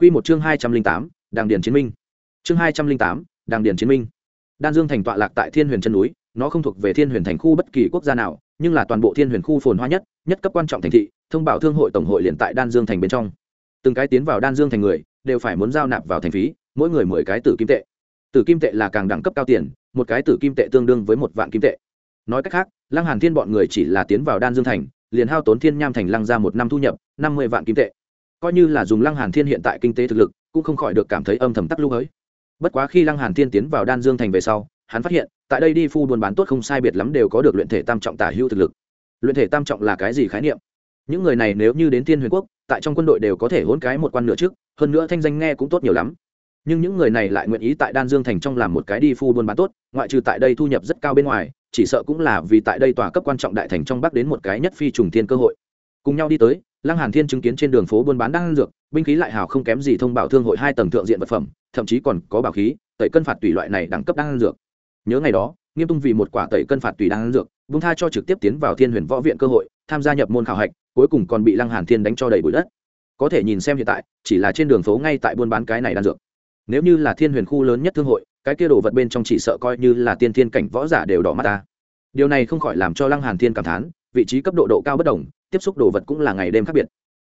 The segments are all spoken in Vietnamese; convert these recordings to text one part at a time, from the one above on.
Quy một chương hai trăm linh tám, đàng điền chiến minh. Chương hai trăm linh tám, đàng điền chiến minh. Đan dương thành tọa lạc tại thiên huyền chân núi, nó không thuộc về thiên huyền thành khu bất kỳ quốc gia nào, nhưng là toàn bộ thiên huyền khu phồn hoa nhất nhất cấp quan trọng thành thị, thông báo thương hội tổng hội liền tại đan dương thành bên trong. Từng cái tiến vào đan dương thành người, đều phải muốn giao nạp vào thành phí, mỗi người mười cái tử kim tệ. Tử kim tệ là càng đẳng cấp cao tiền, một cái tử kim tệ tương đương với một vạn kim tệ. Nói cách khác, lăng hàn thiên bọn người chỉ là tiến vào đan dương thành, liền hao tốn thiên nham thành lăng ra một năm thu nhập, năm mươi vạn kim tệ coi như là dùng lăng hàn thiên hiện tại kinh tế thực lực, cũng không khỏi được cảm thấy âm thầm tắc lưu ấy bất quá khi lăng hàn thiên tiến vào đan dương thành về sau, hắn phát hiện, tại đây đi phu buôn bán tốt không sai biệt lắm đều có được luyện thể tam trọng tả hữu thực lực. Luyện thể tam trọng là cái gì khái niệm? Những người này nếu như đến thiên huyền quốc, tại trong quân đội đều có thể hôn cái một quan nửa trước, hơn nữa thanh danh nghe cũng tốt nhiều lắm. Nhưng những người này lại nguyện ý tại đan dương thành trong làm một cái đi phu buôn bán tốt, ngoại trừ tại đây thu nhập rất cao bên ngoài, chỉ sợ cũng là vì tại đây tòa cấp quan trọng đại thành trong bắc đến một cái nhất phi trùng thiên cơ hội. Cùng nhau đi tới lăng hàn thiên chứng kiến trên đường phố buôn bán đan dược, binh khí lại hào không kém gì thông bảo thương hội hai tầng thượng diện vật phẩm, thậm chí còn có bảo khí, tẩy cân phạt tùy loại này đẳng cấp đan dược. Nhớ ngày đó, nghiêm tung vì một quả tẩy cân phạt tùy đan dược, vung tha cho trực tiếp tiến vào thiên huyền võ viện cơ hội, tham gia nhập môn khảo hạch, cuối cùng còn bị lăng hàn thiên đánh cho đầy bụi đất. Có thể nhìn xem hiện tại, chỉ là trên đường phố ngay tại buôn bán cái này đan dược. Nếu như là thiên huyền khu lớn nhất thương hội, cái kia đồ vật bên trong chỉ sợ coi như là tiên thiên cảnh võ giả đều đỏ mắt ta. Điều này không khỏi làm cho lăng hàn thiên cảm thán vị trí cấp độ độ cao bất đồng, tiếp xúc đồ vật cũng là ngày đêm khác biệt.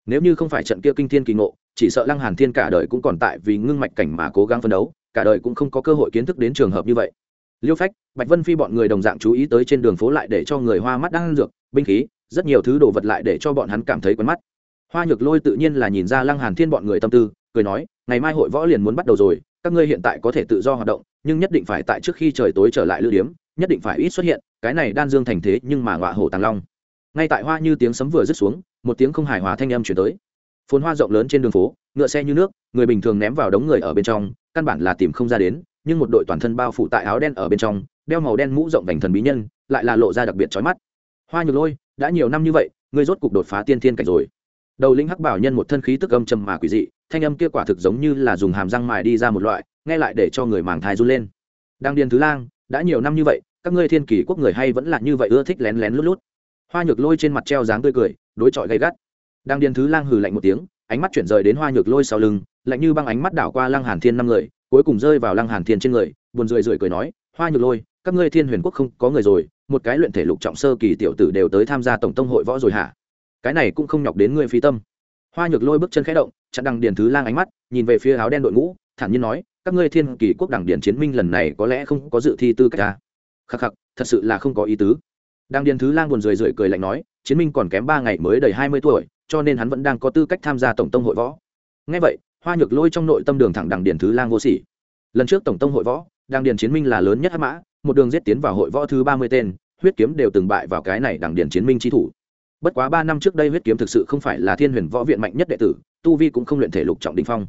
Nếu như không phải trận kia kinh thiên kỳ ngộ, chỉ sợ lăng hàn thiên cả đời cũng còn tại vì ngưng mạch cảnh mà cố gắng phấn đấu, cả đời cũng không có cơ hội kiến thức đến trường hợp như vậy. Liêu phách, bạch vân phi bọn người đồng dạng chú ý tới trên đường phố lại để cho người hoa mắt đang dược, binh khí, rất nhiều thứ đồ vật lại để cho bọn hắn cảm thấy quen mắt. Hoa nhược lôi tự nhiên là nhìn ra lăng hàn thiên bọn người tâm tư, cười nói, ngày mai hội võ liền muốn bắt đầu rồi, các ngươi hiện tại có thể tự do hoạt động, nhưng nhất định phải tại trước khi trời tối trở lại lưu điếm, nhất định phải ít xuất hiện, cái này đan dương thành thế nhưng mà ngọa hổ tàng long ngay tại hoa như tiếng sấm vừa dứt xuống, một tiếng không hài hòa thanh âm chuyển tới. Phồn hoa rộng lớn trên đường phố, ngựa xe như nước, người bình thường ném vào đống người ở bên trong, căn bản là tìm không ra đến, nhưng một đội toàn thân bao phủ tại áo đen ở bên trong, đeo màu đen mũ rộng vành thần bí nhân, lại là lộ ra đặc biệt trói mắt. Hoa nhược lôi, đã nhiều năm như vậy, ngươi rốt cục đột phá tiên thiên cảnh rồi. Đầu linh hắc bảo nhân một thân khí tức âm trầm mà quỷ dị, thanh âm kia quả thực giống như là dùng hàm răng mài đi ra một loại, nghe lại để cho người màng thai run lên. Đang điền thứ lang, đã nhiều năm như vậy, các ngươi thiên kỳ quốc người hay vẫn là như vậy ưa thích lén lén lút lút hoa nhược lôi trên mặt treo dáng tươi cười, đối chọi gay gắt. Đang điền thứ lang hừ lạnh một tiếng, ánh mắt chuyển rời đến hoa nhược lôi sau lưng, lạnh như băng ánh mắt đảo qua lăng hàn thiên năm người, cuối cùng rơi vào lăng hàn thiên trên người, buồn rười rượi cười nói, hoa nhược lôi, các ngươi thiên huyền quốc không có người rồi, một cái luyện thể lục trọng sơ kỳ tiểu tử đều tới tham gia tổng tông hội võ rồi hả? Cái này cũng không nhọc đến ngươi phi tâm. Hoa nhược lôi bước chân khẽ động, chặn đằng điền thứ lang ánh mắt, nhìn về phía áo đen đội ngũ, thản nhiên nói, các ngươi thiên kỳ quốc đảng điền chiến minh lần này có lẽ không có dự thi tư cách ta. À? khắc khắc, thật sự là không có ý tứ đang điền thứ lang buồn rười rượi cười lạnh nói, chiến minh còn kém ba ngày mới đầy hai mươi tuổi, cho nên hắn vẫn đang có tư cách tham gia tổng tông hội võ. Ngay vậy, hoa nhược lôi trong nội tâm đường thẳng đằng điền thứ lang vô sỉ. Lần trước tổng tông hội võ, đằng điền chiến minh là lớn nhất hắc mã, một đường giết tiến vào hội võ thứ ba mươi tên, huyết kiếm đều từng bại vào cái này đằng điền chiến minh chi thủ. Bất quá ba năm trước đây huyết kiếm thực sự không phải là thiên huyền võ viện mạnh nhất đệ tử, tu vi cũng không luyện thể lục trọng đình phong.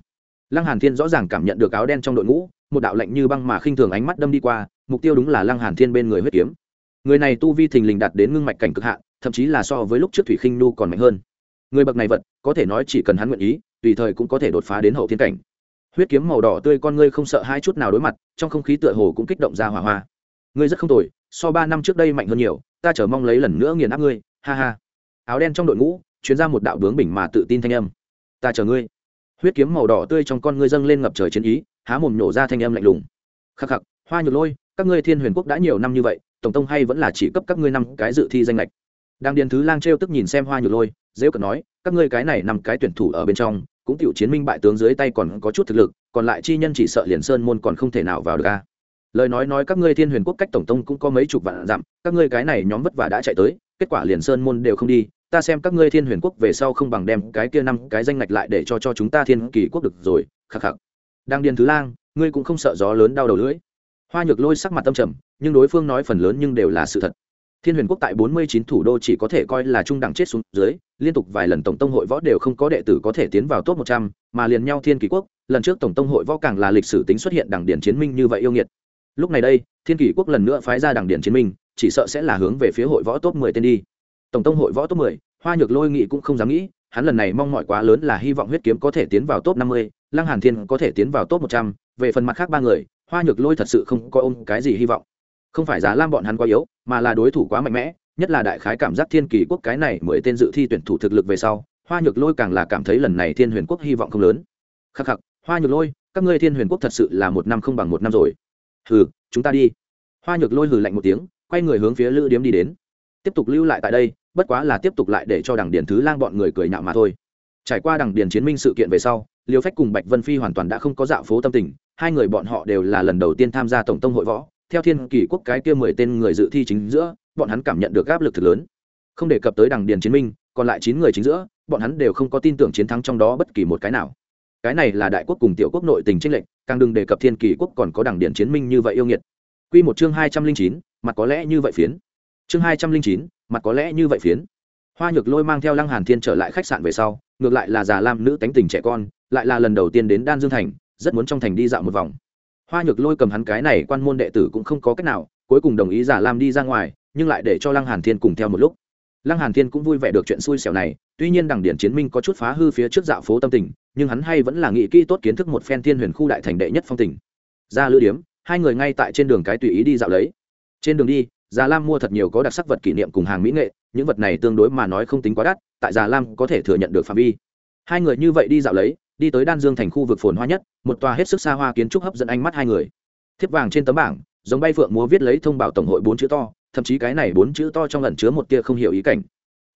Lăng hàn thiên rõ ràng cảm nhận được áo đen trong đội ngũ, một đạo lạnh như băng mà khinh thường ánh mắt đâm đi qua, mục tiêu đúng là lăng hàn thiên bên người huyết kiếm người này tu vi thình lình đạt đến ngưng mạch cảnh cực hạn, thậm chí là so với lúc trước thủy khinh nu còn mạnh hơn. Người bậc này vật, có thể nói chỉ cần hắn nguyện ý, tùy thời cũng có thể đột phá đến hậu thiên cảnh. Huyết kiếm màu đỏ tươi con ngươi không sợ hai chút nào đối mặt, trong không khí tựa hồ cũng kích động ra hỏa hoa. Ngươi rất không tồi, so ba năm trước đây mạnh hơn nhiều, ta chờ mong lấy lần nữa nghiền áp ngươi, ha ha. Áo đen trong đội ngũ, chuyến ra một đạo bướng bỉnh mà tự tin thanh âm. Ta chờ ngươi. Huyết kiếm màu đỏ tươi trong con ngươi dâng lên ngập trời chiến ý, há mồm nhổ ra thanh âm lạnh lùng. Khắc khắc, hoa nhược lôi, các ngươi thiên huyền quốc đã nhiều năm như vậy tổng tông hay vẫn là chỉ cấp các ngươi năm cái dự thi danh lệch. Đang điền thứ lang trêu tức nhìn xem hoa nhược lôi, dễ cận nói, các ngươi cái này nằm cái tuyển thủ ở bên trong, cũng tiểu chiến minh bại tướng dưới tay còn có chút thực lực, còn lại chi nhân chỉ sợ liền sơn môn còn không thể nào vào được a lời nói nói các ngươi thiên huyền quốc cách tổng tông cũng có mấy chục vạn dặm, các ngươi cái này nhóm vất vả đã chạy tới, kết quả liền sơn môn đều không đi, ta xem các ngươi thiên huyền quốc về sau không bằng đem cái kia năm cái danh ngạch lại để cho cho chúng ta thiên kỳ quốc được rồi, khắc khắc. Đang điền thứ lang, ngươi cũng không sợ gió lớn đau đầu lưỡi. Hoa nhược lôi sắc mặt tâm trầm nhưng đối phương nói phần lớn nhưng đều là sự thật. Thiên huyền quốc tại bốn mươi chín thủ đô chỉ có thể coi là trung đẳng chết xuống dưới, liên tục vài lần tổng tông hội võ đều không có đệ tử có thể tiến vào top một trăm, mà liền nhau thiên kỳ quốc, lần trước tổng tông hội võ càng là lịch sử tính xuất hiện đẳng điển chiến minh như vậy yêu nghiệt. Lúc này đây, thiên kỳ quốc lần nữa phái ra đẳng điển chiến minh, chỉ sợ sẽ là hướng về phía hội võ top mười tên đi. Tổng tông hội võ top mười, hoa nhược lôi nghị cũng không dám nghĩ, hắn lần này mong mỏi quá lớn là hy vọng huyết kiếm có thể tiến vào top năm mươi, lăng hàn thiên có thể tiến vào top một trăm, về phần mặt khác ba người, hoa nhược lôi thật sự không có ôm cái gì hy vọng không phải giá lam bọn hắn quá yếu, mà là đối thủ quá mạnh mẽ, nhất là đại khái cảm giác thiên kỳ quốc cái này mười tên dự thi tuyển thủ thực lực về sau, hoa nhược lôi càng là cảm thấy lần này thiên huyền quốc hy vọng không lớn. Khắc khắc, hoa nhược lôi, các ngươi thiên huyền quốc thật sự là một năm không bằng một năm rồi. Hừ, chúng ta đi. Hoa nhược lôi hừ lạnh một tiếng, quay người hướng phía lữ điếm đi đến. Tiếp tục lưu lại tại đây, bất quá là tiếp tục lại để cho đằng điền thứ lang bọn người cười nhạo mà thôi. Trải qua đằng điền chiến minh sự kiện về sau liều phách cùng bạch vân phi hoàn toàn đã không có dạo phố tâm tình, hai người bọn họ đều là lần đầu tiên tham gia tổng tông hội võ theo thiên Kỳ quốc cái kia mười tên người dự thi chính giữa, bọn hắn cảm nhận được áp lực thật lớn. Không đề cập tới đằng điền chiến minh, còn lại chín người chính giữa, bọn hắn đều không có tin tưởng chiến thắng trong đó bất kỳ một cái nào. Cái này là đại quốc cùng tiểu quốc nội tình tranh lệch, càng đừng đề cập thiên Kỳ quốc còn có đằng điền chiến minh như vậy yêu nghiệt. Quy một chương hai trăm linh chín, mặt có lẽ như vậy phiến. Chương hai trăm linh chín, mặt có lẽ như vậy phiến. Hoa nhược lôi mang theo lăng hàn thiên trở lại khách sạn về sau, ngược lại là già lam nữ tánh tình trẻ con, lại là lần đầu tiên đến đan dương thành, rất muốn trong thành đi dạo một vòng hoa nhược lôi cầm hắn cái này quan môn đệ tử cũng không có cách nào, cuối cùng đồng ý giả lam đi ra ngoài, nhưng lại để cho lăng hàn thiên cùng theo một lúc. Lăng hàn thiên cũng vui vẻ được chuyện xui xẻo này, tuy nhiên đằng điện chiến minh có chút phá hư phía trước dạo phố tâm tình, nhưng hắn hay vẫn là nghị kỹ tốt kiến thức một phen thiên huyền khu đại thành đệ nhất phong tình. Ra lữ điếm, hai người ngay tại trên đường cái tùy ý đi dạo lấy. Trên đường đi, già lam mua thật nhiều có đặc sắc vật kỷ niệm cùng hàng mỹ nghệ, những vật này tương đối mà nói không tính quá đắt, tại già lam có thể thừa nhận được phạm vi. Hai người như vậy đi dạo lấy đi tới đan dương thành khu vực phồn hoa nhất, một tòa hết sức xa hoa kiến trúc hấp dẫn ánh mắt hai người. Thiếp vàng trên tấm bảng, giống bay phượng múa viết lấy thông báo tổng hội bốn chữ to, thậm chí cái này bốn chữ to trong lần chứa một tia không hiểu ý cảnh.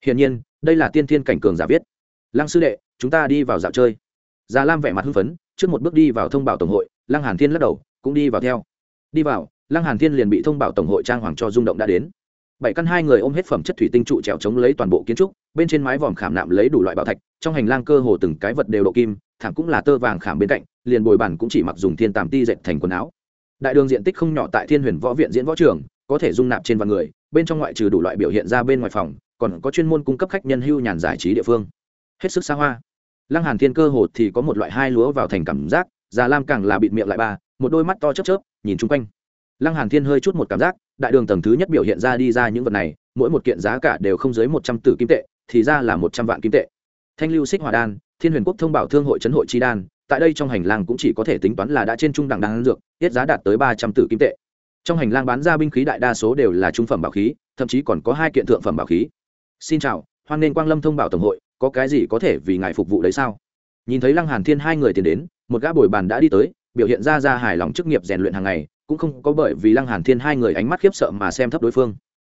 Hiển nhiên, đây là tiên thiên cảnh cường giả viết. Lăng sư đệ, chúng ta đi vào dạo chơi. Già lam vẻ mặt hưng phấn, trước một bước đi vào thông báo tổng hội, lăng hàn thiên lắc đầu, cũng đi vào theo. Đi vào, lăng hàn thiên liền bị thông báo tổng hội trang hoàng cho rung động đã đến. Bảy căn hai người ôm hết phẩm chất thủy tinh trụ trèo chống lấy toàn bộ kiến trúc, bên trên mái vòm khảm nạm lấy đủ loại bảo thạch, trong hành lang cơ hồ từng cái vật đều độ kim thảm cũng là tơ vàng khảm bên cạnh, liền bồi bản cũng chỉ mặc dùng thiên tàm ti dệt thành quần áo. Đại đường diện tích không nhỏ tại thiên huyền võ viện diễn võ trường, có thể dung nạp trên vạn người, bên trong ngoại trừ đủ loại biểu hiện ra bên ngoài phòng, còn có chuyên môn cung cấp khách nhân hưu nhàn giải trí địa phương. Hết sức xa hoa. Lăng hàn thiên cơ hồ thì có một loại hai lúa vào thành cảm giác, già lam càng là bịt miệng lại ba, một đôi mắt to chớp chớp, nhìn chung quanh. Lăng hàn thiên hơi chút một cảm giác, đại đường tầng thứ nhất biểu hiện ra đi ra những vật này, mỗi một kiện giá cả đều không dưới một trăm tử kim tệ, thì ra là một trăm vạn kim tệ. Thanh lưu xích hỏa đan thiên huyền quốc thông bảo thương hội chấn hội chi đan, tại đây trong hành lang cũng chỉ có thể tính toán là đã trên trung đẳng đan dược, tiết giá đạt tới ba trăm tử kim tệ. Trong hành lang bán ra binh khí đại đa số đều là trung phẩm bảo khí, thậm chí còn có hai kiện thượng phẩm bảo khí. Xin chào, hoan nên quang lâm thông bảo tổng hội, có cái gì có thể vì ngài phục vụ đấy sao? Nhìn thấy lăng hàn thiên hai người tiền đến, một gã bồi bàn đã đi tới, biểu hiện ra ra hài lòng chức nghiệp rèn luyện hàng ngày, cũng không có bởi vì lăng hàn thiên hai người ánh mắt khiếp sợ mà xem thấp đối phương.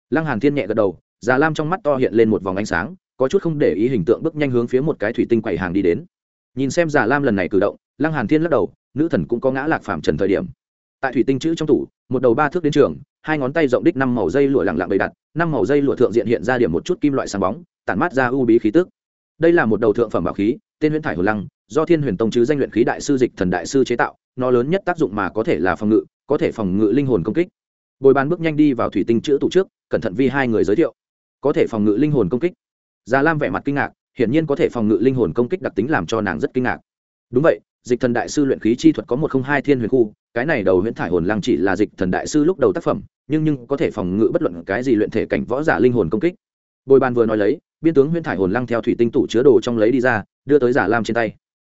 Lăng hàn thiên nhẹ gật đầu, già lam trong mắt to hiện lên một vòng ánh sáng có chút không để ý hình tượng bước nhanh hướng phía một cái thủy tinh quầy hàng đi đến. Nhìn xem già lam lần này cử động, lăng hàn thiên lắc đầu, nữ thần cũng có ngã lạc phàm trần thời điểm. Tại thủy tinh chữ trong tủ, một đầu ba thước đến trường, hai ngón tay rộng đích năm màu dây lụa lặng lặng bày đặt, năm màu dây lụa thượng diện hiện ra điểm một chút kim loại sáng bóng, tản mát ra u bí khí tức. Đây là một đầu thượng phẩm bảo khí, tên huyền thải hồ lăng, do thiên huyền tông chứ danh luyện khí đại sư dịch thần đại sư chế tạo, nó lớn nhất tác dụng mà có thể là phòng ngự, có thể phòng ngự linh hồn công kích. Bồi bàn bước nhanh đi vào thủy tinh chữ tủ trước, cẩn thận vi hai người giới thiệu. Có thể phòng ngự linh hồn công kích già lam vẻ mặt kinh ngạc, hiển nhiên có thể phòng ngự linh hồn công kích đặc tính làm cho nàng rất kinh ngạc. Đúng vậy, dịch thần đại sư luyện khí chi thuật có một không hai thiên huyền khu, cái này đầu huyễn thải hồn lăng chỉ là dịch thần đại sư lúc đầu tác phẩm, nhưng nhưng có thể phòng ngự bất luận cái gì luyện thể cảnh võ giả linh hồn công kích. Bồi bàn vừa nói lấy, biên tướng huyễn thải hồn lăng theo thủy tinh tủ chứa đồ trong lấy đi ra, đưa tới giả lam trên tay.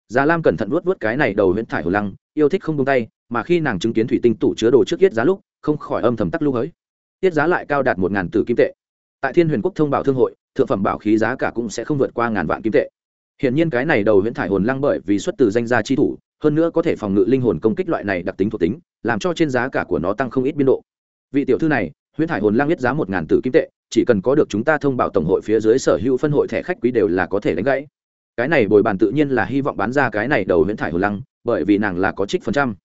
Giả lam cẩn thận vuốt vuốt cái này đầu huyễn thải hồn lăng, yêu thích không tung tay, mà khi nàng chứng kiến thủy tinh tủ chứa đồ trước yết giá lúc, không khỏi âm thầm tắc lưu hới. Tiết giá lại cao đạt một ngàn tử kim tệ. Tại thiên huyền quốc thông báo thương hội thượng phẩm bảo khí giá cả cũng sẽ không vượt qua ngàn vạn kim tệ Hiển nhiên cái này đầu huyễn thải hồn lăng bởi vì xuất từ danh gia chi thủ, hơn nữa có thể phòng ngự linh hồn công kích loại này đặc tính thuộc tính, làm cho trên giá cả của nó tăng không ít biên độ. Vị tiểu thư này, huyễn thải hồn lăng biết giá một ngàn tử kim tệ, chỉ cần có được chúng ta thông báo tổng hội phía dưới sở hữu phân hội thẻ khách quý đều là có thể đánh gãy. Cái này bồi bàn tự nhiên là hy vọng bán ra cái này đầu huyễn thải hồn lăng, bởi vì nàng là có trích phần trăm.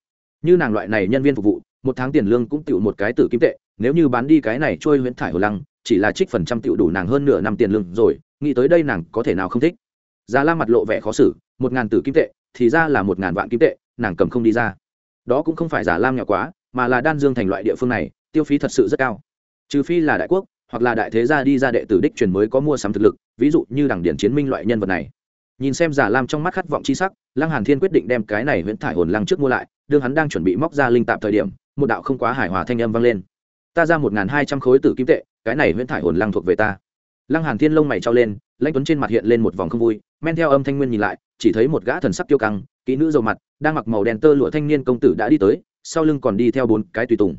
Như nàng loại này nhân viên phục vụ, một tháng tiền lương cũng tiểu một cái tử kim tệ, nếu như bán đi cái này trôi huyễn thải hồn lăng, chỉ là trích phần trăm tiểu đủ nàng hơn nửa năm tiền lương rồi, nghĩ tới đây nàng có thể nào không thích. Già la mặt lộ vẻ khó xử một ngàn tử kim tệ thì ra là một ngàn vạn kim tệ nàng cầm không đi ra. Đó cũng không phải giả lam nhỏ quá mà là đan dương thành loại địa phương này tiêu phí thật sự rất cao. Trừ phi là đại quốc hoặc là đại thế gia đi ra đệ tử đích truyền mới có mua sắm thực lực ví dụ như đảng điển chiến minh loại nhân vật này. Nhìn xem giả lam trong mắt khát vọng c h i sắc lăng hàn thiên quyết định đem cái này huyễn thải hồn lăng trước mua lại đương hắn đang chuẩn bị móc ra linh tạp thời điểm một đạo không quá hài hòa thanh âm vang lên. Ta ra một n g h n hai trăm khối tử kim tệ cái này huyễn thải hồn lăng thuộc về ta. Lăng hàn thiên lông mày trao lên, lãnh tuấn trên mặt hiện lên một vòng không vui, men theo âm thanh nguyên nhìn lại, chỉ thấy một gã thần sắc tiêu căng, kỹ nữ dầu mặt, đang mặc màu đen tơ lụa thanh niên công tử đã đi tới, sau lưng còn đi theo bốn cái tùy tùng.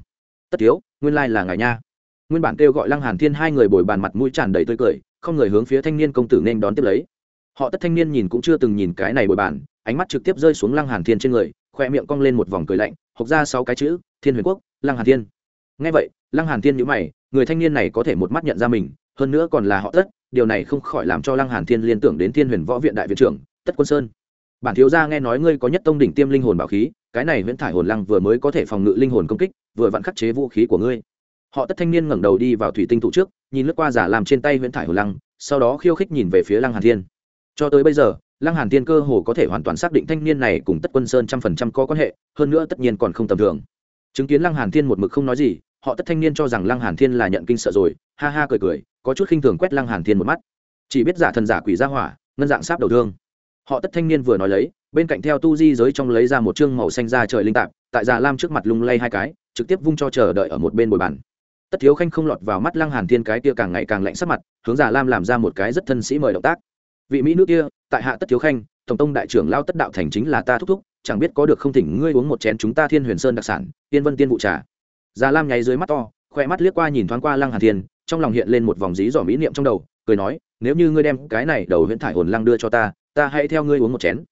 Tất thiếu, nguyên lai là ngài nha. Nguyên bản kêu gọi lăng hàn thiên hai người bồi bàn mặt mũi tràn đầy tươi cười, không người hướng phía thanh niên công tử nên đón tiếp lấy. Họ tất thanh niên nhìn cũng chưa từng nhìn cái này bồi bàn, ánh mắt trực tiếp rơi xuống lăng hàn thiên trên người, khoe miệng cong lên một vòng cười lạnh hộc ra sáu cái chữ, thiên huyền quốc, lăng hàn thiên. Nghe vậy, lăng hàn thiên nhíu mày người thanh niên này có thể một mắt nhận ra mình, hơn nữa còn là họ tất, điều này không khỏi làm cho lăng hàn thiên liên tưởng đến thiên huyền võ viện đại viện trưởng, tất quân sơn. Bản thiếu gia nghe nói ngươi có nhất tông đỉnh tiêm linh hồn bảo khí, cái này huyễn thải hồn lăng vừa mới có thể phòng ngự linh hồn công kích, vừa vặn khắc chế vũ khí của ngươi. Họ tất thanh niên ngẩng đầu đi vào thủy tinh tụ trước, nhìn lướt qua giả làm trên tay huyễn thải hồn lăng, sau đó khiêu khích nhìn về phía lăng hàn thiên. Cho tới bây giờ, lăng hàn thiên cơ hồ có thể hoàn toàn xác định thanh niên này cùng tất quân sơn trăm phần trăm có quan hệ, hơn nữa tất nhiên còn không tầm thường. Chứng kiến lăng hàn thiên một mực không nói gì họ tất thanh niên cho rằng lăng hàn thiên là nhận kinh sợ rồi, ha ha cười cười, có chút khinh thường quét lăng hàn thiên một mắt. Chỉ biết giả thần giả quỷ ra hỏa, ngân dạng sáp đầu thương. Họ tất thanh niên vừa nói lấy, bên cạnh theo tu di giới trong lấy ra một chương màu xanh ra trời linh tạp, tại già lam trước mặt lung lay hai cái, trực tiếp vung cho chờ đợi ở một bên bồi bàn. Tất thiếu khanh không lọt vào mắt lăng hàn thiên cái kia càng ngày càng lạnh sắc mặt, hướng già lam làm ra một cái rất thân sĩ mời động tác. Vị mỹ nữ kia, tại hạ tất thiếu khanh, tổng tông đại trưởng lao tất đạo thành chính là ta thúc thúc, chẳng biết có được không thỉnh ngươi uống một chén chúng ta thiên huyền sơn đặc sản, tiên vân tiên vụ trà già lam nháy dưới mắt to, khoe mắt liếc qua nhìn thoáng qua lăng hàn thiên, trong lòng hiện lên một vòng dí dỏm mỹ niệm trong đầu, cười nói, nếu như ngươi đem cái này đầu huyễn thải hồn lăng đưa cho ta ta hãy theo ngươi uống một chén.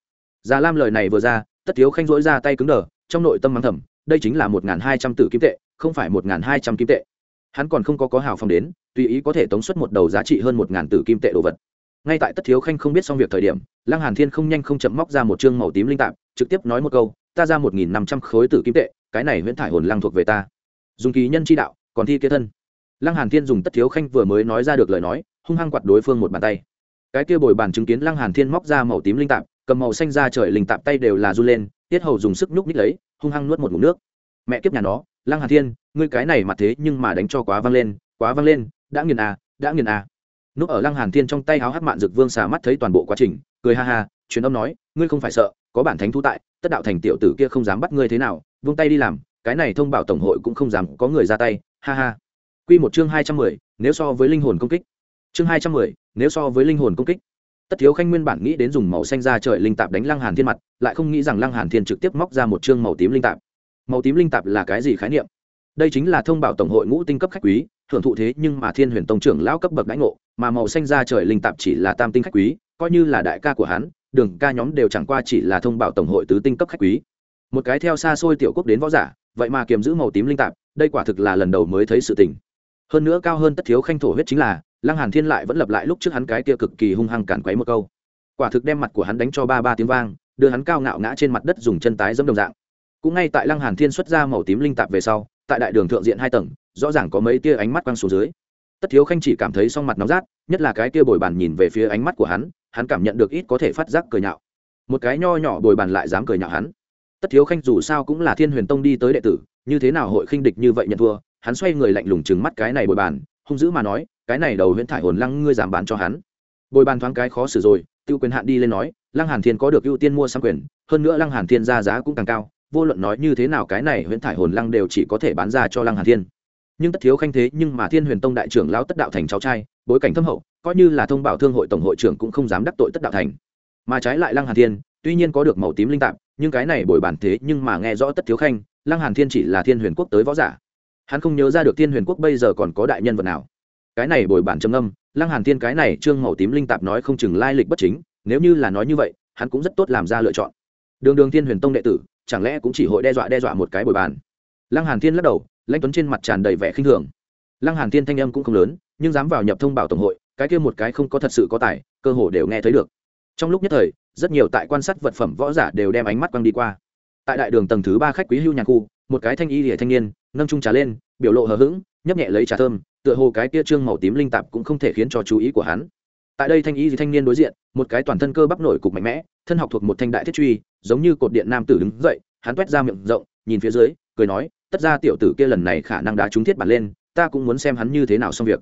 Già lam lời này vừa ra, tất thiếu khanh dỗi ra tay cứng đờ, trong nội tâm mắng thầm, đây chính là một n g h n hai trăm tử kim tệ, không phải một n g h n hai trăm kim tệ. Hắn còn không có có hào phong đến, tùy ý có thể tống xuất một đầu giá trị hơn một ngàn tử kim tệ đồ vật. Ngay tại tất thiếu khanh không biết xong việc thời điểm, lăng hàn thiên không nhanh không chậm móc ra một chương màu tím linh tạp, trực tiếp nói một câu, ta ra một nghìn năm trăm khối tử kim tệ, cái này huyễn thải hồn lăng thuộc về ta dùng ký nhân chi đạo, còn thi kế thân. Lăng hàn thiên dùng tất thiếu khanh vừa mới nói ra được lời nói, hung hăng quạt đối phương một bàn tay. Cái kia bồi bàn chứng kiến lăng hàn thiên móc ra màu tím linh tạp, cầm màu xanh ra trời linh tạp tay đều là run lên, tiết hầu dùng sức nhúc nhích lấy, hung hăng nuốt một ngụm nước. Mẹ kiếp nhà nó, lăng hàn thiên, ngươi cái này mặt thế nhưng mà đánh cho quá văng lên, quá văng lên, đã nghiền à đã nghiền à. Núp ở lăng hàn thiên trong tay háo hắc mạn dược vương xà mắt thấy toàn bộ quá trình, cười ha ha, truyền âm nói, ngươi không phải sợ, có bản thánh thú tại, tất đạo thành tiểu tử kia không dám bắt ngươi thế nào, vung tay đi làm cái này thông báo tổng hội cũng không dám có người ra tay ha ha. Quy một chương hai trăm mười, nếu so với linh hồn công kích. Chương hai trăm mười, nếu so với linh hồn công kích. Tất thiếu khanh nguyên bản nghĩ đến dùng màu xanh ra trời linh tạp đánh lăng hàn thiên mặt lại không nghĩ rằng lăng hàn thiên trực tiếp móc ra một chương màu tím linh tạp. Màu tím linh tạp là cái gì khái niệm? Đây chính là thông báo tổng hội ngũ tinh cấp khách quý thưởng thụ thế nhưng mà thiên huyền tông trưởng lão cấp bậc đãi ngộ mà màu xanh ra trời linh tạp chỉ là tam tinh khách quý coi như là đại ca của hắn đường ca nhóm đều chẳng qua chỉ là thông báo tổng hội tứ tinh cấp khách quý. Một cái theo xa xôi tiểu quốc đến võ giả vậy mà kiềm giữ màu tím linh tạp, đây quả thực là lần đầu mới thấy sự tình. Hơn nữa cao hơn tất thiếu khanh thổ huyết chính là, lăng hàn thiên lại vẫn lập lại lúc trước hắn cái kia cực kỳ hung hăng cản quấy một câu. Quả thực đem mặt của hắn đánh cho ba ba tiếng vang, đưa hắn cao ngạo ngã trên mặt đất dùng chân tái dẫm đồng dạng. Cũng ngay tại lăng hàn thiên xuất ra màu tím linh tạp về sau, tại đại đường thượng diện hai tầng, rõ ràng có mấy tia ánh mắt quăng xuống dưới. Tất thiếu khanh chỉ cảm thấy song mặt nóng rát, nhất là cái kia bồi bàn nhìn về phía ánh mắt của hắn hắn cảm nhận được ít có thể phát giác cười nhạo. Một cái nho nhỏ bồi bàn lại dám cười nhạo hắn tất thiếu khanh dù sao cũng là thiên huyền tông đi tới đệ tử, như thế nào hội khinh địch như vậy nhận thua, hắn xoay người lạnh lùng chừng mắt cái này bồi bàn, hung dữ mà nói, cái này đầu huyễn thải hồn lăng ngươi giảm bán cho hắn. Bồi bàn thoáng cái khó xử rồi, tiêu quyền hạn đi lên nói, lăng hàn thiên có được ưu tiên mua sang quyền, hơn nữa lăng hàn thiên ra giá cũng càng cao, vô luận nói như thế nào cái này huyễn thải hồn lăng đều chỉ có thể bán ra cho lăng hàn thiên. Nhưng tất thiếu khanh thế nhưng mà thiên huyền tông đại trưởng lão tất đạo thành cháu trai, bối cảnh thâm hậu, coi như là thông bảo thương hội tổng hội trưởng cũng không dám đắc tội tất đạo thành. Mà trái lại lăng hàn thiên, tuy nhiên có được màu tím linh tạm nhưng cái này bồi bản thế nhưng mà nghe rõ tất thiếu khanh, lăng hàn thiên chỉ là thiên huyền quốc tới võ giả. Hắn không nhớ ra được thiên huyền quốc bây giờ còn có đại nhân vật nào. Cái này bồi bản trầm âm lăng hàn thiên cái này trương màu tím linh tạp nói không chừng lai lịch bất chính, nếu như là nói như vậy, hắn cũng rất tốt làm ra lựa chọn. Đường đường thiên huyền tông đệ tử, chẳng lẽ cũng chỉ hội đe dọa đe dọa một cái bồi bàn? Lăng hàn thiên lắc đầu, lãnh tuấn trên mặt tràn đầy vẻ khinh thường. Lăng hàn thiên thanh âm cũng không lớn, nhưng dám vào nhập thông bảo tổng hội, cái kia một cái không có thật sự có tài, cơ hồ đều nghe thấy được. Trong lúc nhất thời rất nhiều tại quan sát vật phẩm võ giả đều đem ánh mắt quăng đi qua. Tại đại đường tầng thứ ba khách quý hưu nhà khu, một cái thanh y lìa thanh niên, nâng trung trà lên, biểu lộ hờ hững, nhấp nhẹ lấy trà thơm, tựa hồ cái kia trương màu tím linh tạp cũng không thể khiến cho chú ý của hắn. Tại đây thanh y thì thanh niên đối diện, một cái toàn thân cơ bắp nổi cục mạnh mẽ, thân học thuộc một thanh đại thiết truy, giống như cột điện nam tử đứng dậy, hắn toét ra miệng rộng, nhìn phía dưới, cười nói, tất ra tiểu tử kia lần này khả năng đã trúng thiết bản lên, ta cũng muốn xem hắn như thế nào xong việc.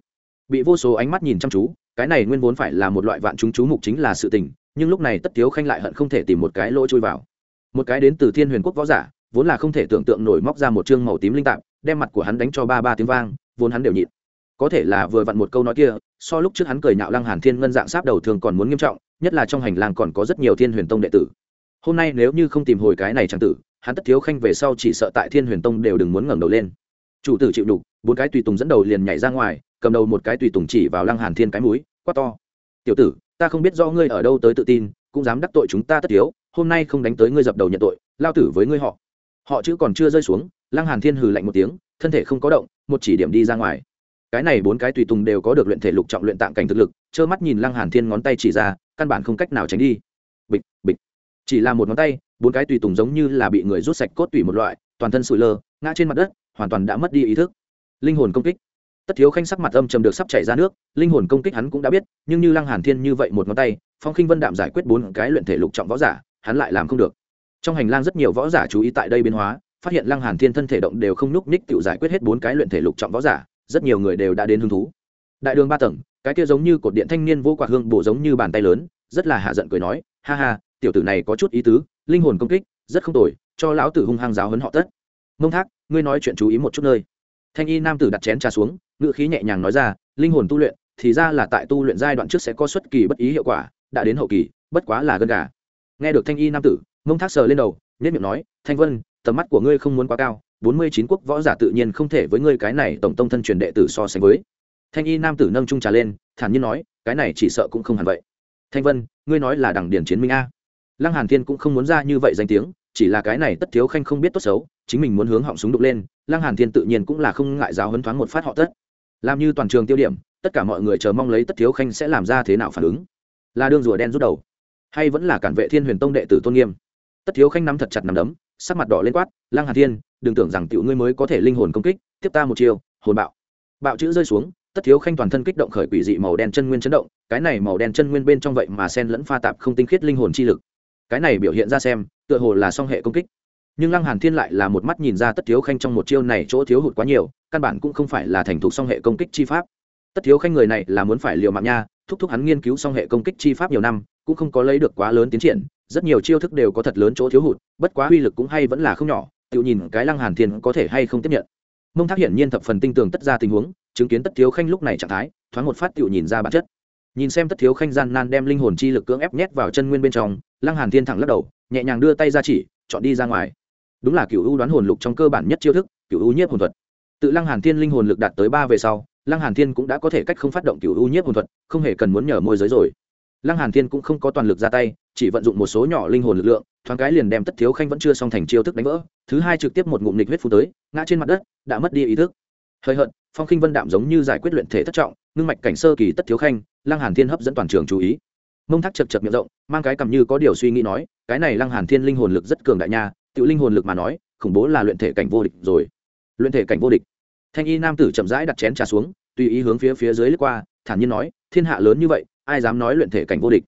Bị vô số ánh mắt nhìn chăm chú, cái này nguyên vốn phải là một loại vạn chúng chú mục chính là sự tình nhưng lúc này tất thiếu khanh lại hận không thể tìm một cái lỗ chui vào. Một cái đến từ thiên huyền quốc võ giả, vốn là không thể tưởng tượng nổi móc ra một chương màu tím linh tạp, đem mặt của hắn đánh cho ba ba tiếng vang, vốn hắn đều nhịn. Có thể là vừa vặn một câu nói kia, so lúc trước hắn cười nhạo lăng hàn thiên ngân dạng sáp đầu thường còn muốn nghiêm trọng, nhất là trong hành lang còn có rất nhiều thiên huyền tông đệ tử. Hôm nay nếu như không tìm hồi cái này chẳng tử, hắn tất thiếu khanh về sau chỉ sợ tại thiên huyền tông đều đừng muốn ngẩng đầu lên. Chủ tử chịu đục, bốn cái tùy tùng dẫn đầu liền nhảy ra ngoài, cầm đầu một cái tùy tùng chỉ vào lăng hàn thiên cái mũi, quát to. Tiểu tử ta không biết do ngươi ở đâu tới tự tin, cũng dám đắc tội chúng ta tất yếu, hôm nay không đánh tới ngươi dập đầu nhận tội, lao tử với ngươi họ. Họ chữ còn chưa rơi xuống, lăng hàn thiên hừ lạnh một tiếng, thân thể không có động, một chỉ điểm đi ra ngoài. Cái này bốn cái tùy tùng đều có được luyện thể lục trọng luyện tạng cảnh thực lực, trơ mắt nhìn lăng hàn thiên ngón tay chỉ ra, căn bản không cách nào tránh đi. Bịch bịch. Chỉ là một ngón tay, bốn cái tùy tùng giống như là bị người rút sạch cốt tủy một loại, toàn thân sụi lơ, ngã trên mặt đất, hoàn toàn đã mất đi ý thức. Linh hồn công kích tất thiếu khanh sắc mặt âm trầm được sắp chảy ra nước, linh hồn công kích hắn cũng đã biết, nhưng như lăng hàn thiên như vậy một ngón tay, phong khinh vân đạm giải quyết bốn cái luyện thể lục trọng võ giả, hắn lại làm không được. Trong hành lang rất nhiều võ giả chú ý tại đây biến hóa, phát hiện lăng hàn thiên thân thể động đều không núc ních tự giải quyết hết bốn cái luyện thể lục trọng võ giả, rất nhiều người đều đã đến hứng thú. Đại đường ba tầng, cái kia giống như cột điện thanh niên vô quạt hương bổ giống như bàn tay lớn, rất là hạ giận cười nói, ha ha, tiểu tử này có chút ý tứ, linh hồn công kích, rất không tồi, cho lão tử hung hăng giáo hấn họ tất. Mông thác, ngươi nói chuyện chú ý một chút nơi thanh y nam tử đặt chén trà xuống, ngữ khí nhẹ nhàng nói ra, linh hồn tu luyện, thì ra là tại tu luyện giai đoạn trước sẽ có xuất kỳ bất ý hiệu quả, đã đến hậu kỳ, bất quá là gân gà. Nghe được thanh y nam tử mông thác sờ lên đầu nhất miệng nói, thanh vân, tầm mắt của ngươi không muốn quá cao, bốn mươi chín quốc võ giả tự nhiên không thể với ngươi cái này tổng tông thân truyền đệ tử so sánh với. Thanh y nam tử nâng trung trà lên, thản nhiên nói, cái này chỉ sợ cũng không hẳn vậy. Thanh vân, ngươi nói là đằng điển chiến minh a? Lăng hàn thiên cũng không muốn ra như vậy danh tiếng, chỉ là cái này tất thiếu khanh không biết tốt xấu, chính mình muốn hướng họng súng đục lên lăng hàn thiên tự nhiên cũng là không ngại giáo hấn thoáng một phát họ tất. Làm như toàn trường tiêu điểm, tất cả mọi người chờ mong lấy tất thiếu khanh sẽ làm ra thế nào phản ứng? Là đương rùa đen rút đầu, hay vẫn là cản vệ thiên huyền tông đệ tử tôn nghiêm? Tất thiếu khanh nắm thật chặt nắm đấm, sắc mặt đỏ lên quát, lăng hàn thiên, đừng tưởng rằng tiểu ngươi mới có thể linh hồn công kích, tiếp ta một chiều hồn bạo. Bạo chữ rơi xuống, tất thiếu khanh toàn thân kích động khởi quỷ dị màu đen chân nguyên chấn động, cái này màu đen chân nguyên bên trong vậy mà sen lẫn pha tạp không tinh khiết linh hồn chi lực. Cái này biểu hiện ra xem, tựa hồ là song hệ công kích nhưng lăng hàn thiên lại là một mắt nhìn ra tất thiếu khanh trong một chiêu này chỗ thiếu hụt quá nhiều, căn bản cũng không phải là thành thục song hệ công kích chi pháp. Tất thiếu khanh người này là muốn phải liều mạng nha, thúc thúc hắn nghiên cứu song hệ công kích chi pháp nhiều năm, cũng không có lấy được quá lớn tiến triển, rất nhiều chiêu thức đều có thật lớn chỗ thiếu hụt, bất quá uy lực cũng hay vẫn là không nhỏ, tự nhìn cái lăng hàn thiên có thể hay không tiếp nhận. Mông thác hiển nhiên thập phần tinh tường tất ra tình huống, chứng kiến tất thiếu khanh lúc này trạng thái, thoáng một phát tự nhìn ra bản chất. Nhìn xem tất thiếu khanh gian nan đem linh hồn chi lực cưỡng ép nhét vào chân nguyên bên trong, lăng hàn thiên thẳng lắc đầu, nhẹ nhàng đưa tay ra chỉ, chọn đi ra ngoài đúng là cựu u đoán hồn lục trong cơ bản nhất chiêu thức cựu u nhiếp hồn thuật. Tự lăng hàn thiên linh hồn lực đạt tới ba về sau, lăng hàn thiên cũng đã có thể cách không phát động cựu u nhiếp hồn thuật, không hề cần muốn nhờ môi giới rồi. Lăng hàn thiên cũng không có toàn lực ra tay, chỉ vận dụng một số nhỏ linh hồn lực lượng, thoáng cái liền đem tất thiếu khanh vẫn chưa xong thành chiêu thức đánh vỡ, thứ hai trực tiếp một ngụm nịch huyết phun tới, ngã trên mặt đất, đã mất đi ý thức. Hơi hận phong khinh vân đạm giống như giải quyết luyện thể thất trọng, ngưng mạch cảnh sơ kỳ tất thiếu khanh, lăng hàn thiên hấp dẫn toàn trường chú ý. Mông thác chật chật miệng rộng, mang cái cầm như có điều suy nghĩ nói, cái này lăng hàn thiên linh hồn lực rất cường đại nha tự linh hồn lực mà nói, khủng bố là luyện thể cảnh vô địch rồi. Luyện thể cảnh vô địch. Thanh y nam tử chậm rãi đặt chén trà xuống, tùy ý hướng phía phía dưới lướt qua, thản nhiên nói, thiên hạ lớn như vậy, ai dám nói luyện thể cảnh vô địch?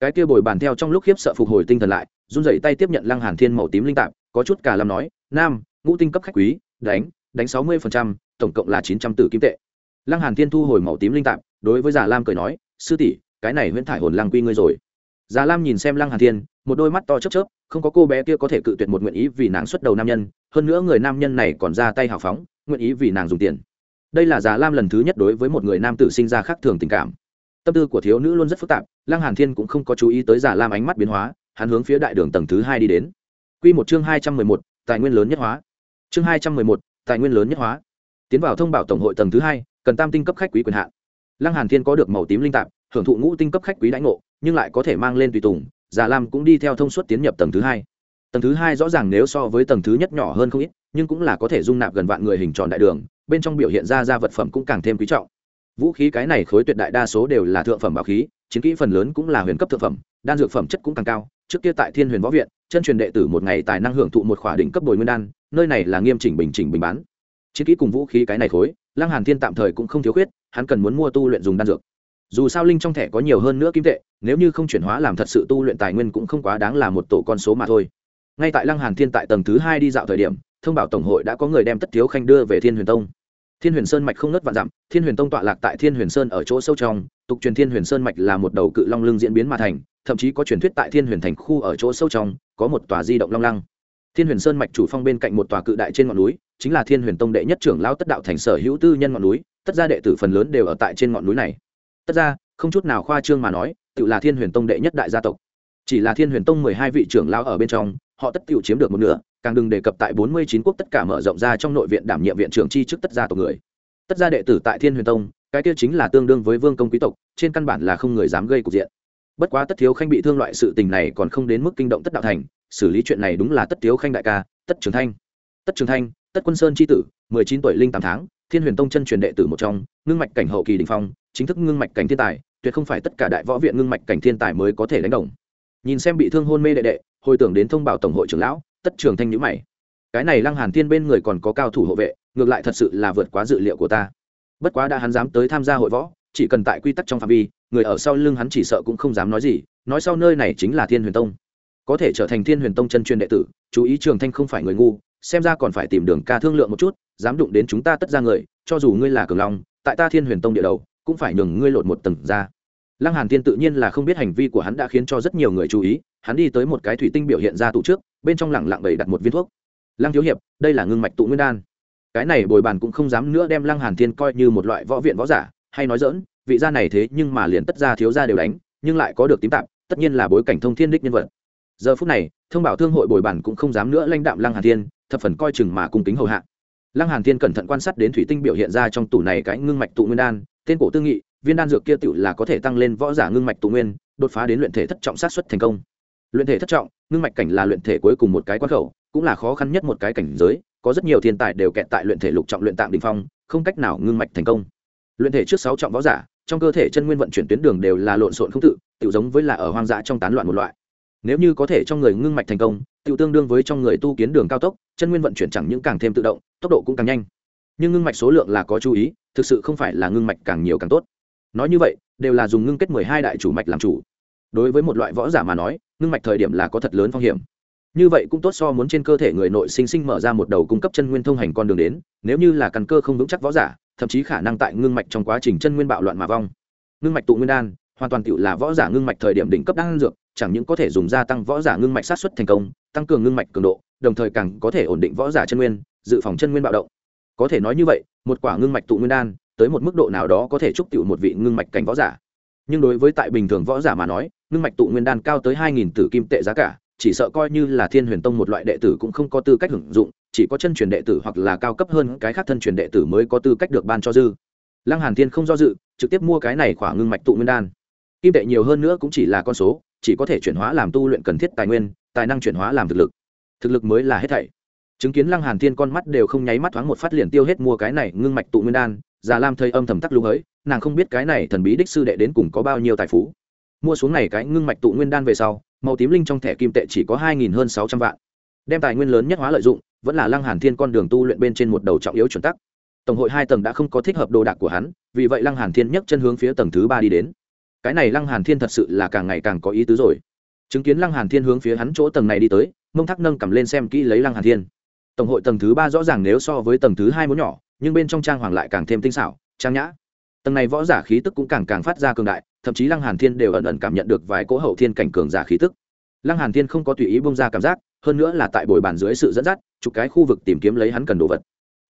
Cái kia bồi bàn theo trong lúc khiếp sợ phục hồi tinh thần lại, run rẩy tay tiếp nhận lăng hàn thiên màu tím linh tạm có chút cả làm nói, nam, ngũ tinh cấp khách quý, đánh đánh sáu mươi tổng cộng là chín trăm tử kim tệ. Lăng hàn thiên thu hồi màu tím linh tạm đối với già lam cười nói, sư tỷ, cái này huyễn thải hồn lăng quy ngươi rồi. Già lam nhìn xem lăng hàn thiên một đôi mắt to chớp chớp không có cô bé kia có thể cự tuyệt một nguyện ý vì nàng xuất đầu nam nhân hơn nữa người nam nhân này còn ra tay hào phóng nguyện ý vì nàng dùng tiền. Đây là già lam lần thứ nhất đối với một người nam tử sinh ra khác thường tình cảm. Tâm tư của thiếu nữ luôn rất phức tạp lăng hàn thiên cũng không có chú ý tới già lam ánh mắt biến hóa hắn hướng phía đại đường tầng thứ hai đi đến. Quy một chương hai trăm mười một, tài nguyên lớn nhất hóa. Chương hai trăm mười một, tài nguyên lớn nhất hóa. Tiến vào thông báo tổng hội tầng thứ hai cần tam tinh cấp khách quý quyền hạn. Lăng hàn thiên có được màu tím linh tạp hưởng thụ ngũ tinh cấp khách quý đãi ngộ nhưng lại có thể mang lên tùy tùng già lam cũng đi theo thông suốt tiến nhập tầng thứ hai. Tầng thứ hai rõ ràng nếu so với tầng thứ nhất nhỏ hơn không ít, nhưng cũng là có thể dung nạp gần vạn người hình tròn đại đường, bên trong biểu hiện ra ra vật phẩm cũng càng thêm quý trọng. Vũ khí cái này khối tuyệt đại đa số đều là thượng phẩm bảo khí, chiến kỹ phần lớn cũng là huyền cấp thượng phẩm, đan dược phẩm chất cũng càng cao. Trước kia tại thiên huyền võ viện, chân truyền đệ tử một ngày tài năng hưởng thụ một khỏa đỉnh cấp bồi nguyên đan, nơi này là nghiêm chỉnh bình chỉnh bình bán. Chiến kỹ cùng vũ khí cái này khối, lăng hàn thiên tạm thời cũng không thiếu khuyết, hắn cần muốn mua tu luyện dùng đan dược dù sao linh trong thẻ có nhiều hơn nữa kim tệ, nếu như không chuyển hóa làm thật sự tu luyện tài nguyên cũng không quá đáng là một tổ con số mà thôi. Ngay tại lăng hàn thiên tại tầng thứ hai đi dạo thời điểm, thông báo tổng hội đã có người đem tất thiếu khanh đưa về thiên huyền tông. Thiên huyền sơn mạch không nớt vạn dặm, thiên huyền tông tọa lạc tại thiên huyền sơn ở chỗ sâu trong, tục truyền thiên huyền sơn mạch là một đầu cự long lưng diễn biến mà thành, thậm chí có truyền thuyết tại thiên huyền thành khu ở chỗ sâu trong, có một tòa di động long lăng. Thiên huyền sơn mạch chủ phong bên cạnh một tòa cự đại trên ngọn núi, chính là thiên huyền tông đệ nhất trưởng lao tất đạo thành sở hữu tư nhân ngọn núi, tất gia đệ tử phần lớn đều ở tại trên ngọn núi này tất ra, không chút nào khoa trương mà nói tự là thiên huyền tông đệ nhất đại gia tộc. Chỉ là thiên huyền tông mười hai vị trưởng lao ở bên trong, họ tất tự chiếm được một nửa, càng đừng đề cập tại bốn mươi chín quốc tất cả mở rộng ra trong nội viện đảm nhiệm viện trưởng chi chức tất gia tộc người. Tất gia đệ tử tại thiên huyền tông, cái kia chính là tương đương với vương công quý tộc, trên căn bản là không người dám gây cục diện. Bất quá tất thiếu khanh bị thương loại sự tình này còn không đến mức kinh động tất đạo thành, xử lý chuyện này đúng là tất thiếu khanh đại ca, tất trường thanh. Tất trường thanh, tất quân sơn c tử, mười chín tuổi linh tám tháng thiên huyền tông chân truyền đệ tử một trong, ngưng mạch cảnh hậu kỳ đình phong, chính thức ngưng mạch cảnh thiên tài, tuyệt không phải tất cả đại võ viện ngưng mạch cảnh thiên tài mới có thể đánh đồng. Nhìn xem bị thương hôn mê đệ đệ, hồi tưởng đến thông báo tổng hội trưởng lão, tất trường thanh nhữ mày. Cái này lăng hàn thiên bên người còn có cao thủ hộ vệ, ngược lại thật sự là vượt quá dự liệu của ta. Bất quá đã hắn dám tới tham gia hội võ, chỉ cần tại quy tắc trong phạm vi, người ở sau lưng hắn chỉ sợ cũng không dám nói gì, nói sau nơi này chính là thiên huyền tông. Có thể trở thành thiên huyền tông chân truyền đệ tử, chú ý trường thanh không phải người ngu xem ra còn phải tìm đường ca thương lượng một chút, dám đụng đến chúng ta tất ra người, cho dù ngươi là cường long, tại ta thiên huyền tông địa đầu, cũng phải nhường ngươi lột một tầng ra. Lăng hàn thiên tự nhiên là không biết hành vi của hắn đã khiến cho rất nhiều người chú ý, hắn đi tới một cái thủy tinh biểu hiện ra tủ trước, bên trong lẳng lặng bày đặt một viên thuốc. Lăng thiếu hiệp, đây là ngưng mạch tụ nguyên đan. Cái này bồi bàn cũng không dám nữa đem lăng hàn thiên coi như một loại võ viện võ giả, hay nói dỡn vị gia này thế nhưng mà liền tất gia thiếu gia đều đánh, nhưng lại có được tím tạm, tất nhiên là bối cảnh thông thiên đích nhân vật. Giờ phút này, thông bảo thương hội bồi bàn cũng không dám nữa lãnh đạm lăng hàn thiên thập phần coi chừng mà cung kính hầu hạ. Lăng hàn thiên cẩn thận quan sát đến thủy tinh biểu hiện ra trong tủ này cái ngưng mạch tụ nguyên đan, tên cổ tư nghị, viên đan dược kia tựu là có thể tăng lên võ giả ngưng mạch tụ nguyên, đột phá đến luyện thể thất trọng sát xuất thành công. Luyện thể thất trọng, ngưng mạch cảnh là luyện thể cuối cùng một cái quan khẩu, cũng là khó khăn nhất một cái cảnh giới, có rất nhiều thiên tài đều kẹt tại luyện thể lục trọng luyện tạm đỉnh phong, không cách nào ngưng mạch thành công. Luyện thể trước sáu trọng võ giả, trong cơ thể chân nguyên vận chuyển tuyến đường đều là lộn xộn không tự tự giống với là ở hoang dã trong tán loạn một loại nếu như có thể trong người ngưng mạch thành công tự tương đương với trong người tu kiến đường cao tốc, chân nguyên vận chuyển chẳng những càng thêm tự động, tốc độ cũng càng nhanh. Nhưng ngưng mạch số lượng là có chú ý, thực sự không phải là ngưng mạch càng nhiều càng tốt. Nói như vậy, đều là dùng ngưng kết mười hai đại chủ mạch làm chủ. Đối với một loại võ giả mà nói, ngưng mạch thời điểm là có thật lớn phong hiểm. Như vậy cũng tốt so muốn trên cơ thể người nội sinh sinh mở ra một đầu cung cấp chân nguyên thông hành con đường đến, nếu như là căn cơ không vững chắc võ giả, thậm chí khả năng tại ngưng mạch trong quá trình chân nguyên bạo loạn mà vong. Ngưng mạch tụ nguyên đan, hoàn toàn tự là võ giả ngưng mạch thời điểm đỉnh cấp đan dược chẳng những có thể dùng gia tăng võ giả ngưng mạch sát xuất thành công, tăng cường ngưng mạch cường độ, đồng thời càng có thể ổn định võ giả chân nguyên, dự phòng chân nguyên bạo động. Có thể nói như vậy, một quả ngưng mạch tụ nguyên đan, tới một mức độ nào đó có thể chúc tựu một vị ngưng mạch cảnh võ giả. Nhưng đối với tại bình thường võ giả mà nói, ngưng mạch tụ nguyên đan cao tới hai nghìn tử kim tệ giá cả, chỉ sợ coi như là thiên huyền tông một loại đệ tử cũng không có tư cách hưởng dụng, chỉ có chân truyền đệ tử hoặc là cao cấp hơn cái khác thân truyền đệ tử mới có tư cách được ban cho dư. Lăng hàn thiên không do dự, trực tiếp mua cái này khỏa ngưng mạch tụ nguyên đan. Kim tệ nhiều hơn nữa cũng chỉ là con số chỉ có thể chuyển hóa làm tu luyện cần thiết tài nguyên, tài năng chuyển hóa làm thực lực. Thực lực mới là hết thảy. Chứng kiến lăng hàn thiên con mắt đều không nháy mắt thoáng một phát liền tiêu hết mua cái này ngưng mạch tụ nguyên đan, già lam thây âm thầm tắc lung ấy, nàng không biết cái này thần bí đích sư đệ đến cùng có bao nhiêu tài phú. Mua xuống này cái ngưng mạch tụ nguyên đan về sau, màu tím linh trong thẻ kim tệ chỉ có hai nghìn hơn sáu trăm vạn. Đem tài nguyên lớn nhất hóa lợi dụng, vẫn là lăng hàn thiên con đường tu luyện bên trên một đầu trọng yếu chuẩn tắc. Tổng hội hai tầng đã không có thích hợp đồ đạc của hắn, vì vậy lăng hàn thiên nhấc chân hướng phía tầng thứ ba đi đến cái này lăng hàn thiên thật sự là càng ngày càng có ý tứ rồi. Chứng kiến lăng hàn thiên hướng phía hắn chỗ tầng này đi tới, mông Thác nâng cầm lên xem kỹ lấy lăng hàn thiên. Tổng hội tầng thứ ba rõ ràng nếu so với tầng thứ hai muốn nhỏ, nhưng bên trong trang hoàng lại càng thêm tinh xảo, trang nhã. Tầng này võ giả khí tức cũng càng càng phát ra cường đại, thậm chí lăng hàn thiên đều ẩn ẩn cảm nhận được vài cỗ hậu thiên cảnh cường giả khí tức. Lăng hàn thiên không có tùy ý bông ra cảm giác, hơn nữa là tại bồi bàn dưới sự dẫn dắt, chụp cái khu vực tìm kiếm lấy hắn cần đồ vật.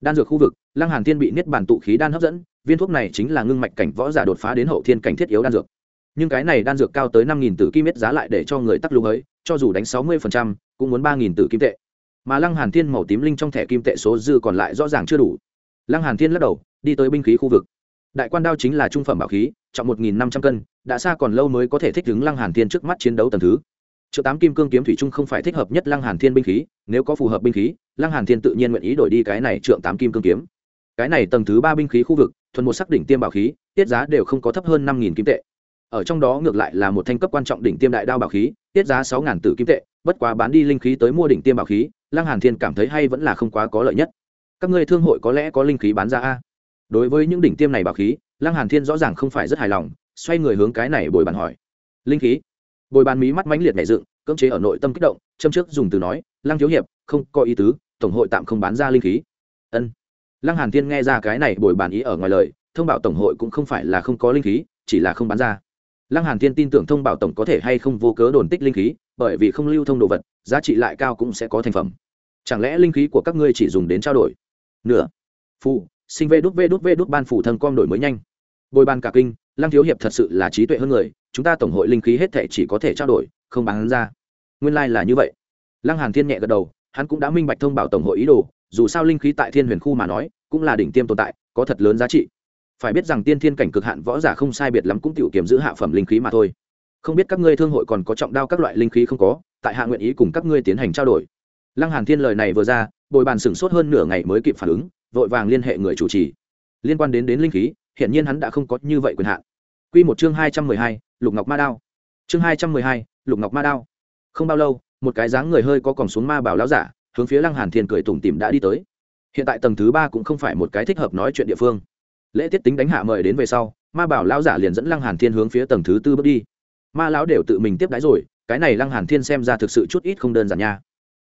Đan dược khu vực, lăng hàn thiên bị niết bàn tụ khí đan hấp dẫn, viên thuốc này chính là ngưng mạch cảnh võ giả đột phá đến hậu thiên cảnh thiết yếu đan dược nhưng cái này đan dược cao tới năm nghìn tử kim mét giá lại để cho người tắc lưu ấy, cho dù đánh sáu mươi cũng muốn ba nghìn tử kim tệ. Mà lăng hàn thiên màu tím linh trong thẻ kim tệ số dư còn lại rõ ràng chưa đủ. Lăng hàn thiên lắc đầu, đi tới binh khí khu vực. Đại quan đao chính là trung phẩm bảo khí, trọng một nghìn năm trăm cân, đã xa còn lâu mới có thể thích ứng lăng hàn thiên trước mắt chiến đấu tầm thứ. Triệu tám kim cương kiếm thủy trung không phải thích hợp nhất lăng hàn thiên binh khí, nếu có phù hợp binh khí, lăng hàn thiên tự nhiên nguyện ý đổi đi cái này trượng tám kim cương kiếm. Cái này tầng thứ ba binh khí khu vực, thuần một sắc đỉnh tiêm bảo khí, tiết giá đều không có thấp hơn năm nghìn kim tệ ở trong đó ngược lại là một thanh cấp quan trọng đỉnh tiêm đại đao bảo khí, tiết giá sáu ngàn tử kim tệ, bất quá bán đi linh khí tới mua đỉnh tiêm bảo khí, lăng hàn thiên cảm thấy hay vẫn là không quá có lợi nhất. Các ngươi thương hội có lẽ có linh khí bán ra a? Đối với những đỉnh tiêm này bảo khí, lăng hàn thiên rõ ràng không phải rất hài lòng, xoay người hướng cái này bồi bàn hỏi. Linh khí? Bồi bàn mí mắt mãnh liệt nhảy dựng, cưỡng chế ở nội tâm kích động, châm trước dùng từ nói, lăng thiếu hiệp, không có ý tứ, tổng hội tạm không bán ra linh khí. Ân. Lăng hàn thiên nghe ra cái này bồi bàn ý ở ngoài lời, thông báo tổng hội cũng không phải là không có linh khí, chỉ là không bán ra lăng hàn thiên tin tưởng thông báo tổng có thể hay không vô cớ đồn tích linh khí, bởi vì không lưu thông đồ vật, giá trị lại cao cũng sẽ có thành phẩm. Chẳng lẽ linh khí của các ngươi chỉ dùng đến trao đổi? Nửa. Phụ sinh vê đút vê đút vê đút ban phủ thân com đổi mới nhanh. Bồi ban cả kinh, lăng thiếu hiệp thật sự là trí tuệ hơn người, chúng ta tổng hội linh khí hết thể chỉ có thể trao đổi, không bán ra. Nguyên lai là như vậy. Lăng hàn thiên nhẹ gật đầu, hắn cũng đã minh bạch thông báo tổng hội ý đồ, dù sao linh khí tại thiên huyền khu mà nói, cũng là đỉnh tiêm tồn tại, có thật lớn giá trị phải biết rằng tiên thiên cảnh cực hạn võ giả không sai biệt lắm cũng tiểu kiểm giữ hạ phẩm linh khí mà thôi. Không biết các ngươi thương hội còn có trọng đao các loại linh khí không có tại hạ nguyện ý cùng các ngươi tiến hành trao đổi. Lăng hàn thiên lời này vừa ra bồi bàn sửng sốt hơn nửa ngày mới kịp phản ứng vội vàng liên hệ người chủ trì. Liên quan đến đến linh khí hiện nhiên hắn đã không có như vậy quyền hạn. Quy một chương hai trăm mười hai, lục ngọc ma đao. Chương hai trăm mười hai, lục ngọc ma đao. Không bao lâu một cái dáng người hơi có còng xuống ma bảo lão giả hướng phía lăng hàn thiên cười tủm tỉm đã đi tới. Hiện tại tầng thứ ba cũng không phải một cái thích hợp nói chuyện địa phương lễ tiết tính đánh hạ mời đến về sau, ma bảo lão giả liền dẫn lăng hàn thiên hướng phía tầng thứ tư bước đi. Ma lão đều tự mình tiếp đái rồi, cái này lăng hàn thiên xem ra thực sự chút ít không đơn giản nha.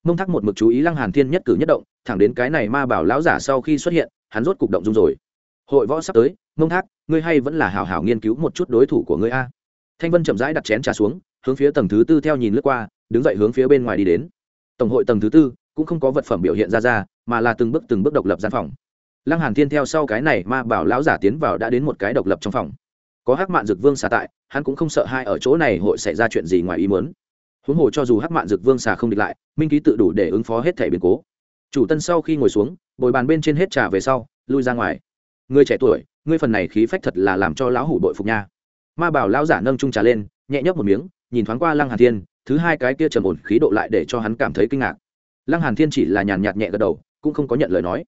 Mông thắc một mực chú ý lăng hàn thiên nhất cử nhất động, thẳng đến cái này ma bảo lão giả sau khi xuất hiện, hắn rốt cục động dung rồi. Hội võ sắp tới, mông thác, ngươi hay vẫn là hảo hảo nghiên cứu một chút đối thủ của ngươi a. Thanh vân chậm rãi đặt chén trà xuống, hướng phía tầng thứ tư theo nhìn lướt qua, đứng dậy hướng phía bên ngoài đi đến. Tổng hội tầng thứ tư, cũng không có vật phẩm biểu hiện ra ra, mà là từng bước từng bước độc lập gian phòng lăng hàn thiên theo sau cái này ma bảo lão giả tiến vào đã đến một cái độc lập trong phòng. Có hắc mạn dược vương xà tại, hắn cũng không sợ hai ở chỗ này hội xảy ra chuyện gì ngoài ý muốn. Huống hồ cho dù hắc mạn dược vương xà không địch lại, minh ký tự đủ để ứng phó hết thể biến cố. Chủ tân sau khi ngồi xuống, bồi bàn bên trên hết trà về sau, lui ra ngoài. Người trẻ tuổi, ngươi phần này khí phách thật là làm cho lão hủ bội phục nha. Ma bảo lão giả nâng trung trà lên, nhẹ nhấp một miếng, nhìn thoáng qua lăng hàn thiên, thứ hai cái kia trầm ổn khí độ lại để cho hắn cảm thấy kinh ngạc. Lăng hàn thiên chỉ là nhàn nhạt nhẹ gật đầu, cũng không có nhận lời nói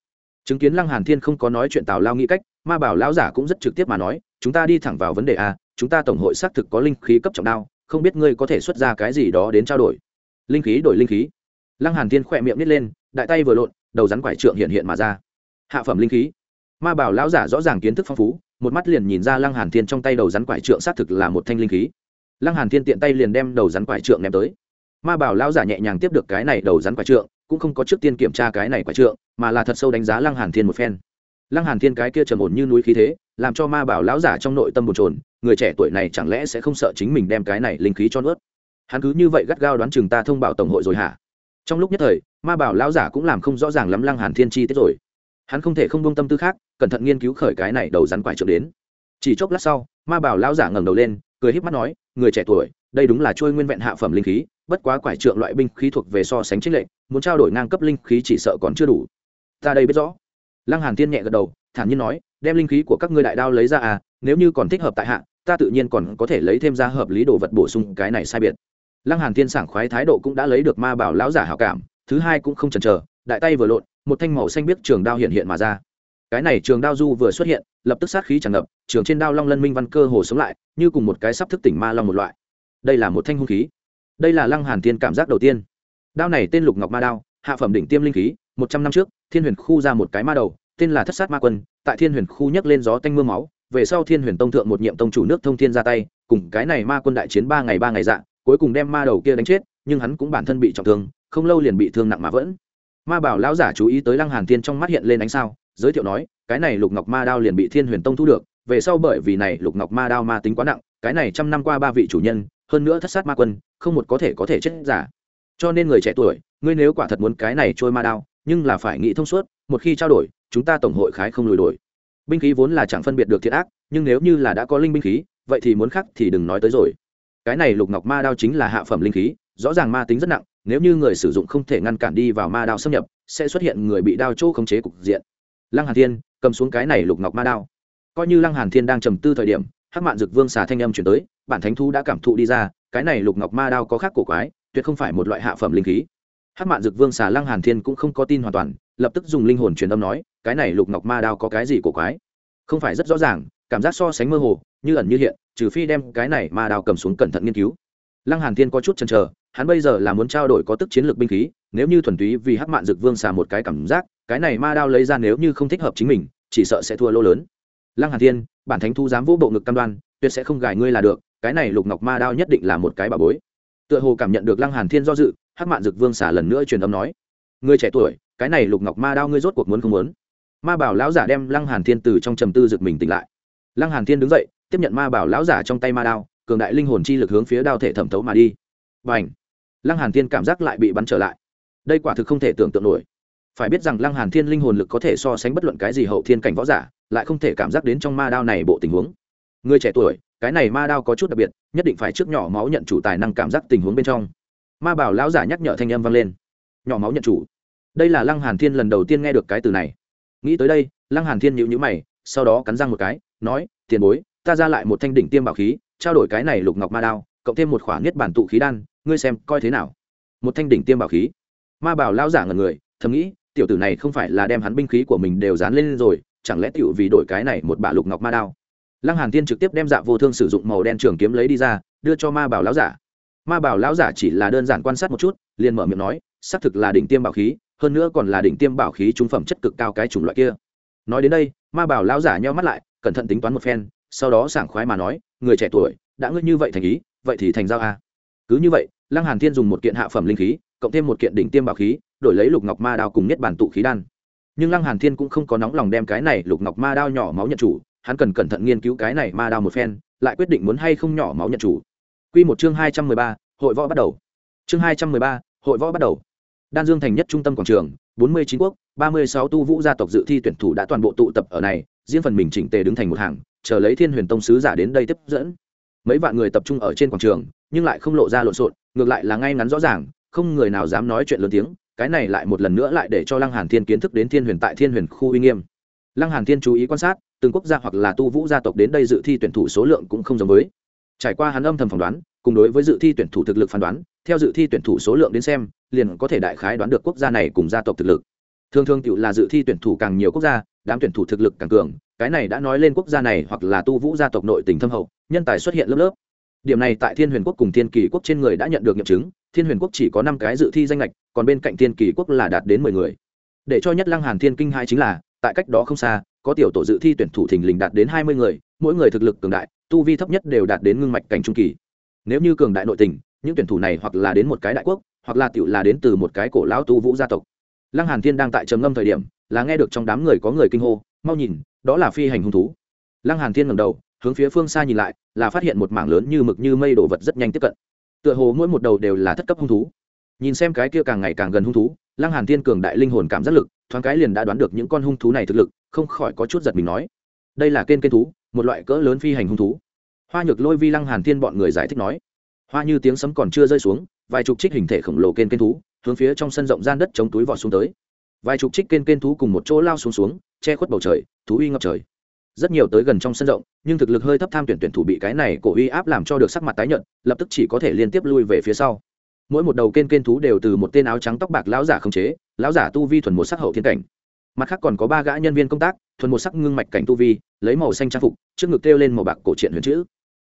chứng kiến lăng hàn thiên không có nói chuyện tào lao nghĩ cách, ma bảo lão giả cũng rất trực tiếp mà nói, chúng ta đi thẳng vào vấn đề a, chúng ta tổng hội xác thực có linh khí cấp trọng đao, không biết ngươi có thể xuất ra cái gì đó đến trao đổi. Linh khí, đổi linh khí. Lăng hàn thiên khỏe miệng nít lên, đại tay vừa lộn, đầu rắn quải trượng hiện hiện mà ra. Hạ phẩm linh khí. Ma bảo lão giả rõ ràng kiến thức phong phú, một mắt liền nhìn ra lăng hàn thiên trong tay đầu rắn quải trượng xác thực là một thanh linh khí. Lăng hàn thiên tiện tay liền đem đầu rắn quải trượng ném tới. Ma bảo lão giả nhẹ nhàng tiếp được cái này đầu rắn quải trượng cũng không có trước tiên kiểm tra cái này quả trượng, mà là thật sâu đánh giá lăng hàn thiên một phen. Lăng hàn thiên cái kia trầm ổn như núi khí thế, làm cho ma bảo lão giả trong nội tâm bồn chồn, người trẻ tuổi này chẳng lẽ sẽ không sợ chính mình đem cái này linh khí cho nuốt? Hắn cứ như vậy gắt gao đoán chừng ta thông báo tổng hội rồi hả? Trong lúc nhất thời, ma bảo lão giả cũng làm không rõ ràng lắm lăng hàn thiên chi tiết rồi. Hắn không thể không buông tâm tư khác, cẩn thận nghiên cứu khởi cái này đầu rắn quải trượng đến. Chỉ chốc lát sau, ma bảo lão giả ngẩng đầu lên, cười híp mắt nói, người trẻ tuổi, đây đúng là trôi nguyên vẹn hạ phẩm linh khí bất quá quải trượng loại binh khí thuộc về so sánh chính lệnh muốn trao đổi ngang cấp linh khí chỉ sợ còn chưa đủ. Ta đây biết rõ. Lăng hàn thiên nhẹ gật đầu, thản nhiên nói, đem linh khí của các ngươi đại đao lấy ra à nếu như còn thích hợp tại hạ, ta tự nhiên còn có thể lấy thêm ra hợp lý đồ vật bổ sung cái này sai biệt. Lăng hàn thiên sảng khoái thái độ cũng đã lấy được ma bảo lão giả hảo cảm, thứ hai cũng không chần chờ, đại tay vừa lộn, một thanh màu xanh biếc trường đao hiện hiện mà ra. Cái này trường đao du vừa xuất hiện, lập tức sát khí tràn ngập, trường trên đao long lân minh văn cơ hồ sống lại, như cùng một cái sắp thức tỉnh ma long một loại. Đây là một thanh hung khí đây là lăng hàn thiên cảm giác đầu tiên. Đao này tên lục ngọc ma đao, hạ phẩm đỉnh tiêm linh khí, một trăm năm trước, thiên huyền khu ra một cái ma đầu, tên là thất sát ma quân, tại thiên huyền khu nhấc lên gió tanh mưa máu, về sau thiên huyền tông thượng một nhiệm tông chủ nước thông thiên ra tay, cùng cái này ma quân đại chiến ba ngày ba ngày dạ cuối cùng đem ma đầu kia đánh chết, nhưng hắn cũng bản thân bị trọng thương, không lâu liền bị thương nặng mà vẫn. Ma bảo lão giả chú ý tới lăng hàn thiên trong mắt hiện lên ánh sao, giới thiệu nói, cái này lục ngọc ma đao liền bị thiên huyền tông thu được, về sau bởi vì này lục ngọc ma đao ma tính quá nặng, cái này trăm năm qua ba vị chủ nhân hơn nữa thất sát ma quân, không một có thể có thể chết giả. Cho nên người trẻ tuổi, ngươi nếu quả thật muốn cái này trôi ma đao, nhưng là phải nghĩ thông suốt, một khi trao đổi, chúng ta tổng hội khái không lùi đổi binh khí vốn là chẳng phân biệt được thiệt ác, nhưng nếu như là đã có linh binh khí, vậy thì muốn khắc thì đừng nói tới rồi. Cái này lục ngọc ma đao chính là hạ phẩm linh khí, rõ ràng ma tính rất nặng, nếu như người sử dụng không thể ngăn cản đi vào ma đao xâm nhập, sẽ xuất hiện người bị đao chỗ khống chế cục diện. Lăng hàn thiên, cầm xuống cái này lục ngọc ma đao. Coi như lăng hàn thiên đang trầm tư thời điểm hắc mạn dực vương xà thanh âm chuyển tới, bản thánh thú đã cảm thụ đi ra, cái này lục ngọc ma đao có khác cổ quái, tuyệt không phải một loại hạ phẩm linh khí. Hắc mạn dực vương xà lăng hàn thiên cũng không có tin hoàn toàn, lập tức dùng linh hồn truyền âm nói, cái này lục ngọc ma đao có cái gì cổ quái? Không phải rất rõ ràng, cảm giác so sánh mơ hồ, như ẩn như hiện, trừ phi đem cái này ma đao cầm xuống cẩn thận nghiên cứu. Lăng hàn thiên có chút chần chờ, hắn bây giờ là muốn trao đổi có tức chiến lược binh khí, nếu như thuần túy vì hắc mạn dực vương xà một cái cảm giác, cái này ma đao lấy ra nếu như không thích hợp chính mình, chỉ sợ sẽ thua lô lớn. Lăng hàn thiên bản thánh thu dám vũ bộ ngực cam đoan, tuyệt sẽ không gài ngươi là được, cái này lục ngọc ma đao nhất định là một cái bà bối. Tựa hồ cảm nhận được lăng hàn thiên do dự, hắc mạn dực vương xả lần nữa truyền âm nói, ngươi trẻ tuổi, cái này lục ngọc ma đao ngươi rốt cuộc muốn không muốn? Ma bảo lão giả đem lăng hàn thiên từ trong trầm tư giật mình tỉnh lại. Lăng hàn thiên đứng dậy, tiếp nhận ma bảo lão giả trong tay ma đao, cường đại linh hồn chi lực hướng phía đao thể thẩm thấu mà đi. Bành! Lăng hàn thiên cảm giác lại bị bắn trở lại. Đây quả thực không thể tưởng tượng nổi phải biết rằng lăng hàn thiên linh hồn lực có thể so sánh bất luận cái gì hậu thiên cảnh võ giả, lại không thể cảm giác đến trong ma đao này bộ tình huống. Người trẻ tuổi, cái này ma đao có chút đặc biệt, nhất định phải trước nhỏ máu nhận chủ tài năng cảm giác tình huống bên trong. Ma bảo lão giả nhắc nhở thanh âm vang lên. Nhỏ máu nhận chủ. Đây là lăng hàn thiên lần đầu tiên nghe được cái từ này. Nghĩ tới đây, lăng hàn thiên nhíu nhíu mày, sau đó cắn răng một cái, nói, tiền bối, ta ra lại một thanh đỉnh tiêm bảo khí, trao đổi cái này lục ngọc ma đao, cộng thêm một khoản niết bản tụ khí đan, ngươi xem coi thế nào? Một thanh đỉnh tiêm bảo khí. Ma bảo lão giả ngẩn người, thầm nghĩ tiểu tử này không phải là đem hắn binh khí của mình đều dán lên rồi, chẳng lẽ tiểu vì đổi cái này một bả lục ngọc ma đao? Lăng hàn tiên trực tiếp đem dạ vô thương sử dụng màu đen trường kiếm lấy đi ra, đưa cho ma bảo lão giả. Ma bảo lão giả chỉ là đơn giản quan sát một chút, liền mở miệng nói, xác thực là đỉnh tiêm bảo khí, hơn nữa còn là đỉnh tiêm bảo khí trung phẩm chất cực cao cái chủng loại kia. Nói đến đây, ma bảo lão giả nheo mắt lại, cẩn thận tính toán một phen, sau đó sảng khoái mà nói, người trẻ tuổi, đã ngươi như vậy thành ý, vậy thì thành giao a. Cứ như vậy, lăng hàn thiên dùng một kiện hạ phẩm linh khí, cộng thêm một kiện đỉnh tiêm bảo khí đổi lấy lục ngọc ma đao cùng nhất bản tụ khí đan. Nhưng lăng hàn thiên cũng không có nóng lòng đem cái này lục ngọc ma đao nhỏ máu nhận chủ hắn cần cẩn thận nghiên cứu cái này ma đao một phen lại quyết định muốn hay không nhỏ máu nhận chủ. Quy một chương hai trăm mười ba, hội võ bắt đầu. Chương hai trăm mười ba, hội võ bắt đầu. Đan dương thành nhất trung tâm quảng trường bốn mươi chín quốc ba mươi sáu tu vũ gia tộc dự thi tuyển thủ đã toàn bộ tụ tập ở này riêng phần mình chỉnh tề đứng thành một hàng chờ lấy thiên huyền tông sứ giả đến đây tiếp dẫn. Mấy vạn người tập trung ở trên quảng trường nhưng lại không lộ ra lộn xộn ngược lại là ngay ngắn rõ ràng không người nào dám nói chuyện lớn tiếng cái này lại một lần nữa lại để cho lăng hàn thiên kiến thức đến thiên huyền tại thiên huyền khu uy nghiêm. Lăng hàn thiên chú ý quan sát, từng quốc gia hoặc là tu vũ gia tộc đến đây dự thi tuyển thủ số lượng cũng không giống với. Trải qua hắn âm thầm phỏng đoán, cùng đối với dự thi tuyển thủ thực lực phán đoán, theo dự thi tuyển thủ số lượng đến xem, liền có thể đại khái đoán được quốc gia này cùng gia tộc thực lực. Thường thường tự là dự thi tuyển thủ càng nhiều quốc gia, đám tuyển thủ thực lực càng cường, cái này đã nói lên quốc gia này hoặc là tu vũ gia tộc nội tình thâm hậu, nhân tài xuất hiện lớp lớp. Điểm này tại thiên huyền quốc cùng thiên kỳ quốc trên người đã nhận được nghiệm chứng thiên huyền quốc chỉ có năm cái dự thi danh lệch còn bên cạnh thiên kỳ quốc là đạt đến mười người. Để cho nhất lăng hàn thiên kinh hai chính là, tại cách đó không xa, có tiểu tổ dự thi tuyển thủ thình lình đạt đến hai mươi người, mỗi người thực lực cường đại, tu vi thấp nhất đều đạt đến ngưng mạch cảnh trung kỳ. Nếu như cường đại nội tình, những tuyển thủ này hoặc là đến một cái đại quốc, hoặc là tiểu là đến từ một cái cổ lão tu vũ gia tộc. Lăng hàn thiên đang tại trầm ngâm thời điểm, là nghe được trong đám người có người kinh hô, mau nhìn, đó là phi hành hung thú. Lăng hàn thiên ngẩng đầu, hướng phía phương xa nhìn lại, là phát hiện một mảng lớn như mực như mây đổ vật rất nhanh tiếp cận tựa hồ mỗi một đầu đều là thất cấp hung thú. Nhìn xem cái kia càng ngày càng gần hung thú, lăng hàn thiên cường đại linh hồn cảm giác lực, thoáng cái liền đã đoán được những con hung thú này thực lực, không khỏi có chút giật mình nói, đây là kên kên thú, một loại cỡ lớn phi hành hung thú. Hoa nhược lôi vi lăng hàn thiên bọn người giải thích nói, hoa như tiếng sấm còn chưa rơi xuống, vài chục trích hình thể khổng lồ kên kên thú, hướng phía trong sân rộng gian đất chống túi vọt xuống tới. Vài chục trích kên kên thú cùng một chỗ lao xuống xuống, che khuất bầu trời, thú uy ngập trời rất nhiều tới gần trong sân rộng, nhưng thực lực hơi thấp tham tuyển tuyển thủ bị cái này cổ uy áp làm cho được sắc mặt tái nhợt, lập tức chỉ có thể liên tiếp lui về phía sau. Mỗi một đầu kên kên thú đều từ một tên áo trắng tóc bạc lão giả không chế, lão giả tu vi thuần một sắc hậu thiên cảnh. Mặt khác còn có ba gã nhân viên công tác, thuần một sắc ngưng mạch cảnh tu vi, lấy màu xanh trang phục, trước ngực kêu lên màu bạc cổ truyện huyền chữ.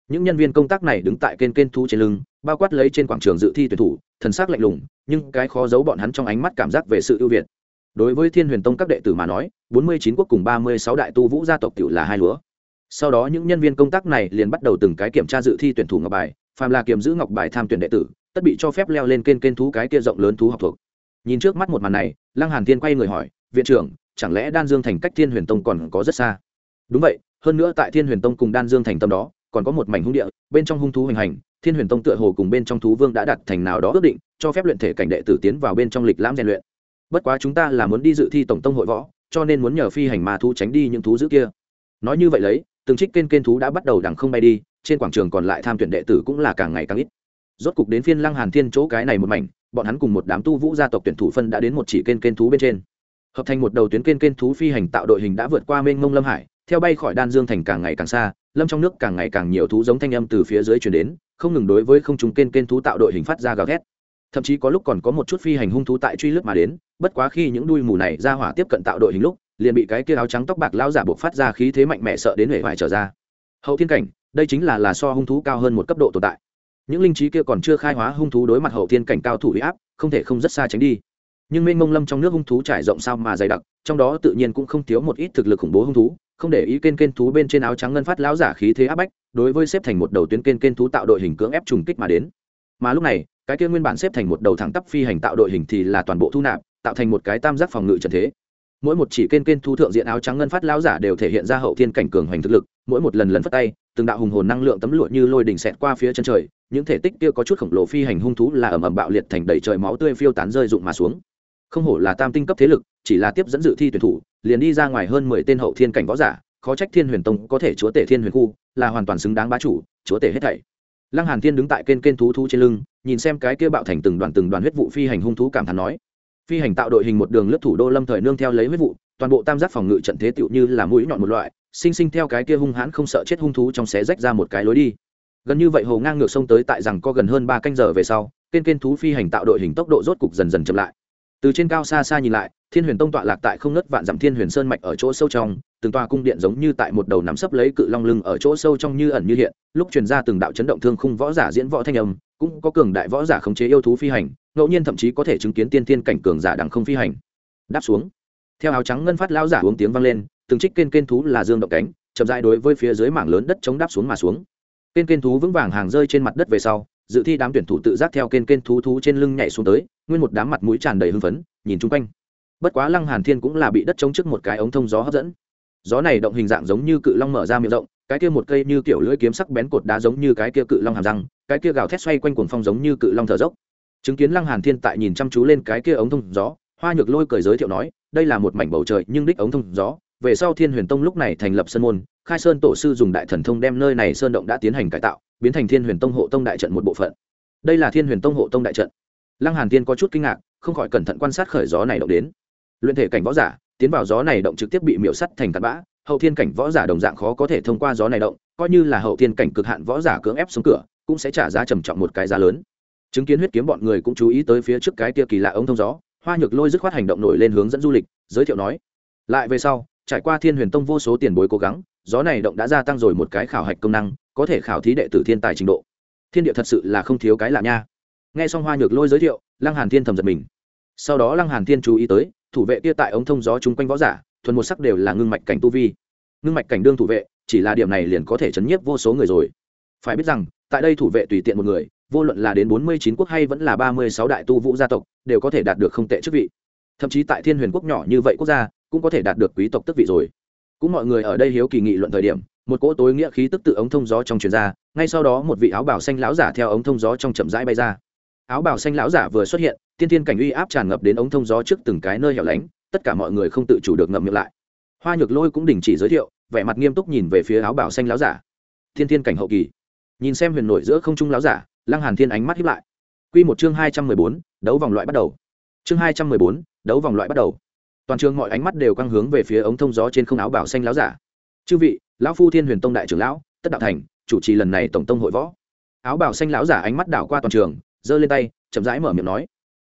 Những nhân viên công tác này đứng tại kên kên thú trên lưng, bao quát lấy trên quảng trường dự thi tuyển thủ, thần sắc lạnh lùng, nhưng cái khó giấu bọn hắn trong ánh mắt cảm giác về sự ưu việt đối với thiên huyền tông các đệ tử mà nói, bốn mươi chín quốc cùng ba mươi sáu đại tu vũ gia tộc cựu là hai lúa sau đó những nhân viên công tác này liền bắt đầu từng cái kiểm tra dự thi tuyển thủ ngọc bài, phàm là kiểm giữ ngọc bài tham tuyển đệ tử, tất bị cho phép leo lên kênh kênh thú cái kia rộng lớn thú học thuộc. Nhìn trước mắt một màn này, lăng hàn thiên quay người hỏi, viện trưởng, chẳng lẽ đan dương thành cách thiên huyền tông còn có rất xa? Đúng vậy, hơn nữa tại thiên huyền tông cùng đan dương thành tâm đó, còn có một mảnh hung địa, bên trong hung thú hoành hành, thiên huyền tông tựa hồ cùng bên trong thú vương đã đặt thành nào đó ước định, cho phép luyện thể cảnh đệ tử tiến vào bên trong lịch lãm rèn luyện bất quá chúng ta là muốn đi dự thi tổng tông hội võ, cho nên muốn nhờ phi hành ma thú tránh đi những thú dữ kia. Nói như vậy lấy, từng trích kênh kênh thú đã bắt đầu đằng không bay đi, trên quảng trường còn lại tham tuyển đệ tử cũng là càng ngày càng ít. Rốt cục đến phiên lăng hàn thiên chỗ cái này một mảnh, bọn hắn cùng một đám tu vũ gia tộc tuyển thủ phân đã đến một chỉ kênh kênh thú bên trên. Hợp thành một đầu tuyến kênh kênh thú phi hành tạo đội hình đã vượt qua mênh mông lâm hải, theo bay khỏi đan dương thành càng ngày càng xa, lâm trong nước càng ngày càng nhiều thú giống thanh âm từ phía dưới truyền đến, không ngừng đối với không chúng kênh kênh thú tạo đội hình phát ra gào thét thậm chí có lúc còn có một chút phi hành hung thú tại truy lướt mà đến, bất quá khi những đuôi mù này ra hỏa tiếp cận tạo đội hình lúc, liền bị cái kia áo trắng tóc bạc lao giả buộc phát ra khí thế mạnh mẽ sợ đến hệ hoại trở ra. Hậu thiên cảnh, đây chính là là so hung thú cao hơn một cấp độ tồn tại. Những linh trí kia còn chưa khai hóa hung thú đối mặt hậu thiên cảnh cao thủ huy áp, không thể không rất xa tránh đi. Nhưng mênh mông lâm trong nước hung thú trải rộng sao mà dày đặc, trong đó tự nhiên cũng không thiếu một ít thực lực khủng bố hung thú, không để ý kên kên thú bên trên áo trắng ngân phát lão giả khí thế áp bách, đối với xếp thành một đầu tuyến kên kên thú tạo đội hình cưỡng ép trùng kích mà đến. Mà lúc này cái kia nguyên bản xếp thành một đầu thẳng tắp phi hành tạo đội hình thì là toàn bộ thu nạp, tạo thành một cái tam giác phòng ngự trận thế. Mỗi một chỉ kên kên thu thượng diện áo trắng ngân phát lão giả đều thể hiện ra hậu thiên cảnh cường hoành thực lực, mỗi một lần lần phát tay, từng đạo hùng hồn năng lượng tấm lụa như lôi đỉnh xẹt qua phía chân trời, những thể tích kia có chút khổng lồ phi hành hung thú là ầm ầm bạo liệt thành đầy trời máu tươi phiêu tán rơi rụng mà xuống. Không hổ là tam tinh cấp thế lực, chỉ là tiếp dẫn dự thi tuyển thủ, liền đi ra ngoài hơn mười tên hậu thiên cảnh võ giả, khó trách thiên huyền tông có thể chúa tể thiên huyền khu, là hoàn toàn xứng đáng bá chủ, chúa tể hết thảy. Lăng hàn thiên đứng tại kên kên thú thú trên lưng nhìn xem cái kia bạo thành từng đoàn từng đoàn huyết vụ phi hành hung thú cảm thán nói. Phi hành tạo đội hình một đường lướt thủ đô lâm thời nương theo lấy huyết vụ, toàn bộ tam giác phòng ngự trận thế tựu như là mũi nhọn một loại, sinh sinh theo cái kia hung hãn không sợ chết hung thú trong xé rách ra một cái lối đi. Gần như vậy hồ ngang ngược sông tới tại rằng có gần hơn ba canh giờ về sau kên kên thú phi hành tạo đội hình tốc độ rốt cục dần dần chậm lại. Từ trên cao xa xa nhìn lại, thiên huyền tông tọa lạc tại không nớt vạn dặm thiên huyền sơn mạch ở chỗ sâu trong từng tòa cung điện giống như tại một đầu nắm sấp lấy cự long lưng ở chỗ sâu trong như ẩn như hiện, lúc truyền ra từng đạo chấn động thương khung võ giả diễn võ thanh âm, cũng có cường đại võ giả khống chế yêu thú phi hành, ngẫu nhiên thậm chí có thể chứng kiến tiên tiên cảnh cường giả đằng không phi hành. Đáp xuống, theo áo trắng ngân phát lao giả uống tiếng vang lên, từng trích kên kên thú là dương động cánh, chậm dại đối với phía dưới mảng lớn đất chống đáp xuống mà xuống. Kên kên thú vững vàng hàng rơi trên mặt đất về sau, dự thi đám tuyển thủ tự giác theo kên kên thú thú trên lưng nhảy xuống tới, nguyên một đám mặt mũi tràn đầy hưng phấn, nhìn chung quanh. Bất quá lăng hàn thiên cũng là bị đất chống trước một cái ống thông gió hấp dẫn gió này động hình dạng giống như cự long mở ra miệng rộng, cái kia một cây như kiểu lưỡi kiếm sắc bén cột đá giống như cái kia cự long hàm răng, cái kia gào thét xoay quanh cuồng phong giống như cự long thở dốc. Chứng kiến lăng hàn thiên tại nhìn chăm chú lên cái kia ống thông gió, hoa nhược lôi cười giới thiệu nói, đây là một mảnh bầu trời nhưng đích ống thông gió, về sau thiên huyền tông lúc này thành lập sơn môn, khai sơn tổ sư dùng đại thần thông đem nơi này sơn động đã tiến hành cải tạo, biến thành thiên huyền tông hộ tông đại trận một bộ phận. Đây là thiên huyền tông hộ tông đại trận. Lăng hàn thiên có chút kinh ngạc, không khỏi cẩn thận quan sát khởi gió này động đến. Luyện thể cảnh võ giả tiến vào gió này động trực tiếp bị miễu sắt thành cát bã, hậu thiên cảnh võ giả đồng dạng khó có thể thông qua gió này động, coi như là hậu thiên cảnh cực hạn võ giả cưỡng ép xuống cửa, cũng sẽ trả giá trầm trọng một cái giá lớn. Chứng kiến huyết kiếm bọn người cũng chú ý tới phía trước cái kia kỳ lạ ống thông gió, hoa nhược lôi dứt khoát hành động nổi lên hướng dẫn du lịch, giới thiệu nói, lại về sau, trải qua thiên huyền tông vô số tiền bối cố gắng, gió này động đã gia tăng rồi một cái khảo hạch công năng, có thể khảo thí đệ tử thiên tài trình độ. Thiên địa thật sự là không thiếu cái lạ nha. Nghe xong hoa nhược lôi giới thiệu, lăng hàn thiên thầm giật mình. Sau đó lăng hàn thiên chú ý tới thủ vệ kia tại ống thông gió chúng quanh võ giả, thuần một sắc đều là ngưng mạch cảnh tu vi. Ngưng mạch cảnh đương thủ vệ, chỉ là điểm này liền có thể chấn nhiếp vô số người rồi. Phải biết rằng, tại đây thủ vệ tùy tiện một người, vô luận là đến bốn mươi chín quốc hay vẫn là ba mươi sáu đại tu vũ gia tộc, đều có thể đạt được không tệ chức vị. Thậm chí tại thiên huyền quốc nhỏ như vậy quốc gia, cũng có thể đạt được quý tộc tức vị rồi. Cũng mọi người ở đây hiếu kỳ nghị luận thời điểm, một cỗ tối nghĩa khí tức tự ống thông gió trong truyền ra, ngay sau đó một vị áo bảo xanh lão giả theo ống thông gió trong chậm rãi bay ra áo bảo xanh lão giả vừa xuất hiện, tiên tiên cảnh uy áp tràn ngập đến ống thông gió trước từng cái nơi hẻo lánh, tất cả mọi người không tự chủ được ngậm miệng lại. Hoa nhược lôi cũng đình chỉ giới thiệu, vẻ mặt nghiêm túc nhìn về phía áo bảo xanh lão giả. Thiên tiên cảnh hậu kỳ. Nhìn xem huyền nổi giữa không trung lão giả, lăng hàn thiên ánh mắt hiếp lại. Quy một chương hai trăm mười bốn, đấu vòng loại bắt đầu. Chương hai trăm mười bốn, đấu vòng loại bắt đầu. Toàn trường mọi ánh mắt đều căng hướng về phía ống thông gió trên không áo bảo xanh lão giả. Chư vị, lão phu thiên huyền tông đại trưởng lão, tất đạo thành, chủ trì lần này tổng tông hội võ. Áo bảo xanh lão giả ánh mắt đảo qua toàn trường giơ lên tay, chậm rãi mở miệng nói.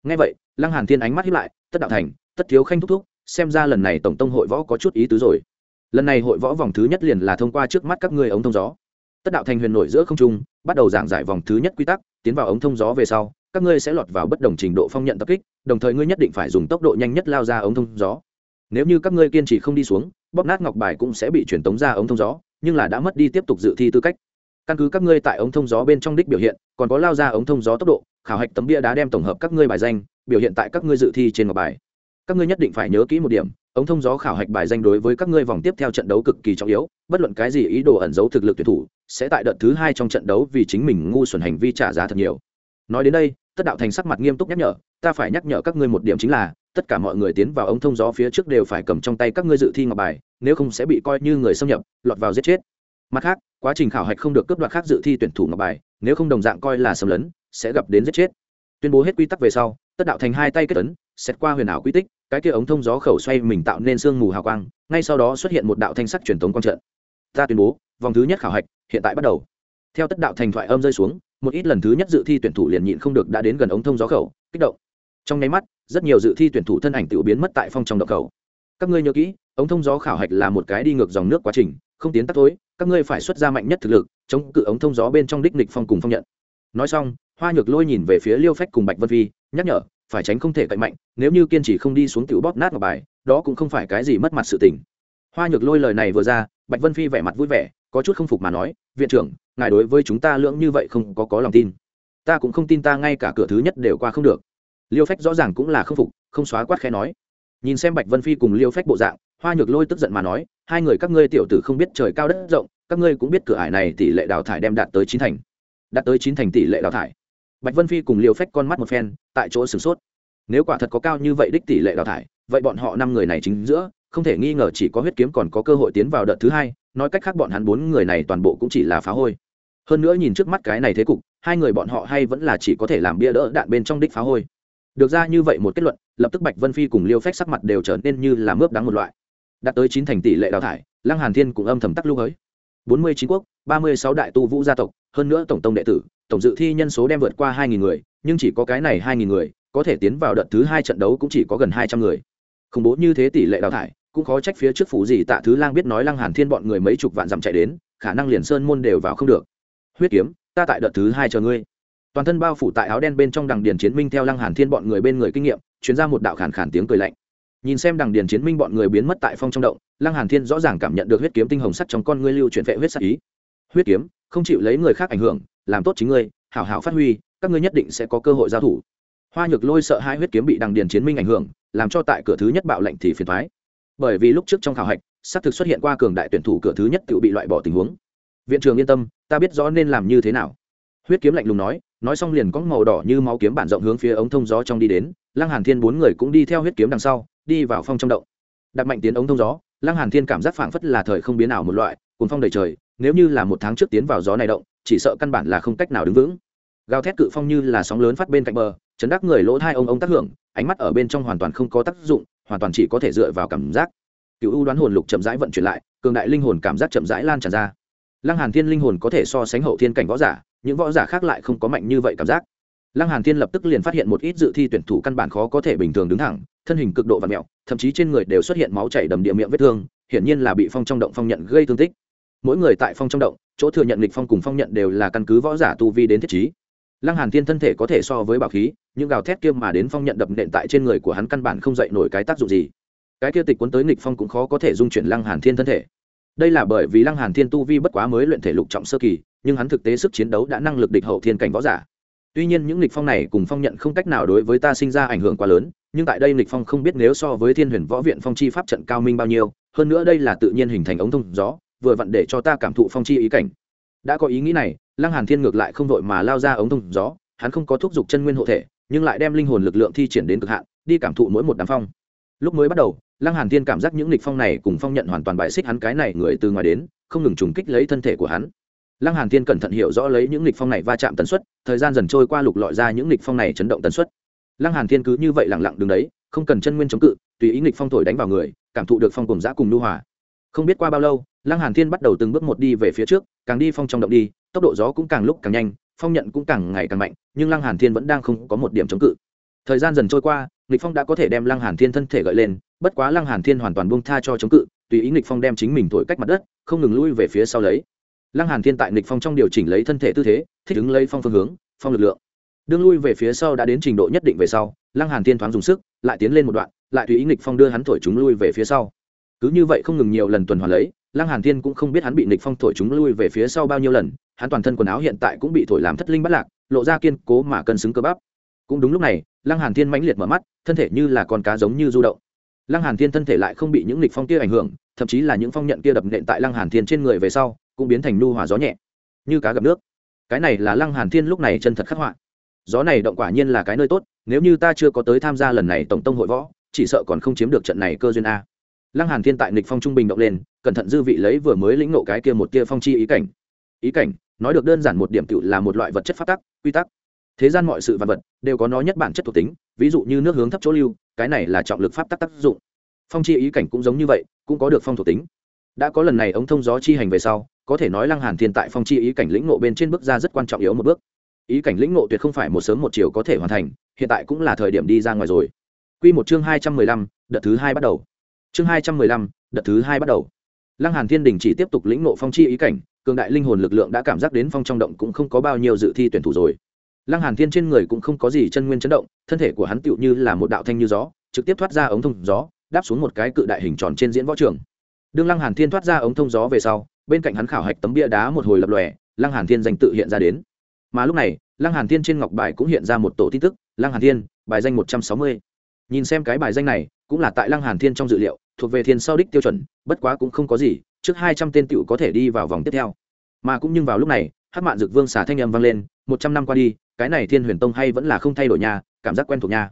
Ngay vậy, lăng hàn thiên ánh mắt hiếp lại, tất đạo thành, tất thiếu khanh thúc thúc, xem ra lần này tổng tông hội võ có chút ý tứ rồi. Lần này hội võ vòng thứ nhất liền là thông qua trước mắt các ngươi ống thông gió. Tất đạo thành huyền nổi giữa không trung, bắt đầu giảng giải vòng thứ nhất quy tắc, tiến vào ống thông gió về sau, các ngươi sẽ lọt vào bất đồng trình độ phong nhận tập kích, đồng thời ngươi nhất định phải dùng tốc độ nhanh nhất lao ra ống thông gió. Nếu như các ngươi kiên trì không đi xuống, bóp nát ngọc bài cũng sẽ bị truyền tống ra ống thông gió, nhưng là đã mất đi tiếp tục dự thi tư cách căn cứ các ngươi tại ống thông gió bên trong đích biểu hiện, còn có lao ra ống thông gió tốc độ, khảo hạch tấm bia đá đem tổng hợp các ngươi bài danh, biểu hiện tại các ngươi dự thi trên ngọc bài. Các ngươi nhất định phải nhớ kỹ một điểm, ống thông gió khảo hạch bài danh đối với các ngươi vòng tiếp theo trận đấu cực kỳ trọng yếu, bất luận cái gì ý đồ ẩn giấu thực lực tuyển thủ, sẽ tại đợt thứ hai trong trận đấu vì chính mình ngu xuẩn hành vi trả giá thật nhiều. Nói đến đây, tất đạo thành sắc mặt nghiêm túc nhắc nhở, ta phải nhắc nhở các ngươi một điểm chính là, tất cả mọi người tiến vào ống thông gió phía trước đều phải cầm trong tay các ngươi dự thi ngọc bài, nếu không sẽ bị coi như người xâm nhập, lọt vào giết chết. Mặt khác quá trình khảo hạch không được cướp đoạt khác dự thi tuyển thủ ngọc bài, nếu không đồng dạng coi là xâm lấn, sẽ gặp đến giết chết. Tuyên bố hết quy tắc về sau, tất đạo thành hai tay kết tấn xét qua huyền ảo quy tích, cái kia ống thông gió khẩu xoay mình tạo nên sương mù hào quang, ngay sau đó xuất hiện một đạo thanh sắc truyền thống quang trận. Ta tuyên bố, vòng thứ nhất khảo hạch, hiện tại bắt đầu. Theo tất đạo thành thoại âm rơi xuống, một ít lần thứ nhất dự thi tuyển thủ liền nhịn không được đã đến gần ống thông gió khẩu, kích động. Trong nháy mắt, rất nhiều dự thi tuyển thủ thân ảnh tự biến mất tại phong trong đậu khẩu các ngươi nhớ kỹ, ống thông gió khảo hạch là một cái đi ngược dòng nước quá trình, không tiến tắt tối các ngươi phải xuất ra mạnh nhất thực lực, chống cự ống thông gió bên trong đích nịch phong cùng phong nhận. Nói xong, hoa nhược lôi nhìn về phía liêu phách cùng bạch vân phi, nhắc nhở, phải tránh không thể cạnh mạnh, nếu như kiên trì không đi xuống tiểu bóp nát ngọc bài, đó cũng không phải cái gì mất mặt sự tình. Hoa nhược lôi lời này vừa ra, bạch vân phi vẻ mặt vui vẻ, có chút không phục mà nói, viện trưởng, ngài đối với chúng ta lưỡng như vậy không có có lòng tin. Ta cũng không tin ta ngay cả cửa thứ nhất đều qua không được. Liêu phách rõ ràng cũng là không phục, không xóa quát khẽ nói nhìn xem bạch vân phi cùng liêu phách bộ dạng, hoa nhược lôi tức giận mà nói, hai người các ngươi tiểu tử không biết trời cao đất rộng, các ngươi cũng biết cửa ải này tỷ lệ đào thải đem đạt tới chín thành. Đạt tới chín thành tỷ lệ đào thải. Bạch vân phi cùng liêu phách con mắt một phen, tại chỗ sửng sốt. Nếu quả thật có cao như vậy đích tỷ lệ đào thải, vậy bọn họ năm người này chính giữa, không thể nghi ngờ chỉ có huyết kiếm còn có cơ hội tiến vào đợt thứ hai, nói cách khác bọn hắn bốn người này toàn bộ cũng chỉ là phá hôi. Hơn nữa nhìn trước mắt cái này thế cục, hai người bọn họ hay vẫn là chỉ có thể làm bia đỡ đạn bên trong đích phá hôi được ra như vậy một kết luận, lập tức bạch vân phi cùng liêu phách sắc mặt đều trở nên như là mướp đắng một loại. Đạt tới chín thành tỷ lệ đào thải, lăng hàn thiên cũng âm thầm tắc lưu hới. Bốn mươi chín quốc, ba mươi sáu đại tu vũ gia tộc, hơn nữa tổng tông đệ tử, tổng dự thi nhân số đem vượt qua hai nghìn người, nhưng chỉ có cái này hai nghìn người, có thể tiến vào đợt thứ hai trận đấu cũng chỉ có gần hai trăm người. Khủng bố như thế tỷ lệ đào thải, cũng khó trách phía trước phủ gì tạ thứ lang biết nói lăng hàn thiên bọn người mấy chục vạn dặm chạy đến, khả năng liền sơn môn đều vào không được. Huyết kiếm, ta tại đợt thứ hai chờ ngươi toàn thân bao phủ tại áo đen bên trong đằng điền chiến minh theo lăng hàn thiên bọn người bên người kinh nghiệm chuyến ra một đạo khản khản tiếng cười lạnh. Nhìn xem đằng điền chiến minh bọn người biến mất tại phong trong động, lăng hàn thiên rõ ràng cảm nhận được huyết kiếm tinh hồng sắt trong con ngươi lưu chuyển vệ huyết sắc ý. Huyết kiếm, không chịu lấy người khác ảnh hưởng, làm tốt chính ngươi, hảo hảo phát huy, các ngươi nhất định sẽ có cơ hội giao thủ. Hoa nhược lôi sợ hai huyết kiếm bị đằng điền chiến minh ảnh hưởng, làm cho tại cửa thứ nhất bạo lệnh thì phiền thoái bởi vì lúc trước trong khảo hạch xác thực xuất hiện qua cường đại tuyển thủ cửa thứ nhất tự bị loại bỏ tình huống. Viện trường yên tâm, ta biết rõ nên làm như thế nào. Huyết kiếm lạnh lùng nói nói xong liền có màu đỏ như máu kiếm bản rộng hướng phía ống thông gió trong đi đến, lăng hàn thiên bốn người cũng đi theo huyết kiếm đằng sau, đi vào phong trong động. Đặt mạnh tiến ống thông gió, lăng hàn thiên cảm giác phảng phất là thời không biến ảo một loại cuốn phong đầy trời, nếu như là một tháng trước tiến vào gió này động, chỉ sợ căn bản là không cách nào đứng vững. Gào thét cự phong như là sóng lớn phát bên cạnh bờ, chấn đắc người lỗ thai ông ông tác hưởng, ánh mắt ở bên trong hoàn toàn không có tác dụng, hoàn toàn chỉ có thể dựa vào cảm giác. Cựu u đoán hồn lục chậm rãi vận chuyển lại, cường đại linh hồn cảm giác chậm rãi lan tràn ra. Lăng hàn thiên linh hồn có thể so sánh hậu thiên cảnh võ giả những võ giả khác lại không có mạnh như vậy cảm giác. Lăng hàn thiên lập tức liền phát hiện một ít dự thi tuyển thủ căn bản khó có thể bình thường đứng thẳng, thân hình cực độ và mẹo thậm chí trên người đều xuất hiện máu chảy đầm địa miệng vết thương, hiển nhiên là bị phong trong động phong nhận gây thương tích. Mỗi người tại phong trong động, chỗ thừa nhận lịch phong cùng phong nhận đều là căn cứ võ giả tu vi đến thiết trí. Lăng hàn thiên thân thể có thể so với bảo khí, những gào thét kia mà đến phong nhận đập nện tại trên người của hắn căn bản không dậy nổi cái tác dụng gì. Cái kia tịch cuốn tới nghịch phong cũng khó có thể dung chuyển lăng hàn thiên thân thể. Đây là bởi vì lăng hàn thiên tu vi bất quá mới luyện thể lục trọng sơ kỳ nhưng hắn thực tế sức chiến đấu đã năng lực địch hậu thiên cảnh võ giả. Tuy nhiên những nghịch phong này cùng phong nhận không cách nào đối với ta sinh ra ảnh hưởng quá lớn, nhưng tại đây nghịch phong không biết nếu so với thiên huyền võ viện phong chi pháp trận cao minh bao nhiêu, hơn nữa đây là tự nhiên hình thành ống thông gió, vừa vặn để cho ta cảm thụ phong chi ý cảnh. Đã có ý nghĩ này, lăng hàn thiên ngược lại không vội mà lao ra ống thông gió, hắn không có thúc giục chân nguyên hộ thể, nhưng lại đem linh hồn lực lượng thi triển đến cực hạn, đi cảm thụ mỗi một đám phong. Lúc mới bắt đầu, lăng hàn thiên cảm giác những lịch phong này cùng phong nhận hoàn toàn bại xích hắn cái này người từ ngoài đến, không ngừng trùng kích lấy thân thể của hắn lăng hàn thiên cẩn thận hiểu rõ lấy những nghịch phong này va chạm tần suất, thời gian dần trôi qua lục lọi ra những nghịch phong này chấn động tần suất. Lăng hàn thiên cứ như vậy lặng lặng đứng đấy, không cần chân nguyên chống cự, tùy ý nghịch phong thổi đánh vào người, cảm thụ được phong cùng giã cùng lưu hòa. Không biết qua bao lâu, lăng hàn thiên bắt đầu từng bước một đi về phía trước, càng đi phong trong động đi, tốc độ gió cũng càng lúc càng nhanh, phong nhận cũng càng ngày càng mạnh, nhưng lăng hàn thiên vẫn đang không có một điểm chống cự. Thời gian dần trôi qua, nghịch phong đã có thể đem lăng hàn thiên thân thể gợi lên, bất quá lăng hàn thiên hoàn toàn buông tha cho chống cự, tùy ý nghịch phong đem chính mình thổi cách mặt đất, không ngừng lui về phía sau lấy lăng hàn thiên tại nghịch phong trong điều chỉnh lấy thân thể tư thế, thích ứng lấy phong phương hướng, phong lực lượng. Đương lui về phía sau đã đến trình độ nhất định về sau, lăng hàn thiên thoáng dùng sức, lại tiến lên một đoạn, lại tùy ý nghịch phong đưa hắn thổi chúng lui về phía sau. Cứ như vậy không ngừng nhiều lần tuần hoàn lấy, lăng hàn thiên cũng không biết hắn bị nghịch phong thổi chúng lui về phía sau bao nhiêu lần, hắn toàn thân quần áo hiện tại cũng bị thổi làm thất linh bất lạc, lộ ra kiên cố mà cân xứng cơ bắp. Cũng đúng lúc này, lăng hàn thiên mãnh liệt mở mắt, thân thể như là con cá giống như du động. Lăng hàn thiên thân thể lại không bị những nghịch phong kia ảnh hưởng, thậm chí là những phong nhận kia đập nện tại lăng hàn thiên trên người về sau cũng biến thành nu hòa gió nhẹ, như cá gặp nước. Cái này là lăng hàn thiên lúc này chân thật khắc họa. Gió này động quả nhiên là cái nơi tốt, nếu như ta chưa có tới tham gia lần này tổng tông hội võ, chỉ sợ còn không chiếm được trận này cơ duyên a. Lăng hàn thiên tại nghịch phong trung bình động lên, cẩn thận dư vị lấy vừa mới lĩnh ngộ cái kia một kia phong chi ý cảnh. Ý cảnh, nói được đơn giản một điểm tựu là một loại vật chất phát tắc, quy tắc. Thế gian mọi sự vật vật đều có nó nhất bản chất thuộc tính, ví dụ như nước hướng thấp chỗ lưu, cái này là trọng lực pháp tắc tác dụng. Phong chi ý cảnh cũng giống như vậy, cũng có được phong thuộc tính. Đã có lần này ống thông gió chi hành về sau có thể nói lăng hàn thiên tại phong chi ý cảnh lĩnh ngộ bên trên bước ra rất quan trọng yếu một bước. Ý cảnh lĩnh ngộ tuyệt không phải một sớm một chiều có thể hoàn thành hiện tại cũng là thời điểm đi ra ngoài rồi. Quy một chương hai trăm mười lăm, đợt thứ hai bắt đầu. Chương hai trăm mười lăm, đợt thứ hai bắt đầu. Lăng hàn thiên đình chỉ tiếp tục lĩnh ngộ phong chi ý cảnh cường đại linh hồn lực lượng đã cảm giác đến phong trong động cũng không có bao nhiêu dự thi tuyển thủ rồi. Lăng hàn thiên trên người cũng không có gì chân nguyên chấn động thân thể của hắn tựu như là một đạo thanh như gió trực tiếp thoát ra ống thông gió đáp xuống một cái cự đại hình tròn trên diễn võ trường đương lăng hàn thiên thoát ra ống thông gió về sau, bên cạnh hắn khảo hạch tấm bia đá một hồi lập lòe, lăng hàn thiên danh tự hiện ra đến. Mà lúc này, lăng hàn thiên trên ngọc bài cũng hiện ra một tổ tin tức, lăng hàn thiên, bài danh một trăm sáu mươi. Nhìn xem cái bài danh này, cũng là tại lăng hàn thiên trong dự liệu, thuộc về thiên sau đích tiêu chuẩn, bất quá cũng không có gì, trước hai trăm tên tiểu có thể đi vào vòng tiếp theo. Mà cũng nhưng vào lúc này, hắc mạn dực vương xả thanh âm vang lên, một trăm năm qua đi, cái này thiên huyền tông hay vẫn là không thay đổi nha, cảm giác quen thuộc nha.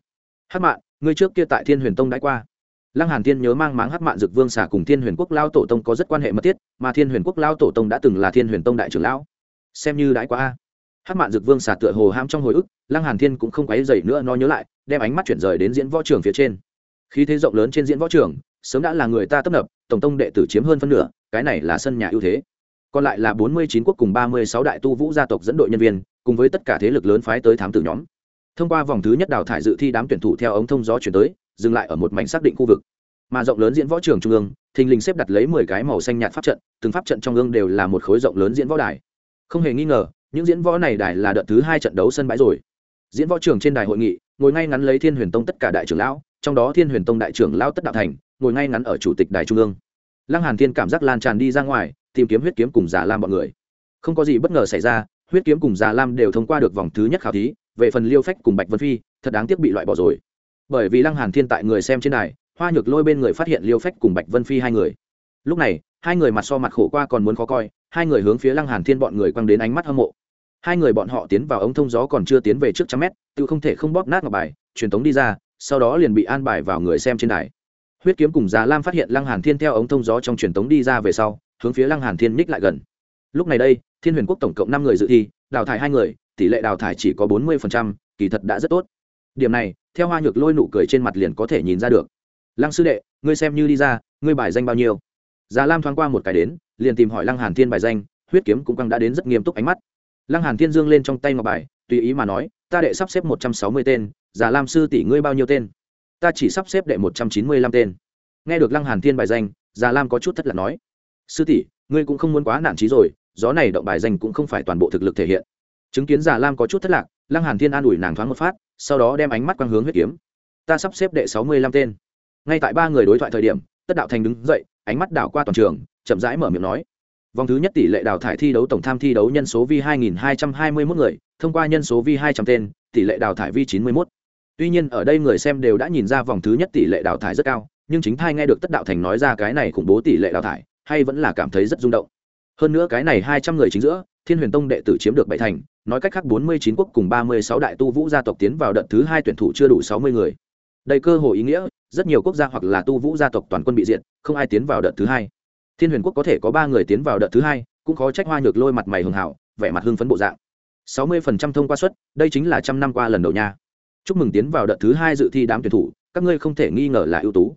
Hắc mạn, ngươi trước kia tại thiên huyền tông đã qua? Lăng hàn thiên nhớ mang máng hắc mạn dực vương xà cùng thiên huyền quốc lao tổ tông có rất quan hệ mật thiết, mà thiên huyền quốc lao tổ tông đã từng là thiên huyền tông đại trưởng lão. Xem như đãi qua hắc mạn dực vương xà tựa hồ ham trong hồi ức, lăng hàn thiên cũng không quấy dậy nữa nó nhớ lại, đem ánh mắt chuyển rời đến diễn võ trường phía trên. Khí thế rộng lớn trên diễn võ trường, sớm đã là người ta tấp nập, tổng tông đệ tử chiếm hơn phân nửa, cái này là sân nhà ưu thế. Còn lại là bốn mươi chín quốc cùng ba mươi sáu đại tu vũ gia tộc dẫn đội nhân viên, cùng với tất cả thế lực lớn phái tới thám tử nhóm. Thông qua vòng thứ nhất đào thải dự thi đám tuyển thủ theo ống thông gió chuyển tới dừng lại ở một mảnh xác định khu vực. Mà rộng lớn diễn võ trường trung ương, thình lình xếp đặt lấy mười cái màu xanh nhạt pháp trận, từng pháp trận trong ương đều là một khối rộng lớn diễn võ đài. Không hề nghi ngờ, những diễn võ này đài là đợt thứ hai trận đấu sân bãi rồi. Diễn võ trường trên đài hội nghị, ngồi ngay ngắn lấy thiên huyền tông tất cả đại trưởng lão, trong đó thiên huyền tông đại trưởng lão tất đạo thành, ngồi ngay ngắn ở chủ tịch đài trung ương. Lăng hàn thiên cảm giác lan tràn đi ra ngoài, tìm kiếm huyết kiếm cùng giả lam bọn người. Không có gì bất ngờ xảy ra, huyết kiếm cùng giả lam đều thông qua được vòng thứ nhất khảo thí, về phần liêu phách cùng bạch vân phi, thật đáng tiếc bị loại bỏ rồi bởi vì lăng hàn thiên tại người xem trên đài, hoa nhược lôi bên người phát hiện liêu phách cùng bạch vân phi hai người. Lúc này, hai người mặt so mặt khổ qua còn muốn khó coi, hai người hướng phía lăng hàn thiên bọn người quăng đến ánh mắt hâm mộ. Hai người bọn họ tiến vào ống thông gió còn chưa tiến về trước trăm mét, tự không thể không bóp nát ngọc bài, truyền tống đi ra, sau đó liền bị an bài vào người xem trên đài. Huyết kiếm cùng già lam phát hiện lăng hàn thiên theo ống thông gió trong truyền tống đi ra về sau, hướng phía lăng hàn thiên ních lại gần. Lúc này đây, thiên huyền quốc tổng cộng năm người dự thi, đào thải hai người, tỷ lệ đào thải chỉ có bốn mươi kỳ thật đã rất tốt điểm này, theo hoa nhược lôi nụ cười trên mặt liền có thể nhìn ra được. Lăng sư đệ, ngươi xem như đi ra, ngươi bài danh bao nhiêu? Già lam thoáng qua một cái đến, liền tìm hỏi lăng hàn thiên bài danh, huyết kiếm cũng căng đã đến rất nghiêm túc ánh mắt. Lăng hàn thiên dương lên trong tay ngọc bài, tùy ý mà nói, ta đệ sắp xếp một trăm sáu mươi tên, già lam sư tỷ ngươi bao nhiêu tên? Ta chỉ sắp xếp đệ một trăm chín mươi lăm tên. Nghe được lăng hàn thiên bài danh, già lam có chút thất lạc nói, sư tỷ, ngươi cũng không muốn quá nản trí rồi, gió này động bài danh cũng không phải toàn bộ thực lực thể hiện chứng kiến già lam có chút thất lạc, lăng hàn thiên an ủi nàng thoáng một phát, sau đó đem ánh mắt quang hướng huyết kiếm. Ta sắp xếp đệ sáu mươi lăm tên. Ngay tại ba người đối thoại thời điểm, tất đạo thành đứng dậy, ánh mắt đảo qua toàn trường, chậm rãi mở miệng nói. Vòng thứ nhất tỷ lệ đào thải thi đấu tổng tham thi đấu nhân số vi 2221 người, thông qua nhân số vi 200 tên, tỷ lệ đào thải vi 91. tuy nhiên, ở đây người xem đều đã nhìn ra vòng thứ nhất tỷ lệ đào thải rất cao, nhưng chính thai nghe được tất đạo thành nói ra cái này khủng bố tỷ lệ đào thải, hay vẫn là cảm thấy rất rung động. Hơn nữa cái này 200 người chính giữa, thiên huyền tông đệ tử chiếm được bảy thành nói cách khác 49 quốc cùng 36 đại tu vũ gia tộc tiến vào đợt thứ hai tuyển thủ chưa đủ 60 người. Đây cơ hội ý nghĩa, rất nhiều quốc gia hoặc là tu vũ gia tộc toàn quân bị diệt, không ai tiến vào đợt thứ hai. Thiên huyền quốc có thể có ba người tiến vào đợt thứ hai, cũng khó trách hoa nhược lôi mặt mày hường hảo, vẻ mặt hưng phấn bộ dạng. sáu mươi phần trăm thông qua suất, đây chính là trăm năm qua lần đầu nha. Chúc mừng tiến vào đợt thứ hai dự thi đám tuyển thủ, các ngươi không thể nghi ngờ là ưu tú.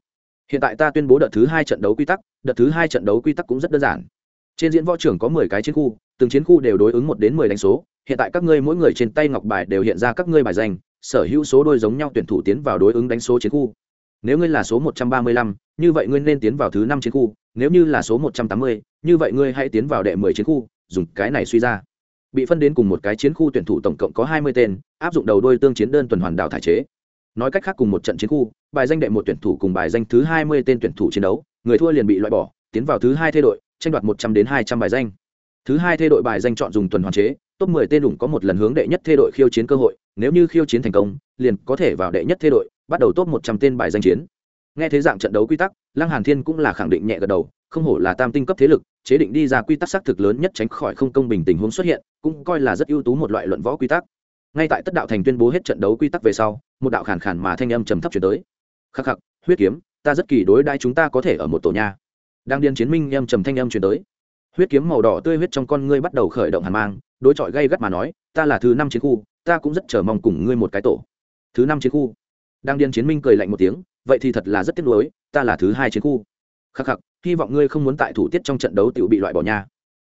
Hiện tại ta tuyên bố đợt thứ hai trận đấu quy tắc, đợt thứ hai trận đấu quy tắc cũng rất đơn giản. Trên diễn võ trưởng có mười cái chiến khu, từng chiến khu đều đối ứng một đến mười đánh số hiện tại các ngươi mỗi người trên tay ngọc bài đều hiện ra các ngươi bài danh, sở hữu số đôi giống nhau tuyển thủ tiến vào đối ứng đánh số chiến khu. Nếu ngươi là số một trăm ba mươi lăm, như vậy ngươi nên tiến vào thứ năm chiến khu. Nếu như là số một trăm tám mươi, như vậy ngươi hãy tiến vào đệ mười chiến khu, dùng cái này suy ra. Bị phân đến cùng một cái chiến khu tuyển thủ tổng cộng có hai mươi tên, áp dụng đầu đôi tương chiến đơn tuần hoàn đảo thải chế. Nói cách khác cùng một trận chiến khu, bài danh đệ một tuyển thủ cùng bài danh thứ hai mươi tên tuyển thủ chiến đấu, người thua liền bị loại bỏ, tiến vào thứ hai thay đội, tranh đoạt một trăm đến hai trăm bài danh thứ hai thê đội bài danh chọn dùng tuần hoàn chế, top mười tên đủng có một lần hướng đệ nhất thê đội khiêu chiến cơ hội, nếu như khiêu chiến thành công, liền có thể vào đệ nhất thê đội, bắt đầu top một trăm tên bài danh chiến. Nghe thế dạng trận đấu quy tắc, lăng hàn thiên cũng là khẳng định nhẹ gật đầu, không hổ là tam tinh cấp thế lực, chế định đi ra quy tắc xác thực lớn nhất tránh khỏi không công bình tình huống xuất hiện, cũng coi là rất ưu tú một loại luận võ quy tắc. Ngay tại tất đạo thành tuyên bố hết trận đấu quy tắc về sau, một đạo khàn khàn mà thanh âm trầm thấp chuyển tới. Khắc khắc, huyết kiếm, ta rất kỳ đối đai chúng ta có thể ở một tổ nhà đang điên chiến minh âm trầm thanh âm chuyển tới huyết kiếm màu đỏ tươi huyết trong con ngươi bắt đầu khởi động hàn mang, đối chọi gây gắt mà nói, ta là thứ năm chiến khu, ta cũng rất chờ mong cùng ngươi một cái tổ. Thứ năm chiến khu? Đang điên chiến minh cười lạnh một tiếng, vậy thì thật là rất tiếc nuối, ta là thứ hai chiến khu. Khắc khắc, hy vọng ngươi không muốn tại thủ tiết trong trận đấu tự bị loại bỏ nha.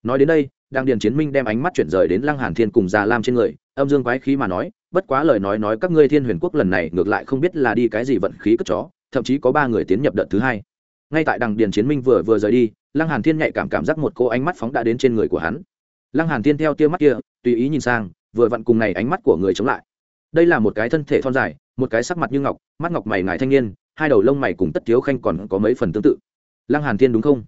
Nói đến đây đang điền chiến minh đem ánh mắt chuyển rời đến lăng hàn thiên cùng già lam trên người, âm dương quái khí mà nói, bất quá lời nói nói các ngươi thiên huyền quốc lần này ngược lại không biết là đi cái gì vận khí cất chó, thậm chí có ba người tiến nhập đợt thứ hai. Ngay tại đằng điền chiến minh vừa vừa rời đi lăng hàn thiên nhạy cảm cảm giác một cô ánh mắt phóng đã đến trên người của hắn. Lăng hàn thiên theo tia mắt kia, tùy ý nhìn sang, vừa vặn cùng này ánh mắt của người chống lại. Đây là một cái thân thể thon dài, một cái sắc mặt như ngọc, mắt ngọc mày ngài thanh niên, hai đầu lông mày cùng tất thiếu khanh còn có mấy phần tương tự. Lăng hàn thiên đúng không?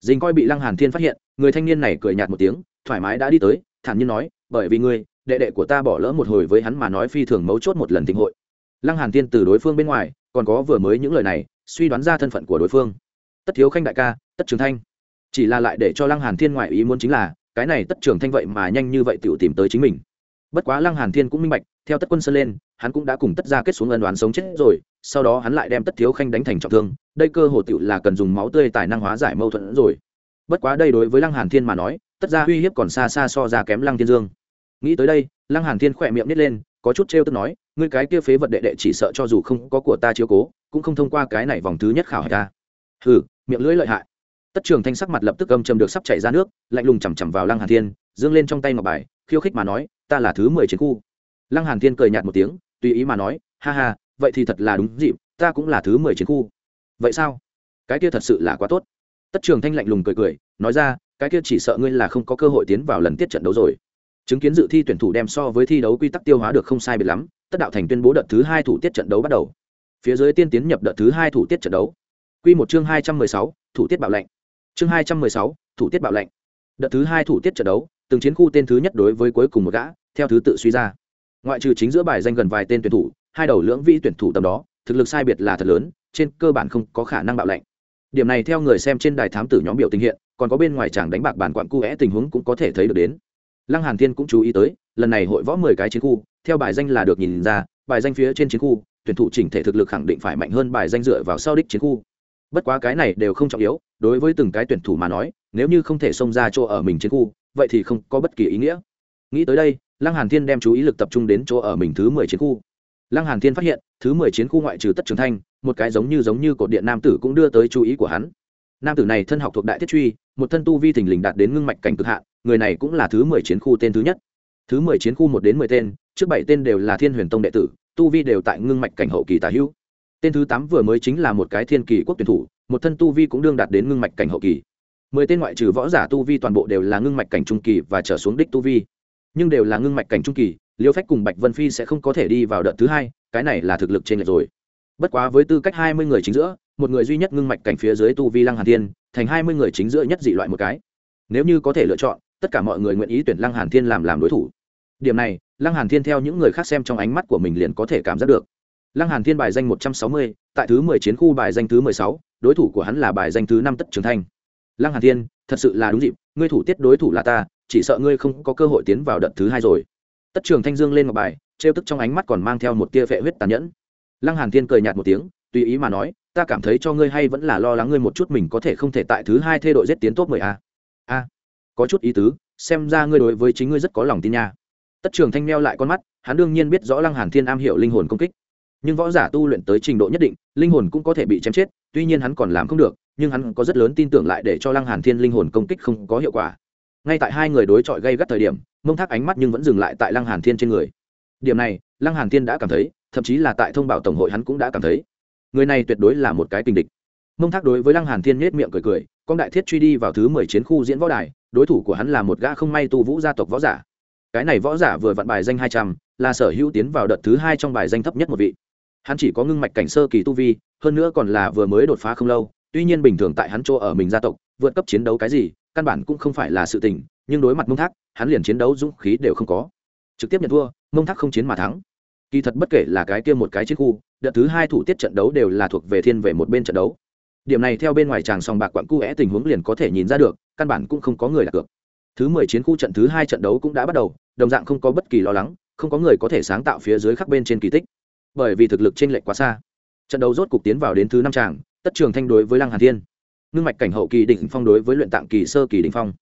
Dính coi bị lăng hàn thiên phát hiện, người thanh niên này cười nhạt một tiếng, thoải mái đã đi tới, thản nhiên nói, bởi vì ngươi, đệ đệ của ta bỏ lỡ một hồi với hắn mà nói phi thường mấu chốt một lần tình hội. Lăng hàn thiên từ đối phương bên ngoài, còn có vừa mới những lời này, suy đoán ra thân phận của đối phương tất thiếu khanh đại ca, tất trường thanh. Chỉ là lại để cho lăng hàn thiên ngoại ý muốn chính là, cái này tất trường thanh vậy mà nhanh như vậy tự tìm tới chính mình. Bất quá lăng hàn thiên cũng minh bạch, theo tất quân sơn lên, hắn cũng đã cùng tất ra kết xuống ân đoán sống chết rồi, sau đó hắn lại đem tất thiếu khanh đánh thành trọng thương, đây cơ hồ tựu là cần dùng máu tươi tài năng hóa giải mâu thuẫn rồi. Bất quá đây đối với lăng hàn thiên mà nói, tất ra uy hiếp còn xa xa so ra kém lăng thiên dương. Nghĩ tới đây, lăng hàn thiên khỏe miệng nít lên, có chút trêu tức nói, ngươi cái kia phế vật đệ đệ chỉ sợ cho dù không có của ta chiếu cố, cũng không thông qua cái này vòng thứ nhất khảo hạch ta. Hừ miệng lưỡi lợi hại. Tất trường thanh sắc mặt lập tức âm chầm được sắp chảy ra nước, lạnh lùng chằm chằm vào lăng hàn thiên dương lên trong tay ngọc bài, khiêu khích mà nói, ta là thứ mười chiến khu. Lăng hàn thiên cười nhạt một tiếng, tùy ý mà nói, ha ha, vậy thì thật là đúng dịp, ta cũng là thứ mười chiến khu. Vậy sao? Cái kia thật sự là quá tốt. Tất trường thanh lạnh lùng cười cười, nói ra, cái kia chỉ sợ ngươi là không có cơ hội tiến vào lần tiết trận đấu rồi. Chứng kiến dự thi tuyển thủ đem so với thi đấu quy tắc tiêu hóa được không sai biệt lắm, tất đạo thành tuyên bố đợt thứ hai thủ tiết trận đấu bắt đầu. Phía dưới tiên tiến nhập đợt thứ hai thủ tiết trận đấu Quy một chương hai trăm mười sáu, thủ tiết bạo lệnh. Chương hai trăm mười sáu, thủ tiết bạo lệnh. Đợt thứ hai thủ tiết trận đấu, từng chiến khu tên thứ nhất đối với cuối cùng một gã, theo thứ tự suy ra. Ngoại trừ chính giữa bài danh gần vài tên tuyển thủ, hai đầu lưỡng vị tuyển thủ tầm đó, thực lực sai biệt là thật lớn, trên cơ bản không có khả năng bạo lệnh. Điểm này theo người xem trên đài thám tử nhóm biểu tình hiện, còn có bên ngoài chàng đánh bạc bản quặn cu tình huống cũng có thể thấy được đến. Lăng hàn thiên cũng chú ý tới, lần này hội võ mười cái chiến khu, theo bài danh là được nhìn ra, bài danh phía trên chiến khu, tuyển thủ chỉnh thể thực lực khẳng định phải mạnh hơn bài danh dựa vào sau đích chiến khu bất quá cái này đều không trọng yếu, đối với từng cái tuyển thủ mà nói, nếu như không thể xông ra chỗ ở mình chiến khu, vậy thì không có bất kỳ ý nghĩa. Nghĩ tới đây, lăng hàn thiên đem chú ý lực tập trung đến chỗ ở mình thứ mười chiến khu. Lăng hàn thiên phát hiện, thứ mười chiến khu ngoại trừ tất trường thanh, một cái giống như giống như cột điện nam tử cũng đưa tới chú ý của hắn. Nam tử này thân học thuộc đại thiết truy, một thân tu vi thình lình đạt đến ngưng mạch cảnh cực hạn, người này cũng là thứ mười chiến khu tên thứ nhất. Thứ mười chiến khu một đến mười tên, trước bảy tên đều là thiên huyền tông đệ tử, tu vi đều tại ngưng mạch cảnh hậu kỳ tả hữu tên thứ tám vừa mới chính là một cái thiên kỳ quốc tuyển thủ, một thân tu vi cũng đương đạt đến ngưng mạch cảnh hậu kỳ. Mười tên ngoại trừ võ giả tu vi toàn bộ đều là ngưng mạch cảnh trung kỳ và trở xuống đích tu vi. Nhưng đều là ngưng mạch cảnh trung kỳ, liêu phách cùng bạch vân phi sẽ không có thể đi vào đợt thứ hai, cái này là thực lực trên lệch rồi. Bất quá với tư cách hai mươi người chính giữa, một người duy nhất ngưng mạch cảnh phía dưới tu vi lăng hàn thiên, thành hai mươi người chính giữa nhất dị loại một cái. Nếu như có thể lựa chọn, tất cả mọi người nguyện ý tuyển lăng hàn thiên làm làm đối thủ. Điểm này, lăng hàn thiên theo những người khác xem trong ánh mắt của mình liền có thể cảm giác được lăng hàn thiên bài danh một trăm sáu mươi, tại thứ mười chiến khu bài danh thứ mười sáu, đối thủ của hắn là bài danh thứ năm tất trường thanh. Lăng hàn thiên, thật sự là đúng dịp, ngươi thủ tiết đối thủ là ta, chỉ sợ ngươi không có cơ hội tiến vào đợt thứ hai rồi. Tất trường thanh dương lên ngọc bài, trêu tức trong ánh mắt còn mang theo một tia vẻ huyết tàn nhẫn. Lăng hàn thiên cười nhạt một tiếng, tùy ý mà nói, ta cảm thấy cho ngươi hay vẫn là lo lắng ngươi một chút mình có thể không thể tại thứ hai thê đội giết tiến top mười a. A, có chút ý tứ, xem ra ngươi đối với chính ngươi rất có lòng tin nha. Tất trường thanh meo lại con mắt, hắn đương nhiên biết rõ lăng hàn thiên am hiểu linh hồn công kích nhưng võ giả tu luyện tới trình độ nhất định, linh hồn cũng có thể bị chém chết, tuy nhiên hắn còn làm không được, nhưng hắn có rất lớn tin tưởng lại để cho lăng hàn thiên linh hồn công kích không có hiệu quả. Ngay tại hai người đối chọi gây gắt thời điểm, mông thác ánh mắt nhưng vẫn dừng lại tại lăng hàn thiên trên người. Điểm này, lăng hàn thiên đã cảm thấy, thậm chí là tại thông báo tổng hội hắn cũng đã cảm thấy. Người này tuyệt đối là một cái tình địch. Mông thác đối với lăng hàn thiên nhếch miệng cười cười, con đại thiết truy đi vào thứ mười chiến khu diễn võ đài, đối thủ của hắn là một gã không may tu vũ gia tộc võ giả. Cái này võ giả vừa vặn bài danh hai trăm, là sở hữu tiến vào đợt thứ hai trong bài danh thấp nhất một vị hắn chỉ có ngưng mạch cảnh sơ kỳ tu vi, hơn nữa còn là vừa mới đột phá không lâu, tuy nhiên bình thường tại hắn chỗ ở mình gia tộc, vượt cấp chiến đấu cái gì, căn bản cũng không phải là sự tình, nhưng đối mặt mông thác, hắn liền chiến đấu dũng khí đều không có. Trực tiếp nhận thua, mông thác không chiến mà thắng. Kỳ thật bất kể là cái kia một cái chiến khu, đợt thứ hai thủ tiết trận đấu đều là thuộc về thiên về một bên trận đấu. Điểm này theo bên ngoài tràng sòng bạc quặng cu é tình huống liền có thể nhìn ra được, căn bản cũng không có người đặt cược. Thứ mười chiến khu trận thứ hai trận đấu cũng đã bắt đầu, đồng dạng không có bất kỳ lo lắng, không có người có thể sáng tạo phía dưới khắc bên trên kỳ tích bởi vì thực lực trên lệch quá xa. Trận đấu rốt cục tiến vào đến thứ năm tràng, tất trường thanh đối với lăng hàn thiên. Ngưng mạch cảnh hậu kỳ đỉnh phong đối với luyện tạng kỳ sơ kỳ đỉnh phong.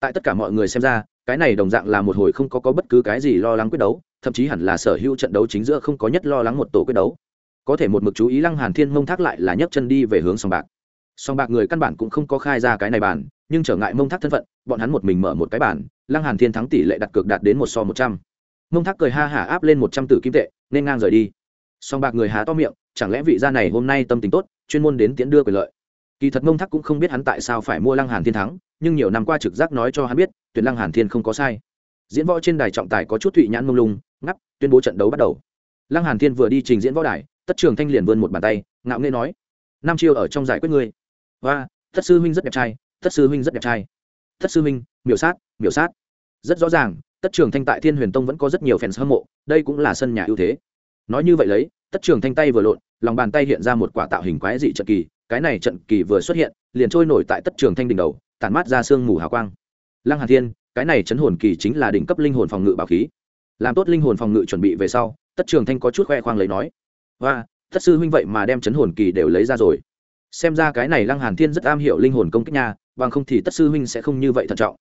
Tại tất cả mọi người xem ra, cái này đồng dạng là một hồi không có có bất cứ cái gì lo lắng quyết đấu, thậm chí hẳn là sở hữu trận đấu chính giữa không có nhất lo lắng một tổ quyết đấu. Có thể một mực chú ý lăng hàn thiên mông thác lại là nhấc chân đi về hướng sòng bạc. Sòng bạc người căn bản cũng không có khai ra cái này bàn, nhưng trở ngại mông thác thân phận, bọn hắn một mình mở một cái bàn, lăng hàn thiên thắng tỷ lệ đặt cược đạt đến một so một trăm. Mông thác cười ha hả áp lên một trăm tử kim tệ, nên ngang rời đi song bạc người há to miệng, chẳng lẽ vị gia này hôm nay tâm tình tốt, chuyên môn đến tiễn đưa quyền lợi? Kỳ thật mông thác cũng không biết hắn tại sao phải mua lăng hàn thiên thắng, nhưng nhiều năm qua trực giác nói cho hắn biết, tuyển lăng hàn thiên không có sai. Diễn võ trên đài trọng tài có chút thụy nhãn mông lung, ngắp, tuyên bố trận đấu bắt đầu. Lăng hàn thiên vừa đi trình diễn võ đài, tất trường thanh liền vươn một bàn tay, ngạo nghễ nói, Nam chiêu ở trong giải quyết ngươi. Và tất sư huynh rất đẹp trai, tất sư huynh rất đẹp trai. Tất sư huynh, miểu sát miểu sát. Rất rõ ràng, tất trường thanh tại thiên huyền tông vẫn có rất nhiều fans hâm mộ, đây cũng là sân nhà ưu thế nói như vậy lấy, tất trường thanh tay vừa lộn, lòng bàn tay hiện ra một quả tạo hình quái dị trận kỳ, cái này trận kỳ vừa xuất hiện, liền trôi nổi tại tất trường thanh đỉnh đầu, tản mát ra sương mù hào quang. Lăng hàn thiên, cái này chấn hồn kỳ chính là đỉnh cấp linh hồn phòng ngự bảo khí. Làm tốt linh hồn phòng ngự chuẩn bị về sau, tất trường thanh có chút khoe khoang lấy nói và tất sư huynh vậy mà đem chấn hồn kỳ đều lấy ra rồi. Xem ra cái này lăng hàn thiên rất am hiểu linh hồn công kích nha, bằng không thì tất sư huynh sẽ không như vậy thận trọng.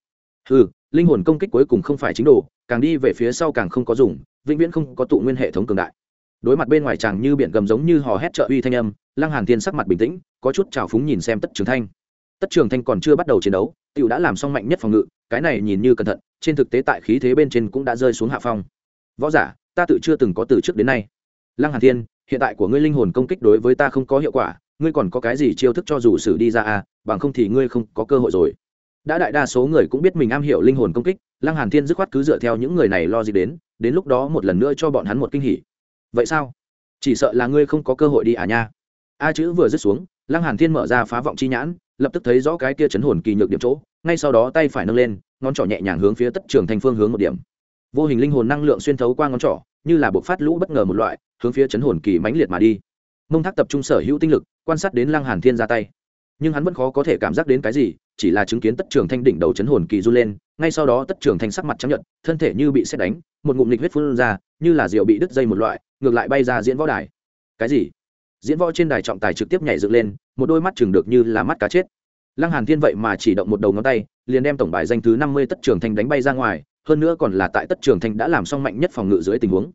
Ừ linh hồn công kích cuối cùng không phải chính đồ, càng đi về phía sau càng không có dùng, vĩnh viễn không có tụ nguyên hệ thống cường đại đối mặt bên ngoài chàng như biển gầm giống như hò hét trợ uy thanh âm, lăng hàn thiên sắc mặt bình tĩnh, có chút trào phúng nhìn xem tất trường thanh. Tất trường thanh còn chưa bắt đầu chiến đấu, tiểu đã làm xong mạnh nhất phòng ngự, cái này nhìn như cẩn thận, trên thực tế tại khí thế bên trên cũng đã rơi xuống hạ phong. Võ giả, ta tự chưa từng có từ trước đến nay. Lăng hàn thiên, hiện tại của ngươi linh hồn công kích đối với ta không có hiệu quả, ngươi còn có cái gì chiêu thức cho dù xử đi ra à bằng không thì ngươi không có cơ hội rồi. Đã đại đa số người cũng biết mình am hiểu linh hồn công kích, lăng hàn thiên dứt khoát cứ dựa theo những người này lo gì đến đến lúc đó một lần nữa cho bọn hắn một kinh hỉ vậy sao? Chỉ sợ là ngươi không có cơ hội đi à nha. A chữ vừa dứt xuống, lăng hàn thiên mở ra phá vọng chi nhãn, lập tức thấy rõ cái kia chấn hồn kỳ nhược điểm chỗ, ngay sau đó tay phải nâng lên, ngón trỏ nhẹ nhàng hướng phía tất trường thành phương hướng một điểm. Vô hình linh hồn năng lượng xuyên thấu qua ngón trỏ, như là buộc phát lũ bất ngờ một loại, hướng phía chấn hồn kỳ mãnh liệt mà đi. Mông thác tập trung sở hữu tinh lực, quan sát đến lăng hàn thiên ra tay. Nhưng hắn vẫn khó có thể cảm giác đến cái gì, chỉ là chứng kiến tất trường thanh đỉnh đầu chấn hồn kỳ du lên, ngay sau đó tất trường thanh sắc mặt chấp nhận thân thể như bị xét đánh, một ngụm lịch huyết phun ra, như là rượu bị đứt dây một loại ngược lại bay ra diễn võ đài. Cái gì? Diễn võ trên đài trọng tài trực tiếp nhảy dựng lên, một đôi mắt chừng được như là mắt cá chết. Lăng hàn thiên vậy mà chỉ động một đầu ngón tay, liền đem tổng bài danh thứ năm mươi tất trường thanh đánh bay ra ngoài, hơn nữa còn là tại tất trường thanh đã làm xong mạnh nhất phòng ngự dưới tình huống.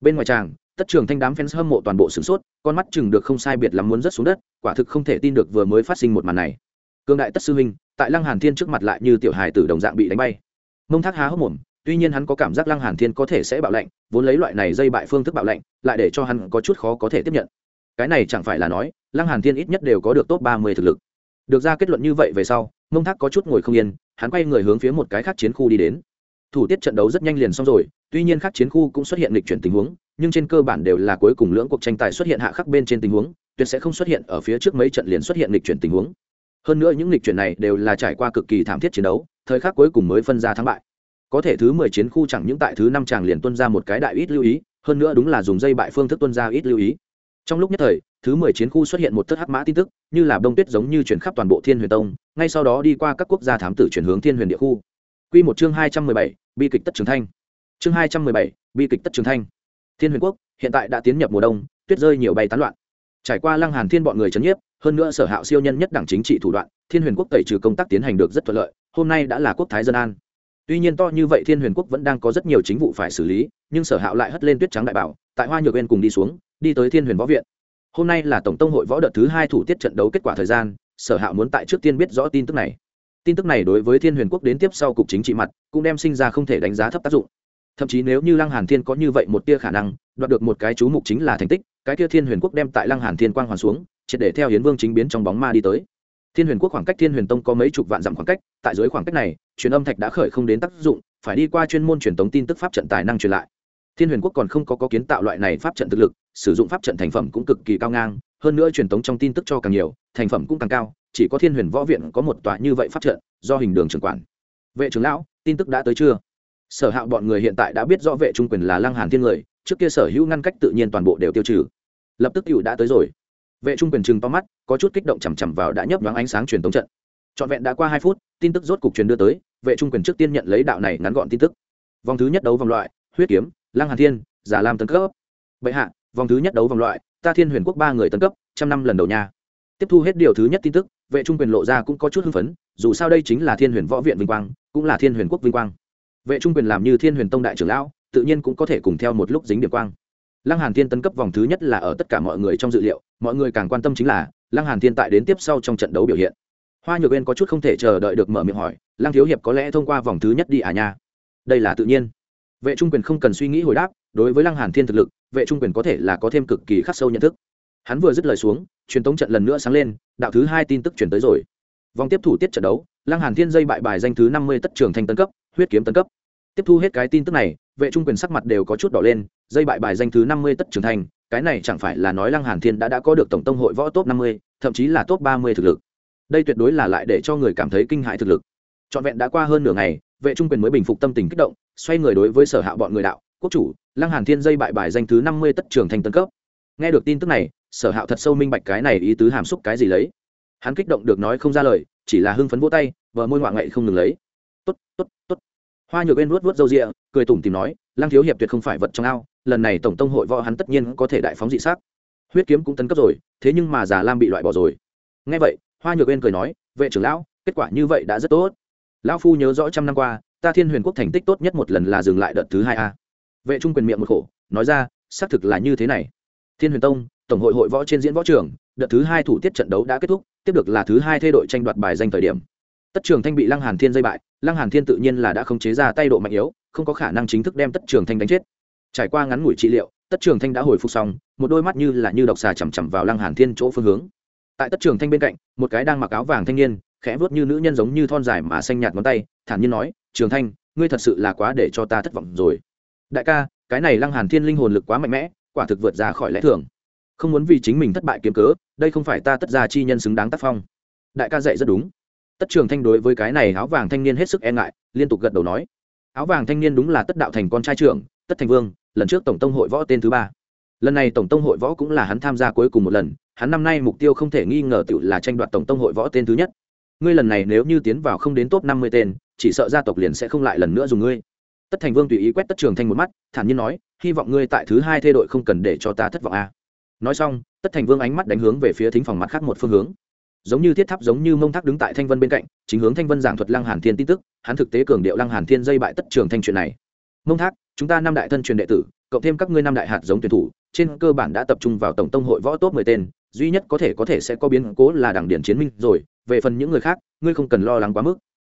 Bên ngoài tràng, tất trường thanh đám fans hâm mộ toàn bộ sửng sốt, con mắt chừng được không sai biệt lắm muốn rớt xuống đất, quả thực không thể tin được vừa mới phát sinh một màn này. Cương đại tất sư huynh tại lăng hàn thiên trước mặt lại như tiểu hài tử đồng dạng bị đánh bay. Mông thác há hốc mồm tuy nhiên hắn có cảm giác lăng hàn thiên có thể sẽ bạo lệnh vốn lấy loại này dây bại phương thức bạo lệnh lại để cho hắn có chút khó có thể tiếp nhận. Cái này chẳng phải là nói, lăng hàn thiên ít nhất đều có được top ba mươi thực lực. Được ra kết luận như vậy về sau mông thác có chút ngồi không yên, hắn quay người hướng phía một cái khác chiến khu đi đến. Thủ tiết trận đấu rất nhanh liền xong rồi, tuy nhiên khác chiến khu cũng xuất hiện lịch chuyển tình huống, nhưng trên cơ bản đều là cuối cùng lưỡng cuộc tranh tài xuất hiện hạ khắc bên trên tình huống, tuyệt sẽ không xuất hiện ở phía trước mấy trận liền xuất hiện lịch chuyển tình huống. Hơn nữa những lịch chuyển này đều là trải qua cực kỳ thảm thiết chiến đấu, thời khắc cuối cùng mới phân ra thắng bại có thể thứ mười chiến khu chẳng những tại thứ năm chàng liền tuân ra một cái đại ít lưu ý, hơn nữa đúng là dùng dây bại phương thức tuân ra ít lưu ý. Trong lúc nhất thời, thứ mười chiến khu xuất hiện một thất hắc mã tin tức, như là đông tuyết giống như chuyển khắp toàn bộ thiên huyền tông, ngay sau đó đi qua các quốc gia thám tử chuyển hướng thiên huyền địa khu. Q một chương hai trăm mười bảy, bi kịch tất trường thanh. Chương hai trăm mười bảy, bi kịch tất trường thanh. Thiên huyền quốc, hiện tại đã tiến nhập mùa đông, tuyết rơi nhiều bay tán loạn. Trải qua lăng hàn thiên bọn người chấn nhiếp, hơn nữa sở hạo siêu nhân nhất đảng chính trị thủ đoạn, thiên huyền quốc tẩy trừ công tác tiến hành được rất thuận lợi, hôm nay đã là quốc thái dân an tuy nhiên to như vậy thiên huyền quốc vẫn đang có rất nhiều chính vụ phải xử lý, nhưng sở hạo lại hất lên tuyết trắng đại bảo, tại hoa nhược bên cùng đi xuống, đi tới thiên huyền võ viện. Hôm nay là tổng tông hội võ đợt thứ hai thủ tiết trận đấu kết quả thời gian, sở hạo muốn tại trước tiên biết rõ tin tức này. Tin tức này đối với thiên huyền quốc đến tiếp sau cục chính trị mặt, cũng đem sinh ra không thể đánh giá thấp tác dụng. Thậm chí nếu như lăng hàn thiên có như vậy một tia khả năng, đoạt được một cái chú mục chính là thành tích, cái tia thiên huyền quốc đem tại lăng hàn thiên quang hoàn xuống, triệt để theo hiến vương chính biến trong bóng ma đi tới thiên huyền quốc khoảng cách thiên huyền tông có mấy chục vạn dặm khoảng cách tại dưới khoảng cách này truyền âm thạch đã khởi không đến tác dụng phải đi qua chuyên môn truyền tống tin tức pháp trận tài năng truyền lại. Thiên huyền quốc còn không có, có kiến tạo loại này pháp trận thực lực sử dụng pháp trận thành phẩm cũng cực kỳ cao ngang hơn nữa truyền tống trong tin tức cho càng nhiều thành phẩm cũng càng cao chỉ có thiên huyền võ viện có một tòa như vậy pháp trận do hình đường trưởng quản. Vệ trưởng lão tin tức đã tới chưa? Sở hạo bọn người hiện tại đã biết rõ vệ trung quyền là lăng hàn thiên người trước kia sở hữu ngăn cách tự nhiên toàn bộ đều tiêu trừ. Lập tức cựu đã tới rồi vệ trung quyền chừng to mắt, có chút kích động chằm chằm vào đã nhấp nhoáng ánh sáng truyền tống trận. Trọn vẹn đã qua hai phút, tin tức rốt cục truyền đưa tới, vệ trung quyền trước tiên nhận lấy đạo này ngắn gọn tin tức. Vòng thứ nhất đấu vòng loại, huyết kiếm, lăng hàn thiên, giả lam tấn cấp. Bệ hạ, vòng thứ nhất đấu vòng loại, ta thiên huyền quốc ba người tấn cấp, trăm năm lần đầu nhà. tiếp thu hết điều thứ nhất tin tức, vệ trung quyền lộ ra cũng có chút hưng phấn, dù sao đây chính là thiên huyền võ viện vinh quang, cũng là thiên huyền quốc vinh quang. Vệ trung quyền làm như thiên huyền tông đại trưởng lão, tự nhiên cũng có thể cùng theo một lúc dính điểm quang lăng hàn thiên tấn cấp vòng thứ nhất là ở tất cả mọi người trong dự liệu, mọi người càng quan tâm chính là, lăng hàn thiên tại đến tiếp sau trong trận đấu biểu hiện. Hoa nhược Uyên có chút không thể chờ đợi được mở miệng hỏi, lăng thiếu hiệp có lẽ thông qua vòng thứ nhất đi à nha? Đây là tự nhiên. Vệ trung quyền không cần suy nghĩ hồi đáp, đối với lăng hàn thiên thực lực, vệ trung quyền có thể là có thêm cực kỳ khắc sâu nhận thức. Hắn vừa dứt lời xuống, truyền tống trận lần nữa sáng lên, đạo thứ hai tin tức chuyển tới rồi. Vòng tiếp thủ tiết trận đấu, lăng hàn thiên dây bại bài danh thứ năm mươi tất trường thành tấn cấp, huyết kiếm tấn cấp. Tiếp thu hết cái tin tức này vệ trung quyền sắc mặt đều có chút đỏ lên dây bại bài danh thứ năm mươi tất trưởng thành, cái này chẳng phải là nói lăng hàn thiên đã đã có được tổng tông hội võ top năm mươi thậm chí là top ba mươi thực lực. Đây tuyệt đối là lại để cho người cảm thấy kinh hãi thực lực. Trọn vẹn đã qua hơn nửa ngày vệ trung quyền mới bình phục tâm tình kích động xoay người đối với sở hạ bọn người đạo quốc chủ lăng hàn thiên dây bại bài danh thứ năm mươi tất trường thành tân cấp. Nghe được tin tức này sở hạo thật sâu minh bạch cái này ý tứ hàm xúc cái gì lấy. Hắn kích động được nói không ra lời chỉ là hưng phấn vỗ tay vợ môi ngoại ngậy không ngừng lấy. Tốt tốt tốt hoa nhược bên vuốt vuốt râu rịa, cười tủm tìm nói, lăng thiếu hiệp tuyệt không phải vật trong ao, lần này tổng tông hội võ hắn tất nhiên có thể đại phóng dị xác huyết kiếm cũng tấn cấp rồi, thế nhưng mà già lam bị loại bỏ rồi. Ngay vậy, hoa nhược bên cười nói, vệ trưởng lão, kết quả như vậy đã rất tốt. Lão phu nhớ rõ trăm năm qua, ta thiên huyền quốc thành tích tốt nhất một lần là dừng lại đợt thứ hai a. Vệ trung quyền miệng một khổ, nói ra, xác thực là như thế này. Thiên huyền tông, tổng hội hội võ trên diễn võ trường, đợt thứ hai thủ tiết trận đấu đã kết thúc, tiếp được là thứ hai thay đội tranh đoạt bài danh thời điểm tất trường thanh bị lăng hàn thiên dây bại, lăng hàn thiên tự nhiên là đã không chế ra tay độ mạnh yếu, không có khả năng chính thức đem tất trường thanh đánh chết. Trải qua ngắn ngủi trị liệu, tất trường thanh đã hồi phục xong, một đôi mắt như là như độc xà chằm chằm vào lăng hàn thiên chỗ phương hướng. Tại tất trường thanh bên cạnh, một cái đang mặc áo vàng thanh niên, khẽ vuốt như nữ nhân giống như thon dài mà xanh nhạt ngón tay, thản nhiên nói, trường thanh, ngươi thật sự là quá để cho ta thất vọng rồi. Đại ca, cái này lăng hàn thiên linh hồn lực quá mạnh mẽ, quả thực vượt ra khỏi lẽ thường. Không muốn vì chính mình thất bại kiếm cớ, đây không phải ta tất gia chi nhân xứng đáng tác phong. Đại ca dạy rất đúng tất trường thanh đối với cái này áo vàng thanh niên hết sức e ngại, liên tục gật đầu nói, áo vàng thanh niên đúng là tất đạo thành con trai trưởng, tất thành vương, lần trước tổng tông hội võ tên thứ ba. Lần này tổng tông hội võ cũng là hắn tham gia cuối cùng một lần, hắn năm nay mục tiêu không thể nghi ngờ tự là tranh đoạt tổng tông hội võ tên thứ nhất. Ngươi lần này nếu như tiến vào không đến top năm mươi tên, chỉ sợ gia tộc liền sẽ không lại lần nữa dùng ngươi. Tất thành vương tùy ý quét tất trường thanh một mắt, thản nhiên nói, hy vọng ngươi tại thứ hai thê đội không cần để cho ta thất vọng a nói xong, tất thành vương ánh mắt đánh hướng về phía thính phòng mặt khác một phương hướng giống như thiết tháp giống như mông thác đứng tại thanh vân bên cạnh, chính hướng thanh vân giảng thuật lăng hàn thiên tin tức, hắn thực tế cường điệu lăng hàn thiên dây bại tất trường thanh chuyện này. Mông thác, chúng ta năm đại thân truyền đệ tử, cộng thêm các ngươi năm đại hạt giống tuyển thủ, trên cơ bản đã tập trung vào tổng tông hội võ tốt mười tên, duy nhất có thể có thể sẽ có biến cố là đảng điển chiến minh rồi, về phần những người khác, ngươi không cần lo lắng quá mức.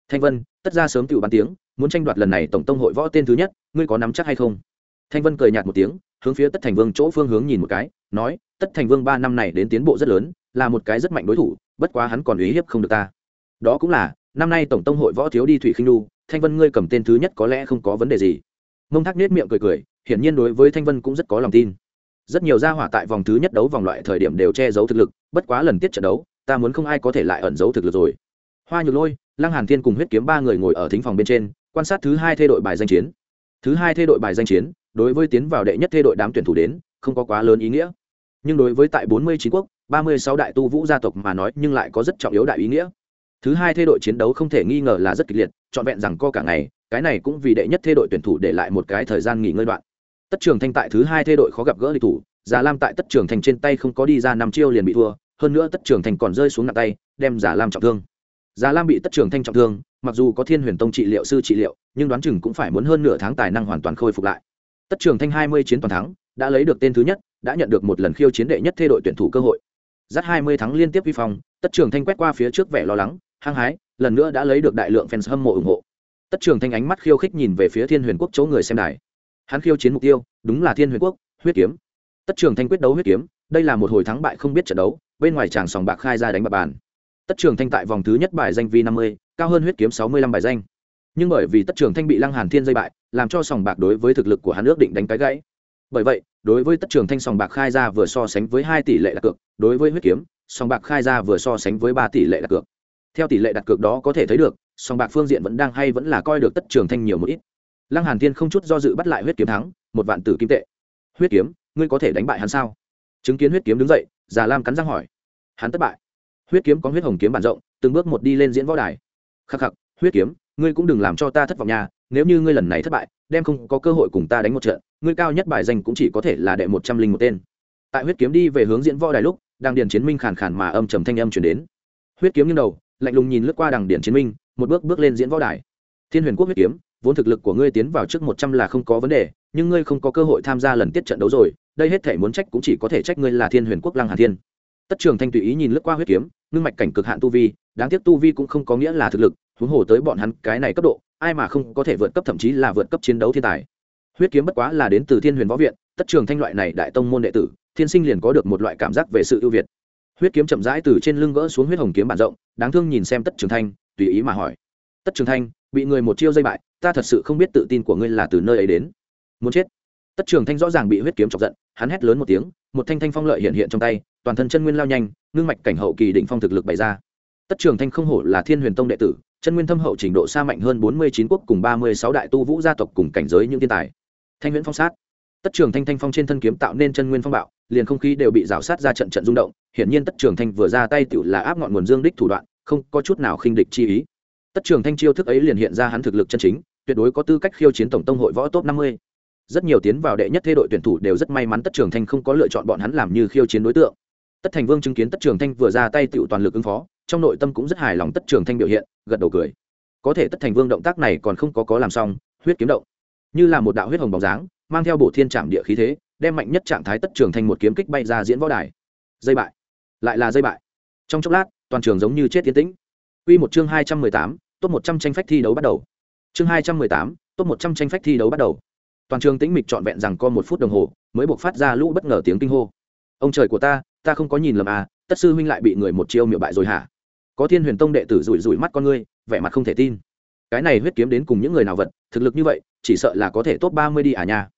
Thanh vân, tất ra sớm tự bán tiếng, muốn tranh đoạt lần này tổng tông hội võ tên thứ nhất, ngươi có nắm chắc hay không? Thanh vân cười nhạt một tiếng, hướng phía tất thành vương chỗ phương hướng nhìn một cái, nói, tất thành vương ba năm này đến tiến bộ rất lớn, là một cái rất mạnh đối thủ bất quá hắn còn uy hiếp không được ta. Đó cũng là, năm nay tổng tông hội võ thiếu đi thủy khinh lu thanh vân ngươi cầm tên thứ nhất có lẽ không có vấn đề gì. Mông thác nết miệng cười cười, hiển nhiên đối với thanh vân cũng rất có lòng tin. Rất nhiều gia hỏa tại vòng thứ nhất đấu vòng loại thời điểm đều che giấu thực lực, bất quá lần tiết trận đấu, ta muốn không ai có thể lại ẩn giấu thực lực rồi. Hoa nhược lôi, lăng hàn thiên cùng huyết kiếm ba người ngồi ở thính phòng bên trên, quan sát thứ hai thê đội bài danh chiến. Thứ hai thê đội bài danh chiến, đối với tiến vào đệ nhất thê đội đám tuyển thủ đến, không có quá lớn ý nghĩa. Nhưng đối với tại bốn mươi chín quốc ba mươi sáu đại tu vũ gia tộc mà nói nhưng lại có rất trọng yếu đại ý nghĩa. Thứ hai thê đội chiến đấu không thể nghi ngờ là rất kịch liệt, trọn vẹn rằng co cả ngày, cái này cũng vì đệ nhất thê đội tuyển thủ để lại một cái thời gian nghỉ ngơi đoạn. Tất trường thanh tại thứ hai thê đội khó gặp gỡ địch thủ giả lam tại tất trường thanh trên tay không có đi ra năm chiêu liền bị thua, hơn nữa tất trường thanh còn rơi xuống nặng tay, đem giả lam trọng thương. Giả lam bị tất trường thanh trọng thương, mặc dù có thiên huyền tông trị liệu sư trị liệu, nhưng đoán chừng cũng phải muốn hơn nửa tháng tài năng hoàn toàn khôi phục lại. Tất trường thanh hai mươi chiến toàn thắng, đã lấy được tên thứ nhất, đã nhận được một lần khiêu chiến đệ nhất thê đội tuyển thủ cơ hội dắt hai mươi tháng liên tiếp vi phong, tất trường thanh quét qua phía trước vẻ lo lắng, hăng hái, lần nữa đã lấy được đại lượng fans hâm mộ ủng hộ. Tất trường thanh ánh mắt khiêu khích nhìn về phía thiên huyền quốc chỗ người xem đài. Hắn khiêu chiến mục tiêu, đúng là thiên huyền quốc, huyết kiếm. Tất trường thanh quyết đấu huyết kiếm, đây là một hồi thắng bại không biết trận đấu, bên ngoài tràng sòng bạc khai ra đánh bạc bàn. Tất trường thanh tại vòng thứ nhất bài danh vi năm mươi, cao hơn huyết kiếm sáu mươi lăm bài danh. Nhưng bởi vì tất trường thanh bị lăng hàn thiên dây bại, làm cho sòng bạc đối với thực lực của hắn ước định đánh cái gãy bởi vậy, đối với tất trường thanh sòng bạc khai ra vừa so sánh với hai tỷ lệ đặt cược, đối với huyết kiếm sòng bạc khai ra vừa so sánh với ba tỷ lệ đặt cược. Theo tỷ lệ đặt cược đó có thể thấy được sòng bạc phương diện vẫn đang hay vẫn là coi được tất trường thanh nhiều một ít. Lăng hàn thiên không chút do dự bắt lại huyết kiếm thắng, một vạn tử kim tệ. Huyết kiếm, ngươi có thể đánh bại hắn sao? Chứng kiến huyết kiếm đứng dậy, già lam cắn răng hỏi. Hắn thất bại. Huyết kiếm có huyết hồng kiếm bản rộng, từng bước một đi lên diễn võ đài. Khắc khắc, huyết kiếm, ngươi cũng đừng làm cho ta thất vọng nhà nếu như ngươi lần này thất bại, đem không có cơ hội cùng ta đánh một trận ngươi cao nhất bài danh cũng chỉ có thể là đệ một trăm linh một tên. Tại huyết kiếm đi về hướng diễn võ đài lúc đàng điền chiến minh khàn khàn mà âm trầm thanh âm chuyển đến. Huyết kiếm như đầu, lạnh lùng nhìn lướt qua đàng điền chiến minh, một bước bước lên diễn võ đài. Thiên huyền quốc huyết kiếm, vốn thực lực của ngươi tiến vào trước một trăm là không có vấn đề, nhưng ngươi không có cơ hội tham gia lần tiết trận đấu rồi, đây hết thể muốn trách cũng chỉ có thể trách ngươi là thiên huyền quốc lăng hà thiên. Tất trường thanh tùy ý nhìn lướt qua huyết kiếm ngưng mạch cảnh cực hạn tu vi, đáng tiếc tu vi cũng không có nghĩa là thực lực, huống hồ tới bọn hắn cái này cấp độ, ai mà không có thể vượt cấp thậm chí là vượt cấp chiến đấu thiên tài huyết kiếm bất quá là đến từ thiên huyền võ viện, tất trường thanh loại này đại tông môn đệ tử, thiên sinh liền có được một loại cảm giác về sự ưu việt. Huyết kiếm chậm rãi từ trên lưng gỡ xuống huyết hồng kiếm bản rộng, đáng thương nhìn xem tất trường thanh, tùy ý mà hỏi. Tất trường thanh, bị người một chiêu dây bại, ta thật sự không biết tự tin của ngươi là từ nơi ấy đến. Muốn chết. Tất trường thanh rõ ràng bị huyết kiếm chọc giận, hắn hét lớn một tiếng, một thanh thanh phong lợi hiện hiện trong tay, toàn thân chân nguyên lao nhanh, ngưng mạch cảnh hậu kỳ định phong thực lực bày ra. Tất trường thanh không hổ là thiên huyền tông đệ tử, chân nguyên thâm hậu trình độ xa mạnh hơn bốn mươi chín quốc cùng ba mươi sáu đại tu vũ gia tộc cùng cảnh giới những thiên tài thanh huyễn phong sát. Tất trường thanh thanh phong trên thân kiếm tạo nên chân nguyên phong bạo, liền không khí đều bị rào sát ra trận trận rung động. Hiển nhiên tất trường thanh vừa ra tay tự là áp ngọn nguồn dương đích thủ đoạn, không có chút nào khinh địch chi ý. Tất trường thanh chiêu thức ấy liền hiện ra hắn thực lực chân chính, tuyệt đối có tư cách khiêu chiến tổng tông hội võ top năm mươi. Rất nhiều tiến vào đệ nhất thế đội tuyển thủ đều rất may mắn tất trường thanh không có lựa chọn bọn hắn làm như khiêu chiến đối tượng. Tất thành vương chứng kiến tất trường thanh vừa ra tay tựu toàn lực ứng phó, trong nội tâm cũng rất hài lòng tất trường thanh biểu hiện, gật đầu cười. Có thể tất thành vương động tác này còn không có có làm xong, huyết kiếm động như là một đạo huyết hồng bóng dáng, mang theo bộ thiên trạm địa khí thế, đem mạnh nhất trạng thái tất trường thành một kiếm kích bay ra diễn võ đài. Dây bại. Lại là dây bại. Trong chốc lát, toàn trường giống như chết tiến tĩnh. Quy một chương hai trăm mười tám, top một trăm tranh phách thi đấu bắt đầu. Chương hai trăm mười tám, top một trăm tranh phách thi đấu bắt đầu. Toàn trường tĩnh mịch trọn vẹn rằng co một phút đồng hồ, mới buộc phát ra lũ bất ngờ tiếng kinh hô. Ông trời của ta ta không có nhìn lầm à tất sư huynh lại bị người một chiêu miệu bại rồi hả? Có thiên huyền tông đệ tử rủi rủi mắt con ngươi, vẻ mặt không thể tin. Cái này huyết kiếm đến cùng những người nào vật, thực lực như vậy chỉ sợ là có thể top ba mươi đi à nha.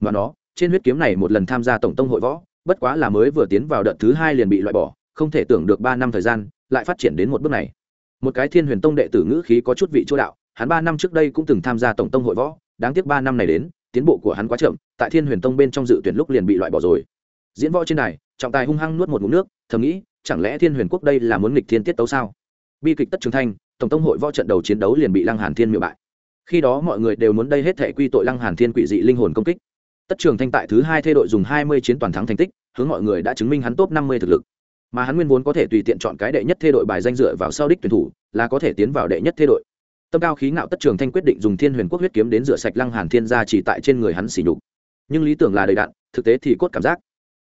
Mà nó, trên huyết kiếm này một lần tham gia tổng tông hội võ, bất quá là mới vừa tiến vào đợt thứ hai liền bị loại bỏ, không thể tưởng được ba năm thời gian, lại phát triển đến một bước này. Một cái thiên huyền tông đệ tử ngữ khí có chút vị chỗ đạo, hắn ba năm trước đây cũng từng tham gia tổng tông hội võ, đáng tiếc ba năm này đến, tiến bộ của hắn quá chậm, tại thiên huyền tông bên trong dự tuyển lúc liền bị loại bỏ rồi. Diễn võ trên này trọng tài hung hăng nuốt một ngụm nước, thầm nghĩ, chẳng lẽ thiên huyền quốc đây là muốn nghịch thiên tiết tấu sao? Bi kịch tất trường thanh, tổng tông hội võ trận đầu chiến đấu liền bị lăng hàn thiên miệu bại khi đó mọi người đều muốn đây hết thể quy tội lăng hàn thiên quỷ dị linh hồn công kích. Tất trường thanh tại thứ hai thê đội dùng hai mươi chiến toàn thắng thành tích, hướng mọi người đã chứng minh hắn top năm mươi thực lực. Mà hắn nguyên vốn có thể tùy tiện chọn cái đệ nhất thê đội bài danh dựa vào sau đích tuyển thủ, là có thể tiến vào đệ nhất thê đội. Tâm cao khí ngạo tất trường thanh quyết định dùng thiên huyền quốc huyết kiếm đến rửa sạch lăng hàn thiên gia chỉ tại trên người hắn xỉ nhục. Nhưng lý tưởng là đầy đạn, thực tế thì cốt cảm giác.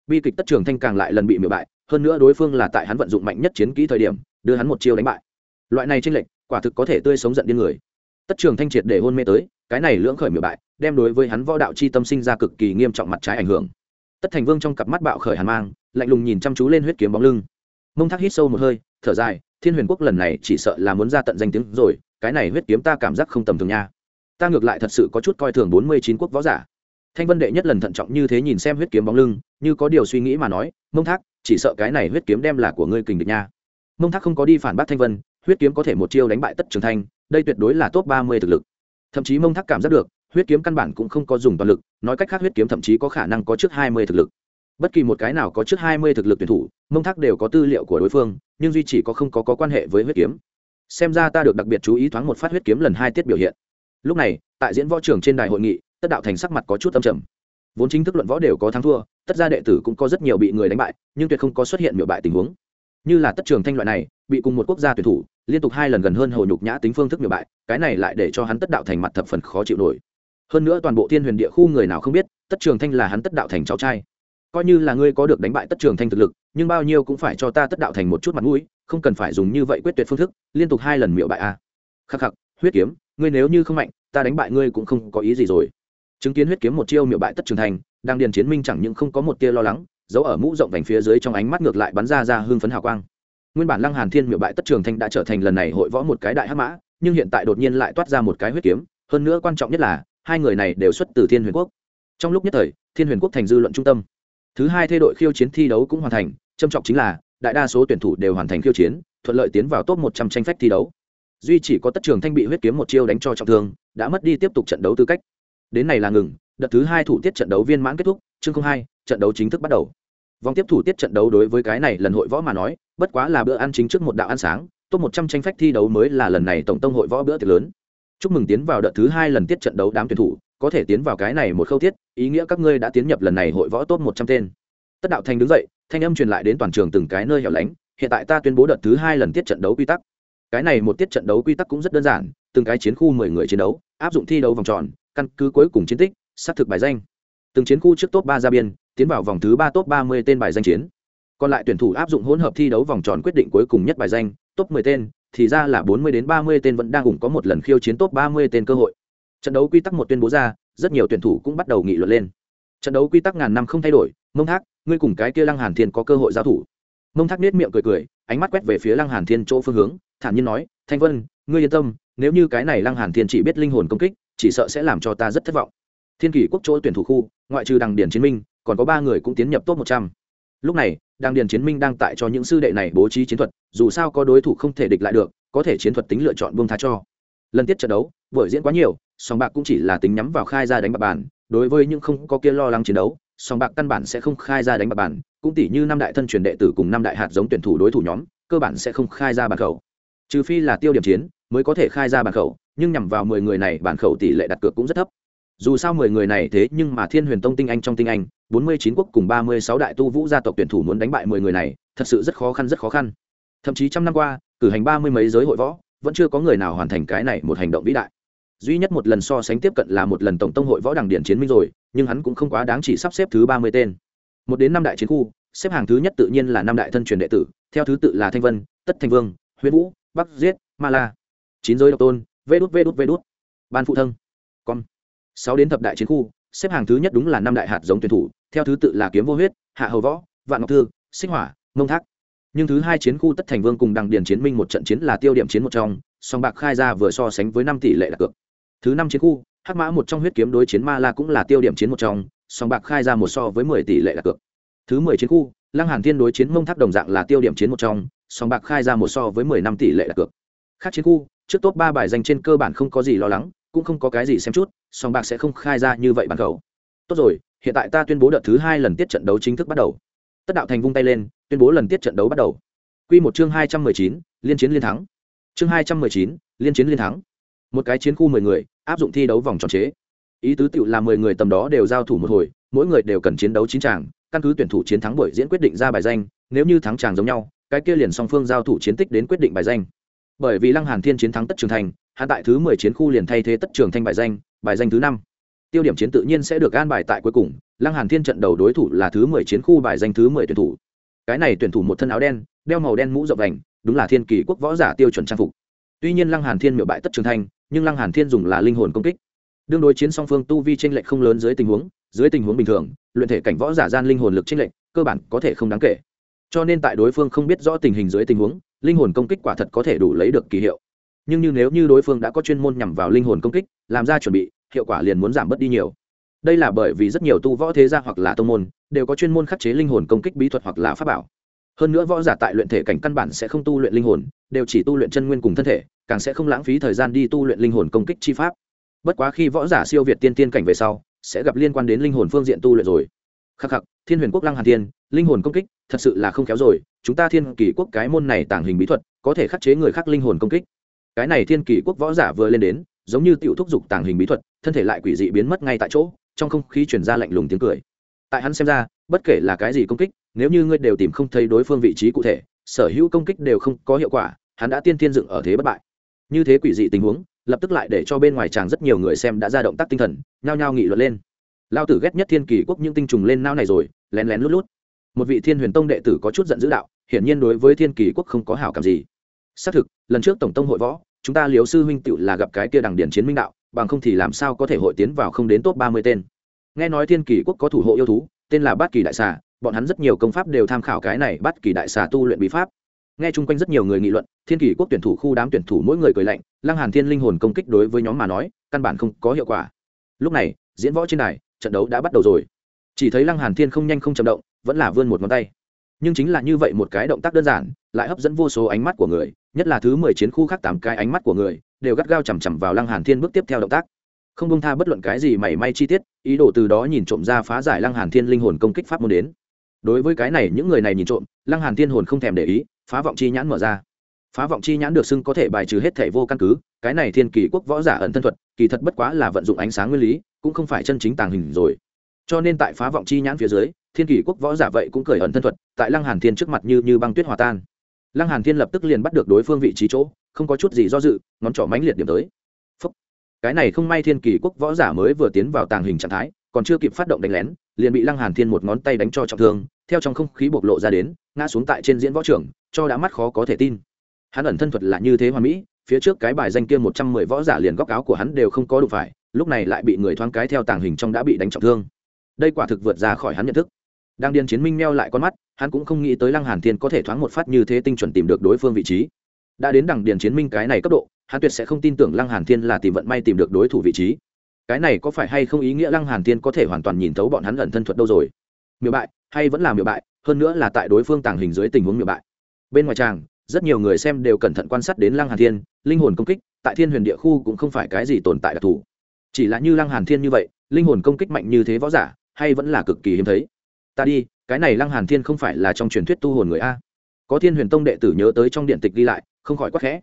Bi kịch tất trường thanh càng lại lần bị miểu bại, hơn nữa đối phương là tại hắn vận dụng mạnh nhất chiến kỹ thời điểm, đưa hắn một chiêu đánh bại. Loại này trên lệnh quả thực có thể tươi sống giận điên người tất trường thanh triệt để hôn mê tới, cái này lưỡng khởi miểu bại, đem đối với hắn võ đạo chi tâm sinh ra cực kỳ nghiêm trọng mặt trái ảnh hưởng. Tất thành vương trong cặp mắt bạo khởi hàn mang, lạnh lùng nhìn chăm chú lên huyết kiếm bóng lưng. Mông thác hít sâu một hơi, thở dài, thiên huyền quốc lần này chỉ sợ là muốn ra tận danh tiếng rồi, cái này huyết kiếm ta cảm giác không tầm thường nha. Ta ngược lại thật sự có chút coi thường bốn mươi chín quốc võ giả. Thanh vân đệ nhất lần thận trọng như thế nhìn xem huyết kiếm bóng lưng, như có điều suy nghĩ mà nói, mông thác, chỉ sợ cái này huyết kiếm đem là của ngươi kình địch nha. Mông thác không có đi phản bác thanh vân huyết kiếm có thể một chiêu đánh bại tất trường thanh đây tuyệt đối là top ba mươi thực lực. Thậm chí mông thác cảm giác được huyết kiếm căn bản cũng không có dùng toàn lực nói cách khác huyết kiếm thậm chí có khả năng có trước hai mươi thực lực. Bất kỳ một cái nào có trước hai mươi thực lực tuyển thủ mông thác đều có tư liệu của đối phương nhưng duy chỉ có không có, có quan hệ với huyết kiếm. Xem ra ta được đặc biệt chú ý thoáng một phát huyết kiếm lần hai tiết biểu hiện. Lúc này tại diễn võ trường trên đài hội nghị tất đạo thành sắc mặt có chút âm trầm. Vốn chính thức luận võ đều có thắng thua tất gia đệ tử cũng có rất nhiều bị người đánh bại nhưng tuyệt không có xuất hiện miểu bại tình huống. Như là tất trường thanh loại này bị cùng một quốc gia tuyển thủ liên tục hai lần gần hơn hồ nhục nhã tính phương thức miểu bại, cái này lại để cho hắn tất đạo thành mặt thập phần khó chịu nổi. Hơn nữa toàn bộ thiên huyền địa khu người nào không biết, tất trường thanh là hắn tất đạo thành cháu trai. Coi như là ngươi có được đánh bại tất trường thanh thực lực, nhưng bao nhiêu cũng phải cho ta tất đạo thành một chút mặt mũi, không cần phải dùng như vậy quyết tuyệt phương thức, liên tục hai lần miệu bại a à. khắc khắc, huyết kiếm, ngươi nếu như không mạnh, ta đánh bại ngươi cũng không có ý gì rồi. Chứng kiến huyết kiếm một chiêu miệu bại tất trường thành đang điền chiến minh chẳng những không có một tia lo lắng giấu ở mũ rộng vành phía dưới trong ánh mắt ngược lại bắn ra ra hương phấn hào quang nguyên bản lăng hàn thiên miệu bại tất trường thanh đã trở thành lần này hội võ một cái đại hắc mã, nhưng hiện tại đột nhiên lại toát ra một cái huyết kiếm, hơn nữa quan trọng nhất là, hai người này đều xuất từ thiên huyền quốc. Trong lúc nhất thời, thiên huyền quốc thành dư luận trung tâm. Thứ hai thay đội khiêu chiến thi đấu cũng hoàn thành trâm trọng chính là, đại đa số tuyển thủ đều hoàn thành khiêu chiến, thuận lợi tiến vào top một trăm tranh phách thi đấu. Duy chỉ có tất trường thanh bị huyết kiếm một chiêu đánh cho trọng thương, đã mất đi tiếp tục trận đấu tư cách. Đến này là ngừng, đợt thứ hai thủ tiết trận đấu viên mãn kết thúc, chương hai, trận đấu chính thức bắt đầu. Vòng tiếp thủ tiết trận đấu đối với cái này lần hội võ mà nói bất quá là bữa ăn chính trước một đạo ăn sáng, top một trăm tranh phách thi đấu mới là lần này tổng tông hội võ bữa tiệc lớn. Chúc mừng tiến vào đợt thứ hai lần tiết trận đấu đám tuyển thủ, có thể tiến vào cái này một khâu tiết, ý nghĩa các ngươi đã tiến nhập lần này hội võ top một trăm tên. Tất đạo thành đứng dậy, thanh âm truyền lại đến toàn trường từng cái nơi hẻo lánh, hiện tại ta tuyên bố đợt thứ hai lần tiết trận đấu quy tắc. Cái này một tiết trận đấu quy tắc cũng rất đơn giản, từng cái chiến khu mười người chiến đấu, áp dụng thi đấu vòng tròn, căn cứ cuối cùng chiến tích, xác thực bài danh. Từng chiến khu trước top ba ra biên, tiến vào vòng thứ ba top ba mươi tên bài danh chiến còn lại tuyển thủ áp dụng hỗn hợp thi đấu vòng tròn quyết định cuối cùng nhất bài danh, top mười tên, thì ra là bốn mươi đến ba mươi tên vẫn đang cùng có một lần khiêu chiến top ba mươi tên cơ hội. Trận đấu quy tắc một tuyên bố ra, rất nhiều tuyển thủ cũng bắt đầu nghị luận lên. Trận đấu quy tắc ngàn năm không thay đổi, mông thác, ngươi cùng cái kia lăng hàn thiên có cơ hội giao thủ. Mông thác nết miệng cười cười, ánh mắt quét về phía lăng hàn thiên chỗ phương hướng, thản nhiên nói, thanh vân, ngươi yên tâm, nếu như cái này lăng hàn thiên chỉ biết linh hồn công kích, chỉ sợ sẽ làm cho ta rất thất vọng. Thiên kỷ quốc chỗ tuyển thủ khu, ngoại trừ đằng điển chiến minh, còn có ba người cũng tiến nhập top một trăm. Lúc này đang điền chiến minh đang tại cho những sư đệ này bố trí chiến thuật, dù sao có đối thủ không thể địch lại được, có thể chiến thuật tính lựa chọn buông tha cho. Lần tiết trận đấu, buổi diễn quá nhiều, song bạc cũng chỉ là tính nhắm vào khai ra đánh bạc bàn, đối với những không có kia lo lắng chiến đấu, song bạc căn bản sẽ không khai ra đánh bạc bàn, cũng tỷ như năm đại thân truyền đệ tử cùng năm đại hạt giống tuyển thủ đối thủ nhóm, cơ bản sẽ không khai ra bàn khẩu. Trừ phi là tiêu điểm chiến, mới có thể khai ra bàn khẩu, nhưng nhằm vào mười người này, bàn khẩu tỷ lệ đặt cược cũng rất thấp dù sao mười người này thế nhưng mà thiên huyền tông tinh anh trong tinh anh, bốn mươi chín quốc cùng ba mươi sáu đại tu vũ gia tộc tuyển thủ muốn đánh bại mười người này, thật sự rất khó khăn, rất khó khăn. Thậm chí trăm năm qua, cử hành ba mươi mấy giới hội võ, vẫn chưa có người nào hoàn thành cái này một hành động vĩ đại. Duy nhất một lần so sánh tiếp cận là một lần tổng tông hội võ đảng điển chiến minh rồi, nhưng hắn cũng không quá đáng chỉ sắp xếp thứ ba mươi tên. Một đến năm đại chiến khu, xếp hàng thứ nhất tự nhiên là năm đại thân truyền đệ tử, theo thứ tự là thanh vân, tất thanh vương huyết vũ, bắc giết, ma la. Chín giới độc tôn, vê đút vê đút vê đút. Ban phụ thân. Con sáu đến thập đại chiến khu, xếp hàng thứ nhất đúng là năm đại hạt giống tuyển thủ, theo thứ tự là kiếm vô huyết, hạ hầu võ, vạn ngọc thư sinh hỏa, mông thác. Nhưng thứ hai chiến khu tất thành vương cùng đằng điền chiến minh một trận chiến là tiêu điểm chiến một trong, song bạc khai ra vừa so sánh với năm tỷ lệ đặt cược. Thứ năm chiến khu, hắc mã một trong huyết kiếm đối chiến ma la cũng là tiêu điểm chiến một trong, song bạc khai ra một so với mười tỷ lệ đặt cược. Thứ mười chiến khu, lăng hàn thiên đối chiến mông thác đồng dạng là tiêu điểm chiến một trong, song bạc khai ra một so với mười năm tỷ lệ đặt cược. Khác chiến khu, trước top ba bài danh trên cơ bản không có gì lo lắng cũng không có cái gì xem chút, song bạc sẽ không khai ra như vậy bàn khẩu. Tốt rồi, hiện tại ta tuyên bố đợt thứ hai lần tiết trận đấu chính thức bắt đầu. Tất đạo thành vung tay lên, tuyên bố lần tiết trận đấu bắt đầu. Quy một chương hai trăm mười chín, liên chiến liên thắng. Chương hai trăm mười chín, liên chiến liên thắng. Một cái chiến khu mười người, áp dụng thi đấu vòng tròn chế. Ý tứ tựu là mười người tầm đó đều giao thủ một hồi, mỗi người đều cần chiến đấu chín tràng, căn cứ tuyển thủ chiến thắng buổi diễn quyết định ra bài danh, nếu như thắng tràng giống nhau, cái kia liền song phương giao thủ chiến tích đến quyết định bài danh. Bởi vì lăng hàn thiên chiến thắng tất trường thành hạ tại thứ mười chiến khu liền thay thế tất trường thanh bài danh bài danh thứ năm. Tiêu điểm chiến tự nhiên sẽ được an bài tại cuối cùng, lăng hàn thiên trận đầu đối thủ là thứ mười chiến khu bài danh thứ mười tuyển thủ. Cái này tuyển thủ một thân áo đen, đeo màu đen mũ rộng vành, đúng là thiên kỳ quốc võ giả tiêu chuẩn trang phục. Tuy nhiên lăng hàn thiên miểu bại tất trường thanh, nhưng lăng hàn thiên dùng là linh hồn công kích. Đương đối chiến song phương tu vi chênh lệch không lớn dưới tình huống, dưới tình huống bình thường, luyện thể cảnh võ giả gian linh hồn lực chênh lệch, cơ bản có thể không đáng kể. Cho nên tại đối phương không biết rõ tình hình dưới tình huống, linh hồn công kích quả thật có thể đủ lấy được kỳ hiệu nhưng như nếu như đối phương đã có chuyên môn nhằm vào linh hồn công kích làm ra chuẩn bị hiệu quả liền muốn giảm bớt đi nhiều. Đây là bởi vì rất nhiều tu võ thế gia hoặc là tông môn đều có chuyên môn khắc chế linh hồn công kích bí thuật hoặc là pháp bảo. Hơn nữa võ giả tại luyện thể cảnh căn bản sẽ không tu luyện linh hồn đều chỉ tu luyện chân nguyên cùng thân thể càng sẽ không lãng phí thời gian đi tu luyện linh hồn công kích chi pháp. Bất quá khi võ giả siêu việt tiên tiên cảnh về sau sẽ gặp liên quan đến linh hồn phương diện tu luyện rồi. Khắc khắc thiên huyền quốc lăng hàn tiên, linh hồn công kích thật sự là không khéo rồi chúng ta thiên kỳ quốc cái môn này tàng hình bí thuật có thể khắc chế người khác linh hồn công kích cái này thiên kỳ quốc võ giả vừa lên đến, giống như tiểu thúc dục tàng hình bí thuật, thân thể lại quỷ dị biến mất ngay tại chỗ, trong không khí chuyển ra lạnh lùng tiếng cười. Tại hắn xem ra, bất kể là cái gì công kích, nếu như ngươi đều tìm không thấy đối phương vị trí cụ thể, sở hữu công kích đều không có hiệu quả, hắn đã tiên tiên dựng ở thế bất bại. Như thế quỷ dị tình huống, lập tức lại để cho bên ngoài chàng rất nhiều người xem đã ra động tác tinh thần, nhao nhao nghị luận lên. Lao tử ghét nhất thiên kỳ quốc những tinh trùng lên nao này rồi, lén lén lút lút. Một vị thiên huyền tông đệ tử có chút giận dữ đạo, hiển nhiên đối với thiên kỳ quốc không có hảo cảm gì. Xác thực, lần trước tổng tông hội võ chúng ta liếu sư huynh tựu là gặp cái kia đằng điển chiến minh đạo, bằng không thì làm sao có thể hội tiến vào không đến top ba mươi tên. Nghe nói thiên kỳ quốc có thủ hộ yêu thú, tên là bát kỳ đại xà, bọn hắn rất nhiều công pháp đều tham khảo cái này bát kỳ đại xà tu luyện bí pháp. Nghe chung quanh rất nhiều người nghị luận, thiên kỳ quốc tuyển thủ khu đám tuyển thủ mỗi người cười lạnh, lăng hàn thiên linh hồn công kích đối với nhóm mà nói, căn bản không có hiệu quả. Lúc này, diễn võ trên này trận đấu đã bắt đầu rồi. Chỉ thấy lăng hàn thiên không nhanh không chậm động, vẫn là vươn một ngón tay. Nhưng chính là như vậy một cái động tác đơn giản, lại hấp dẫn vô số ánh mắt của người nhất là thứ mười chiến khu khác tám cái ánh mắt của người, đều gắt gao chằm chằm vào lăng hàn thiên bước tiếp theo động tác. Không bông tha bất luận cái gì mảy may chi tiết, ý đồ từ đó nhìn trộm ra phá giải lăng hàn thiên linh hồn công kích pháp môn đến. Đối với cái này, những người này nhìn trộm, lăng hàn thiên hồn không thèm để ý, phá vọng chi nhãn mở ra. Phá vọng chi nhãn được xưng có thể bài trừ hết thể vô căn cứ, cái này thiên kỳ quốc võ giả ẩn thân thuật, kỳ thật bất quá là vận dụng ánh sáng nguyên lý, cũng không phải chân chính tàng hình rồi. Cho nên tại phá vọng chi nhãn phía dưới, thiên kỳ quốc võ giả vậy cũng cởi ẩn thân thuật, tại lăng hàn thiên trước mặt như như băng tuyết hòa tan lăng hàn thiên lập tức liền bắt được đối phương vị trí chỗ, không có chút gì do dự, ngón trỏ mãnh liệt điểm tới. Phúc. cái này không may thiên kỳ quốc võ giả mới vừa tiến vào tàng hình trạng thái, còn chưa kịp phát động đánh lén, liền bị lăng hàn thiên một ngón tay đánh cho trọng thương, theo trong không khí bộc lộ ra đến, ngã xuống tại trên diễn võ trưởng, cho đã mắt khó có thể tin. Hắn ẩn thân thuật là như thế hoàn mỹ, phía trước cái bài danh kia một trăm mười võ giả liền góc áo của hắn đều không có đủ phải, lúc này lại bị người thoáng cái theo tàng hình trong đã bị đánh trọng thương. Đây quả thực vượt ra khỏi hắn nhận thức đang điên chiến minh meo lại con mắt, hắn cũng không nghĩ tới lăng hàn thiên có thể thoáng một phát như thế tinh chuẩn tìm được đối phương vị trí. Đã đến đằng điền chiến minh cái này cấp độ, hắn tuyệt sẽ không tin tưởng lăng hàn thiên là tìm vận may tìm được đối thủ vị trí. Cái này có phải hay không ý nghĩa lăng hàn thiên có thể hoàn toàn nhìn thấu bọn hắn ẩn thân thuật đâu rồi? Miểu bại, hay vẫn là miểu bại, hơn nữa là tại đối phương tàng hình dưới tình huống miểu bại. Bên ngoài tràng, rất nhiều người xem đều cẩn thận quan sát đến lăng hàn thiên, linh hồn công kích, tại thiên huyền địa khu cũng không phải cái gì tồn tại đặc thù. Chỉ là như lăng hàn thiên như vậy, linh hồn công kích mạnh như thế võ giả, hay vẫn là cực kỳ hiếm thấy ta đi, cái này lăng hàn thiên không phải là trong truyền thuyết tu hồn người a. Có thiên huyền tông đệ tử nhớ tới trong điện tịch đi lại, không khỏi quắc khẽ.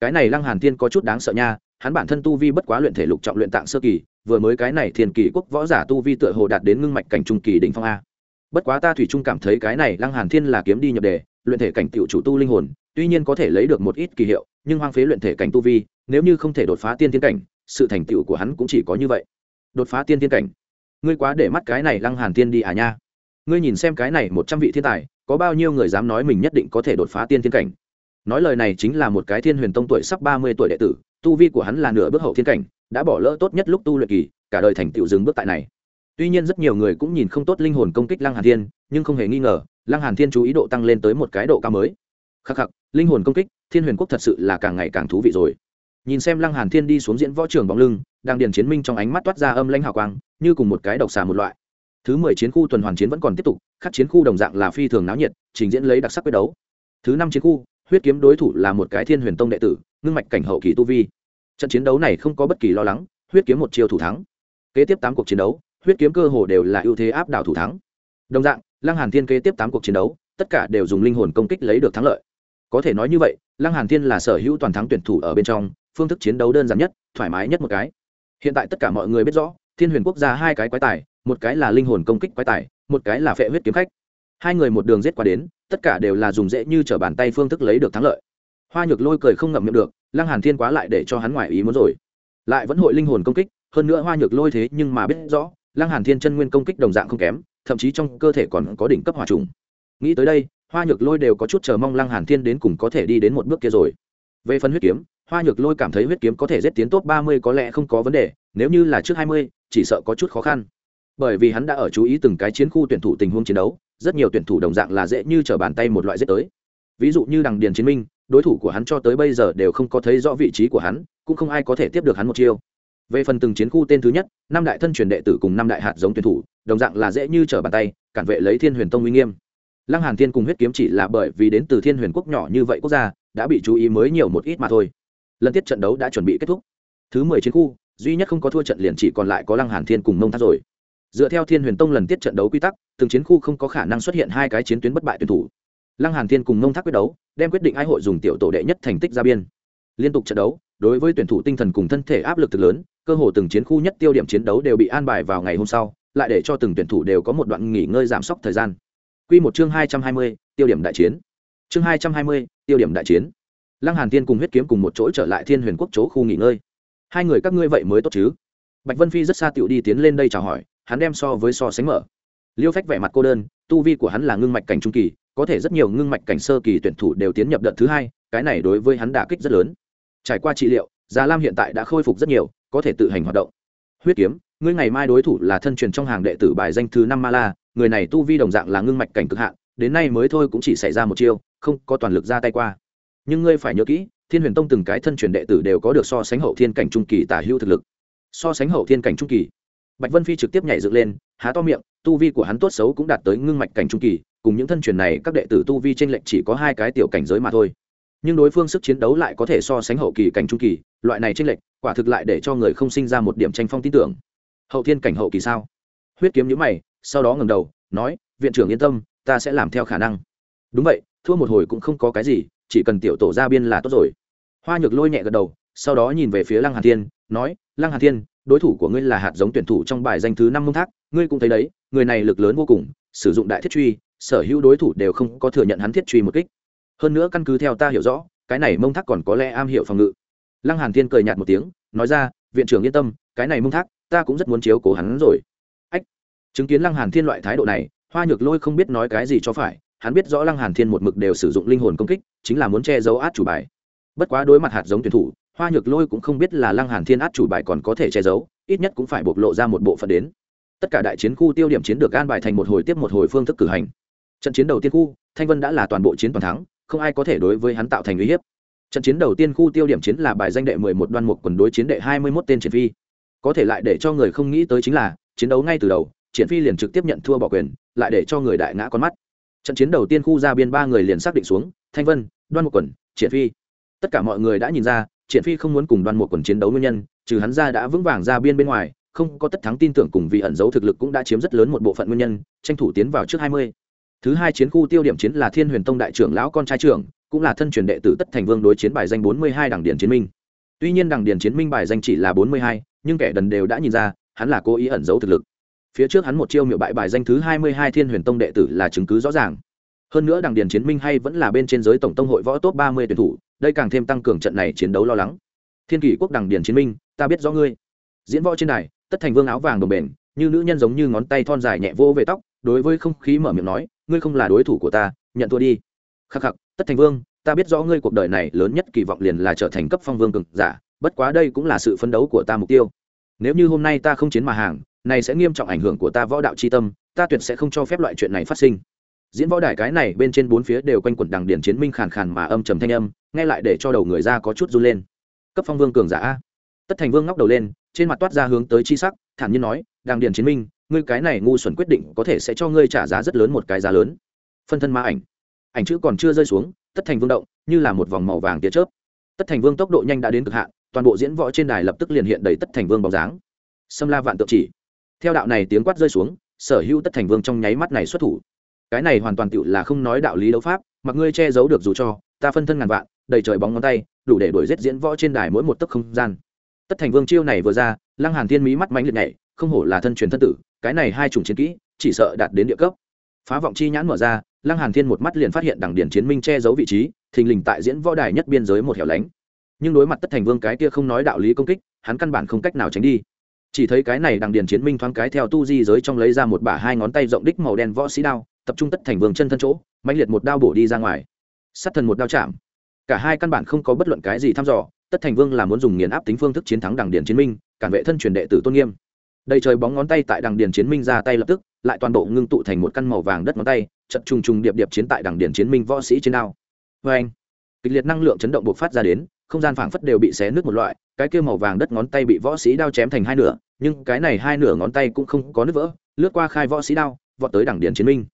Cái này lăng hàn thiên có chút đáng sợ nha, hắn bản thân tu vi bất quá luyện thể lục trọng luyện tạng sơ kỳ, vừa mới cái này thiên kỳ quốc võ giả tu vi tựa hồ đạt đến ngưng mạch cảnh trung kỳ đỉnh phong a. Bất quá ta thủy trung cảm thấy cái này lăng hàn thiên là kiếm đi nhập đề, luyện thể cảnh tiểu chủ tu linh hồn, tuy nhiên có thể lấy được một ít kỳ hiệu, nhưng hoang phế luyện thể cảnh tu vi, nếu như không thể đột phá tiên thiên cảnh, sự thành tựu của hắn cũng chỉ có như vậy. Đột phá tiên thiên cảnh. Ngươi quá để mắt cái này lăng hàn thiên đi à nha ngươi nhìn xem cái này một trăm vị thiên tài, có bao nhiêu người dám nói mình nhất định có thể đột phá tiên thiên cảnh? Nói lời này chính là một cái thiên huyền tông tuổi sắp ba mươi tuổi đệ tử, tu vi của hắn là nửa bước hậu thiên cảnh, đã bỏ lỡ tốt nhất lúc tu luyện kỳ, cả đời thành tựu dừng bước tại này. Tuy nhiên rất nhiều người cũng nhìn không tốt linh hồn công kích lăng hàn thiên, nhưng không hề nghi ngờ, lăng hàn thiên chú ý độ tăng lên tới một cái độ cao mới. Khắc khắc, linh hồn công kích, thiên huyền quốc thật sự là càng ngày càng thú vị rồi. Nhìn xem lăng hàn thiên đi xuống diễn võ trường bóng lưng, đang điền chiến minh trong ánh mắt toát ra âm lãnh hào quang, như cùng một cái độc xà một loại thứ mười chiến khu tuần hoàn chiến vẫn còn tiếp tục các chiến khu đồng dạng là phi thường náo nhiệt, trình diễn lấy đặc sắc quyết đấu. Thứ năm chiến khu, huyết kiếm đối thủ là một cái thiên huyền tông đệ tử, ngưng mạch cảnh hậu kỳ tu vi. Trận chiến đấu này không có bất kỳ lo lắng, huyết kiếm một chiêu thủ thắng. Kế tiếp tám cuộc chiến đấu, huyết kiếm cơ hồ đều là ưu thế áp đảo thủ thắng. Đồng dạng, lăng hàn thiên kế tiếp tám cuộc chiến đấu, tất cả đều dùng linh hồn công kích lấy được thắng lợi. Có thể nói như vậy, lăng hàn thiên là sở hữu toàn thắng tuyển thủ ở bên trong, phương thức chiến đấu đơn giản nhất, thoải mái nhất một cái. Hiện tại tất cả mọi người biết rõ, thiên huyền quốc gia hai cái quái tài một cái là linh hồn công kích quái tài, một cái là phệ huyết kiếm khách. Hai người một đường giết qua đến, tất cả đều là dùng dễ như trở bàn tay phương thức lấy được thắng lợi. Hoa nhược lôi cười không ngậm miệng được, lăng hàn thiên quá lại để cho hắn ngoại ý muốn rồi. Lại vẫn hội linh hồn công kích, hơn nữa hoa nhược lôi thế nhưng mà biết rõ, lăng hàn thiên chân nguyên công kích đồng dạng không kém, thậm chí trong cơ thể còn có đỉnh cấp hỏa trùng. Nghĩ tới đây, hoa nhược lôi đều có chút chờ mong lăng hàn thiên đến cùng có thể đi đến một bước kia rồi. Về phần huyết kiếm, hoa nhược lôi cảm thấy huyết kiếm có thể giết tiến top ba mươi có lẽ không có vấn đề, nếu như là trước hai mươi, chỉ sợ có chút khó khăn bởi vì hắn đã ở chú ý từng cái chiến khu tuyển thủ tình huống chiến đấu, rất nhiều tuyển thủ đồng dạng là dễ như trở bàn tay một loại dễ tới. Ví dụ như đằng điền chiến minh, đối thủ của hắn cho tới bây giờ đều không có thấy rõ vị trí của hắn, cũng không ai có thể tiếp được hắn một chiêu. Về phần từng chiến khu tên thứ nhất, năm đại thân truyền đệ tử cùng năm đại hạt giống tuyển thủ, đồng dạng là dễ như trở bàn tay, cản vệ lấy thiên huyền tông uy nghiêm. Lăng hàn thiên cùng huyết kiếm chỉ là bởi vì đến từ thiên huyền quốc nhỏ như vậy quốc gia, đã bị chú ý mới nhiều một ít mà thôi. Lần tiết trận đấu đã chuẩn bị kết thúc. Thứ mười chiến khu, duy nhất không có thua trận liền chỉ còn lại có lăng hàn thiên cùng mông thác rồi dựa theo thiên huyền tông lần tiết trận đấu quy tắc từng chiến khu không có khả năng xuất hiện hai cái chiến tuyến bất bại tuyển thủ lăng hàn thiên cùng ngông thác quyết đấu đem quyết định ai hội dùng tiểu tổ đệ nhất thành tích ra biên liên tục trận đấu đối với tuyển thủ tinh thần cùng thân thể áp lực thực lớn cơ hồ từng chiến khu nhất tiêu điểm chiến đấu đều bị an bài vào ngày hôm sau lại để cho từng tuyển thủ đều có một đoạn nghỉ ngơi giảm sốc thời gian Quy một chương hai trăm hai mươi, tiêu điểm đại chiến. Chương hai trăm hai mươi, tiêu điểm đại chiến. Lăng Hàn Thiên cùng huyết kiếm cùng một chỗ trở lại Thiên Huyền Quốc chỗ khu nghỉ ngơi. Hai người các ngươi vậy mới tốt chứ? Bạch Vân Phi rất xa tiểu đi tiến lên đây chào hỏi, hắn đem so với so sánh mở. Liêu Phách vẻ mặt cô đơn, tu vi của hắn là ngưng mạch cảnh trung kỳ, có thể rất nhiều ngưng mạch cảnh sơ kỳ tuyển thủ đều tiến nhập đợt thứ hai, cái này đối với hắn đả kích rất lớn. Trải qua trị liệu, Già Lam hiện tại đã khôi phục rất nhiều, có thể tự hành hoạt động. Huyết kiếm, ngươi ngày mai đối thủ là thân truyền trong hàng đệ tử bài danh thứ năm Mala, người này tu vi đồng dạng là ngưng mạch cảnh cực hạn đến nay mới thôi cũng chỉ xảy ra một chiêu không có toàn lực ra tay qua nhưng ngươi phải nhớ kỹ thiên huyền tông từng cái thân truyền đệ tử đều có được so sánh hậu thiên cảnh trung kỳ tả hữu thực lực so sánh hậu thiên cảnh trung kỳ bạch vân phi trực tiếp nhảy dựng lên, há to miệng, tu vi của hắn tốt xấu cũng đạt tới ngưng mạch cảnh trung kỳ, cùng những thân truyền này, các đệ tử tu vi trên lệch chỉ có hai cái tiểu cảnh giới mà thôi. Nhưng đối phương sức chiến đấu lại có thể so sánh hậu kỳ cảnh trung kỳ, loại này trên lệch, quả thực lại để cho người không sinh ra một điểm tranh phong tin tưởng. Hậu thiên cảnh hậu kỳ sao? Huyết kiếm nhữ mày, sau đó ngầm đầu, nói, viện trưởng yên tâm, ta sẽ làm theo khả năng. Đúng vậy, thua một hồi cũng không có cái gì, chỉ cần tiểu tổ ra biên là tốt rồi. Hoa nhược lôi nhẹ gật đầu, sau đó nhìn về phía lăng hàn thiên, nói, lăng hàn thiên đối thủ của ngươi là hạt giống tuyển thủ trong bài danh thứ năm mông thác ngươi cũng thấy đấy người này lực lớn vô cùng sử dụng đại thiết truy sở hữu đối thủ đều không có thừa nhận hắn thiết truy một kích. Hơn nữa căn cứ theo ta hiểu rõ cái này mông thác còn có lẽ am hiểu phòng ngự. Lăng hàn thiên cười nhạt một tiếng nói ra viện trưởng yên tâm cái này mông thác ta cũng rất muốn chiếu cố hắn rồi. Ách, chứng kiến lăng hàn thiên loại thái độ này hoa nhược lôi không biết nói cái gì cho phải hắn biết rõ lăng hàn thiên một mực đều sử dụng linh hồn công kích chính là muốn che giấu át chủ bài. Bất quá đối mặt hạt giống tuyển thủ hoa nhược lôi cũng không biết là lăng hàn thiên át chủ bài còn có thể che giấu, ít nhất cũng phải bộc lộ ra một bộ phận đến. Tất cả đại chiến khu tiêu điểm chiến được an bài thành một hồi tiếp một hồi phương thức cử hành. Trận chiến đầu tiên khu, thanh vân đã là toàn bộ chiến toàn thắng, không ai có thể đối với hắn tạo thành uy hiếp. Trận chiến đầu tiên khu tiêu điểm chiến là bài danh đệ mười một đoan mục quần đối chiến đệ hai mươi 21 tên triển phi. Có thể lại để cho người không nghĩ tới chính là, chiến đấu ngay từ đầu, triển phi liền trực tiếp nhận thua bỏ quyền, lại để cho người đại ngã con mắt. Trận chiến đầu tiên khu ra biên ba người liền xác định xuống, thanh vân, đoan Mục quần, triển phi. Tất cả mọi người đã nhìn ra triển phi không muốn cùng đoan một quần chiến đấu nguyên nhân, trừ hắn ra đã vững vàng ra biên bên ngoài, không có tất thắng tin tưởng cùng vì ẩn dấu thực lực cũng đã chiếm rất lớn một bộ phận nguyên nhân, tranh thủ tiến vào trước hai mươi. Thứ hai chiến khu tiêu điểm chiến là thiên huyền tông đại trưởng lão con trai trưởng, cũng là thân truyền đệ tử tất thành vương đối chiến bài danh bốn mươi hai đảng điển chiến minh. Tuy nhiên đảng điển chiến minh bài danh chỉ là bốn mươi hai, nhưng kẻ đần đều đã nhìn ra, hắn là cố ý ẩn giấu thực lực. Phía trước hắn một chiêu miệu bại bài danh thứ hai mươi hai thiên huyền tông đệ tử là chứng cứ rõ ràng. Hơn nữa đẳng điền chiến minh hay vẫn là bên trên giới tổng tông hội võ top ba mươi tuyển thủ đây càng thêm tăng cường trận này chiến đấu lo lắng. Thiên kỷ quốc đằng điền chiến minh, ta biết rõ ngươi. Diễn võ trên đài, tất thành vương áo vàng đồng bền, như nữ nhân giống như ngón tay thon dài nhẹ vô về tóc, đối với không khí mở miệng nói, ngươi không là đối thủ của ta, nhận thua đi. Khắc khắc, tất thành vương, ta biết rõ ngươi cuộc đời này lớn nhất kỳ vọng liền là trở thành cấp phong vương cường giả, bất quá đây cũng là sự phấn đấu của ta mục tiêu. Nếu như hôm nay ta không chiến mà hàng, này sẽ nghiêm trọng ảnh hưởng của ta võ đạo c tâm, ta tuyệt sẽ không cho phép loại chuyện này phát sinh diễn võ đài cái này bên trên bốn phía đều quanh quẩn đằng điển chiến minh khàn khàn mà âm trầm thanh âm, nghe lại để cho đầu người ra có chút run lên. Cấp phong vương cường giả tất thành vương ngóc đầu lên, trên mặt toát ra hướng tới chi sắc, thản nhiên nói, đằng điển chiến minh, ngươi cái này ngu xuẩn quyết định có thể sẽ cho ngươi trả giá rất lớn một cái giá lớn. Phân thân ma ảnh. Ảnh chữ còn chưa rơi xuống, tất thành vương động, như là một vòng màu vàng tia chớp. Tất thành vương tốc độ nhanh đã đến cực hạn, toàn bộ diễn võ trên đài lập tức liền hiện đầy tất thành vương bóng dáng. Xâm la vạn tượng chỉ. Theo đạo này tiếng quát rơi xuống, sở hữu tất thành vương trong nháy mắt này xuất thủ cái này hoàn toàn tựu là không nói đạo lý đấu pháp, mặc ngươi che giấu được dù cho, ta phân thân ngàn vạn, đầy trời bóng ngón tay, đủ để đuổi giết diễn võ trên đài mỗi một tấc không gian. Tất thành vương chiêu này vừa ra, lăng hàn thiên mỹ mắt mánh liệt nhảy, không hổ là thân truyền thân tử, cái này hai chủng chiến kỹ, chỉ sợ đạt đến địa cấp. Phá vọng chi nhãn mở ra, lăng hàn thiên một mắt liền phát hiện đằng điển chiến minh che giấu vị trí, thình lình tại diễn võ đài nhất biên giới một hẻo lánh. Nhưng đối mặt tất thành vương cái kia không nói đạo lý công kích, hắn căn bản không cách nào tránh đi. Chỉ thấy cái này đằng điển chiến minh thoáng cái theo tu di giới trong lấy ra một bả hai ngón tay rộng đích màu đen võ sĩ đao tập trung tất thành vương chân thân chỗ mạnh liệt một đao bổ đi ra ngoài. Sát thần một đao chạm. Cả hai căn bản không có bất luận cái gì thăm dò, tất thành vương là muốn dùng nghiền áp tính phương thức chiến thắng đằng điển chiến minh, cản vệ thân truyền đệ tử tôn nghiêm. Đầy trời bóng ngón tay tại đằng điển chiến minh ra tay lập tức, lại toàn bộ ngưng tụ thành một căn màu vàng đất ngón tay, chật trùng trùng điệp điệp chiến tại đằng điển chiến minh võ sĩ trên đao. Vê anh, kịch liệt năng lượng chấn động bộc phát ra đến, không gian phảng phất đều bị xé nước một loại, cái kia màu vàng đất ngón tay bị võ sĩ đao chém thành hai nửa, nhưng cái này hai nửa ngón tay cũng không có nứt vỡ, lướt qua khai võ sĩ đao, vọt tới đằng điển chiến minh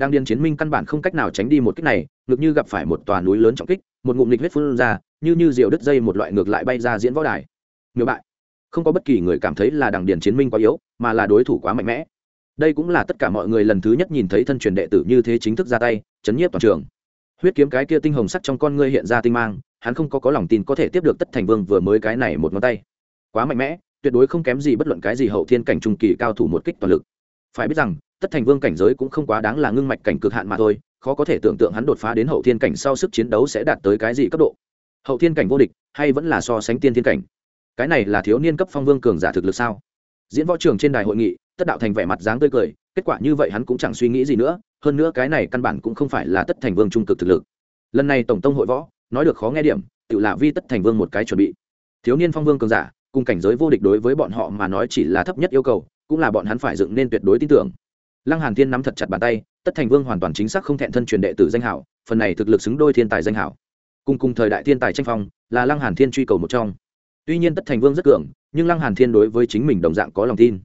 đang điên chiến minh căn bản không cách nào tránh đi một kích này, ngược như gặp phải một tòa núi lớn trọng kích, một ngụm lịch huyết phun ra, như như diều đứt dây một loại ngược lại bay ra diễn võ đài. Ngược bại. Không có bất kỳ người cảm thấy là đằng điền chiến minh quá yếu, mà là đối thủ quá mạnh mẽ. Đây cũng là tất cả mọi người lần thứ nhất nhìn thấy thân truyền đệ tử như thế chính thức ra tay, chấn nhiếp toàn trường. Huyết kiếm cái kia tinh hồng sắc trong con ngươi hiện ra tinh mang, hắn không có có lòng tin có thể tiếp được tất thành vương vừa mới cái này một ngón tay. Quá mạnh mẽ, tuyệt đối không kém gì bất luận cái gì hậu thiên cảnh trung kỳ cao thủ một kích toàn lực. Phải biết rằng tất thành vương cảnh giới cũng không quá đáng là ngưng mạch cảnh cực hạn mà thôi, khó có thể tưởng tượng hắn đột phá đến hậu thiên cảnh sau sức chiến đấu sẽ đạt tới cái gì cấp độ. Hậu thiên cảnh vô địch, hay vẫn là so sánh tiên thiên cảnh? Cái này là thiếu niên cấp phong vương cường giả thực lực sao? Diễn võ trường trên đài hội nghị, tất đạo thành vẻ mặt dáng tươi cười, kết quả như vậy hắn cũng chẳng suy nghĩ gì nữa, hơn nữa cái này căn bản cũng không phải là tất thành vương trung cực thực lực. Lần này tổng tông hội võ, nói được khó nghe điểm, tự là vi tất thành vương một cái chuẩn bị. Thiếu niên phong vương cường giả, cùng cảnh giới vô địch đối với bọn họ mà nói chỉ là thấp nhất yêu cầu, cũng là bọn hắn phải dựng nên tuyệt đối tin tưởng lăng hàn thiên nắm thật chặt bàn tay tất thành vương hoàn toàn chính xác không thẹn thân truyền đệ tử danh hảo phần này thực lực xứng đôi thiên tài danh hảo. Cùng cùng thời đại thiên tài tranh phong là lăng hàn thiên truy cầu một trong. Tuy nhiên tất thành vương rất cường nhưng lăng hàn thiên đối với chính mình đồng dạng có lòng tin.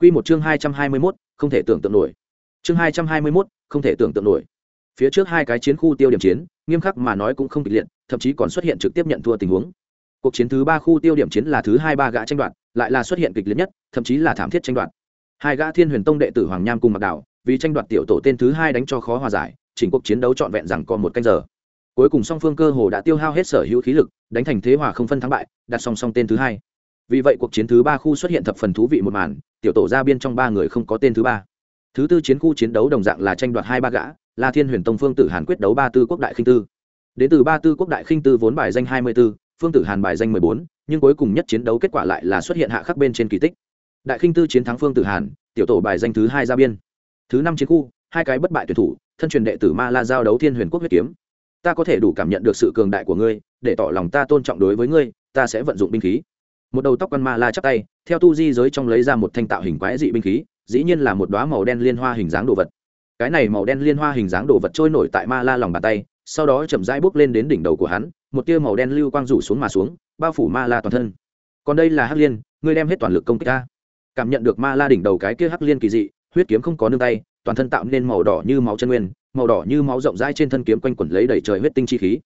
Quy một chương hai trăm hai mươi 221, không thể tưởng tượng nổi. Chương hai trăm hai mươi 221, không thể tưởng tượng nổi. Phía trước hai cái chiến khu tiêu điểm chiến nghiêm khắc mà nói cũng không kịch liệt thậm chí còn xuất hiện trực tiếp nhận thua tình huống. Cuộc chiến thứ ba khu tiêu điểm chiến là thứ hai ba gã tranh đoạt lại là xuất hiện kịch liệt nhất thậm chí là thảm thiết tranh đoạt hai gã thiên huyền tông đệ tử hoàng nham cùng mặc đảo, vì tranh đoạt tiểu tổ tên thứ hai đánh cho khó hòa giải, chỉnh cuộc chiến đấu trọn vẹn rằng còn một canh giờ. Cuối cùng song phương cơ hồ đã tiêu hao hết sở hữu khí lực, đánh thành thế hòa không phân thắng bại, đặt song song tên thứ hai. Vì vậy cuộc chiến thứ ba khu xuất hiện thập phần thú vị một màn, tiểu tổ ra biên trong ba người không có tên thứ ba. Thứ tư chiến khu chiến đấu đồng dạng là tranh đoạt hai ba gã, là thiên huyền tông phương tử hàn quyết đấu ba tư quốc đại khinh tư. Đến từ ba tư quốc đại khinh tư vốn bài danh hai mươi b ố phương tử hàn bài danh mười bốn, nhưng cuối cùng nhất chiến đấu kết quả lại là xuất hiện hạ khắc bên trên kỳ tích đại khinh tư chiến thắng phương tử hàn, tiểu tổ bài danh thứ hai ra biên. Thứ năm chiến khu, hai cái bất bại tuyển thủ, thân truyền đệ tử ma la giao đấu thiên huyền quốc huyết kiếm. Ta có thể đủ cảm nhận được sự cường đại của ngươi, để tỏ lòng ta tôn trọng đối với ngươi, ta sẽ vận dụng binh khí. Một đầu tóc con ma la chắp tay, theo tu di giới trong lấy ra một thanh tạo hình quái dị binh khí, dĩ nhiên là một đoá màu đen liên hoa hình dáng đồ vật. Cái này màu đen liên hoa hình dáng đồ vật trôi nổi tại ma la lòng bàn tay, sau đó chậm rãi bốc lên đến đỉnh đầu của hắn, một tia màu đen lưu quang rủ xuống mà xuống, bao phủ ma la toàn thân. Còn đây là hắc liên, ngươi đem hết toàn lực công kích ta cảm nhận được ma la đỉnh đầu cái kia hắc liên kỳ dị, huyết kiếm không có nương tay, toàn thân tạo nên màu đỏ như máu chân nguyên, màu đỏ như máu rộng rãi trên thân kiếm quanh quẩn lấy đầy trời huyết tinh chi khí.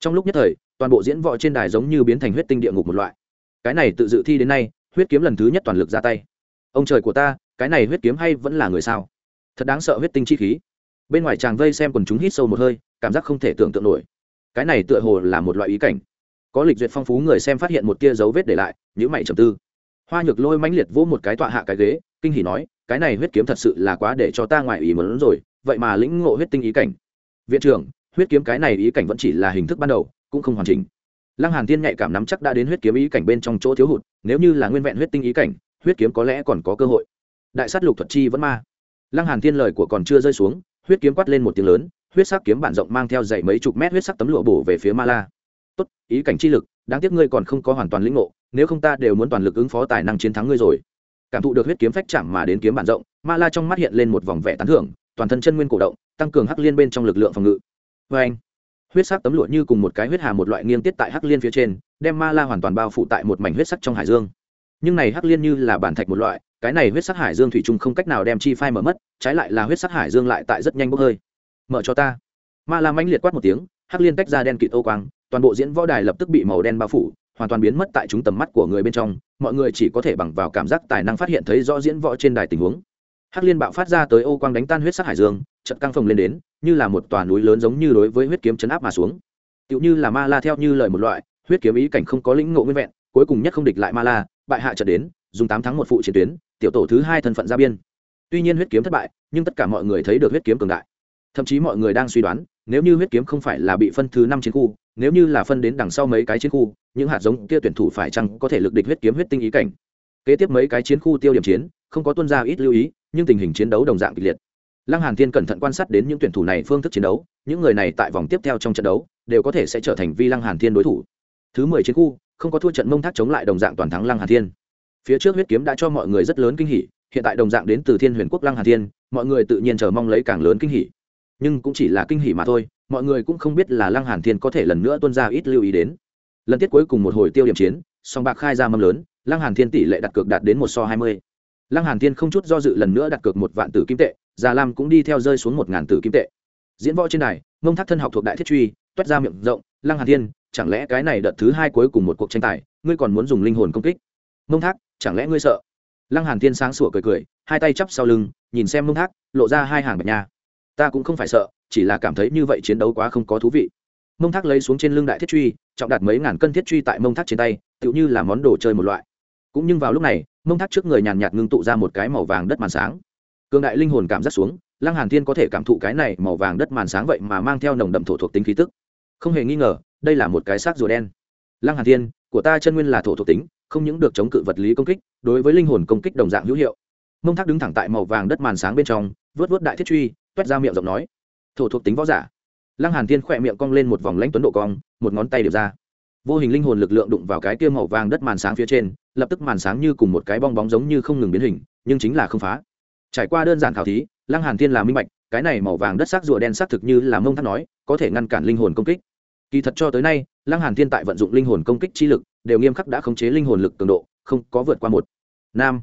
Trong lúc nhất thời, toàn bộ diễn võ trên đài giống như biến thành huyết tinh địa ngục một loại. Cái này tự dự thi đến nay, huyết kiếm lần thứ nhất toàn lực ra tay. Ông trời của ta, cái này huyết kiếm hay vẫn là người sao? Thật đáng sợ huyết tinh chi khí. Bên ngoài chàng vây xem quần chúng hít sâu một hơi, cảm giác không thể tưởng tượng nổi. Cái này tựa hồ là một loại ý cảnh. Có lịch duyệt phong phú người xem phát hiện một tia dấu vết để lại nhữ mày trầm tư hoa nhược lôi mãnh liệt vỗ một cái tọa hạ cái ghế, kinh hỉ nói, cái này huyết kiếm thật sự là quá để cho ta ngoài ý muốn rồi, vậy mà lĩnh ngộ huyết tinh ý cảnh. Viện trưởng, huyết kiếm cái này ý cảnh vẫn chỉ là hình thức ban đầu, cũng không hoàn chỉnh. Lăng hàn tiên nhạy cảm nắm chắc đã đến huyết kiếm ý cảnh bên trong chỗ thiếu hụt, nếu như là nguyên vẹn huyết tinh ý cảnh, huyết kiếm có lẽ còn có cơ hội. Đại sát lục thuật chi vẫn ma. Lăng hàn thiên lời của còn chưa rơi xuống, huyết kiếm quát lên một tiếng lớn, huyết sắc kiếm bản rộng mang theo dày mấy chục mét huyết sắc tấm lụa bổ về phía ma la tốt, ý cảnh chi lực đáng tiếc ngươi còn không có hoàn toàn lĩnh ngộ, nếu không ta đều muốn toàn lực ứng phó tài năng chiến thắng ngươi rồi. Cảm thụ được huyết kiếm phách chạm mà đến kiếm bản rộng, ma la trong mắt hiện lên một vòng vẻ tán thưởng, toàn thân chân nguyên cổ động, tăng cường hắc liên bên trong lực lượng phòng ngự. Vê anh huyết sắc tấm lụa như cùng một cái huyết hà một loại nghiêng tiết tại hắc liên phía trên, đem ma la hoàn toàn bao phủ tại một mảnh huyết sắc trong hải dương. Nhưng này hắc liên như là bản thạch một loại, cái này huyết sắc hải dương thủy chung không cách nào đem chi phai mở mất, trái lại là huyết sắc hải dương lại tại rất nhanh bốc hơi. Mở cho ta. Ma la mãnh liệt quát một tiếng, hắc liên tách ra đen kịt ô quang toàn bộ diễn võ đài lập tức bị màu đen bao phủ, hoàn toàn biến mất tại chúng tầm mắt của người bên trong, mọi người chỉ có thể bằng vào cảm giác tài năng phát hiện thấy rõ diễn võ trên đài tình huống. Hắc liên bạo phát ra tới ô quang đánh tan huyết sắc hải dương trận căng phồng lên đến, như là một tòa núi lớn giống như đối với huyết kiếm chấn áp mà xuống. Tựu như là ma la theo như lời một loại, huyết kiếm ý cảnh không có lĩnh ngộ nguyên vẹn, cuối cùng nhất không địch lại ma la, bại hạ trận đến, dùng tám tháng một phụ chiến tuyến, tiểu tổ thứ hai thân phận ra biên. Tuy nhiên huyết kiếm thất bại, nhưng tất cả mọi người thấy được huyết kiếm cường đại. Thậm chí mọi người đang suy đoán nếu như huyết kiếm không phải là bị phân thứ năm chiến khu, nếu như là phân đến đằng sau mấy cái chiến khu, những hạt giống kia tuyển thủ phải chăng có thể lực địch huyết kiếm huyết tinh ý cảnh? Kế tiếp mấy cái chiến khu tiêu điểm chiến, không có tuân ra ít lưu ý, nhưng tình hình chiến đấu đồng dạng kịch liệt. Lăng hàn thiên cẩn thận quan sát đến những tuyển thủ này phương thức chiến đấu, những người này tại vòng tiếp theo trong trận đấu, đều có thể sẽ trở thành vi lăng hàn thiên đối thủ. Thứ mười chiến khu, không có thua trận mông thác chống lại đồng dạng toàn thắng lăng hàn thiên. Phía trước huyết kiếm đã cho mọi người rất lớn kinh hỉ, hiện tại đồng dạng đến từ thiên huyền quốc lăng hàn thiên, mọi người tự nhiên chờ mong lấy càng lớn kinh hỉ nhưng cũng chỉ là kinh hỉ mà thôi, mọi người cũng không biết là lăng hàn thiên có thể lần nữa tuân ra ít lưu ý đến. Lần tiết cuối cùng một hồi tiêu điểm chiến, song bạc khai ra mâm lớn, lăng hàn thiên tỷ lệ đặt cược đạt đến một so hai mươi. Lăng hàn thiên không chút do dự lần nữa đặt cược một vạn tử kim tệ, già lam cũng đi theo rơi xuống một ngàn tử kim tệ. Diễn võ trên đài mông thác thân học thuộc đại thiết truy toát ra miệng rộng, lăng hàn thiên, chẳng lẽ cái này đợt thứ hai cuối cùng một cuộc tranh tài, ngươi còn muốn dùng linh hồn công kích? Mông thác, chẳng lẽ ngươi sợ? Lăng hàn thiên sáng sủa cười cười, hai tay chắp sau lưng, nhìn xem mông thác, lộ ra hai hàng bạch nha ta cũng không phải sợ, chỉ là cảm thấy như vậy chiến đấu quá không có thú vị. Mông thác lấy xuống trên lưng đại thiết truy, trọng đạt mấy ngàn cân thiết truy tại mông thác trên tay, tựu như là món đồ chơi một loại. Cũng nhưng vào lúc này, mông thác trước người nhàn nhạt ngưng tụ ra một cái màu vàng đất màn sáng. Cường đại linh hồn cảm giác xuống, lăng hàn thiên có thể cảm thụ cái này màu vàng đất màn sáng vậy mà mang theo nồng đậm thổ thuộc tính khí tức. Không hề nghi ngờ, đây là một cái xác rùa đen. Lăng hàn thiên, của ta chân nguyên là thổ thuộc tính, không những được chống cự vật lý công kích, đối với linh hồn công kích đồng dạng hữu hiệu. Mông thác đứng thẳng tại màu vàng đất màn sáng bên trong vớt vớt đại thiết truy toét ra miệng giọng nói, thổ thuộc tính võ giả. Lăng hàn thiên khỏe miệng cong lên một vòng lãnh tuấn độ cong, một ngón tay điệp ra. Vô hình linh hồn lực lượng đụng vào cái kia màu vàng đất màn sáng phía trên, lập tức màn sáng như cùng một cái bong bóng giống như không ngừng biến hình, nhưng chính là không phá. Trải qua đơn giản khảo thí, lăng hàn thiên là minh bạch, cái này màu vàng đất sắc rùa đen sắc thực như là mông thác nói, có thể ngăn cản linh hồn công kích. Kỳ thật cho tới nay, lăng hàn thiên tại vận dụng linh hồn công kích chi lực, đều nghiêm khắc đã khống chế linh hồn lực cường độ, không có vượt qua một. Nam.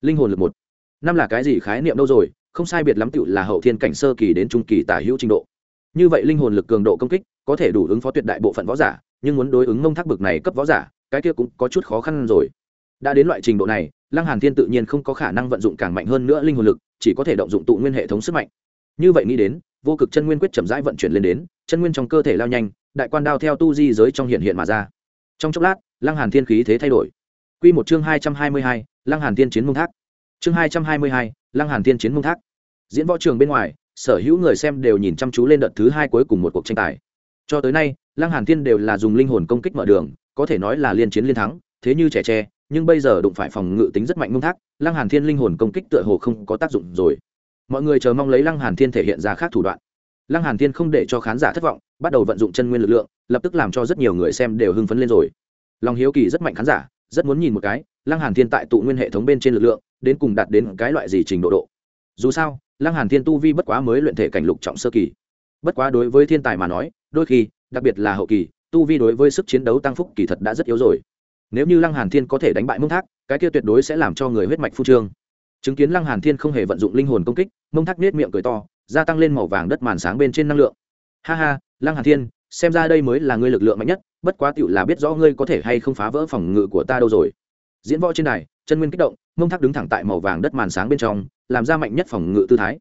Linh hồn lực một. Năm là cái gì khái niệm đâu rồi? Không sai biệt lắm tựu là hậu thiên cảnh sơ kỳ đến trung kỳ tả hữu trình độ. Như vậy linh hồn lực cường độ công kích có thể đủ ứng phó tuyệt đại bộ phận võ giả nhưng muốn đối ứng mông thác bực này cấp võ giả cái kia cũng có chút khó khăn rồi. Đã đến loại trình độ này lăng hàn thiên tự nhiên không có khả năng vận dụng càng mạnh hơn nữa linh hồn lực chỉ có thể động dụng tụ nguyên hệ thống sức mạnh. Như vậy nghĩ đến vô cực chân nguyên quyết chậm rãi vận chuyển lên đến chân nguyên trong cơ thể lao nhanh đại quan đao theo tu di giới trong hiện hiện mà ra. Trong chốc lát lăng hàn thiên khí thế thay đổi. Quy một chương hai trăm hai mươi hai, lăng hàn thiên chiến mông thác. Chương hai trăm hai mươi hai, lăng hàn thiên chiến mông thác diễn võ trường bên ngoài, sở hữu người xem đều nhìn chăm chú lên đợt thứ hai cuối cùng một cuộc tranh tài. Cho tới nay, lăng hàn thiên đều là dùng linh hồn công kích mở đường, có thể nói là liên chiến liên thắng, thế như trẻ tre, nhưng bây giờ đụng phải phòng ngự tính rất mạnh mông thác, lăng hàn thiên linh hồn công kích tựa hồ không có tác dụng rồi. Mọi người chờ mong lấy lăng hàn thiên thể hiện ra khác thủ đoạn. Lăng hàn thiên không để cho khán giả thất vọng, bắt đầu vận dụng chân nguyên lực lượng, lập tức làm cho rất nhiều người xem đều hưng phấn lên rồi. Lòng hiếu kỳ rất mạnh khán giả, rất muốn nhìn một cái, lăng hàn thiên tại tụ nguyên hệ thống bên trên lực lượng, đến cùng đạt đến cái loại gì trình độ độ. Dù sao lăng hàn thiên tu vi bất quá mới luyện thể cảnh lục trọng sơ kỳ. Bất quá đối với thiên tài mà nói, đôi khi, đặc biệt là hậu kỳ, tu vi đối với sức chiến đấu tăng phúc kỳ thật đã rất yếu rồi. Nếu như lăng hàn thiên có thể đánh bại mông thác, cái kia tuyệt đối sẽ làm cho người huyết mạch phu trương. Chứng kiến lăng hàn thiên không hề vận dụng linh hồn công kích, mông thác nết miệng cười to, gia tăng lên màu vàng đất màn sáng bên trên năng lượng. Ha ha, lăng hàn thiên, xem ra đây mới là ngươi lực lượng mạnh nhất, bất quá tựu là biết rõ ngươi có thể hay không phá vỡ phòng ngự của ta đâu rồi. Diễn võ trên này chân nguyên kích động, mông thác đứng thẳng tại màu vàng đất màn sáng bên trong làm ra mạnh nhất phòng ngự tư thái.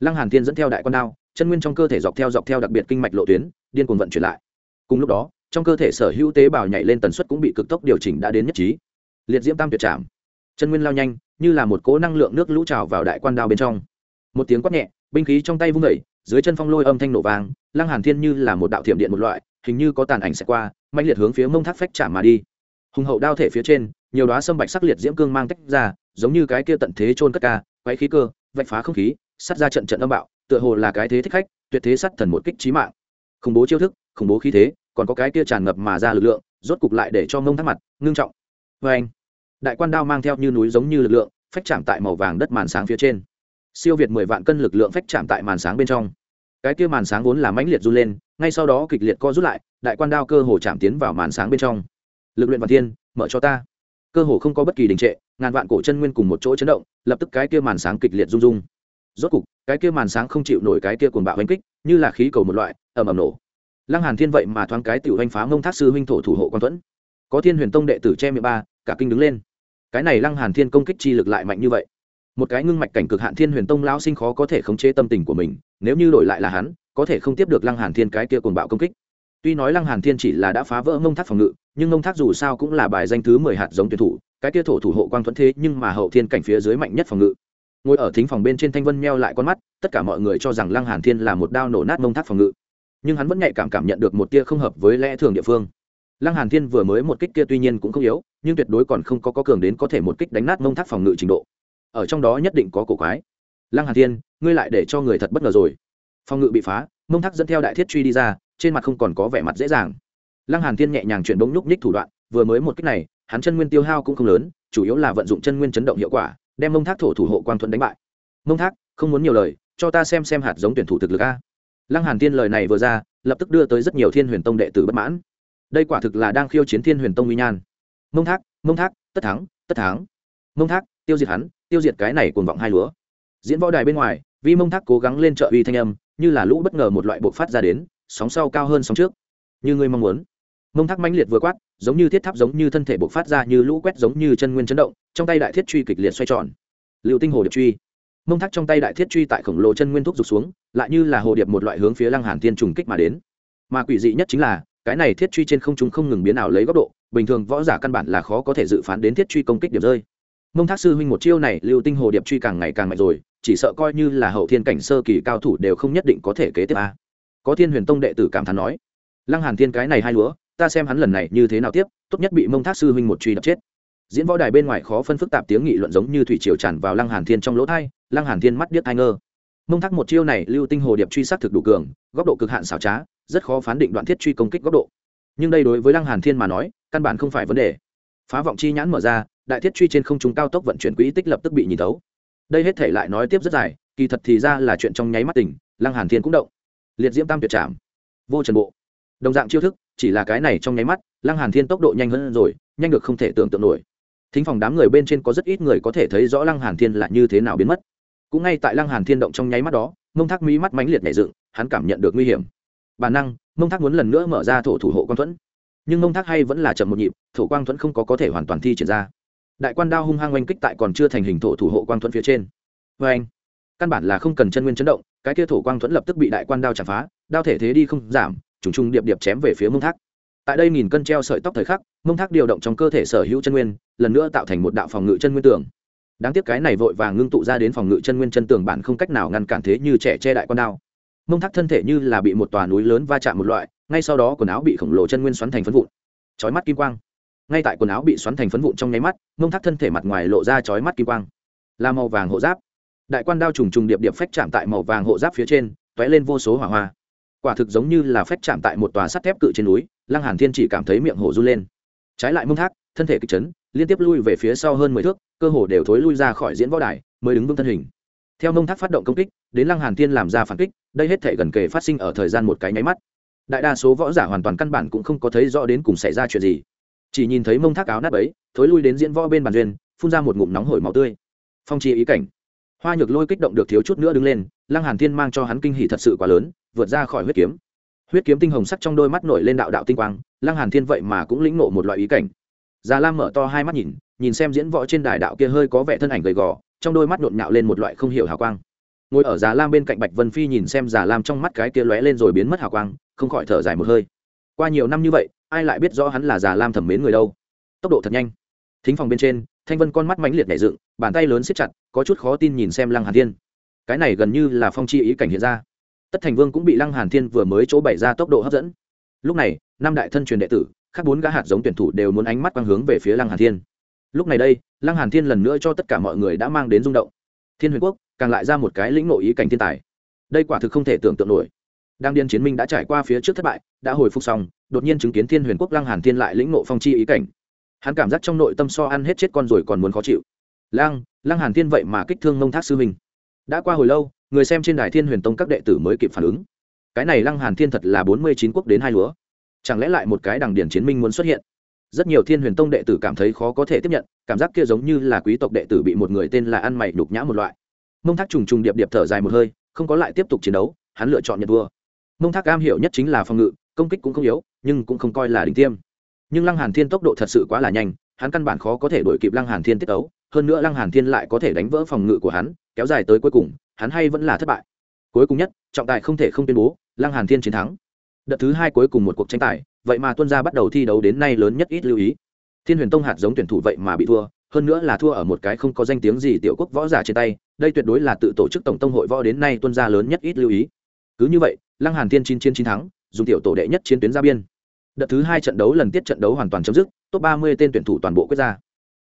Lăng hàn thiên dẫn theo đại quan đao chân nguyên trong cơ thể dọc theo dọc theo đặc biệt kinh mạch lộ tuyến điên cuồng vận chuyển lại. Cùng lúc đó trong cơ thể sở hữu tế bào nhảy lên tần suất cũng bị cực tốc điều chỉnh đã đến nhất trí. Liệt diễm tam tuyệt chạm, chân nguyên lao nhanh như là một cỗ năng lượng nước lũ trào vào đại quan đao bên trong. Một tiếng quát nhẹ binh khí trong tay vung vẩy dưới chân phong lôi âm thanh nổ vang lăng hàn thiên như là một đạo thiểm điện một loại hình như có tàn ảnh sẽ qua mạnh liệt hướng phía mông thác phách chạm mà đi. Hùng hậu đao thể phía trên nhiều đóa sâm bạch sắc liệt diễm cương mang tách ra giống như cái kia tận thế trôn cất ca quấy khí cơ, vạch phá không khí sắt ra trận trận âm bạo, tựa hồ là cái thế thích khách, tuyệt thế sắt thần một kích trí mạng. Khủng bố chiêu thức, khủng bố khí thế, còn có cái kia tràn ngập mà ra lực lượng, rốt cục lại để cho mông thắt mặt, ngưng trọng. Vê anh, đại quan đao mang theo như núi giống như lực lượng, phách chạm tại màu vàng đất màn sáng phía trên. Siêu việt mười vạn cân lực lượng phách chạm tại màn sáng bên trong. Cái kia màn sáng vốn là mãnh liệt run lên, ngay sau đó kịch liệt co rút lại, đại quan đao cơ hồ chạm tiến vào màn sáng bên trong. Lực luyện và thiên, mở cho ta. Cơ hồ không có bất kỳ đình trệ ngàn vạn cổ chân nguyên cùng một chỗ chấn động, lập tức cái kia màn sáng kịch liệt rung rung. Rốt cục, cái kia màn sáng không chịu nổi cái kia cuồng bạo đánh kích, như là khí cầu một loại, ầm ầm nổ. Lăng hàn thiên vậy mà thoáng cái tiểu hành phá mông thác sư huynh thổ thủ hộ quan tuẫn. Có thiên huyền tông đệ tử che miệng ba, cả kinh đứng lên. Cái này lăng hàn thiên công kích chi lực lại mạnh như vậy. Một cái ngưng mạch cảnh cực hạn thiên huyền tông lão sinh khó có thể khống chế tâm tình của mình, nếu như đổi lại là hắn, có thể không tiếp được lăng hàn thiên cái kia cuồng bạo công kích. Tuy nói lăng hàn thiên chỉ là đã phá vỡ mông thác phòng ngự, nhưng mông thác dù sao cũng là bài danh thứ mười hạt giống tuyển thủ cái kia thổ thủ hộ quang thuẫn thế nhưng mà hậu thiên cảnh phía dưới mạnh nhất phòng ngự. Ngồi ở thính phòng bên trên thanh vân meo lại con mắt, tất cả mọi người cho rằng lăng hàn thiên là một đao nổ nát mông thác phòng ngự. Nhưng hắn vẫn nhạy cảm cảm nhận được một tia không hợp với lẽ thường địa phương. Lăng hàn thiên vừa mới một kích kia tuy nhiên cũng không yếu, nhưng tuyệt đối còn không có có cường đến có thể một kích đánh nát mông thác phòng ngự trình độ. Ở trong đó nhất định có cổ quái. Lăng hàn thiên, ngươi lại để cho người thật bất ngờ rồi. Phòng ngự bị phá, mông thác dẫn theo đại thiết truy đi ra, trên mặt không còn có vẻ mặt dễ dàng. Lăng hàn thiên nhẹ nhàng chuyển đống nhúc nhích thủ đoạn, vừa mới một kích này hắn chân nguyên tiêu hao cũng không lớn, chủ yếu là vận dụng chân nguyên chấn động hiệu quả, đem mông thác thổ thủ hộ quang thuận đánh bại. Mông thác, không muốn nhiều lời, cho ta xem xem hạt giống tuyển thủ thực lực a. Lăng hàn thiên lời này vừa ra, lập tức đưa tới rất nhiều thiên huyền tông đệ tử bất mãn. Đây quả thực là đang khiêu chiến thiên huyền tông uy nhan. Mông thác mông thác, tất thắng tất thắng. Mông thác, tiêu diệt hắn, tiêu diệt cái này cuồng vọng hai lúa. Diễn võ đài bên ngoài, vi mông thác cố gắng lên trợ uy thanh âm, như là lũ bất ngờ một loại bộ phát ra đến, sóng sau cao hơn sóng trước. Như ngươi mong muốn mông thác mãnh liệt vừa quát, giống như thiết tháp giống như thân thể bộc phát ra như lũ quét giống như chân nguyên chấn động, trong tay đại thiết truy kịch liệt xoay tròn. Liệu tinh hồ điệp truy. Mông thác trong tay đại thiết truy tại khổng lồ chân nguyên thúc rụt xuống, lại như là hồ điệp một loại hướng phía lăng hàn thiên trùng kích mà đến. Mà quỷ dị nhất chính là, cái này thiết truy trên không trung không ngừng biến ảo lấy góc độ, bình thường võ giả căn bản là khó có thể dự phán đến thiết truy công kích điểm rơi. Mông thác sư huynh một chiêu này, lưu tinh hồ điệp truy càng ngày càng mạnh rồi, chỉ sợ coi như là hậu thiên cảnh sơ kỳ cao thủ đều không nhất định có thể kế tiếp a. Có thiên huyền tông đệ tử cảm thán nói. Lăng hàn thiên cái này hai lúa ta xem hắn lần này như thế nào tiếp, tốt nhất bị mông thác sư huynh một truy đập chết. Diễn võ đài bên ngoài khó phân phức tạp tiếng nghị luận giống như thủy triều tràn vào lăng hàn thiên trong lỗ thai lăng hàn thiên mắt điếc ai ngơ. Mông thác một chiêu này, lưu tinh hồ điệp truy sát thực đủ cường, góc độ cực hạn xảo trá, rất khó phán định đoạn thiết truy công kích góc độ. Nhưng đây đối với lăng hàn thiên mà nói, căn bản không phải vấn đề. Phá vọng chi nhãn mở ra, đại thiết truy trên không trung cao tốc vận chuyển quỹ tích lập tức bị nhìn thấu. Đây hết thể lại nói tiếp rất dài, kỳ thật thì ra là chuyện trong nháy mắt tỉnh lăng hàn thiên cũng động. Liệt diễm tam tuyệt trảm. Vô trần bộ đồng dạng chiêu thức, chỉ là cái này trong nháy mắt, lăng hàn thiên tốc độ nhanh hơn rồi, nhanh được không thể tưởng tượng nổi. Thính phòng đám người bên trên có rất ít người có thể thấy rõ lăng hàn thiên là như thế nào biến mất. Cũng ngay tại lăng hàn thiên động trong nháy mắt đó, mông thác mí mắt mãnh liệt nhảy dựng, hắn cảm nhận được nguy hiểm. Bản năng, mông thác muốn lần nữa mở ra thổ thủ hộ quang thuẫn. Nhưng mông thác hay vẫn là chậm một nhịp, thổ quang thuẫn không có có thể hoàn toàn thi triển ra. Đại quan đao hung hăng oanh kích tại còn chưa thành hình thổ thủ hộ quang thuẫn phía trên. Vê anh căn bản là không cần chân nguyên chấn động, cái kia thổ quang thuẫn lập tức bị đại quan đao chặt phá, đao thể thế đi không giảm trùng trùng điệp điệp chém về phía mông thác. Tại đây nghìn cân treo sợi tóc thời khắc, mông thác điều động trong cơ thể sở hữu chân nguyên, lần nữa tạo thành một đạo phòng ngự chân nguyên tường. Đáng tiếc cái này vội vàng ngưng tụ ra đến phòng ngự chân nguyên chân tường bản không cách nào ngăn cản thế như trẻ che đại quan đao. Mông thác thân thể như là bị một tòa núi lớn va chạm một loại, ngay sau đó quần áo bị khổng lồ chân nguyên xoắn thành phấn vụn. Chói mắt kim quang. Ngay tại quần áo bị xoắn thành phấn vụn trong nháy mắt, mông thác thân thể mặt ngoài lộ ra chói mắt kim quang. Là màu vàng hộ giáp. Đại quan đao trùng trùng điệp điệp phách chạm tại màu vàng hộ giáp phía trên t lên vô số hỏa hoa quả thực giống như là phách chạm tại một tòa sắt thép cự trên núi, lăng hàn thiên chỉ cảm thấy miệng hổ run lên. Trái lại mông thác, thân thể kịch chấn, liên tiếp lui về phía sau hơn mười thước, cơ hồ đều thối lui ra khỏi diễn võ đài, mới đứng vững thân hình. Theo mông thác phát động công kích, đến lăng hàn thiên làm ra phản kích, đây hết thể gần kề phát sinh ở thời gian một cái nháy mắt. Đại đa số võ giả hoàn toàn căn bản cũng không có thấy rõ đến cùng xảy ra chuyện gì. Chỉ nhìn thấy mông thác áo nát ấy, thối lui đến diễn võ bên bàn duyên, phun ra một ngụm nóng hổi máu tươi. Phong chi ý cảnh. Hoa nhược lôi kích động được thiếu chút nữa đứng lên, lăng hàn thiên mang cho hắn kinh hỉ thật sự quá lớn vượt ra khỏi huyết kiếm. Huyết kiếm tinh hồng sắc trong đôi mắt nổi lên đạo đạo tinh quang, lăng hàn thiên vậy mà cũng lĩnh ngộ một loại ý cảnh. Già lam mở to hai mắt nhìn nhìn xem diễn võ trên đài đạo kia hơi có vẻ thân ảnh gầy gò, trong đôi mắt nhộn nhạo lên một loại không hiểu hào quang. Ngồi ở già lam bên cạnh bạch vân phi nhìn xem già lam trong mắt cái kia lóe lên rồi biến mất hào quang, không khỏi thở dài một hơi. Qua nhiều năm như vậy, ai lại biết rõ hắn là già lam thẩm mến người đâu? Tốc độ thật nhanh. Thính phòng bên trên, thanh vân con mắt mãnh liệt nhảy dựng, bàn tay lớn siết chặt, có chút khó tin nhìn xem lăng hàn thiên. Cái này gần như là phong chi ý cảnh hiện ra tất thành vương cũng bị lăng hàn thiên vừa mới chỗ bày ra tốc độ hấp dẫn. Lúc này, năm đại thân truyền đệ tử các bốn gã hạt giống tuyển thủ đều muốn ánh mắt quang hướng về phía lăng hàn thiên. Lúc này đây, lăng hàn thiên lần nữa cho tất cả mọi người đã mang đến rung động. Thiên huyền quốc, càng lại ra một cái lĩnh nội ý cảnh thiên tài. Đây quả thực không thể tưởng tượng nổi. Đang điên chiến minh đã trải qua phía trước thất bại, đã hồi phục xong, đột nhiên chứng kiến thiên huyền quốc lăng hàn thiên lại lĩnh nộ phong chi ý cảnh. Hắn cảm giác trong nội tâm so ăn hết chết con rồi còn muốn khó chịu. Lăng lăng hàn thiên vậy mà kích thương mông thác sư mình đã qua hồi lâu người xem trên đài thiên huyền tông các đệ tử mới kịp phản ứng. Cái này lăng hàn thiên thật là bốn mươi chín quốc đến hai lúa. Chẳng lẽ lại một cái đằng điển chiến minh muốn xuất hiện? Rất nhiều thiên huyền tông đệ tử cảm thấy khó có thể tiếp nhận, cảm giác kia giống như là quý tộc đệ tử bị một người tên là ăn mày nhục nhã một loại. Mông thác trùng trùng điệp điệp thở dài một hơi, không có lại tiếp tục chiến đấu, hắn lựa chọn nhận vua. Mông thác am hiểu nhất chính là phòng ngự, công kích cũng không yếu, nhưng cũng không coi là đỉnh tiêm. Nhưng lăng hàn thiên tốc độ thật sự quá là nhanh, hắn căn bản khó có thể đuổi kịp lăng hàn thiên tiết ấu hơn nữa lăng hàn thiên lại có thể đánh vỡ phòng ngự của hắn, kéo dài tới cuối cùng hắn hay vẫn là thất bại. Cuối cùng nhất, trọng tài không thể không tuyên bố, lăng hàn thiên chiến thắng. Đợt thứ hai cuối cùng một cuộc tranh tài, vậy mà tuân gia bắt đầu thi đấu đến nay lớn nhất ít lưu ý. Thiên huyền tông hạt giống tuyển thủ vậy mà bị thua, hơn nữa là thua ở một cái không có danh tiếng gì tiểu quốc võ giả trên tay, đây tuyệt đối là tự tổ chức tổng tông hội võ đến nay tuân gia lớn nhất ít lưu ý. Cứ như vậy, lăng hàn thiên chín chiến chín thắng, dùng tiểu tổ đệ nhất chiến tuyến ra biên. Đợt thứ hai trận đấu lần tiết trận đấu hoàn toàn chấm dứt, top ba mươi tên tuyển thủ toàn bộ quyết ra.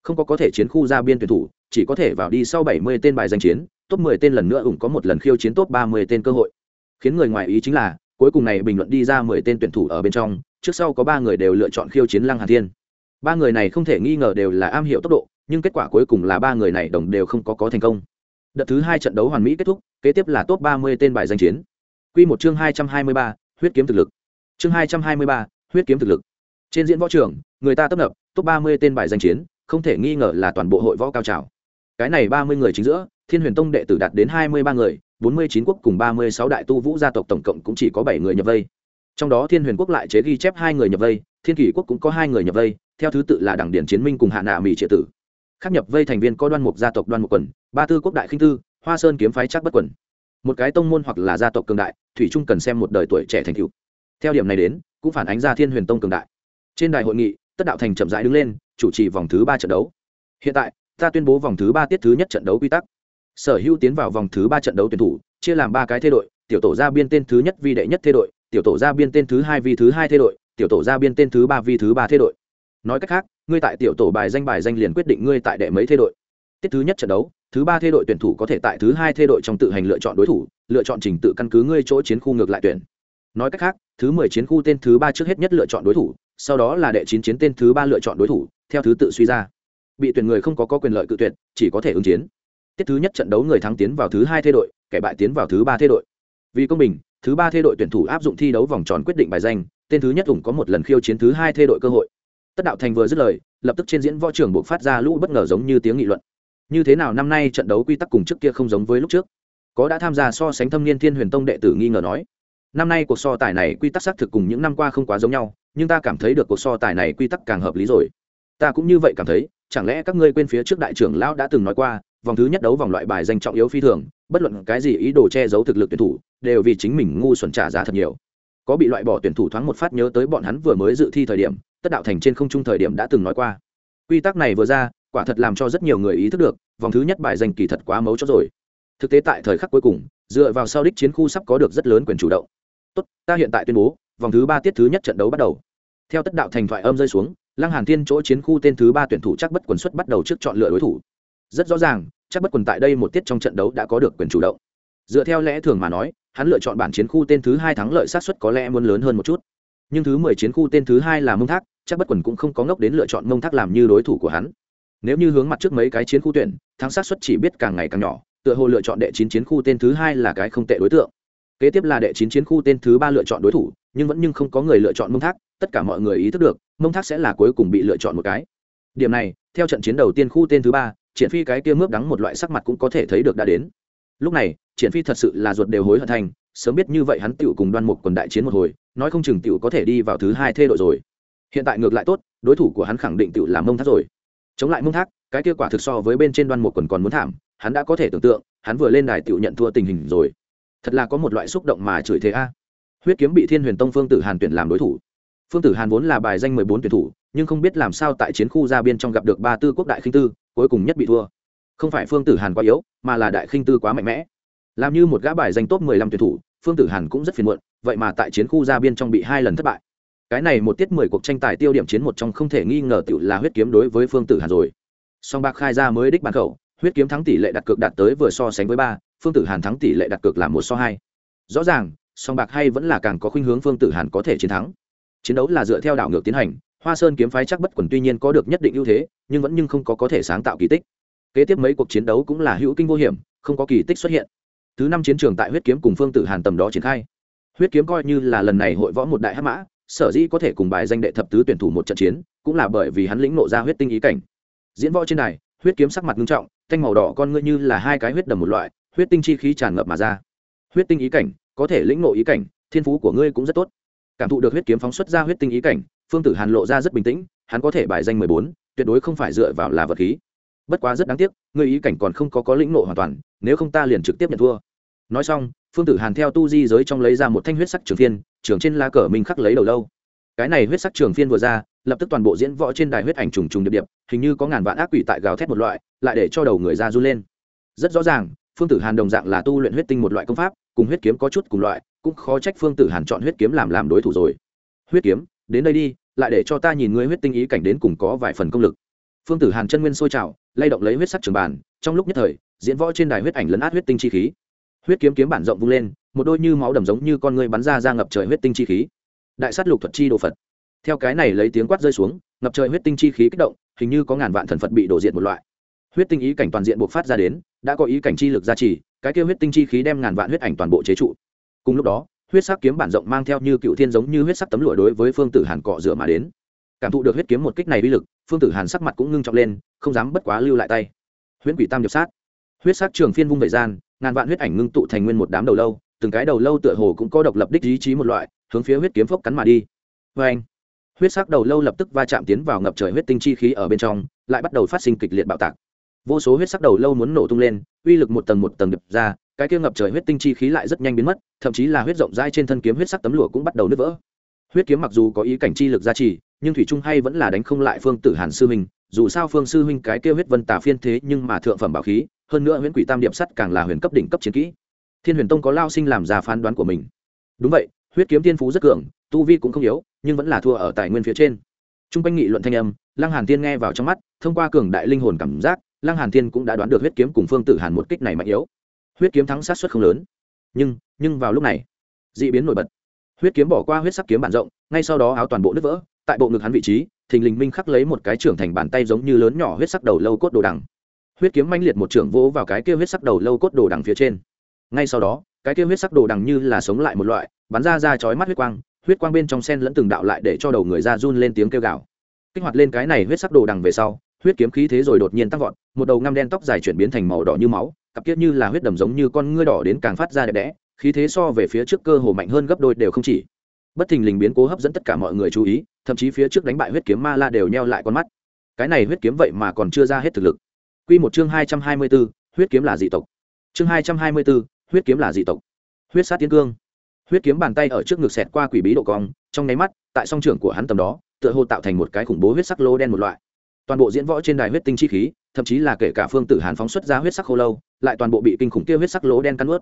Không có có thể chiến khu ra biên tuyển thủ, chỉ có thể vào đi sau bảy mươi tên bài danh chiến top mười tên lần nữa ủng có một lần khiêu chiến top ba mươi tên cơ hội. Khiến người ngoài ý chính là cuối cùng này bình luận đi ra mười tên tuyển thủ ở bên trong trước sau có ba người đều lựa chọn khiêu chiến lăng hàn thiên. Ba người này không thể nghi ngờ đều là am hiểu tốc độ nhưng kết quả cuối cùng là ba người này đồng đều không có có thành công. Đợt thứ hai trận đấu hoàn mỹ kết thúc kế tiếp là top ba mươi tên bài danh chiến. Quy một chương hai trăm hai mươi ba huyết kiếm thực lực. Chương hai trăm hai mươi ba huyết kiếm thực lực. Trên diễn võ trường người ta tập lập, top ba mươi tên bài danh chiến không thể nghi ngờ là toàn bộ hội võ cao trào. Cái này ba mươi người chính giữa thiên huyền tông đệ tử đạt đến hai mươi ba người, bốn mươi chín quốc cùng ba mươi sáu đại tu vũ gia tộc tổng cộng cũng chỉ có bảy người nhập vây. Trong đó thiên huyền quốc lại chế ghi chép hai người nhập vây, thiên kỷ quốc cũng có hai người nhập vây, theo thứ tự là đảng điển chiến minh cùng hạ nạ mỹ triệt tử. Khác nhập vây thành viên có đoan mục gia tộc đoan mục quần, ba tư quốc đại khinh tư, hoa sơn kiếm phái chắc bất quần. Một cái tông môn hoặc là gia tộc cường đại, thủy trung cần xem một đời tuổi trẻ thành cựu theo điểm này đến, cũng phản ánh ra thiên huyền tông cường đại. Trên đài hội nghị, tất đạo thành chậm rãi đứng lên, chủ trì vòng thứ ba trận đấu. Hiện tại, ta tuyên bố vòng thứ ba tiết thứ nhất trận đấu quy tắc sở hữu tiến vào vòng thứ ba trận đấu tuyển thủ chia làm ba cái thê đội tiểu tổ ra biên tên thứ nhất vi đệ nhất thê đội tiểu tổ ra biên tên thứ hai vi thứ hai thê đội tiểu tổ ra biên tên thứ ba vi thứ ba thê đội. Nói cách khác ngươi tại tiểu tổ bài danh bài danh liền quyết định ngươi tại đệ mấy thê đội. Tiết thứ nhất trận đấu thứ ba thê đội tuyển thủ có thể tại thứ hai thê đội trong tự hành lựa chọn đối thủ lựa chọn trình tự căn cứ ngươi chỗ chiến khu ngược lại tuyển. Nói cách khác thứ mười chiến khu tên thứ ba trước hết nhất lựa chọn đối thủ sau đó là đệ chín chiến tên thứ ba lựa chọn đối thủ theo thứ tự suy ra. Bị tuyển người không có, có quyền lợi cự tuyệt chỉ có thể ứng chiến tiết thứ nhất trận đấu người thắng tiến vào thứ hai thê đội, kẻ bại tiến vào thứ ba thê đội. Vì công bình, thứ ba thê đội tuyển thủ áp dụng thi đấu vòng tròn quyết định bài danh, tên thứ nhất ủng có một lần khiêu chiến thứ hai thê đội cơ hội. Tất đạo thành vừa dứt lời, lập tức trên diễn võ trường buộc phát ra lũ bất ngờ giống như tiếng nghị luận. Như thế nào năm nay trận đấu quy tắc cùng trước kia không giống với lúc trước? Có đã tham gia so sánh thâm niên thiên huyền tông đệ tử nghi ngờ nói. Năm nay cuộc so tài này quy tắc xác thực cùng những năm qua không quá giống nhau, nhưng ta cảm thấy được cuộc so tài này quy tắc càng hợp lý rồi. Ta cũng như vậy cảm thấy, chẳng lẽ các ngươi quên phía trước đại trưởng lão đã từng nói qua vòng thứ nhất đấu vòng loại bài danh trọng yếu phi thường, bất luận cái gì ý đồ che giấu thực lực tuyển thủ, đều vì chính mình ngu xuẩn trả giá thật nhiều. Có bị loại bỏ tuyển thủ thoáng một phát nhớ tới bọn hắn vừa mới dự thi thời điểm, tất đạo thành trên không trung thời điểm đã từng nói qua. Quy tắc này vừa ra, quả thật làm cho rất nhiều người ý thức được, vòng thứ nhất bài danh kỳ thật quá mấu chốt rồi. Thực tế tại thời khắc cuối cùng, dựa vào sau đích chiến khu sắp có được rất lớn quyền chủ động. Tốt, ta hiện tại tuyên bố, vòng thứ ba tiết thứ nhất trận đấu bắt đầu. Theo tất đạo thành thoại âm rơi xuống, lăng hàn thiên chỗ chiến khu tên thứ ba tuyển thủ chắc bất quần xuất bắt đầu trước chọn lựa đối thủ rất rõ ràng, chắc bất quần tại đây một tiết trong trận đấu đã có được quyền chủ động. Dựa theo lẽ thường mà nói, hắn lựa chọn bản chiến khu tên thứ hai thắng lợi sát suất có lẽ muốn lớn hơn một chút. Nhưng thứ mười chiến khu tên thứ hai là mông thác, chắc bất quần cũng không có ngốc đến lựa chọn mông thác làm như đối thủ của hắn. Nếu như hướng mặt trước mấy cái chiến khu tuyển, thắng sát suất chỉ biết càng ngày càng nhỏ, tựa hồ lựa chọn đệ chín chiến khu tên thứ hai là cái không tệ đối tượng. Kế tiếp là đệ chín chiến khu tên thứ ba lựa chọn đối thủ, nhưng vẫn nhưng không có người lựa chọn mông thác, tất cả mọi người ý thức được, mông thác sẽ là cuối cùng bị lựa chọn một cái. Điểm này, theo trận chiến đầu tiên khu tên thứ ba triển phi cái kia mướp đắng một loại sắc mặt cũng có thể thấy được đã đến. Lúc này, triển phi thật sự là ruột đều hối hận thành, sớm biết như vậy hắn tựu cùng đoan mục quần đại chiến một hồi, nói không chừng tựu có thể đi vào thứ hai thê đội rồi. Hiện tại ngược lại tốt, đối thủ của hắn khẳng định tựu làm mông thác rồi. Chống lại mông thác, cái kết quả thực so với bên trên đoan mục quần còn muốn thảm, hắn đã có thể tưởng tượng, hắn vừa lên đài tựu nhận thua tình hình rồi. Thật là có một loại xúc động mà chửi thế a. Huyết kiếm bị thiên huyền tông phương tử hàn tuyển làm đối thủ. Phương tử hàn vốn là bài danh mười bốn tuyển thủ, nhưng không biết làm sao tại chiến khu ra biên trong gặp được ba tư quốc đại khinh tư cuối cùng nhất bị thua. Không phải phương tử hàn quá yếu, mà là đại khinh tư quá mạnh mẽ. Làm như một gã bài danh top mười lăm tuyển thủ, phương tử hàn cũng rất phiền muộn, vậy mà tại chiến khu ra biên trong bị hai lần thất bại. Cái này một tiết mười cuộc tranh tài tiêu điểm chiến một trong không thể nghi ngờ tiểu là huyết kiếm đối với phương tử hàn rồi. Song bạc khai ra mới đích bàn khẩu, huyết kiếm thắng tỷ lệ đặt cược đạt tới vừa so sánh với ba, phương tử hàn thắng tỷ lệ đặt cược là một so hai. Rõ ràng, song bạc hay vẫn là càng có khuynh hướng phương tử hàn có thể chiến thắng. Chiến đấu là dựa theo đảo ngược tiến hành hoa sơn kiếm phái chắc bất quần tuy nhiên có được nhất định ưu thế, nhưng vẫn nhưng không có có thể sáng tạo kỳ tích. Kế tiếp mấy cuộc chiến đấu cũng là hữu kinh vô hiểm, không có kỳ tích xuất hiện. Thứ năm chiến trường tại huyết kiếm cùng phương tử hàn tầm đó triển khai. Huyết kiếm coi như là lần này hội võ một đại hắc mã, sở dĩ có thể cùng bài danh đệ thập tứ tuyển thủ một trận chiến, cũng là bởi vì hắn lĩnh nộ ra huyết tinh ý cảnh. Diễn võ trên này huyết kiếm sắc mặt nghiêm trọng, thanh màu đỏ con ngươi như là hai cái huyết đầm một loại, huyết tinh chi khí tràn ngập mà ra. Huyết tinh ý cảnh, có thể lĩnh nộ ý cảnh, thiên phú của ngươi cũng rất tốt. Cảm thụ được huyết kiếm phóng xuất ra huyết tinh ý cảnh phương tử hàn lộ ra rất bình tĩnh, hắn có thể bài danh mười bốn, tuyệt đối không phải dựa vào là vật khí. Bất quá rất đáng tiếc, người ý cảnh còn không có có lĩnh nộ hoàn toàn, nếu không ta liền trực tiếp nhận thua. Nói xong, phương tử hàn theo tu di giới trong lấy ra một thanh huyết sắc trường phiên, trường trên lá cờ mình khắc lấy đầu lâu. Cái này huyết sắc trường phiên vừa ra, lập tức toàn bộ diễn võ trên đài huyết ảnh trùng trùng điệp điệp, hình như có ngàn vạn ác quỷ tại gào thét một loại, lại để cho đầu người ra run lên. Rất rõ ràng, phương tử hàn đồng dạng là tu luyện huyết tinh một loại công pháp, cùng huyết kiếm có chút cùng loại, cũng khó trách phương tử hàn chọn huyết kiếm làm làm đối thủ rồi. Huyết kiếm? Đến đây đi, lại để cho ta nhìn ngươi huyết tinh ý cảnh đến cùng có vài phần công lực. Phương tử hàn chân nguyên sôi trào, lay động lấy huyết sắc trường bàn trong lúc nhất thời, diễn võ trên đài huyết ảnh lấn át huyết tinh chi khí. Huyết kiếm kiếm bản rộng vung lên, một đôi như máu đầm giống như con ngươi bắn ra ra ngập trời huyết tinh chi khí. Đại sát lục thuật chi đồ phật. Theo cái này lấy tiếng quát rơi xuống, ngập trời huyết tinh chi khí kích động, hình như có ngàn vạn thần phật bị đổ diện một loại. Huyết tinh ý cảnh toàn diện buộc phát ra đến, đã có ý cảnh chi lực gia trì, cái kêu huyết tinh chi khí đem ngàn vạn huyết ảnh toàn bộ chế trụ. Cùng lúc đó huyết sắc kiếm bản rộng mang theo như cựu thiên giống như huyết sắc tấm lụa đối với phương tử hàn cọ rửa mà đến. Cảm thụ được huyết kiếm một kích này uy lực, phương tử hàn sắc mặt cũng ngưng trọng lên, không dám bất quá lưu lại tay. Huyễn quỷ tam nhập sát. Huyết sắc trường phiên vung về gian, ngàn vạn huyết ảnh ngưng tụ thành nguyên một đám đầu lâu, từng cái đầu lâu tựa hồ cũng có độc lập đích ý chí một loại, hướng phía huyết kiếm phốc cắn mà đi. Vê anh huyết sắc đầu lâu lập tức va chạm tiến vào ngập trời huyết tinh chi khí ở bên trong, lại bắt đầu phát sinh kịch liệt bạo tạc vô số huyết sắc đầu lâu muốn nổ tung lên, uy lực một tầng một tầng đập ra, cái kia ngập trời huyết tinh chi khí lại rất nhanh biến mất, thậm chí là huyết rộng dai trên thân kiếm huyết sắc tấm lụa cũng bắt đầu nứt vỡ. Huyết kiếm mặc dù có ý cảnh chi lực gia trì, nhưng thủy trung hay vẫn là đánh không lại phương tử hàn sư huynh, dù sao phương sư huynh cái kia huyết vân tà phiên thế nhưng mà thượng phẩm bảo khí, hơn nữa huyễn quỷ tam điệp sắt càng là huyền cấp đỉnh cấp chiến kỹ. Thiên huyền tông có lao sinh làm ra phán đoán của mình. Đúng vậy, huyết kiếm thiên phú rất cường, tu vi cũng không yếu, nhưng vẫn là thua ở tài nguyên phía trên. T r u n g quanh nghị luận thanh âm, lăng hàn thiên nghe vào trong mắt, thông qua cường đại linh hồn cảm giác lăng hàn thiên cũng đã đoán được huyết kiếm cùng phương tử hàn một kích này mạnh yếu. Huyết kiếm thắng sát suất không lớn. Nhưng nhưng vào lúc này, dị biến nổi bật. Huyết kiếm bỏ qua huyết sắc kiếm bản rộng, ngay sau đó áo toàn bộ nứt vỡ, tại bộ ngực hắn vị trí, thình lình minh khắc lấy một cái trưởng thành bàn tay giống như lớn nhỏ huyết sắc đầu lâu cốt đồ đằng. Huyết kiếm manh liệt một trưởng vỗ vào cái kia huyết sắc đầu lâu cốt đồ đằng phía trên. Ngay sau đó, cái kia huyết sắc đồ đằng như là sống lại một loại, bắn ra ra chói mắt huyết quang huyết quang bên trong sen lẫn từng đạo lại để cho đầu người ra run lên tiếng kêu gào. Kích hoạt lên cái này huyết sắc đồ đằng về sau huyết kiếm khí thế rồi đột nhiên tăng vọt một đầu ngăm đen tóc dài chuyển biến thành màu đỏ như máu cặp kiếp như là huyết đầm giống như con ngươi đỏ đến càng phát ra đẹp đẽ khí thế so về phía trước cơ hồ mạnh hơn gấp đôi đều không chỉ. Bất thình lình biến cố hấp dẫn tất cả mọi người chú ý thậm chí phía trước đánh bại huyết kiếm ma la đều nheo lại con mắt. Cái này huyết kiếm vậy mà còn chưa ra hết thực lực. Quy một chương hai trăm hai mươi 224, huyết kiếm là dị tộc. Chương hai trăm hai mươi 224, huyết kiếm là dị tộc. Huyết sát tiến cương. Huyết kiếm bàn tay ở trước ngực xẹt qua quỷ bí độ cong trong nháy mắt tại song trưởng của hắn tầm đó tựa hồ tạo thành một cái khủng bố huyết sắc lô đen một loại toàn bộ diễn võ trên đài huyết tinh chi khí, thậm chí là kể cả phương tử hàn phóng xuất ra huyết sắc khô lâu, lại toàn bộ bị kinh khủng kia huyết sắc lỗ đen cắn ướt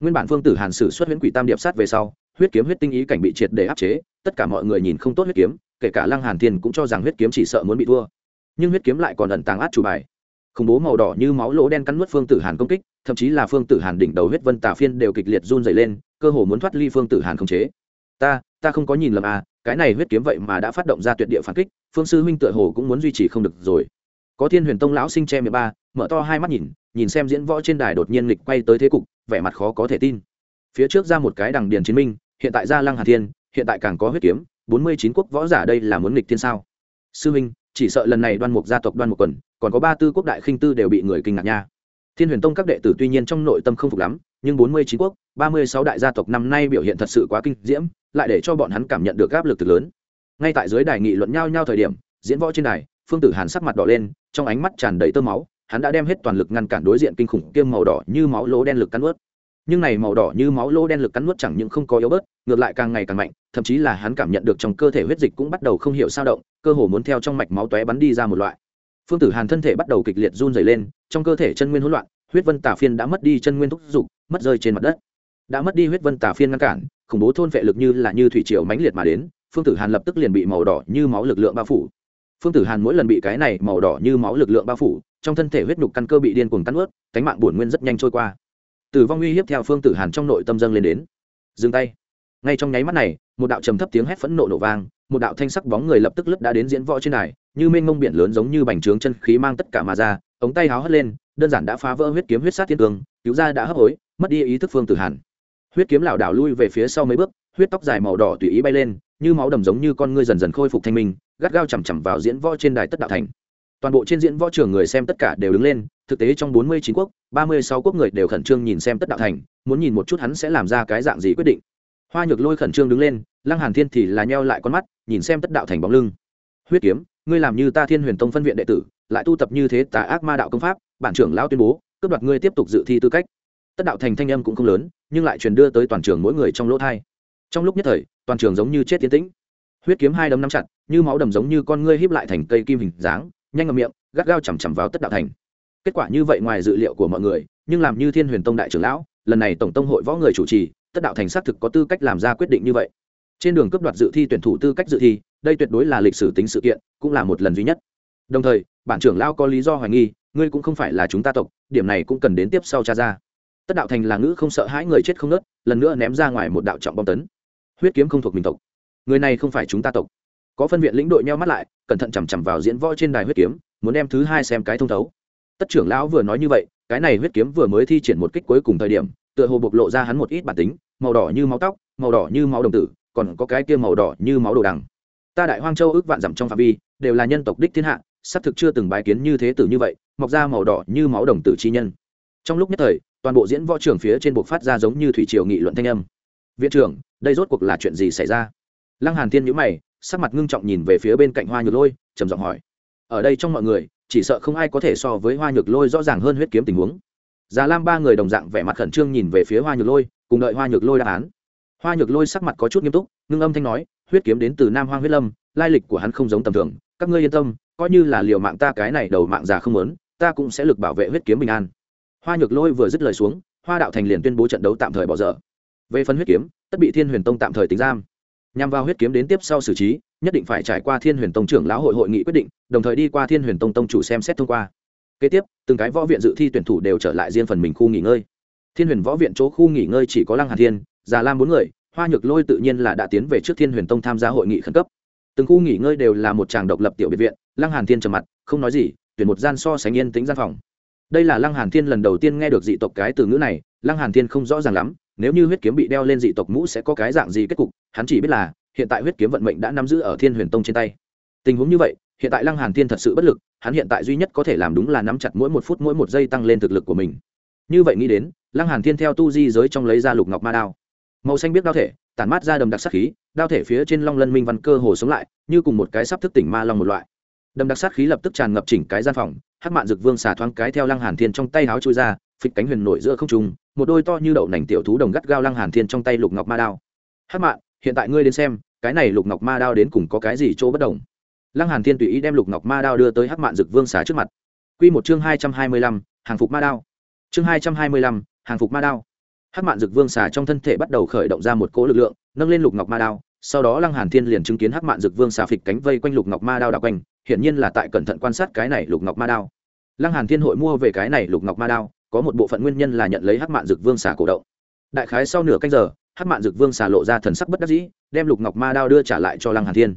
nguyên bản phương tử hàn sử xuất huyễn quỷ tam điệp sát về sau, huyết kiếm huyết tinh ý cảnh bị triệt để áp chế, tất cả mọi người nhìn không tốt huyết kiếm, kể cả lăng hàn thiên cũng cho rằng huyết kiếm chỉ sợ muốn bị thua. Nhưng huyết kiếm lại còn ẩn tàng át chủ bài. Khủng bố màu đỏ như máu lỗ đen cắn nuốt phương tử hàn công kích, thậm chí là phương tử hàn đỉnh đầu huyết vân tà phiên đều kịch liệt run dày lên, cơ hồ muốn thoát ly phương tử hàn không chế. Ta ta không có nhìn lầm à cái này huyết kiếm vậy mà đã phát động ra tuyệt địa phản kích, phương sư huynh tựa hồ cũng muốn duy trì không được rồi. Có thiên huyền tông lão sinh che mười ba, mở to hai mắt nhìn nhìn xem diễn võ trên đài đột nhiên lịch quay tới thế cục, vẻ mặt khó có thể tin. Phía trước ra một cái đằng điền chiến minh, hiện tại ra lăng hà thiên, hiện tại càng có huyết kiếm, bốn mươi chín quốc võ giả đây là muốn nghịch thiên sao? Sư huynh, chỉ sợ lần này đoan mục gia tộc đoan mục quần, còn có ba tư quốc đại khinh tư đều bị người kinh ngạc nha. Thiên huyền tông các đệ tử tuy nhiên trong nội tâm không phục lắm nhưng bốn mươi chín quốc, ba mươi sáu đại gia tộc năm nay biểu hiện thật sự quá kinh diễm, lại để cho bọn hắn cảm nhận được áp lực từ lớn. Ngay tại dưới đài nghị luận nhau nhau thời điểm, diễn võ trên đài, phương tử hàn sắc mặt đỏ lên, trong ánh mắt tràn đầy tơ máu, hắn đã đem hết toàn lực ngăn cản đối diện kinh khủng kiêm màu đỏ như máu lỗ đen lực cắn ướt nhưng này màu đỏ như máu lỗ đen lực cắn nuốt chẳng những không có yếu bớt, ngược lại càng ngày càng mạnh, thậm chí là hắn cảm nhận được trong cơ thể huyết dịch cũng bắt đầu không hiểu sao động, cơ hồ muốn theo trong mạch máu tóe bắn đi ra một loại. Phương tử hàn thân thể bắt đầu kịch liệt run dày lên, trong cơ thể chân nguyên hỗn loạn huyết vân tà phiên đã mất đi chân nguyên thúc dục mất rơi trên mặt đất. Đã mất đi huyết vân tà phiên ngăn cản, khủng bố thôn vệ lực như là như thủy triều mãnh liệt mà đến, phương tử hàn lập tức liền bị màu đỏ như máu lực lượng bao phủ. Phương tử hàn mỗi lần bị cái này màu đỏ như máu lực lượng bao phủ, trong thân thể huyết nhục căn cơ bị điên cuồng cắn ướt, cánh mạng bổn nguyên rất nhanh trôi qua. Tử vong uy hiếp theo phương tử hàn trong nội tâm dâng lên đến. Dừng tay. Ngay trong nháy mắt này, một đạo trầm thấp tiếng hét phẫn nộ nổ vang, một đạo thanh sắc bóng người lập tức lướt đã đến diễn võ trên này như mênh mông biển lớn giống như bành trướng chân khí mang tất cả mà ra, ống tay háo hất lên đơn giản đã phá vỡ huyết kiếm huyết sát thiên cương, cứu ra đã hấp hối, mất đi ý thức phương tử hàn. Huyết kiếm lảo đảo lui về phía sau mấy bước, huyết tóc dài màu đỏ tùy ý bay lên, như máu đầm giống như con ngươi dần dần khôi phục thanh minh, gắt gao chằm chằm vào diễn võ trên đài tất đạo thành. Toàn bộ trên diễn võ trường người xem tất cả đều đứng lên, thực tế trong bốn mươi chín quốc, ba mươi sáu quốc người đều khẩn trương nhìn xem tất đạo thành, muốn nhìn một chút hắn sẽ làm ra cái dạng gì quyết định. Hoa nhược lôi khẩn trương đứng lên, lăng hàn thiên thì là nheo lại con mắt, nhìn xem tất đạo thành bóng lưng. Huyết kiếm, ngươi làm như ta thiên huyền tông phân viện đệ tử, lại tu tập như thế tà ác ma đạo công pháp bản trưởng lão tuyên bố, cướp đoạt ngươi tiếp tục dự thi tư cách. Tất đạo thành thanh âm cũng không lớn, nhưng lại truyền đưa tới toàn trường mỗi người trong lỗ thai. Trong lúc nhất thời, toàn trường giống như chết tiến tĩnh. Huyết kiếm hai đấm nắm chặt, như máu đầm giống như con ngươi híp lại thành cây kim hình dáng, nhanh ngậm miệng, gắt gao chằm chằm vào tất đạo thành. Kết quả như vậy ngoài dự liệu của mọi người, nhưng làm như thiên huyền tông đại trưởng lão, lần này tổng tông hội võ người chủ trì, tất đạo thành xác thực có tư cách làm ra quyết định như vậy. Trên đường cấp đoạt dự thi tuyển thủ tư cách dự thi, đây tuyệt đối là lịch sử tính sự kiện, cũng là một lần duy nhất. Đồng thời, bản trưởng lão có lý do hoài nghi ngươi cũng không phải là chúng ta tộc, điểm này cũng cần đến tiếp sau cha ra. Tất đạo thành là ngữ không sợ hãi người chết không nớt, lần nữa ném ra ngoài một đạo trọng bom tấn. Huyết kiếm không thuộc mình tộc. Người này không phải chúng ta tộc. Có phân viện lĩnh đội nheo mắt lại, cẩn thận chằm chằm vào diễn võ trên đài huyết kiếm, muốn đem thứ hai xem cái thông thấu. Tất trưởng lão vừa nói như vậy, cái này huyết kiếm vừa mới thi triển một kích cuối cùng thời điểm, tựa hồ bộc lộ ra hắn một ít bản tính, màu đỏ như máu tóc, màu đỏ như máu đồng tử, còn có cái kia màu đỏ như máu đồ đằng. Ta đại hoang châu ước vạn dặm trong phạm vi, đều là nhân tộc đích thiên hạ xác thực chưa từng bái kiến như thế tử như vậy mọc ra màu đỏ như máu đồng tử chi nhân. Trong lúc nhất thời, toàn bộ diễn võ trưởng phía trên buộc phát ra giống như thủy triều nghị luận thanh âm. Viện trưởng, đây rốt cuộc là chuyện gì xảy ra? Lăng hàn thiên nhíu mày, sắc mặt ngưng trọng nhìn về phía bên cạnh hoa nhược lôi, trầm giọng hỏi. Ở đây trong mọi người, chỉ sợ không ai có thể so với hoa nhược lôi rõ ràng hơn huyết kiếm tình huống. Già lam ba người đồng dạng vẻ mặt khẩn trương nhìn về phía hoa nhược lôi, cùng đợi hoa nhược lôi đáp án. Hoa nhược lôi sắc mặt có chút nghiêm túc, ngưng âm thanh nói, huyết kiếm đến từ nam hoang huyết lâm, lai lịch của hắn không giống tầm thường, các ngươi yên tâm, coi như là liều mạng ta cái này đầu mạng già không lớn ta cũng sẽ lực bảo vệ huyết kiếm bình an. Hoa nhược lôi vừa dứt lời xuống, hoa đạo thành liền tuyên bố trận đấu tạm thời bỏ dở. Về phần huyết kiếm, tất bị thiên huyền tông tạm thời tính giam. Nhằm vào huyết kiếm đến tiếp sau xử trí, nhất định phải trải qua thiên huyền tông trưởng lão hội hội nghị quyết định, đồng thời đi qua thiên huyền tông tông chủ xem xét thông qua. Kế tiếp, từng cái võ viện dự thi tuyển thủ đều trở lại riêng phần mình khu nghỉ ngơi. Thiên huyền võ viện chỗ khu nghỉ ngơi chỉ có lăng hà thiên, già lam bốn người, hoa nhược lôi tự nhiên là đã tiến về trước thiên huyền tông tham gia hội nghị khẩn cấp. Từng khu nghỉ ngơi đều là một tràng độc lập tiểu biệt viện, lăng hàn thiên trầm mặt, không nói gì tuyển một gian so sánh yên tĩnh gian phòng. Đây là lăng hàn thiên lần đầu tiên nghe được dị tộc cái từ ngữ này, lăng hàn thiên không rõ ràng lắm, nếu như huyết kiếm bị đeo lên dị tộc mũ sẽ có cái dạng gì kết cục, hắn chỉ biết là, hiện tại huyết kiếm vận mệnh đã nắm giữ ở thiên huyền tông trên tay. Tình huống như vậy, hiện tại lăng hàn thiên thật sự bất lực, hắn hiện tại duy nhất có thể làm đúng là nắm chặt mỗi một phút mỗi một giây tăng lên thực lực của mình. Như vậy nghĩ đến, lăng hàn thiên theo tu di giới trong lấy ra lục ngọc ma đao. Màu xanh biết đao thể, tản mát ra đầm đặc sát khí, đao thể phía trên long lân minh văn cơ hồ sống lại, như cùng một cái sắp thức tỉnh ma long một loại đầm đặc sát khí lập tức tràn ngập chỉnh cái gian phòng hắc mạn dực vương xà thoáng cái theo lăng hàn thiên trong tay háo chui ra phịch cánh huyền nổi giữa không trung một đôi to như đậu nành tiểu thú đồng gắt gao lăng hàn thiên trong tay lục ngọc ma đao. Hắc mạn hiện tại ngươi đến xem cái này lục ngọc ma đao đến cùng có cái gì chỗ bất đồng? Lăng hàn thiên tùy ý đem lục ngọc ma đao đưa tới hắc mạn dực vương xà trước mặt. Quy một chương hai trăm hai mươi lăm, hàng phục ma đao. Chương hai trăm hai mươi lăm, hàng phục ma đao. Hắc mạn dực vương xà trong thân thể bắt đầu khởi động ra một cỗ lực lượng nâng lên lục ngọc ma đao sau đó lăng hàn thiên liền chứng kiến hắc mạn dực vương xà phịch cánh vây quanh lục ngọc ma đao đảo quanh, hiển nhiên là tại cẩn thận quan sát cái này lục ngọc ma đao. Lăng hàn thiên hội mua về cái này lục ngọc ma đao, có một bộ phận nguyên nhân là nhận lấy hắc mạn dực vương xà cổ động. Đại khái sau nửa canh giờ, hắc mạn dực vương xà lộ ra thần sắc bất đắc dĩ, đem lục ngọc ma đao đưa trả lại cho lăng hàn thiên.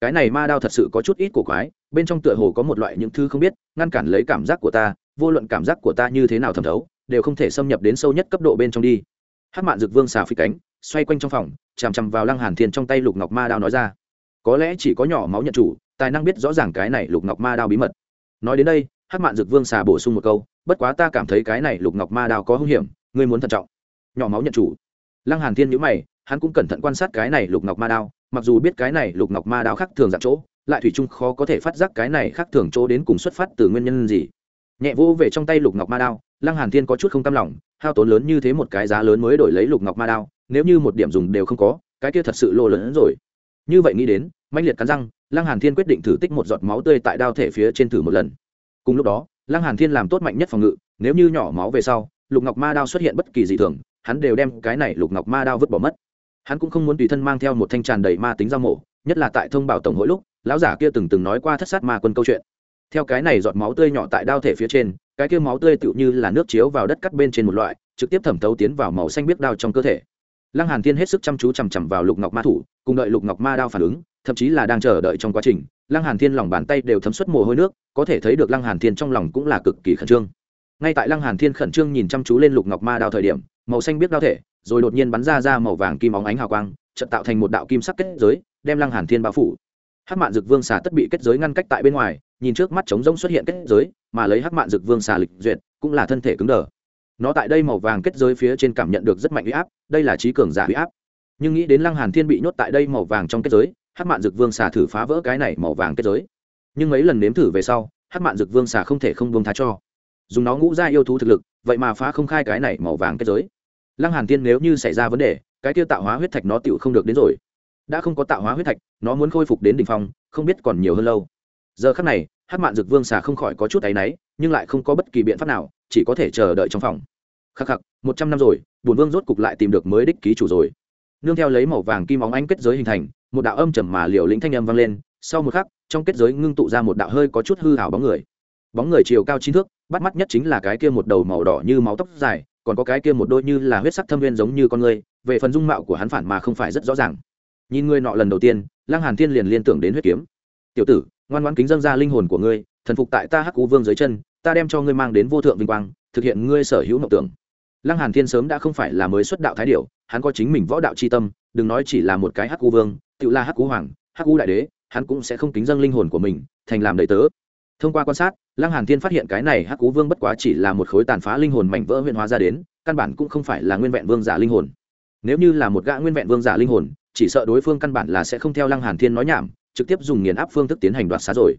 Cái này ma đao thật sự có chút ít cổ quái, bên trong tựa hồ có một loại những thứ không biết, ngăn cản lấy cảm giác của ta, vô luận cảm giác của ta như thế nào thẩm thấu, đều không thể xâm nhập đến sâu nhất cấp độ bên trong đi. Hắc mạn dực vương xà phi cánh xoay quanh trong phòng, chằm chằm vào lăng hàn thiên trong tay lục ngọc ma đao nói ra. Có lẽ chỉ có nhỏ máu nhận chủ, tài năng biết rõ ràng cái này lục ngọc ma đao bí mật. Nói đến đây, hắc mạn dực vương xà bổ sung một câu, bất quá ta cảm thấy cái này lục ngọc ma đao có hung hiểm, ngươi muốn thận trọng. Nhỏ máu nhận chủ. Lăng hàn thiên nhíu mày, hắn cũng cẩn thận quan sát cái này lục ngọc ma đao, mặc dù biết cái này lục ngọc ma đao khác thường dạng chỗ, lại thủy chung khó có thể phát giác cái này khác thường chỗ đến cùng xuất phát từ nguyên nhân gì. Nhẹ vô về trong tay lục ngọc ma đao, lăng hàn thiên có chút không cam lòng, hao tốn lớn như thế một cái giá lớn mới đổi lấy lục ngọc ma đao nếu như một điểm dùng đều không có, cái kia thật sự lô lớn hơn rồi. Như vậy nghĩ đến manh liệt cắn răng, lăng hàn thiên quyết định thử tích một giọt máu tươi tại đao thể phía trên thử một lần. Cùng lúc đó, lăng hàn thiên làm tốt mạnh nhất phòng ngự, nếu như nhỏ máu về sau, lục ngọc ma đao xuất hiện bất kỳ gì thường, hắn đều đem cái này lục ngọc ma đao vứt bỏ mất. Hắn cũng không muốn tùy thân mang theo một thanh tràn đầy ma tính dao mổ, nhất là tại thông báo tổng hội lúc, lão giả kia từng từng nói qua thất sát ma quân câu chuyện. Theo cái này giọt máu tươi nhỏ tại đao thể phía trên, cái kia máu tươi tựu như là nước chiếu vào đất cắt bên trên một loại, trực tiếp thẩm thấu tiến vào màu xanh biếc đao trong cơ thể lăng hàn thiên hết sức chăm chú chằm chằm vào lục ngọc ma thủ, cùng đợi lục ngọc ma đao phản ứng, thậm chí là đang chờ đợi trong quá trình, lăng hàn thiên lòng bàn tay đều thấm xuất mồ hôi nước, có thể thấy được lăng hàn thiên trong lòng cũng là cực kỳ khẩn trương. Ngay tại lăng hàn thiên khẩn trương nhìn chăm chú lên lục ngọc ma đao thời điểm, màu xanh biết đao thể, rồi đột nhiên bắn ra ra màu vàng kim óng ánh hào quang, chợt tạo thành một đạo kim sắc kết giới, đem lăng hàn thiên bao phủ. Hắc mạn dực vương xà tất bị kết giới ngăn cách tại bên ngoài, nhìn trước mắt trống rỗng xuất hiện kết giới, mà lấy hắc mạn dực vương xà lịch duyệt, cũng là thân thể cứng đờ nó tại đây màu vàng kết giới phía trên cảm nhận được rất mạnh huy áp, đây là trí cường giả huy áp. Nhưng nghĩ đến lăng hàn thiên bị nhốt tại đây màu vàng trong kết giới, hắc mạn dực vương xà thử phá vỡ cái này màu vàng kết giới. Nhưng mấy lần nếm thử về sau, hắc mạn dực vương xà không thể không buông tha cho. Dùng nó ngũ ra yêu thú thực lực, vậy mà phá không khai cái này màu vàng kết giới. Lăng hàn thiên nếu như xảy ra vấn đề, cái tiêu tạo hóa huyết thạch nó tựu không được đến rồi. Đã không có tạo hóa huyết thạch, nó muốn khôi phục đến đỉnh phong, không biết còn nhiều hơn lâu. Giờ khắc này hát mạn dực vương xà không khỏi có chút áy náy, nhưng lại không có bất kỳ biện pháp nào, chỉ có thể chờ đợi trong phòng khắc khắc, một trăm năm rồi bùn vương rốt cục lại tìm được mới đích ký chủ rồi. Nương theo lấy màu vàng kim óng ánh kết giới hình thành, một đạo âm trầm mà liều lĩnh thanh âm vang lên, sau một khắc, trong kết giới ngưng tụ ra một đạo hơi có chút hư hảo bóng người. Bóng người chiều cao chín thước, bắt mắt nhất chính là cái kia một đầu màu đỏ như máu tóc dài, còn có cái kia một đôi như là huyết sắc thâm viên giống như con người, về phần dung mạo của hắn phản mà không phải rất rõ ràng. Nhìn ngươi nọ lần đầu tiên, lăng hàn thiên liền liên tưởng đến huyết kiếm. Tiểu tử, ngoan ngoãn kính dâng ra linh hồn của ngươi, thần phục tại ta hắc cú vương dưới chân, ta đem cho ngươi mang đến vô thượng vinh quang, thực hiện ngươi sở hữu mộng tưởng lăng hàn thiên sớm đã không phải là mới xuất đạo thái điểu, hắn có chính mình võ đạo chi tâm, đừng nói chỉ là một cái hắc U vương, tự la hắc U hoàng, hắc U đại đế, hắn cũng sẽ không kính dâng linh hồn của mình, thành làm đầy tớ. Thông qua quan sát, lăng hàn thiên phát hiện cái này hắc U vương bất quá chỉ là một khối tàn phá linh hồn mảnh vỡ huyện hóa ra đến, căn bản cũng không phải là nguyên vẹn vương giả linh hồn. Nếu như là một gã nguyên vẹn vương giả linh hồn, chỉ sợ đối phương căn bản là sẽ không theo lăng hàn thiên nói nhảm, trực tiếp dùng nghiền áp phương thức tiến hành đoạt xá rồi.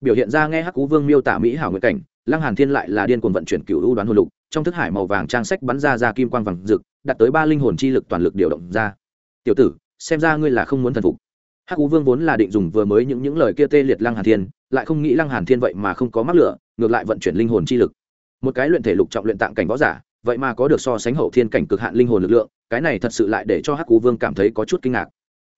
Biểu hiện ra nghe hắc cú vương miêu tả mỹ hảo nguyện cảnh lăng hàn thiên lại là điên cuồng vận chuyển cửu u đoán hồn lục, trong thức hải màu vàng trang sách bắn ra ra kim quang vàng rực, đặt tới ba linh hồn chi lực toàn lực điều động ra. Tiểu tử, xem ra ngươi là không muốn thần phục. Hắc U vương vốn là định dùng vừa mới những những lời kia tê liệt lăng hàn thiên, lại không nghĩ lăng hàn thiên vậy mà không có mắc lửa, ngược lại vận chuyển linh hồn chi lực. Một cái luyện thể lục trọng luyện tạng cảnh võ giả, vậy mà có được so sánh hậu thiên cảnh cực hạn linh hồn lực lượng, cái này thật sự lại để cho hắc U vương cảm thấy có chút kinh ngạc.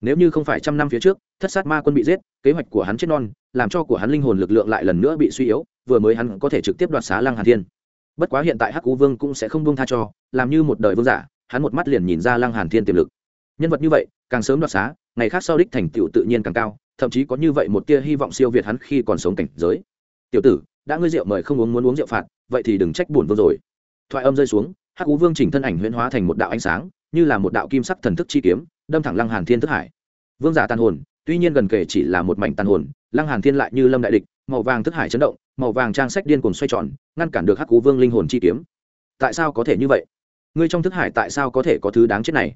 Nếu như không phải trăm năm phía trước, thất sát ma quân bị giết, kế hoạch của hắn chết non, làm cho của hắn linh hồn lực lượng lại lần nữa bị suy yếu vừa mới hắn có thể trực tiếp đoạt xá lăng hàn thiên. Bất quá hiện tại hắc cú vương cũng sẽ không buông tha cho, làm như một đời vương giả, hắn một mắt liền nhìn ra lăng hàn thiên tiềm lực. Nhân vật như vậy, càng sớm đoạt xá, ngày khác sau đích thành tựu tự nhiên càng cao, thậm chí có như vậy một tia hy vọng siêu việt hắn khi còn sống cảnh giới. Tiểu tử, đã ngươi rượu mời không uống muốn uống rượu phạt, vậy thì đừng trách buồn vương rồi. Thoại âm rơi xuống, hắc cú vương chỉnh thân ảnh huyễn hóa thành một đạo ánh sáng, như là một đạo kim sắc thần thức chi kiếm, đâm thẳng lăng hàn thiên thức hải. Vương giả tàn hồn, tuy nhiên gần kể chỉ là một mảnh tàn hồn, lăng hàn thiên lại như lâm đại địch màu vàng thức hải chấn động, màu vàng trang sách điên cuồng xoay tròn, ngăn cản được hắc cú vương linh hồn chi kiếm. Tại sao có thể như vậy? Ngươi trong thức hải tại sao có thể có thứ đáng chết này?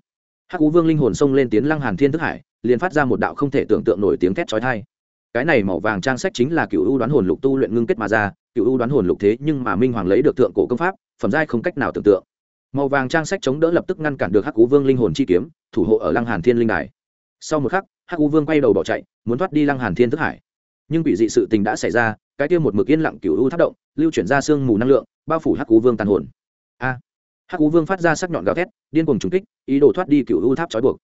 Hắc cú vương linh hồn xông lên tiến lăng hàn thiên thức hải, liền phát ra một đạo không thể tưởng tượng nổi tiếng thét chói tai. Cái này màu vàng trang sách chính là cựu u đoán hồn lục tu luyện ngưng kết mà ra, cựu u đoán hồn lục thế nhưng mà minh hoàng lấy được thượng cổ công pháp, phẩm giai không cách nào tưởng tượng. Màu vàng trang sách chống đỡ lập tức ngăn cản được hắc cú vương linh hồn chi kiếm, thủ hộ ở lăng hàn thiên linh đài. Sau một khắc, hắc cú vương quay đầu bỏ chạy, muốn thoát đi lăng hàn thiên thức hải nhưng bị dị sự tình đã xảy ra, cái kia một mực yên lặng cửu u tháp động, lưu chuyển ra sương mù năng lượng, bao phủ hắc cú vương tàn hồn. A! Hắc cú vương phát ra sắc nhọn gào thét, điên cuồng trùng kích, ý đồ thoát đi cửu u tháp trói buộc.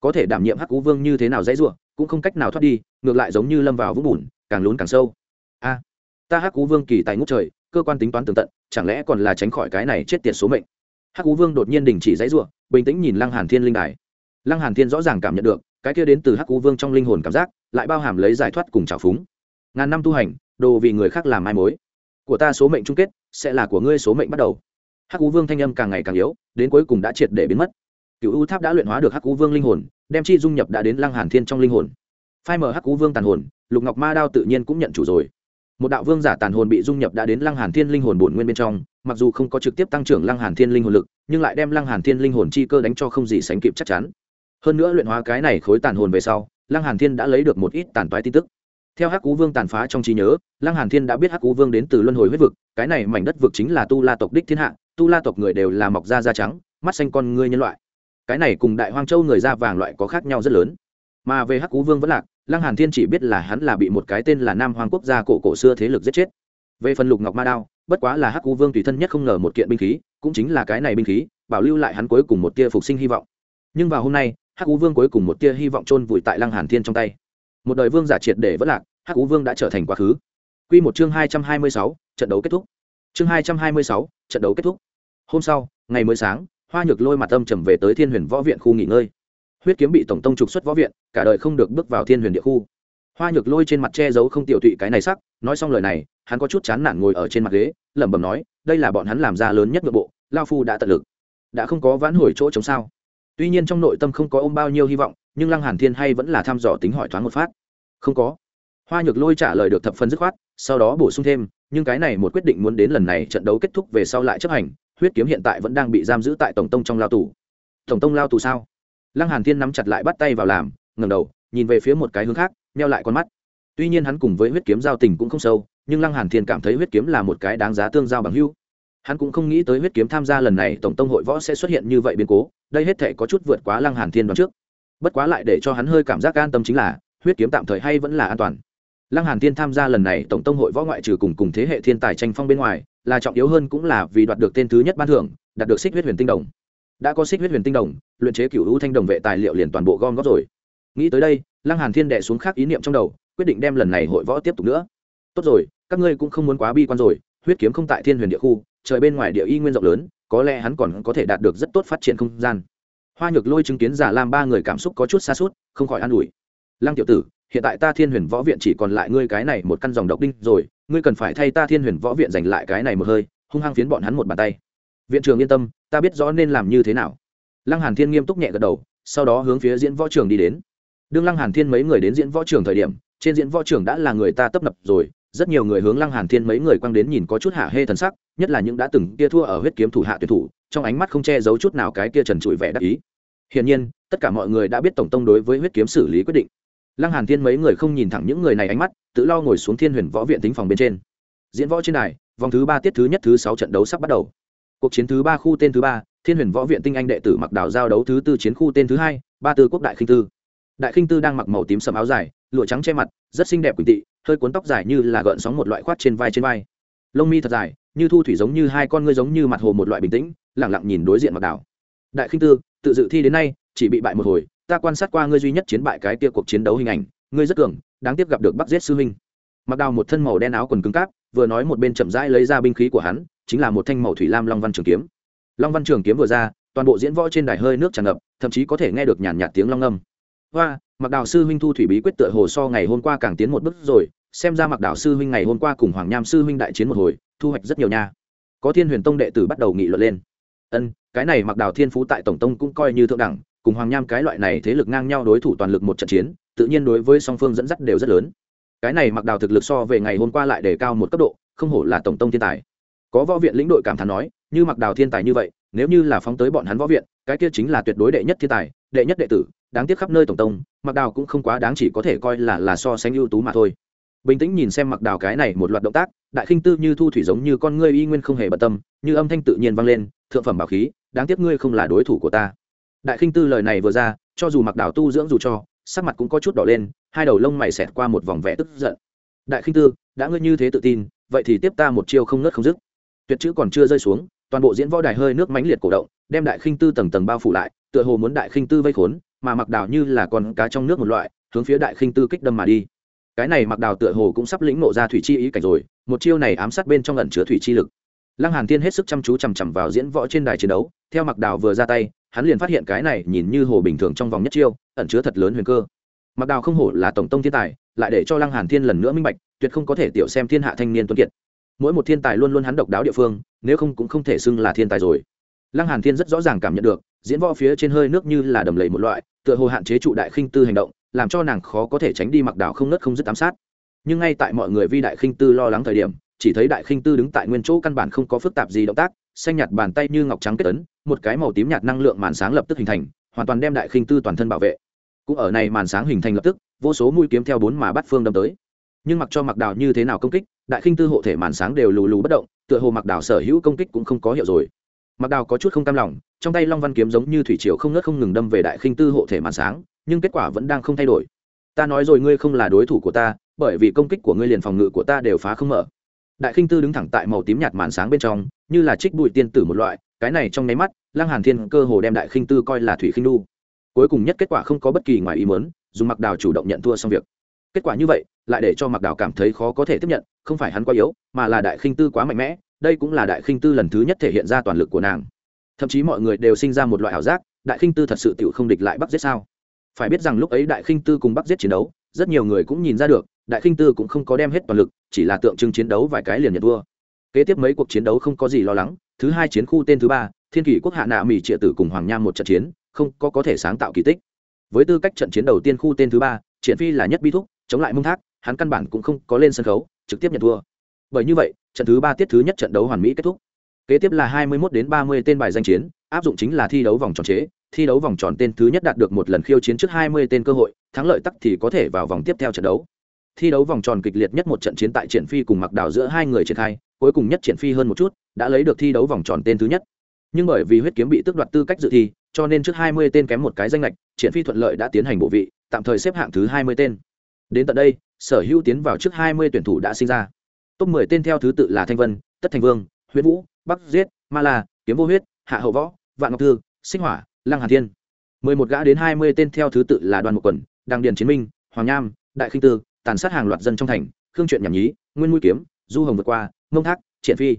Có thể đảm nhiệm hắc cú vương như thế nào dãy rủa, cũng không cách nào thoát đi, ngược lại giống như lâm vào vũng bùn, càng lún càng sâu. A! Ta hắc cú vương kỳ tài ngút trời, cơ quan tính toán tường tận, chẳng lẽ còn là tránh khỏi cái này chết tiệt số mệnh? Hắc cú vương đột nhiên đình chỉ dãy rủa, bình tĩnh nhìn lăng hàn thiên linh đài. Lăng hàn thiên rõ ràng cảm nhận được, cái kia đến từ hắc cú vương trong linh hồn cảm giác, lại bao hàm lấy giải thoát cùng trào phúng ngàn năm tu hành, đồ vì người khác làm mai mối. Của ta số mệnh chung kết sẽ là của ngươi số mệnh bắt đầu. Hắc cú vương thanh âm càng ngày càng yếu, đến cuối cùng đã triệt để biến mất. Cựu u tháp đã luyện hóa được hắc cú vương linh hồn, đem chi dung nhập đã đến lăng hàn thiên trong linh hồn. Phai mở hắc cú vương tàn hồn, lục ngọc ma đao tự nhiên cũng nhận chủ rồi. Một đạo vương giả tàn hồn bị dung nhập đã đến lăng hàn thiên linh hồn bổn nguyên bên trong, mặc dù không có trực tiếp tăng trưởng lăng hàn thiên linh hồn lực, nhưng lại đem lăng hàn thiên linh hồn chi cơ đánh cho không gì sánh kịp chắc chắn. Hơn nữa luyện hóa cái này khối tàn hồn về sau, lăng hàn thiên đã lấy được một ít tàn toái tin tức theo hắc cú vương tàn phá trong trí nhớ, lăng hàn thiên đã biết hắc cú vương đến từ luân hồi huyết vực, cái này mảnh đất vực chính là tu la tộc đích thiên hạ, tu la tộc người đều là mọc da da trắng, mắt xanh con ngươi nhân loại. Cái này cùng đại hoang châu người da vàng loại có khác nhau rất lớn. Mà về hắc cú vương vẫn lạc, lăng hàn thiên chỉ biết là hắn là bị một cái tên là nam hoàng quốc gia cổ cổ xưa thế lực giết chết. Về phần lục ngọc ma đao, bất quá là hắc cú vương tùy thân nhất không ngờ một kiện binh khí, cũng chính là cái này binh khí, bảo lưu lại hắn cuối cùng một tia phục sinh hy vọng. Nhưng vào hôm nay, hắc cú vương cuối cùng một tia hy vọng chôn vùi tại lăng hàn thiên trong tay một đời vương giả triệt để vất lạc, hắc cú vương đã trở thành quá khứ. Quy một chương hai trăm hai mươi sáu, trận đấu kết thúc. Chương hai trăm hai mươi sáu, trận đấu kết thúc. Hôm sau, ngày mới sáng, hoa nhược lôi mặt âm trầm về tới thiên huyền võ viện khu nghỉ ngơi. Huyết kiếm bị tổng tông trục xuất võ viện, cả đời không được bước vào thiên huyền địa khu. Hoa nhược lôi trên mặt che giấu không tiểu thụy cái này sắc, nói xong lời này, hắn có chút chán nản ngồi ở trên mặt ghế, lẩm bẩm nói, đây là bọn hắn làm ra lớn nhất nội bộ, lao phu đã tận lực. Đã không có vãn hồi chỗ chống sao? Tuy nhiên trong nội tâm không có ôm bao nhiêu hy vọng nhưng lăng hàn thiên hay vẫn là thăm dò tính hỏi thoáng một phát. Không có. Hoa nhược lôi trả lời được thập phần dứt khoát, sau đó bổ sung thêm, nhưng cái này một quyết định muốn đến lần này trận đấu kết thúc về sau lại chấp hành, huyết kiếm hiện tại vẫn đang bị giam giữ tại tổng tông trong lao tù. Tổng tông lao tù sao? Lăng hàn thiên nắm chặt lại bắt tay vào làm, ngẩng đầu, nhìn về phía một cái hướng khác meo lại con mắt. Tuy nhiên hắn cùng với huyết kiếm giao tình cũng không sâu, nhưng lăng hàn thiên cảm thấy huyết kiếm là một cái đáng giá tương giao bằng hữu. Hắn cũng không nghĩ tới huyết kiếm tham gia lần này tổng tông hội võ sẽ xuất hiện như vậy biến cố, đây hết thể có chút vượt quá lăng hàn thiên đoán trước bất quá lại để cho hắn hơi cảm giác an tâm chính là, huyết kiếm tạm thời hay vẫn là an toàn. Lăng hàn thiên tham gia lần này tổng tông hội võ ngoại trừ cùng cùng thế hệ thiên tài tranh phong bên ngoài, là trọng yếu hơn cũng là vì đoạt được tên thứ nhất ban thưởng, đạt được xích huyết huyền tinh đồng. Đã có xích huyết huyền tinh đồng, luyện chế cửu u thanh đồng vệ tài liệu liền toàn bộ gom góp rồi. Nghĩ tới đây, lăng hàn thiên đệ xuống khác ý niệm trong đầu, quyết định đem lần này hội võ tiếp tục nữa. Tốt rồi, các ngươi cũng không muốn quá bi quan rồi, huyết kiếm không tại thiên huyền địa khu, trời bên ngoài địa y nguyên rộng lớn, có lẽ hắn còn có thể đạt được rất tốt phát triển không gian hoa nhược lôi chứng kiến giả lam ba người cảm xúc có chút xa suốt, không khỏi an ủi. Lăng tiểu tử, hiện tại ta thiên huyền võ viện chỉ còn lại ngươi cái này một căn dòng độc đinh rồi, ngươi cần phải thay ta thiên huyền võ viện giành lại cái này một hơi, hung hăng phiến bọn hắn một bàn tay. Viện trường yên tâm, ta biết rõ nên làm như thế nào. Lăng hàn thiên nghiêm túc nhẹ gật đầu, sau đó hướng phía diễn võ trường đi đến. Đương lăng hàn thiên mấy người đến diễn võ trường thời điểm, trên diễn võ trường đã là người ta tấp nập rồi, rất nhiều người hướng lăng hàn thiên mấy người quăng đến nhìn có chút hạ hê thần sắc, nhất là những đã từng kia thua ở huyết kiếm thủ hạ tuyển thủ trong ánh mắt không che giấu chút nào cái kia trần trụi vẻ đắc ý. Hiển nhiên, tất cả mọi người đã biết tổng tông đối với huyết kiếm xử lý quyết định. Lăng hàn thiên mấy người không nhìn thẳng những người này ánh mắt, tự lo ngồi xuống thiên huyền võ viện tính phòng bên trên. Diễn võ trên đài, vòng thứ ba tiết thứ nhất, thứ sáu trận đấu sắp bắt đầu. Cuộc chiến thứ ba khu tên thứ ba, thiên huyền võ viện tinh anh đệ tử mặc đảo giao đấu thứ tư chiến khu tên thứ hai, ba tư quốc đại khinh tư. Đại khinh tư đang mặc màu tím sầm áo dài, lụa trắng che mặt, rất xinh đẹp quý tị hơi cuốn tóc dài như là gợn sóng một loại khoát trên vai trên vai. Lông mi thật dài, như thu thủy giống như hai con ngươi giống như mặt hồ một loại bình tĩnh lẳng lặng nhìn đối diện mặc đảo. Đại khinh tư, tự dự thi đến nay, chỉ bị bại một hồi, ta quan sát qua ngươi duy nhất chiến bại cái kia cuộc chiến đấu hình ảnh, ngươi rất cường, đáng tiếc gặp được bắc giết sư huynh. Mặc đào một thân màu đen áo quần cứng cáp, vừa nói một bên chậm rãi lấy ra binh khí của hắn, chính là một thanh màu thủy lam long văn trường kiếm. Long văn trường kiếm vừa ra, toàn bộ diễn võ trên đài hơi nước tràn ngập, thậm chí có thể nghe được nhàn nhạt tiếng long âm. Hoa mặc đào sư huynh thu thủy bí quyết tựa hồ so ngày hôm qua càng tiến một bước rồi, xem ra mặc đào sư huynh ngày hôm qua cùng hoàng nham sư huynh đại chiến một hồi, thu hoạch rất nhiều nha. Có thiên huyền tông đệ tử bắt đầu nghị luận lên ân, cái này mặc đào thiên phú tại tổng tông cũng coi như thượng đẳng, cùng hoàng nham cái loại này thế lực ngang nhau đối thủ toàn lực một trận chiến, tự nhiên đối với song phương dẫn dắt đều rất lớn. Cái này mặc đào thực lực so về ngày hôm qua lại đề cao một cấp độ, không hổ là tổng tông thiên tài. Có võ viện lĩnh đội cảm thán nói, như mặc đào thiên tài như vậy, nếu như là phóng tới bọn hắn võ viện, cái kia chính là tuyệt đối đệ nhất thiên tài, đệ nhất đệ tử, đáng tiếc khắp nơi tổng tông mặc đào cũng không quá đáng chỉ có thể coi là là so sánh ưu tú mà thôi bình tĩnh nhìn xem mặc đào cái này một loạt động tác, đại khinh tư như thu thủy giống như con ngươi y nguyên không hề bận tâm, như âm thanh tự nhiên vang lên, thượng phẩm bảo khí, đáng tiếc ngươi không là đối thủ của ta. Đại khinh tư lời này vừa ra, cho dù mặc đào tu dưỡng dù cho, sắc mặt cũng có chút đỏ lên, hai đầu lông mày xẹt qua một vòng vẽ tức giận. Đại khinh tư, đã ngươi như thế tự tin, vậy thì tiếp ta một chiêu không nớt không dứt. Tuyệt chữ còn chưa rơi xuống, toàn bộ diễn võ đài hơi nước mãnh liệt cổ động, đem đại khinh tư tầng tầng bao phủ lại, tựa hồ muốn đại khinh tư vây khốn, mà mặc đào như là con cá trong nước một loại, hướng phía đại khinh tư kích đâm mà đi cái này mặc đào tựa hồ cũng sắp lĩnh nộ ra thủy chi ý cảnh rồi, một chiêu này ám sát bên trong ẩn chứa thủy chi lực. Lăng hàn thiên hết sức chăm chú chằm chằm vào diễn võ trên đài chiến đấu, theo mặc đào vừa ra tay, hắn liền phát hiện cái này nhìn như hồ bình thường trong vòng nhất chiêu, ẩn chứa thật lớn huyền cơ. Mặc đào không hổ là tổng tông thiên tài, lại để cho lăng hàn thiên lần nữa minh bạch, tuyệt không có thể tiểu xem thiên hạ thanh niên tuấn kiệt. Mỗi một thiên tài luôn luôn hắn độc đáo địa phương, nếu không cũng không thể xưng là thiên tài rồi. Lăng hàn thiên rất rõ ràng cảm nhận được, diễn võ phía trên hơi nước như là đầm lầy một loại, tựa hồ hạn chế trụ đại khinh tư hành động làm cho nàng khó có thể tránh đi mặc đảo không nứt không dứt ám sát. Nhưng ngay tại mọi người vi đại khinh tư lo lắng thời điểm, chỉ thấy đại khinh tư đứng tại nguyên chỗ căn bản không có phức tạp gì động tác, xanh nhạt bàn tay như ngọc trắng kết ấn, một cái màu tím nhạt năng lượng màn sáng lập tức hình thành, hoàn toàn đem đại khinh tư toàn thân bảo vệ. Cũng ở này màn sáng hình thành lập tức, vô số mũi kiếm theo bốn mà bắt phương đâm tới. Nhưng mặc cho mặc đào như thế nào công kích, đại khinh tư hộ thể màn sáng đều lù lù bất động, tựa hồ mặc đào sở hữu công kích cũng không có hiệu rồi. Mặc đào có chút không cam lòng, trong tay long văn kiếm giống như thủy triều không ngớt không ngừng đâm về đại khinh tư hộ thể màn sáng nhưng kết quả vẫn đang không thay đổi. Ta nói rồi ngươi không là đối thủ của ta, bởi vì công kích của ngươi liền phòng ngự của ta đều phá không mở. Đại khinh tư đứng thẳng tại màu tím nhạt màn sáng bên trong, như là trích bụi tiên tử một loại, cái này trong nháy mắt, lăng hàn thiên cơ hồ đem đại khinh tư coi là thủy khinh đu cuối cùng nhất kết quả không có bất kỳ ngoài ý muốn, dùng mặc đào chủ động nhận thua xong việc. Kết quả như vậy, lại để cho mặc đào cảm thấy khó có thể tiếp nhận, không phải hắn quá yếu, mà là đại khinh tư quá mạnh mẽ, đây cũng là đại khinh tư lần thứ nhất thể hiện ra toàn lực của nàng. Thậm chí mọi người đều sinh ra một loại ảo giác, đại khinh tư thật sự tiểu không địch lại bắc giết sao? Phải biết rằng lúc ấy đại khinh tư cùng bắc giết chiến đấu, rất nhiều người cũng nhìn ra được, đại khinh tư cũng không có đem hết toàn lực, chỉ là tượng trưng chiến đấu vài cái liền nhận thua. Kế tiếp mấy cuộc chiến đấu không có gì lo lắng, thứ hai chiến khu tên thứ ba, thiên kỷ quốc hạ nạ mỹ trịa tử cùng hoàng nham một trận chiến, không có có thể sáng tạo kỳ tích. Với tư cách trận chiến đầu tiên khu tên thứ ba, triển phi là nhất bi thúc, chống lại mông thác, hắn căn bản cũng không có lên sân khấu, trực tiếp nhận thua. Bởi như vậy, trận thứ ba tiết thứ nhất trận đấu hoàn mỹ kết thúc kế tiếp là hai mươi 21 đến ba mươi tên bài danh chiến, áp dụng chính là thi đấu vòng tròn chế, thi đấu vòng tròn tên thứ nhất đạt được một lần khiêu chiến trước hai mươi tên cơ hội, thắng lợi tắc thì có thể vào vòng tiếp theo trận đấu. Thi đấu vòng tròn kịch liệt nhất một trận chiến tại triển phi cùng mặc đảo giữa hai người triển khai, cuối cùng nhất triển phi hơn một chút, đã lấy được thi đấu vòng tròn tên thứ nhất. Nhưng bởi vì huyết kiếm bị tước đoạt tư cách dự thi, cho nên trước hai mươi tên kém một cái danh lệch, triển phi thuận lợi đã tiến hành bộ vị, tạm thời xếp hạng thứ hai mươi tên. Đến tận đây, sở hữu tiến vào trước hai mươi tuyển thủ đã sinh ra. Top mười tên theo thứ tự là thanh vân, tất thành vương huyết vũ bắc giết, ma la, kiếm vô huyết, hạ hậu võ, vạn ngọc thư, sinh hỏa, lăng hà thiên. mười một gã đến hai mươi tên theo thứ tự là đoàn một quần, đăng điền chiến minh, hoàng nham, đại khinh tư, tàn sát hàng loạt dân trong thành, khương truyện nhảm nhí, nguyên mũi kiếm, du hồng vượt qua, ngông thác, triển phi.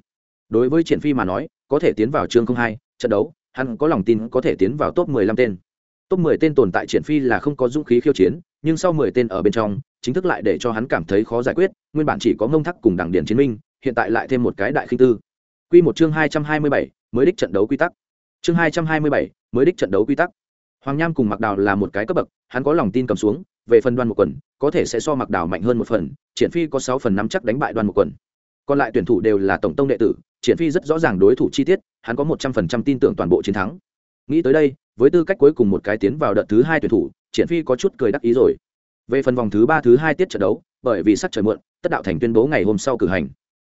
đối với triển phi mà nói, có thể tiến vào chương không hai, trận đấu, hắn có lòng tin có thể tiến vào top mười lăm tên. top mười tên tồn tại triển phi là không có dũng khí khiêu chiến, nhưng sau mười tên ở bên trong, chính thức lại để cho hắn cảm thấy khó giải quyết, nguyên bản chỉ có ngông thắc cùng đảng điền chiến minh, hiện tại lại thêm một cái đại khinh tư. Quy một chương hai trăm hai mươi bảy, mới đích trận đấu quy tắc. Chương hai trăm hai mươi bảy, mới đích trận đấu quy tắc. Hoàng nham cùng mặc đào là một cái cấp bậc, hắn có lòng tin cầm xuống, về phần đoan một quần, có thể sẽ so mặc đào mạnh hơn một phần, triển phi có sáu phần 5 chắc đánh bại đoan một quần. Còn lại tuyển thủ đều là tổng tông đệ tử, triển phi rất rõ ràng đối thủ chi tiết, hắn có một trăm phần trăm tin tưởng toàn bộ chiến thắng. Nghĩ tới đây, với tư cách cuối cùng một cái tiến vào đợt thứ hai tuyển thủ, triển phi có chút cười đắc ý rồi. Về phần vòng thứ ba, thứ hai tiết trận đấu, bởi vì sắc trời muộn, tất đạo thành tuyên bố ngày hôm sau cử hành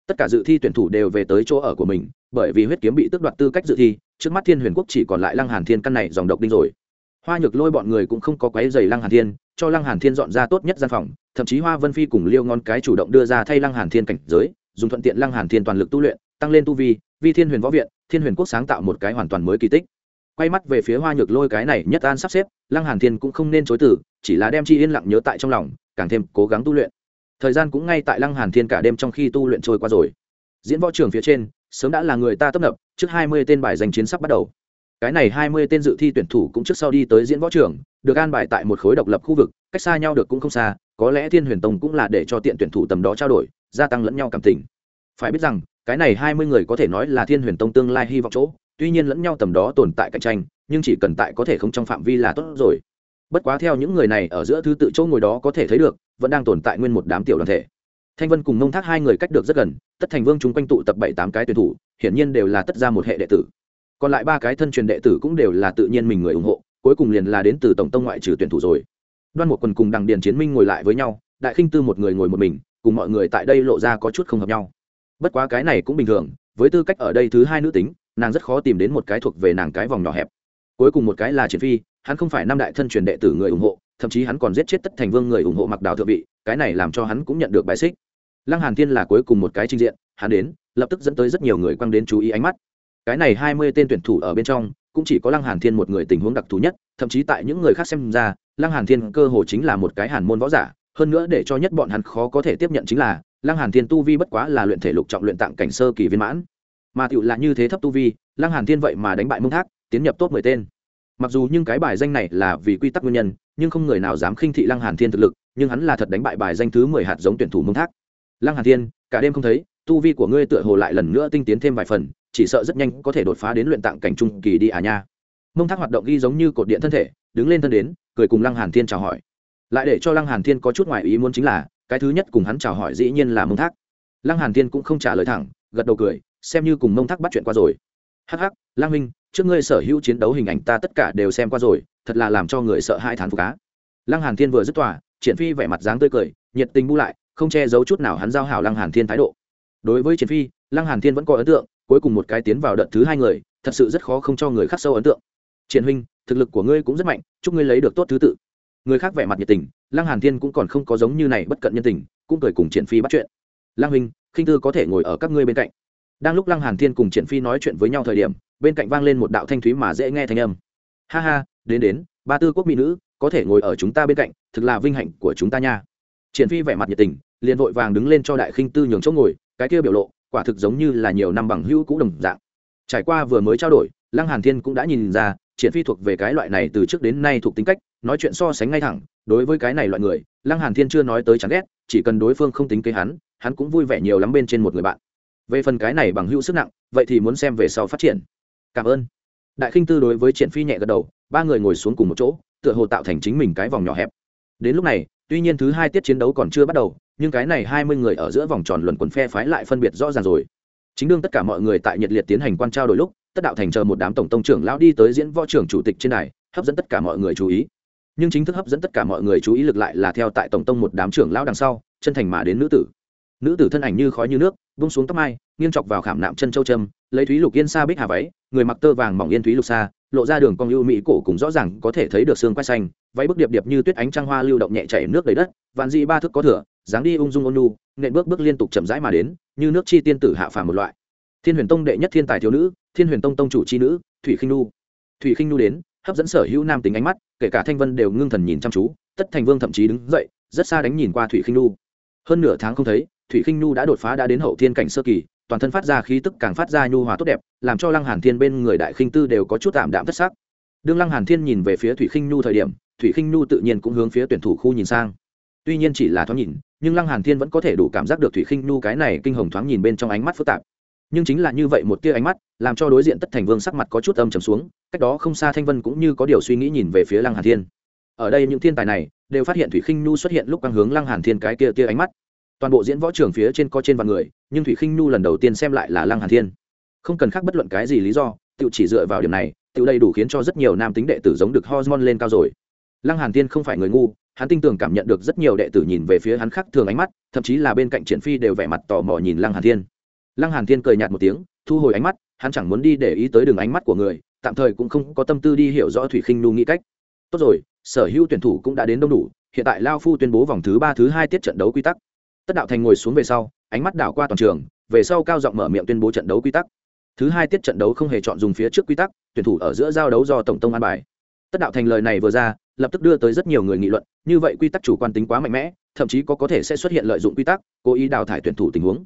tất cả dự thi tuyển thủ đều về tới chỗ ở của mình, bởi vì huyết kiếm bị tước đoạt tư cách dự thi, trước mắt thiên huyền quốc chỉ còn lại lăng hàn thiên căn này dòng độc đinh rồi. Hoa nhược lôi bọn người cũng không có quấy giày lăng hàn thiên, cho lăng hàn thiên dọn ra tốt nhất gian phòng, thậm chí hoa vân phi cùng liêu ngon cái chủ động đưa ra thay lăng hàn thiên cảnh giới, dùng thuận tiện lăng hàn thiên toàn lực tu luyện, tăng lên tu vi vi thiên huyền võ viện, thiên huyền quốc sáng tạo một cái hoàn toàn mới kỳ tích. Quay mắt về phía hoa nhược lôi cái này nhất an sắp xếp, lăng hàn thiên cũng không nên chối từ, chỉ là đem chi yên lặng nhớ tại trong lòng, càng thêm cố gắng tu luyện thời gian cũng ngay tại lăng hàn thiên cả đêm trong khi tu luyện trôi qua rồi. Diễn võ trường phía trên, sớm đã là người ta tấp nập, trước hai mươi tên bài giành chiến sắp bắt đầu. Cái này hai mươi tên dự thi tuyển thủ cũng trước sau đi tới diễn võ trường được an bài tại một khối độc lập khu vực, cách xa nhau được cũng không xa, có lẽ thiên huyền tông cũng là để cho tiện tuyển thủ tầm đó trao đổi, gia tăng lẫn nhau cảm tình. Phải biết rằng, cái này hai mươi người có thể nói là thiên huyền tông tương lai hy vọng chỗ, tuy nhiên lẫn nhau tầm đó tồn tại cạnh tranh, nhưng chỉ cần tại có thể không trong phạm vi là tốt rồi bất quá theo những người này ở giữa thứ tự chỗ ngồi đó có thể thấy được, vẫn đang tồn tại nguyên một đám tiểu đoàn thể. Thanh vân cùng mông thác hai người cách được rất gần, tất thành vương chúng quanh tụ tập bảy tám cái tuyển thủ, hiển nhiên đều là tất ra một hệ đệ tử. Còn lại ba cái thân truyền đệ tử cũng đều là tự nhiên mình người ủng hộ, cuối cùng liền là đến từ tổng tông ngoại trừ tuyển thủ rồi. Đoan một quần cùng đằng điền chiến minh ngồi lại với nhau, đại khinh tư một người ngồi một mình, cùng mọi người tại đây lộ ra có chút không hợp nhau. Bất quá cái này cũng bình thường, với tư cách ở đây thứ hai nữ tính, nàng rất khó tìm đến một cái thuộc về nàng cái vòng nhỏ hẹp cuối cùng một cái là triển phi, hắn không phải năm đại thân truyền đệ tử người ủng hộ, thậm chí hắn còn giết chết tất thành vương người ủng hộ mặc đào thượng vị, cái này làm cho hắn cũng nhận được bài xích. Lăng hàn thiên là cuối cùng một cái trình diện, hắn đến, lập tức dẫn tới rất nhiều người quăng đến chú ý ánh mắt. Cái này hai mươi tên tuyển thủ ở bên trong, cũng chỉ có lăng hàn thiên một người tình huống đặc thù nhất, thậm chí tại những người khác xem ra, lăng hàn thiên cơ hồ chính là một cái hàn môn võ giả, hơn nữa để cho nhất bọn hắn khó có thể tiếp nhận chính là, lăng hàn thiên tu vi bất quá là luyện thể lục trọng luyện tạng cảnh sơ kỳ viên mãn. Mà tựu là như thế thấp tu vi, lăng hàn thiên vậy mà đánh bại mông thác tiến nhập top mười tên. Mặc dù nhưng cái bài danh này là vì quy tắc nguyên nhân, nhưng không người nào dám khinh thị lăng hàn thiên thực lực, nhưng hắn là thật đánh bại bài danh thứ mười hạt giống tuyển thủ mông thác. Lăng hàn thiên, cả đêm không thấy, tu vi của ngươi tựa hồ lại lần nữa tinh tiến thêm vài phần, chỉ sợ rất nhanh có thể đột phá đến luyện tạng cảnh trung kỳ đi à nha. Mông thác hoạt động ghi giống như cột điện thân thể, đứng lên thân đến, cười cùng lăng hàn thiên chào hỏi. Lại để cho lăng hàn thiên có chút ngoài ý muốn chính là, cái thứ nhất cùng hắn chào hỏi dĩ nhiên là mông thác. Lăng hàn thiên cũng không trả lời thẳng, gật đầu cười, xem như cùng mông thác bắt chuyện qua rồi. Hắc hắc lang huynh trước ngươi sở hữu chiến đấu hình ảnh ta tất cả đều xem qua rồi, thật là làm cho người sợ hai thán phục cá lăng hàn thiên vừa dứt tỏa triển phi vẻ mặt dáng tươi cười, nhiệt tình bu lại, không che giấu chút nào hắn giao hảo lăng hàn thiên thái độ. Đối với triển phi, lăng hàn thiên vẫn có ấn tượng, cuối cùng một cái tiến vào đợt thứ hai người, thật sự rất khó không cho người khác sâu ấn tượng. Triển huynh, thực lực của ngươi cũng rất mạnh, chúc ngươi lấy được tốt thứ tự. Người khác vẻ mặt nhiệt tình, lăng hàn thiên cũng còn không có giống như này bất cận nhân tình, cũng cười cùng triển phi bắt chuyện. Lăng huynh, khinh tư có thể ngồi ở các ngươi bên cạnh. Đang lúc lăng hàn thiên cùng triển phi nói chuyện với nhau thời điểm bên cạnh vang lên một đạo thanh thúy mà dễ nghe thanh âm. Ha ha, đến đến, ba tư quốc mỹ nữ, có thể ngồi ở chúng ta bên cạnh, thực là vinh hạnh của chúng ta nha. Triển phi vẻ mặt nhiệt tình, liền vội vàng đứng lên cho đại khinh tư nhường chỗ ngồi, cái kia biểu lộ, quả thực giống như là nhiều năm bằng hữu cũ đồng dạng. Trải qua vừa mới trao đổi, lăng hàn thiên cũng đã nhìn ra, triển phi thuộc về cái loại này từ trước đến nay thuộc tính cách, nói chuyện so sánh ngay thẳng, đối với cái này loại người, lăng hàn thiên chưa nói tới chán ghét, chỉ cần đối phương không tính kế hắn hắn cũng vui vẻ nhiều lắm bên trên một người bạn. Về phần cái này bằng hữu sức nặng, vậy thì muốn xem về sau phát triển cảm ơn. Đại khinh tư đối với triển phi nhẹ gật đầu, ba người ngồi xuống cùng một chỗ, tựa hồ tạo thành chính mình cái vòng nhỏ hẹp. Đến lúc này, tuy nhiên thứ hai tiết chiến đấu còn chưa bắt đầu, nhưng cái này hai mươi người ở giữa vòng tròn luận quần phe phái lại phân biệt rõ ràng rồi. Chính đương tất cả mọi người tại nhiệt liệt tiến hành quan trao đổi lúc, tất đạo thành chờ một đám tổng tông trưởng lão đi tới diễn võ trưởng chủ tịch trên này hấp dẫn tất cả mọi người chú ý. Nhưng chính thức hấp dẫn tất cả mọi người chú ý lực lại là theo tại tổng tông một đám trưởng lão đằng sau, chân thành mà đến nữ tử. Nữ tử thân ảnh như khói như nước bung xuống tóc mai, nghiêng chọc vào khảm nạm chân châu trâm lấy thúy lục yên sa bích hà váy, người mặc tơ vàng mỏng yên thúy lục xa lộ ra đường cong lưu mỹ cổ cũng rõ ràng có thể thấy được xương quay xanh, váy bức điệp điệp như tuyết ánh trăng hoa lưu động nhẹ chảy nước đầy đất, vạn dị ba thước có thửa dáng đi ung dung ôn nu nện bước bước liên tục chậm rãi mà đến, như nước chi tiên tử hạ phàm một loại. Thiên huyền tông đệ nhất thiên tài thiếu nữ, thiên huyền tông tông chủ chi nữ, thủy khinh nu thủy khinh nu đến, hấp dẫn sở hữu nam tính ánh mắt, kể cả thanh vân đều ngưng thần nhìn chăm chú, tất thành vương thậm chí đứng dậy, rất xa đánh nhìn qua thủy khinh nu hơn nửa tháng không thấy thủy khinh nu đã đột phá đã đến hậu thiên cảnh sơ kỳ, toàn thân phát ra khí tức càng phát ra nhu hòa tốt đẹp, làm cho lăng hàn thiên bên người đại khinh tư đều có chút tạm đạm thất sắc. Đương lăng hàn thiên nhìn về phía thủy khinh nhu thời điểm, thủy khinh nhu tự nhiên cũng hướng phía tuyển thủ khu nhìn sang. Tuy nhiên chỉ là thoáng nhìn, nhưng lăng hàn thiên vẫn có thể đủ cảm giác được thủy khinh nhu cái này kinh hồng thoáng nhìn bên trong ánh mắt phức tạp. Nhưng chính là như vậy một tia ánh mắt, làm cho đối diện tất thành vương sắc mặt có chút âm trầm xuống, cách đó không xa thanh vân cũng như có điều suy nghĩ nhìn về phía lăng hàn thiên. Ở đây những thiên tài này, đều phát hiện thủy khinh nhu xuất hiện lúc quang hướng lăng hàn thiên cái kia tia ánh mắt toàn bộ diễn võ trường phía trên có trên vạn người, nhưng thủy khinh nhu lần đầu tiên xem lại là lăng hàn thiên. Không cần khác bất luận cái gì lý do tự chỉ dựa vào điểm này tự đầy đủ khiến cho rất nhiều nam tính đệ tử giống được hormone lên cao rồi. Lăng hàn thiên không phải người ngu, hắn tin tưởng cảm nhận được rất nhiều đệ tử nhìn về phía hắn khác thường ánh mắt, thậm chí là bên cạnh triển phi đều vẻ mặt tò mò nhìn lăng hàn thiên. Lăng hàn thiên cười nhạt một tiếng, thu hồi ánh mắt, hắn chẳng muốn đi để ý tới đường ánh mắt của người, tạm thời cũng không có tâm tư đi hiểu rõ thủy khinh nu nghĩ cách. Tốt rồi, sở hữu tuyển thủ cũng đã đến đông đủ, hiện tại lao phu tuyên bố vòng thứ ba, thứ hai tiết trận đấu quy tắc tất đạo thành ngồi xuống về sau, ánh mắt đảo qua toàn trường, về sau cao giọng mở miệng tuyên bố trận đấu quy tắc. Thứ hai tiết trận đấu không hề chọn dùng phía trước quy tắc, tuyển thủ ở giữa giao đấu do tổng tông an bài. Tất đạo thành lời này vừa ra, lập tức đưa tới rất nhiều người nghị luận, như vậy quy tắc chủ quan tính quá mạnh mẽ, thậm chí có có thể sẽ xuất hiện lợi dụng quy tắc, cố ý đào thải tuyển thủ tình huống.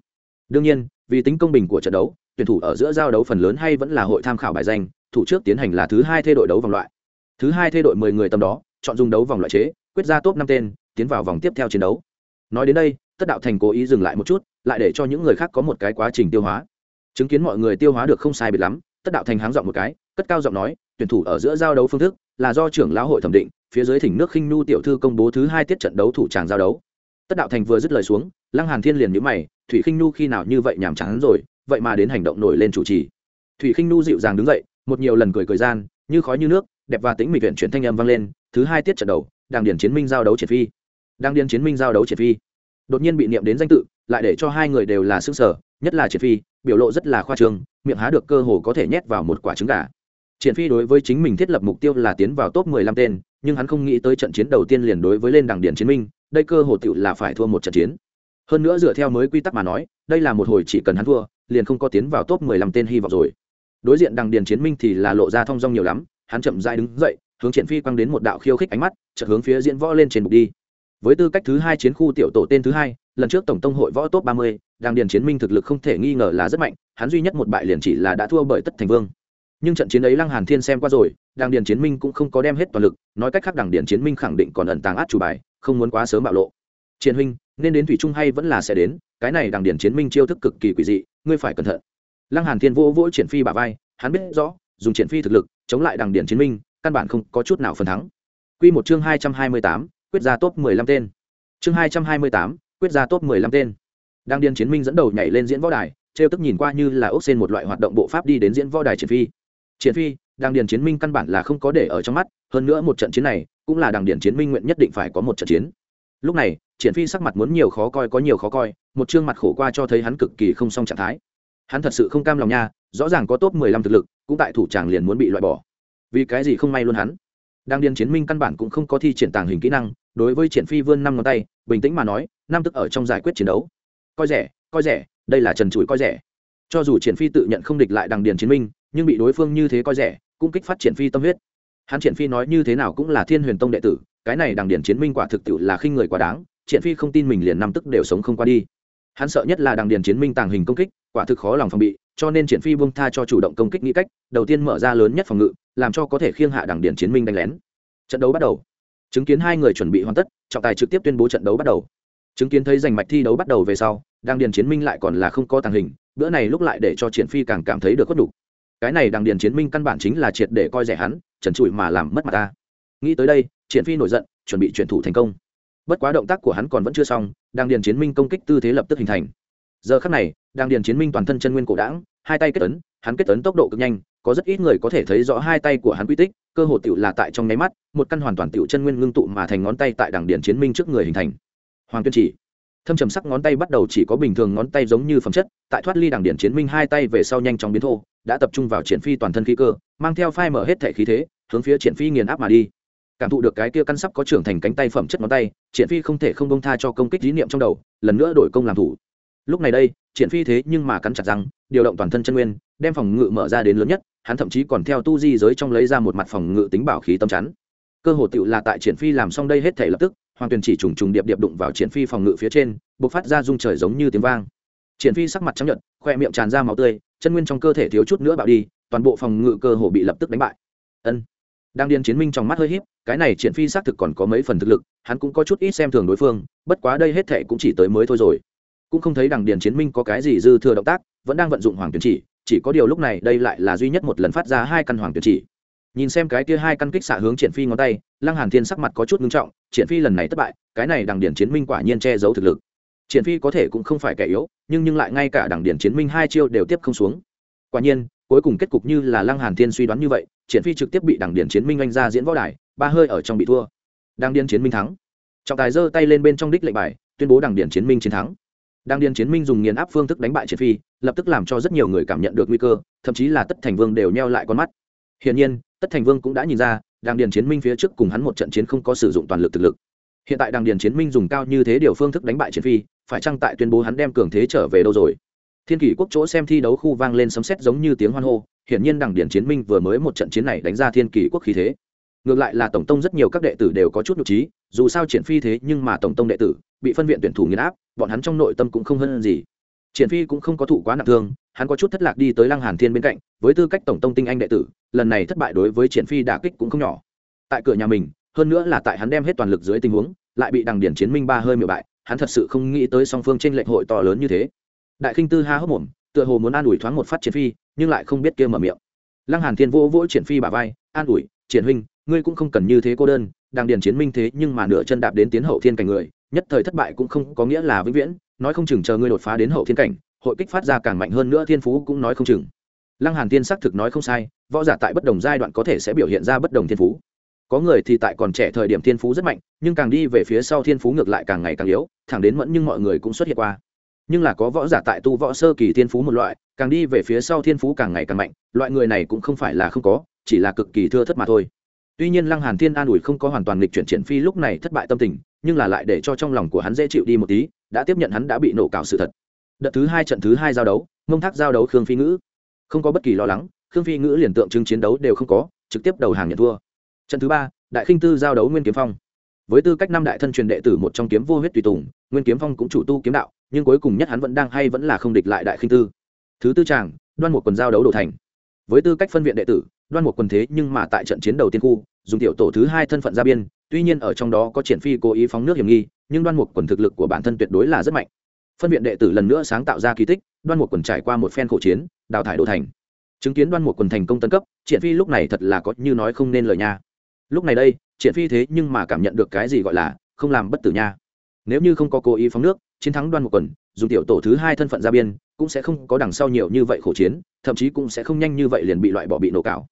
Đương nhiên, vì tính công bình của trận đấu, tuyển thủ ở giữa giao đấu phần lớn hay vẫn là hội tham khảo bài danh, thủ trước tiến hành là thứ hai thay đội đấu vòng loại. Thứ hai thay đội mười người tầm đó, chọn dùng đấu vòng loại chế, quyết ra top năm tên, tiến vào vòng tiếp theo chiến đấu. Nói đến đây tất đạo thành cố ý dừng lại một chút, lại để cho những người khác có một cái quá trình tiêu hóa. Chứng kiến mọi người tiêu hóa được không sai biệt lắm, tất đạo thành háng giọng một cái, cất cao giọng nói, tuyển thủ ở giữa giao đấu phương thức là do trưởng lão hội thẩm định, phía dưới thỉnh nước khinh nu tiểu thư công bố thứ hai tiết trận đấu thủ tràng giao đấu. Tất đạo thành vừa dứt lời xuống, lăng hàn thiên liền nhíu mày, thủy khinh nu khi nào như vậy nhảm chán rồi, vậy mà đến hành động nổi lên chủ trì. Thủy khinh nu dịu dàng đứng dậy, một nhiều lần cười cười gian, như khói như nước, đẹp và tính mịch viện chuyển thanh âm vang lên, thứ hai tiết trận đấu đang điển chiến minh giao đấu triệt phi. Đang điển chiến minh giao đấu triệt phi đột nhiên bị niệm đến danh tự, lại để cho hai người đều là xương sở nhất là triệt phi, biểu lộ rất là khoa trương, miệng há được cơ hồ có thể nhét vào một quả trứng gà. Triển phi đối với chính mình thiết lập mục tiêu là tiến vào top 15 tên, nhưng hắn không nghĩ tới trận chiến đầu tiên liền đối với lên đằng điển chiến minh, đây cơ hồ tựu là phải thua một trận chiến. Hơn nữa dựa theo mới quy tắc mà nói, đây là một hồi chỉ cần hắn thua, liền không có tiến vào top 15 tên hy vọng rồi. Đối diện đằng điển chiến minh thì là lộ ra thông dong nhiều lắm, hắn chậm rãi đứng dậy, hướng triển phi quăng đến một đạo khiêu khích ánh mắt, chợt hướng phía diễn võ lên trên bục đi với tư cách thứ hai chiến khu tiểu tổ tên thứ hai lần trước tổng tông hội võ top 30, đang điền chiến minh thực lực không thể nghi ngờ là rất mạnh hắn duy nhất một bại liền chỉ là đã thua bởi tất thành vương. Nhưng trận chiến ấy lăng hàn thiên xem qua rồi đàng điền chiến minh cũng không có đem hết toàn lực nói cách khác đàng điền chiến minh khẳng định còn ẩn tàng át chủ bài không muốn quá sớm bạo lộ. Chiến huynh nên đến thủy trung hay vẫn là sẽ đến cái này đàng điền chiến minh chiêu thức cực kỳ quỷ dị ngươi phải cẩn thận. Lăng hàn thiên vô vỗ triển phi bả vai hắn biết rõ dùng triển phi thực lực chống lại đàng điền chiến minh căn bản không có chút nào phần thắng. Quy một chương hai hai mươi tám, quyết ra top 15 tên. Chương hai hai mươi tám, quyết ra top 15 tên. Đang điên chiến minh dẫn đầu nhảy lên diễn võ đài trêu tức nhìn qua như là ốc sen một loại hoạt động bộ pháp đi đến diễn võ đài triển phi. Triển phi đang điền chiến minh căn bản là không có để ở trong mắt hơn nữa một trận chiến này cũng là Đang điền chiến minh nguyện nhất định phải có một trận chiến. Lúc này triển phi sắc mặt muốn nhiều khó coi có nhiều khó coi một trương mặt khổ qua cho thấy hắn cực kỳ không xong trạng thái. Hắn thật sự không cam lòng nha rõ ràng có top mười lăm thực lực cũng tại thủ tràng liền muốn bị loại bỏ. Vì cái gì không may luôn hắn? Đang điền chiến minh căn bản cũng không có thi triển tàng hình kỹ năng đối với triển phi vươn năm ngón tay, bình tĩnh mà nói Nam tức ở trong giải quyết chiến đấu. Coi rẻ coi rẻ, đây là trần trụi coi rẻ. Cho dù triển phi tự nhận không địch lại đằng điền chiến minh, nhưng bị đối phương như thế coi rẻ, cũng kích phát triển phi tâm huyết. Hắn triển phi nói như thế nào cũng là thiên huyền tông đệ tử, cái này đằng điền chiến minh quả thực tiệu là khinh người quá đáng, triển phi không tin mình liền năm tức đều sống không qua đi. Hắn sợ nhất là đằng điền chiến minh tàng hình công kích, quả thực khó lòng phòng bị, cho nên triển phi buông tha cho chủ động công kích nghĩ cách, đầu tiên mở ra lớn nhất phòng ngự, làm cho có thể khiêng hạ đằng điền chiến minh đánh lén. Trận đấu bắt đầu chứng kiến hai người chuẩn bị hoàn tất, trọng tài trực tiếp tuyên bố trận đấu bắt đầu. Chứng kiến thấy giành mạch thi đấu bắt đầu về sau Đang điền chiến minh lại còn là không có tàng hình, bữa này lúc lại để cho triển phi càng cảm thấy được khuất đủ. cái này Đang điền chiến minh căn bản chính là triệt để coi rẻ hắn, trần trụi mà làm mất mặt ta. Nghĩ tới đây, triển phi nổi giận, chuẩn bị chuyển thủ thành công. Bất quá động tác của hắn còn vẫn chưa xong đang điền chiến minh công kích tư thế lập tức hình thành. Giờ khắc này đang điền chiến minh toàn thân chân nguyên cổ đảng hai tay kết ấn, hắn kết ấn tốc độ cực nhanh, có rất ít người có thể thấy rõ hai tay của hắn quy tích, cơ hội tựu là tại trong nháy mắt, một căn hoàn toàn tựu chân nguyên ngưng tụ mà thành ngón tay tại đảng điện chiến minh trước người hình thành. Hoàng tuyên chỉ, thâm trầm sắc ngón tay bắt đầu chỉ có bình thường ngón tay giống như phẩm chất, tại thoát ly đảng điển chiến minh hai tay về sau nhanh chóng biến thô, đã tập trung vào triển phi toàn thân khí cơ, mang theo phai mở hết thể khí thế, hướng phía triển phi nghiền áp mà đi. Cảm thụ được cái kia căn sắp có trưởng thành cánh tay phẩm chất ngón tay, triển phi không thể không bông tha cho công kích dí niệm trong đầu, lần nữa đổi công làm thủ lúc này đây, triển phi thế nhưng mà cắn chặt răng, điều động toàn thân chân nguyên, đem phòng ngự mở ra đến lớn nhất, hắn thậm chí còn theo tu di giới trong lấy ra một mặt phòng ngự tính bảo khí tâm chắn. Cơ hồ tựu là tại triển phi làm xong đây hết thể lập tức, hoàng tuyền chỉ trùng trùng điệp điệp đụng vào triển phi phòng ngự phía trên, bộc phát ra rung trời giống như tiếng vang. Triển phi sắc mặt trắng nhận khoe miệng tràn ra máu tươi, chân nguyên trong cơ thể thiếu chút nữa bạo đi, toàn bộ phòng ngự cơ hồ bị lập tức đánh bại. Ân. Đang điên chiến minh trong mắt hơi híp, cái này triển phi xác thực còn có mấy phần thực lực, hắn cũng có chút ít xem thường đối phương, bất quá đây hết thể cũng chỉ tới mới thôi rồi cũng không thấy đằng điền chiến minh có cái gì dư thừa động tác, vẫn đang vận dụng hoàng tuyển chỉ chỉ có điều lúc này đây lại là duy nhất một lần phát ra hai căn hoàng tuyển chỉ. Nhìn xem cái kia hai căn kích xạ hướng triển phi ngón tay, lăng hàn thiên sắc mặt có chút ngưng trọng, triển phi lần này thất bại, cái này đằng điền chiến minh quả nhiên che giấu thực lực. Triển phi có thể cũng không phải kẻ yếu, nhưng nhưng lại ngay cả đằng điền chiến minh hai chiêu đều tiếp không xuống. Quả nhiên, cuối cùng kết cục như là lăng hàn thiên suy đoán như vậy, triển phi trực tiếp bị đằng điền chiến minh anh ra diễn võ đài, ba hơi ở trong bị thua. Đằng điền chiến minh thắng. Trọng tài giơ tay lên bên trong đích lệnh bài, tuyên bố đằng điền chiến minh chiến thắng. Đang điền chiến minh dùng nghiền áp phương thức đánh bại triển phi, lập tức làm cho rất nhiều người cảm nhận được nguy cơ, thậm chí là tất thành vương đều neo lại con mắt. Hiển nhiên, tất thành vương cũng đã nhìn ra, Đang điền chiến minh phía trước cùng hắn một trận chiến không có sử dụng toàn lực thực lực. Hiện tại Đang điền chiến minh dùng cao như thế điều phương thức đánh bại triển phi, phải chăng tại tuyên bố hắn đem cường thế trở về đâu rồi? Thiên kỷ quốc chỗ xem thi đấu khu vang lên sấm sét giống như tiếng hoan hô, hiển nhiên đằng Điền chiến minh vừa mới một trận chiến này đánh ra thiên kỷ quốc khí thế ngược lại là tổng tông rất nhiều các đệ tử đều có chút nhục trí, dù sao triển phi thế nhưng mà tổng tông đệ tử, bị phân viện tuyển thủ nghiền áp, bọn hắn trong nội tâm cũng không hơn gì. Triển phi cũng không có thụ quá nặng thương, hắn có chút thất lạc đi tới lăng hàn thiên bên cạnh, với tư cách tổng tông tinh anh đệ tử, lần này thất bại đối với triển phi đả kích cũng không nhỏ. Tại cửa nhà mình, hơn nữa là tại hắn đem hết toàn lực dưới tình huống, lại bị đằng điển chiến minh ba hơi miệu bại, hắn thật sự không nghĩ tới song phương trên lệnh hội to lớn như thế. Đại khinh tư ha hốc mồm, tựa hồ muốn an ủi thoáng một phát triển phi, nhưng lại không biết kia mở miệng. Lăng hàn thiên vỗ vỗ triển phi bả vai, an ủi, triển huynh ngươi cũng không cần như thế cô đơn, đang điền chiến minh thế nhưng mà nửa chân đạp đến tiến hậu thiên cảnh người, nhất thời thất bại cũng không có nghĩa là vĩnh viễn, nói không chừng chờ ngươi đột phá đến hậu thiên cảnh, hội kích phát ra càng mạnh hơn nữa thiên phú cũng nói không chừng. Lăng hàn thiên xác thực nói không sai, võ giả tại bất đồng giai đoạn có thể sẽ biểu hiện ra bất đồng thiên phú. Có người thì tại còn trẻ thời điểm thiên phú rất mạnh, nhưng càng đi về phía sau thiên phú ngược lại càng ngày càng yếu, thẳng đến mẫn nhưng mọi người cũng xuất hiện qua. Nhưng là có võ giả tại tu võ sơ kỳ thiên phú một loại, càng đi về phía sau thiên phú càng ngày càng mạnh, loại người này cũng không phải là không có, chỉ là cực kỳ thưa thất mà thôi tuy nhiên lăng hàn thiên an ủi không có hoàn toàn lịch chuyển triển phi lúc này thất bại tâm tình, nhưng là lại để cho trong lòng của hắn dễ chịu đi một tí, đã tiếp nhận hắn đã bị nổ cào sự thật. Đợt thứ hai trận thứ hai giao đấu mông thác giao đấu khương phi ngữ. Không có bất kỳ lo lắng, khương phi ngữ liền tượng trưng chiến đấu đều không có, trực tiếp đầu hàng nhận thua. Trận thứ ba, đại khinh tư giao đấu nguyên kiếm phong. Với tư cách năm đại thân truyền đệ tử một trong kiếm vô huyết tùy tùng, nguyên kiếm phong cũng chủ tu kiếm đạo, nhưng cuối cùng nhất hắn vẫn đang hay vẫn là không địch lại đại khinh tư. Thứ tư tràng đoan một quần giao đấu đổ thành. Với tư cách phân viện đệ tử đoan một quần thế nhưng mà tại trận chiến đầu tiên khu, dùng tiểu tổ thứ hai thân phận ra biên, tuy nhiên ở trong đó có triển phi cố ý phóng nước hiểm nghi, nhưng đoan một quần thực lực của bản thân tuyệt đối là rất mạnh. Phân viện đệ tử lần nữa sáng tạo ra kỳ tích, đoan một quần trải qua một phen khổ chiến, đào thải đô thành. Chứng kiến đoan một quần thành công tân cấp, triển phi lúc này thật là có như nói không nên lời nha. Lúc này đây, triển phi thế nhưng mà cảm nhận được cái gì gọi là không làm bất tử nha. Nếu như không có cố ý phóng nước, chiến thắng đoan một quần, dùng tiểu tổ thứ hai thân phận ra biên, cũng sẽ không có đằng sau nhiều như vậy khổ chiến, thậm chí cũng sẽ không nhanh như vậy liền bị loại bỏ bị nổ cạo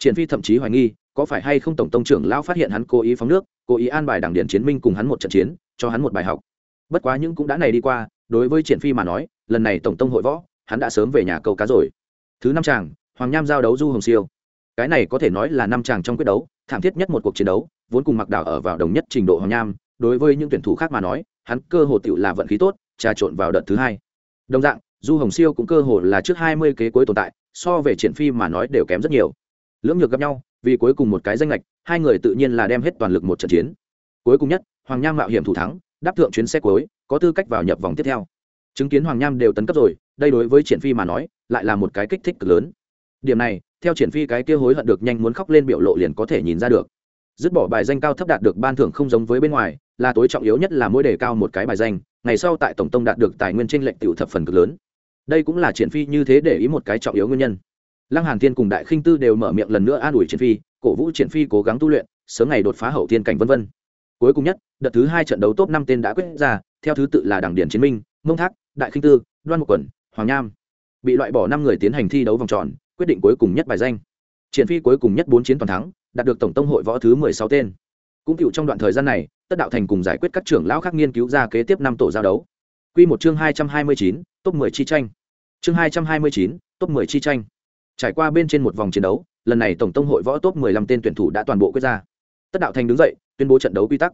triển phi thậm chí hoài nghi, có phải hay không tổng tông trưởng lão phát hiện hắn cố ý phóng nước, cố ý an bài đảng điện chiến minh cùng hắn một trận chiến, cho hắn một bài học. Bất quá những cũng đã này đi qua, đối với triển phi mà nói, lần này tổng tông hội võ, hắn đã sớm về nhà câu cá rồi. Thứ năm chàng, hoàng nham giao đấu du hồng siêu. Cái này có thể nói là năm chàng trong quyết đấu, thảm thiết nhất một cuộc chiến đấu, vốn cùng mặc đảo ở vào đồng nhất trình độ hoàng nham, đối với những tuyển thủ khác mà nói, hắn cơ hồ tựu là vận khí tốt, trà trộn vào đợt thứ hai. Đồng dạng, du hồng siêu cũng cơ hồ là trước hai mươi kế cuối tồn tại, so về triển phi mà nói đều kém rất nhiều lưỡng nhược gặp nhau, vì cuối cùng một cái danh lệch hai người tự nhiên là đem hết toàn lực một trận chiến. Cuối cùng nhất, hoàng nham mạo hiểm thủ thắng, đáp thượng chuyến xe cuối, có tư cách vào nhập vòng tiếp theo. Chứng kiến hoàng nham đều tấn cấp rồi, đây đối với triển phi mà nói, lại là một cái kích thích cực lớn. Điểm này, theo triển phi cái kia hối hận được nhanh muốn khóc lên biểu lộ liền có thể nhìn ra được. Dứt bỏ bài danh cao thấp đạt được ban thưởng không giống với bên ngoài, là tối trọng yếu nhất là mỗi đề cao một cái bài danh, ngày sau tại tổng tông đạt được tài nguyên tranh lệnh tiểu thập phần cực lớn. Đây cũng là triển phi như thế để ý một cái trọng yếu nguyên nhân lăng hàn thiên cùng đại khinh tư đều mở miệng lần nữa an ủi triển phi, cổ vũ triển phi cố gắng tu luyện, sớm ngày đột phá hậu thiên cảnh vân vân. Cuối cùng nhất, đợt thứ hai trận đấu top năm tên đã quyết ra, theo thứ tự là đảng điển chiến minh, mông thác, đại khinh tư, đoan một quần hoàng nham. Bị loại bỏ năm người tiến hành thi đấu vòng tròn, quyết định cuối cùng nhất bài danh. Triển phi cuối cùng nhất bốn chiến toàn thắng, đạt được tổng tông hội võ thứ mười sáu tên. Cũng cựu trong đoạn thời gian này, tất đạo thành cùng giải quyết các trưởng lão khác nghiên cứu ra kế tiếp năm tổ giao đấu. Quy một chương hai trăm hai mươi chín, top mười chi tranh. Chương hai trăm hai mươi chín, top mười chi tranh trải qua bên trên một vòng chiến đấu, lần này tổng tông hội võ top mười lăm tên tuyển thủ đã toàn bộ quyết ra. Tất đạo thành đứng dậy, tuyên bố trận đấu quy tắc.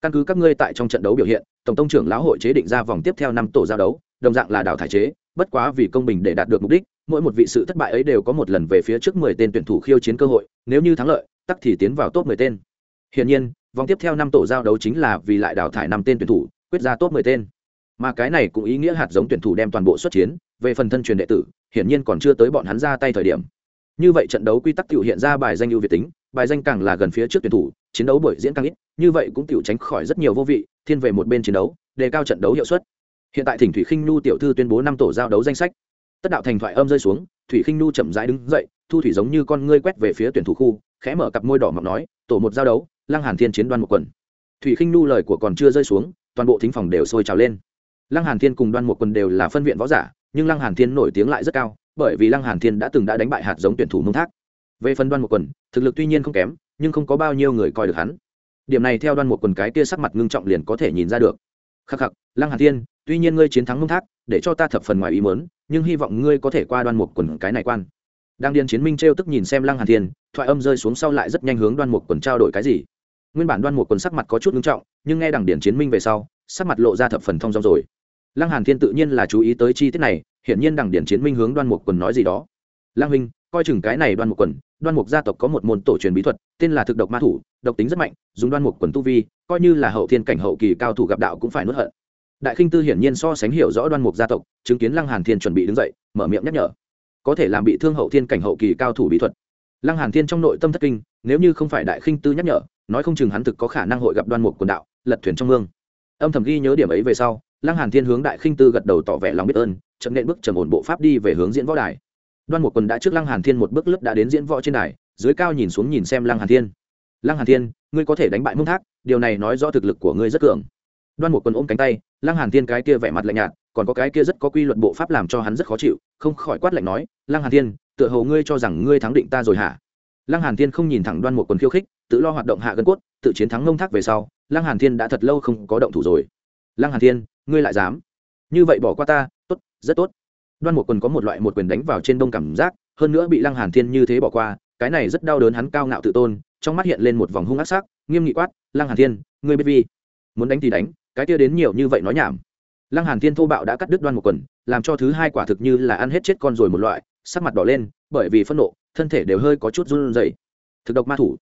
Căn cứ các ngươi tại trong trận đấu biểu hiện, tổng tông trưởng lão hội chế định ra vòng tiếp theo năm tổ giao đấu, đồng dạng là đào thải chế, bất quá vì công bình để đạt được mục đích, mỗi một vị sự thất bại ấy đều có một lần về phía trước mười tên tuyển thủ khiêu chiến cơ hội, nếu như thắng lợi, tắc thì tiến vào top mười tên. Hiển nhiên, vòng tiếp theo năm tổ giao đấu chính là vì lại đào thải năm tên tuyển thủ, quyết ra top mười tên. Mà cái này cũng ý nghĩa hạt giống tuyển thủ đem toàn bộ xuất chiến, về phần thân truyền đệ tử hiển nhiên còn chưa tới bọn hắn ra tay thời điểm. Như vậy trận đấu quy tắc tự hiện ra bài danh ưu việt tính, bài danh càng là gần phía trước tuyển thủ, chiến đấu buổi diễn càng ít, như vậy cũng tự tránh khỏi rất nhiều vô vị, thiên về một bên chiến đấu, đề cao trận đấu hiệu suất. Hiện tại thỉnh thủy khinh nhu tiểu thư tuyên bố năm tổ giao đấu danh sách. Tất đạo thành thoại âm rơi xuống, thủy khinh nhu chậm rãi đứng dậy, thu thủy giống như con ngươi quét về phía tuyển thủ khu, khẽ mở cặp môi đỏ mọc nói, tổ một giao đấu, lăng hàn thiên chiến đoan một quần. Thủy khinh nhu lời của còn chưa rơi xuống, toàn bộ thính phòng đều sôi trào lên. Lăng hàn thiên cùng đoan một quần đều là phân viện võ giả nhưng lăng hàn thiên nổi tiếng lại rất cao, bởi vì lăng hàn thiên đã từng đã đánh bại hạt giống tuyển thủ mông thác. Về phần đoan một quần, thực lực tuy nhiên không kém, nhưng không có bao nhiêu người coi được hắn. Điểm này theo đoan một quần cái kia sắc mặt ngưng trọng liền có thể nhìn ra được. Khắc khắc, lăng hàn thiên, tuy nhiên ngươi chiến thắng mông thác, để cho ta thập phần ngoài ý muốn, nhưng hy vọng ngươi có thể qua đoan một quần cái này quan. Đang điền chiến minh trêu tức nhìn xem lăng hàn thiên, thoại âm rơi xuống sau lại rất nhanh hướng đoan một quần trao đổi cái gì. Nguyên bản đoan một quần sắc mặt có chút ngưng trọng, nhưng nghe đằng điển chiến minh về sau, sắc mặt lộ ra thập phần thông dong rồi lăng hàn thiên tự nhiên là chú ý tới chi tiết này, hiển nhiên đằng điển chiến minh hướng đoan Mục quần nói gì đó. Lăng huynh, coi chừng cái này đoan Mục quần, đoan mục gia tộc có một môn tổ truyền bí thuật, tên là thực độc ma thủ, độc tính rất mạnh, dùng đoan mục quần tu vi, coi như là hậu thiên cảnh hậu kỳ cao thủ gặp đạo cũng phải nuốt hận. Đại khinh tư hiển nhiên so sánh hiểu rõ đoan mục gia tộc, chứng kiến lăng hàn thiên chuẩn bị đứng dậy, mở miệng nhắc nhở. Có thể làm bị thương hậu thiên cảnh hậu kỳ cao thủ bí thuật. Lăng hàn thiên trong nội tâm thất kinh, nếu như không phải đại khinh tư nhắc nhở, nói không chừng hắn thực có khả năng hội gặp đoan mục quần đạo, lật thuyền trong mương. Âm thầm ghi nhớ điểm ấy về sau lăng hàn thiên hướng đại khinh tư gật đầu tỏ vẻ lòng biết ơn, chậm nện bước trầm ổn bộ pháp đi về hướng diễn võ đài. Đoan một quần đã trước lăng hàn thiên một bước lướt đã đến diễn võ trên đài, dưới cao nhìn xuống nhìn xem lăng hàn thiên. Lăng hàn thiên, ngươi có thể đánh bại mông thác, điều này nói rõ thực lực của ngươi rất cường. Đoan một quần ôm cánh tay, lăng hàn thiên cái kia vẻ mặt lạnh nhạt, còn có cái kia rất có quy luật bộ pháp làm cho hắn rất khó chịu, không khỏi quát lạnh nói, lăng hàn thiên, tựa hồ ngươi cho rằng ngươi thắng định ta rồi hả? Lăng hàn thiên không nhìn thẳng đoan một quần khiêu khích, tự lo hoạt động hạ gần cốt, tự chiến thắng mông thác về sau, lăng hàn thiên đã thật lâu không có động thủ rồi. Lăng hàn thiên ngươi lại dám. Như vậy bỏ qua ta, tốt, rất tốt. Đoan một quần có một loại một quyền đánh vào trên đông cảm giác, hơn nữa bị lăng hàn thiên như thế bỏ qua, cái này rất đau đớn hắn cao ngạo tự tôn, trong mắt hiện lên một vòng hung ác sắc, nghiêm nghị quát, lăng hàn thiên, ngươi biết vi? Muốn đánh thì đánh, cái kia đến nhiều như vậy nói nhảm. Lăng hàn thiên thô bạo đã cắt đứt đoan một quần, làm cho thứ hai quả thực như là ăn hết chết con rồi một loại, sắc mặt đỏ lên, bởi vì phẫn nộ, thân thể đều hơi có chút run rẩy. Thực độc ma thủ.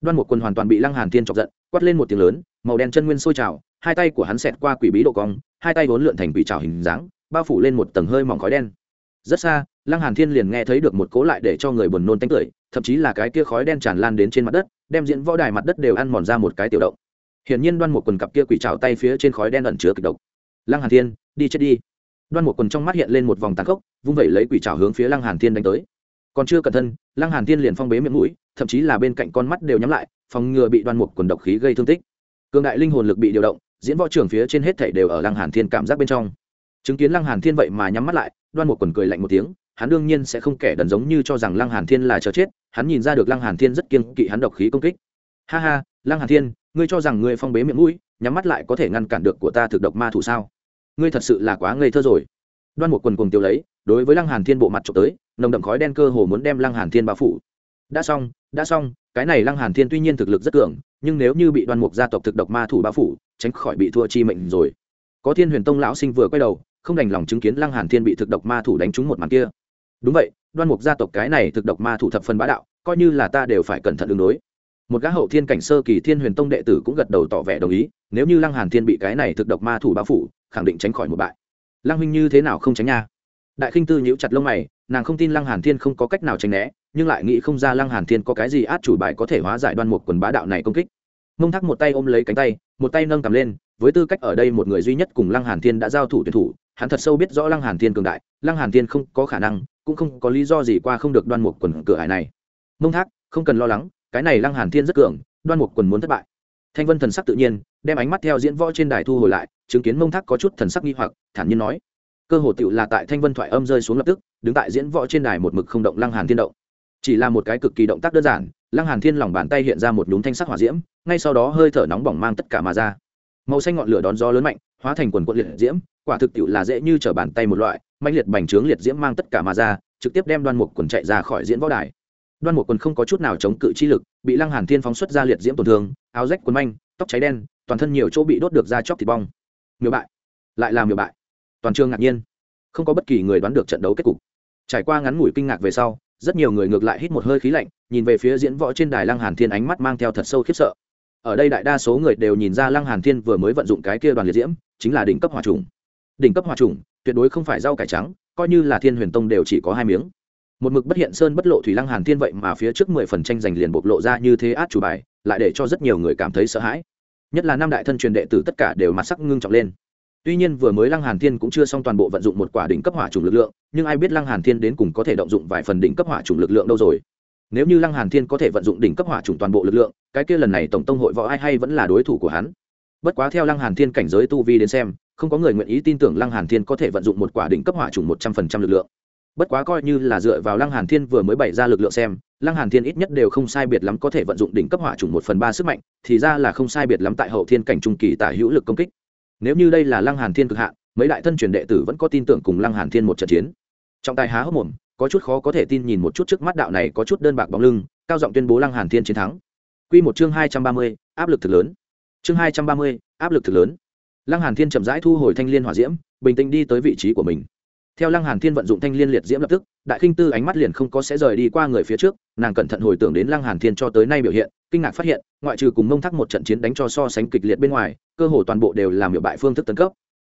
Đoan một quần hoàn toàn bị lăng hàn thiên chọc giận, quát lên một tiếng lớn, màu đen chân nguyên sôi trào, hai tay của hắn xẹt qua quỷ bí độ cong hai tay vốn lượn thành quỷ trào hình dáng, bao phủ lên một tầng hơi mỏng khói đen. Rất xa, lăng hàn thiên liền nghe thấy được một cố lại để cho người buồn nôn tanh tưởi, thậm chí là cái kia khói đen tràn lan đến trên mặt đất, đem diễn võ đài mặt đất đều ăn mòn ra một cái tiểu động. Hiển nhiên đoan một quần cặp kia quỷ trào tay phía trên khói đen ẩn chứa kịch độc. Lăng hàn thiên, đi chết đi. Đoan một quần trong mắt hiện lên một vòng tàn khốc, vung vẩy lấy quỷ trào hướng phía lăng hàn thiên đánh tới. Còn chưa cẩn thân lăng hàn thiên liền phong bế miệng mũi, thậm chí là bên cạnh con mắt đều nhắm lại, phòng ngừa bị đoan một quần độc khí gây thương tích. Cường đại linh hồn lực bị điều động diễn võ trưởng phía trên hết thảy đều ở lăng hàn thiên cảm giác bên trong. Chứng kiến lăng hàn thiên vậy mà nhắm mắt lại, đoan một quần cười lạnh một tiếng, hắn đương nhiên sẽ không kẻ đần giống như cho rằng lăng hàn thiên là chờ chết, hắn nhìn ra được lăng hàn thiên rất kiêng kỵ, hắn độc khí công kích. Ha ha, lăng hàn thiên, ngươi cho rằng ngươi phong bế miệng mũi, nhắm mắt lại có thể ngăn cản được của ta thực độc ma thủ sao? Ngươi thật sự là quá ngây thơ rồi. Đoan một quần cùng tiêu lấy, đối với lăng hàn thiên bộ mặt trộm tới, nồng đậm khói đen cơ hồ muốn đem lăng hàn thiên bao phủ. Đã xong đã xong cái này lăng hàn thiên tuy nhiên thực lực rất cường, nhưng nếu như bị đoan mục gia tộc thực độc ma thủ bao phủ, tránh khỏi bị thua chi mệnh rồi. Có thiên huyền tông lão sinh vừa quay đầu, không đành lòng chứng kiến lăng hàn thiên bị thực độc ma thủ đánh trúng một màn kia. Đúng vậy, đoan mục gia tộc cái này thực độc ma thủ thập phần bá đạo, coi như là ta đều phải cẩn thận đương đối. Một gã hậu thiên cảnh sơ kỳ thiên huyền tông đệ tử cũng gật đầu tỏ vẻ đồng ý, nếu như lăng hàn thiên bị cái này thực độc ma thủ bao phủ, khẳng định tránh khỏi một bại. Lăng huynh như thế nào không tránh nha? Đại khinh tư nhíu chặt lông mày, nàng không tin lăng hàn thiên không có cách nào tránh né nhưng lại nghĩ không ra lăng hàn thiên có cái gì át chủ bài có thể hóa giải đoan mục quần bá đạo này công kích. Mông thắc một tay ôm lấy cánh tay, một tay nâng cầm lên, với tư cách ở đây một người duy nhất cùng lăng hàn thiên đã giao thủ tuyển thủ, hắn thật sâu biết rõ lăng hàn thiên cường đại, lăng hàn thiên không có khả năng, cũng không có lý do gì qua không được đoan mục quần cửa hải này. Mông thác, không cần lo lắng, cái này lăng hàn thiên rất cường, đoan mục quần muốn thất bại. Thanh vân thần sắc tự nhiên, đem ánh mắt theo diễn võ trên đài thu hồi lại, chứng kiến mông thác có chút thần sắc nghi hoặc, thản nhiên nói cơ hồ tựu là tại thanh vân thoại âm rơi xuống lập tức, đứng tại diễn võ trên đài một mực không động lăng hàn thiên động chỉ là một cái cực kỳ động tác đơn giản, lăng hàn thiên lòng bàn tay hiện ra một nhúm thanh sắc hỏa diễm, ngay sau đó hơi thở nóng bỏng mang tất cả mà ra. Màu xanh ngọn lửa đón gió lớn mạnh, hóa thành quần quận liệt diễm, quả thực tiệu là dễ như trở bàn tay một loại mạnh liệt bành trướng liệt diễm mang tất cả mà ra, trực tiếp đem đoan mục quần chạy ra khỏi diễn võ đài. Đoan mục quần không có chút nào chống cự chi lực, bị lăng hàn thiên phóng xuất ra liệt diễm tổn thương, áo rách quần manh, tóc cháy đen, toàn thân nhiều chỗ bị đốt được ra chóc thịt bong. Miêu bại. Lại là miêu bại. Toàn trường ngạc nhiên. Không có bất kỳ người đoán được trận đấu kết cục. Trải qua ngắn ngủi kinh ngạc về sau rất nhiều người ngược lại hít một hơi khí lạnh, nhìn về phía diễn võ trên đài lăng hàn thiên ánh mắt mang theo thật sâu khiếp sợ. Ở đây đại đa số người đều nhìn ra lăng hàn thiên vừa mới vận dụng cái kia đoàn liệt diễm, chính là đỉnh cấp hỏa trùng. Đỉnh cấp hỏa trùng, tuyệt đối không phải rau cải trắng, coi như là thiên huyền tông đều chỉ có hai miếng. Một mực bất hiện sơn bất lộ thủy lăng hàn thiên vậy mà phía trước mười phần tranh giành liền bộc lộ ra như thế át chủ bài, lại để cho rất nhiều người cảm thấy sợ hãi. Nhất là năm đại thân truyền đệ tử tất cả đều mặt sắc ngưng trọng lên tuy nhiên vừa mới lăng hàn thiên cũng chưa xong toàn bộ vận dụng một quả đỉnh cấp hỏa trùng lực lượng, nhưng ai biết lăng hàn thiên đến cùng có thể động dụng vài phần đỉnh cấp hỏa trùng lực lượng đâu rồi? Nếu như lăng hàn thiên có thể vận dụng đỉnh cấp hỏa trùng toàn bộ lực lượng, cái kia lần này tổng tông hội võ ai hay vẫn là đối thủ của hắn? Bất quá theo lăng hàn thiên cảnh giới tu vi đến xem, không có người nguyện ý tin tưởng lăng hàn thiên có thể vận dụng một quả đỉnh cấp hỏa trùng một trăm phần trăm lực lượng. Bất quá coi như là dựa vào lăng hàn thiên vừa mới bày ra lực lượng xem, lăng hàn thiên ít nhất đều không sai biệt lắm có thể vận dụng đỉnh cấp hỏa trùng một phần ba sức mạnh, thì ra là không sai biệt lắm tại hậu thiên cảnh trung kỳ tả hữu lực công kích nếu như đây là lăng hàn thiên cực hạn mấy đại thân truyền đệ tử vẫn có tin tưởng cùng lăng hàn thiên một trận chiến. Trong tài há hốc mồm có chút khó có thể tin nhìn một chút trước mắt đạo này có chút đơn bạc bóng lưng cao giọng tuyên bố lăng hàn thiên chiến thắng. Quy một chương hai trăm ba mươi, áp lực thực lớn. Chương hai trăm ba mươi, áp lực thực lớn. Lăng hàn thiên chậm rãi thu hồi thanh liên hỏa diễm bình tĩnh đi tới vị trí của mình theo lăng hàn thiên vận dụng thanh liên liệt diễm lập tức, đại kinh tư ánh mắt liền không có sẽ rời đi qua người phía trước, nàng cẩn thận hồi tưởng đến lăng hàn thiên cho tới nay biểu hiện, kinh ngạc phát hiện, ngoại trừ cùng mông thắc một trận chiến đánh cho so sánh kịch liệt bên ngoài, cơ hồ toàn bộ đều làm hiệu bại phương thức tấn cấp.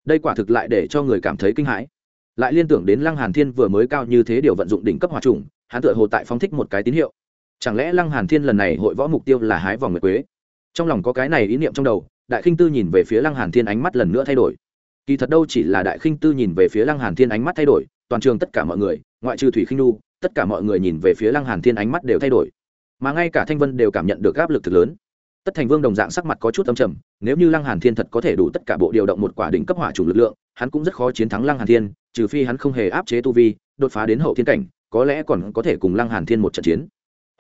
Đây quả thực lại để cho người cảm thấy kinh hãi. Lại liên tưởng đến lăng hàn thiên vừa mới cao như thế điều vận dụng đỉnh cấp hỏa trùng, hắn tựa hồ tại phóng thích một cái tín hiệu. Chẳng lẽ lăng hàn thiên lần này hội võ mục tiêu là hái vòng nguyệt quế? Trong lòng có cái này ý niệm trong đầu, đại khinh tư nhìn về phía lăng hàn thiên ánh mắt lần nữa thay đổi kỳ thật đâu chỉ là đại khinh tư nhìn về phía lăng hàn thiên ánh mắt thay đổi, toàn trường tất cả mọi người, ngoại trừ thủy khinh nu tất cả mọi người nhìn về phía lăng hàn thiên ánh mắt đều thay đổi. Mà ngay cả thanh vân đều cảm nhận được áp lực thực lớn. Tất thành vương đồng dạng sắc mặt có chút âm trầm, nếu như lăng hàn thiên thật có thể đủ tất cả bộ điều động một quả đỉnh cấp hỏa chủ lực lượng, hắn cũng rất khó chiến thắng lăng hàn thiên, trừ phi hắn không hề áp chế tu vi, đột phá đến hậu thiên cảnh, có lẽ còn có thể cùng lăng hàn thiên một trận chiến.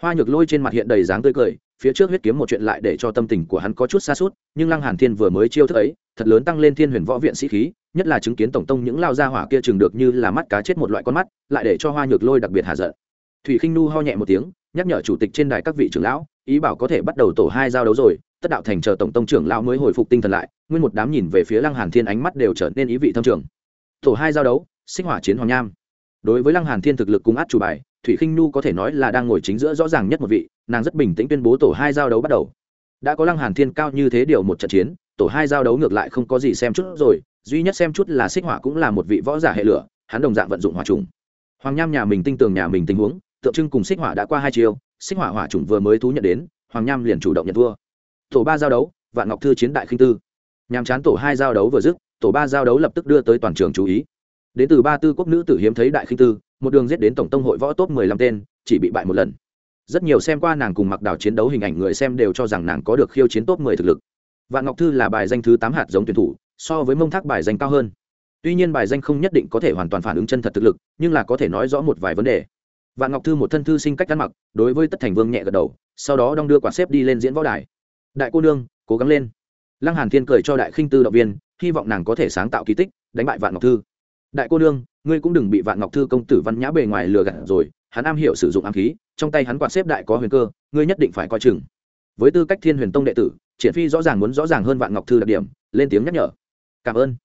Hoa nhược lôi trên mặt hiện đầy dáng tươi cười, phía trước huyết kiếm một chuyện lại để cho tâm tình của hắn có chút xa suốt nhưng lăng hàn thiên vừa mới chiêu thức ấy thật lớn tăng lên thiên huyền võ viện sĩ khí, nhất là chứng kiến tổng tông những lao gia hỏa kia chừng được như là mắt cá chết một loại con mắt, lại để cho hoa nhược lôi đặc biệt hạ giận. Thủy khinh nu ho nhẹ một tiếng, nhắc nhở chủ tịch trên đài các vị trưởng lão, ý bảo có thể bắt đầu tổ hai giao đấu rồi, tất đạo thành chờ tổng tông trưởng lão mới hồi phục tinh thần lại, nguyên một đám nhìn về phía lăng hàn thiên ánh mắt đều trở nên ý vị thâm trường. Tổ hai giao đấu, sinh hỏa chiến hoàng nham. Đối với lăng hàn thiên thực lực cung át chủ bài, thủy khinh nu có thể nói là đang ngồi chính giữa rõ ràng nhất một vị, nàng rất bình tĩnh tuyên bố tổ hai giao đấu bắt đầu. Đã có lăng hàn thiên cao như thế điều một trận chiến tổ hai giao đấu ngược lại không có gì xem chút rồi, duy nhất xem chút là xích hỏa cũng là một vị võ giả hệ lửa, hắn đồng dạng vận dụng hỏa trùng. Hoàng nham nhà mình tinh tường nhà mình tình huống, tượng trưng cùng xích hỏa đã qua hai chiều xích hỏa hỏa trùng vừa mới thú nhận đến, hoàng nham liền chủ động nhận thua. Tổ ba giao đấu, vạn ngọc thư chiến đại khinh tư. Nhàm chán tổ hai giao đấu vừa dứt, tổ ba giao đấu lập tức đưa tới toàn trường chú ý. Đến từ ba tư quốc nữ tử hiếm thấy đại khinh tư, một đường giết đến tổng tông hội võ top mười lăm tên, chỉ bị bại một lần. Rất nhiều xem qua nàng cùng mặc đào chiến đấu hình ảnh người xem đều cho rằng nàng có được khiêu chiến top mười thực lực vạn ngọc thư là bài danh thứ tám hạt giống tuyển thủ, so với mông thác bài danh cao hơn. Tuy nhiên bài danh không nhất định có thể hoàn toàn phản ứng chân thật thực lực, nhưng là có thể nói rõ một vài vấn đề. Vạn ngọc thư một thân thư sinh cách ăn mặc, đối với tất thành vương nhẹ gật đầu, sau đó đong đưa quả xếp đi lên diễn võ đài. Đại cô nương, cố gắng lên. Lăng hàn thiên cười cho đại khinh tư động viên, hy vọng nàng có thể sáng tạo kỳ tích, đánh bại vạn ngọc thư. Đại cô nương, ngươi cũng đừng bị vạn ngọc thư công tử văn nhã bề ngoài lừa gạt rồi, hắn am hiểu sử dụng ám khí, trong tay hắn quạt xếp đại có huyền cơ, ngươi nhất định phải coi chừng với tư cách thiên huyền tông đệ tử, triển phi rõ ràng muốn rõ ràng hơn vạn ngọc thư đặc điểm, lên tiếng nhắc nhở. Cảm ơn.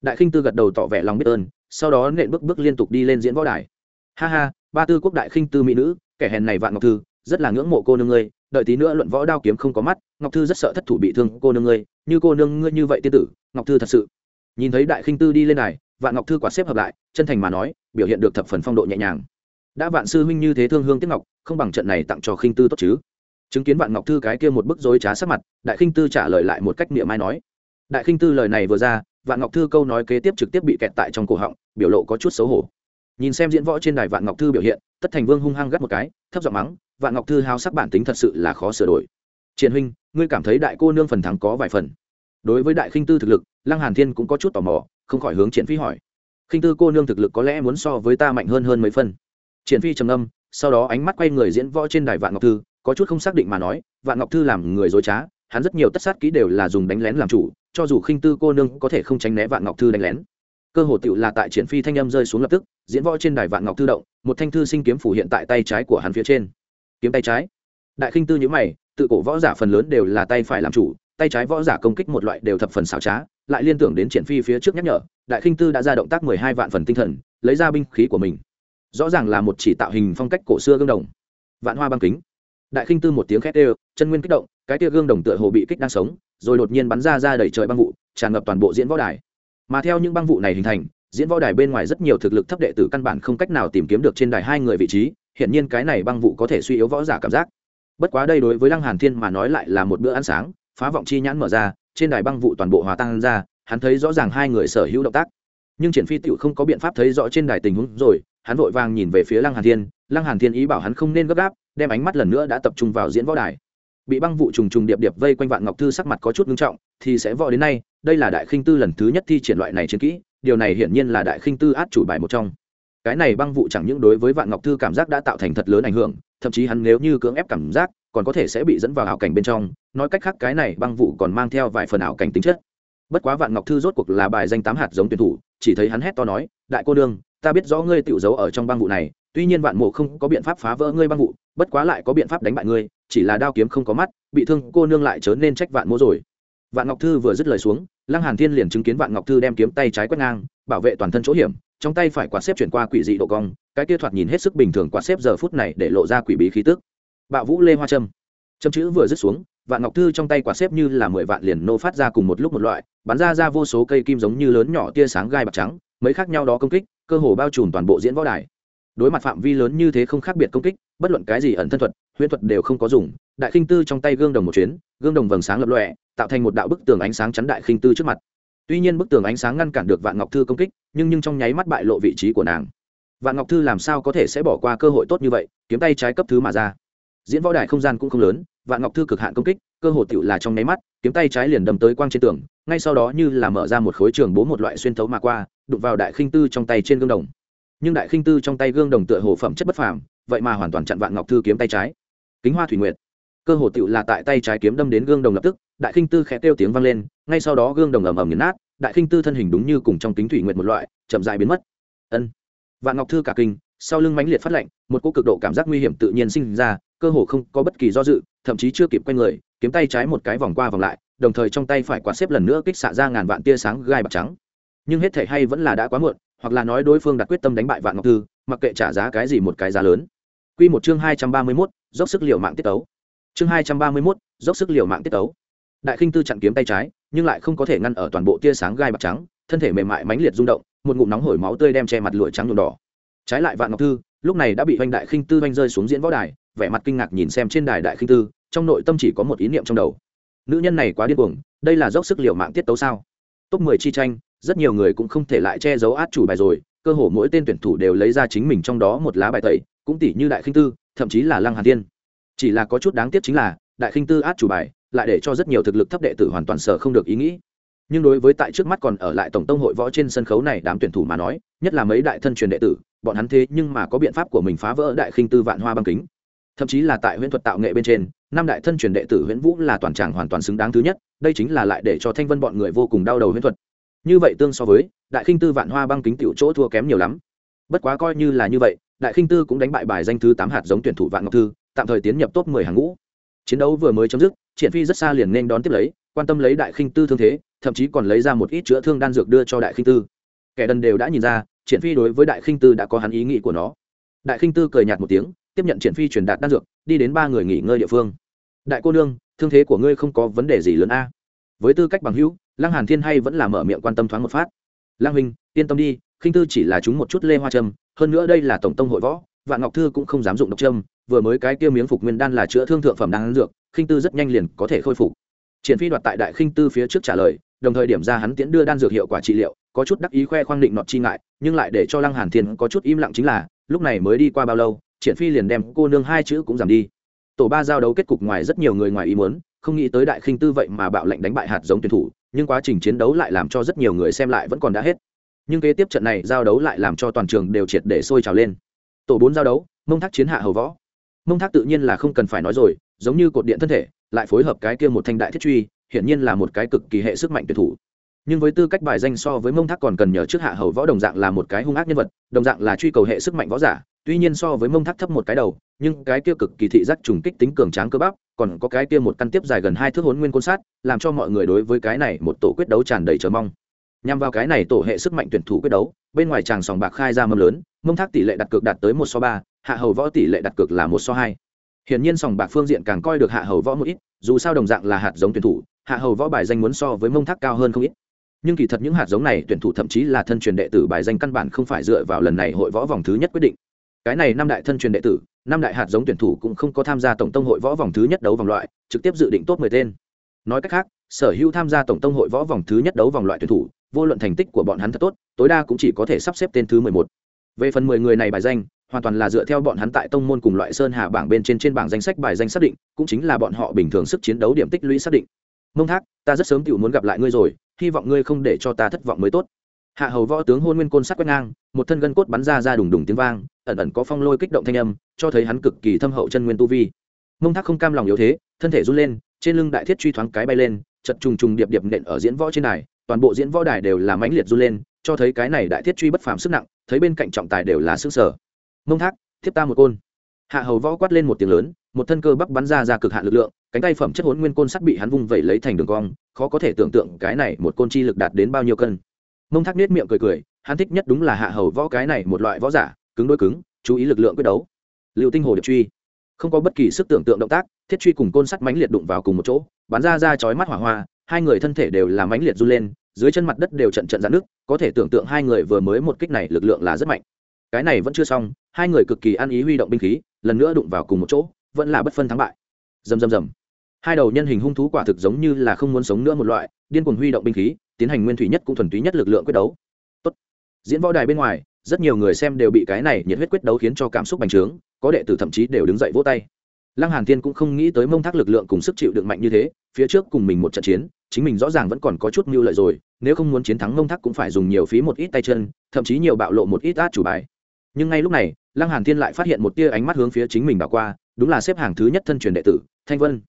Đại khinh tư gật đầu tỏ vẻ lòng biết ơn, sau đó nện bước bước liên tục đi lên diễn võ đài. Ha ha, ba tư quốc đại khinh tư mỹ nữ, kẻ hèn này vạn ngọc thư, rất là ngưỡng mộ cô nương ngươi, đợi tí nữa luận võ đao kiếm không có mắt, ngọc thư rất sợ thất thủ bị thương cô nương ngươi, như cô nương ngươi như vậy tiên tử, ngọc thư thật sự. Nhìn thấy đại khinh tư đi lên này vạn ngọc thư quả xếp hợp lại, chân thành mà nói, biểu hiện được thập phần phong độ nhẹ nhàng. Đã vạn sư huynh như thế thương hương tiếc ngọc, không bằng trận này tặng cho khinh tư tốt chứ chứng kiến vạn ngọc thư cái kia một bức dối trá sắc mặt, đại khinh tư trả lời lại một cách niệm mai nói. Đại khinh tư lời này vừa ra, vạn ngọc thư câu nói kế tiếp trực tiếp bị kẹt tại trong cổ họng, biểu lộ có chút xấu hổ. Nhìn xem diễn võ trên đài vạn ngọc thư biểu hiện, tất thành vương hung hăng gắt một cái, thấp giọng mắng, vạn ngọc thư hao sắc bản tính thật sự là khó sửa đổi. Triền huynh, ngươi cảm thấy đại cô nương phần thắng có vài phần? Đối với đại khinh tư thực lực, lăng hàn thiên cũng có chút tò mò, không khỏi hướng triển phi hỏi. Khinh tư cô nương thực lực có lẽ muốn so với ta mạnh hơn hơn mấy phân triển phi trầm âm sau đó ánh mắt quay người diễn võ trên đài vạn ngọc thư có chút không xác định mà nói, vạn ngọc thư làm người dối trá, hắn rất nhiều tất sát kỹ đều là dùng đánh lén làm chủ, cho dù khinh tư cô nương có thể không tránh né vạn ngọc thư đánh lén. Cơ hồ tựu là tại triển phi thanh âm rơi xuống lập tức, diễn võ trên đài vạn ngọc thư động, một thanh thư sinh kiếm phủ hiện tại tay trái của hắn phía trên. Kiếm tay trái. Đại khinh tư nhữ mày, tự cổ võ giả phần lớn đều là tay phải làm chủ, tay trái võ giả công kích một loại đều thập phần xảo trá, lại liên tưởng đến triển phi phía trước nhắc nhở, đại khinh tư đã ra động tác mười hai vạn phần tinh thần, lấy ra binh khí của mình. Rõ ràng là một chỉ tạo hình phong cách cổ xưa gương đồng. Vạn hoa băng kính đại khinh tư một tiếng khét đều, chân nguyên kích động, cái tia gương đồng tựa hồ bị kích đang sống, rồi đột nhiên bắn ra ra đẩy trời băng vụ, tràn ngập toàn bộ diễn võ đài. Mà theo những băng vụ này hình thành, diễn võ đài bên ngoài rất nhiều thực lực thấp đệ tử căn bản không cách nào tìm kiếm được trên đài hai người vị trí hiện nhiên cái này băng vụ có thể suy yếu võ giả cảm giác. Bất quá đây đối với lăng hàn thiên mà nói lại là một bữa ăn sáng, phá vọng chi nhãn mở ra, trên đài băng vụ toàn bộ hòa tan ra, hắn thấy rõ ràng hai người sở hữu động tác. Nhưng triển phi tiểu không có biện pháp thấy rõ trên đài tình huống rồi, hắn vội vàng nhìn về phía lăng hàn thiên, lăng hàn thiên ý bảo hắn không nên gấp gáp đem ánh mắt lần nữa đã tập trung vào diễn võ đài. Bị băng vụ trùng trùng điệp điệp vây quanh vạn ngọc thư sắc mặt có chút nghiêm trọng, thì sẽ võ đến nay, đây là đại khinh tư lần thứ nhất thi triển loại này chiến kỹ, điều này hiển nhiên là đại khinh tư át chủ bài một trong. Cái này băng vụ chẳng những đối với vạn ngọc thư cảm giác đã tạo thành thật lớn ảnh hưởng, thậm chí hắn nếu như cưỡng ép cảm giác, còn có thể sẽ bị dẫn vào ảo cảnh bên trong, nói cách khác cái này băng vụ còn mang theo vài phần ảo cảnh tính chất. Bất quá vạn ngọc thư rốt cuộc là bài danh tám hạt giống tuyển thủ, chỉ thấy hắn hét to nói, đại cô đương ta biết rõ ngươi tự giấu ở trong băng vụ này tuy nhiên vạn mộ không có biện pháp phá vỡ ngươi băng vụ, bất quá lại có biện pháp đánh bại ngươi, chỉ là đao kiếm không có mắt, bị thương cô nương lại chớ nên trách vạn mộ rồi. Vạn ngọc thư vừa dứt lời xuống, lăng hàn thiên liền chứng kiến vạn ngọc thư đem kiếm tay trái quét ngang, bảo vệ toàn thân chỗ hiểm, trong tay phải quạt xếp chuyển qua quỷ dị độ cong, cái kia thoạt nhìn hết sức bình thường quạt xếp giờ phút này để lộ ra quỷ bí khí tức. Bạo vũ lê hoa trâm. Châm chữ vừa dứt xuống, vạn ngọc thư trong tay quạt xếp như là mười vạn liền nô phát ra cùng một lúc một loại, bắn ra ra vô số cây kim giống như lớn nhỏ tia sáng gai bạc trắng, mấy khác nhau đó công kích, cơ hồ bao trùm toàn bộ diễn võ đài đối mặt phạm vi lớn như thế không khác biệt công kích, bất luận cái gì ẩn thân thuật, huyễn thuật đều không có dùng. Đại khinh tư trong tay gương đồng một chuyến, gương đồng vầng sáng lập lọe tạo thành một đạo bức tường ánh sáng chắn đại khinh tư trước mặt. Tuy nhiên bức tường ánh sáng ngăn cản được vạn ngọc thư công kích, nhưng nhưng trong nháy mắt bại lộ vị trí của nàng. Vạn ngọc thư làm sao có thể sẽ bỏ qua cơ hội tốt như vậy, kiếm tay trái cấp thứ mà ra. Diễn võ đài không gian cũng không lớn, vạn ngọc thư cực hạn công kích, cơ hội tựu là trong nháy mắt, kiếm tay trái liền đâm tới quang trên tường, ngay sau đó như là mở ra một khối trường bố một loại xuyên thấu mà qua, đụng vào đại khinh tư trong tay trên gương đồng nhưng đại khinh tư trong tay gương đồng tựa hồ phẩm chất bất phàm, vậy mà hoàn toàn chặn vạn ngọc thư kiếm tay trái. Kính hoa thủy nguyệt. Cơ hồ tựu là tại tay trái kiếm đâm đến gương đồng lập tức, đại khinh tư khẽ kêu tiếng vang lên, ngay sau đó gương đồng ầm ầm nghiền nát, đại khinh tư thân hình đúng như cùng trong kính thủy nguyệt một loại, chậm rãi biến mất. Ân. Vạn ngọc thư cả kinh, sau lưng mãnh liệt phát lạnh, một cô cực độ cảm giác nguy hiểm tự nhiên sinh ra, cơ hồ không có bất kỳ do dự, thậm chí chưa kịp quay người, kiếm tay trái một cái vòng qua vòng lại, đồng thời trong tay phải quạt xếp lần nữa kích xạ ra ngàn vạn tia sáng gai bạc trắng. Nhưng hết thể hay vẫn là đã quá muộn hoặc là nói đối phương đặt quyết tâm đánh bại vạn ngọc thư mặc kệ trả giá cái gì một cái giá lớn Quy một chương hai trăm ba mươi 231, dốc sức liều mạng tiết tấu. Chương hai trăm ba mươi 231, dốc sức liều mạng tiết tấu. Đại Khinh Tư chặn kiếm tay trái, nhưng lại không có thể ngăn ở toàn bộ tia sáng gai bạc trắng, thân thể mềm mại mãnh liệt rung động, một ngụm nóng hổi máu tươi đem che mặt lụa trắng nhuộm đỏ. Trái lại Vạn Ngọc Thư, lúc này đã bị Vành Đại Khinh Tư vành rơi xuống diễn võ đài, vẻ mặt kinh ngạc nhìn xem trên đài Đại Khinh Tư, trong nội tâm chỉ có một ý niệm trong đầu. Nữ nhân này quá điên cuồng, đây là dốc sức liều mạng tiết tấu sao? Top mười chi tranh, rất nhiều người cũng không thể lại che giấu át chủ bài rồi, cơ hồ mỗi tên tuyển thủ đều lấy ra chính mình trong đó một lá bài tẩy, cũng tỷ như Đại Khinh Tư, thậm chí là Lăng Hàn Tiên. Chỉ là có chút đáng tiếc chính là, Đại Khinh Tư át chủ bài, lại để cho rất nhiều thực lực thấp đệ tử hoàn toàn sợ không được ý nghĩ. Nhưng đối với tại trước mắt còn ở lại tổng tông hội võ trên sân khấu này đám tuyển thủ mà nói nhất là mấy đại thân truyền đệ tử bọn hắn thế nhưng mà có biện pháp của mình phá vỡ đại khinh tư vạn hoa băng kính. Thậm chí là tại huyễn thuật tạo nghệ bên trên năm đại thân truyền đệ tử huyễn vũ là toàn tràng hoàn toàn xứng đáng thứ nhất đây chính là lại để cho thanh vân bọn người vô cùng đau đầu huyễn thuật như vậy tương so với, đại khinh tư vạn hoa băng kính tiểu chỗ thua kém nhiều lắm. Bất quá coi như là như vậy, đại khinh tư cũng đánh bại bài danh thứ tám hạt giống tuyển thủ vạn ngọc thư, tạm thời tiến nhập top mười hàng ngũ. Chiến đấu vừa mới chấm dứt, triển phi rất xa liền nên đón tiếp lấy, quan tâm lấy đại khinh tư thương thế, thậm chí còn lấy ra một ít chữa thương đan dược đưa cho đại khinh tư. Kẻ đần đều đã nhìn ra, triển phi đối với đại khinh tư đã có hắn ý nghĩ của nó. Đại khinh tư cười nhạt một tiếng, tiếp nhận triển phi truyền đạt đan dược, đi đến ba người nghỉ ngơi địa phương. Đại cô nương, thương thế của ngươi không có vấn đề gì lớn a. Với tư cách bằng hữu lăng hàn thiên hay vẫn là mở miệng quan tâm thoáng một phát. Lăng huynh, yên tâm đi, khinh tư chỉ là chúng một chút lê hoa trâm hơn nữa đây là tổng tông hội võ, vạn ngọc thư cũng không dám dụng độc trâm vừa mới cái kia miếng phục nguyên đan là chữa thương thượng phẩm đan dược, khinh tư rất nhanh liền có thể khôi phục. Triển phi đoạt tại đại khinh tư phía trước trả lời, đồng thời điểm ra hắn tiễn đưa đan dược hiệu quả trị liệu, có chút đắc ý khoe khoang định nọt chi ngại, nhưng lại để cho lăng hàn thiên có chút im lặng chính là, lúc này mới đi qua bao lâu, triển phi liền đem cô nương hai chữ cũng giảm đi. Tổ ba giao đấu kết cục ngoài rất nhiều người ngoài ý muốn không nghĩ tới đại khinh tư vậy mà bạo lệnh đánh bại hạt giống tuyển thủ, nhưng quá trình chiến đấu lại làm cho rất nhiều người xem lại vẫn còn đã hết. Nhưng kế tiếp trận này giao đấu lại làm cho toàn trường đều triệt để sôi trào lên. Tổ bốn giao đấu, mông thác chiến hạ hầu võ. Mông thác tự nhiên là không cần phải nói rồi, giống như cột điện thân thể, lại phối hợp cái kia một thanh đại thiết truy, hiển nhiên là một cái cực kỳ hệ sức mạnh tuyệt thủ. Nhưng với tư cách bài danh so với mông thác còn cần nhờ trước hạ hầu võ đồng dạng là một cái hung ác nhân vật, đồng dạng là truy cầu hệ sức mạnh võ giả, tuy nhiên so với mông thác thấp một cái đầu nhưng cái kia cực kỳ thị giác trùng kích tính cường tráng cơ bắp, còn có cái kia một căn tiếp dài gần hai thước hốn nguyên côn sát, làm cho mọi người đối với cái này một tổ quyết đấu tràn đầy chờ mong. Nhằm vào cái này tổ hệ sức mạnh tuyển thủ quyết đấu, bên ngoài tràng sòng bạc khai ra mâm lớn, mông thác tỷ lệ đặt cược đạt tới một so ba, hạ hầu võ tỷ lệ đặt cược là một so hai. Hiển nhiên sòng bạc phương diện càng coi được hạ hầu võ một ít, dù sao đồng dạng là hạt giống tuyển thủ, hạ hầu võ bài danh muốn so với mông thác cao hơn không ít. Nhưng kỳ thật những hạt giống này tuyển thủ thậm chí là thân truyền đệ tử bài danh căn bản không phải dựa vào lần này hội võ vòng thứ nhất quyết định. Cái này năm đại thân truyền đệ tử năm đại hạt giống tuyển thủ cũng không có tham gia tổng tông hội võ vòng thứ nhất đấu vòng loại, trực tiếp dự định top mười tên. Nói cách khác, sở hữu tham gia tổng tông hội võ vòng thứ nhất đấu vòng loại tuyển thủ, vô luận thành tích của bọn hắn thật tốt, tối đa cũng chỉ có thể sắp xếp tên thứ mười một. Về phần mười người này bài danh, hoàn toàn là dựa theo bọn hắn tại tông môn cùng loại sơn hà bảng bên trên trên bảng danh sách bài danh xác định, cũng chính là bọn họ bình thường sức chiến đấu điểm tích lũy xác định. Mông thác, ta rất sớm tự muốn gặp lại ngươi rồi, hy vọng ngươi không để cho ta thất vọng mới tốt hạ hầu võ tướng hôn nguyên côn sắt quét ngang, một thân gân cốt bắn ra ra đùng đùng tiếng vang, ẩn ẩn có phong lôi kích động thanh âm, cho thấy hắn cực kỳ thâm hậu chân nguyên tu vi. Mông thác không cam lòng yếu thế, thân thể run lên, trên lưng đại thiết truy thoáng cái bay lên, chật trùng trùng điệp điệp nện ở diễn võ trên đài, toàn bộ diễn võ đài đều là mãnh liệt run lên, cho thấy cái này đại thiết truy bất phàm sức nặng, thấy bên cạnh trọng tài đều là sức sở mông thác, thiếp ta một côn. Hạ hầu võ quát lên một tiếng lớn, một thân cơ bắc bắn ra ra cực hạn lực lượng, cánh tay phẩm chất hốn nguyên côn sắt bị hắn vung vẩy lấy thành đường cong, khó có thể tưởng tượng cái này một côn chi lực đạt đến bao nhiêu cân mông thác nết miệng cười cười, hắn thích nhất đúng là hạ hầu võ cái này một loại võ giả, cứng đôi cứng, chú ý lực lượng quyết đấu. Liệu tinh hồ điệp truy. Không có bất kỳ sức tưởng tượng động tác, thiết truy cùng côn sắt mãnh liệt đụng vào cùng một chỗ, bắn ra ra chói mắt hỏa hoa, hai người thân thể đều là mãnh liệt run lên, dưới chân mặt đất đều trận trận dạn nước có thể tưởng tượng hai người vừa mới một kích này lực lượng là rất mạnh. Cái này vẫn chưa xong, hai người cực kỳ ăn ý huy động binh khí, lần nữa đụng vào cùng một chỗ, vẫn là bất phân thắng bại. Dầm dầm dầm hai đầu nhân hình hung thú quả thực giống như là không muốn sống nữa một loại, điên cuồng huy động binh khí tiến hành nguyên thủy nhất cũng thuần túy nhất lực lượng quyết đấu. Tốt. diễn võ đài bên ngoài, rất nhiều người xem đều bị cái này nhiệt huyết quyết đấu khiến cho cảm xúc bành trướng, có đệ tử thậm chí đều đứng dậy vỗ tay. Lăng hàn thiên cũng không nghĩ tới mông thác lực lượng cùng sức chịu đựng mạnh như thế, phía trước cùng mình một trận chiến, chính mình rõ ràng vẫn còn có chút mưu lợi rồi, nếu không muốn chiến thắng mông thác cũng phải dùng nhiều phí một ít tay chân, thậm chí nhiều bạo lộ một ít át chủ bài. Nhưng ngay lúc này, lăng hàn thiên lại phát hiện một tia ánh mắt hướng phía chính mình đảo qua, đúng là xếp hàng thứ nhất thân truyền đệ tử, thanh vân.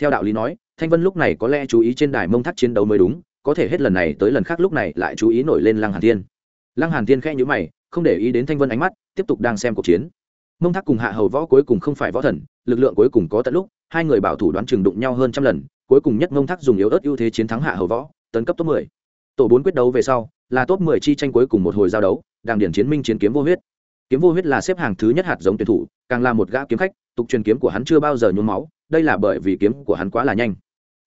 Theo đạo lý nói, thanh vân lúc này có lẽ chú ý trên đài mông thác chiến đấu mới đúng có thể hết lần này tới lần khác lúc này lại chú ý nổi lên lăng hàn thiên. Lăng hàn thiên khẽ nhíu mày, không để ý đến thanh vân ánh mắt, tiếp tục đang xem cuộc chiến. Mông thác cùng hạ hầu võ cuối cùng không phải võ thần, lực lượng cuối cùng có tận lúc, hai người bảo thủ đoán chừng đụng nhau hơn trăm lần, cuối cùng nhất mông thác dùng yếu ớt ưu thế chiến thắng hạ hầu võ, tấn cấp top 10. tổ bốn quyết đấu về sau, là top 10 chi tranh cuối cùng một hồi giao đấu đàng điển chiến minh chiến kiếm vô huyết. Kiếm vô huyết là xếp hàng thứ nhất hạt giống tuyển thủ, càng là một gã kiếm khách, tục truyền kiếm của hắn chưa bao giờ nhuốm máu, đây là bởi vì kiếm của hắn quá là nhanh.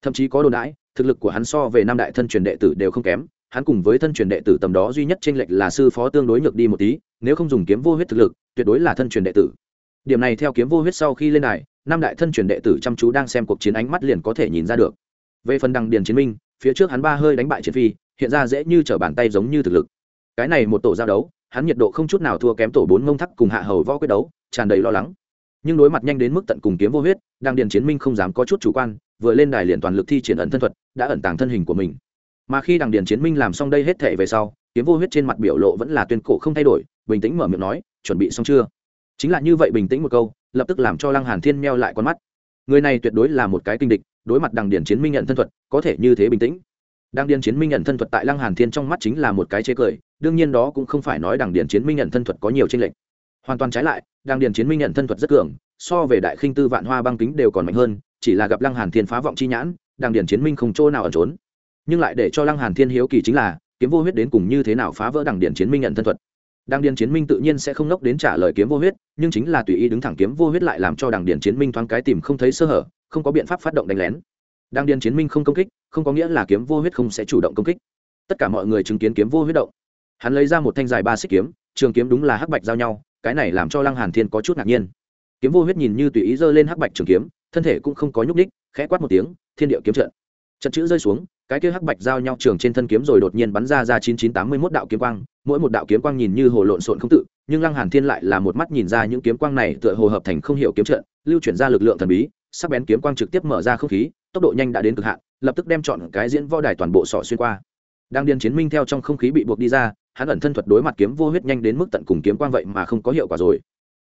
Thậm chí có đồn đãi thực lực của hắn so về năm đại thân truyền đệ tử đều không kém, hắn cùng với thân truyền đệ tử tầm đó duy nhất tranh lệch là sư phó tương đối nhược đi một tí, nếu không dùng kiếm vô huyết thực lực, tuyệt đối là thân truyền đệ tử. Điểm này theo kiếm vô huyết sau khi lên đài, năm đại thân truyền đệ tử chăm chú đang xem cuộc chiến ánh mắt liền có thể nhìn ra được. Về phần đằng điền chiến minh, phía trước hắn ba hơi đánh bại chiến phi, hiện ra dễ như trở bàn tay giống như thực lực. Cái này một tổ giao đấu, hắn nhiệt độ không chút nào thua kém tổ bốn mông thắc cùng hạ hầu võ quyết đấu, tràn đầy lo lắng. Nhưng đối mặt nhanh đến mức tận cùng kiếm vô huyết đang điền chiến minh không dám có chút chủ quan vừa lên đài liền toàn lực thi triển ẩn thân thuật, đã ẩn tàng thân hình của mình. Mà khi đằng điền chiến minh làm xong đây hết thể về sau, kiếm vô huyết trên mặt biểu lộ vẫn là tuyên cổ không thay đổi, bình tĩnh mở miệng nói, chuẩn bị xong chưa? Chính là như vậy bình tĩnh một câu, lập tức làm cho lăng hàn thiên meo lại con mắt. Người này tuyệt đối là một cái kinh địch, đối mặt đằng điền chiến minh nhận thân thuật, có thể như thế bình tĩnh. Đằng điền chiến minh nhận thân thuật tại lăng hàn thiên trong mắt chính là một cái chế cười, đương nhiên đó cũng không phải nói đằng điền chiến minh nhận thân thuật có nhiều tranh lệch. Hoàn toàn trái lại, đằng điền chiến minh nhận thân thuật rất cường, so về đại khinh tư vạn hoa băng kính đều còn mạnh hơn chỉ là gặp lăng hàn thiên phá vọng chi nhãn Đang điền chiến minh không chỗ nào ẩn trốn. Nhưng lại để cho lăng hàn thiên hiếu kỳ chính là, kiếm vô huyết đến cùng như thế nào phá vỡ đằng điền chiến minh nhận thân thuật. Đằng điền chiến minh tự nhiên sẽ không nốc đến trả lời kiếm vô huyết, nhưng chính là tùy ý đứng thẳng kiếm vô huyết lại làm cho đằng điền chiến minh thoáng cái tìm không thấy sơ hở, không có biện pháp phát động đánh lén. Đang điền chiến minh không công kích, không có nghĩa là kiếm vô huyết không sẽ chủ động công kích. Tất cả mọi người chứng kiến kiếm vô huyết động. Hắn lấy ra một thanh dài ba xích kiếm, trường kiếm đúng là hắc bạch giao nhau, cái này làm cho lăng hàn thiên có chút ngạc nhiên. Kiếm vô huyết nhìn như tùy ý giơ lên hắc bạch trường kiếm thân thể cũng không có nhúc ních khẽ quát một tiếng, thiên địa kiếm trận. Trận chữ rơi xuống, cái kia hắc bạch giao nhau trường trên thân kiếm rồi đột nhiên bắn ra ra chín chín tám mươi mốt đạo kiếm quang, mỗi một đạo kiếm quang nhìn như hồ lộn xộn không tự, nhưng lăng hàn thiên lại là một mắt nhìn ra những kiếm quang này tựa hồ hợp thành không hiểu kiếm trận, lưu chuyển ra lực lượng thần bí, sắc bén kiếm quang trực tiếp mở ra không khí, tốc độ nhanh đã đến cực hạn, lập tức đem chọn cái diễn võ đài toàn bộ sọ xuyên qua. Đang điên chiến minh theo trong không khí bị buộc đi ra, hắn ẩn thân thuật đối mặt kiếm vô huyết nhanh đến mức tận cùng kiếm quang vậy mà không có hiệu quả rồi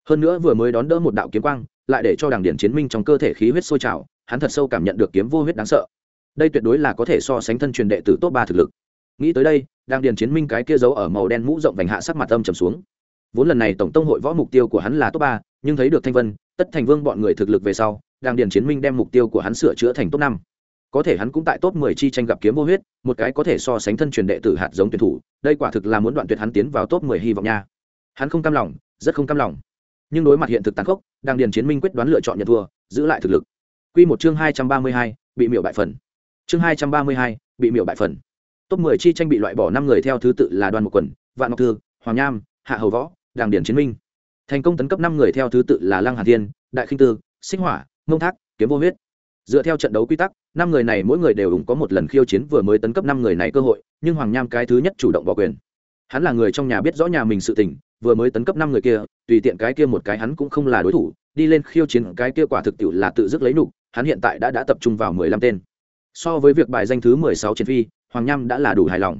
hơn nữa vừa mới đón đỡ một đạo kiếm quang, lại để cho đảng điển chiến minh trong cơ thể khí huyết sôi trào, hắn thật sâu cảm nhận được kiếm vô huyết đáng sợ. Đây tuyệt đối là có thể so sánh thân truyền đệ tử top ba thực lực. Nghĩ tới đây đảng điền chiến minh cái kia giấu ở màu đen mũ rộng vành hạ sắc mặt âm trầm xuống. Vốn lần này tổng tông hội võ mục tiêu của hắn là top ba, nhưng thấy được thanh vân, tất thành vương bọn người thực lực về sau đảng điền chiến minh đem mục tiêu của hắn sửa chữa thành top năm. Có thể hắn cũng tại top mười chi tranh gặp kiếm vô huyết, một cái có thể so sánh thân truyền đệ tử hạt giống tuyển thủ, đây quả thực là muốn đoạn tuyệt hắn tiến vào top mười hy vọng nha. Hắn không cam lòng, rất không cam lòng nhưng đối mặt hiện thực tàn khốc, đang điền chiến minh quyết đoán lựa chọn nhận thua, giữ lại thực lực. Quy một chương hai trăm ba mươi hai, bị miểu bại phần. Chương hai trăm ba mươi hai, bị miểu bại phần. Top mười chi tranh bị loại bỏ năm người theo thứ tự là đoàn một quần, vạn ngọc thư, hoàng nham, hạ hầu võ đàng điển chiến minh. Thành công tấn cấp năm người theo thứ tự là lăng hà thiên, đại khinh tư sinh hỏa ngông thác, kiếm vô huyết. Dựa theo trận đấu quy tắc, năm người này mỗi người đều ủng có một lần khiêu chiến vừa mới tấn cấp năm người này cơ hội, nhưng hoàng nham cái thứ nhất chủ động bỏ quyền hắn là người trong nhà biết rõ nhà mình sự tình, vừa mới tấn cấp năm người kia, tùy tiện cái kia một cái hắn cũng không là đối thủ, đi lên khiêu chiến cái kia quả thực tiệu là tự dứt lấy nụ hắn hiện tại đã đã tập trung vào mười lăm tên. So với việc bài danh thứ mười sáu chiến phi, hoàng nham đã là đủ hài lòng.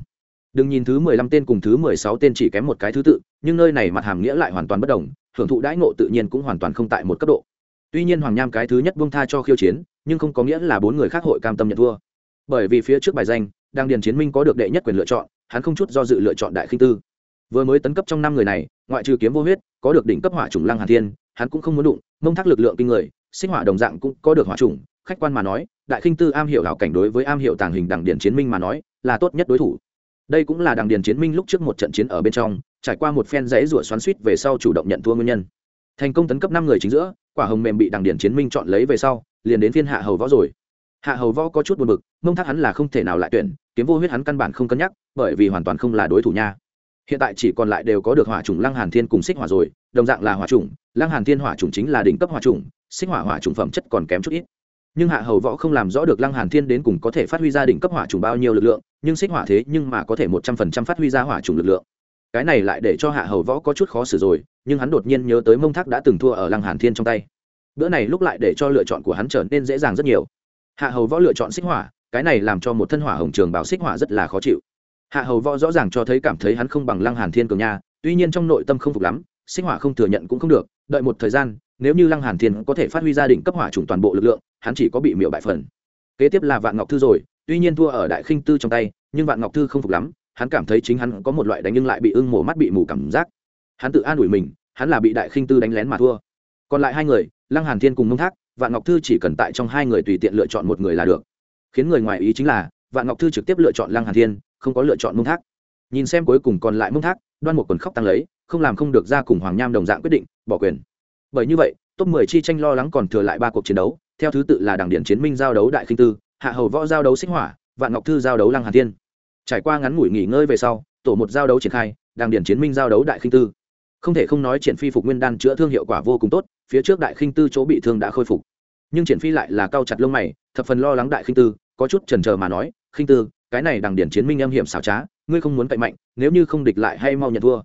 Đừng nhìn thứ mười lăm tên cùng thứ mười sáu tên chỉ kém một cái thứ tự, nhưng nơi này mặt hàm nghĩa lại hoàn toàn bất đồng, hưởng thụ đãi ngộ tự nhiên cũng hoàn toàn không tại một cấp độ. Tuy nhiên hoàng nham cái thứ nhất buông tha cho khiêu chiến, nhưng không có nghĩa là bốn người khác hội cam tâm nhận thua. Bởi vì phía trước bài danh đang điền chiến minh có được đệ nhất quyền lựa chọn hắn không chút do dự lựa chọn đại khinh tư. Vừa mới tấn cấp trong năm người này, ngoại trừ kiếm vô huyết, có được đỉnh cấp hỏa trùng lăng hàn thiên, hắn cũng không muốn đụng, mông thác lực lượng kinh người, sinh hỏa đồng dạng cũng có được hỏa trùng khách quan mà nói, đại khinh tư am hiểu hảo cảnh đối với am hiểu tàng hình đảng điển chiến minh mà nói, là tốt nhất đối thủ. Đây cũng là đảng điền chiến minh lúc trước một trận chiến ở bên trong, trải qua một phen dãy rủa xoắn suýt về sau chủ động nhận thua nguyên nhân. Thành công tấn cấp năm người chính giữa, quả hồng mềm bị đảng điền chiến minh chọn lấy về sau, liền đến phiên hạ hầu võ rồi. Hạ hầu võ có chút buồn bực, mông thác hắn là không thể nào lại tuyển kiếm vô huyết hắn căn bản không cân nhắc, bởi vì hoàn toàn không là đối thủ nha. Hiện tại chỉ còn lại đều có được hỏa trùng lăng hàn thiên cùng xích hỏa rồi, đồng dạng là hỏa trùng lăng hàn thiên hỏa trùng chính là đỉnh cấp hỏa trùng xích hỏa hỏa trùng phẩm chất còn kém chút ít. Nhưng hạ hầu võ không làm rõ được lăng hàn thiên đến cùng có thể phát huy ra đỉnh cấp hỏa trùng bao nhiêu lực lượng, nhưng xích hỏa thế nhưng mà có thể một trăm phần trăm phát huy ra hỏa trùng lực lượng. Cái này lại để cho hạ hầu võ có chút khó xử rồi, nhưng hắn đột nhiên nhớ tới mông thác đã từng thua ở lăng hàn thiên trong tay. Bữa này lúc lại để cho lựa chọn của hắn trở nên dễ dàng rất nhiều. Hạ hầu võ lựa chọn xích hỏa cái này làm cho một thân hỏa hồng trường bảo xích hỏa rất là khó chịu. Hạ hầu võ rõ ràng cho thấy cảm thấy hắn không bằng lăng hàn thiên cường nha, tuy nhiên trong nội tâm không phục lắm, xích hỏa không thừa nhận cũng không được, đợi một thời gian, nếu như lăng hàn thiên có thể phát huy gia đình cấp hỏa chủng toàn bộ lực lượng, hắn chỉ có bị miểu bại phần. Kế tiếp là vạn ngọc thư rồi, tuy nhiên thua ở đại khinh tư trong tay, nhưng vạn ngọc thư không phục lắm, hắn cảm thấy chính hắn có một loại đánh nhưng lại bị ưng mổ mắt bị mù cảm giác. Hắn tự an ủi mình, hắn là bị đại khinh tư đánh lén mà thua. Còn lại hai người, lăng hàn thiên cùng mông thác, vạn ngọc thư chỉ cần tại trong hai người tùy tiện lựa chọn một người là được khiến người ngoài ý chính là, vạn ngọc thư trực tiếp lựa chọn lăng hàn thiên, không có lựa chọn mông thác. Nhìn xem cuối cùng còn lại mông thác, đoan một quần khóc tăng lấy, không làm không được ra cùng hoàng nham đồng dạng quyết định, bỏ quyền. Bởi như vậy, top 10 chi tranh lo lắng còn thừa lại ba cuộc chiến đấu, theo thứ tự là đảng điển chiến minh giao đấu đại khinh tư, hạ hầu võ giao đấu xích hỏa, vạn ngọc thư giao đấu lăng hàn thiên. Trải qua ngắn ngủi nghỉ ngơi về sau, tổ một giao đấu triển khai, đảng điển chiến minh giao đấu đại khinh tư. Không thể không nói triển phi phục nguyên đan chữa thương hiệu quả vô cùng tốt, phía trước đại khinh tư chỗ bị thương đã khôi phục. Nhưng triển phi lại là cao chặt lông mày, thập phần lo lắng đại khinh tư có chút chần chờ mà nói, khinh tư, cái này đằng điển chiến minh âm hiểm xảo trá, ngươi không muốn cậy mạnh, nếu như không địch lại hay mau nhận thua.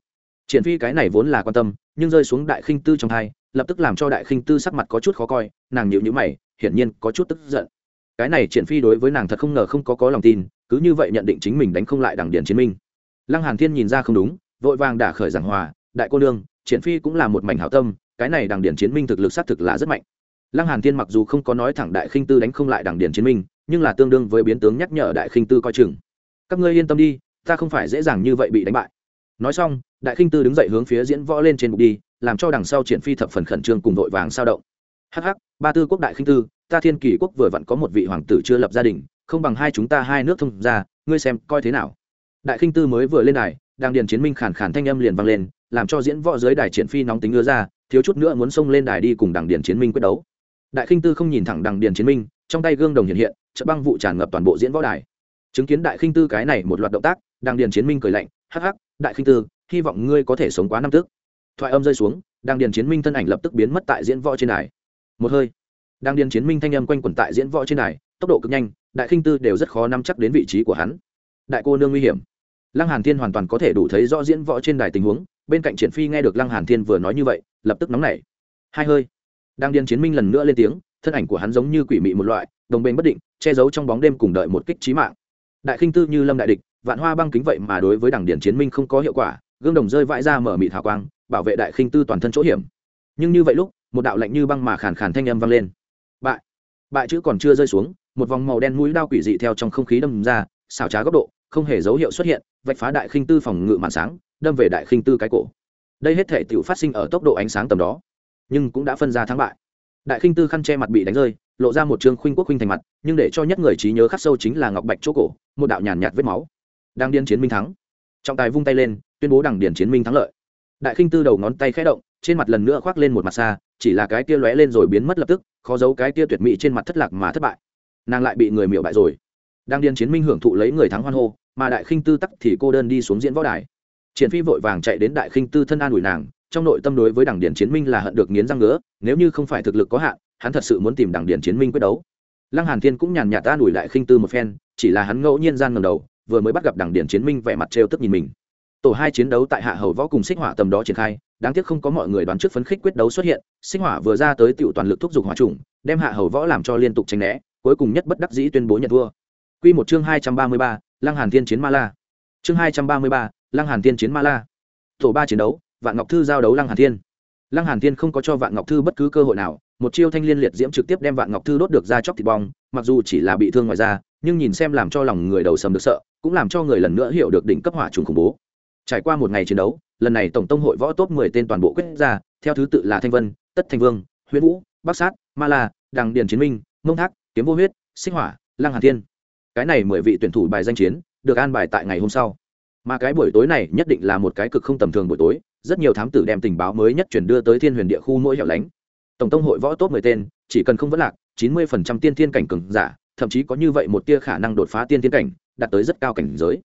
Triển phi cái này vốn là quan tâm, nhưng rơi xuống đại khinh tư trong hai, lập tức làm cho đại khinh tư sắc mặt có chút khó coi, nàng nhịu nhữ mày, hiển nhiên có chút tức giận. Cái này triển phi đối với nàng thật không ngờ không có có lòng tin, cứ như vậy nhận định chính mình đánh không lại đằng điển chiến minh. Lăng hàn thiên nhìn ra không đúng, vội vàng đả khởi giảng hòa, đại cô nương, triển phi cũng là một mảnh hảo tâm, cái này đằng điển chiến minh thực lực xác thực là rất mạnh. Lăng hàn thiên mặc dù không có nói thẳng đại khinh tư đánh không lại đằng điển chiến minh nhưng là tương đương với biến tướng nhắc nhở đại khinh tư coi chừng. Các ngươi yên tâm đi, ta không phải dễ dàng như vậy bị đánh bại. Nói xong, đại khinh tư đứng dậy hướng phía diễn võ lên trên bục đi, làm cho đằng sau triển phi thập phần khẩn trương cùng vội vàng sao động. Hắc hắc, ba tư quốc đại khinh tư, ta thiên kỳ quốc vừa vặn có một vị hoàng tử chưa lập gia đình, không bằng hai chúng ta hai nước thông ra ngươi xem coi thế nào. Đại khinh tư mới vừa lên đài, đang điền chiến minh khản khản thanh âm liền vang lên, làm cho diễn võ dưới đài triển phi nóng tính ưa ra, thiếu chút nữa muốn xông lên đài đi cùng Đằng điền chiến minh quyết đấu. Đại khinh tư không nhìn thẳng đằng điền chiến minh, trong tay gương đồng hiện hiện trận băng vụ tràn ngập toàn bộ diễn võ đài. Chứng kiến đại khinh tư cái này một loạt động tác đằng điền chiến minh cười lạnh, hắc hắc, đại khinh tư, hy vọng ngươi có thể sống quá năm tức. Thoại âm rơi xuống đằng điền chiến minh thân ảnh lập tức biến mất tại diễn võ trên đài. Một hơi đằng điền chiến minh thanh âm quanh quẩn tại diễn võ trên đài, tốc độ cực nhanh, đại khinh tư đều rất khó nắm chắc đến vị trí của hắn. Đại cô nương nguy hiểm. Lăng hàn thiên hoàn toàn có thể đủ thấy rõ diễn võ trên đài tình huống, bên cạnh triển phi nghe được lăng hàn thiên vừa nói như vậy, lập tức nóng nảy. Hai hơi đang điền chiến minh lần nữa lên tiếng, thân ảnh của hắn giống như quỷ mị một loại đồng bên bất định, che giấu trong bóng đêm cùng đợi một kích trí mạng. Đại khinh tư như lâm đại địch, vạn hoa băng kính vậy mà đối với đảng điển chiến minh không có hiệu quả, gương đồng rơi vãi ra mở mịt hào quang, bảo vệ đại khinh tư toàn thân chỗ hiểm. Nhưng như vậy lúc, một đạo lạnh như băng mà khàn khàn thanh âm vang lên. Bại. Bại chữ còn chưa rơi xuống, một vòng màu đen mũi đao quỷ dị theo trong không khí đâm ra, xảo trá góc độ, không hề dấu hiệu xuất hiện, vạch phá đại khinh tư phòng ngự màn sáng, đâm về đại khinh tư cái cổ. Đây hết thể tựu phát sinh ở tốc độ ánh sáng tầm đó, nhưng cũng đã phân ra thắng bại. Đại khinh tư khăn che mặt bị đánh rơi lộ ra một trương khuynh quốc khuynh thành mặt, nhưng để cho nhất người trí nhớ khắc sâu chính là ngọc bạch chỗ cổ, một đạo nhàn nhạt vết máu. Đang điên chiến minh thắng. Trọng tài vung tay lên, tuyên bố đằng điền chiến minh thắng lợi. Đại khinh tư đầu ngón tay khẽ động, trên mặt lần nữa khoác lên một mặt xa, chỉ là cái kia lóe lên rồi biến mất lập tức, khó giấu cái kia tuyệt mỹ trên mặt thất lạc mà thất bại. Nàng lại bị người miểu bại rồi. Đang điên chiến minh hưởng thụ lấy người thắng hoan hô, mà đại khinh tư tắc thì cô đơn đi xuống diễn võ đài. Triển phi vội vàng chạy đến đại khinh tư thân an ủi nàng, trong nội tâm đối với đảng điển chiến minh là hận được nghiến răng ngứa, nếu như không phải thực lực có hạn hắn thật sự muốn tìm đảng điển chiến minh quyết đấu. Lăng hàn thiên cũng nhàn nhạt ta đuổi lại khinh tư một phen chỉ là hắn ngẫu nhiên gian ngầm đầu vừa mới bắt gặp đảng điển chiến minh vẻ mặt trêu tức nhìn mình. Tổ hai chiến đấu tại hạ hầu võ cùng xích hỏa tầm đó triển khai đáng tiếc không có mọi người đoán trước phấn khích quyết đấu xuất hiện xích hỏa vừa ra tới tiểu toàn lực thúc giục hỏa trùng đem hạ hầu võ làm cho liên tục tranh né cuối cùng nhất bất đắc dĩ tuyên bố nhận thua. Quy một chương hai trăm ba mươi ba, lăng hàn thiên chiến ma la. Chương hai trăm ba mươi ba, lăng hàn thiên chiến ma la. Tổ ba chiến đấu vạn ngọc thư giao đấu lăng hàn thiên. Lăng hàn thiên không có cho vạn ngọc thư bất cứ cơ hội nào một chiêu thanh liên liệt diễm trực tiếp đem vạn ngọc thư đốt được ra chóc thịt bong, mặc dù chỉ là bị thương ngoài da, nhưng nhìn xem làm cho lòng người đầu sầm được sợ, cũng làm cho người lần nữa hiểu được đỉnh cấp hỏa trùng khủng bố. Trải qua một ngày chiến đấu, lần này tổng tông hội võ top 10 tên toàn bộ quyết ra, theo thứ tự là thanh vân, tất thanh vương, huyễn vũ, bắc sát, ma la, đằng điền chiến minh, mông thác, kiếm vô huyết, xích hỏa, lăng hàn thiên. Cái này mười vị tuyển thủ bài danh chiến, được an bài tại ngày hôm sau. Mà cái buổi tối này nhất định là một cái cực không tầm thường buổi tối, rất nhiều thám tử đem tình báo mới nhất chuyển đưa tới thiên huyền địa khu mỗi hẻo lánh tổng tông hội võ tốt mười tên, chỉ cần không vấn lạc, chín mươi phần trăm tiên thiên cảnh cường giả, thậm chí có như vậy một tia khả năng đột phá tiên thiên cảnh, đạt tới rất cao cảnh giới.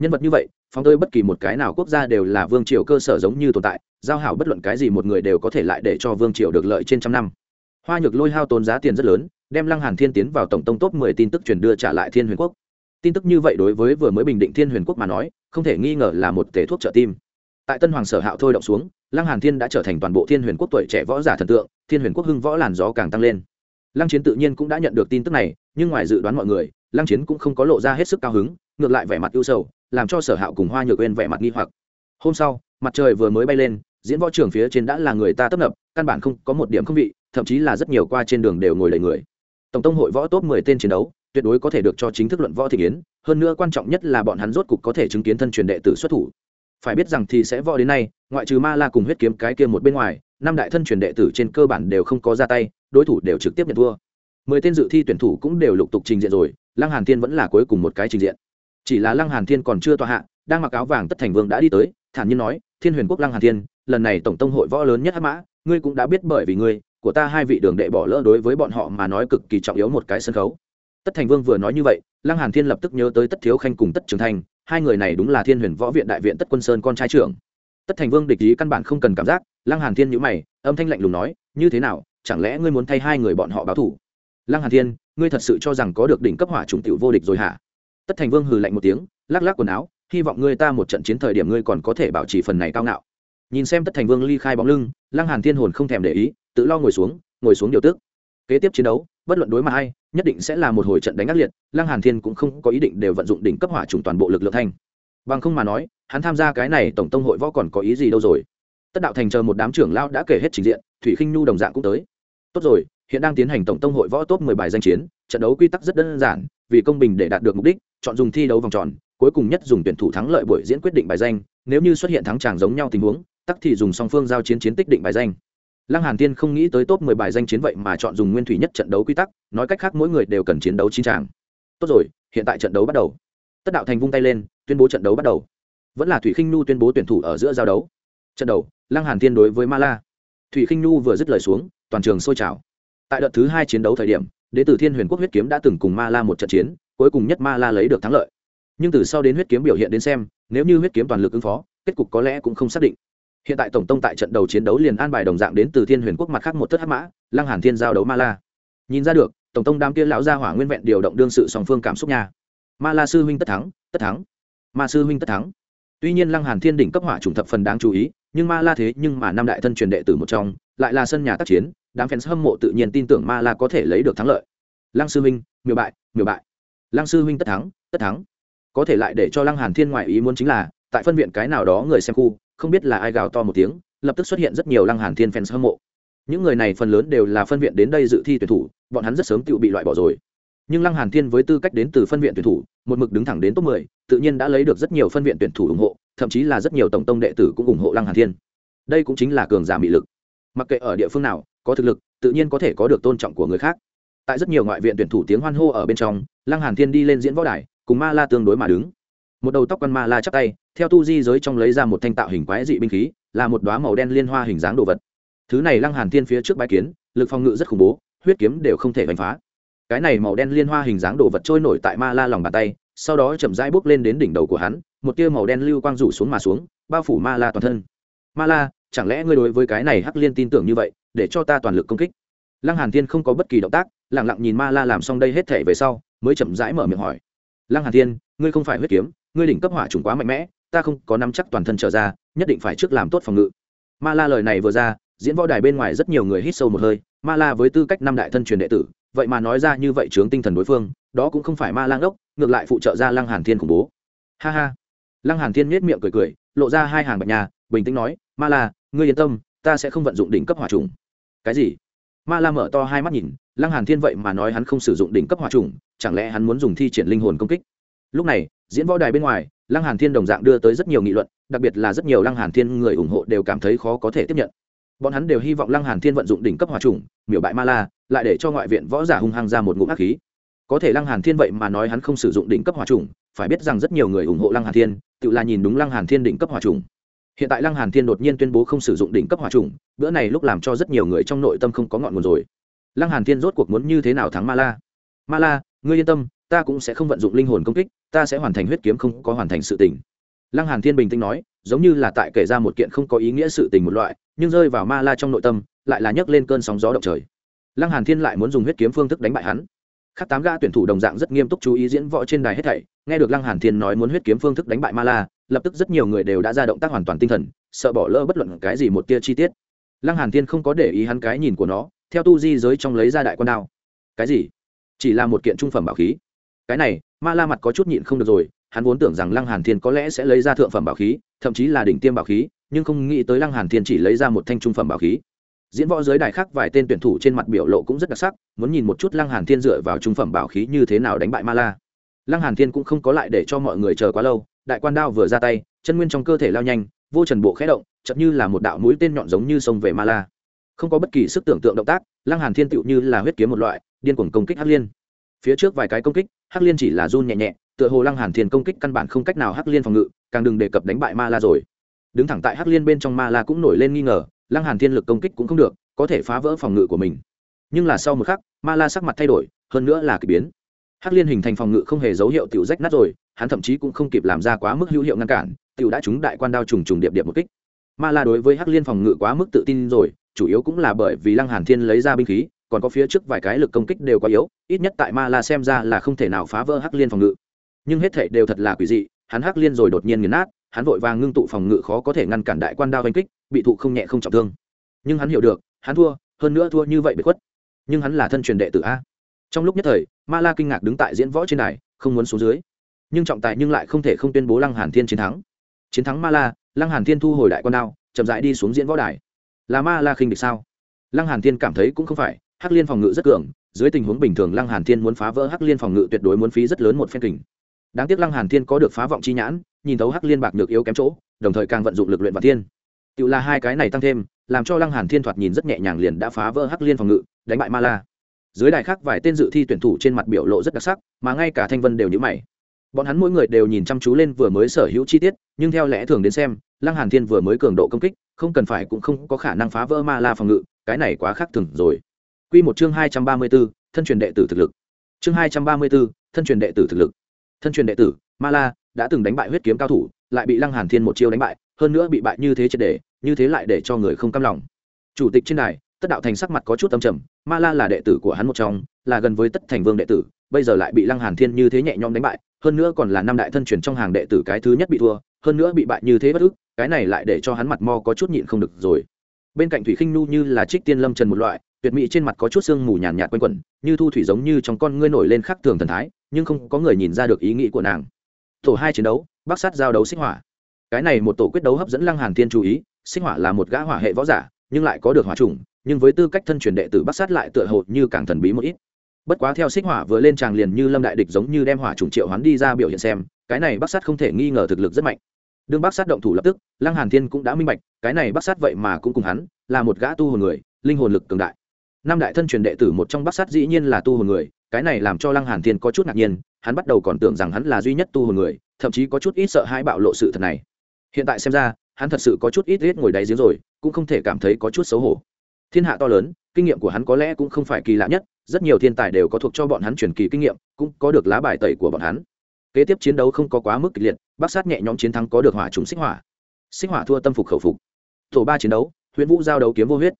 Nhân vật như vậy, phóng tới bất kỳ một cái nào quốc gia đều là vương triều cơ sở giống như tồn tại, giao hảo bất luận cái gì một người đều có thể lại để cho vương triều được lợi trên trăm năm. Hoa nhược lôi hao tốn giá tiền rất lớn, đem lăng hàn thiên tiến vào tổng tông top mười tin tức truyền đưa trả lại thiên huyền quốc. Tin tức như vậy đối với vừa mới bình định thiên huyền quốc mà nói, không thể nghi ngờ là một tể thuốc trợ tim tại tân hoàng sở hạo thôi động xuống, lăng hàn thiên đã trở thành toàn bộ thiên huyền quốc tuổi trẻ võ giả thần tượng, thiên huyền quốc hưng võ làn gió càng tăng lên. Lăng chiến tự nhiên cũng đã nhận được tin tức này, nhưng ngoài dự đoán mọi người, lăng chiến cũng không có lộ ra hết sức cao hứng, ngược lại vẻ mặt ưu sầu, làm cho sở hạo cùng hoa nhược quên vẻ mặt nghi hoặc. Hôm sau, mặt trời vừa mới bay lên, diễn võ trường phía trên đã là người ta tấp nập, căn bản không có một điểm không vị, thậm chí là rất nhiều qua trên đường đều ngồi đầy người. Tổng tông hội võ top 10 tên chiến đấu, tuyệt đối có thể được cho chính thức luận võ thị kiến, hơn nữa quan trọng nhất là bọn hắn rốt cục có thể chứng kiến thân truyền đệ tử xuất thủ phải biết rằng thì sẽ võ đến nay, ngoại trừ ma la cùng huyết kiếm cái kia một bên ngoài, năm đại thân truyền đệ tử trên cơ bản đều không có ra tay, đối thủ đều trực tiếp nhận thua. Mười tên dự thi tuyển thủ cũng đều lục tục trình diện rồi, lăng hàn thiên vẫn là cuối cùng một cái trình diện. Chỉ là lăng hàn thiên còn chưa tọa hạ, đang mặc áo vàng tất thành vương đã đi tới, thản nhiên nói, thiên huyền quốc lăng hàn thiên, lần này tổng tông hội võ lớn nhất hắc mã, ngươi cũng đã biết bởi vì ngươi, của ta hai vị đường đệ bỏ lỡ đối với bọn họ mà nói cực kỳ trọng yếu một cái sân khấu. Tất thành vương vừa nói như vậy, lăng hàn thiên lập tức nhớ tới tất thiếu khanh cùng tất trường thành hai người này đúng là thiên huyền võ viện đại viện tất quân sơn con trai trưởng. Tất thành vương địch ý căn bản không cần cảm giác, lăng hàn thiên nhíu mày, âm thanh lạnh lùng nói, như thế nào, chẳng lẽ ngươi muốn thay hai người bọn họ báo thù lăng hàn thiên, ngươi thật sự cho rằng có được đỉnh cấp hỏa trùng tiểu vô địch rồi hả? Tất thành vương hừ lạnh một tiếng, lắc lắc quần áo, hy vọng ngươi ta một trận chiến thời điểm ngươi còn có thể bảo trì phần này cao ngạo. Nhìn xem tất thành vương ly khai bóng lưng, lăng hàn thiên hồn không thèm để ý, tự lo ngồi xuống ngồi xuống điều tức. Kế tiếp chiến đấu bất luận đối mặt hay nhất định sẽ là một hồi trận đánh ác liệt, lăng hàn thiên cũng không có ý định đều vận dụng đỉnh cấp hỏa trùng toàn bộ lực lượng thanh. Bằng không mà nói, hắn tham gia cái này tổng tông hội võ còn có ý gì đâu rồi. Tất đạo thành chờ một đám trưởng lão đã kể hết trình diện, thủy khinh nhu đồng dạng cũng tới. Tốt rồi, hiện đang tiến hành tổng tông hội võ top 10 bài danh chiến, trận đấu quy tắc rất đơn giản, vì công bình để đạt được mục đích, chọn dùng thi đấu vòng tròn, cuối cùng nhất dùng tuyển thủ thắng lợi buổi diễn quyết định bài danh, nếu như xuất hiện thắng tràng giống nhau tình huống, tắc thì dùng song phương giao chiến chiến tích định bài danh lăng hàn tiên không nghĩ tới top 10 bài danh chiến vậy mà chọn dùng nguyên thủy nhất trận đấu quy tắc, nói cách khác mỗi người đều cần chiến đấu chín tràng tốt rồi, hiện tại trận đấu bắt đầu. Tất đạo thành vung tay lên, tuyên bố trận đấu bắt đầu. Vẫn là thủy khinh nhu tuyên bố tuyển thủ ở giữa giao đấu. Trận đầu, lăng hàn tiên đối với ma la. Thủy khinh nhu vừa dứt lời xuống, toàn trường sôi trào. Tại đợt thứ hai chiến đấu thời điểm, đế tử thiên huyền quốc huyết kiếm đã từng cùng ma la một trận chiến, cuối cùng nhất ma la lấy được thắng lợi. Nhưng từ sau đến huyết kiếm biểu hiện đến xem, nếu như huyết kiếm toàn lực ứng phó, kết cục có lẽ cũng không xác định hiện tại tổng tông tại trận đầu chiến đấu liền an bài đồng dạng đến từ thiên huyền quốc mặt khác một thất hắc mã, lăng hàn thiên giao đấu ma la. Nhìn ra được, tổng tông đám kia lão gia hỏa nguyên vẹn điều động đương sự song phương cảm xúc nha. Ma la sư huynh tất thắng tất thắng. Ma sư huynh tất thắng. Tuy nhiên lăng hàn thiên đỉnh cấp hỏa trùng thập phần đáng chú ý, nhưng ma la thế nhưng mà năm đại thân truyền đệ tử một trong, lại là sân nhà tác chiến, đám fans hâm mộ tự nhiên tin tưởng ma la có thể lấy được thắng lợi. Lăng sư huynh miều bại miều bại. Lăng sư huynh tất thắng tất thắng. Có thể lại để cho lăng hàn thiên ngoại ý muốn chính là, tại phân viện cái nào đó người xem khu không biết là ai gào to một tiếng lập tức xuất hiện rất nhiều lăng hàn thiên fans hâm mộ. Những người này phần lớn đều là phân viện đến đây dự thi tuyển thủ bọn hắn rất sớm tự bị loại bỏ rồi. Nhưng lăng hàn thiên với tư cách đến từ phân viện tuyển thủ một mực đứng thẳng đến top 10, tự nhiên đã lấy được rất nhiều phân viện tuyển thủ ủng hộ thậm chí là rất nhiều tổng tông đệ tử cũng ủng hộ lăng hàn thiên. Đây cũng chính là cường giả mỹ lực. Mặc kệ ở địa phương nào có thực lực tự nhiên có thể có được tôn trọng của người khác. Tại rất nhiều ngoại viện tuyển thủ tiếng hoan hô ở bên trong lăng hàn thiên đi lên diễn võ đài cùng ma la tương đối mà đứng một đầu tóc quan ma la chắp tay, theo tu di giới trong lấy ra một thanh tạo hình quái dị binh khí, là một đóa màu đen liên hoa hình dáng đồ vật. Thứ này lăng hàn thiên phía trước bãi kiến, lực phòng ngự rất khủng bố, huyết kiếm đều không thể đánh phá. Cái này màu đen liên hoa hình dáng đồ vật trôi nổi tại ma la lòng bàn tay, sau đó chậm rãi bốc lên đến đỉnh đầu của hắn, một tia màu đen lưu quang rủ xuống mà xuống, bao phủ ma la toàn thân. Ma la, chẳng lẽ ngươi đối với cái này hắc liên tin tưởng như vậy, để cho ta toàn lực công kích? Lăng hàn thiên không có bất kỳ động tác, lặng lặng nhìn ma la làm xong đây hết thể về sau, mới chậm rãi mở miệng hỏi. Lăng hàn thiên, ngươi không phải huyết kiếm ngươi đỉnh cấp hỏa trùng quá mạnh mẽ, ta không có nắm chắc toàn thân trở ra, nhất định phải trước làm tốt phòng ngự. Ma la lời này vừa ra, diễn võ đài bên ngoài rất nhiều người hít sâu một hơi, ma la với tư cách năm đại thân truyền đệ tử, vậy mà nói ra như vậy chướng tinh thần đối phương, đó cũng không phải ma lang đốc, ngược lại phụ trợ ra lăng hàn thiên khủng bố. Ha ha. Lăng hàn thiên nhếch miệng cười cười, lộ ra hai hàng bạch nhà bình tĩnh nói, ma la, ngươi yên tâm, ta sẽ không vận dụng đỉnh cấp hỏa trùng. Cái gì? Ma la mở to hai mắt nhìn, lăng hàn thiên vậy mà nói hắn không sử dụng đỉnh cấp hỏa trùng, chẳng lẽ hắn muốn dùng thi triển linh hồn công kích? Lúc này diễn võ đài bên ngoài, lăng hàn thiên đồng dạng đưa tới rất nhiều nghị luận, đặc biệt là rất nhiều lăng hàn thiên người ủng hộ đều cảm thấy khó có thể tiếp nhận. Bọn hắn đều hy vọng lăng hàn thiên vận dụng đỉnh cấp hỏa trùng, miểu bại ma la, lại để cho ngoại viện võ giả hung hăng ra một ngụm ác khí. Có thể lăng hàn thiên vậy mà nói hắn không sử dụng đỉnh cấp hỏa trùng, phải biết rằng rất nhiều người ủng hộ lăng hàn thiên, tự là nhìn đúng lăng hàn thiên đỉnh cấp hỏa trùng. Hiện tại lăng hàn thiên đột nhiên tuyên bố không sử dụng đỉnh cấp hỏa trùng, bữa này lúc làm cho rất nhiều người trong nội tâm không có ngọn nguồn rồi. Lăng hàn thiên rốt cuộc muốn như thế nào thắng ma la? Ma la, ngươi yên tâm ta cũng sẽ không vận dụng linh hồn công kích, ta sẽ hoàn thành huyết kiếm không có hoàn thành sự tình. Lăng hàn thiên bình tĩnh nói, giống như là tại kể ra một kiện không có ý nghĩa sự tình một loại, nhưng rơi vào ma la trong nội tâm, lại là nhấc lên cơn sóng gió động trời. Lăng hàn thiên lại muốn dùng huyết kiếm phương thức đánh bại hắn. Khác tám Ga tuyển thủ đồng dạng rất nghiêm túc chú ý diễn võ trên đài hết thảy, nghe được lăng hàn thiên nói muốn huyết kiếm phương thức đánh bại ma la, lập tức rất nhiều người đều đã ra động tác hoàn toàn tinh thần, sợ bỏ lỡ bất luận cái gì một tia chi tiết. Lăng hàn thiên không có để ý hắn cái nhìn của nó, theo tu di giới trong lấy ra đại quan đao. Cái gì? Chỉ là một kiện trung phẩm bảo khí? Cái này, ma la mặt có chút nhịn không được rồi, hắn vốn tưởng rằng lăng hàn thiên có lẽ sẽ lấy ra thượng phẩm bảo khí, thậm chí là đỉnh tiêm bảo khí, nhưng không nghĩ tới lăng hàn thiên chỉ lấy ra một thanh trung phẩm bảo khí. Diễn võ giới đài khác vài tên tuyển thủ trên mặt biểu lộ cũng rất đặc sắc, muốn nhìn một chút lăng hàn thiên dựa vào trung phẩm bảo khí như thế nào đánh bại ma la. Lăng hàn thiên cũng không có lại để cho mọi người chờ quá lâu, đại quan đao vừa ra tay, chân nguyên trong cơ thể lao nhanh, vô trần bộ khẽ động, chậm như là một đạo mũi tên nhọn giống như sông về ma la. Không có bất kỳ sức tưởng tượng động tác, lăng hàn thiên tựu như là huyết kiếm một loại, điên cuồng công kích hắc liên. Phía trước vài cái công kích hắc liên chỉ là run nhẹ nhẹ, tựa hồ lăng hàn thiên công kích căn bản không cách nào hắc liên phòng ngự, càng đừng đề cập đánh bại ma la rồi. Đứng thẳng tại hắc liên bên trong ma la cũng nổi lên nghi ngờ, lăng hàn thiên lực công kích cũng không được, có thể phá vỡ phòng ngự của mình. Nhưng là sau một khắc, ma la sắc mặt thay đổi, hơn nữa là kỳ biến. Hắc liên hình thành phòng ngự không hề dấu hiệu tiểu rách nát rồi, hắn thậm chí cũng không kịp làm ra quá mức hữu hiệu ngăn cản, tiểu đã trúng đại quan đao trùng trùng điệp điệp một kích. Ma la đối với hắc liên phòng ngự quá mức tự tin rồi, chủ yếu cũng là bởi vì lăng hàn thiên lấy ra binh khí còn có phía trước vài cái lực công kích đều quá yếu, ít nhất tại ma la xem ra là không thể nào phá vỡ hắc liên phòng ngự. Nhưng hết thảy đều thật là quỷ dị, hắn hắc liên rồi đột nhiên nghiền nát, hắn vội vàng ngưng tụ phòng ngự khó có thể ngăn cản đại quan đao oanh kích, bị thụ không nhẹ không trọng thương. Nhưng hắn hiểu được, hắn thua, hơn nữa thua như vậy bị khuất. Nhưng hắn là thân truyền đệ tử a. Trong lúc nhất thời, ma la kinh ngạc đứng tại diễn võ trên đài, không muốn xuống dưới. Nhưng trọng tài nhưng lại không thể không tuyên bố lăng hàn thiên chiến thắng. Chiến thắng ma la, lăng hàn thiên thu hồi đại quan đao, chậm rãi đi xuống diễn võ đài. Là ma la khinh địch sao? Lăng hàn thiên cảm thấy cũng không phải hắc liên phòng ngự rất cường, dưới tình huống bình thường lăng hàn thiên muốn phá vỡ hắc liên phòng ngự tuyệt đối muốn phí rất lớn một phen kình. Đáng tiếc lăng hàn thiên có được phá vọng chi nhãn, nhìn thấu hắc liên bạc nhược yếu kém chỗ, đồng thời càng vận dụng lực luyện và thiên. Tự là hai cái này tăng thêm, làm cho lăng hàn thiên thoạt nhìn rất nhẹ nhàng liền đã phá vỡ hắc liên phòng ngự, đánh bại ma la. Dưới đài khác vài tên dự thi tuyển thủ trên mặt biểu lộ rất đặc sắc, mà ngay cả thanh vân đều nhíu mày. Bọn hắn mỗi người đều nhìn chăm chú lên vừa mới sở hữu chi tiết, nhưng theo lẽ thường đến xem, lăng hàn thiên vừa mới cường độ công kích, không cần phải cũng không có khả năng phá vỡ ma la phòng ngự, cái này quá khác thường rồi. Quy một chương hai trăm ba mươi 234, thân truyền đệ tử thực lực. Chương hai trăm ba mươi 234, thân truyền đệ tử thực lực. Thân truyền đệ tử, Ma La, đã từng đánh bại huyết kiếm cao thủ, lại bị Lăng Hàn Thiên một chiêu đánh bại, hơn nữa bị bại như thế triệt để, như thế lại để cho người không cam lòng. Chủ tịch trên đài, Tất Đạo Thành sắc mặt có chút âm trầm, Ma La là đệ tử của hắn một trong, là gần với Tất Thành Vương đệ tử, bây giờ lại bị Lăng Hàn Thiên như thế nhẹ nhõm đánh bại, hơn nữa còn là năm đại thân truyền trong hàng đệ tử cái thứ nhất bị thua, hơn nữa bị bại như thế bất ức, cái này lại để cho hắn mặt mo có chút nhịn không được rồi. Bên cạnh Thủy Khinh Nu như là Trích Tiên Lâm Trần một loại, tuyệt mỹ trên mặt có chút sương mù nhàn nhạt quanh quẩn, như thu thủy giống như trong con ngươi nổi lên khắc thường thần thái, nhưng không có người nhìn ra được ý nghĩ của nàng. Tổ hai chiến đấu, bắc sát giao đấu xích hỏa. Cái này một tổ quyết đấu hấp dẫn lăng hàn thiên chú ý, xích hỏa là một gã hỏa hệ võ giả, nhưng lại có được hỏa trùng nhưng với tư cách thân truyền đệ tử bắc sát lại tựa hồ như càng thần bí một ít. Bất quá theo xích hỏa vừa lên tràng liền như lâm đại địch giống như đem hỏa trùng triệu hoán đi ra biểu hiện xem, cái này bắc sát không thể nghi ngờ thực lực rất mạnh. Đương bắc sát động thủ lập tức, lăng hàn thiên cũng đã minh bạch, cái này bắc sát vậy mà cũng cùng hắn, là một gã tu hồn người, linh hồn lực cường đại năm đại thân truyền đệ tử một trong bắc sát dĩ nhiên là tu hồn người, cái này làm cho lăng hàn thiên có chút ngạc nhiên, hắn bắt đầu còn tưởng rằng hắn là duy nhất tu hồn người, thậm chí có chút ít sợ hãi bạo lộ sự thật này. Hiện tại xem ra, hắn thật sự có chút ít ít ngồi đáy giếng rồi, cũng không thể cảm thấy có chút xấu hổ. Thiên hạ to lớn, kinh nghiệm của hắn có lẽ cũng không phải kỳ lạ nhất, rất nhiều thiên tài đều có thuộc cho bọn hắn truyền kỳ kinh nghiệm, cũng có được lá bài tẩy của bọn hắn. Kế tiếp chiến đấu không có quá mức kịch liệt bát sát nhẹ nhõm chiến thắng có được hỏa trùng xích hỏa. Xích hỏa thua tâm phục khẩu phục. Tổ ba chiến đấu huyện vũ giao đấu kiếm vô huyết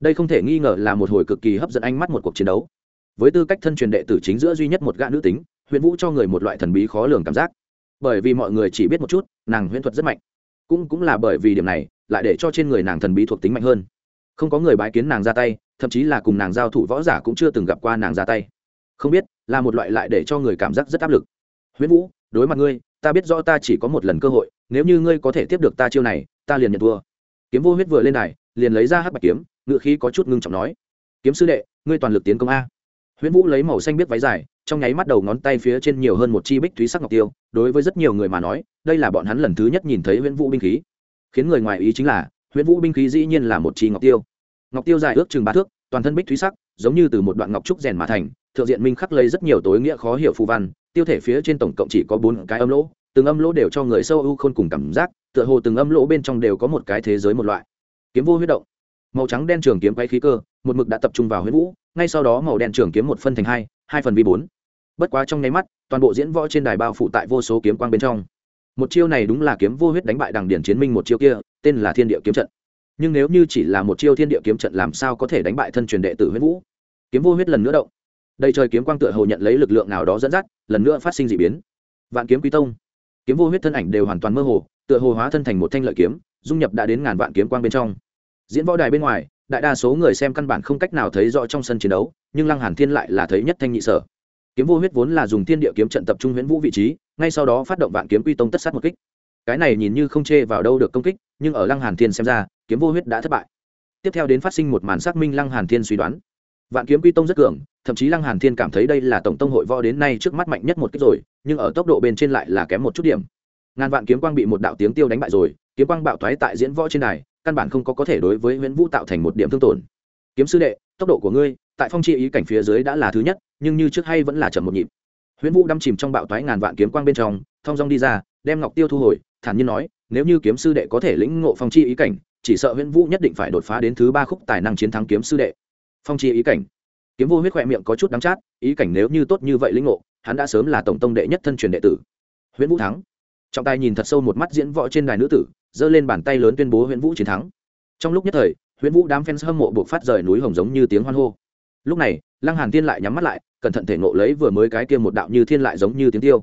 đây không thể nghi ngờ là một hồi cực kỳ hấp dẫn ánh mắt một cuộc chiến đấu. Với tư cách thân truyền đệ tử chính giữa duy nhất một gã nữ tính, huyền vũ cho người một loại thần bí khó lường cảm giác. Bởi vì mọi người chỉ biết một chút, nàng huyễn thuật rất mạnh. Cũng cũng là bởi vì điểm này, lại để cho trên người nàng thần bí thuộc tính mạnh hơn. Không có người bái kiến nàng ra tay, thậm chí là cùng nàng giao thủ võ giả cũng chưa từng gặp qua nàng ra tay. Không biết, là một loại lại để cho người cảm giác rất áp lực. Huyễn vũ, đối mặt ngươi, ta biết rõ ta chỉ có một lần cơ hội, nếu như ngươi có thể tiếp được ta chiêu này, ta liền nhận thua. Kiếm vô huyết vừa lên này liền lấy ra hắc bạch kiếm ngự khí có chút ngưng trọng nói, kiếm sư đệ, ngươi toàn lực tiến công a. Huyễn vũ lấy màu xanh biết váy dài, trong nháy mắt đầu ngón tay phía trên nhiều hơn một chi bích thúy sắc ngọc tiêu, đối với rất nhiều người mà nói, đây là bọn hắn lần thứ nhất nhìn thấy huyễn vũ binh khí. Khiến người ngoài ý chính là, huyễn vũ binh khí dĩ nhiên là một chi ngọc tiêu. Ngọc tiêu dài ước chừng ba thước, toàn thân bích thúy sắc, giống như từ một đoạn ngọc trúc rèn mà thành, thượng diện minh khắc lấy rất nhiều tối nghĩa khó hiểu phù văn, tiêu thể phía trên tổng cộng chỉ có bốn cái âm lỗ, từng âm lỗ đều cho người sâu ưu khôn cùng cảm giác, tựa hồ từng âm lỗ bên trong đều có một cái thế giới một loại. Kiếm vô huyết động màu trắng đen trường kiếm quay khí cơ, một mực đã tập trung vào huyễn vũ, ngay sau đó màu đen trường kiếm một phân thành hai hai phần vi bốn. Bất quá trong nháy mắt, toàn bộ diễn võ trên đài bao phủ tại vô số kiếm quang bên trong. Một chiêu này đúng là kiếm vô huyết đánh bại đằng điển chiến minh một chiêu kia, tên là thiên địa kiếm trận. Nhưng nếu như chỉ là một chiêu thiên địa kiếm trận làm sao có thể đánh bại thân truyền đệ tử huyễn vũ? Kiếm vô huyết lần nữa động. Đầy trời kiếm quang tựa hồ nhận lấy lực lượng nào đó dẫn dắt, lần nữa phát sinh d ị biến. Vạn kiếm quý tông. Kiếm vô huyết thân ảnh đều hoàn toàn mơ hồ, tựa hồ hóa thân thành một thanh lợi kiếm, dung nhập đã đến ngàn vạn kiếm quang bên trong diễn võ đài bên ngoài, đại đa số người xem căn bản không cách nào thấy rõ trong sân chiến đấu, nhưng lăng hàn thiên lại là thấy nhất thanh nhị sở. Kiếm vô huyết vốn là dùng thiên địa kiếm trận tập trung huyễn vũ vị trí, ngay sau đó phát động vạn kiếm quy tông tất sát một kích. Cái này nhìn như không chê vào đâu được công kích, nhưng ở lăng hàn thiên xem ra, kiếm vô huyết đã thất bại. Tiếp theo đến phát sinh một màn xác minh lăng hàn thiên suy đoán. Vạn kiếm quy tông rất cường, thậm chí lăng hàn thiên cảm thấy đây là tổng tông hội võ đến nay trước mắt mạnh nhất một kích rồi, nhưng ở tốc độ bên trên lại là kém một chút điểm. Ngàn vạn kiếm quang bị một đạo tiếng tiêu đánh bại rồi, kiếm quang bạo thoái tại diễn võ trên đài căn bản không có có thể đối với nguyễn vũ tạo thành một điểm thương tổn. Kiếm sư đệ, tốc độ của ngươi, tại phong chi ý cảnh phía dưới đã là thứ nhất, nhưng như trước hay vẫn là chậm một nhịp. Nguyễn vũ đâm chìm trong bạo toái ngàn vạn kiếm quang bên trong, thong dong đi ra, đem ngọc tiêu thu hồi, thản nhiên nói, nếu như kiếm sư đệ có thể lĩnh ngộ phong chi ý cảnh, chỉ sợ nguyễn vũ nhất định phải đột phá đến thứ ba khúc tài năng chiến thắng kiếm sư đệ. Phong chi ý cảnh. Kiếm vô huyết khẽ miệng có chút đắng chát, ý cảnh nếu như tốt như vậy lĩnh ngộ, hắn đã sớm là tổng tông đệ nhất thân truyền đệ tử. Nguyễn vũ thắng. Trọng tài nhìn thật sâu một mắt diễn võ trên đài nữ tử giơ lên bàn tay lớn tuyên bố huyện vũ chiến thắng. Trong lúc nhất thời huyện vũ đám fans hâm mộ buộc phát rời núi hồng giống như tiếng hoan hô. Lúc này, lăng hàn tiên lại nhắm mắt lại, cẩn thận thể ngộ lấy vừa mới cái kia một đạo như thiên lại giống như tiếng tiêu.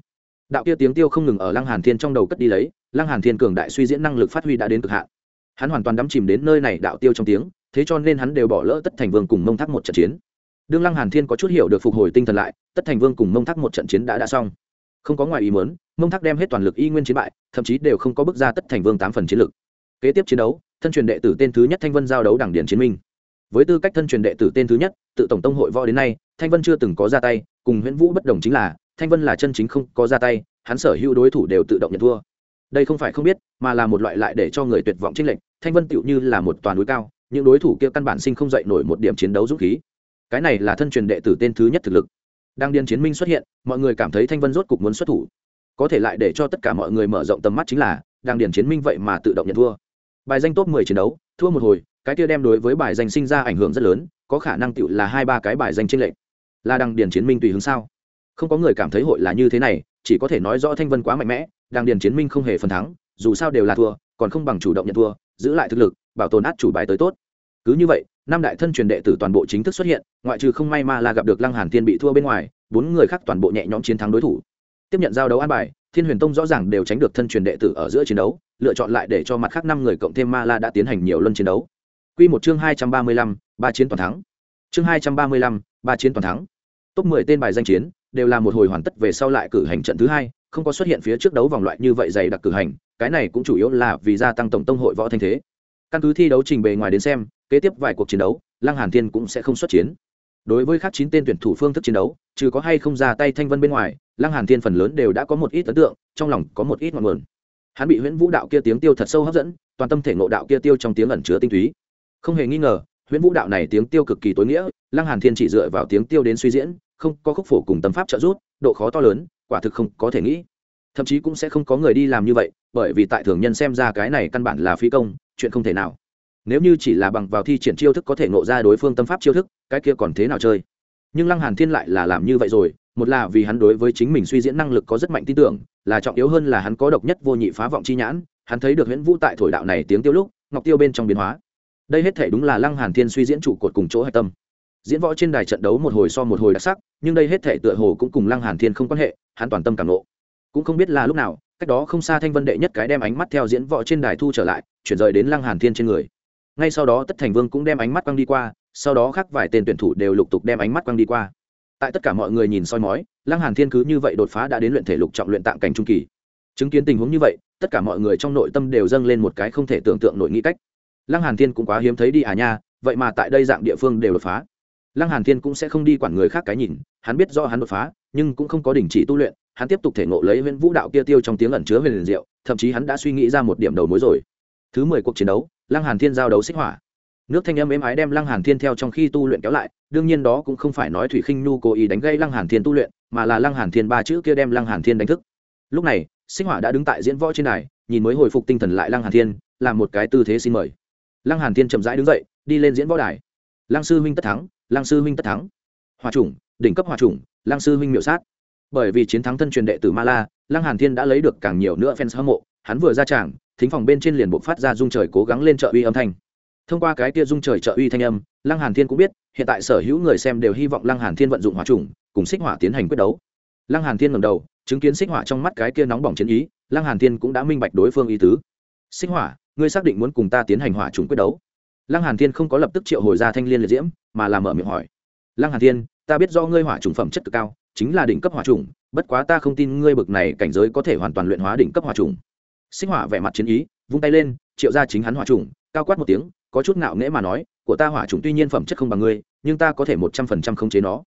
Đạo kia tiếng tiêu không ngừng ở lăng hàn thiên trong đầu cất đi lấy, lăng hàn thiên cường đại suy diễn năng lực phát huy đã đến cực hạn. Hắn hoàn toàn đắm chìm đến nơi này đạo tiêu trong tiếng, thế cho nên hắn đều bỏ lỡ tất thành vương cùng mông thác một trận chiến. Đương lăng hàn thiên có chút hiểu được phục hồi tinh thần lại, tất thành vương cùng mông thác một trận chiến đã đã xong không có ngoài ý muốn, mông thác đem hết toàn lực y nguyên chiến bại, thậm chí đều không có bước ra tất thành vương tám phần chiến lực. Kế tiếp chiến đấu, thân truyền đệ tử tên thứ nhất thanh vân giao đấu đảng điển chiến minh. Với tư cách thân truyền đệ tử tên thứ nhất, tự tổng tông hội võ đến nay, thanh vân chưa từng có ra tay, cùng nguyễn vũ bất đồng chính là, thanh vân là chân chính không có ra tay, hắn sở hữu đối thủ đều tự động nhận thua. Đây không phải không biết, mà là một loại lại để cho người tuyệt vọng chiến lệnh thanh vân tựu như là một toàn núi cao, những đối thủ kia căn bản sinh không dậy nổi một điểm chiến đấu dũng khí. Cái này là thân truyền đệ tử tên thứ nhất thực lực đang điền chiến minh xuất hiện, mọi người cảm thấy thanh vân rốt cục muốn xuất thủ. Có thể lại để cho tất cả mọi người mở rộng tầm mắt chính là, đang điền chiến minh vậy mà tự động nhận thua. Bài danh top 10 chiến đấu, thua một hồi, cái kia đem đối với bài danh sinh ra ảnh hưởng rất lớn, có khả năng tựu là hai ba cái bài danh tranh lệch. Là đang điền chiến minh tùy hướng sao? Không có người cảm thấy hội là như thế này, chỉ có thể nói rõ thanh vân quá mạnh mẽ, đang điền chiến minh không hề phần thắng, dù sao đều là thua, còn không bằng chủ động nhận thua, giữ lại thực lực, bảo tồn át chủ bài tới tốt. Cứ như vậy năm đại thân truyền đệ tử toàn bộ chính thức xuất hiện ngoại trừ không may ma là gặp được lăng hàn thiên bị thua bên ngoài bốn người khác toàn bộ nhẹ nhõm chiến thắng đối thủ. Tiếp nhận giao đấu an bài thiên huyền tông rõ ràng đều tránh được thân truyền đệ tử ở giữa chiến đấu lựa chọn lại để cho mặt khác năm người cộng thêm ma la đã tiến hành nhiều luân chiến đấu. Quy một chương hai trăm ba mươi lăm, ba chiến toàn thắng. Chương hai trăm ba mươi lăm, ba chiến toàn thắng. Top mười tên bài danh chiến đều là một hồi hoàn tất về sau lại cử hành trận thứ hai không có xuất hiện phía trước đấu vòng loại như vậy dày đặc cử hành cái này cũng chủ yếu là vì gia tăng tổng tông hội võ thanh thế. Căn cứ thi đấu trình bề ngoài đến xem kế tiếp vài cuộc chiến đấu, lăng hàn thiên cũng sẽ không xuất chiến. Đối với các chín tên tuyển thủ phương thức chiến đấu, trừ có hay không ra tay thanh vân bên ngoài, lăng hàn thiên phần lớn đều đã có một ít ấn tượng, trong lòng có một ít ngọn nguồn. Hắn bị huyễn vũ đạo kia tiếng tiêu thật sâu hấp dẫn, toàn tâm thể ngộ đạo kia tiêu trong tiếng ẩn chứa tinh túy. Không hề nghi ngờ, huyễn vũ đạo này tiếng tiêu cực kỳ tối nghĩa, lăng hàn thiên chỉ dựa vào tiếng tiêu đến suy diễn, không có khúc phổ cùng tâm pháp trợ giúp, độ khó to lớn, quả thực không có thể nghĩ. Thậm chí cũng sẽ không có người đi làm như vậy, bởi vì tại thường nhân xem ra cái này căn bản là phi công, chuyện không thể nào nếu như chỉ là bằng vào thi triển chiêu thức có thể nộ ra đối phương tâm pháp chiêu thức, cái kia còn thế nào chơi? Nhưng lăng hàn thiên lại là làm như vậy rồi, một là vì hắn đối với chính mình suy diễn năng lực có rất mạnh tin tưởng, là trọng yếu hơn là hắn có độc nhất vô nhị phá vọng chi nhãn, hắn thấy được huyễn vũ tại thổi đạo này tiếng tiêu lúc, ngọc tiêu bên trong biến hóa. Đây hết thể đúng là lăng hàn thiên suy diễn trụ cột cùng chỗ hạch tâm. Diễn võ trên đài trận đấu một hồi so một hồi đặc sắc, nhưng đây hết thể tựa hồ cũng cùng lăng hàn thiên không quan hệ, hắn toàn tâm cảm nộ cũng không biết là lúc nào, cách đó không xa thanh vân đệ nhất cái đem ánh mắt theo diễn võ trên đài thu trở lại, chuyển rời đến lăng hàn thiên trên người ngay sau đó tất thành vương cũng đem ánh mắt quăng đi qua, sau đó khác vài tên tuyển thủ đều lục tục đem ánh mắt quăng đi qua. Tại tất cả mọi người nhìn soi mói, lăng hàn thiên cứ như vậy đột phá đã đến luyện thể lục trọng luyện tạng cảnh trung kỳ. Chứng kiến tình huống như vậy, tất cả mọi người trong nội tâm đều dâng lên một cái không thể tưởng tượng nổi nghĩ cách. Lăng hàn thiên cũng quá hiếm thấy đi à nha, vậy mà tại đây dạng địa phương đều đột phá. Lăng hàn thiên cũng sẽ không đi quản người khác cái nhìn, hắn biết do hắn đột phá, nhưng cũng không có đình chỉ tu luyện, hắn tiếp tục thể ngộ lấy huyễn vũ đạo kia tiêu trong tiếng ẩn chứa về liền diệu, thậm chí hắn đã suy nghĩ ra một điểm đầu mối rồi. Thứ mười cuộc chiến đấu lăng hàn thiên giao đấu xích hỏa. Nước thanh âm êm ái đem lăng hàn thiên theo trong khi tu luyện kéo lại, đương nhiên đó cũng không phải nói thủy khinh nhu cố ý đánh gây lăng hàn thiên tu luyện, mà là lăng hàn thiên ba chữ kia đem lăng hàn thiên đánh thức. Lúc này, xích hỏa đã đứng tại diễn võ trên đài, nhìn mới hồi phục tinh thần lại lăng hàn thiên, làm một cái tư thế xin mời. Lăng hàn thiên chậm rãi đứng dậy, đi lên diễn võ đài. Lăng sư huynh tất thắng, lăng sư huynh tất thắng. Hòa trùng đỉnh cấp hòa trùng lăng sư huynh miểu sát. Bởi vì chiến thắng thân truyền đệ tử ma la, lăng hàn thiên đã lấy được càng nhiều nữa fans hâm mộ, hắn vừa ra tràng thính phòng bên trên liền bộ phát ra dung trời cố gắng lên trợ uy âm thanh. Thông qua cái kia dung trời trợ uy thanh âm, lăng hàn thiên cũng biết, hiện tại sở hữu người xem đều hy vọng lăng hàn thiên vận dụng hỏa trùng cùng xích hỏa tiến hành quyết đấu. Lăng hàn thiên ngẩng đầu, chứng kiến xích hỏa trong mắt cái kia nóng bỏng chiến ý, lăng hàn thiên cũng đã minh bạch đối phương ý tứ. Xích hỏa, ngươi xác định muốn cùng ta tiến hành hỏa trùng quyết đấu? Lăng hàn thiên không có lập tức triệu hồi ra thanh liên liệt diễm, mà là mở miệng hỏi. Lăng hàn thiên, ta biết do ngươi hỏa trùng phẩm chất cực cao, chính là đỉnh cấp hỏa trùng bất quá ta không tin ngươi bực này cảnh giới có thể hoàn toàn luyện hóa đỉnh cấp hỏa trùng xích hỏa vẻ mặt chiến ý, vung tay lên, triệu ra chính hắn hỏa trùng, cao quát một tiếng, có chút ngạo nghễ mà nói, của ta hỏa trùng tuy nhiên phẩm chất không bằng ngươi, nhưng ta có thể một trăm phần trăm khống chế nó.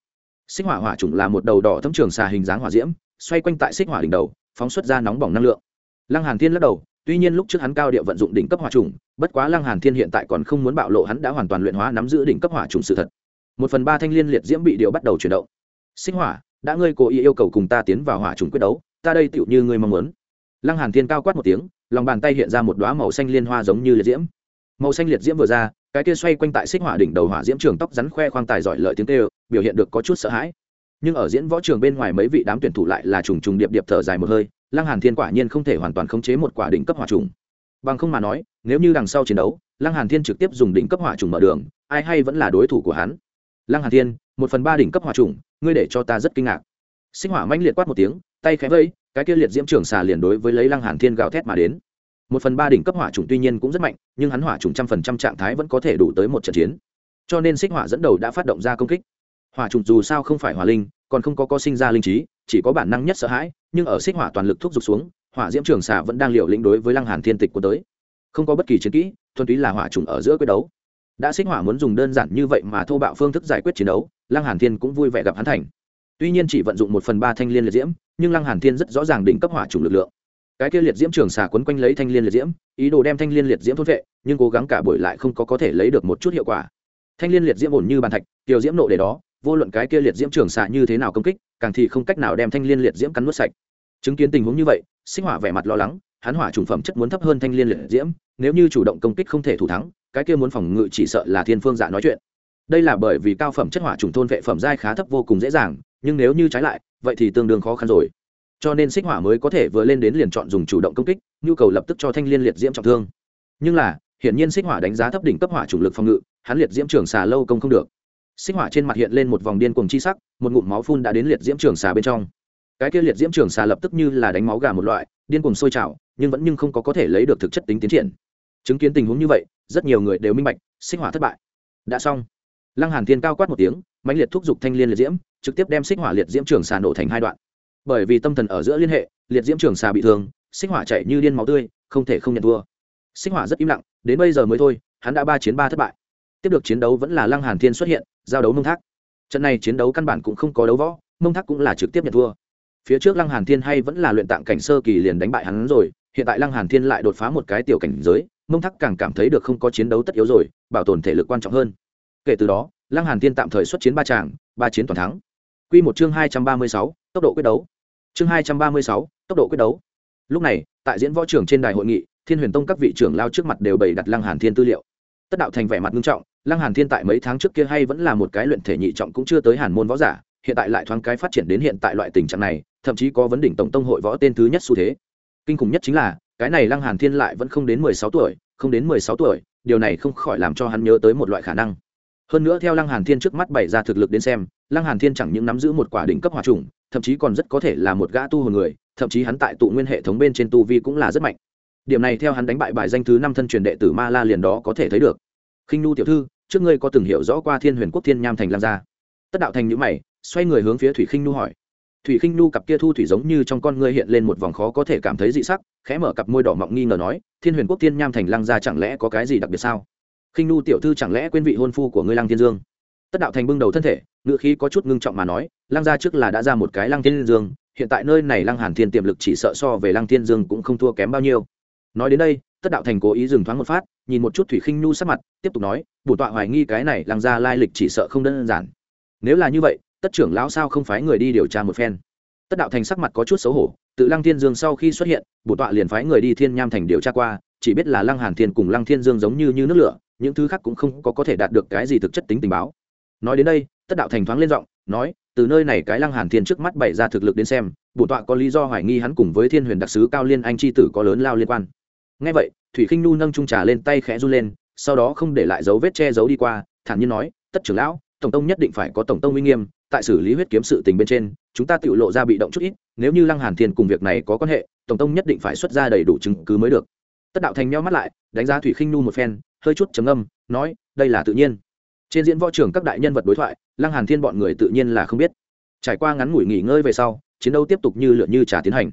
Xích hỏa hỏa trùng là một đầu đỏ thấm trường xà hình dáng hỏa diễm, xoay quanh tại xích hỏa đỉnh đầu, phóng xuất ra nóng bỏng năng lượng. Lăng hàn thiên lắc đầu, tuy nhiên lúc trước hắn cao điệu vận dụng đỉnh cấp hỏa trùng, bất quá lăng hàn thiên hiện tại còn không muốn bạo lộ hắn đã hoàn toàn luyện hóa nắm giữ đỉnh cấp hỏa trùng sự thật. Một phần ba thanh liên liệt diễm bị điệu bắt đầu chuyển động. Xích hỏa, đã ngươi cố ý yêu cầu cùng ta tiến vào hỏa trùng quyết đấu, ta đây tựu như ngươi mong muốn lăng hàn thiên cao quát một tiếng, lòng bàn tay hiện ra một đóa màu xanh liên hoa giống như liệt diễm. Màu xanh liệt diễm vừa ra, cái kia xoay quanh tại xích hỏa đỉnh đầu hỏa diễm trường tóc rắn khoe khoang tài giỏi lợi tiếng tê biểu hiện được có chút sợ hãi. Nhưng ở diễn võ trường bên ngoài mấy vị đám tuyển thủ lại là trùng trùng điệp điệp thở dài một hơi, lăng hàn thiên quả nhiên không thể hoàn toàn khống chế một quả đỉnh cấp hỏa trùng. Bằng không mà nói, nếu như đằng sau chiến đấu, lăng hàn thiên trực tiếp dùng đỉnh cấp hỏa trùng mở đường, ai hay vẫn là đối thủ của hắn. Lăng hàn thiên, một phần ba đỉnh cấp hỏa trùng, ngươi để cho ta rất kinh ngạc. Sinh hỏa mãnh liệt quát một tiếng, tay khẽ vây cái kia liệt diễm trường xà liền đối với lấy lăng hàn thiên gào thét mà đến. Một phần ba đỉnh cấp hỏa trùng tuy nhiên cũng rất mạnh, nhưng hắn hỏa trùng trăm phần trăm trạng thái vẫn có thể đủ tới một trận chiến. Cho nên xích hỏa dẫn đầu đã phát động ra công kích. Hỏa trùng dù sao không phải hỏa linh, còn không có có sinh ra linh trí, chỉ có bản năng nhất sợ hãi, nhưng ở xích hỏa toàn lực thúc giục xuống, hỏa diễm trường xà vẫn đang liều lĩnh đối với lăng hàn thiên tịch của tới. Không có bất kỳ chiến kỹ, thuần túy là hỏa trùng ở giữa quyết đấu. Đã xích hỏa muốn dùng đơn giản như vậy mà thô bạo phương thức giải quyết chiến đấu, lăng hàn thiên cũng vui vẻ gặp hắn thành. Tuy nhiên chỉ vận dụng một phần ba thanh liên liệt diễm nhưng lăng hàn thiên rất rõ ràng đỉnh cấp hỏa trùng lực lượng. Cái kia liệt diễm trường xà quấn quanh lấy thanh liên liệt diễm, ý đồ đem thanh liên liệt diễm thôn vệ, nhưng cố gắng cả buổi lại không có có thể lấy được một chút hiệu quả. Thanh liên liệt diễm ổn như bàn thạch, tiểu diễm nộ để đó, vô luận cái kia liệt diễm trường xà như thế nào công kích, càng thì không cách nào đem thanh liên liệt diễm cắn nuốt sạch. Chứng kiến tình huống như vậy, sinh hỏa vẻ mặt lo lắng, hắn hỏa trùng phẩm chất muốn thấp hơn thanh liên liệt diễm, nếu như chủ động công kích không thể thủ thắng, cái kia muốn phòng ngự chỉ sợ là thiên phương dạ nói chuyện. Đây là bởi vì cao phẩm chất hỏa trùng thôn vệ phẩm giai khá thấp vô cùng dễ dàng, nhưng nếu như trái lại vậy thì tương đương khó khăn rồi. Cho nên xích hỏa mới có thể vừa lên đến liền chọn dùng chủ động công kích, nhu cầu lập tức cho thanh liên liệt diễm trọng thương. Nhưng là, hiển nhiên xích hỏa đánh giá thấp đỉnh cấp hỏa chủ lực phòng ngự, hắn liệt diễm trường xà lâu công không được. Xích hỏa trên mặt hiện lên một vòng điên cuồng chi sắc, một ngụm máu phun đã đến liệt diễm trường xà bên trong. Cái kia liệt diễm trường xà lập tức như là đánh máu gà một loại, điên cuồng sôi trào, nhưng vẫn nhưng không có có thể lấy được thực chất tính tiến triển. Chứng kiến tình huống như vậy, rất nhiều người đều minh bạch, xích hỏa thất bại. Đã xong. Lăng hàn thiên cao quát một tiếng, mãnh liệt thúc giục thanh liên liệt diễm trực tiếp đem xích hỏa liệt diễm trường xà nổ thành hai đoạn. Bởi vì tâm thần ở giữa liên hệ, liệt diễm trường xà bị thương, xích hỏa chạy như điên máu tươi, không thể không nhận thua. Xích hỏa rất im lặng, đến bây giờ mới thôi, hắn đã ba chiến ba thất bại. Tiếp được chiến đấu vẫn là lăng hàn thiên xuất hiện, giao đấu mông thác. Trận này chiến đấu căn bản cũng không có đấu võ, mông thác cũng là trực tiếp nhận thua. Phía trước lăng hàn thiên hay vẫn là luyện tạng cảnh sơ kỳ liền đánh bại hắn rồi, hiện tại lăng hàn thiên lại đột phá một cái tiểu cảnh giới, mông thác càng cảm thấy được không có chiến đấu tất yếu rồi, bảo tồn thể lực quan trọng hơn. Kể từ đó, lăng hàn thiên tạm thời xuất chiến ba tràng, ba chiến toàn thắng quy một chương hai trăm ba mươi sáu, tốc độ quyết đấu. Chương hai trăm ba mươi sáu, tốc độ quyết đấu. Lúc này tại diễn võ trưởng trên đài hội nghị thiên huyền tông các vị trưởng lao trước mặt đều bày đặt lăng hàn thiên tư liệu. Tất đạo thành vẻ mặt nghiêm trọng lăng hàn thiên tại mấy tháng trước kia hay vẫn là một cái luyện thể nhị trọng cũng chưa tới hàn môn võ giả hiện tại lại thoáng cái phát triển đến hiện tại loại tình trạng này thậm chí có vấn đỉnh tổng tông hội võ tên thứ nhất xu thế. Kinh khủng nhất chính là cái này lăng hàn thiên lại vẫn không đến mười sáu tuổi không đến mười sáu tuổi điều này không khỏi làm cho hắn nhớ tới một loại khả năng hơn nữa theo lăng hàn thiên trước mắt bày ra thực lực đến xem, lăng hàn thiên chẳng những nắm giữ một quả đỉnh cấp hỏa trùng, thậm chí còn rất có thể là một gã tu hồn người, thậm chí hắn tại tụ nguyên hệ thống bên trên tu vi cũng là rất mạnh. Điểm này theo hắn đánh bại bài danh thứ năm thân truyền đệ tử ma la liền đó có thể thấy được. Khinh nu tiểu thư, trước ngươi có từng hiểu rõ qua thiên huyền quốc thiên nham thành lăng gia? Tất đạo thành nhữ mày, xoay người hướng phía thủy khinh nu hỏi. Thủy khinh nu cặp kia thu thủy giống như trong con ngươi hiện lên một vòng khó có thể cảm thấy dị sắc, khẽ mở cặp môi đỏ mọng nghi ngờ nói, thiên huyền quốc thiên nham thành lăng gia chẳng lẽ có cái gì đặc biệt sao? Khinh nu tiểu thư chẳng lẽ quên vị hôn phu của ngươi lăng thiên dương? Tất đạo thành bưng đầu thân thể ngựa khí có chút ngưng trọng mà nói, lăng gia trước là đã ra một cái lăng thiên dương, hiện tại nơi này lăng hàn thiên tiềm lực chỉ sợ so về lăng thiên dương cũng không thua kém bao nhiêu. Nói đến đây, tất đạo thành cố ý dừng thoáng một phát, nhìn một chút thủy khinh nhu sắc mặt, tiếp tục nói bổn tọa hoài nghi cái này lăng gia lai lịch chỉ sợ không đơn giản. Nếu là như vậy, tất trưởng lão sao không phái người đi điều tra một phen? Tất đạo thành sắc mặt có chút xấu hổ, tự lăng thiên dương sau khi xuất hiện bổn tọa liền phái người đi thiên nham thành điều tra qua, chỉ biết là lăng hàn thiên cùng lăng thiên dương giống như như nước lửa những thứ khác cũng không có có thể đạt được cái gì thực chất tính tình báo. Nói đến đây, tất đạo thành thoáng lên giọng, nói, từ nơi này cái lăng hàn thiên trước mắt bày ra thực lực đến xem, bổn tọa có lý do hoài nghi hắn cùng với thiên huyền đặc sứ cao liên anh chi tử có lớn lao liên quan. Ngay vậy, thủy khinh nu nâng trung trà lên tay khẽ run lên, sau đó không để lại dấu vết che giấu đi qua, thản nhiên nói, tất trưởng lão, tổng tông nhất định phải có tổng tông uy nghiêm, tại xử lý huyết kiếm sự tình bên trên, chúng ta tự lộ ra bị động chút ít, nếu như lăng hàn thiên cùng việc này có quan hệ, tổng tông nhất định phải xuất ra đầy đủ chứng cứ mới được. Tất đạo thành meo mắt lại, đánh giá thủy khinh nu một phen hơi chút trầm âm nói, đây là tự nhiên. Trên diễn võ trường các đại nhân vật đối thoại, lăng hàn thiên bọn người tự nhiên là không biết. Trải qua ngắn ngủi nghỉ ngơi về sau, chiến đấu tiếp tục như lượn như trà tiến hành.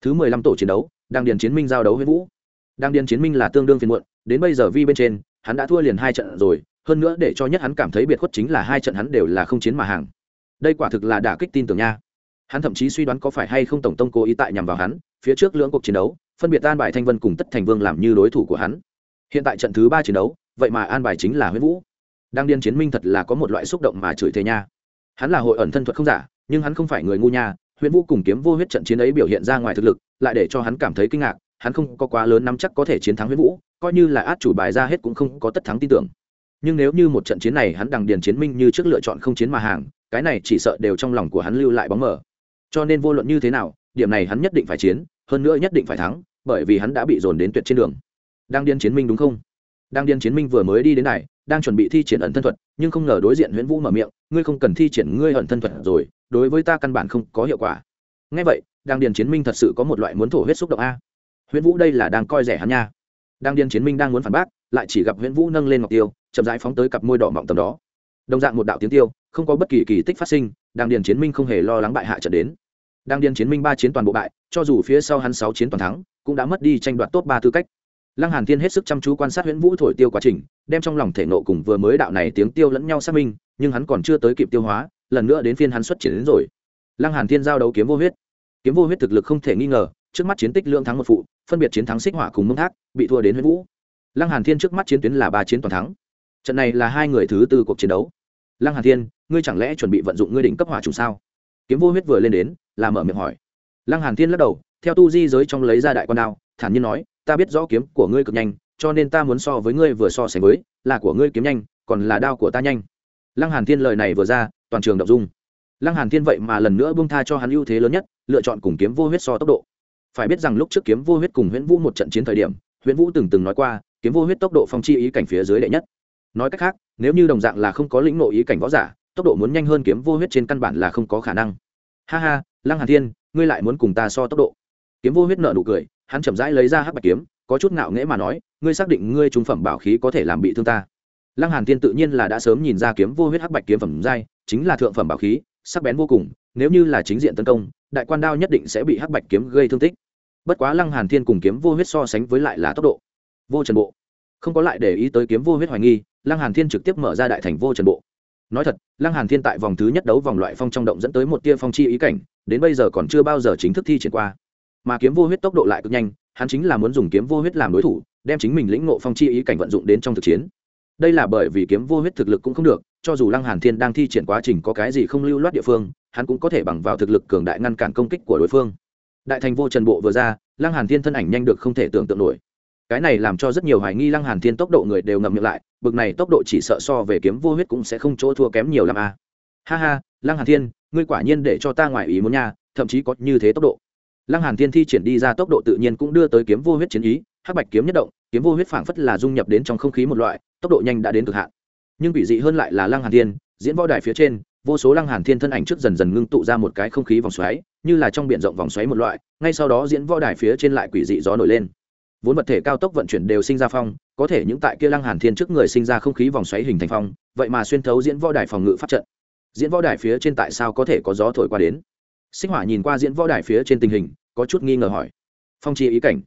Thứ mười lăm tổ chiến đấu đang điền chiến minh giao đấu với vũ. Đang điền chiến minh là tương đương phiền muộn, đến bây giờ vi bên trên, hắn đã thua liền hai trận rồi, hơn nữa để cho nhất hắn cảm thấy biệt khuất chính là hai trận hắn đều là không chiến mà hàng. Đây quả thực là đả kích tin tưởng nha. Hắn thậm chí suy đoán có phải hay không tổng tông cố ý tại nhằm vào hắn, phía trước lưỡng cuộc chiến đấu, phân biệt an bài thanh vân cùng tất thành vương làm như đối thủ của hắn hiện tại trận thứ ba chiến đấu, vậy mà an bài chính là huyễn vũ. Đang điên chiến minh thật là có một loại xúc động mà chửi thề nha. Hắn là hội ẩn thân thuật không giả, nhưng hắn không phải người ngu nha. Huyễn vũ cùng kiếm vô huyết trận chiến ấy biểu hiện ra ngoài thực lực, lại để cho hắn cảm thấy kinh ngạc. Hắn không có quá lớn nắm chắc có thể chiến thắng huyễn vũ, coi như là át chủ bài ra hết cũng không có tất thắng tin tưởng. Nhưng nếu như một trận chiến này hắn đằng điền chiến minh như trước lựa chọn không chiến mà hàng, cái này chỉ sợ đều trong lòng của hắn lưu lại bóng mờ. Cho nên vô luận như thế nào, điểm này hắn nhất định phải chiến, hơn nữa nhất định phải thắng, bởi vì hắn đã bị dồn đến tuyệt trên đường đang điên chiến minh đúng không? Đang điên chiến minh vừa mới đi đến này, đang chuẩn bị thi triển ẩn thân thuật, nhưng không ngờ đối diện huyễn vũ mở miệng, ngươi không cần thi triển ngươi ẩn thân thuật rồi, đối với ta căn bản không có hiệu quả. Ngay vậy, đang điền chiến minh thật sự có một loại muốn thổ huyết xúc động a. Huyễn vũ đây là đang coi rẻ hắn nha. Đang điền chiến minh đang muốn phản bác, lại chỉ gặp huyễn vũ nâng lên ngọc tiêu, chậm rãi phóng tới cặp môi đỏ mọng tầm đó. Đồng dạng một đạo tiếng tiêu, không có bất kỳ kỳ tích phát sinh, đang điền chiến minh không hề lo lắng bại hạ trận đến. Đang điền chiến minh ba chiến toàn bộ bại, cho dù phía sau hắn sáu chiến toàn thắng, cũng đã mất đi tranh đoạt tốt ba tư cách lăng hàn thiên hết sức chăm chú quan sát huyễn vũ thổi tiêu quá trình, đem trong lòng thể nộ cùng vừa mới đạo này tiếng tiêu lẫn nhau xác minh, nhưng hắn còn chưa tới kịp tiêu hóa, lần nữa đến phiên hắn xuất triển đến rồi. Lăng hàn thiên giao đấu kiếm vô huyết. Kiếm vô huyết thực lực không thể nghi ngờ, trước mắt chiến tích lượng thắng một phụ, phân biệt chiến thắng xích hỏa cùng mông thác, bị thua đến huyễn vũ. Lăng hàn thiên trước mắt chiến tuyến là ba chiến toàn thắng. Trận này là hai người thứ tư cuộc chiến đấu. Lăng hàn thiên, ngươi chẳng lẽ chuẩn bị vận dụng ngươi đỉnh cấp hỏa chủ sao? Kiếm vô huyết vừa lên đến, là mở miệng hỏi. Lăng hàn thiên lắc đầu, theo tu di giới trong lấy ra đại quan đao, thản nhiên nói ta biết rõ kiếm của ngươi cực nhanh, cho nên ta muốn so với ngươi vừa so sánh với, là của ngươi kiếm nhanh, còn là đao của ta nhanh. Lăng hàn thiên lời này vừa ra, toàn trường động dung. Lăng hàn thiên vậy mà lần nữa buông tha cho hắn ưu thế lớn nhất, lựa chọn cùng kiếm vô huyết so tốc độ. Phải biết rằng lúc trước kiếm vô huyết cùng huyễn vũ một trận chiến thời điểm, huyễn vũ từng từng nói qua, kiếm vô huyết tốc độ phong chi ý cảnh phía dưới đệ nhất. Nói cách khác, nếu như đồng dạng là không có lĩnh nội ý cảnh võ giả, tốc độ muốn nhanh hơn kiếm vô huyết trên căn bản là không có khả năng. Ha ha, lăng hàn thiên, ngươi lại muốn cùng ta so tốc độ. Kiếm vô huyết nợ nụ cười hắn chậm rãi lấy ra hắc bạch kiếm, có chút ngạo nghễ mà nói, ngươi xác định ngươi trung phẩm bảo khí có thể làm bị thương ta? Lăng hàn thiên tự nhiên là đã sớm nhìn ra kiếm vô huyết hắc bạch kiếm phẩm giai, chính là thượng phẩm bảo khí, sắc bén vô cùng, nếu như là chính diện tấn công, đại quan đao nhất định sẽ bị hắc bạch kiếm gây thương tích. Bất quá lăng hàn thiên cùng kiếm vô huyết so sánh với lại là tốc độ, vô trần bộ. Không có lại để ý tới kiếm vô huyết hoài nghi, lăng hàn thiên trực tiếp mở ra đại thành vô trần bộ. Nói thật, lăng hàn thiên tại vòng thứ nhất đấu vòng loại phong trong động dẫn tới một tia phong chi ý cảnh, đến bây giờ còn chưa bao giờ chính thức thi triển qua mà kiếm vô huyết tốc độ lại cực nhanh, hắn chính là muốn dùng kiếm vô huyết làm đối thủ, đem chính mình lĩnh ngộ phong chi ý cảnh vận dụng đến trong thực chiến. Đây là bởi vì kiếm vô huyết thực lực cũng không được, cho dù lăng hàn thiên đang thi triển quá trình có cái gì không lưu loát địa phương, hắn cũng có thể bằng vào thực lực cường đại ngăn cản công kích của đối phương. Đại thành vô trần bộ vừa ra, lăng hàn thiên thân ảnh nhanh được không thể tưởng tượng nổi. Cái này làm cho rất nhiều hoài nghi lăng hàn thiên tốc độ người đều ngậm miệng lại, bực này tốc độ chỉ sợ so về kiếm vô huyết cũng sẽ không chỗ thua kém nhiều làm a à. ha ha, lăng hàn thiên, ngươi quả nhiên để cho ta ngoài ý muốn nha, thậm chí có như thế tốc độ lăng hàn thiên thi triển đi ra tốc độ tự nhiên cũng đưa tới kiếm vô huyết chiến ý, hắc bạch kiếm nhất động, kiếm vô huyết phảng phất là dung nhập đến trong không khí một loại, tốc độ nhanh đã đến cực hạn. Nhưng quỷ dị hơn lại là lăng hàn thiên, diễn võ đài phía trên, vô số lăng hàn thiên thân ảnh trước dần dần ngưng tụ ra một cái không khí vòng xoáy, như là trong biển rộng vòng xoáy một loại, ngay sau đó diễn võ đài phía trên lại quỷ dị gió nổi lên. Vốn vật thể cao tốc vận chuyển đều sinh ra phong, có thể những tại kia lăng hàn thiên trước người sinh ra không khí vòng xoáy hình thành phong, vậy mà xuyên thấu diễn võ đài phòng ngự pháp trận. Diễn võ đài phía trên tại sao có thể có gió thổi qua đến? Sinh hỏa nhìn qua diễn võ đài phía trên tình hình, có chút nghi ngờ hỏi. Phong chi ý cảnh.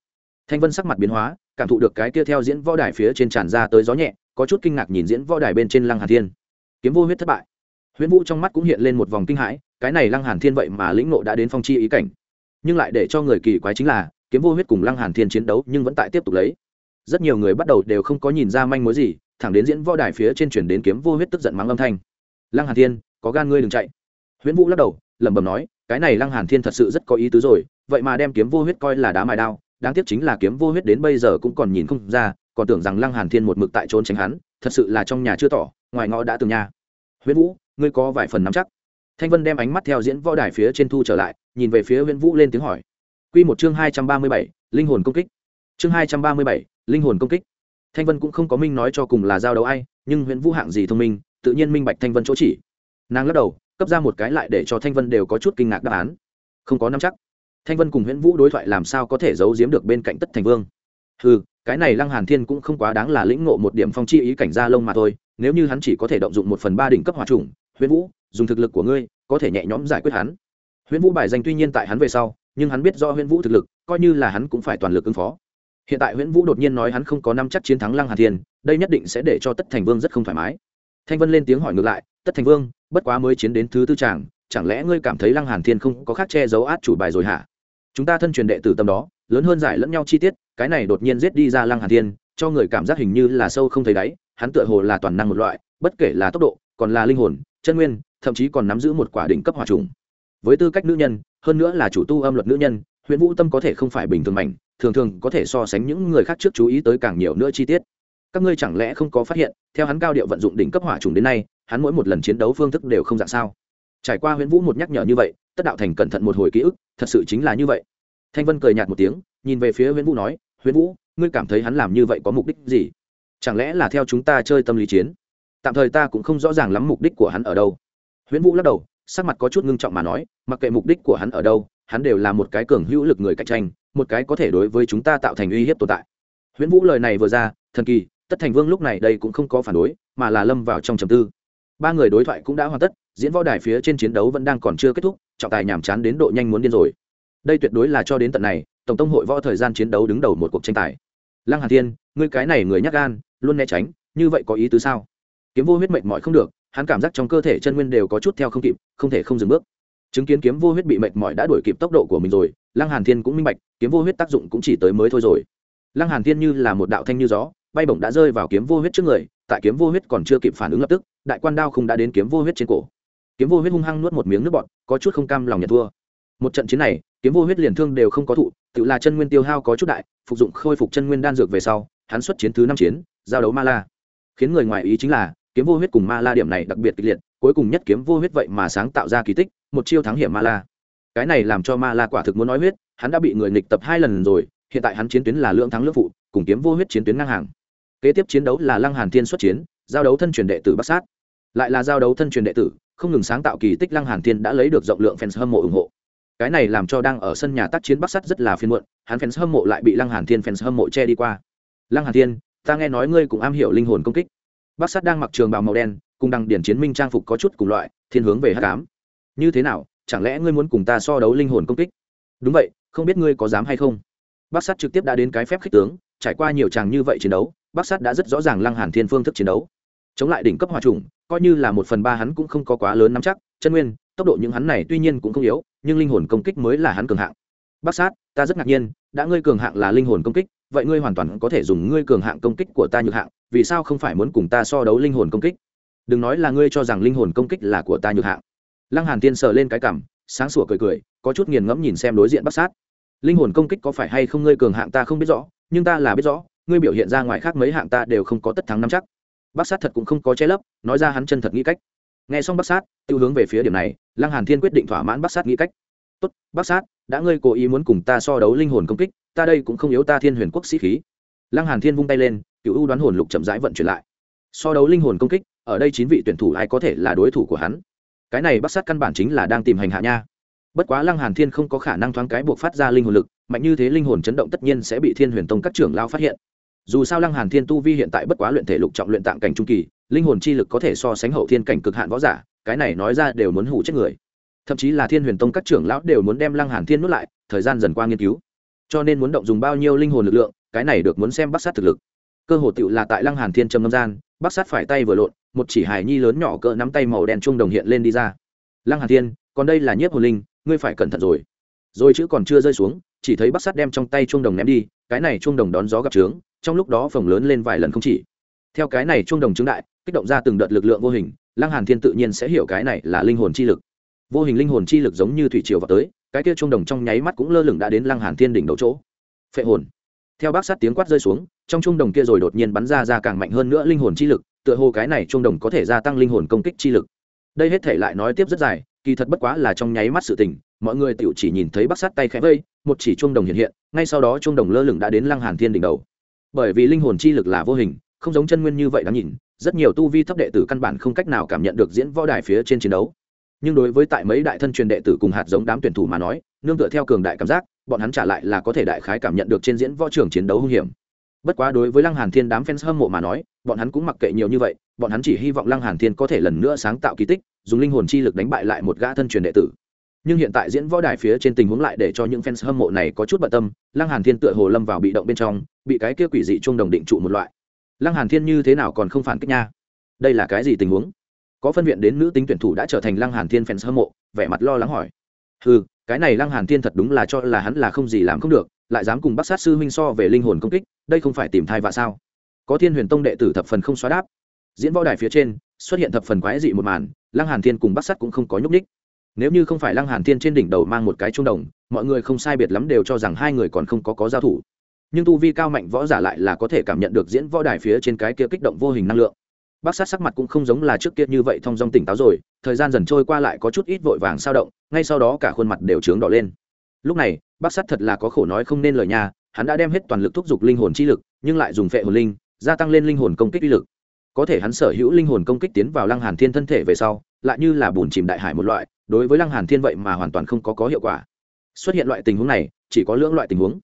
Thanh vân sắc mặt biến hóa, cảm thụ được cái kia theo diễn võ đài phía trên tràn ra tới gió nhẹ, có chút kinh ngạc nhìn diễn võ đài bên trên lăng hàn thiên. Kiếm vô huyết thất bại. Huyễn vũ trong mắt cũng hiện lên một vòng kinh hãi, cái này lăng hàn thiên vậy mà lĩnh ngộ đã đến phong chi ý cảnh. Nhưng lại để cho người kỳ quái chính là, kiếm vô huyết cùng lăng hàn thiên chiến đấu nhưng vẫn tại tiếp tục lấy. Rất nhiều người bắt đầu đều không có nhìn ra manh mối gì, thẳng đến diễn võ đài phía trên chuyển đến kiếm vô huyết tức giận mắng âm thanh. Lăng hàn thiên, có gan ngươi đừng chạy. Huyễn vũ lắc đầu, lẩm bẩm nói cái này lăng hàn thiên thật sự rất có ý tứ rồi, vậy mà đem kiếm vô huyết coi là đá mài đao, đáng tiếc chính là kiếm vô huyết đến bây giờ cũng còn nhìn không ra, còn tưởng rằng lăng hàn thiên một mực tại trốn tránh hắn, thật sự là trong nhà chưa tỏ, ngoài ngõ đã từng nhà huyễn vũ, ngươi có vài phần nắm chắc. Thanh vân đem ánh mắt theo diễn võ đài phía trên thu trở lại, nhìn về phía huyễn vũ lên tiếng hỏi. Quy một chương hai trăm ba mươi bảy, linh hồn công kích. Chương hai trăm ba mươi bảy, linh hồn công kích. Thanh vân cũng không có minh nói cho cùng là giao đấu ai, nhưng huyễn vũ hạng gì thông minh, tự nhiên minh bạch thanh vân chỗ chỉ. Nàng lắc đầu cấp ra một cái lại để cho thanh vân đều có chút kinh ngạc đáp án. Không có nắm chắc. Thanh vân cùng huyễn vũ đối thoại làm sao có thể giấu giếm được bên cạnh tất thành vương? Ừ cái này lăng hàn thiên cũng không quá đáng là lĩnh ngộ một điểm phong chi ý cảnh gia lông mà thôi, nếu như hắn chỉ có thể động dụng một phần ba đỉnh cấp hỏa trùng huyễn vũ, dùng thực lực của ngươi, có thể nhẹ nhõm giải quyết hắn. Huyễn vũ bài danh tuy nhiên tại hắn về sau, nhưng hắn biết do huyễn vũ thực lực, coi như là hắn cũng phải toàn lực ứng phó. Hiện tại huyễn vũ đột nhiên nói hắn không có năm chắc chiến thắng lăng hàn thiên, đây nhất định sẽ để cho tất thành vương rất không thoải mái thanh vân lên tiếng hỏi ngược lại, tất thành vương, bất quá mới chiến đến thứ tư tràng, chẳng lẽ ngươi cảm thấy lăng hàn thiên không có khác che giấu át chủ bài rồi hả? Chúng ta thân truyền đệ tử tâm đó, lớn hơn giải lẫn nhau chi tiết, cái này đột nhiên giết đi ra lăng hàn thiên, cho người cảm giác hình như là sâu không thấy đáy, hắn tựa hồ là toàn năng một loại, bất kể là tốc độ, còn là linh hồn, chân nguyên, thậm chí còn nắm giữ một quả đỉnh cấp hỏa trùng. Với tư cách nữ nhân, hơn nữa là chủ tu âm luật nữ nhân huyện vũ tâm có thể không phải bình thường mạnh thường thường có thể so sánh những người khác trước chú ý tới càng nhiều nữa chi tiết các ngươi chẳng lẽ không có phát hiện, theo hắn cao điệu vận dụng đỉnh cấp hỏa trùng đến nay, hắn mỗi một lần chiến đấu phương thức đều không dạng sao? Trải qua Huyễn vũ một nhắc nhở như vậy, tất đạo thành cẩn thận một hồi ký ức, thật sự chính là như vậy. Thanh vân cười nhạt một tiếng, nhìn về phía Huyễn vũ nói, Huyễn vũ, ngươi cảm thấy hắn làm như vậy có mục đích gì? Chẳng lẽ là theo chúng ta chơi tâm lý chiến? Tạm thời ta cũng không rõ ràng lắm mục đích của hắn ở đâu. Huyễn vũ lắc đầu, sắc mặt có chút ngưng trọng mà nói, mặc kệ mục đích của hắn ở đâu, hắn đều là một cái cường hữu lực người cạnh tranh, một cái có thể đối với chúng ta tạo thành uy hiếp tồn tại. Huyễn vũ lời này vừa ra, thần kỳ tất thành vương lúc này đây cũng không có phản đối, mà là lâm vào trong trầm tư. Ba người đối thoại cũng đã hoàn tất, diễn võ đài phía trên chiến đấu vẫn đang còn chưa kết thúc, trọng tài nhàm chán đến độ nhanh muốn điên rồi. Đây tuyệt đối là cho đến tận này, tổng tông hội võ thời gian chiến đấu đứng đầu một cuộc tranh tài. Lăng hàn thiên, ngươi cái này người nhắc gan, luôn né tránh, như vậy có ý tứ sao? Kiếm vô huyết mệnh mỏi không được, hắn cảm giác trong cơ thể chân nguyên đều có chút theo không kịp, không thể không dừng bước. Chứng kiến kiếm vô huyết bị mệt mỏi đã đuổi kịp tốc độ của mình rồi, lăng hàn thiên cũng minh bạch, kiếm vô huyết tác dụng cũng chỉ tới mới thôi rồi. Lăng hàn thiên như là một đạo thanh như gió bay bổng đã rơi vào kiếm vô huyết trước người, tại kiếm vô huyết còn chưa kịp phản ứng lập tức, đại quan đao không đã đến kiếm vô huyết trên cổ. Kiếm vô huyết hung hăng nuốt một miếng nước bọt, có chút không cam lòng nhận thua. Một trận chiến này, kiếm vô huyết liền thương đều không có thụ, tự là chân nguyên tiêu hao có chút đại, phục dụng khôi phục chân nguyên đan dược về sau, hắn xuất chiến thứ năm chiến, giao đấu ma la. Khiến người ngoài ý chính là, kiếm vô huyết cùng ma la điểm này đặc biệt kịch liệt, cuối cùng nhất kiếm vô huyết vậy mà sáng tạo ra kỳ tích, một chiêu thắng hiểm ma la. Cái này làm cho ma la quả thực muốn nói huyết, hắn đã bị người nghịch tập hai lần rồi, hiện tại hắn chiến tuyến là lượng thắng lưỡng phụ, cùng kiếm vô huyết chiến tuyến ngang hàng kế tiếp chiến đấu là lăng hàn thiên xuất chiến, giao đấu thân truyền đệ tử bắc sát. Lại là giao đấu thân truyền đệ tử, không ngừng sáng tạo kỳ tích lăng hàn thiên đã lấy được rộng lượng fans hâm mộ ủng hộ. Cái này làm cho đang ở sân nhà tác chiến bắc sắt rất là phiền muộn, hắn fans hâm mộ lại bị lăng hàn thiên fans hâm mộ che đi qua. Lăng hàn thiên, ta nghe nói ngươi cũng am hiểu linh hồn công kích. Bắc sắt đang mặc trường bào màu đen, cùng đăng điển chiến minh trang phục có chút cùng loại, thiên hướng về hắc ám. Như thế nào, chẳng lẽ ngươi muốn cùng ta so đấu linh hồn công kích? Đúng vậy, không biết ngươi có dám hay không. Bắc sắt trực tiếp đã đến cái phép khích tướng, trải qua nhiều tràng như vậy chiến đấu bắc sát đã rất rõ ràng lăng hàn thiên phương thức chiến đấu. Chống lại đỉnh cấp hòa trùng coi như là một phần ba hắn cũng không có quá lớn nắm chắc, chân nguyên, tốc độ những hắn này tuy nhiên cũng không yếu, nhưng linh hồn công kích mới là hắn cường hạng. Bác sát, ta rất ngạc nhiên, đã ngươi cường hạng là linh hồn công kích, vậy ngươi hoàn toàn có thể dùng ngươi cường hạng công kích của ta nhược hạng, vì sao không phải muốn cùng ta so đấu linh hồn công kích? Đừng nói là ngươi cho rằng linh hồn công kích là của ta nhược hạng. Lăng hàn tiên sờ lên cái cằm, sáng sủa cười cười, có chút nghiền ngẫm nhìn xem đối diện bác sát. Linh hồn công kích có phải hay không ngươi cường hạng ta không biết rõ, nhưng ta là biết rõ ngươi biểu hiện ra ngoài khác mấy hạng ta đều không có tất thắng nắm chắc. Bác sát thật cũng không có che lấp, nói ra hắn chân thật nghĩ cách. Nghe xong bác sát, tiêu hướng về phía điểm này, lăng hàn thiên quyết định thỏa mãn bác sát nghĩ cách. Tốt, bác sát, đã ngươi cố ý muốn cùng ta so đấu linh hồn công kích, ta đây cũng không yếu ta thiên huyền quốc sĩ khí. Lăng hàn thiên vung tay lên cựu ưu đoán hồn lục chậm rãi vận chuyển lại. So đấu linh hồn công kích, ở đây chín vị tuyển thủ ai có thể là đối thủ của hắn? Cái này bác sát căn bản chính là đang tìm hành hạ nha. Bất quá lăng hàn thiên không có khả năng thoáng cái buộc phát ra linh hồn lực, mạnh như thế linh hồn chấn động tất nhiên sẽ bị thiên huyền tông các trưởng lao phát hiện dù sao lăng hàn thiên tu vi hiện tại bất quá luyện thể lục trọng luyện tạng cảnh trung kỳ, linh hồn chi lực có thể so sánh hậu thiên cảnh cực hạn võ giả, cái này nói ra đều muốn hủ chết người. Thậm chí là thiên huyền tông các trưởng lão đều muốn đem lăng hàn thiên nuốt lại, thời gian dần qua nghiên cứu. Cho nên muốn động dùng bao nhiêu linh hồn lực lượng, cái này được muốn xem bắc sát thực lực. Cơ hồ tựu là tại lăng hàn thiên trầm ngâm gian, bắc sát phải tay vừa lộn, một chỉ hài nhi lớn nhỏ cỡ nắm tay màu đen trung đồng hiện lên đi ra. Lăng hàn thiên, còn đây là nhiếp hồn linh, ngươi phải cẩn thận rồi. Rồi chữ còn chưa rơi xuống chỉ thấy bắc sát đem trong tay chuông đồng ném đi, cái này chuông đồng đón gió gặp trướng, trong lúc đó phồng lớn lên vài lần không chỉ. Theo cái này chuông đồng chứng đại, kích động ra từng đợt lực lượng vô hình, lăng hàn thiên tự nhiên sẽ hiểu cái này là linh hồn chi lực. Vô hình linh hồn chi lực giống như thủy triều vào tới, cái kia chuông đồng trong nháy mắt cũng lơ lửng đã đến lăng hàn thiên đỉnh đầu chỗ. Phệ hồn. Theo bác sát tiếng quát rơi xuống, trong chuông đồng kia rồi đột nhiên bắn ra ra càng mạnh hơn nữa linh hồn chi lực, tựa hồ cái này chuông đồng có thể gia tăng linh hồn công kích chi lực. Đây hết thể lại nói tiếp rất dài kỳ thật bất quá là trong nháy mắt sự tình, mọi người tiểu chỉ nhìn thấy bác sát tay khẽ vây, một chỉ chuông đồng hiện hiện, ngay sau đó chuông đồng lơ lửng đã đến lăng hàn thiên đỉnh đầu. Bởi vì linh hồn chi lực là vô hình, không giống chân nguyên như vậy đáng nhìn, rất nhiều tu vi thấp đệ tử căn bản không cách nào cảm nhận được diễn võ đài phía trên chiến đấu. Nhưng đối với tại mấy đại thân truyền đệ tử cùng hạt giống đám tuyển thủ mà nói, nương tựa theo cường đại cảm giác, bọn hắn trả lại là có thể đại khái cảm nhận được trên diễn võ trường chiến đấu hung hiểm bất quá đối với lăng hàn thiên đám fans hâm mộ mà nói, bọn hắn cũng mặc kệ nhiều như vậy, bọn hắn chỉ hy vọng lăng hàn thiên có thể lần nữa sáng tạo kỳ tích, dùng linh hồn chi lực đánh bại lại một gã thân truyền đệ tử. Nhưng hiện tại diễn võ đài phía trên tình huống lại để cho những fans hâm mộ này có chút bận tâm, lăng hàn thiên tựa hồ lâm vào bị động bên trong, bị cái kia quỷ dị chuông đồng định trụ một loại. Lăng hàn thiên như thế nào còn không phản kích nha? Đây là cái gì tình huống? Có phân viện đến nữ tính tuyển thủ đã trở thành lăng hàn thiên fans hâm mộ, vẻ mặt lo lắng hỏi. Ừ cái này lăng hàn thiên thật đúng là cho là hắn là không gì làm không được lại dám cùng bác sát sư huynh so về linh hồn công kích, đây không phải tìm thai vạ sao? Có thiên huyền tông đệ tử thập phần không xóa đáp. Diễn võ đài phía trên, xuất hiện thập phần quái dị một màn, lăng hàn thiên cùng bác sát cũng không có nhúc ních nếu như không phải lăng hàn thiên trên đỉnh đầu mang một cái trung đồng, mọi người không sai biệt lắm đều cho rằng hai người còn không có có giao thủ. Nhưng tu vi cao mạnh võ giả lại là có thể cảm nhận được diễn võ đài phía trên cái kia kích động vô hình năng lượng. Bác sát sắc mặt cũng không giống là trước kia như vậy thông dong tỉnh táo rồi, thời gian dần trôi qua lại có chút ít vội vàng sao động, ngay sau đó cả khuôn mặt đều trướng đỏ lên lúc này, bác sát thật là có khổ nói không nên lời nhà hắn đã đem hết toàn lực thúc giục linh hồn chi lực, nhưng lại dùng phệ hồn linh, gia tăng lên linh hồn công kích uy lực. Có thể hắn sở hữu linh hồn công kích tiến vào lăng hàn thiên thân thể về sau, lại như là bùn chìm đại hải một loại, đối với lăng hàn thiên vậy mà hoàn toàn không có có hiệu quả. Xuất hiện loại tình huống này, chỉ có lưỡng loại tình huống.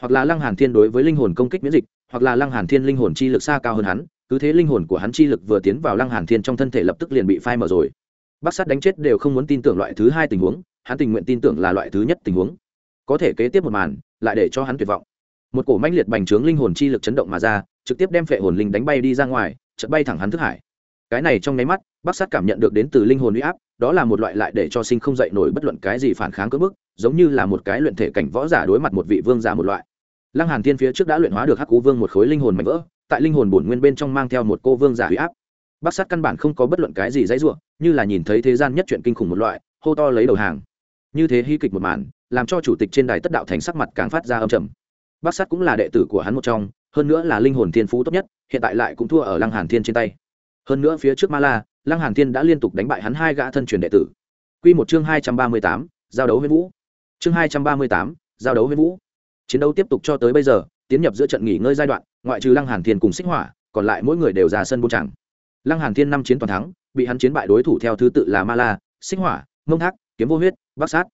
Hoặc là lăng hàn thiên đối với linh hồn công kích miễn dịch, hoặc là lăng hàn thiên linh hồn chi lực xa cao hơn hắn, cứ thế linh hồn của hắn chi lực vừa tiến vào lăng hàn thiên trong thân thể lập tức liền bị phai mở rồi. Bác sát đánh chết đều không muốn tin tưởng loại thứ hai tình huống hắn tình nguyện tin tưởng là loại thứ nhất tình huống. Có thể kế tiếp một màn, lại để cho hắn tuyệt vọng. Một cổ manh liệt bành trướng linh hồn chi lực chấn động mà ra, trực tiếp đem phệ hồn linh đánh bay đi ra ngoài, chợt bay thẳng hắn thức hải. Cái này trong nháy mắt bác sát cảm nhận được đến từ linh hồn uy áp, đó là một loại lại để cho sinh không dậy nổi bất luận cái gì phản kháng cưỡng bức, giống như là một cái luyện thể cảnh võ giả đối mặt một vị vương giả một loại. Lăng hàn thiên phía trước đã luyện hóa được hắc cú vương một khối linh hồn mạnh vỡ, tại linh hồn bổn nguyên bên trong mang theo một cô vương giả uy áp. Bác sát căn bản không có bất luận cái gì dãy ruộng như là nhìn thấy thế gian nhất chuyện kinh khủng một loại, hô to lấy đầu hàng như thế hy kịch một màn làm cho chủ tịch trên đài tất đạo thành sắc mặt càng phát ra âm trầm. Bác sát cũng là đệ tử của hắn một trong hơn nữa là linh hồn thiên phú tốt nhất hiện tại lại cũng thua ở lăng hàn thiên trên tay. Hơn nữa phía trước ma la lăng hàn thiên đã liên tục đánh bại hắn hai gã thân truyền đệ tử. Quy một chương hai trăm ba mươi tám, giao đấu với vũ. Chương hai trăm ba mươi tám, giao đấu với vũ. Chiến đấu tiếp tục cho tới bây giờ tiến nhập giữa trận nghỉ ngơi giai đoạn ngoại trừ lăng hàn thiên cùng xích hỏa còn lại mỗi người đều ra sân buôn chẳng lăng hàn thiên năm chiến toàn thắng bị hắn chiến bại đối thủ theo thứ tự là ma la xích hỏa mông thác kiếm vô huyết bắc sát.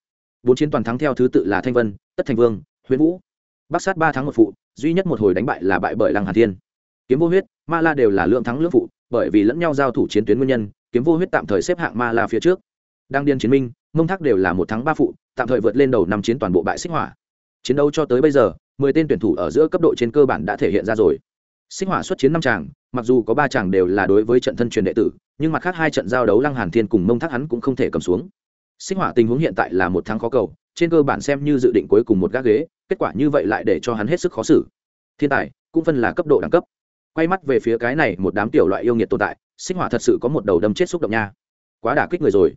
Bốn chiến toàn thắng theo thứ tự là thanh vân tất thành vương huyễn vũ. Bắc sát ba thắng một phụ duy nhất một hồi đánh bại là bại bởi lăng hà thiên. Kiếm vô huyết ma la đều là lượng thắng lưỡng phụ bởi vì lẫn nhau giao thủ chiến tuyến nguyên nhân kiếm vô huyết tạm thời xếp hạng ma la phía trước. Đang điên chiến minh mông thác đều là một thắng ba phụ tạm thời vượt lên đầu năm chiến toàn bộ bại xích hỏa. Chiến đấu cho tới bây giờ mười tên tuyển thủ ở giữa cấp độ trên cơ bản đã thể hiện ra rồi. Xích hỏa xuất chiến năm chàng, mặc dù có ba chàng đều là đối với trận thân truyền đệ tử nhưng mặt khác hai trận giao đấu lăng hàn thiên cùng mông thác hắn cũng không thể cầm xuống xích hỏa tình huống hiện tại là một tháng khó cầu, trên cơ bản xem như dự định cuối cùng một gác ghế, kết quả như vậy lại để cho hắn hết sức khó xử. Thiên tài, cũng phân là cấp độ đẳng cấp. Quay mắt về phía cái này một đám tiểu loại yêu nghiệt tồn tại xích hỏa thật sự có một đầu đâm chết xúc động nha. Quá đả kích người rồi.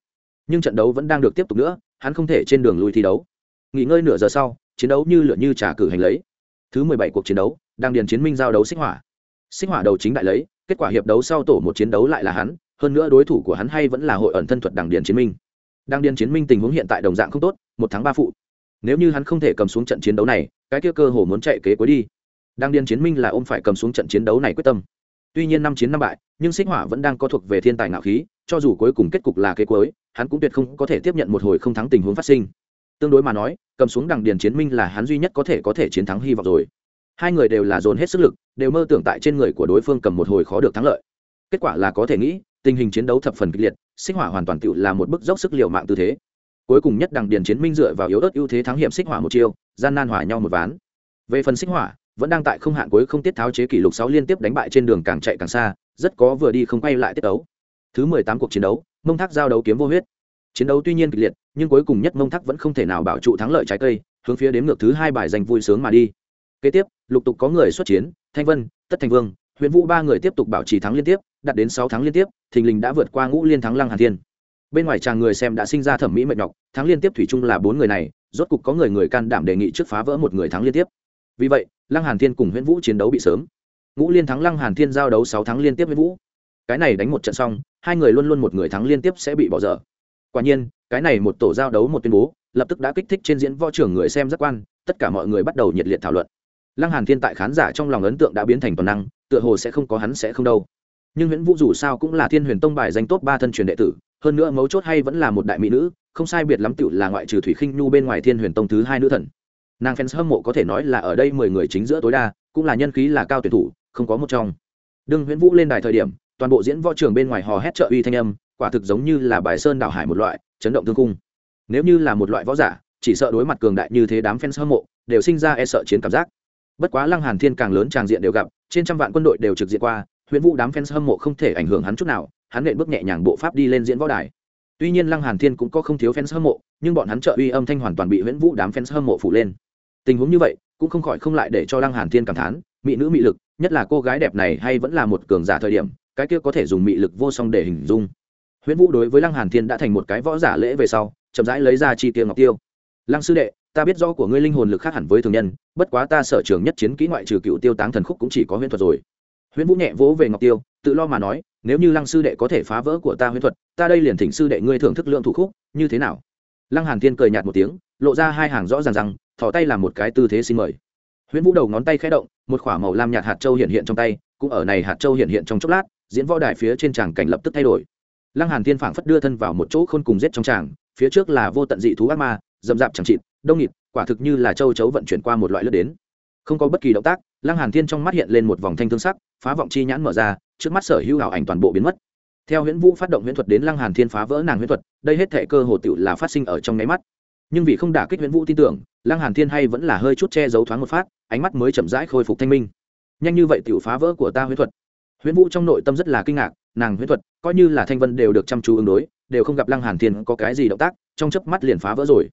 Nhưng trận đấu vẫn đang được tiếp tục nữa, hắn không thể trên đường lui thi đấu. Nghỉ ngơi nửa giờ sau, chiến đấu như lượn như trả cử hành lấy. Thứ mười bảy cuộc chiến đấu, đang điền chiến minh giao đấu xích hỏa. Xích hỏa đầu chính đại lấy, kết quả hiệp đấu sau tổ một chiến đấu lại là hắn, hơn nữa đối thủ của hắn hay vẫn là hội ẩn thân thuật đằng điền chiến minh đang Điên chiến minh tình huống hiện tại đồng dạng không tốt, một tháng ba phụ. Nếu như hắn không thể cầm xuống trận chiến đấu này, cái kia cơ hồ muốn chạy kế cuối đi. Đang Điên chiến minh là ôm phải cầm xuống trận chiến đấu này quyết tâm. Tuy nhiên năm chiến năm bại, nhưng xích hỏa vẫn đang có thuộc về thiên tài ngạo khí, cho dù cuối cùng kết cục là kế cuối, hắn cũng tuyệt không có thể tiếp nhận một hồi không thắng tình huống phát sinh. Tương đối mà nói, cầm xuống đằng điền chiến minh là hắn duy nhất có thể có thể chiến thắng hy vọng rồi. Hai người đều là dồn hết sức lực, đều mơ tưởng tại trên người của đối phương cầm một hồi khó được thắng lợi. Kết quả là có thể nghĩ tình hình chiến đấu thập phần kịch liệt, xích hỏa hoàn toàn tự là một bức dốc sức liều mạng tư thế. Cuối cùng nhất đằng điền chiến minh dựa vào yếu ớt ưu thế thắng hiểm xích hỏa một chiêu, gian nan hỏa nhau một ván. Về phần xích hỏa, vẫn đang tại không hạn cuối không tiết tháo chế kỷ lục sáu liên tiếp đánh bại trên đường càng chạy càng xa, rất có vừa đi không quay lại tiết đấu thứ mười tám cuộc chiến đấu, mông thác giao đấu kiếm vô huyết. Chiến đấu tuy nhiên kịch liệt, nhưng cuối cùng nhất mông thác vẫn không thể nào bảo trụ thắng lợi trái cây, hướng phía đến ngược thứ hai bài giành vui sướng mà đi. Kế tiếp, lục tục có người xuất chiến, thanh vân, tất thành vương Huyền vũ ba người tiếp tục bảo trì thắng liên tiếp, đạt đến sáu tháng liên tiếp, thình lình đã vượt qua ngũ liên thắng lăng hàn thiên. Bên ngoài chàng người xem đã sinh ra thẩm mỹ mệt nhọc, thắng liên tiếp thủy chung là bốn người này, rốt cục có người người can đảm đề nghị trước phá vỡ một người thắng liên tiếp. Vì vậy, lăng hàn thiên cùng Huyền vũ chiến đấu bị sớm. Ngũ liên thắng lăng hàn thiên giao đấu sáu tháng liên tiếp với vũ. Cái này đánh một trận xong, hai người luôn luôn một người thắng liên tiếp sẽ bị bỏ dở. Quả nhiên, cái này một tổ giao đấu một tuyên bố, lập tức đã kích thích trên diễn võ trưởng người xem giác quan, tất cả mọi người bắt đầu nhiệt liệt thảo luận lăng hàn thiên tại khán giả trong lòng ấn tượng đã biến thành toàn năng, tựa hồ sẽ không có hắn sẽ không đâu. Nhưng nguyễn vũ dù sao cũng là thiên huyền tông bài danh tốt ba thân truyền đệ tử, hơn nữa mấu chốt hay vẫn là một đại mỹ nữ, không sai biệt lắm tựu là ngoại trừ thủy khinh nhu bên ngoài thiên huyền tông thứ hai nữ thần. Nàng fans hâm mộ có thể nói là ở đây mười người chính giữa tối đa, cũng là nhân khí là cao tuyển thủ, không có một trong. Đương nguyễn vũ lên đài thời điểm, toàn bộ diễn võ trường bên ngoài hò hét trợ uy thanh âm, quả thực giống như là bài sơn đảo hải một loại, chấn động thương cung nếu như là một loại võ giả, chỉ sợ đối mặt cường đại như thế đám fans hâm mộ, đều sinh ra e sợ chiến cảm giác bất quá lăng hàn thiên càng lớn tràng diện đều gặp, trên trăm vạn quân đội đều trực diện qua Huyễn vũ đám fans hâm mộ không thể ảnh hưởng hắn chút nào, hắn nện bước nhẹ nhàng bộ pháp đi lên diễn võ đài. Tuy nhiên lăng hàn thiên cũng có không thiếu fans hâm mộ, nhưng bọn hắn trợ uy âm thanh hoàn toàn bị huyện vũ đám fans hâm mộ phủ lên. Tình huống như vậy, cũng không khỏi không lại để cho lăng hàn thiên cảm thán, mỹ nữ mỹ lực, nhất là cô gái đẹp này hay vẫn là một cường giả thời điểm, cái kia có thể dùng mỹ lực vô song để hình dung. Huyễn vũ đối với lăng hàn thiên đã thành một cái võ giả lễ về sau, chậm rãi lấy ra chi tiêu ngọc tiêu. Lăng sư đệ ta biết rõ của ngươi linh hồn lực khác hẳn với thường nhân, bất quá ta sở trường nhất chiến kỹ ngoại trừ cựu tiêu táng thần khúc cũng chỉ có huyễn thuật rồi. Huyễn vũ nhẹ vỗ về ngọc tiêu, tự lo mà nói, nếu như lăng sư đệ có thể phá vỡ của ta huyễn thuật, ta đây liền thỉnh sư đệ ngươi thưởng thức lượng thủ khúc, như thế nào? Lăng hàn thiên cười nhạt một tiếng, lộ ra hai hàng rõ ràng rằng thò tay làm một cái tư thế xin mời. Huyễn vũ đầu ngón tay khẽ động, một khỏa màu lam nhạt hạt châu hiện hiện trong tay, cũng ở này hạt châu hiện hiện trong chốc lát, diễn võ đài phía trên tràng cảnh lập tức thay đổi. Lăng hàn thiên phảng phất đưa thân vào một chỗ khôn cùng giết trong tràng, phía trước là vô tận dị thú ác ma dầm dạp chẳng chịt đông nghịt, quả thực như là châu chấu vận chuyển qua một loại lướt đến. Không có bất kỳ động tác, lăng hàn thiên trong mắt hiện lên một vòng thanh thương sắc, phá vọng chi nhãn mở ra, trước mắt sở hữu ảo ảnh toàn bộ biến mất. Theo huyễn vũ phát động huyễn thuật đến lăng hàn thiên phá vỡ nàng huyễn thuật, đây hết thể cơ hồ tựu là phát sinh ở trong nháy mắt. Nhưng vì không đả kích huyễn vũ tin tưởng, lăng hàn thiên hay vẫn là hơi chút che giấu thoáng một phát, ánh mắt mới chậm rãi khôi phục thanh minh. Nhanh như vậy tiểu phá vỡ của ta huyễn thuật. Huyễn vũ trong nội tâm rất là kinh ngạc, nàng huyễn thuật, coi như là thanh vân đều được chăm chú ứng đối, đều không gặp lăng hàn thiên có cái gì động tác, trong chớp mắt liền phá vỡ rồi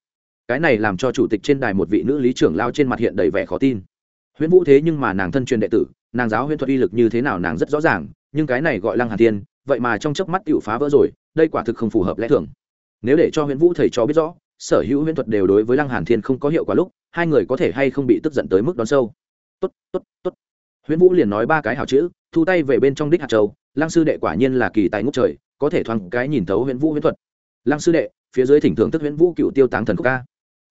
cái này làm cho chủ tịch trên đài một vị nữ lý trưởng lao trên mặt hiện đầy vẻ khó tin. Huyễn vũ thế nhưng mà nàng thân truyền đệ tử, nàng giáo huyễn thuật uy lực như thế nào nàng rất rõ ràng, nhưng cái này gọi lăng hàn thiên, vậy mà trong chớp mắt tiểu phá vỡ rồi, đây quả thực không phù hợp lẽ thường. Nếu để cho huyễn vũ thầy cho biết rõ, sở hữu huyễn thuật đều đối với lăng hàn thiên không có hiệu quả lúc, hai người có thể hay không bị tức giận tới mức đón sâu. Tốt tốt tốt. Huyễn vũ liền nói ba cái hảo chữ, thu tay về bên trong đích hạt châu, lăng sư đệ quả nhiên là kỳ tài ngút trời, có thể thoáng cái nhìn thấu huyễn vũ huyễn thuật. Lăng sư đệ, phía dưới thỉnh thưởng tức huyễn vũ cựu tiêu táng thần quốc ca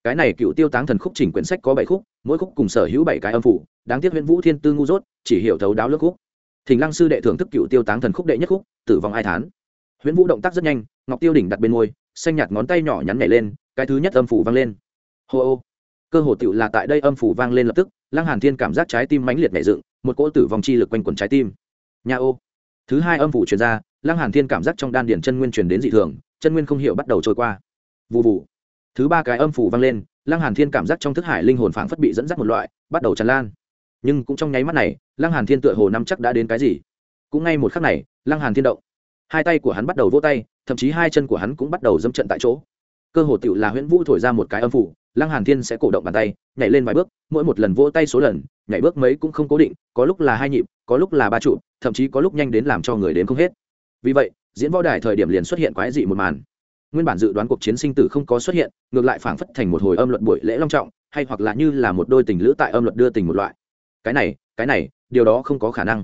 cái này cựu tiêu táng thần khúc chỉnh quyển sách có bảy khúc, mỗi khúc cùng sở hữu bảy cái âm phủ. Đáng tiếc huyện vũ thiên tư ngu dốt, chỉ hiểu thấu đáo lớp khúc. Thỉnh lăng sư đệ thưởng thức cựu tiêu táng thần khúc đệ nhất khúc, tử vong ai thán. Huyện vũ động tác rất nhanh, ngọc tiêu đỉnh đặt bên môi, xanh nhạt ngón tay nhỏ nhắn nhảy lên, cái thứ nhất âm phủ vang lên. Hô ô. Cơ hồ tựu là tại đây âm phủ vang lên lập tức, lăng hàn thiên cảm giác trái tim mãnh liệt nhảy dựng, một cỗ tử vong chi lực quanh quẩn trái tim. Nhà ô. Thứ hai âm phủ truyền ra, lăng hàn thiên cảm giác trong đan điển chân nguyên truyền đến dị thường, chân nguyên không hiểu bắt đầu trôi qua. Vụ vụ thứ ba cái âm phủ vang lên, lăng hàn thiên cảm giác trong thức hải linh hồn phảng phất bị dẫn dắt một loại, bắt đầu tràn lan. Nhưng cũng trong nháy mắt này, lăng hàn thiên tựa hồ năm chắc đã đến cái gì. Cũng ngay một khắc này, lăng hàn thiên động. Hai tay của hắn bắt đầu vỗ tay, thậm chí hai chân của hắn cũng bắt đầu dâm trận tại chỗ. Cơ hồ tiểu là huyễn vũ thổi ra một cái âm phủ, lăng hàn thiên sẽ cổ động bàn tay, nhảy lên vài bước, mỗi một lần vỗ tay số lần, nhảy bước mấy cũng không cố định, có lúc là hai nhịp, có lúc là ba trụ thậm chí có lúc nhanh đến làm cho người đến không hết. Vì vậy, diễn võ đài thời điểm liền xuất hiện quái dị một màn nguyên bản dự đoán cuộc chiến sinh tử không có xuất hiện, ngược lại phảng phất thành một hồi âm luật buổi lễ long trọng, hay hoặc là như là một đôi tình lữ tại âm luật đưa tình một loại. Cái này cái này, điều đó không có khả năng.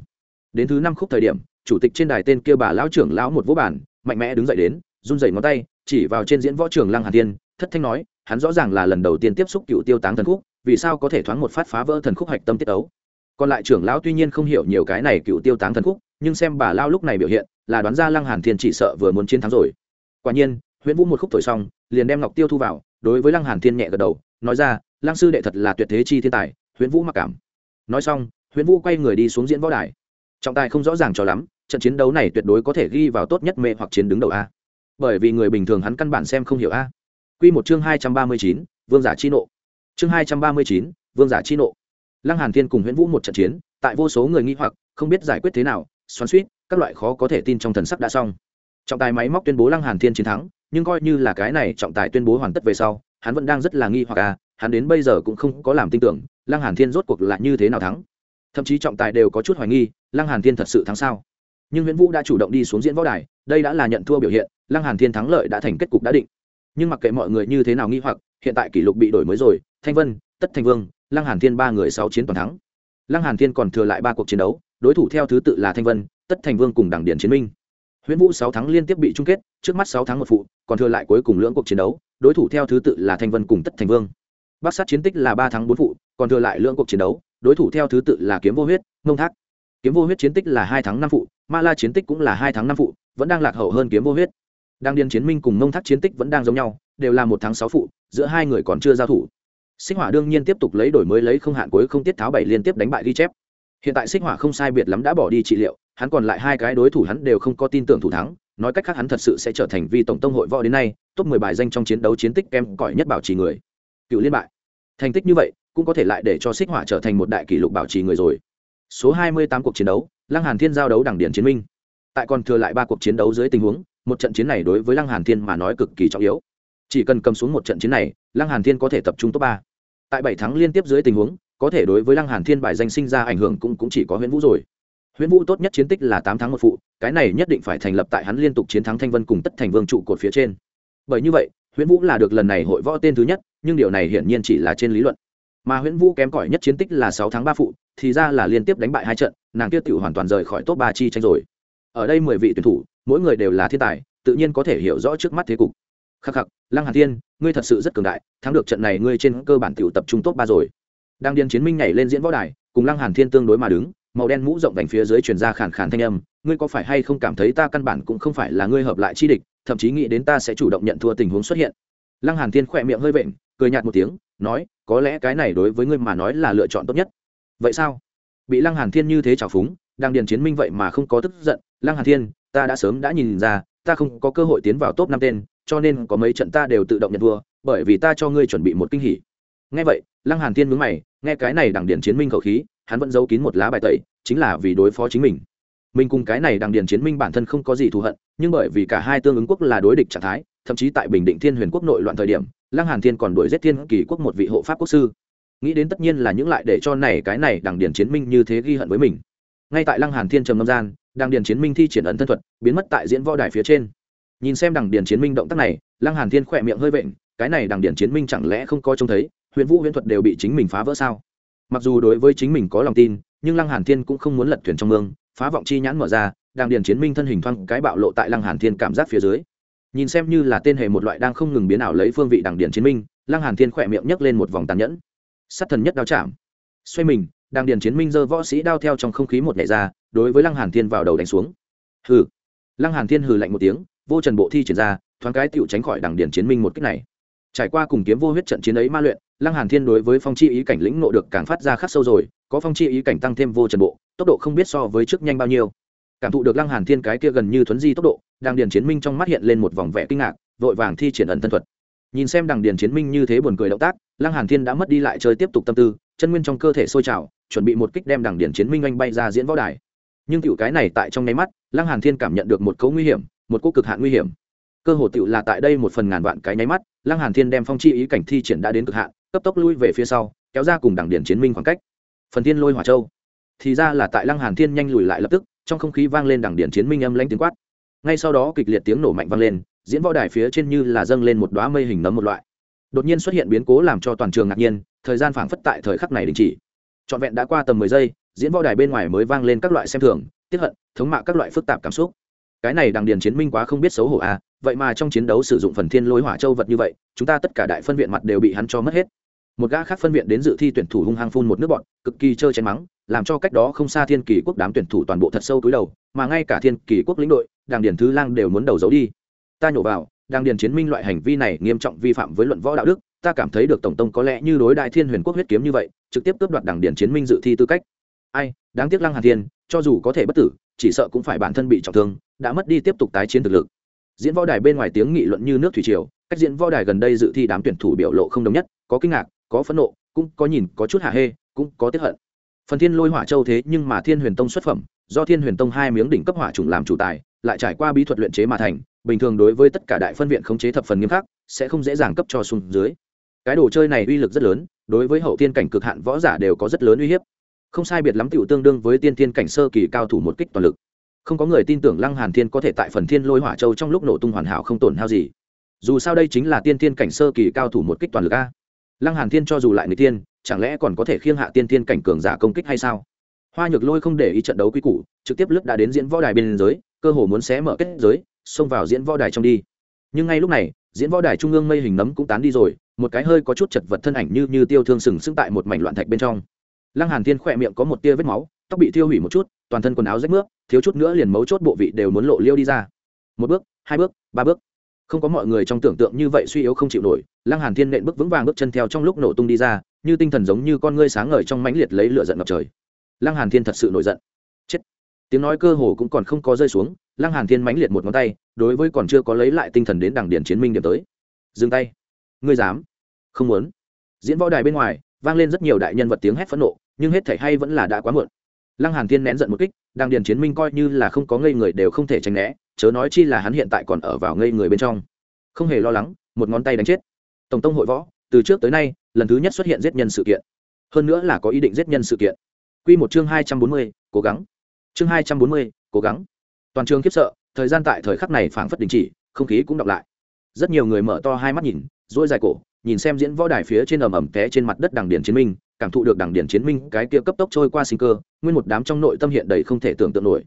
Đến thứ năm khúc thời điểm, chủ tịch trên đài tên kia bà lão trưởng lão một vũ bản mạnh mẽ đứng dậy đến, run rẩy ngón tay, chỉ vào trên diễn võ trường lăng hà tiên thất thanh nói, hắn rõ ràng là lần đầu tiên tiếp xúc cựu tiêu táng thần khúc, vì sao có thể thoáng một phát phá vỡ thần khúc hạch tâm tiết ấu còn lại trưởng lão tuy nhiên không hiểu nhiều cái này cựu tiêu táng thần khúc, nhưng xem bà lao lúc này biểu hiện, là đoán ra lăng hàn thiên chỉ sợ vừa muốn chiến thắng rồi. Quả nhiên huyễn vũ một khúc thổi xong, liền đem ngọc tiêu thu vào, đối với lăng hàn thiên nhẹ gật đầu, nói ra, lăng sư đệ thật là tuyệt thế chi thiên tài, huyễn vũ mặc cảm. Nói xong, huyễn vũ quay người đi xuống diễn võ đài. Trọng tài không rõ ràng cho lắm, trận chiến đấu này tuyệt đối có thể ghi vào tốt nhất mê hoặc chiến đứng đầu a. Bởi vì người bình thường hắn căn bản xem không hiểu a. Quy một chương hai trăm ba mươi chín, vương giả chi nộ. Chương hai trăm ba mươi chín, vương giả chi nộ. Lăng hàn thiên cùng huyễn vũ một trận chiến, tại vô số người nghi hoặc, không biết giải quyết thế nào, xoắn xuýt, các loại khó có thể tin trong thần sắc đã xong trọng tài máy móc tuyên bố lăng hàn thiên chiến thắng, nhưng coi như là cái này trọng tài tuyên bố hoàn tất về sau, hắn vẫn đang rất là nghi hoặc à hắn đến bây giờ cũng không có làm tin tưởng lăng hàn thiên rốt cuộc là như thế nào thắng. Thậm chí trọng tài đều có chút hoài nghi, lăng hàn thiên thật sự thắng sao? Nhưng nguyễn vũ đã chủ động đi xuống diễn võ đài, đây đã là nhận thua biểu hiện, lăng hàn thiên thắng lợi đã thành kết cục đã định. Nhưng mặc kệ mọi người như thế nào nghi hoặc, hiện tại kỷ lục bị đổi mới rồi, thanh vân, tất thanh vương, lăng hàn thiên ba người sáu chiến toàn thắng. Lăng hàn thiên còn thừa lại ba cuộc chiến đấu, đối thủ theo thứ tự là thanh vân, tất thành vương cùng đảng điển chiến minh huyễn vũ sáu tháng liên tiếp bị chung kết, trước mắt sáu tháng một phụ, còn thừa lại cuối cùng lưỡng cuộc chiến đấu, đối thủ theo thứ tự là thanh vân cùng tất thành vương. Bắc sát chiến tích là ba tháng bốn phụ, còn thừa lại lưỡng cuộc chiến đấu, đối thủ theo thứ tự là kiếm vô huyết, ngông thác. Kiếm vô huyết chiến tích là hai tháng năm phụ, ma la chiến tích cũng là hai tháng năm phụ, vẫn đang lạc hậu hơn kiếm vô huyết. Đang điên chiến minh cùng ngông thác chiến tích vẫn đang giống nhau, đều là một tháng sáu phụ, giữa hai người còn chưa giao thủ. Xích hỏa đương nhiên tiếp tục lấy đổi mới lấy không hạn cuối không tiết tháo bảy liên tiếp đánh bại ghi chép. Hiện tại xích hỏa không sai biệt lắm đã bỏ đi trị liệu hắn còn lại hai cái đối thủ hắn đều không có tin tưởng thủ thắng, nói cách khác hắn thật sự sẽ trở thành vi tổng tông hội võ đến nay, top mười bài danh trong chiến đấu chiến tích kem cỏi nhất bảo trì người. Cựu liên bại. Thành tích như vậy, cũng có thể lại để cho xích hỏa trở thành một đại kỷ lục bảo trì người rồi. Số hai mươi tám cuộc chiến đấu, lăng hàn thiên giao đấu đẳng điển chiến minh. Tại còn thừa lại ba cuộc chiến đấu dưới tình huống, một trận chiến này đối với lăng hàn thiên mà nói cực kỳ trọng yếu. Chỉ cần cầm xuống một trận chiến này, lăng hàn thiên có thể tập trung top ba. Tại bảy tháng liên tiếp dưới tình huống, có thể đối với lăng hàn thiên bài danh sinh ra ảnh hưởng cũng cũng chỉ có huyễn vũ rồi huyễn vũ tốt nhất chiến tích là tám tháng một phụ, cái này nhất định phải thành lập tại hắn liên tục chiến thắng thanh vân cùng tất thành vương trụ cột phía trên. Bởi như vậy, huyễn vũ là được lần này hội võ tên thứ nhất, nhưng điều này hiển nhiên chỉ là trên lý luận. Mà huyễn vũ kém cỏi nhất chiến tích là sáu tháng ba phụ, thì ra là liên tiếp đánh bại hai trận, nàng kia tiểu hoàn toàn rời khỏi top ba chi tranh rồi. Ở đây mười vị tuyển thủ, mỗi người đều là thiên tài, tự nhiên có thể hiểu rõ trước mắt thế cục. Khắc khắc, lăng hàn thiên, ngươi thật sự rất cường đại, thắng được trận này ngươi trên cơ bản tiểu tập trung top ba rồi. Đang điên chiến minh nhảy lên diễn võ đài, cùng lăng hàn thiên tương đối mà đứng màu đen mũ rộng vành phía dưới truyền ra khàn khàn thanh âm, ngươi có phải hay không cảm thấy ta căn bản cũng không phải là ngươi hợp lại chi địch, thậm chí nghĩ đến ta sẽ chủ động nhận thua tình huống xuất hiện. Lăng hàn thiên khỏe miệng hơi vện, cười nhạt một tiếng, nói, có lẽ cái này đối với ngươi mà nói là lựa chọn tốt nhất. Vậy sao? Bị lăng hàn thiên như thế trào phúng, đang điền chiến minh vậy mà không có tức giận, lăng hàn thiên, ta đã sớm đã nhìn ra, ta không có cơ hội tiến vào top năm tên, cho nên có mấy trận ta đều tự động nhận thua, bởi vì ta cho ngươi chuẩn bị một kinh hỉ. Nghe vậy, lăng hàn thiên mướn mày, nghe cái này đằng điền chiến minh khẩu khí hắn vẫn giấu kín một lá bài tẩy, chính là vì đối phó chính mình. Mình cùng cái này đằng điền chiến minh bản thân không có gì thù hận, nhưng bởi vì cả hai tương ứng quốc là đối địch trạng thái, thậm chí tại bình định thiên huyền quốc nội loạn thời điểm, lăng hàn thiên còn đuổi giết thiên kỳ quốc một vị hộ pháp quốc sư. Nghĩ đến tất nhiên là những lại để cho này cái này đằng điền chiến minh như thế ghi hận với mình. Ngay tại lăng hàn thiên trầm ngâm gian, đằng điền chiến minh thi triển ấn thân thuật, biến mất tại diễn võ đài phía trên. Nhìn xem đằng điền chiến minh động tác này, lăng hàn thiên khỏe miệng hơi vện, cái này đằng điền chiến minh chẳng lẽ không có trông thấy huyền vũ huyền thuật đều bị chính mình phá vỡ sao? Mặc dù đối với chính mình có lòng tin, nhưng lăng hàn thiên cũng không muốn lật thuyền trong mương, phá vọng chi nhãn mở ra, đang điền chiến minh thân hình thoang cái bạo lộ tại lăng hàn thiên cảm giác phía dưới. Nhìn xem như là tên hề một loại đang không ngừng biến ảo lấy phương vị đằng điền chiến minh, lăng hàn thiên khỏe miệng nhấc lên một vòng tàn nhẫn. Sát thần nhất đao chạm. Xoay mình đang điền chiến minh giơ võ sĩ đao theo trong không khí một nhảy ra, đối với lăng hàn thiên vào đầu đánh xuống. Hừ. Lăng hàn thiên hừ lạnh một tiếng, vô trần bộ thi triển ra, thoáng cái tựu tránh khỏi đằng điền chiến minh một cách này. Trải qua cùng kiếm vô huyết trận chiến ấy ma luyện lăng hàn thiên đối với phong chi ý cảnh lĩnh ngộ được càng phát ra khắc sâu rồi, có phong chi ý cảnh tăng thêm vô trần bộ, tốc độ không biết so với trước nhanh bao nhiêu. Cảm thụ được lăng hàn thiên cái kia gần như thuấn di tốc độ đang điền chiến minh trong mắt hiện lên một vòng vẻ kinh ngạc, vội vàng thi triển ẩn thân thuật. Nhìn xem đằng điền chiến minh như thế buồn cười động tác, lăng hàn thiên đã mất đi lại chơi tiếp tục tâm tư, chân nguyên trong cơ thể sôi trào, chuẩn bị một kích đem đằng điền chiến minh anh bay ra diễn võ đài. Nhưng tiểu cái này tại trong nháy mắt, lăng hàn thiên cảm nhận được một cấu nguy hiểm, một cú cực hạn nguy hiểm cơ hồ tựu là tại đây một phần ngàn vạn cái nháy mắt, lăng hàn thiên đem phong chi ý cảnh thi triển đã đến cực hạn, cấp tốc lui về phía sau, kéo ra cùng đẳng điền chiến minh khoảng cách. Phần thiên lôi hỏa châu. Thì ra là tại lăng hàn thiên nhanh lùi lại lập tức, trong không khí vang lên đẳng điền chiến minh âm lãnh tiếng quát. Ngay sau đó kịch liệt tiếng nổ mạnh vang lên, diễn võ đài phía trên như là dâng lên một đóa mây hình nấm một loại. Đột nhiên xuất hiện biến cố làm cho toàn trường ngạc nhiên, thời gian phảng phất tại thời khắc này đình chỉ. Trọn vẹn đã qua tầm mười giây, diễn võ đài bên ngoài mới vang lên các loại xem thường tiết hận, thống mạ các loại phức tạp cảm xúc. Cái này đằng điền chiến minh quá không biết xấu hổ à vậy mà trong chiến đấu sử dụng phần thiên lôi hỏa châu vật như vậy, chúng ta tất cả đại phân viện mặt đều bị hắn cho mất hết. Một gã khác phân viện đến dự thi tuyển thủ hung hăng phun một nước bọn, cực kỳ chơi chén mắng, làm cho cách đó không xa thiên kỳ quốc đám tuyển thủ toàn bộ thật sâu túi đầu, mà ngay cả thiên kỳ quốc lĩnh đội, đàng điền thứ lang đều muốn đầu giấu đi. Ta nhổ vào, đàng điền chiến minh loại hành vi này nghiêm trọng vi phạm với luận võ đạo đức, ta cảm thấy được tổng tông có lẽ như đối đại thiên huyền quốc huyết kiếm như vậy, trực tiếp cướp đoạt đàng điền chiến minh dự thi tư cách. Ai, đáng tiếc lăng hàn thiên, cho dù có thể bất tử, chỉ sợ cũng phải bản thân bị trọng thương, đã mất đi tiếp tục tái chiến thực lực diễn võ đài bên ngoài tiếng nghị luận như nước thủy triều, cách diễn võ đài gần đây dự thi đám tuyển thủ biểu lộ không đồng nhất, có kinh ngạc, có phẫn nộ, cũng có nhìn, có chút hạ hê, cũng có tiếp hận. Phần thiên lôi hỏa châu thế nhưng mà thiên huyền tông xuất phẩm, do thiên huyền tông hai miếng đỉnh cấp hỏa trùng làm chủ tài, lại trải qua bí thuật luyện chế mà thành, bình thường đối với tất cả đại phân viện khống chế thập phần nghiêm khắc, sẽ không dễ dàng cấp cho xuống dưới. Cái đồ chơi này uy lực rất lớn, đối với hậu thiên cảnh cực hạn võ giả đều có rất lớn uy hiếp. Không sai biệt lắm tiểu tương đương với tiên thiên cảnh sơ kỳ cao thủ một kích toàn lực không có người tin tưởng lăng hàn thiên có thể tại phần thiên lôi hỏa châu trong lúc nổ tung hoàn hảo không tổn hao gì. Dù sao đây chính là tiên thiên cảnh sơ kỳ cao thủ một kích toàn lực a. Lăng hàn thiên cho dù lại người tiên, chẳng lẽ còn có thể khiêng hạ tiên thiên cảnh cường giả công kích hay sao? Hoa nhược lôi không để ý trận đấu quy củ, trực tiếp lướt đã đến diễn võ đài bên giới cơ hồ muốn xé mở kết giới, xông vào diễn võ đài trong đi. Nhưng ngay lúc này, diễn võ đài trung ương mây hình nấm cũng tán đi rồi, một cái hơi có chút chật vật thân ảnh như như tiêu thương sừng sững tại một mảnh loạn thạch bên trong. Lăng hàn thiên khỏe miệng có một tia vết máu tóc bị thiêu hủy một chút, toàn thân quần áo rách nước thiếu chút nữa liền mấu chốt bộ vị đều muốn lộ liêu đi ra. Một bước, hai bước, ba bước. Không có mọi người trong tưởng tượng như vậy suy yếu không chịu nổi, lăng hàn thiên nện bước vững vàng bước chân theo trong lúc nổ tung đi ra, như tinh thần giống như con ngươi sáng ngời trong mãnh liệt lấy lửa giận ngập trời. Lăng hàn thiên thật sự nổi giận. Chết. Tiếng nói cơ hồ cũng còn không có rơi xuống, lăng hàn thiên mãnh liệt một ngón tay, đối với còn chưa có lấy lại tinh thần đến đằng điển chiến minh điểm tới. Dừng tay. Ngươi dám? Không muốn. Diễn võ đài bên ngoài, vang lên rất nhiều đại nhân vật tiếng hét phẫn nộ, nhưng hết thảy hay vẫn là đã quá muộn lăng hàn thiên nén giận một kích đang điền chiến minh coi như là không có ngây người đều không thể tránh né chớ nói chi là hắn hiện tại còn ở vào ngây người bên trong. Không hề lo lắng một ngón tay đánh chết. Tổng tông hội võ từ trước tới nay lần thứ nhất xuất hiện giết nhân sự kiện. Hơn nữa là có ý định giết nhân sự kiện. Quy một chương hai trăm bốn mươi, cố gắng. Chương hai trăm bốn mươi, cố gắng. Toàn trường khiếp sợ thời gian tại thời khắc này phảng phất đình chỉ không khí cũng đọc lại. Rất nhiều người mở to hai mắt nhìn dỗi dài cổ nhìn xem diễn võ đài phía trên ầm ầm té trên mặt đất đằng Điền chiến minh cảm thụ được đảng điển chiến minh cái kia cấp tốc trôi qua sinh cơ, nguyên một đám trong nội tâm hiện đầy không thể tưởng tượng nổi.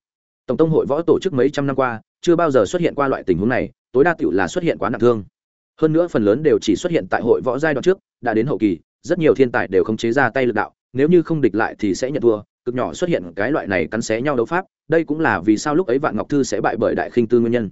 Tổng tông hội võ tổ chức mấy trăm năm qua, chưa bao giờ xuất hiện qua loại tình huống này, tối đa tựu là xuất hiện quá nặng thương. Hơn nữa phần lớn đều chỉ xuất hiện tại hội võ giai đoạn trước, đã đến hậu kỳ, rất nhiều thiên tài đều không chế ra tay lực đạo, nếu như không địch lại thì sẽ nhận thua, cực nhỏ xuất hiện cái loại này cắn xé nhau đấu pháp, đây cũng là vì sao lúc ấy vạn ngọc thư sẽ bại bởi đại khinh tư nguyên nhân.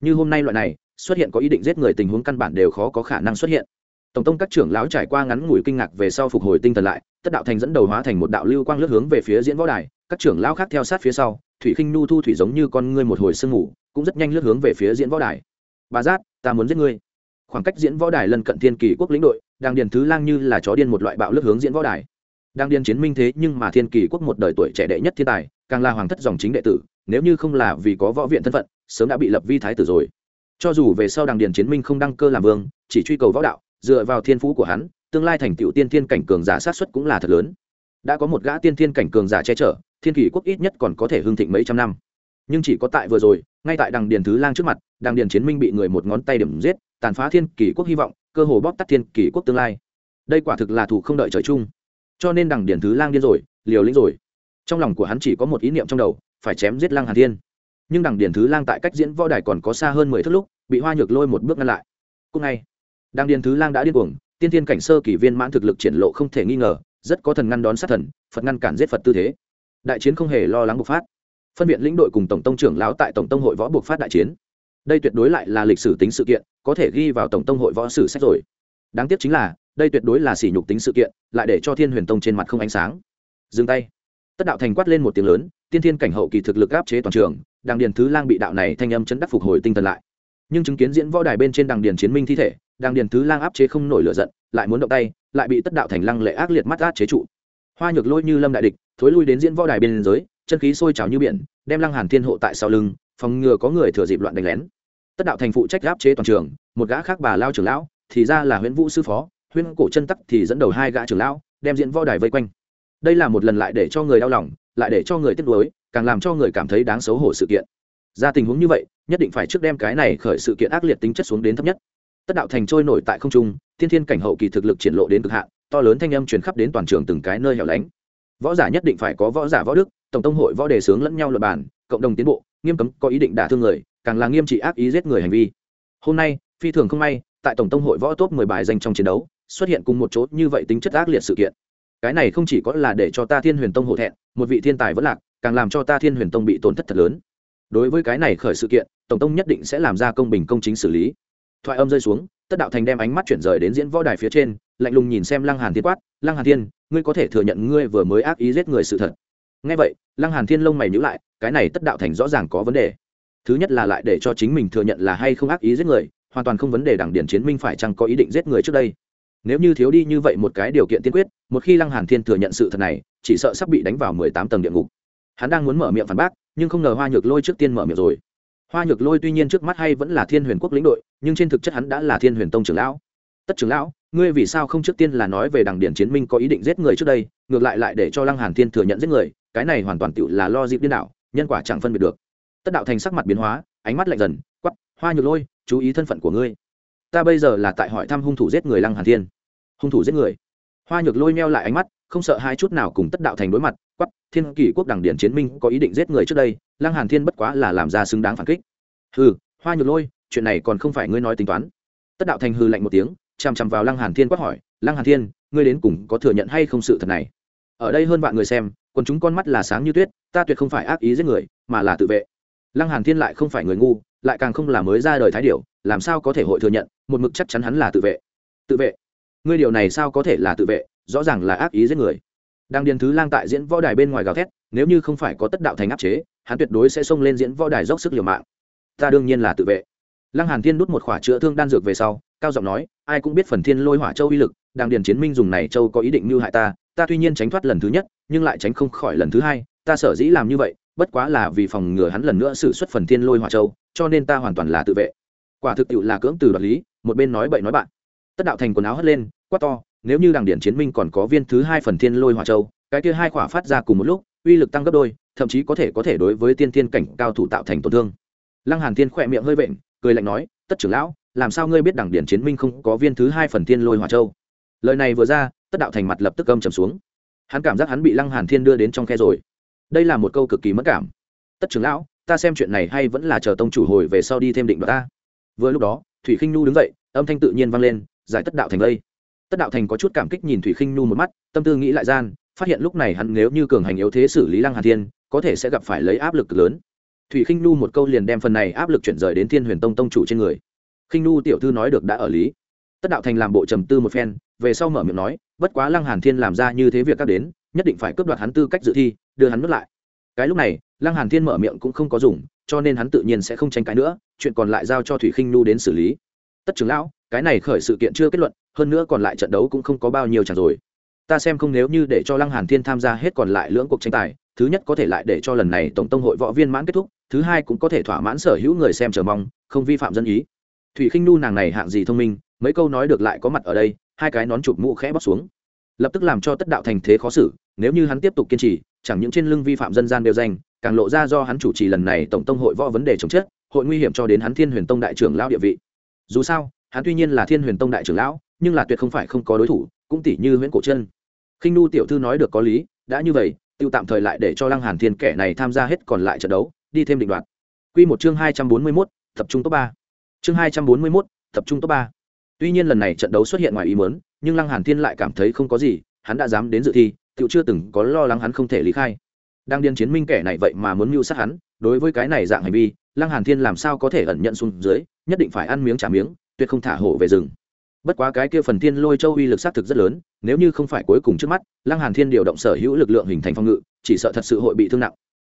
Như hôm nay loại này, xuất hiện có ý định giết người tình huống căn bản đều khó có khả năng xuất hiện tổng tông các trưởng lão trải qua ngắn ngủi kinh ngạc về sau phục hồi tinh thần lại, tất đạo thành dẫn đầu hóa thành một đạo lưu quang lướt hướng về phía diễn võ đài, các trưởng lão khác theo sát phía sau, thủy khinh nu thu thủy giống như con ngươi một hồi sương ngủ cũng rất nhanh lướt hướng về phía diễn võ đài. Bà giác, ta muốn giết ngươi. Khoảng cách diễn võ đài lân cận thiên kỳ quốc lĩnh đội đang điền thứ lang như là chó điên một loại bạo lướt hướng diễn võ đài. Đang điền chiến minh thế nhưng mà thiên kỳ quốc một đời tuổi trẻ đệ nhất thiên tài, càng là hoàng thất dòng chính đệ tử, nếu như không là vì có võ viện thân phận, sớm đã bị lập vi thái tử rồi. Cho dù về sau đằng điền chiến minh không đăng cơ làm vương, chỉ truy cầu võ đạo dựa vào thiên phú của hắn, tương lai thành tựu tiên thiên cảnh cường giả sát xuất cũng là thật lớn. Đã có một gã tiên thiên cảnh cường giả che chở, thiên kỷ quốc ít nhất còn có thể hưng thịnh mấy trăm năm. Nhưng chỉ có tại vừa rồi, ngay tại đằng điền thứ lang trước mặt, đằng điền chiến minh bị người một ngón tay điểm giết, tàn phá thiên kỷ quốc hy vọng, cơ hồ bóp tắt thiên kỷ quốc tương lai. Đây quả thực là thủ không đợi trời chung. Cho nên đằng điền thứ lang điên rồi, liều lĩnh rồi. Trong lòng của hắn chỉ có một ý niệm trong đầu, phải chém giết Lang hàn thiên. Nhưng đằng điền thứ lang tại cách diễn võ đài còn có xa hơn mười thước lúc, bị hoa nhược lôi một bước ngăn lại. Cúc ngay đang điên thứ lang đã điên cuồng, tiên thiên cảnh sơ kỳ viên mãn thực lực triển lộ không thể nghi ngờ, rất có thần ngăn đón sát thần, phật ngăn cản giết phật tư thế. Đại chiến không hề lo lắng bộc phát. Phân viện lĩnh đội cùng tổng tông trưởng lão tại tổng tông hội võ buộc phát đại chiến. Đây tuyệt đối lại là lịch sử tính sự kiện, có thể ghi vào tổng tông hội võ sử sách rồi. Đáng tiếc chính là, đây tuyệt đối là sỉ nhục tính sự kiện, lại để cho thiên huyền tông trên mặt không ánh sáng. Dừng tay. Tất đạo thành quát lên một tiếng lớn, tiên thiên cảnh hậu kỳ thực lực áp chế toàn trường, đằng điền thứ lang bị đạo này thanh âm chấn đắc phục hồi tinh thần lại. Nhưng chứng kiến diễn võ đài bên trên đằng điền chiến minh thi thể đang điền thứ lang áp chế không nổi lửa giận, lại muốn động tay, lại bị tất đạo thành lăng lệ ác liệt mắt át chế trụ. Hoa nhược lôi như lâm đại địch, thối lui đến diễn võ đài bên dưới chân khí sôi trào như biển, đem lăng hàn thiên hộ tại sau lưng, phòng ngừa có người thừa dịp loạn đánh lén. Tất đạo thành phụ trách áp chế toàn trường, một gã khác bà lao trưởng lão, thì ra là huyễn vũ sư phó, huyễn cổ chân tắc thì dẫn đầu hai gã trưởng lão, đem diễn võ đài vây quanh. Đây là một lần lại để cho người đau lòng, lại để cho người tiếc nuối, càng làm cho người cảm thấy đáng xấu hổ sự kiện. Ra tình huống như vậy, nhất định phải trước đem cái này khởi sự kiện ác liệt tính chất xuống đến thấp nhất tất đạo thành trôi nổi tại không trung thiên thiên cảnh hậu kỳ thực lực triển lộ đến cực hạn, to lớn thanh âm truyền khắp đến toàn trường từng cái nơi hẻo lánh. Võ giả nhất định phải có võ giả võ đức, tổng tông hội võ đề sướng lẫn nhau luật bản cộng đồng tiến bộ, nghiêm cấm, có ý định đả thương người, càng là nghiêm trị ác ý giết người hành vi. Hôm nay, phi thường không may, tại tổng tông hội võ top mười bài danh trong chiến đấu, xuất hiện cùng một chỗ như vậy tính chất ác liệt sự kiện. Cái này không chỉ có là để cho ta thiên huyền tông hổ thẹn, một vị thiên tài vẫn lạc, càng làm cho ta thiên huyền tông bị tổn thất thật lớn. Đối với cái này khởi sự kiện, tổng tông nhất định sẽ làm ra công bình công chính xử lý thoại âm rơi xuống, tất đạo thành đem ánh mắt chuyển rời đến diễn võ đài phía trên, lạnh lùng nhìn xem lăng hàn thiên quát, lăng hàn thiên, ngươi có thể thừa nhận ngươi vừa mới ác ý giết người sự thật? Nghe vậy, lăng hàn thiên lông mày nhíu lại, cái này tất đạo thành rõ ràng có vấn đề. Thứ nhất là lại để cho chính mình thừa nhận là hay không ác ý giết người, hoàn toàn không vấn đề đảng điển chiến minh phải chăng có ý định giết người trước đây. Nếu như thiếu đi như vậy một cái điều kiện tiên quyết, một khi lăng hàn thiên thừa nhận sự thật này, chỉ sợ sắp bị đánh vào mười tám tầng địa ngục. Hắn đang muốn mở miệng phản bác, nhưng không ngờ hoa nhược lôi trước tiên mở miệng rồi hoa nhược lôi tuy nhiên trước mắt hay vẫn là thiên huyền quốc lĩnh đội, nhưng trên thực chất hắn đã là thiên huyền tông trưởng lão. Tất trưởng lão, ngươi vì sao không trước tiên là nói về đằng điển chiến minh có ý định giết người trước đây, ngược lại lại để cho lăng hàn thiên thừa nhận giết người, cái này hoàn toàn tựu là lo dịp điên đảo, nhân quả chẳng phân biệt được. Tất đạo thành sắc mặt biến hóa, ánh mắt lạnh dần quắp hoa nhược lôi, chú ý thân phận của ngươi. Ta bây giờ là tại hỏi thăm hung thủ giết người lăng hàn thiên. Hung thủ giết người? Hoa nhược lôi meo lại ánh mắt không sợ hai chút nào cùng tất đạo thành đối mặt quắp thiên kỷ quốc đằng điển chiến minh có ý định giết người trước đây, lăng hàn thiên bất quá là làm ra xứng đáng phản kích. Hừ, hoa nhược lôi, chuyện này còn không phải ngươi nói tính toán. Tất đạo thành hừ lạnh một tiếng, chằm chằm vào lăng hàn thiên quát hỏi, lăng hàn thiên, ngươi đến cùng có thừa nhận hay không sự thật này? Ở đây hơn vạn người xem, còn chúng con mắt là sáng như tuyết, ta tuyệt không phải ác ý giết người, mà là tự vệ. Lăng hàn thiên lại không phải người ngu, lại càng không là mới ra đời thái điểu, làm sao có thể hội thừa nhận, một mực chắc chắn hắn là tự vệ. Tự vệ? Ngươi điều này sao có thể là tự vệ? Rõ ràng là ác ý giết người. Đang điền thứ lang tại diễn võ đài bên ngoài gào thét, nếu như không phải có tất đạo thành áp chế, hắn tuyệt đối sẽ xông lên diễn võ đài dốc sức liều mạng. Ta đương nhiên là tự vệ. Lăng hàn thiên đút một khỏa chữa thương đan dược về sau, cao giọng nói, ai cũng biết phần thiên lôi hỏa châu uy lực đang điền chiến minh dùng này châu có ý định mưu hại ta ta tuy nhiên tránh thoát lần thứ nhất, nhưng lại tránh không khỏi lần thứ hai, ta sở dĩ làm như vậy, bất quá là vì phòng ngừa hắn lần nữa xử xuất phần thiên lôi hỏa châu, cho nên ta hoàn toàn là tự vệ. Quả thực tiệu là cưỡng từ đoạt lý, một bên nói bậy nói bạn. Tất đạo thành quần áo hất lên, quát to nếu như đảng điển chiến minh còn có viên thứ hai phần thiên lôi hỏa châu, cái kia hai khỏa phát ra cùng một lúc, uy lực tăng gấp đôi, thậm chí có thể có thể đối với tiên thiên cảnh cao thủ tạo thành tổn thương. Lăng hàn thiên khỏe miệng hơi vện, cười lạnh nói, tất trưởng lão, làm sao ngươi biết đảng điển chiến minh không có viên thứ hai phần thiên lôi hỏa châu? Lời này vừa ra, tất đạo thành mặt lập tức âm trầm xuống. Hắn cảm giác hắn bị lăng hàn thiên đưa đến trong khe rồi. Đây là một câu cực kỳ mất cảm. Tất trưởng lão, ta xem chuyện này hay vẫn là chờ tông chủ hồi về sau đi thêm định đoạt ta. Vừa lúc đó, thủy khinh nhu đứng dậy, âm thanh tự nhiên vang lên, giải tất đạo thành lây tất đạo thành có chút cảm kích nhìn thủy khinh nhu một mắt, tâm tư nghĩ lại gian, phát hiện lúc này hắn nếu như cường hành yếu thế xử lý lăng hàn thiên, có thể sẽ gặp phải lấy áp lực lớn. Thủy khinh nhu một câu liền đem phần này áp lực chuyển rời đến thiên huyền tông tông chủ trên người. Khinh nhu tiểu thư nói được đã ở lý. Tất đạo thành làm bộ trầm tư một phen, về sau mở miệng nói, bất quá lăng hàn thiên làm ra như thế việc các đến, nhất định phải cướp đoạt hắn tư cách dự thi, đưa hắn mất lại. Cái lúc này, lăng hàn thiên mở miệng cũng không có dùng, cho nên hắn tự nhiên sẽ không tranh cãi nữa, chuyện còn lại giao cho thủy khinh nu đến xử lý. Tất trưởng lão cái này khởi sự kiện chưa kết luận, hơn nữa còn lại trận đấu cũng không có bao nhiêu chẳng rồi. Ta xem không nếu như để cho lăng hàn thiên tham gia hết còn lại lưỡng cuộc tranh tài, thứ nhất có thể lại để cho lần này tổng tông hội võ viên mãn kết thúc, thứ hai cũng có thể thỏa mãn sở hữu người xem chờ mong, không vi phạm dân ý. Thủy khinh nu nàng này hạng gì thông minh, mấy câu nói được lại có mặt ở đây, hai cái nón chụp mũ khẽ bóc xuống. Lập tức làm cho tất đạo thành thế khó xử, nếu như hắn tiếp tục kiên trì, chẳng những trên lưng vi phạm dân gian đều danh, càng lộ ra do hắn chủ trì lần này tổng tông hội võ vấn đề chống chết hội nguy hiểm cho đến hắn thiên huyền tông đại trưởng lao địa vị. Dù sao hắn tuy nhiên là thiên huyền tông đại trưởng lão nhưng là tuyệt không phải không có đối thủ cũng tỷ như nguyễn cổ chân. Khinh nu tiểu thư nói được có lý đã như vậy tiêu tạm thời lại để cho lăng hàn thiên kẻ này tham gia hết còn lại trận đấu đi thêm định đoạt. Quy một chương hai trăm bốn mươi 241, tập trung top ba. Chương hai trăm bốn mươi 241, tập trung top ba. Tuy nhiên lần này trận đấu xuất hiện ngoài ý muốn nhưng lăng hàn thiên lại cảm thấy không có gì hắn đã dám đến dự thi Tiêu chưa từng có lo lắng hắn không thể lý khai. Đang điên chiến minh kẻ này vậy mà muốn mưu sát hắn đối với cái này dạng hành vi lăng hàn thiên làm sao có thể ẩn nhận xuống dưới nhất định phải ăn miếng trả miếng tuyệt không thả hổ về rừng. Bất quá cái kia phần thiên lôi châu uy lực sát thực rất lớn, nếu như không phải cuối cùng trước mắt, lăng hàn thiên điều động sở hữu lực lượng hình thành phong ngự, chỉ sợ thật sự hội bị thương nặng.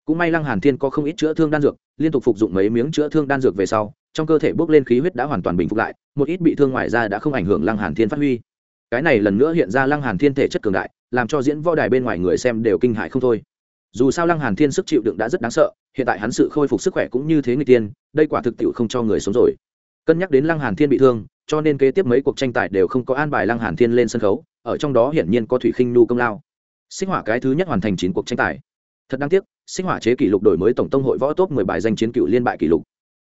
Cũng may lăng hàn thiên có không ít chữa thương đan dược, liên tục phục dụng mấy miếng chữa thương đan dược về sau, trong cơ thể bước lên khí huyết đã hoàn toàn bình phục lại, một ít bị thương ngoài ra đã không ảnh hưởng lăng hàn thiên phát huy. Cái này lần nữa hiện ra lăng hàn thiên thể chất cường đại, làm cho diễn võ đài bên ngoài người xem đều kinh hãi không thôi. Dù sao lăng hàn thiên sức chịu đựng đã rất đáng sợ, hiện tại hắn sự khôi phục sức khỏe cũng như thế người tiên, đây quả thực tiệu không cho người sống rồi cân nhắc đến lăng hàn thiên bị thương, cho nên kế tiếp mấy cuộc tranh tài đều không có an bài lăng hàn thiên lên sân khấu, ở trong đó hiển nhiên có thủy khinh nu công lao. Sinh hỏa cái thứ nhất hoàn thành chín cuộc tranh tài. Thật đáng tiếc sinh hỏa chế kỷ lục đổi mới tổng tông hội võ top 10 bài danh chiến cựu liên bại kỷ lục.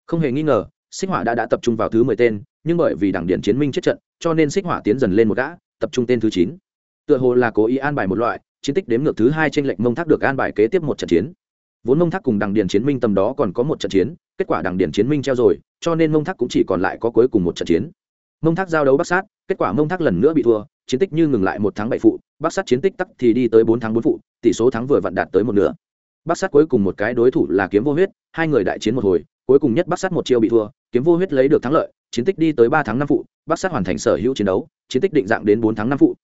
Không hề nghi ngờ sinh hỏa đã đã tập trung vào thứ 10 tên, nhưng bởi vì đảng điện chiến minh chết trận, cho nên sinh hỏa tiến dần lên một gã, tập trung tên thứ 9. tựa hồ là cố ý an bài một loại, chiến tích đếm ngược thứ hai trên lệnh mông thác được an bài kế tiếp một trận chiến. Vốn mông thác cùng đằng điền chiến minh tầm đó còn có một trận chiến, kết quả đằng điền chiến minh treo rồi cho nên mông thác cũng chỉ còn lại có cuối cùng một trận chiến. Mông thác giao đấu bắc sát, kết quả mông thác lần nữa bị thua, chiến tích như ngừng lại một tháng bảy phụ, bắc sát chiến tích tắc thì đi tới bốn tháng bốn phụ, tỷ số thắng vừa vặn đạt tới một nửa. Bắc sát cuối cùng một cái đối thủ là kiếm vô huyết, hai người đại chiến một hồi, cuối cùng nhất bắc sát một chiêu bị thua, kiếm vô huyết lấy được thắng lợi, chiến tích đi tới ba tháng năm phụ, bắc sát hoàn thành sở hữu chiến đấu, chiến tích định dạng đến bốn tháng năm phụ.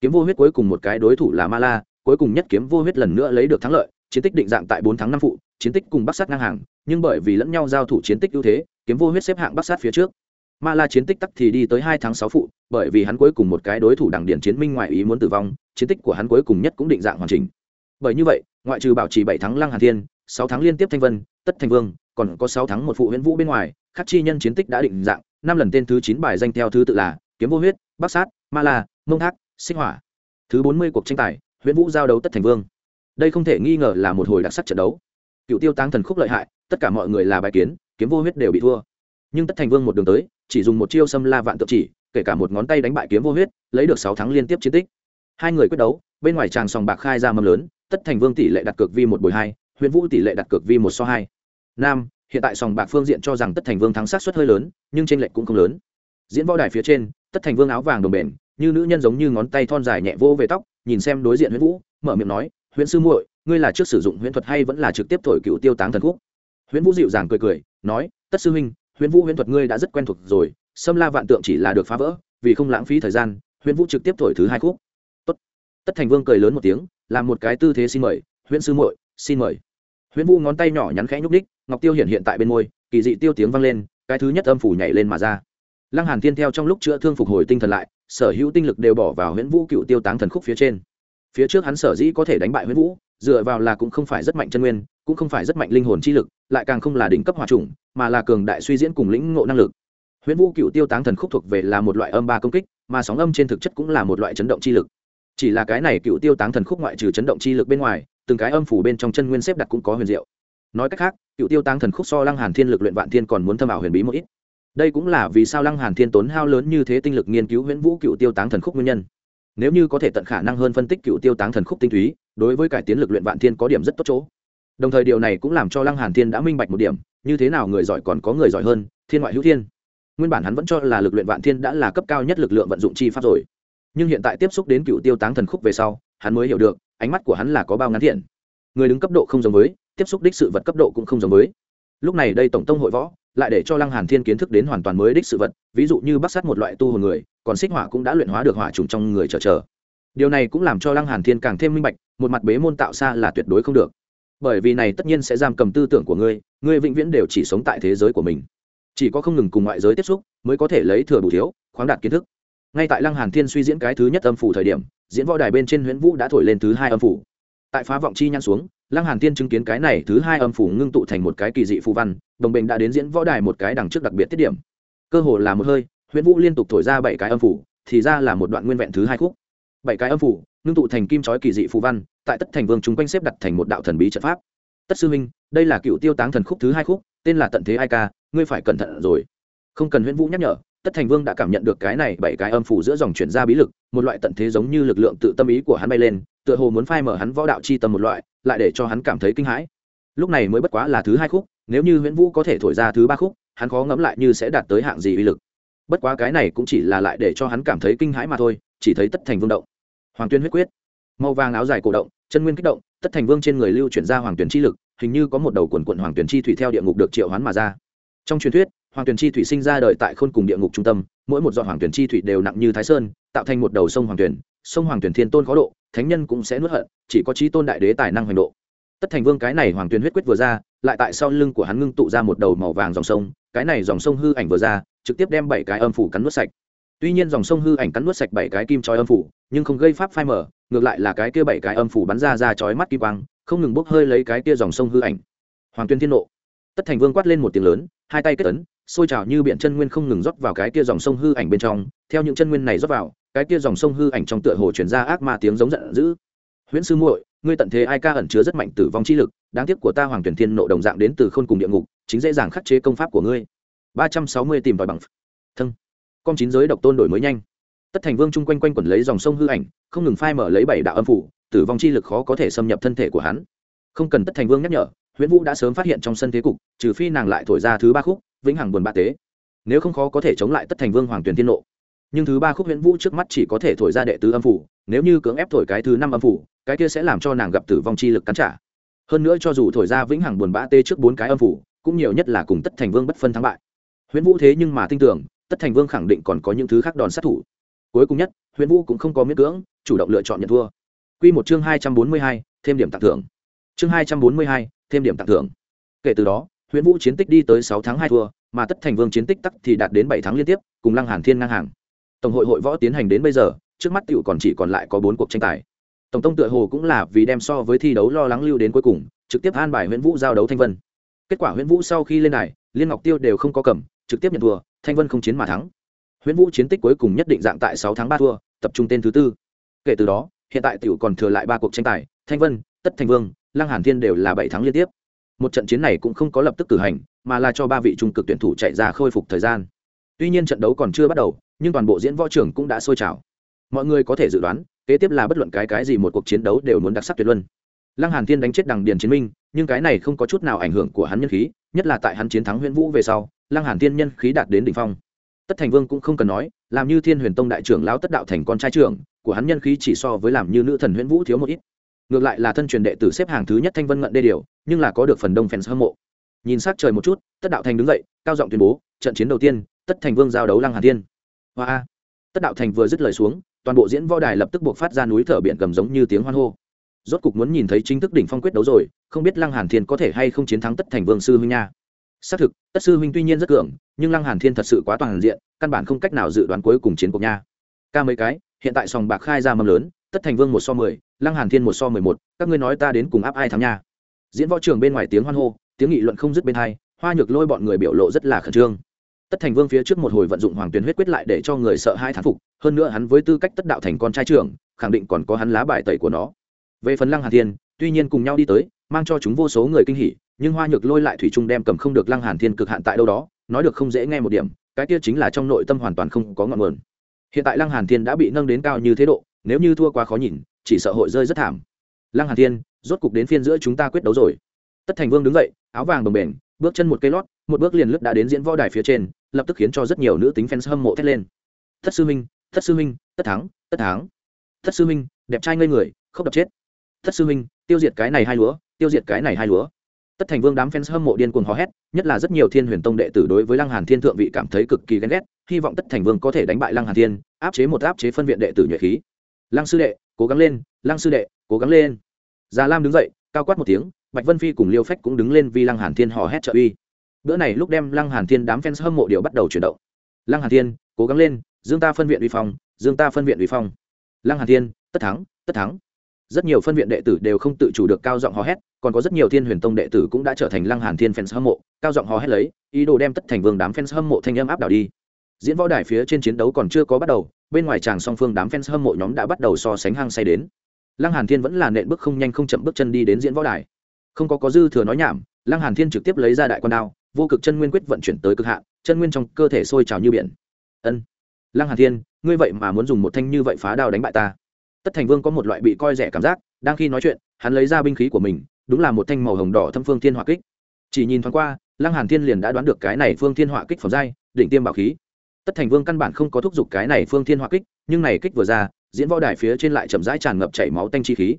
Kiếm vô huyết cuối cùng một cái đối thủ là ma la, cuối cùng nhất kiếm vô huyết lần nữa lấy được thắng lợi, chiến tích định dạng tại bốn tháng năm phụ, chiến tích cùng bắc sát ngang hàng, nhưng bởi vì lẫn nhau giao thủ chiến tích ưu thế kiếm vô huyết xếp hạng bắc sát phía trước. Ma la chiến tích tắc thì đi tới hai tháng sáu phụ, bởi vì hắn cuối cùng một cái đối thủ đảng điện chiến minh ngoại ý muốn tử vong, chiến tích của hắn cuối cùng nhất cũng định dạng hoàn chỉnh. Bởi như vậy, ngoại trừ bảo trì bảy tháng lăng hà thiên, sáu tháng liên tiếp thanh vân, tất thành vương, còn có sáu tháng một phụ huyễn vũ bên ngoài, khắc chi nhân chiến tích đã định dạng, năm lần tên thứ chín bài danh theo thứ tự là kiếm vô huyết, bắc sát ma la mông thác sinh hỏa. Thứ bốn mươi cuộc tranh tài, huyễn vũ giao đấu tất thành vương. Đây không thể nghi ngờ là một hồi đặc sắc trận đấu. Cựu tiêu tăng thần khúc lợi hại, tất cả mọi người là bài kiến kiếm vô huyết đều bị thua. Nhưng tất thành vương một đường tới, chỉ dùng một chiêu xâm la vạn tự chỉ, kể cả một ngón tay đánh bại kiếm vô huyết, lấy được sáu tháng liên tiếp chiến tích. Hai người quyết đấu, bên ngoài tràng sòng bạc khai ra mâm lớn, tất thành vương tỷ lệ đặt cược vi một bồi hai huyện vũ tỷ lệ đặt cược vi một so hai. Nam, hiện tại sòng bạc phương diện cho rằng tất thành vương thắng sát suất hơi lớn, nhưng tranh lệch cũng không lớn. Diễn võ đài phía trên, tất thành vương áo vàng đồng bền, như nữ nhân giống như ngón tay thon dài nhẹ vô về tóc, nhìn xem đối diện Huyễn vũ, mở miệng nói Huyễn sư muội, ngươi là trước sử dụng huyễn thuật hay vẫn là trực tiếp thổi cựu tiêu táng thần khúc? Huyễn vũ dịu dàng cười cười nói tất sư huynh huyễn vũ huyễn thuật ngươi đã rất quen thuộc rồi xâm la vạn tượng chỉ là được phá vỡ vì không lãng phí thời gian huyễn vũ trực tiếp thổi thứ hai khúc. Tốt. tất thành vương cười lớn một tiếng làm một cái tư thế xin mời huyễn sư muội xin mời. Huyễn vũ ngón tay nhỏ nhắn khẽ nhúc nhích, ngọc tiêu hiện hiện tại bên môi kỳ dị tiêu tiếng vang lên cái thứ nhất âm phủ nhảy lên mà ra. Lăng hàn thiên theo trong lúc chữa thương phục hồi tinh thần lại sở hữu tinh lực đều bỏ vào huyễn vũ cựu tiêu táng thần khúc phía trên. Phía trước hắn sở dĩ có thể đánh bại huyễn vũ dựa vào là cũng không phải rất mạnh chân nguyên cũng không phải rất mạnh linh hồn chi lực, lại càng không là đỉnh cấp hòa trùng mà là cường đại suy diễn cùng lĩnh ngộ năng lực. Huyễn vũ cựu tiêu táng thần khúc thuộc về là một loại âm ba công kích, mà sóng âm trên thực chất cũng là một loại chấn động chi lực. Chỉ là cái này cựu tiêu táng thần khúc ngoại trừ chấn động chi lực bên ngoài, từng cái âm phủ bên trong chân nguyên xếp đặt cũng có huyền diệu. Nói cách khác, cựu tiêu táng thần khúc so lăng hàn thiên lực luyện vạn thiên còn muốn thâm ảo huyền bí một ít. Đây cũng là vì sao lăng hàn thiên tốn hao lớn như thế tinh lực nghiên cứu huyễn vũ cựu tiêu táng thần khúc nguyên nhân. Nếu như có thể tận khả năng hơn phân tích cựu tiêu táng thần khúc tinh túy, đối với cải tiến lực luyện vạn thiên có điểm rất tốt chỗ đồng thời điều này cũng làm cho lăng hàn thiên đã minh bạch một điểm, như thế nào người giỏi còn có người giỏi hơn, thiên ngoại hữu thiên. Nguyên bản hắn vẫn cho là lực luyện vạn thiên đã là cấp cao nhất lực lượng vận dụng chi pháp rồi. Nhưng hiện tại tiếp xúc đến cựu tiêu táng thần khúc về sau, hắn mới hiểu được, ánh mắt của hắn là có bao ngắn thiện. Người đứng cấp độ không giống với, tiếp xúc đích sự vật cấp độ cũng không giống với. Lúc này đây tổng tông hội võ, lại để cho lăng hàn thiên kiến thức đến hoàn toàn mới đích sự vật, ví dụ như bắc sát một loại tu hồn người, còn xích hỏa cũng đã luyện hóa được hỏa trùng trong người chờ chờ. Điều này cũng làm cho lăng hàn thiên càng thêm minh bạch, một mặt bế môn tạo xa là tuyệt đối không được bởi vì này tất nhiên sẽ giam cầm tư tưởng của ngươi ngươi vĩnh viễn đều chỉ sống tại thế giới của mình. Chỉ có không ngừng cùng ngoại giới tiếp xúc mới có thể lấy thừa bù thiếu, khoáng đạt kiến thức. Ngay tại lăng hàn thiên suy diễn cái thứ nhất âm phủ thời điểm, diễn võ đài bên trên huyễn vũ đã thổi lên thứ hai âm phủ. Tại phá vọng chi nhăn xuống, lăng hàn thiên chứng kiến cái này thứ hai âm phủ ngưng tụ thành một cái kỳ dị phù văn, đồng bình đã đến diễn võ đài một cái đằng trước đặc biệt tiết điểm. Cơ hồ là một hơi, huyễn vũ liên tục thổi ra bảy cái âm phủ, thì ra là một đoạn nguyên vẹn thứ hai khúc. Bảy cái âm phủ ngưng tụ thành kim chói kỳ dị phù văn, tại tất thành vương chúng quanh xếp đặt thành một đạo thần bí trận pháp. Tất sư minh đây là cựu tiêu táng thần khúc thứ hai khúc, tên là tận thế ai ca, ngươi phải cẩn thận rồi. Không cần huyễn vũ nhắc nhở, tất thành vương đã cảm nhận được cái này bảy cái âm phủ giữa dòng chuyển ra bí lực, một loại tận thế giống như lực lượng tự tâm ý của hắn bay lên, tựa hồ muốn phai mở hắn võ đạo chi tâm một loại, lại để cho hắn cảm thấy kinh hãi. Lúc này mới bất quá là thứ hai khúc, nếu như huyễn vũ có thể thổi ra thứ ba khúc, hắn khó ngẫm lại như sẽ đạt tới hạng gì uy lực. Bất quá cái này cũng chỉ là lại để cho hắn cảm thấy kinh hãi mà thôi, chỉ thấy tất thành vương động hoàng tuyên huyết quyết. Màu vàng áo dài cổ động, chân nguyên kích động, tất thành vương trên người lưu chuyển ra hoàng tuyển chi lực, hình như có một đầu quần quận hoàng tuyển chi thủy theo địa ngục được triệu hoán mà ra. Trong truyền thuyết, hoàng tuyển chi thủy sinh ra đời tại khôn cùng địa ngục trung tâm, mỗi một giọt hoàng tuyển chi thủy đều nặng như thái sơn, tạo thành một đầu sông hoàng tuyển sông hoàng tuyển thiên tôn khó độ, thánh nhân cũng sẽ nuốt hận, chỉ có trí tôn đại đế tài năng hoành độ. Tất thành vương cái này hoàng tuyển huyết quyết vừa ra, lại tại sau lưng của hắn ngưng tụ ra một đầu màu vàng dòng sông. Cái này dòng sông hư ảnh vừa ra, trực tiếp đem bảy cái âm phủ cắn nuốt sạch tuy nhiên dòng sông hư ảnh cắn nuốt sạch bảy cái kim trói âm phủ, nhưng không gây pháp phai mở ngược lại là cái kia bảy cái âm phủ bắn ra ra chói mắt kim quang, không ngừng bốc hơi lấy cái kia dòng sông hư ảnh. Hoàng tuyên thiên nộ. Tất thành vương quát lên một tiếng lớn, hai tay kết ấn, sôi trào như biện chân nguyên không ngừng rót vào cái kia dòng sông hư ảnh bên trong, theo những chân nguyên này rót vào, cái kia dòng sông hư ảnh trong tựa hồ chuyển ra ác ma tiếng giống giận dữ. Huyễn sư muội, ngươi tận thế ai ca ẩn chứa rất mạnh tử vong chi lực, đáng tiếc của ta hoàng tuyển thiên nộ đồng dạng đến từ khôn cùng địa ngục, chính dễ dàng khắc chế công pháp của ngươi. Ba trăm sáu mươi tìm tòi bằng con chín giới độc tôn đổi mới nhanh. Tất thành vương chung quanh quanh quẩn lấy dòng sông hư ảnh, không ngừng phai mở lấy bảy đạo âm phủ, tử vong chi lực khó có thể xâm nhập thân thể của hắn. Không cần tất thành vương nhắc nhở, huyễn vũ đã sớm phát hiện trong sân thế cục, trừ phi nàng lại thổi ra thứ ba khúc, vĩnh hằng buồn ba tế. Nếu không khó có thể chống lại tất thành vương hoàng tuyền thiên nộ. Nhưng thứ ba khúc huyễn vũ trước mắt chỉ có thể thổi ra đệ tứ âm phủ, nếu như cưỡng ép thổi cái thứ năm âm phủ, cái kia sẽ làm cho nàng gặp tử vong chi lực cắn trả. Hơn nữa cho dù thổi ra vĩnh hằng buồn bã tê trước bốn cái âm phủ, cũng nhiều nhất là cùng tất thành vương bất phân thắng bại. Huyễn vũ thế nhưng mà tin tưởng tất thành vương khẳng định còn có những thứ khác đòn sát thủ. Cuối cùng nhất huyễn vũ cũng không có miễn cưỡng, chủ động lựa chọn nhận thua. Q một chương hai trăm bốn mươi hai, thêm điểm tặng thưởng. Chương hai trăm bốn mươi hai, thêm điểm tặng thưởng. Kể từ đó huyễn vũ chiến tích đi tới sáu tháng hai thua, mà tất thành vương chiến tích tắc thì đạt đến bảy tháng liên tiếp, cùng lăng hàn thiên ngang hàng. Tổng hội hội võ tiến hành đến bây giờ, trước mắt tựu còn chỉ còn lại có bốn cuộc tranh tài. Tổng tông tựa hồ cũng là vì đem so với thi đấu lo lắng lưu đến cuối cùng, trực tiếp an bài nguyễn vũ giao đấu thanh vân. Kết quả nguyễn vũ sau khi lên này liên ngọc tiêu đều không có cầm, trực tiếp nhận thua thanh vân không chiến mà thắng. Huyễn vũ chiến tích cuối cùng nhất định dạng tại sáu tháng ba thua, tập trung tên thứ tư. Kể từ đó, hiện tại tiểu còn thừa lại ba cuộc tranh tài, thanh vân, tất thanh vương, lăng hàn thiên đều là bảy tháng liên tiếp. Một trận chiến này cũng không có lập tức cử hành, mà là cho ba vị trung cực tuyển thủ chạy ra khôi phục thời gian. Tuy nhiên trận đấu còn chưa bắt đầu, nhưng toàn bộ diễn võ trưởng cũng đã sôi trào. Mọi người có thể dự đoán, kế tiếp là bất luận cái cái gì một cuộc chiến đấu đều muốn đặc sắc tuyệt luân. Lăng hàn thiên đánh chết đằng điền chiến minh, nhưng cái này không có chút nào ảnh hưởng của hắn nhân khí, nhất là tại hắn chiến thắng huyễn vũ về sau lăng hàn thiên nhân khí đạt đến đỉnh phong. Tất thành vương cũng không cần nói, làm như thiên huyền tông đại trưởng lão tất đạo thành con trai trưởng, của hắn nhân khí chỉ so với làm như nữ thần huyễn vũ thiếu một ít. Ngược lại là thân truyền đệ tử xếp hàng thứ nhất thanh vân ngận đê điều, nhưng là có được phần đông fans hâm mộ. Nhìn sát trời một chút, tất đạo thành đứng dậy, cao giọng tuyên bố, trận chiến đầu tiên, tất thành vương giao đấu lăng hàn thiên. Hoa tất đạo thành vừa dứt lời xuống, toàn bộ diễn võ đài lập tức buộc phát ra núi thở biển cầm giống như tiếng hoan hô. Rốt cục muốn nhìn thấy chính thức đỉnh phong quyết đấu rồi, không biết lăng hàn thiên có thể hay không chiến thắng tất thành vương sư huynh nha xác thực, tất sư huynh tuy nhiên rất cường, nhưng lăng hàn thiên thật sự quá toàn diện, căn bản không cách nào dự đoán cuối cùng chiến cuộc nha. Ca mấy cái, hiện tại sòng bạc khai ra mầm lớn, tất thành vương một so mười, lăng hàn thiên một so mười một, các ngươi nói ta đến cùng áp ai thắng nha? Diễn võ trường bên ngoài tiếng hoan hô, tiếng nghị luận không dứt bên hai, hoa nhược lôi bọn người biểu lộ rất là khẩn trương. Tất thành vương phía trước một hồi vận dụng hoàng tuyến huyết quyết lại để cho người sợ hai thán phục, hơn nữa hắn với tư cách tất đạo thành con trai trưởng, khẳng định còn có hắn lá bài tẩy của nó. Về phần lăng hàn thiên, tuy nhiên cùng nhau đi tới, mang cho chúng vô số người kinh hỉ nhưng hoa nhược lôi lại thủy chung đem cầm không được lăng hàn thiên cực hạn tại đâu đó, nói được không dễ nghe một điểm, cái kia chính là trong nội tâm hoàn toàn không có ngọn nguồn. Hiện tại lăng hàn thiên đã bị nâng đến cao như thế độ, nếu như thua quá khó nhìn, chỉ sợ hội rơi rất thảm. Lăng hàn thiên, rốt cục đến phiên giữa chúng ta quyết đấu rồi. Tất thành vương đứng dậy, áo vàng đồng bền, bước chân một cây lót, một bước liền lướt đã đến diễn võ đài phía trên, lập tức khiến cho rất nhiều nữ tính fans hâm mộ thét lên. Thất sư minh thất sư minh tất thắng tất thắng. Thất sư minh đẹp trai ngây người không đập chết. Thất sư minh tiêu diệt cái này hai lúa, tiêu diệt cái này hai lúa tất thành vương đám fans hâm mộ điên cuồng hò hét, nhất là rất nhiều thiên huyền tông đệ tử đối với lăng hàn thiên thượng vị cảm thấy cực kỳ ghen ghét, hy vọng tất thành vương có thể đánh bại lăng hàn thiên, áp chế một áp chế phân viện đệ tử nhuệ khí. Lăng sư đệ, cố gắng lên, lăng sư đệ, cố gắng lên. Già lam đứng dậy, cao quát một tiếng, bạch vân phi cùng liêu phách cũng đứng lên vì lăng hàn thiên hò hét trợ uy. Bữa này lúc đem lăng hàn thiên đám fans hâm mộ đều bắt đầu chuyển động. Lăng hàn thiên, cố gắng lên, dương ta phân viện uy phong, dương ta phân viện uy phong. Lăng hàn thiên, tất thắng tất thắng rất nhiều phân viện đệ tử đều không tự chủ được cao giọng hò hét, còn có rất nhiều thiên huyền tông đệ tử cũng đã trở thành lăng hàn thiên fans hâm mộ, cao giọng hò hét lấy, ý đồ đem tất thành vương đám fans hâm mộ thanh âm áp đảo đi. Diễn võ đài phía trên chiến đấu còn chưa có bắt đầu, bên ngoài chàng song phương đám fans hâm mộ nhóm đã bắt đầu so sánh hăng say đến. Lăng hàn thiên vẫn là nện bước không nhanh không chậm bước chân đi đến diễn võ đài. Không có có dư thừa nói nhảm, lăng hàn thiên trực tiếp lấy ra đại quan đao, vô cực chân nguyên quyết vận chuyển tới cực hạn, chân nguyên trong cơ thể sôi trào như biển. Ân. Lăng hàn thiên, ngươi vậy mà muốn dùng một thanh như vậy phá đao đánh bại ta? Tất thành vương có một loại bị coi rẻ cảm giác, đang khi nói chuyện, hắn lấy ra binh khí của mình, đúng là một thanh màu hồng đỏ thâm phương thiên hỏa kích. Chỉ nhìn thoáng qua, lăng hàn thiên liền đã đoán được cái này phương thiên hỏa kích phẩm giai, đỉnh tiêm bảo khí. Tất thành vương căn bản không có thúc giục cái này phương thiên hỏa kích, nhưng này kích vừa ra, diễn võ đài phía trên lại chậm rãi tràn ngập chảy máu tanh chi khí.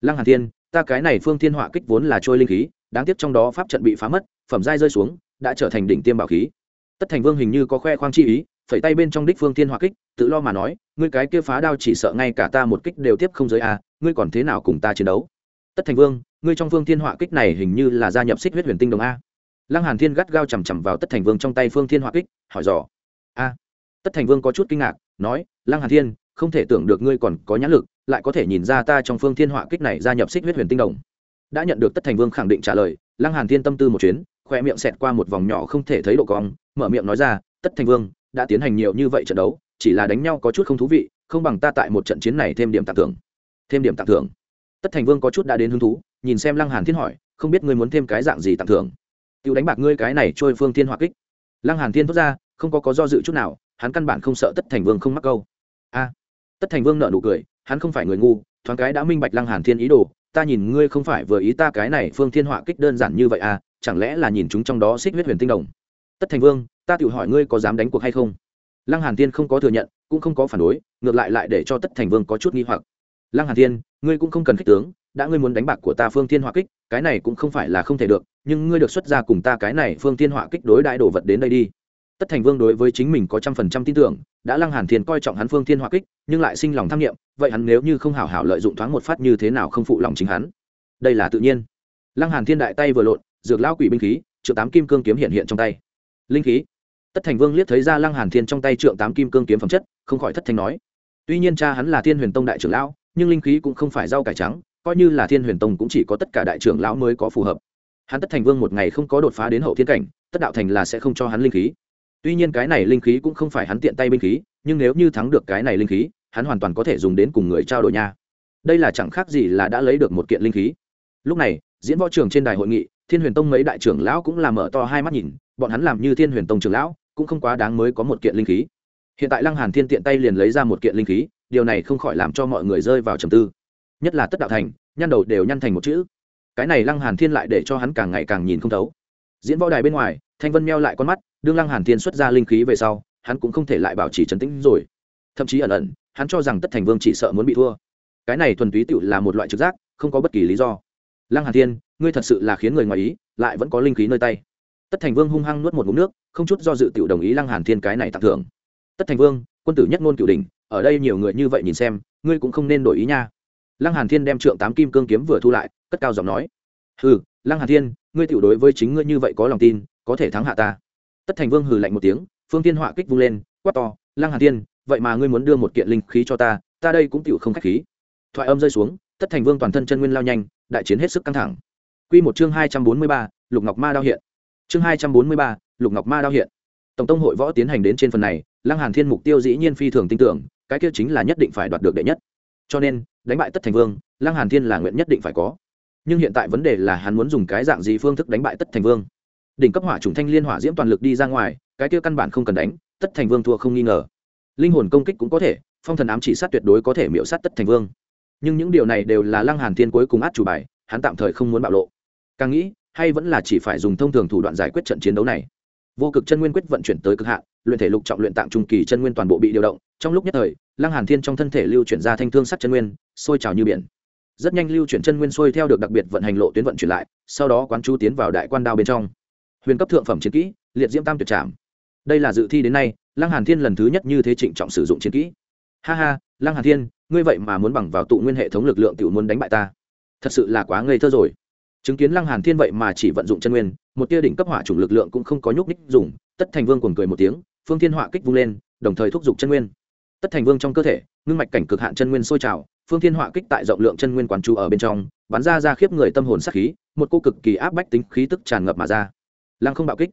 Lăng hàn thiên, ta cái này phương thiên hỏa kích vốn là trôi linh khí, đáng tiếc trong đó pháp trận bị phá mất, phẩm giai rơi xuống, đã trở thành đỉnh tiêm bảo khí. Tất thành vương hình như có khoe khoang chi ý phẩy tay bên trong đích phương thiên hỏa kích tự lo mà nói ngươi cái kia phá đao chỉ sợ ngay cả ta một kích đều tiếp không giới a à, ngươi còn thế nào cùng ta chiến đấu? Tất thành vương ngươi trong phương thiên hỏa kích này hình như là gia nhập xích huyết huyền tinh đồng a. Lăng hàn thiên gắt gao chầm chầm vào tất thành vương trong tay phương thiên hỏa kích hỏi dò. A. Tất thành vương có chút kinh ngạc nói lăng hàn thiên không thể tưởng được ngươi còn có nhãn lực lại có thể nhìn ra ta trong phương thiên hỏa kích này gia nhập xích huyết huyền tinh đồng. Đã nhận được tất thành vương khẳng định trả lời lăng hàn thiên tâm tư một chuyến khoe miệng xẹt qua một vòng nhỏ không thể thấy độ cong mở miệng nói ra tất thành vương đã tiến hành nhiều như vậy trận đấu, chỉ là đánh nhau có chút không thú vị, không bằng ta tại một trận chiến này thêm điểm tặng thưởng. Thêm điểm tặng thưởng. Tất thành vương có chút đã đến hứng thú, nhìn xem lăng hàn thiên hỏi, không biết ngươi muốn thêm cái dạng gì tặng thưởng. Tiêu đánh bạc ngươi cái này trôi phương thiên hỏa kích. Lăng hàn thiên thốt ra, không có có do dự chút nào, hắn căn bản không sợ tất thành vương không mắc câu. A. Tất thành vương nở nụ cười, hắn không phải người ngu, thoáng cái đã minh bạch lăng hàn thiên ý đồ, ta nhìn ngươi không phải vừa ý ta cái này phương thiên hỏa kích đơn giản như vậy à chẳng lẽ là nhìn chúng trong đó xích huyết huyền tinh đồng. Tất thành vương ta tự hỏi ngươi có dám đánh cuộc hay không? Lăng hàn thiên không có thừa nhận, cũng không có phản đối, ngược lại lại để cho tất thành vương có chút nghi hoặc. Lăng hàn thiên, ngươi cũng không cần khích tướng, đã ngươi muốn đánh bạc của ta phương thiên hỏa kích, cái này cũng không phải là không thể được, nhưng ngươi được xuất ra cùng ta cái này phương thiên hỏa kích đối đại đồ vật đến đây đi. Tất thành vương đối với chính mình có trăm phần trăm tin tưởng, đã lăng hàn thiên coi trọng hắn phương thiên hỏa kích, nhưng lại sinh lòng tham nghiệm vậy hắn nếu như không hảo hảo lợi dụng thoáng một phát như thế nào không phụ lòng chính hắn? Đây là tự nhiên. Lăng hàn thiên đại tay vừa lộn, dược lao quỷ binh khí, trượng tám kim cương kiếm hiện hiện trong tay. Linh khí tất thành vương liếc thấy ra lăng hàn thiên trong tay trượng tám kim cương kiếm phẩm chất, không khỏi thất thanh nói. Tuy nhiên cha hắn là thiên huyền tông đại trưởng lão, nhưng linh khí cũng không phải rau cải trắng, coi như là thiên huyền tông cũng chỉ có tất cả đại trưởng lão mới có phù hợp. Hắn tất thành vương một ngày không có đột phá đến hậu thiên cảnh, tất đạo thành là sẽ không cho hắn linh khí. Tuy nhiên cái này linh khí cũng không phải hắn tiện tay binh khí, nhưng nếu như thắng được cái này linh khí, hắn hoàn toàn có thể dùng đến cùng người trao đổi nha. Đây là chẳng khác gì là đã lấy được một kiện linh khí. Lúc này, diễn võ trường trên đài hội nghị, thiên huyền tông mấy đại trưởng lão cũng làm mở to hai mắt nhìn, bọn hắn làm như thiên huyền tông trưởng lão cũng không quá đáng mới có một kiện linh khí. Hiện tại lăng hàn thiên tiện tay liền lấy ra một kiện linh khí, điều này không khỏi làm cho mọi người rơi vào trầm tư. Nhất là tất đạo thành, nhăn đầu đều nhăn thành một chữ. Cái này lăng hàn thiên lại để cho hắn càng ngày càng nhìn không thấu. Diễn võ đài bên ngoài, thanh vân meo lại con mắt, đương lăng hàn thiên xuất ra linh khí về sau, hắn cũng không thể lại bảo trì trấn tĩnh rồi. Thậm chí ẩn ẩn, hắn cho rằng tất thành vương chỉ sợ muốn bị thua. Cái này thuần túy tựu là một loại trực giác, không có bất kỳ lý do. Lăng hàn thiên, ngươi thật sự là khiến người ngoài ý, lại vẫn có linh khí nơi tay tất thành vương hung hăng nuốt một ngụm nước không chút do dự tiểu đồng ý lăng hàn thiên cái này tặng thưởng. Tất thành vương quân tử nhất ngôn cửu đỉnh ở đây nhiều người như vậy nhìn xem ngươi cũng không nên đổi ý nha. Lăng hàn thiên đem trượng tám kim cương kiếm vừa thu lại cất cao giọng nói. Hừ lăng hàn thiên ngươi tiểu đối với chính ngươi như vậy có lòng tin có thể thắng hạ ta. Tất thành vương hừ lạnh một tiếng phương tiên họa kích vung lên quát to lăng hàn thiên vậy mà ngươi muốn đưa một kiện linh khí cho ta ta đây cũng tiểu không khách khí. Thoại âm rơi xuống tất thành vương toàn thân chân nguyên lao nhanh đại chiến hết sức căng thẳng. Quy một chương hai trăm bốn mươi ba, lục ngọc ma đao hiện chương hai trăm bốn mươi ba, lục ngọc ma đao hiện. Tổng tông hội võ tiến hành đến trên phần này lăng hàn thiên mục tiêu dĩ nhiên phi thường tin tưởng cái kia chính là nhất định phải đoạt được đệ nhất. Cho nên đánh bại tất thành vương lăng hàn thiên là nguyện nhất định phải có. Nhưng hiện tại vấn đề là hắn muốn dùng cái dạng gì phương thức đánh bại tất thành vương? Đỉnh cấp hỏa trùng thanh liên hỏa diễm toàn lực đi ra ngoài cái kia căn bản không cần đánh tất thành vương thua không nghi ngờ. Linh hồn công kích cũng có thể phong thần ám chỉ sát tuyệt đối có thể miễu sát tất thành vương. Nhưng những điều này đều là lăng hàn thiên cuối cùng át chủ bài hắn tạm thời không muốn bạo lộ. Càng nghĩ hay vẫn là chỉ phải dùng thông thường thủ đoạn giải quyết trận chiến đấu này? Vô cực chân nguyên quyết vận chuyển tới cực hạn, luyện thể lục trọng luyện tạng trung kỳ chân nguyên toàn bộ bị điều động, trong lúc nhất thời, lăng hàn thiên trong thân thể lưu chuyển ra thanh thương sắc chân nguyên, sôi trào như biển. Rất nhanh lưu chuyển chân nguyên sôi theo được đặc biệt vận hành lộ tuyến vận chuyển lại, sau đó quán chú tiến vào đại quan đao bên trong. Huyền cấp thượng phẩm chiến kỹ, liệt diễm tam tuyệt trảm. Đây là dự thi đến nay, lăng hàn thiên lần thứ nhất như thế trịnh trọng sử dụng chiến kỹ. Ha ha, lăng hàn thiên, ngươi vậy mà muốn bằng vào tụ nguyên hệ thống lực lượng tiểu muốn đánh bại ta. Thật sự là quá ngây thơ rồi chứng kiến lăng hàn thiên vậy mà chỉ vận dụng chân nguyên, một tia đỉnh cấp hỏa chủng lực lượng cũng không có nhúc ních dùng, tất thành vương cuồng cười một tiếng, phương thiên hỏa kích vung lên, đồng thời thúc giục chân nguyên. Tất thành vương trong cơ thể, ngưng mạch cảnh cực hạn chân nguyên sôi trào, phương thiên hỏa kích tại rộng lượng chân nguyên quán trụ ở bên trong, bắn ra ra khiếp người tâm hồn sát khí, một cô cực kỳ áp bách tính khí tức tràn ngập mà ra. Lăng không bạo kích.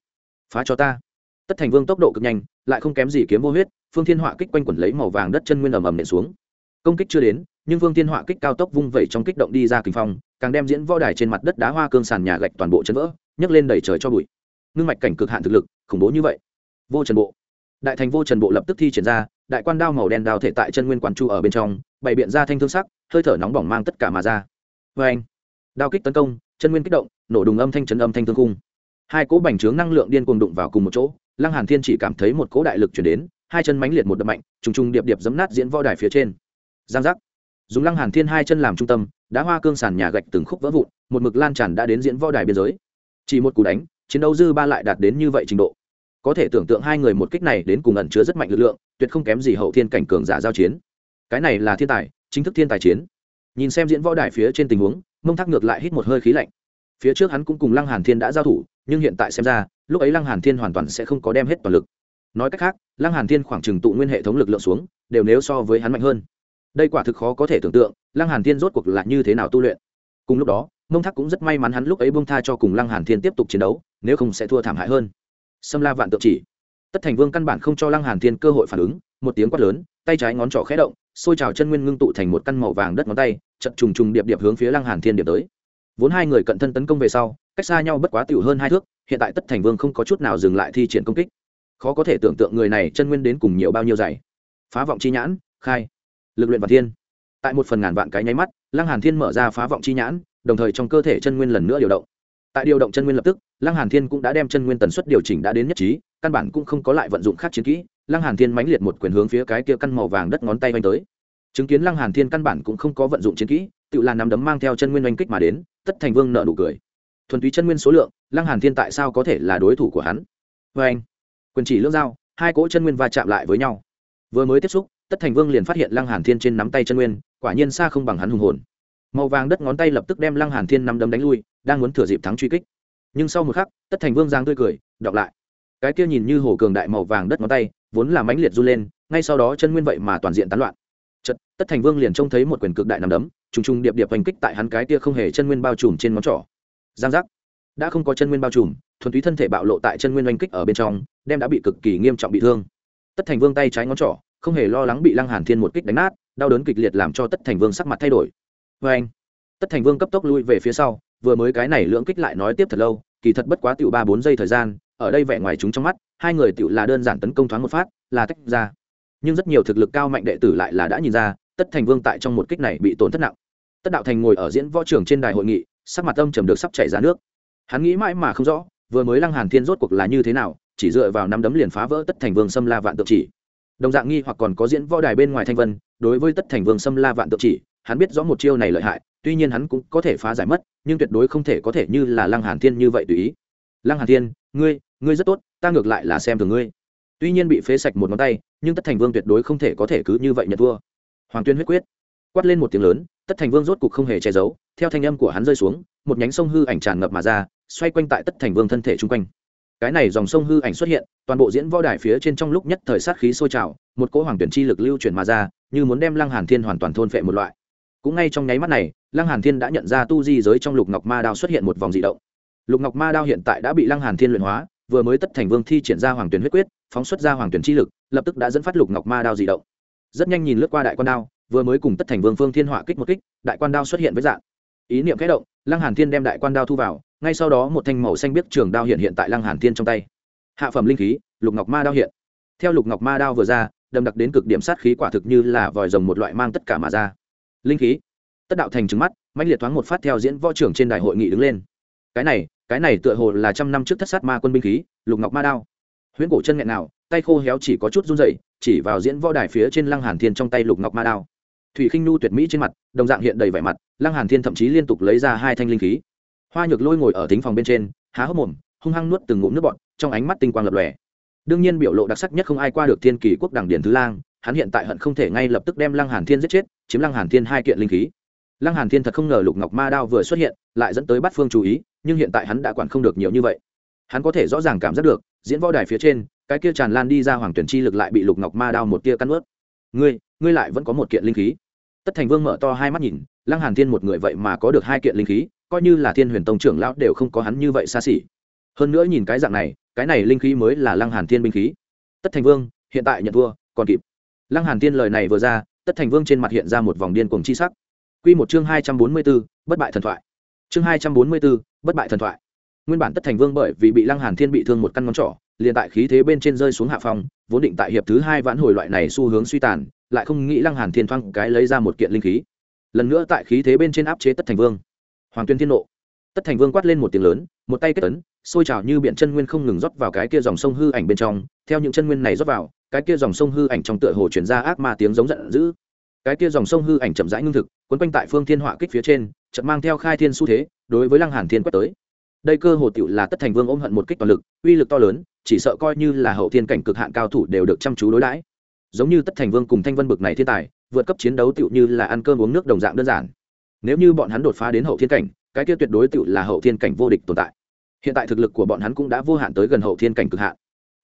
Phá cho ta. Tất thành vương tốc độ cực nhanh, lại không kém gì kiếm vô huyết, phương thiên hỏa kích quanh quẩn lấy màu vàng đất chân nguyên ầm ầm nện xuống. Công kích chưa đến, nhưng phương thiên hỏa kích cao tốc vung vẩy trong kích động đi ra kinh phong càng đem diễn võ đài trên mặt đất đá hoa cương sàn nhà gạch toàn bộ chân vỡ, nhấc lên đẩy trời cho bụi. Ngưng mạch cảnh cực hạn thực lực, khủng bố như vậy. Vô trần bộ. Đại thành vô trần bộ lập tức thi triển ra, đại quan đao màu đen đào thể tại chân nguyên quán chu ở bên trong, bày biện ra thanh thương sắc, hơi thở nóng bỏng mang tất cả mà ra. Vê anh, đao kích tấn công, chân nguyên kích động, nổ đùng âm thanh chấn âm thanh thương cung hai cỗ bành trướng năng lượng điên cuồng đụng vào cùng một chỗ, lăng hàn thiên chỉ cảm thấy một cỗ đại lực chuyển đến, hai chân mãnh liệt một đập mạnh, trùng trùng điệp điệp giấm nát diễn võ đài phía trên. Giang giác. Dùng lăng hàn thiên hai chân làm trung tâm đá hoa cương sàn nhà gạch từng khúc vỡ vụn, một mực lan tràn đã đến diễn võ đài biên giới. Chỉ một cú đánh, chiến đấu dư ba lại đạt đến như vậy trình độ. Có thể tưởng tượng hai người một kích này đến cùng ẩn chứa rất mạnh lực lượng, tuyệt không kém gì hậu thiên cảnh cường giả giao chiến. Cái này là thiên tài, chính thức thiên tài chiến. Nhìn xem diễn võ đài phía trên tình huống, mông thác ngược lại hít một hơi khí lạnh. Phía trước hắn cũng cùng lăng hàn thiên đã giao thủ, nhưng hiện tại xem ra, lúc ấy lăng hàn thiên hoàn toàn sẽ không có đem hết toàn lực. Nói cách khác, lăng hàn thiên khoảng trừng tụ nguyên hệ thống lực lượng xuống, đều nếu so với hắn mạnh hơn đây quả thực khó có thể tưởng tượng, lăng hàn thiên rốt cuộc là như thế nào tu luyện. Cùng lúc đó, mông thác cũng rất may mắn hắn lúc ấy bông tha cho cùng lăng hàn thiên tiếp tục chiến đấu, nếu không sẽ thua thảm hại hơn. Xâm la vạn tượng chỉ. Tất thành vương căn bản không cho lăng hàn thiên cơ hội phản ứng, một tiếng quát lớn, tay trái ngón trỏ khẽ động, xôi trào chân nguyên ngưng tụ thành một căn màu vàng đất ngón tay, chật trùng trùng điệp điệp hướng phía lăng hàn thiên điệp tới. Vốn hai người cận thân tấn công về sau, cách xa nhau bất quá tiểu hơn hai thước, hiện tại tất thành vương không có chút nào dừng lại thi triển công kích. Khó có thể tưởng tượng người này chân nguyên đến cùng nhiều bao nhiêu dày. Phá vọng chi nhãn, khai lực luyện và thiên. Tại một phần ngàn vạn cái nháy mắt, lăng hàn thiên mở ra phá vọng chi nhãn, đồng thời trong cơ thể chân nguyên lần nữa điều động. Tại điều động chân nguyên lập tức, lăng hàn thiên cũng đã đem chân nguyên tần suất điều chỉnh đã đến nhất trí, căn bản cũng không có lại vận dụng khác chiến kỹ. Lăng hàn thiên mãnh liệt một quyền hướng phía cái kia căn màu vàng đất ngón tay vanh tới. Chứng kiến lăng hàn thiên căn bản cũng không có vận dụng chiến kỹ, tự là nắm đấm mang theo chân nguyên oanh kích mà đến, tất thành vương nợ nụ cười. Thuần túy chân nguyên số lượng, lăng hàn thiên tại sao có thể là đối thủ của hắn? Vê anh quyền chỉ lưỡng dao, hai cỗ chân nguyên va chạm lại với nhau. Vừa mới tiếp xúc tất thành vương liền phát hiện lăng hàn thiên trên nắm tay chân nguyên, quả nhiên xa không bằng hắn hùng hồn. Màu vàng đất ngón tay lập tức đem lăng hàn thiên nắm đấm đánh lui, đang muốn thừa dịp thắng truy kích. Nhưng sau một khắc, tất thành vương giang tươi cười, đọc lại. Cái kia nhìn như hồ cường đại màu vàng đất ngón tay, vốn là mãnh liệt run lên, ngay sau đó chân nguyên vậy mà toàn diện tán loạn. Chật tất thành vương liền trông thấy một quyền cực đại nằm đấm, trùng trùng điệp điệp hành kích tại hắn cái kia không hề chân nguyên bao trùm trên ngón trỏ. Giang giác. Đã không có chân nguyên bao trùm, thuần túy thân thể bạo lộ tại chân nguyên oanh kích ở bên trong, đem đã bị cực kỳ nghiêm trọng bị thương. Tất thành vương tay trái ngón trỏ không hề lo lắng bị lăng hàn thiên một kích đánh nát, đau đớn kịch liệt làm cho tất thành vương sắc mặt thay đổi. Vê anh, tất thành vương cấp tốc lui về phía sau, vừa mới cái này lưỡng kích lại nói tiếp thật lâu, kỳ thật bất quá tiểu ba bốn giây thời gian, ở đây vẻ ngoài chúng trong mắt, hai người tiểu là đơn giản tấn công thoáng một phát, là tách ra. Nhưng rất nhiều thực lực cao mạnh đệ tử lại là đã nhìn ra, tất thành vương tại trong một kích này bị tổn thất nặng. Tất đạo thành ngồi ở diễn võ trường trên đài hội nghị, sắc mặt âm trầm được sắp chảy ra nước. Hắn nghĩ mãi mà không rõ, vừa mới lăng hàn thiên rốt cuộc là như thế nào, chỉ dựa vào năm đấm liền phá vỡ tất thành vương xâm la vạn tượng chỉ đồng dạng nghi hoặc còn có diễn võ đài bên ngoài thanh vân, đối với tất thành vương xâm la vạn tượng chỉ, hắn biết rõ một chiêu này lợi hại, tuy nhiên hắn cũng có thể phá giải mất, nhưng tuyệt đối không thể có thể như là lăng hàn thiên như vậy tùy ý. Lăng hàn thiên, ngươi ngươi rất tốt, ta ngược lại là xem thường ngươi. Tuy nhiên bị phế sạch một ngón tay, nhưng tất thành vương tuyệt đối không thể có thể cứ như vậy nhận thua. Hoàng tuyên huyết quyết. Quát lên một tiếng lớn, tất thành vương rốt cục không hề che giấu, theo thanh âm của hắn rơi xuống, một nhánh sông hư ảnh tràn ngập mà ra, xoay quanh tại tất thành vương thân thể chung quanh cái này dòng sông hư ảnh xuất hiện, toàn bộ diễn võ đài phía trên trong lúc nhất thời sát khí sôi trào, một cỗ hoàng tuyển chi lực lưu chuyển mà ra, như muốn đem lăng hàn thiên hoàn toàn thôn phệ một loại. Cũng ngay trong nháy mắt này, lăng hàn thiên đã nhận ra tu di giới trong lục ngọc ma đao xuất hiện một vòng dị động. Lục ngọc ma đao hiện tại đã bị lăng hàn thiên luyện hóa, vừa mới tất thành vương thi triển ra hoàng tuyển huyết quyết, phóng xuất ra hoàng tuyển chi lực, lập tức đã dẫn phát lục ngọc ma đao dị động. Rất nhanh nhìn lướt qua đại quan đao, vừa mới cùng tất thành vương phương thiên hỏa kích một kích, đại quan đao xuất hiện với dạng. Ý niệm kẽ động, lăng hàn thiên đem đại quan đao thu vào ngay sau đó một thanh màu xanh biết trường đao hiện hiện tại lăng hàn thiên trong tay. Hạ phẩm linh khí, lục ngọc ma đao hiện. Theo lục ngọc ma đao vừa ra, đâm đặc đến cực điểm sát khí quả thực như là vòi rồng một loại mang tất cả mà ra. Linh khí. Tất đạo thành trứng mắt, mãnh liệt thoáng một phát theo diễn võ trưởng trên đài hội nghị đứng lên. Cái này cái này tựa hồ là trăm năm trước thất sát ma quân binh khí, lục ngọc ma đao. Huyễn cổ chân nghẹn nào, tay khô héo chỉ có chút run rẩy, chỉ vào diễn võ đài phía trên lăng hàn thiên trong tay lục ngọc ma đao. Thủy khinh nu tuyệt mỹ trên mặt, đồng dạng hiện đầy vẻ mặt, lăng hàn thiên thậm chí liên tục lấy ra hai thanh linh khí hoa nhược lôi ngồi ở thính phòng bên trên, há hốc mồm, hung hăng nuốt từng ngụm nước bọt, trong ánh mắt tinh quang lập lòe. Đương nhiên biểu lộ đặc sắc nhất không ai qua được thiên kỳ quốc đẳng điển thứ lang, hắn hiện tại hận không thể ngay lập tức đem lăng hàn thiên giết chết, chiếm lăng hàn thiên hai kiện linh khí. Lăng hàn thiên thật không ngờ lục ngọc ma đao vừa xuất hiện, lại dẫn tới bát phương chú ý, nhưng hiện tại hắn đã quản không được nhiều như vậy. Hắn có thể rõ ràng cảm giác được, diễn võ đài phía trên, cái kia tràn lan đi ra hoàng tuyển chi lực lại bị lục ngọc ma đao một tia cắn ướt ngươi ngươi lại vẫn có một kiện linh khí. Tất thành vương mở to hai mắt nhìn, lăng hàn thiên một người vậy mà có được hai kiện linh khí coi như là thiên huyền tông trưởng lão đều không có hắn như vậy xa xỉ. Hơn nữa nhìn cái dạng này cái này linh khí mới là lăng hàn thiên binh khí. Tất thành vương hiện tại nhận thua còn kịp. Lăng hàn thiên lời này vừa ra tất thành vương trên mặt hiện ra một vòng điên cuồng chi sắc. Quy một chương hai trăm bốn mươi 244, bất bại thần thoại. Chương hai trăm bốn mươi 244, bất bại thần thoại. Nguyên bản tất thành vương bởi vì bị lăng hàn thiên bị thương một căn ngón trỏ liền tại khí thế bên trên rơi xuống hạ phong vốn định tại hiệp thứ hai vãn hồi loại này xu hướng suy tàn lại không nghĩ lăng hàn thiên thoang cái lấy ra một kiện linh khí. Lần nữa tại khí thế bên trên áp chế tất thành vương hoàng tuyên thiên nộ. Tất thành vương quát lên một tiếng lớn, một tay kết tấn sôi trào như biển chân nguyên không ngừng rót vào cái kia dòng sông hư ảnh bên trong. Theo những chân nguyên này rót vào, cái kia dòng sông hư ảnh trong tựa hồ chuyển ra ác ma tiếng giống giận dữ. Cái kia dòng sông hư ảnh chậm rãi ngưng thực, quấn quanh tại phương thiên họa kích phía trên, chợt mang theo khai thiên xu thế, đối với lăng hàn thiên quét tới. Đây cơ hồ tiểu là tất thành vương ôm hận một kích toàn lực, uy lực to lớn, chỉ sợ coi như là hậu thiên cảnh cực hạn cao thủ đều được chăm chú đối đãi. Giống như tất thành vương cùng thanh vân bực này thiên tài, vượt cấp chiến đấu tiểu như là ăn cơm uống nước đồng dạng đơn giản nếu như bọn hắn đột phá đến hậu thiên cảnh, cái kia tuyệt đối tự là hậu thiên cảnh vô địch tồn tại. Hiện tại thực lực của bọn hắn cũng đã vô hạn tới gần hậu thiên cảnh cực hạn.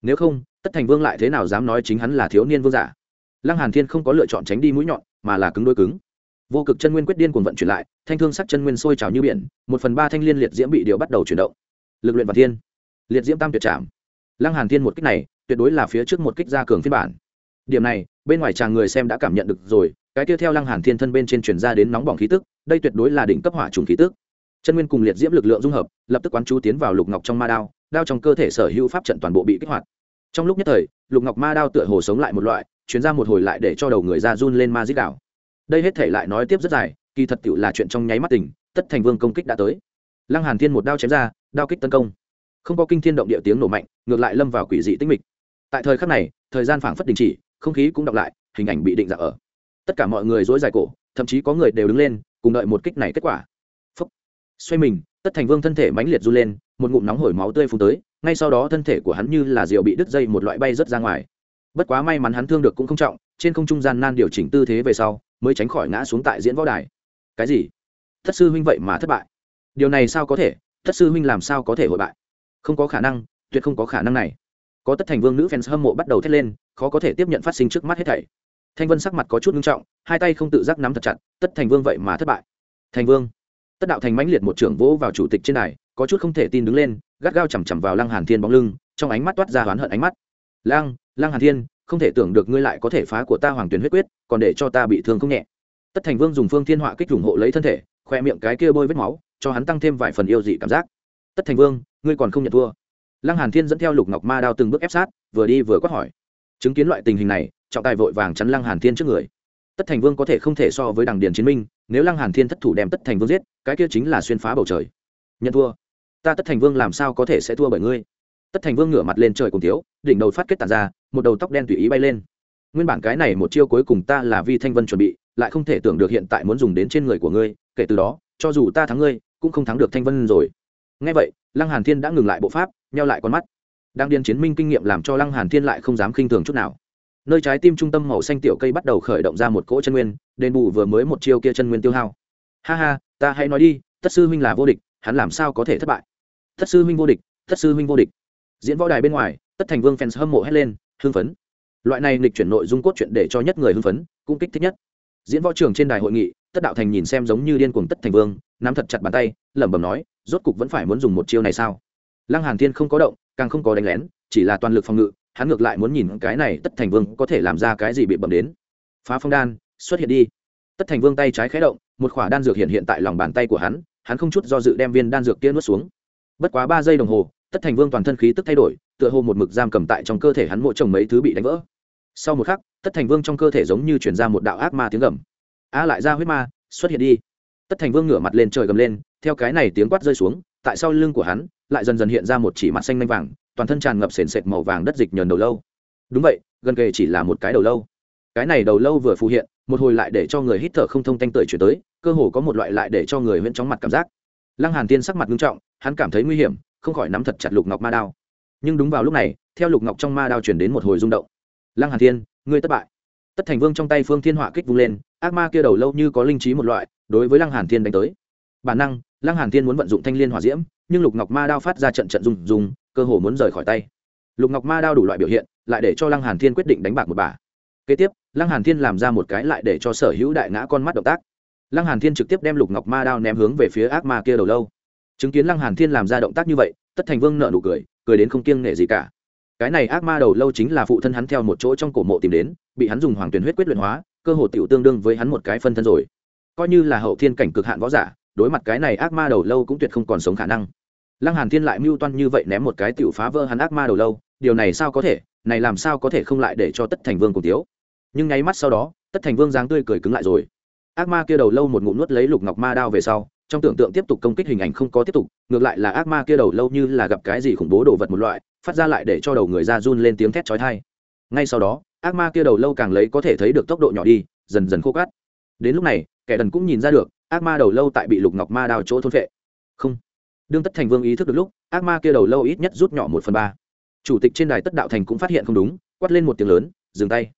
Nếu không, tất thành vương lại thế nào dám nói chính hắn là thiếu niên vương giả? Lăng hàn thiên không có lựa chọn tránh đi mũi nhọn, mà là cứng đôi cứng. Vô cực chân nguyên quyết điên cuồng vận chuyển lại, thanh thương sắc chân nguyên sôi trào như biển, một phần ba thanh liên liệt diễm bị điều bắt đầu chuyển động. Lực luyện và thiên, liệt diễm tam tuyệt trảm. Lăng hàn thiên một kích này, tuyệt đối là phía trước một kích gia cường phiên bản điểm này, bên ngoài chàng người xem đã cảm nhận được rồi, cái tiếp theo lăng hàn thiên thân bên trên truyền ra đến nóng bỏng khí tức, đây tuyệt đối là đỉnh cấp hỏa trùng khí tức. Chân nguyên cùng liệt diễm lực lượng dung hợp, lập tức quán chú tiến vào lục ngọc trong ma đao đao trong cơ thể sở hữu pháp trận toàn bộ bị kích hoạt. Trong lúc nhất thời, lục ngọc ma đao tựa hồ sống lại một loại, chuyến ra một hồi lại để cho đầu người ra run lên ma dít đảo. Đây hết thể lại nói tiếp rất dài, kỳ thật tựu là chuyện trong nháy mắt tỉnh tất thành vương công kích đã tới. Lăng hàn thiên một đao chém ra, đao kích tấn công. Không có kinh thiên động địa tiếng nổ mạnh, ngược lại lâm vào quỷ dị tĩnh mịch. Tại thời khắc này, thời gian phảng phất đình chỉ không khí cũng đọc lại, hình ảnh bị định dạng ở. Tất cả mọi người dối dài cổ, thậm chí có người đều đứng lên, cùng đợi một kích này kết quả. Phúc. xoay mình, tất thành vương thân thể mãnh liệt run lên, một ngụm nóng hổi máu tươi phun tới, ngay sau đó thân thể của hắn như là rượu bị đứt dây một loại bay rớt ra ngoài. Bất quá may mắn hắn thương được cũng không trọng, trên không trung gian nan điều chỉnh tư thế về sau, mới tránh khỏi ngã xuống tại diễn võ đài. Cái gì? Thất sư huynh vậy mà thất bại. Điều này sao có thể? Thất sư huynh làm sao có thể hội bại? Không có khả năng, tuyệt không có khả năng này có tất thành vương nữ fans hâm mộ bắt đầu thét lên, khó có thể tiếp nhận phát sinh trước mắt hết thảy. Thanh vân sắc mặt có chút nghiêm trọng, hai tay không tự giác nắm thật chặt, tất thành vương vậy mà thất bại. Thành vương. Tất đạo thành mãnh liệt một trưởng vỗ vào chủ tịch trên đài, có chút không thể tin đứng lên, gắt gao chằm chằm vào lăng hàn thiên bóng lưng, trong ánh mắt toát ra oán hận ánh mắt. Lăng lăng hàn thiên, không thể tưởng được ngươi lại có thể phá của ta hoàng tuyển huyết quyết, còn để cho ta bị thương không nhẹ. Tất thành vương dùng phương thiên họa kích ủng hộ lấy thân thể, khoe miệng cái kia bôi vết máu, cho hắn tăng thêm vài phần yêu dị cảm giác. Tất thành vương, ngươi còn không nhận thua lăng hàn thiên dẫn theo lục ngọc ma đao từng bước ép sát, vừa đi vừa quát hỏi. Chứng kiến loại tình hình này, trọng tài vội vàng chắn lăng hàn thiên trước người. Tất thành vương có thể không thể so với đằng điền chiến minh, nếu lăng hàn thiên thất thủ đem tất thành vương giết, cái kia chính là xuyên phá bầu trời. Nhận thua. Ta tất thành vương làm sao có thể sẽ thua bởi ngươi? Tất thành vương ngửa mặt lên trời cùng thiếu, đỉnh đầu phát kết tàn ra, một đầu tóc đen tùy ý bay lên. Nguyên bản cái này một chiêu cuối cùng ta là vi thanh vân chuẩn bị, lại không thể tưởng được hiện tại muốn dùng đến trên người của ngươi, kể từ đó, cho dù ta thắng ngươi, cũng không thắng được thanh vân rồi ngay vậy, lăng hàn thiên đã ngừng lại bộ pháp, nheo lại con mắt. Đang điên chiến minh kinh nghiệm làm cho lăng hàn thiên lại không dám khinh thường chút nào. Nơi trái tim trung tâm màu xanh tiểu cây bắt đầu khởi động ra một cỗ chân nguyên, đền bù vừa mới một chiêu kia chân nguyên tiêu hao. Ha ha, ta hãy nói đi tất sư huynh là vô địch, hắn làm sao có thể thất bại? Tất sư huynh vô địch tất sư huynh vô địch. Diễn võ đài bên ngoài, tất thành vương fans hâm mộ hét lên, hưng phấn. Loại này lịch chuyển nội dung cốt truyện để cho nhất người hưng phấn, cũng kích thích nhất. Diễn võ trường trên đài hội nghị, tất đạo thành nhìn xem giống như điên cuồng tất thành vương, nắm thật chặt bàn tay, lẩm bẩm nói rốt cục vẫn phải muốn dùng một chiêu này sao? Lăng hàn thiên không có động, càng không có đánh lén, chỉ là toàn lực phòng ngự, hắn ngược lại muốn nhìn cái này tất thành vương có thể làm ra cái gì bị bẩm đến. Phá phong đan, xuất hiện đi. Tất thành vương tay trái khé động, một khỏa đan dược hiện hiện tại lòng bàn tay của hắn hắn không chút do dự đem viên đan dược kia nuốt xuống. Bất quá ba giây đồng hồ, tất thành vương toàn thân khí tức thay đổi, tựa hồ một mực giam cầm tại trong cơ thể hắn mỗi chồng mấy thứ bị đánh vỡ. Sau một khắc, tất thành vương trong cơ thể giống như chuyển ra một đạo ác ma tiếng gầm. A lại ra huyết ma, xuất hiện đi. Tất thành vương ngửa mặt lên trời gầm lên theo cái này tiếng quát rơi xuống, tại sau lưng của hắn, lại dần dần hiện ra một chỉ mặt xanh lanh vàng, toàn thân tràn ngập sền sệt màu vàng đất dịch nhờn đầu lâu. Đúng vậy, gần kề chỉ là một cái đầu lâu. Cái này đầu lâu vừa phù hiện, một hồi lại để cho người hít thở không thông tanh tưởi chuyển tới, cơ hồ có một loại lại để cho người huyễn chóng mặt cảm giác. Lăng hàn tiên sắc mặt nghiêm trọng, hắn cảm thấy nguy hiểm, không khỏi nắm thật chặt lục ngọc ma đao. Nhưng đúng vào lúc này, theo lục ngọc trong ma đao chuyển đến một hồi rung động. Lăng hàn thiên ngươi thất bại. Tất thành vương trong tay phương thiên họa kích vung lên, ác ma kia đầu lâu như có linh trí một loại, đối với lăng hàn thiên đánh tới bản năng lăng hàn thiên muốn vận dụng thanh liên hỏa diễm nhưng lục ngọc ma đao phát ra trận trận dùng dùng, cơ hồ muốn rời khỏi tay. Lục ngọc ma đao đủ loại biểu hiện lại để cho lăng hàn thiên quyết định đánh bạc một bà. Kế tiếp lăng hàn thiên làm ra một cái lại để cho sở hữu đại ngã con mắt động tác. Lăng hàn thiên trực tiếp đem lục ngọc ma đao ném hướng về phía ác ma kia đầu lâu. Chứng kiến lăng hàn thiên làm ra động tác như vậy tất thành vương nợ nụ cười cười đến không kiêng nể gì cả. Cái này ác ma đầu lâu chính là phụ thân hắn theo một chỗ trong cổ mộ tìm đến bị hắn dùng hoàng tuyển huyết quyết luyện hóa cơ hồ tiểu tương đương với hắn một cái phân thân rồi. Coi như là hậu thiên cảnh cực hạn võ giả đối mặt cái này ác ma đầu lâu cũng tuyệt không còn sống khả năng. Lăng hàn thiên lại mưu toan như vậy ném một cái tiểu phá vỡ hắn ác ma đầu lâu, điều này sao có thể, này làm sao có thể không lại để cho tất thành vương cùng tiếu nhưng nháy mắt sau đó, tất thành vương dáng tươi cười cứng lại rồi. Ác ma kia đầu lâu một ngụm nuốt lấy lục ngọc ma đao về sau, trong tưởng tượng tiếp tục công kích hình ảnh không có tiếp tục, ngược lại là ác ma kia đầu lâu như là gặp cái gì khủng bố đồ vật một loại, phát ra lại để cho đầu người ra run lên tiếng thét chói tai. Ngay sau đó, ác ma kia đầu lâu càng lấy có thể thấy được tốc độ nhỏ đi, dần dần khô cát. Đến lúc này, kẻ đần cũng nhìn ra được ác ma đầu lâu tại bị lục ngọc ma đào chỗ thôn vệ không. Đương tất thành vương ý thức được lúc, ác ma kia đầu lâu ít nhất rút nhỏ một phần ba. Chủ tịch trên đài tất đạo thành cũng phát hiện không đúng, quát lên một tiếng lớn, dừng tay.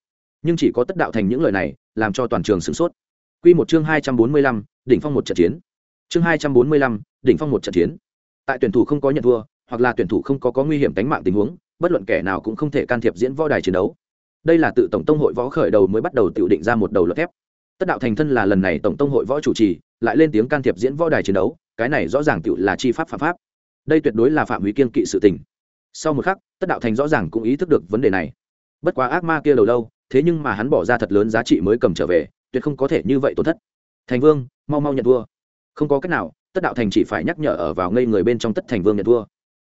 Nhưng chỉ có tất đạo thành những lời này, làm cho toàn trường sửng sốt. Q một chương hai trăm bốn mươi lăm, đỉnh phong một trận chiến. Chương hai trăm bốn mươi lăm, đỉnh phong một trận chiến. Tại tuyển thủ không có nhận thua, hoặc là tuyển thủ không có có nguy hiểm tính mạng tình huống, bất luận kẻ nào cũng không thể can thiệp diễn võ đài chiến đấu. Đây là tự tổng tông hội võ khởi đầu mới bắt đầu tự định ra một đầu luật thép tất đạo thành thân là lần này tổng tông hội võ chủ trì, lại lên tiếng can thiệp diễn võ đài chiến đấu, cái này rõ ràng tự là chi pháp phạm pháp. Đây tuyệt đối là phạm hủy kiên kỵ sự tình. Sau một khắc, tất đạo thành rõ ràng cũng ý thức được vấn đề này. Bất quá ác ma kia đầu lâu, thế nhưng mà hắn bỏ ra thật lớn giá trị mới cầm trở về, tuyệt không có thể như vậy tổn thất. Thành vương, mau mau nhận thua. Không có cách nào, tất đạo thành chỉ phải nhắc nhở ở vào ngây người bên trong tất thành vương nhận thua.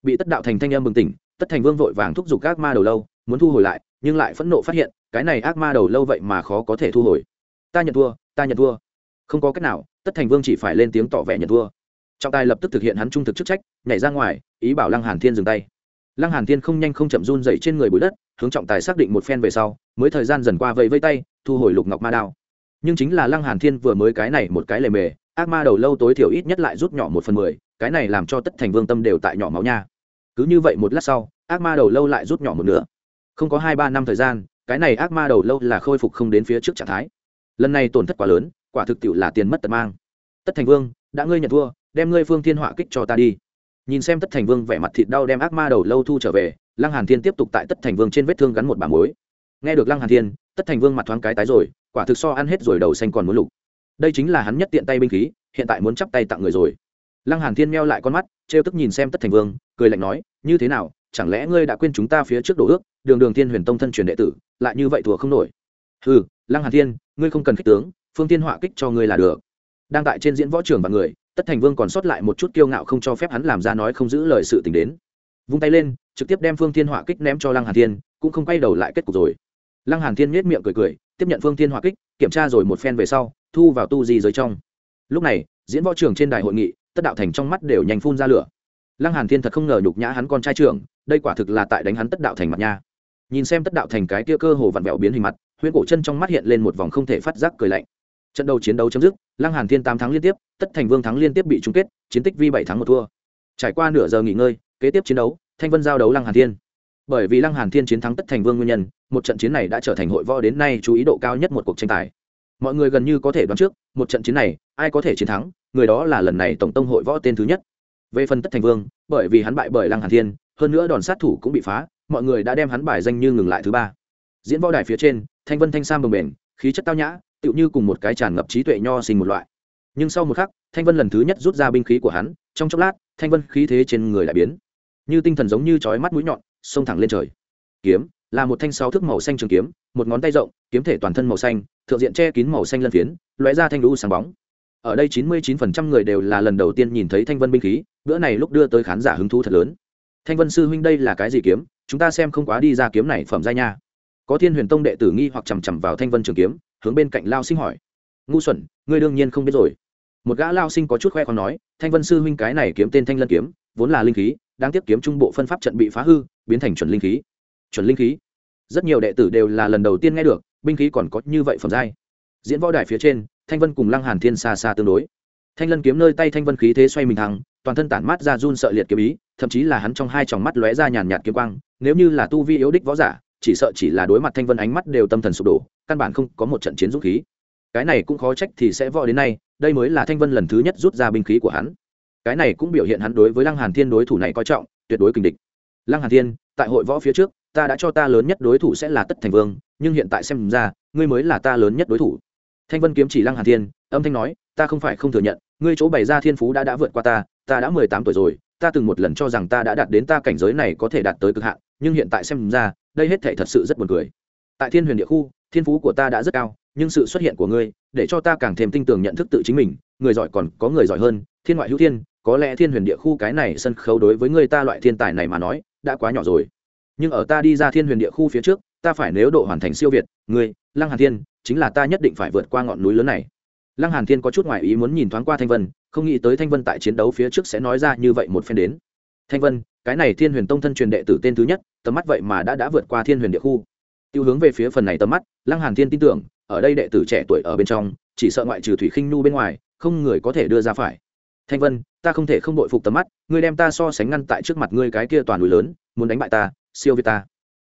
Bị tất đạo thành thanh em bừng tỉnh, tất thành vương vội vàng thúc giục ác ma đầu lâu, muốn thu hồi lại, nhưng lại phẫn nộ phát hiện, cái này ác ma đầu lâu vậy mà khó có thể thu hồi ta nhận thua, ta nhận thua. Không có cách nào, tất thành vương chỉ phải lên tiếng tỏ vẻ nhận thua. Trọng tài lập tức thực hiện hắn trung thực chức trách, nhảy ra ngoài, ý bảo lăng hàn thiên dừng tay. Lăng hàn thiên không nhanh không chậm run dậy trên người bụi đất, hướng trọng tài xác định một phen về sau, mới thời gian dần qua vẫy vây tay, thu hồi lục ngọc ma đao. Nhưng chính là lăng hàn thiên vừa mới cái này một cái lề mề, ác ma đầu lâu tối thiểu ít nhất lại rút nhỏ một phần mười, cái này làm cho tất thành vương tâm đều tại nhỏ máu nha. Cứ như vậy một lát sau, ác ma đầu lâu lại rút nhỏ một nửa. Không có hai ba năm thời gian, cái này ác ma đầu lâu là khôi phục không đến phía trước trạng thái lần này tổn thất quá lớn, quả thực tiệu là tiền mất tật mang. Tất thành vương, đã ngươi nhận thua, đem ngươi phương thiên họa kích cho ta đi. Nhìn xem tất thành vương vẻ mặt thịt đau đem ác ma đầu lâu thu trở về, lăng hàn thiên tiếp tục tại tất thành vương trên vết thương gắn một bà mối nghe được lăng hàn thiên, tất thành vương mặt thoáng cái tái rồi, quả thực so ăn hết rồi đầu xanh còn muốn lục. Đây chính là hắn nhất tiện tay binh khí, hiện tại muốn chắp tay tặng người rồi. Lăng hàn thiên meo lại con mắt, trêu tức nhìn xem tất thành vương, cười lạnh nói, như thế nào, chẳng lẽ ngươi đã quên chúng ta phía trước đổ ước, đường đường thiên huyền tông thân truyền đệ tử, lại như vậy thua không nổi? Hừ, lăng hàn thiên, ngươi không cần kích tướng, phương tiên họa kích cho ngươi là được. Đang tại trên diễn võ trường và người, tất thành vương còn sót lại một chút kiêu ngạo không cho phép hắn làm ra nói không giữ lời sự tình đến. Vung tay lên, trực tiếp đem phương thiên họa kích ném cho lăng hàn thiên, cũng không quay đầu lại kết cục rồi. Lăng hàn thiên nhếch miệng cười cười, tiếp nhận phương thiên họa kích, kiểm tra rồi một phen về sau, thu vào tu di dưới trong. Lúc này, diễn võ trường trên đài hội nghị, tất đạo thành trong mắt đều nhanh phun ra lửa. Lăng hàn thiên thật không ngờ nhục nhã hắn con trai trưởng, đây quả thực là tại đánh hắn tất đạo thành mặt nha. Nhìn xem tất đạo thành cái kia cơ hồ vặn vẹo biến hình mặt huyễn cổ chân trong mắt hiện lên một vòng không thể phát giác cười lạnh. Trận đầu chiến đấu chấm dứt, lăng hàn thiên tám thắng liên tiếp, tất thành vương thắng liên tiếp bị chung kết, chiến tích vi bảy thắng một thua. Trải qua nửa giờ nghỉ ngơi, kế tiếp chiến đấu, thanh vân giao đấu lăng hàn thiên. Bởi vì lăng hàn thiên chiến thắng tất thành vương nguyên nhân, một trận chiến này đã trở thành hội võ đến nay chú ý độ cao nhất một cuộc tranh tài. Mọi người gần như có thể đoán trước, một trận chiến này, ai có thể chiến thắng, người đó là lần này tổng tông hội võ tên thứ nhất. Về phần tất thành vương, bởi vì hắn bại bởi lăng hàn thiên, hơn nữa đòn sát thủ cũng bị phá, mọi người đã đem hắn bài danh như ngừng lại thứ ba diễn võ đài phía trên, thanh vân thanh sam bồng bềnh, khí chất tao nhã, tựu như cùng một cái tràn ngập trí tuệ nho sinh một loại. Nhưng sau một khắc, thanh vân lần thứ nhất rút ra binh khí của hắn, trong chốc lát, thanh vân khí thế trên người lại biến. Như tinh thần giống như chói mắt mũi nhọn, xông thẳng lên trời. Kiếm, là một thanh sáu thước màu xanh trường kiếm, một ngón tay rộng, kiếm thể toàn thân màu xanh, thượng diện che kín màu xanh lân phiến, lóe ra thanh lũ sáng bóng. Ở đây chín mươi chín phần trăm người đều là lần đầu tiên nhìn thấy thanh vân binh khí, bữa này lúc đưa tới khán giả hứng thú thật lớn. Thanh vân sư huynh đây là cái gì kiếm? Chúng ta xem không quá đi ra kiếm này phẩm giai nha có thiên huyền tông đệ tử nghi hoặc chằm chằm vào thanh vân trường kiếm, hướng bên cạnh lao sinh hỏi. Ngu xuẩn, ngươi đương nhiên không biết rồi. Một gã lao sinh có chút khoe còn nói, thanh vân sư huynh cái này kiếm tên thanh lân kiếm, vốn là linh khí đang tiếp kiếm trung bộ phân pháp trận bị phá hư, biến thành chuẩn linh khí. Chuẩn linh khí? Rất nhiều đệ tử đều là lần đầu tiên nghe được, binh khí còn có như vậy phẩm giai. Diễn võ đài phía trên, thanh vân cùng lăng hàn thiên xa xa tương đối. Thanh lân kiếm nơi tay thanh vân khí thế xoay mình thẳng, toàn thân tản mát ra run sợ liệt kiếm ý, thậm chí là hắn trong hai tròng mắt lóe ra nhàn nhạt kiếm quang, nếu như là tu vi yếu đích võ giả chỉ sợ chỉ là đối mặt thanh vân ánh mắt đều tâm thần sụp đổ, căn bản không có một trận chiến dũng khí. Cái này cũng khó trách thì sẽ võ đến nay, đây mới là thanh vân lần thứ nhất rút ra binh khí của hắn. Cái này cũng biểu hiện hắn đối với lăng hàn thiên đối thủ này coi trọng, tuyệt đối kình địch. Lăng hàn thiên, tại hội võ phía trước, ta đã cho ta lớn nhất đối thủ sẽ là tất thành vương, nhưng hiện tại xem ra, ngươi mới là ta lớn nhất đối thủ. Thanh vân kiếm chỉ lăng hàn thiên, âm thanh nói, ta không phải không thừa nhận, ngươi chỗ bày ra thiên phú đã đã vượt qua ta ta đã mười tám tuổi rồi, ta từng một lần cho rằng ta đã đạt đến ta cảnh giới này có thể đạt tới cực hạn nhưng hiện tại xem ra, đây hết thể thật sự rất buồn cười. Tại thiên huyền địa khu, thiên phú của ta đã rất cao, nhưng sự xuất hiện của ngươi, để cho ta càng thêm tin tưởng nhận thức tự chính mình, người giỏi còn có người giỏi hơn, thiên ngoại hữu thiên, có lẽ thiên huyền địa khu cái này sân khấu đối với người ta loại thiên tài này mà nói, đã quá nhỏ rồi. Nhưng ở ta đi ra thiên huyền địa khu phía trước, ta phải nếu độ hoàn thành siêu việt, ngươi, lăng hàn thiên, chính là ta nhất định phải vượt qua ngọn núi lớn này. Lăng hàn thiên có chút ngoại ý muốn nhìn thoáng qua thanh vân, không nghĩ tới thanh vân tại chiến đấu phía trước sẽ nói ra như vậy một phen đến. Thanh vân cái này thiên huyền tông thân truyền đệ tử tên thứ nhất, tầm mắt vậy mà đã đã vượt qua thiên huyền địa khu. Tiêu hướng về phía phần này tầm mắt, lăng hàn thiên tin tưởng, ở đây đệ tử trẻ tuổi ở bên trong, chỉ sợ ngoại trừ thủy khinh nu bên ngoài, không người có thể đưa ra phải. Thanh vân, ta không thể không đội phục tầm mắt, ngươi đem ta so sánh ngăn tại trước mặt ngươi cái kia toàn núi lớn, muốn đánh bại ta, siêu việt ta.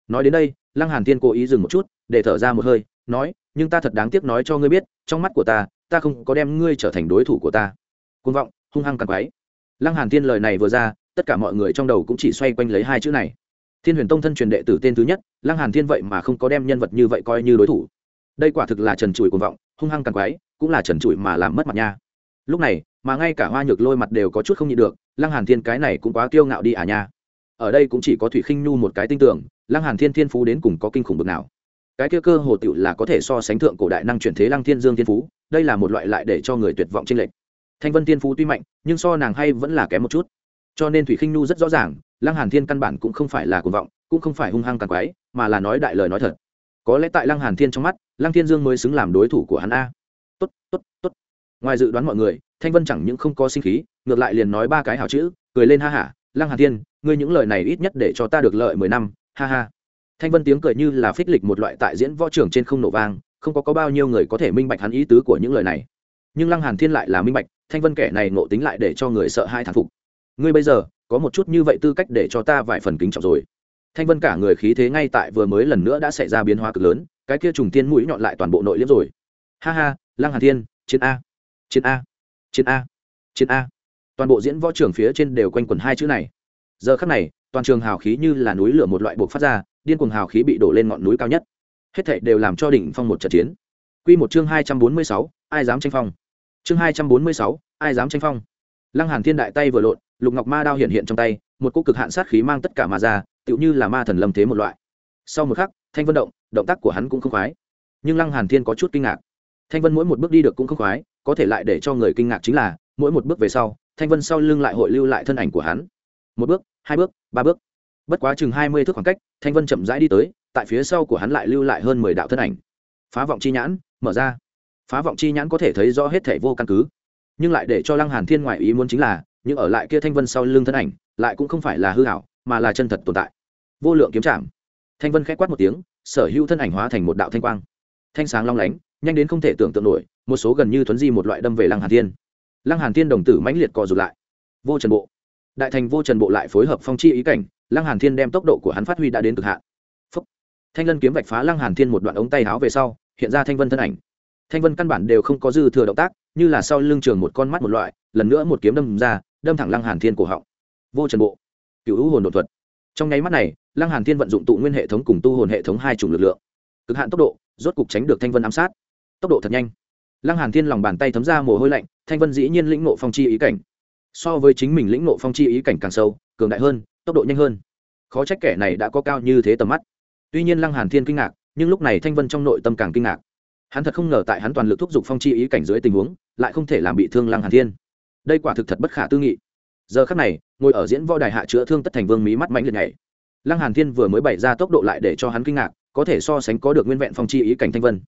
Nói đến đây, lăng hàn thiên cố ý dừng một chút, để thở ra một hơi, nói, nhưng ta thật đáng tiếc nói cho ngươi biết, trong mắt của ta ta không có đem ngươi trở thành đối thủ của ta. Côn vọng, hung hăng càng quái. Lăng hàn thiên lời này vừa ra tất cả mọi người trong đầu cũng chỉ xoay quanh lấy hai chữ này. Thiên huyền tông thân truyền đệ tử tên thứ nhất, lăng hàn thiên vậy mà không có đem nhân vật như vậy coi như đối thủ. Đây quả thực là trần trụi cuồng vọng, hung hăng càng quái, cũng là trần trụi mà làm mất mặt nha. Lúc này, mà ngay cả hoa nhược lôi mặt đều có chút không nhịn được, lăng hàn thiên cái này cũng quá kiêu ngạo đi à nha. Ở đây cũng chỉ có thủy khinh nhu một cái tinh tưởng, lăng hàn thiên thiên phú đến cùng có kinh khủng bực nào. Cái kia cơ hồ tựu là có thể so sánh thượng cổ đại năng chuyển thế lăng thiên dương thiên phú, đây là một loại lại để cho người tuyệt vọng trên lệnh thanh vân thiên phú tuy mạnh, nhưng so nàng hay vẫn là kém một chút cho nên thủy khinh nhu rất rõ ràng, lăng hàn thiên căn bản cũng không phải là cuồng vọng, cũng không phải hung hăng càng quái, mà là nói đại lời nói thật. Có lẽ tại lăng hàn thiên trong mắt, lăng thiên dương mới xứng làm đối thủ của hắn a. Tốt tốt tốt. Ngoài dự đoán mọi người, thanh vân chẳng những không có sinh khí, ngược lại liền nói ba cái hảo chữ, cười lên ha hả lăng hàn thiên, ngươi những lời này ít nhất để cho ta được lợi mười năm, ha ha. Thanh vân tiếng cười như là phích lịch một loại tại diễn võ trường trên không nổ vang, không có có bao nhiêu người có thể minh bạch hắn ý tứ của những lời này. Nhưng lăng hàn thiên lại là minh bạch, thanh vân kẻ này ngộ tính lại để cho người sợ hai thản phục ngươi bây giờ có một chút như vậy tư cách để cho ta vài phần kính trọng rồi. Thanh vân cả người khí thế ngay tại vừa mới lần nữa đã xảy ra biến hóa cực lớn cái kia trùng tiên mũi nhọn lại toàn bộ nội liếm rồi. Ha ha lăng hà thiên chiến a chiến a chiến a chiến a. Toàn bộ diễn võ trường phía trên đều quanh quẩn hai chữ này. Giờ khắc này toàn trường hào khí như là núi lửa một loại buộc phát ra điên cuồng hào khí bị đổ lên ngọn núi cao nhất. Hết thảy đều làm cho đỉnh phong một trận chiến. Quy một chương hai trăm bốn mươi sáu, ai dám tranh phong? Chương hai trăm bốn mươi sáu, ai dám tranh phong? Lăng hàn thiên đại tay vừa lộn lục ngọc ma đao hiện hiện trong tay, một cô cực hạn sát khí mang tất cả mà ra, tựu như là ma thần lâm thế một loại. Sau một khắc, thanh vân động động tác của hắn cũng không khoái. Nhưng lăng hàn thiên có chút kinh ngạc. Thanh vân mỗi một bước đi được cũng không khoái, có thể lại để cho người kinh ngạc chính là, mỗi một bước về sau, thanh vân sau lưng lại hội lưu lại thân ảnh của hắn. Một bước, hai bước, ba bước. Bất quá chừng hai mươi thước khoảng cách, thanh vân chậm rãi đi tới, tại phía sau của hắn lại lưu lại hơn mười đạo thân ảnh. Phá vọng chi nhãn, mở ra. Phá vọng chi nhãn có thể thấy rõ hết thể vô căn cứ. Nhưng lại để cho lăng hàn thiên ngoại ý muốn chính là nhưng ở lại kia thanh vân sau lưng thân ảnh, lại cũng không phải là hư hảo mà là chân thật tồn tại. Vô lượng kiếm trạm thanh vân khẽ quát một tiếng, sở hữu thân ảnh hóa thành một đạo thanh quang. Thanh sáng long lánh, nhanh đến không thể tưởng tượng nổi, một số gần như thuấn di một loại đâm về lăng hàn thiên. Lăng hàn thiên đồng tử mãnh liệt cò rụt lại. Vô trần bộ. Đại thành vô trần bộ lại phối hợp phong chi ý cảnh, lăng hàn thiên đem tốc độ của hắn phát huy đã đến cực hạn. Phúc. thanh lân kiếm vạch phá lăng hàn thiên một đoạn ống tay háo về sau, hiện ra thanh vân thân ảnh. Thanh vân căn bản đều không có dư thừa động tác, như là sau lưng trường một con mắt một loại, lần nữa một kiếm đâm ra đâm thẳng lăng hàn thiên cổ họng. Vô trần bộ cựu hữu hồn đột thuật. Trong nháy mắt này, lăng hàn thiên vận dụng tụ nguyên hệ thống cùng tu hồn hệ thống hai chủng lực lượng. Cực hạn tốc độ, rốt cục tránh được thanh vân ám sát. Tốc độ thật nhanh. Lăng hàn thiên lòng bàn tay thấm ra mồ hôi lạnh, thanh vân dĩ nhiên lĩnh nộ phong chi ý cảnh. So với chính mình lĩnh nộ phong chi ý cảnh càng sâu, cường đại hơn, tốc độ nhanh hơn. Khó trách kẻ này đã có cao như thế tầm mắt. Tuy nhiên lăng hàn thiên kinh ngạc, nhưng lúc này thanh vân trong nội tâm càng kinh ngạc. Hắn thật không ngờ tại hắn toàn lực thúc giục phong chi ý cảnh dưới tình huống, lại không thể làm bị thương lăng hàn thiên đây quả thực thật bất khả tư nghị. Giờ khắc này, ngồi ở diễn võ đài hạ chữa thương tất thành vương mí mắt mạnh liệt nhảy. Lăng hàn thiên vừa mới bày ra tốc độ lại để cho hắn kinh ngạc, có thể so sánh có được nguyên vẹn phong chi ý cảnh thanh vân.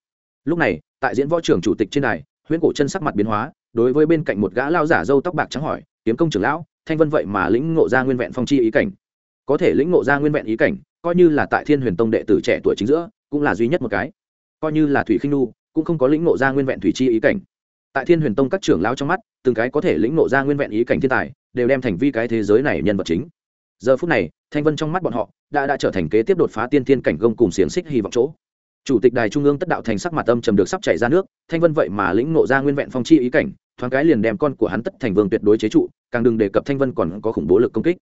Lúc này, tại diễn võ trưởng chủ tịch trên đài, huyễn cổ chân sắc mặt biến hóa, đối với bên cạnh một gã lao giả râu tóc bạc trắng hỏi, kiếm công trưởng lão, thanh vân vậy mà lĩnh ngộ ra nguyên vẹn phong chi ý cảnh? Có thể lĩnh ngộ ra nguyên vẹn ý cảnh, coi như là tại thiên huyền tông đệ tử trẻ tuổi chính giữa, cũng là duy nhất một cái. Coi như là thủy khinh nu cũng không có lĩnh ngộ ra nguyên vẹn thủy chi ý cảnh tại thiên huyền tông các trưởng lão trong mắt, từng cái có thể lĩnh nộ ra nguyên vẹn ý cảnh thiên tài, đều đem thành vi cái thế giới này nhân vật chính. Giờ phút này, thanh vân trong mắt bọn họ đã đã trở thành kế tiếp đột phá tiên thiên cảnh gông cùng xiềng xích hy vọng chỗ. Chủ tịch đài trung ương tất đạo thành sắc mặt âm trầm được sắp chảy ra nước, thanh vân vậy mà lĩnh nộ ra nguyên vẹn phong chi ý cảnh, thoáng cái liền đem con của hắn tất thành vương tuyệt đối chế trụ, càng đừng đề cập thanh vân còn có khủng bố lực công kích.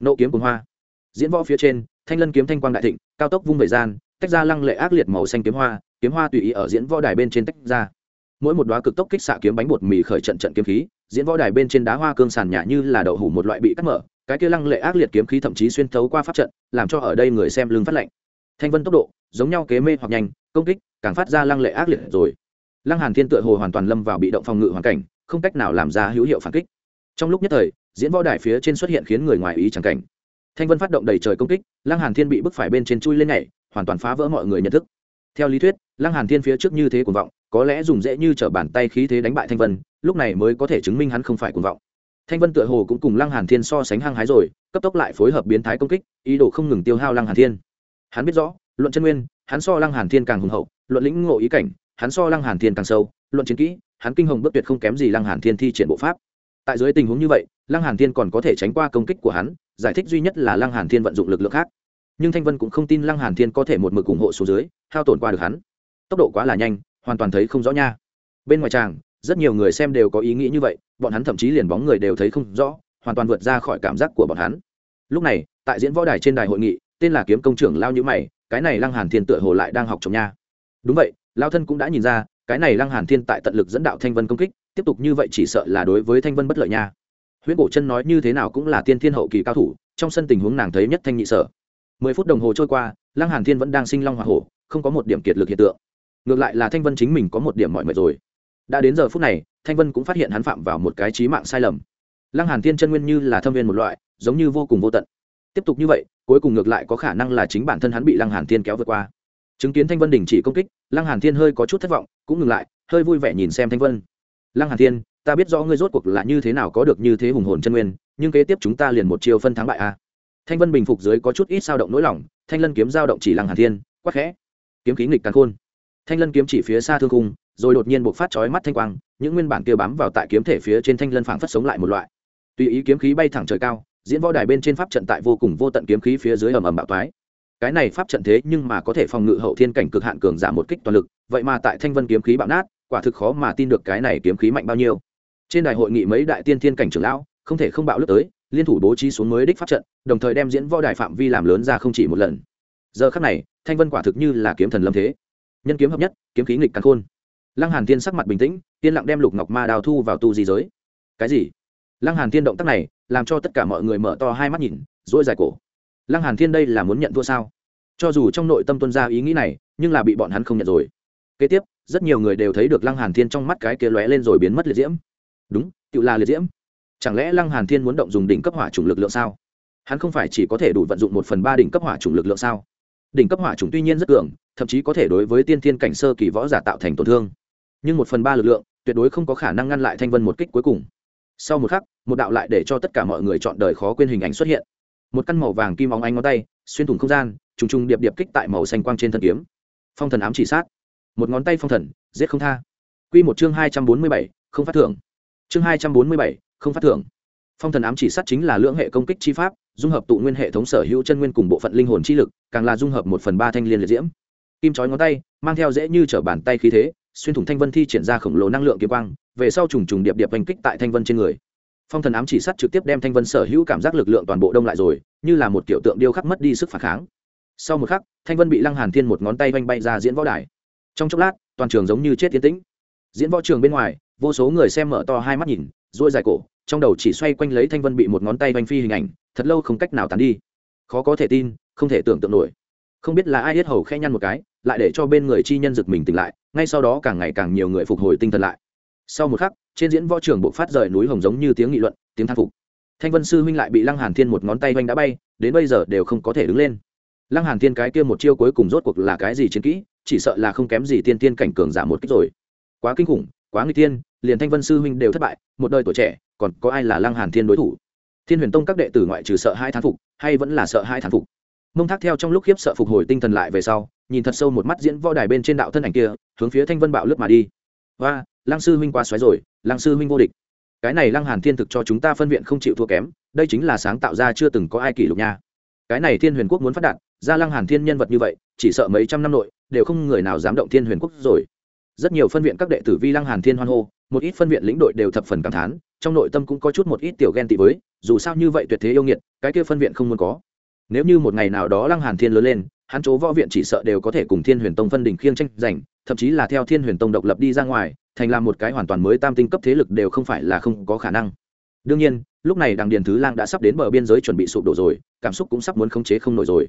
Nộ kiếm cùng hoa. Diễn võ phía trên, thanh lân kiếm thanh quang đại thịnh, cao tốc vung về gian, tách ra lăng lệ ác liệt màu xanh kiếm hoa kiếm hoa tùy ý ở diễn võ đài bên trên tách ra mỗi một đoá cực tốc kích xạ kiếm bánh bột mì khởi trận trận kiếm khí, diễn võ đài bên trên đá hoa cương sàn nhà như là đậu hủ một loại bị cắt mở, cái kia lăng lệ ác liệt kiếm khí thậm chí xuyên thấu qua pháp trận, làm cho ở đây người xem lưng phát lạnh. Thanh vân tốc độ, giống nhau kế mê hoặc nhanh, công kích, càng phát ra lăng lệ ác liệt rồi. Lăng hàn thiên tựa hồ hoàn toàn lâm vào bị động phòng ngự hoàn cảnh, không cách nào làm ra hữu hiệu phản kích. Trong lúc nhất thời, diễn võ đài phía trên xuất hiện khiến người ngoài ý chẳng cảnh. Thanh vân phát động đầy trời công kích, lăng hàn thiên bị bức phải bên trên chui lên nhảy, hoàn toàn phá vỡ mọi người nhận thức. Theo lý thuyết, lăng hàn thiên phía trước như thế cuồng vọng có lẽ dùng dễ như trở bàn tay khí thế đánh bại thanh vân, lúc này mới có thể chứng minh hắn không phải cuồng vọng. Thanh vân tựa hồ cũng cùng lăng hàn thiên so sánh hăng hái rồi, cấp tốc lại phối hợp biến thái công kích, ý đồ không ngừng tiêu hao lăng hàn thiên. Hắn biết rõ, luận chân nguyên, hắn so lăng hàn thiên càng hùng hậu, luận lĩnh ngộ ý cảnh, hắn so lăng hàn thiên càng sâu, luận chiến kỹ, hắn kinh hồng bước tuyệt không kém gì lăng hàn thiên thi triển bộ pháp. Tại dưới tình huống như vậy, lăng hàn thiên còn có thể tránh qua công kích của hắn, giải thích duy nhất là lăng hàn thiên vận dụng lực lượng khác. Nhưng thanh vân cũng không tin lăng hàn thiên có thể một mực ủng hộ xuống dưới, hao tổn qua được hắn. Tốc độ quá là nhanh hoàn toàn thấy không rõ nha. Bên ngoài tràng, rất nhiều người xem đều có ý nghĩ như vậy, bọn hắn thậm chí liền bóng người đều thấy không rõ, hoàn toàn vượt ra khỏi cảm giác của bọn hắn. Lúc này, tại diễn võ đài trên đài hội nghị, tên là kiếm công trưởng lao nhữ mày, cái này lăng hàn thiên tựa hồ lại đang học trong nha. Đúng vậy, lao thân cũng đã nhìn ra, cái này lăng hàn thiên tại tận lực dẫn đạo thanh vân công kích, tiếp tục như vậy chỉ sợ là đối với thanh vân bất lợi nha. Huyễn cổ chân nói như thế nào cũng là tiên thiên hậu kỳ cao thủ, trong sân tình huống nàng thấy nhất thanh nhị sở. Mười phút đồng hồ trôi qua, lăng hàn thiên vẫn đang sinh long hoa hổ, không có một điểm kiệt lực hiện tượng ngược lại là thanh vân chính mình có một điểm mọi mệt rồi. Đã đến giờ phút này, thanh vân cũng phát hiện hắn phạm vào một cái trí mạng sai lầm. Lăng hàn thiên chân nguyên như là thâm viên một loại, giống như vô cùng vô tận. Tiếp tục như vậy, cuối cùng ngược lại có khả năng là chính bản thân hắn bị lăng hàn thiên kéo vượt qua. Chứng kiến thanh vân đình chỉ công kích, lăng hàn thiên hơi có chút thất vọng, cũng ngừng lại, hơi vui vẻ nhìn xem thanh vân. Lăng hàn thiên, ta biết rõ ngươi rốt cuộc là như thế nào có được như thế hùng hồn chân nguyên, nhưng kế tiếp chúng ta liền một chiều phân thắng bại a. Thanh vân bình phục dưới có chút ít sao động nỗi lòng, thanh lân kiếm dao động chỉ lăng hàn thiên, quắc khẽ. Kiếm khí nghịch càng khôn thanh lân kiếm chỉ phía xa thương cung rồi đột nhiên buộc phát chói mắt thanh quang, những nguyên bản kia bám vào tại kiếm thể phía trên thanh lân phảng phất sống lại một loại. Tùy ý kiếm khí bay thẳng trời cao, diễn võ đài bên trên pháp trận tại vô cùng vô tận kiếm khí phía dưới ầm ầm bạo toái. Cái này pháp trận thế nhưng mà có thể phòng ngự hậu thiên cảnh cực hạn cường giảm một kích toàn lực, vậy mà tại thanh vân kiếm khí bạo nát, quả thực khó mà tin được cái này kiếm khí mạnh bao nhiêu. Trên đài hội nghị mấy đại tiên thiên cảnh trưởng lão, không thể không bạo lướt tới, liên thủ bố trí xuống mới đích pháp trận, đồng thời đem diễn võ đài phạm vi làm lớn ra không chỉ một lần. Giờ khắc này, thanh vân quả thực như là kiếm thần lâm thế nhân kiếm hợp nhất, kiếm khí nghịch càng khôn. Lăng hàn thiên sắc mặt bình tĩnh tiên lặng đem lục ngọc ma đào thu vào tu di giới. Cái gì? Lăng hàn thiên động tác này, làm cho tất cả mọi người mở to hai mắt nhìn dỗi dài cổ. Lăng hàn thiên đây là muốn nhận thua sao? Cho dù trong nội tâm tuân ra ý nghĩ này, nhưng là bị bọn hắn không nhận rồi. Kế tiếp, rất nhiều người đều thấy được lăng hàn thiên trong mắt cái kia lóe lên rồi biến mất liệt diễm. Đúng, tự là liệt diễm. Chẳng lẽ lăng hàn thiên muốn động dùng đỉnh cấp hỏa chủng lực lượng sao? Hắn không phải chỉ có thể đủ vận dụng một phần ba đỉnh cấp hỏa chủng lực lượng sao? Đỉnh cấp hỏa chủng tuy nhiên rất cường, thậm chí có thể đối với tiên thiên cảnh sơ kỳ võ giả tạo thành tổn thương. Nhưng một phần ba lực lượng, tuyệt đối không có khả năng ngăn lại thanh vân một kích cuối cùng. Sau một khắc, một đạo lại để cho tất cả mọi người chọn đời khó quên hình ảnh xuất hiện. Một căn màu vàng kim óng ánh ngón tay, xuyên thủng không gian, trùng trùng điệp điệp kích tại màu xanh quang trên thân kiếm. Phong thần ám chỉ sát. Một ngón tay phong thần, giết không tha. Q một chương hai trăm bốn mươi bảy, không phát thưởng. Chương hai trăm bốn mươi bảy, không phát thưởng phong thần ám chỉ sát chính là lưỡng hệ công kích chi pháp, dung hợp tụ nguyên hệ thống sở hữu chân nguyên cùng bộ phận linh hồn chi lực, càng là dung hợp một phần ba thanh liên liệt diễm. Kim chói ngón tay, mang theo dễ như t r ở bàn tay khí thế, xuyên thủng thanh vân thi triển ra khổng lồ năng lượng kiếm quang, về sau trùng trùng điệp điệp hành kích tại thanh vân trên người. Phong thần ám chỉ sát trực tiếp đem thanh vân sở hữu cảm giác lực lượng toàn bộ đông lại rồi, như là một kiểu tượng điêu khắc mất đi sức phản kháng. Sau một khắc, thanh vân bị lăng hàn thiên một ngón tay vanh bay ra diễn võ đài. Trong chốc lát, toàn trường giống như chết tiến tĩnh. Diễn võ trường bên ngoài, vô số người xem mở to hai mắt nhìn dôi dài cổ trong đầu chỉ xoay quanh lấy thanh vân bị một ngón tay vanh phi hình ảnh, thật lâu không cách nào tán đi. Khó có thể tin, không thể tưởng tượng nổi. Không biết là ai hết hầu khe nhăn một cái, lại để cho bên người chi nhân giật mình tỉnh lại, ngay sau đó càng ngày càng nhiều người phục hồi tinh thần lại. Sau một khắc, trên diễn võ trường bộ phát rời núi hồng giống như tiếng nghị luận, tiếng thang phục. Thanh vân sư huynh lại bị lăng hàn thiên một ngón tay vanh đã bay, đến bây giờ đều không có thể đứng lên. Lăng hàn thiên cái kia một chiêu cuối cùng rốt cuộc là cái gì chiến kỹ, chỉ sợ là không kém gì tiên tiên cảnh cường giả một kích rồi. Quá kinh khủng quá nguy tiên liền thanh vân sư huynh đều thất bại, một đời tuổi trẻ, còn có ai là lăng hàn thiên đối thủ? Thiên huyền tông các đệ tử ngoại trừ sợ hai thán phục, hay vẫn là sợ hai thán phục? Mông thác theo trong lúc khiếp sợ phục hồi tinh thần lại về sau, nhìn thật sâu một mắt diễn võ đài bên trên đạo thân ảnh kia, hướng phía thanh vân bạo lướt mà đi. Và lăng sư huynh quá xoáy rồi, lăng sư huynh vô địch. Cái này lăng hàn thiên thực cho chúng ta phân viện không chịu thua kém, đây chính là sáng tạo ra chưa từng có ai kỷ lục nha. Cái này thiên huyền quốc muốn phát đạt, ra lăng hàn thiên nhân vật như vậy, chỉ sợ mấy trăm năm nội, đều không người nào dám động thiên huyền quốc rồi rất nhiều phân viện các đệ tử vi lăng hàn thiên hoan hô, một ít phân viện lĩnh đội đều thập phần cảm thán, trong nội tâm cũng có chút một ít tiểu ghen tị với, dù sao như vậy tuyệt thế yêu nghiệt, cái kia phân viện không muốn có. Nếu như một ngày nào đó lăng hàn thiên lớn lên, hắn chỗ võ viện chỉ sợ đều có thể cùng thiên huyền tông phân đỉnh khiêng tranh giành, thậm chí là theo thiên huyền tông độc lập đi ra ngoài, thành làm một cái hoàn toàn mới tam tinh cấp thế lực đều không phải là không có khả năng. Đương nhiên, lúc này đằng điền thứ lang đã sắp đến bờ biên giới chuẩn bị sụp đổ rồi, cảm xúc cũng sắp muốn khống chế không nổi rồi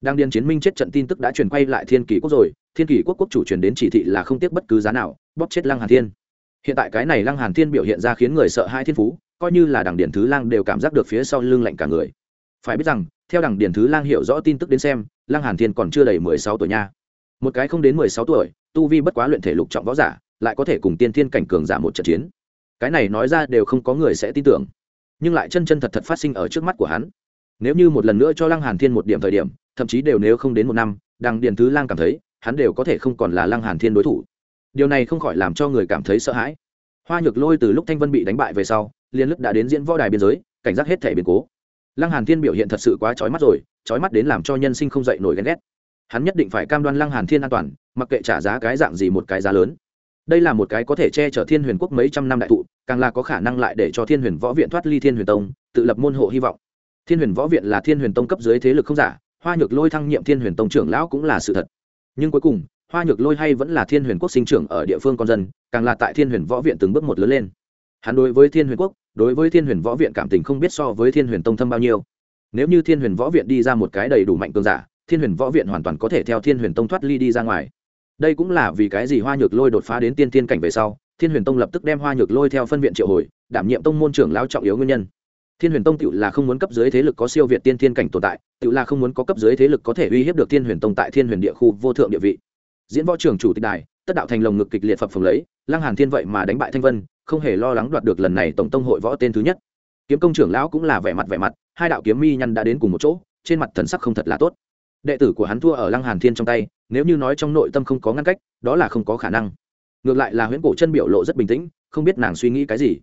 đang điền chiến minh chết trận tin tức đã truyền quay lại thiên kỳ quốc rồi, thiên kỳ quốc quốc chủ truyền đến chỉ thị là không tiếc bất cứ giá nào, bóp chết lăng hàn thiên. Hiện tại cái này lăng hàn thiên biểu hiện ra khiến người sợ hai thiên phú, coi như là đằng điền thứ lang đều cảm giác được phía sau lưng lạnh cả người. Phải biết rằng, theo đảng điển thứ lang hiểu rõ tin tức đến xem, lăng hàn thiên còn chưa đầy mười sáu tuổi nha. Một cái không đến mười sáu tuổi, tu vi bất quá luyện thể lục trọng võ giả, lại có thể cùng tiên thiên cảnh cường giả một trận chiến. Cái này nói ra đều không có người sẽ tin tưởng. Nhưng lại chân chân thật thật phát sinh ở trước mắt của hắn nếu như một lần nữa cho lăng hàn thiên một điểm thời điểm, thậm chí đều nếu không đến một năm, đằng điền thứ lang cảm thấy, hắn đều có thể không còn là lăng hàn thiên đối thủ. Điều này không khỏi làm cho người cảm thấy sợ hãi. Hoa nhược lôi từ lúc thanh vân bị đánh bại về sau liên lức đã đến diễn võ đài biên giới, cảnh giác hết thể biến cố. Lăng hàn thiên biểu hiện thật sự quá chói mắt rồi, chói mắt đến làm cho nhân sinh không dậy nổi ghen ghét. Hắn nhất định phải cam đoan lăng hàn thiên an toàn, mặc kệ trả giá cái dạng gì một cái giá lớn. Đây là một cái có thể che chở thiên huyền quốc mấy trăm năm đại thụ, càng là có khả năng lại để cho thiên huyền võ viện thoát ly thiên huyền tông, tự lập môn hộ hy vọng thiên huyền võ viện là thiên huyền tông cấp dưới thế lực không giả hoa nhược lôi thăng nhiệm thiên huyền tông trưởng lão cũng là sự thật nhưng cuối cùng hoa nhược lôi hay vẫn là thiên huyền quốc sinh trưởng ở địa phương con dân càng là tại thiên huyền võ viện từng bước một lớn lên hắn đối với thiên huyền quốc đối với thiên huyền võ viện cảm tình không biết so với thiên huyền tông thâm bao nhiêu nếu như thiên huyền võ viện đi ra một cái đầy đủ mạnh cường giả thiên huyền võ viện hoàn toàn có thể theo thiên huyền tông thoát ly đi ra ngoài đây cũng là vì cái gì hoa nhược lôi đột phá đến tiên tiên cảnh về sau thiên huyền tông lập tức đem hoa nhược lôi theo phân viện triệu hồi đảm nhiệm tông môn trưởng lao trọng yếu nguyên nhân thiên huyền tông tự là không muốn cấp dưới thế lực có siêu việt tiên thiên cảnh tồn tại tự là không muốn có cấp dưới thế lực có thể uy hiếp được thiên huyền tông tại thiên huyền địa khu vô thượng địa vị. Diễn võ trưởng chủ tịch đài, tất đạo thành lồng ngực kịch liệt phập phồng lấy, lăng hàn thiên vậy mà đánh bại thanh vân, không hề lo lắng đoạt được lần này tổng tông hội võ tên thứ nhất. Kiếm công trưởng lão cũng là vẻ mặt vẻ mặt, hai đạo kiếm mi nhăn đã đến cùng một chỗ, trên mặt thần sắc không thật là tốt. Đệ tử của hắn thua ở lăng hàn thiên trong tay, nếu như nói trong nội tâm không có ngăn cách, đó là không có khả năng. Ngược lại là huyễn cổ chân biểu lộ rất bình tĩnh, không biết nàng suy nghĩ cái gì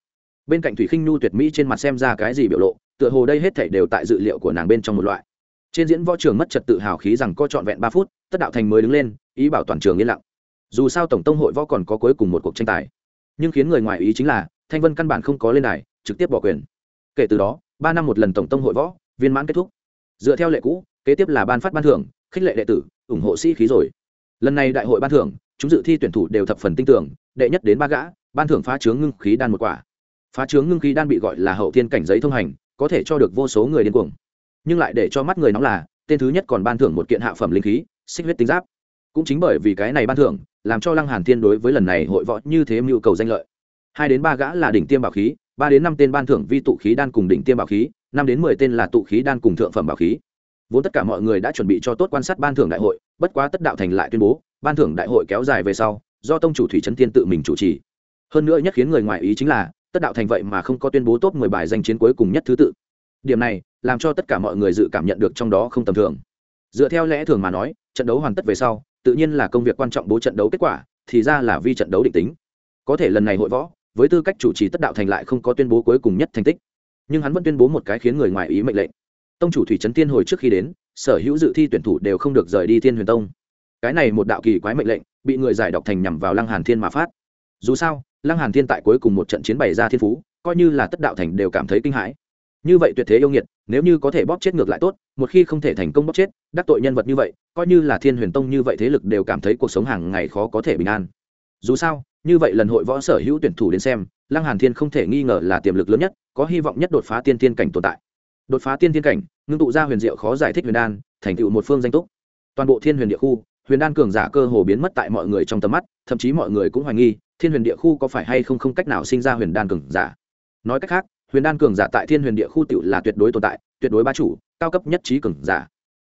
bên cạnh thủy khinh nhu tuyệt mỹ trên mặt xem ra cái gì biểu lộ, tựa hồ đây hết thảy đều tại dự liệu của nàng bên trong một loại. Trên diễn võ trường mất trật tự hào khí rằng có trọn vẹn ba phút, tất đạo thành mới đứng lên, ý bảo toàn trường yên lặng. Dù sao tổng tông hội võ còn có cuối cùng một cuộc tranh tài. Nhưng khiến người ngoài ý chính là, thanh vân căn bản không có lên đài, trực tiếp bỏ quyền. Kể từ đó, ba năm một lần tổng tông hội võ, viên mãn kết thúc. Dựa theo lệ cũ, kế tiếp là ban phát ban thưởng, khích lệ đệ tử, ủng hộ sĩ khí rồi. Lần này đại hội ban thưởng, chúng dự thi tuyển thủ đều thập phần tinh tưởng đệ nhất đến ba gã, ban thưởng phá chướng ngưng khí đan một quả phá Trướng ngưng khí đan bị gọi là hậu thiên cảnh giấy thông hành, có thể cho được vô số người điên cuồng. Nhưng lại để cho mắt người nóng là, tên thứ nhất còn ban thưởng một kiện hạ phẩm linh khí, xích huyết tính giáp. Cũng chính bởi vì cái này ban thưởng, làm cho lăng hàn thiên đối với lần này hội võ như thế mưu cầu danh lợi. Hai đến ba gã là đỉnh tiêm bảo khí, ba đến năm tên ban thưởng vi tụ khí đan cùng đỉnh tiêm bảo khí, năm đến mười tên là tụ khí đan cùng thượng phẩm bảo khí. Vốn tất cả mọi người đã chuẩn bị cho tốt quan sát ban thưởng đại hội, bất quá tất đạo thành lại tuyên bố, ban thưởng đại hội kéo dài về sau, do tông chủ thủy trấn tiên tự mình chủ trì. Hơn nữa nhất khiến người ngoài ý chính là tất đạo thành vậy mà không có tuyên bố tốt mười bài danh chiến cuối cùng nhất thứ tự. Điểm này, làm cho tất cả mọi người dự cảm nhận được trong đó không tầm thường. Dựa theo lẽ thường mà nói, trận đấu hoàn tất về sau, tự nhiên là công việc quan trọng bố trận đấu kết quả, thì ra là vi trận đấu định tính. Có thể lần này hội võ, với tư cách chủ trì tất đạo thành lại không có tuyên bố cuối cùng nhất thành tích. Nhưng hắn vẫn tuyên bố một cái khiến người ngoài ý mệnh lệnh. Tông chủ thủy trấn tiên hồi trước khi đến, sở hữu dự thi tuyển thủ đều không được rời đi thiên huyền tông. Cái này một đạo kỳ quái mệnh lệnh, bị người giải đọc thành nhằm vào lăng hàn thiên mà phát. Dù sao lăng hàn thiên tại cuối cùng một trận chiến bày ra thiên phú, coi như là tất đạo thành đều cảm thấy kinh hãi. Như vậy tuyệt thế yêu nghiệt, nếu như có thể bóp chết ngược lại tốt, một khi không thể thành công bóp chết, đắc tội nhân vật như vậy, coi như là thiên huyền tông như vậy thế lực đều cảm thấy cuộc sống hàng ngày khó có thể bình an. Dù sao, như vậy lần hội võ sở hữu tuyển thủ đến xem, lăng hàn thiên không thể nghi ngờ là tiềm lực lớn nhất, có hy vọng nhất đột phá tiên tiên cảnh tồn tại. Đột phá tiên tiên cảnh, ngưng tụ ra huyền diệu khó giải thích huyền đan, thành tựu một phương danh túc. Toàn bộ thiên huyền địa khu, huyền đan cường giả cơ hồ biến mất tại mọi người trong tầm mắt, thậm chí mọi người cũng hoài nghi thiên huyền địa khu có phải hay không không cách nào sinh ra huyền đan cường giả? Nói cách khác, huyền đan cường giả tại thiên huyền địa khu tự là tuyệt đối tồn tại, tuyệt đối bá chủ, cao cấp nhất trí cường giả.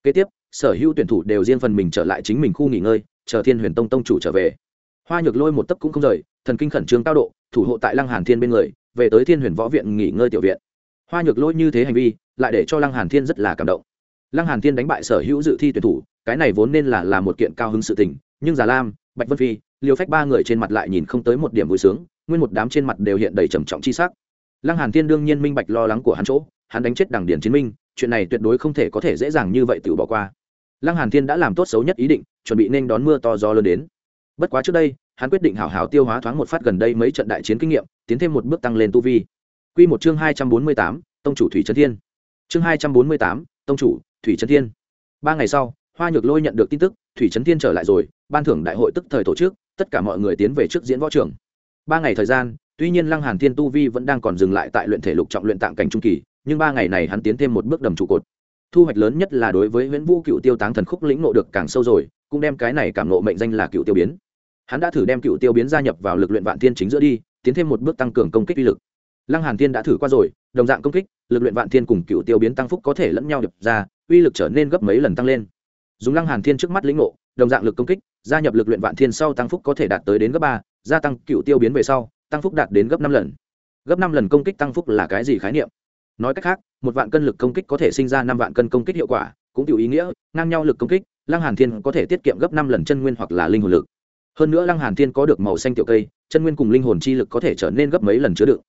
Kế tiếp, sở hữu tuyển thủ đều riêng phần mình trở lại chính mình khu nghỉ ngơi, chờ thiên huyền tông tông chủ trở về. Hoa nhược lôi một tấc cũng không rời, thần kinh khẩn trương cao độ, thủ hộ tại lăng hàn thiên bên người, về tới thiên huyền võ viện nghỉ ngơi tiểu viện. Hoa nhược lôi như thế hành vi, lại để cho lăng hàn thiên rất là cảm động. Lăng hàn thiên đánh bại sở hữu dự thi tuyển thủ, cái này vốn nên là là một kiện cao hứng sự tình, nhưng già lam, bạch vân phi liêu phách ba người trên mặt lại nhìn không tới một điểm vui sướng nguyên một đám trên mặt đều hiện đầy trầm trọng chi sắc. Lăng hàn thiên đương nhiên minh bạch lo lắng của hắn chỗ hắn đánh chết đằng điển chiến minh chuyện này tuyệt đối không thể có thể dễ dàng như vậy tự bỏ qua. Lăng hàn thiên đã làm tốt xấu nhất ý định chuẩn bị nên đón mưa to gió lớn đến. Bất quá trước đây hắn quyết định hảo hảo tiêu hóa thoáng một phát gần đây mấy trận đại chiến kinh nghiệm tiến thêm một bước tăng lên tu vi. Quy một chương hai trăm bốn mươi tám, tông chủ thủy trấn thiên. Chương hai trăm bốn mươi tám, tông chủ thủy trấn thiên. Ba ngày sau hoa nhược lôi nhận được tin tức thủy trấn thiên trở lại rồi ban thưởng đại hội tức thời tổ chức tất cả mọi người tiến về trước diễn võ trường. Ba ngày thời gian, tuy nhiên lăng hàn thiên tu vi vẫn đang còn dừng lại tại luyện thể lục trọng luyện tạng cảnh trung kỳ, nhưng ba ngày này hắn tiến thêm một bước đầm trụ cột. Thu hoạch lớn nhất là đối với nguyễn vũ cựu tiêu táng thần khúc lĩnh nộ được càng sâu rồi, cũng đem cái này cảm nộ mệnh danh là cựu tiêu biến. Hắn đã thử đem cựu tiêu biến gia nhập vào lực luyện vạn thiên chính giữa đi, tiến thêm một bước tăng cường công kích uy lực. Lăng hàn thiên đã thử qua rồi, đồng dạng công kích, lực luyện vạn thiên cùng cựu tiêu biến tăng phúc có thể lẫn nhau đập ra, uy lực trở nên gấp mấy lần tăng lên. Dùng lăng hàn thiên trước mắt lĩnh ngộ đồng dạng lực công kích, gia nhập lực luyện vạn thiên sau tăng phúc có thể đạt tới đến gấp ba, gia tăng cựu tiêu biến về sau, tăng phúc đạt đến gấp năm lần. Gấp năm lần công kích tăng phúc là cái gì khái niệm? Nói cách khác, một vạn cân lực công kích có thể sinh ra năm vạn cân công kích hiệu quả, cũng tiểu ý nghĩa, ngang nhau lực công kích, lăng hàn thiên có thể tiết kiệm gấp năm lần chân nguyên hoặc là linh hồn lực. Hơn nữa lăng hàn thiên có được màu xanh tiểu cây, chân nguyên cùng linh hồn chi lực có thể trở nên gấp mấy lần chứa đựng.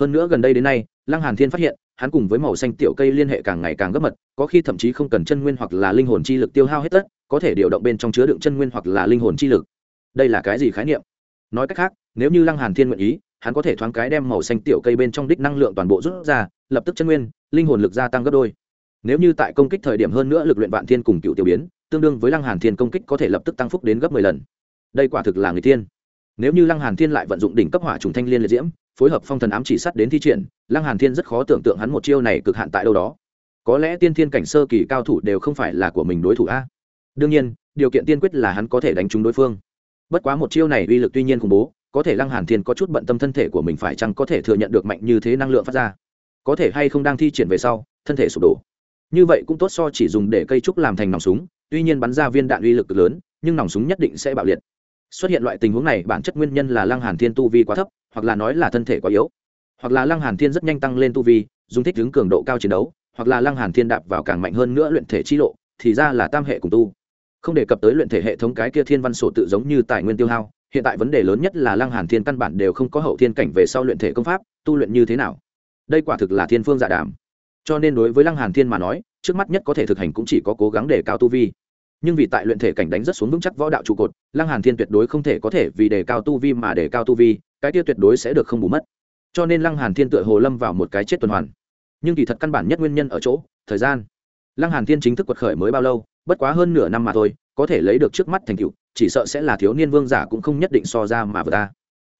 Hơn nữa gần đây đến nay, lăng hàn thiên phát hiện hắn cùng với màu xanh tiểu cây liên hệ càng ngày càng gấp mật, có khi thậm chí không cần chân nguyên hoặc là linh hồn chi lực tiêu hao hết tất, có thể điều động bên trong chứa đựng chân nguyên hoặc là linh hồn chi lực. Đây là cái gì khái niệm? Nói cách khác, nếu như lăng hàn thiên nguyện ý, hắn có thể thoáng cái đem màu xanh tiểu cây bên trong đích năng lượng toàn bộ rút ra, lập tức chân nguyên, linh hồn lực gia tăng gấp đôi. Nếu như tại công kích thời điểm hơn nữa lực luyện vạn thiên cùng cựu tiểu biến, tương đương với lăng hàn thiên công kích có thể lập tức tăng phúc đến gấp 10 lần. Đây quả thực là người thiên. Nếu như lăng hàn thiên lại vận dụng đỉnh cấp hỏa trùng thanh liên liệt diễm phối hợp phong thần ám chỉ sắt đến thi triển, lăng hàn thiên rất khó tưởng tượng hắn một chiêu này cực hạn tại đâu đó. Có lẽ tiên thiên cảnh sơ kỳ cao thủ đều không phải là của mình đối thủ a. Đương nhiên, điều kiện tiên quyết là hắn có thể đánh trúng đối phương. Bất quá một chiêu này uy lực tuy nhiên khủng bố, có thể lăng hàn thiên có chút bận tâm thân thể của mình phải chăng có thể thừa nhận được mạnh như thế năng lượng phát ra. Có thể hay không đang thi triển về sau, thân thể sụp đổ. Như vậy cũng tốt so chỉ dùng để cây trúc làm thành nòng súng, tuy nhiên bắn ra viên đạn uy lực lớn, nhưng nòng súng nhất định sẽ bạo liệt. Xuất hiện loại tình huống này, bản chất nguyên nhân là lăng hàn thiên tu vi quá thấp hoặc là nói là thân thể quá yếu, hoặc là lăng hàn thiên rất nhanh tăng lên tu vi, dùng thích ứng cường độ cao chiến đấu, hoặc là lăng hàn thiên đạp vào càng mạnh hơn nữa luyện thể chi lộ, thì ra là tam hệ cùng tu. Không đề cập tới luyện thể hệ thống cái kia thiên văn sổ tự giống như tài nguyên tiêu hao, hiện tại vấn đề lớn nhất là lăng hàn thiên căn bản đều không có hậu thiên cảnh về sau luyện thể công pháp, tu luyện như thế nào. Đây quả thực là thiên phương dạ đảm cho nên đối với lăng hàn thiên mà nói, trước mắt nhất có thể thực hành cũng chỉ có cố gắng để cao tu vi. Nhưng vì tại luyện thể cảnh đánh rất xuống vững chắc võ đạo trụ cột, lăng hàn thiên tuyệt đối không thể có thể vì đề cao tu vi mà đề cao tu vi cái kia tuyệt đối sẽ được không bù mất. Cho nên lăng hàn thiên tựa hồ lâm vào một cái chết tuần hoàn. Nhưng kỳ thật căn bản nhất nguyên nhân ở chỗ, thời gian. Lăng hàn thiên chính thức quật khởi mới bao lâu, bất quá hơn nửa năm mà thôi, có thể lấy được trước mắt thành tựu, chỉ sợ sẽ là thiếu niên vương giả cũng không nhất định so ra mà vừa ta.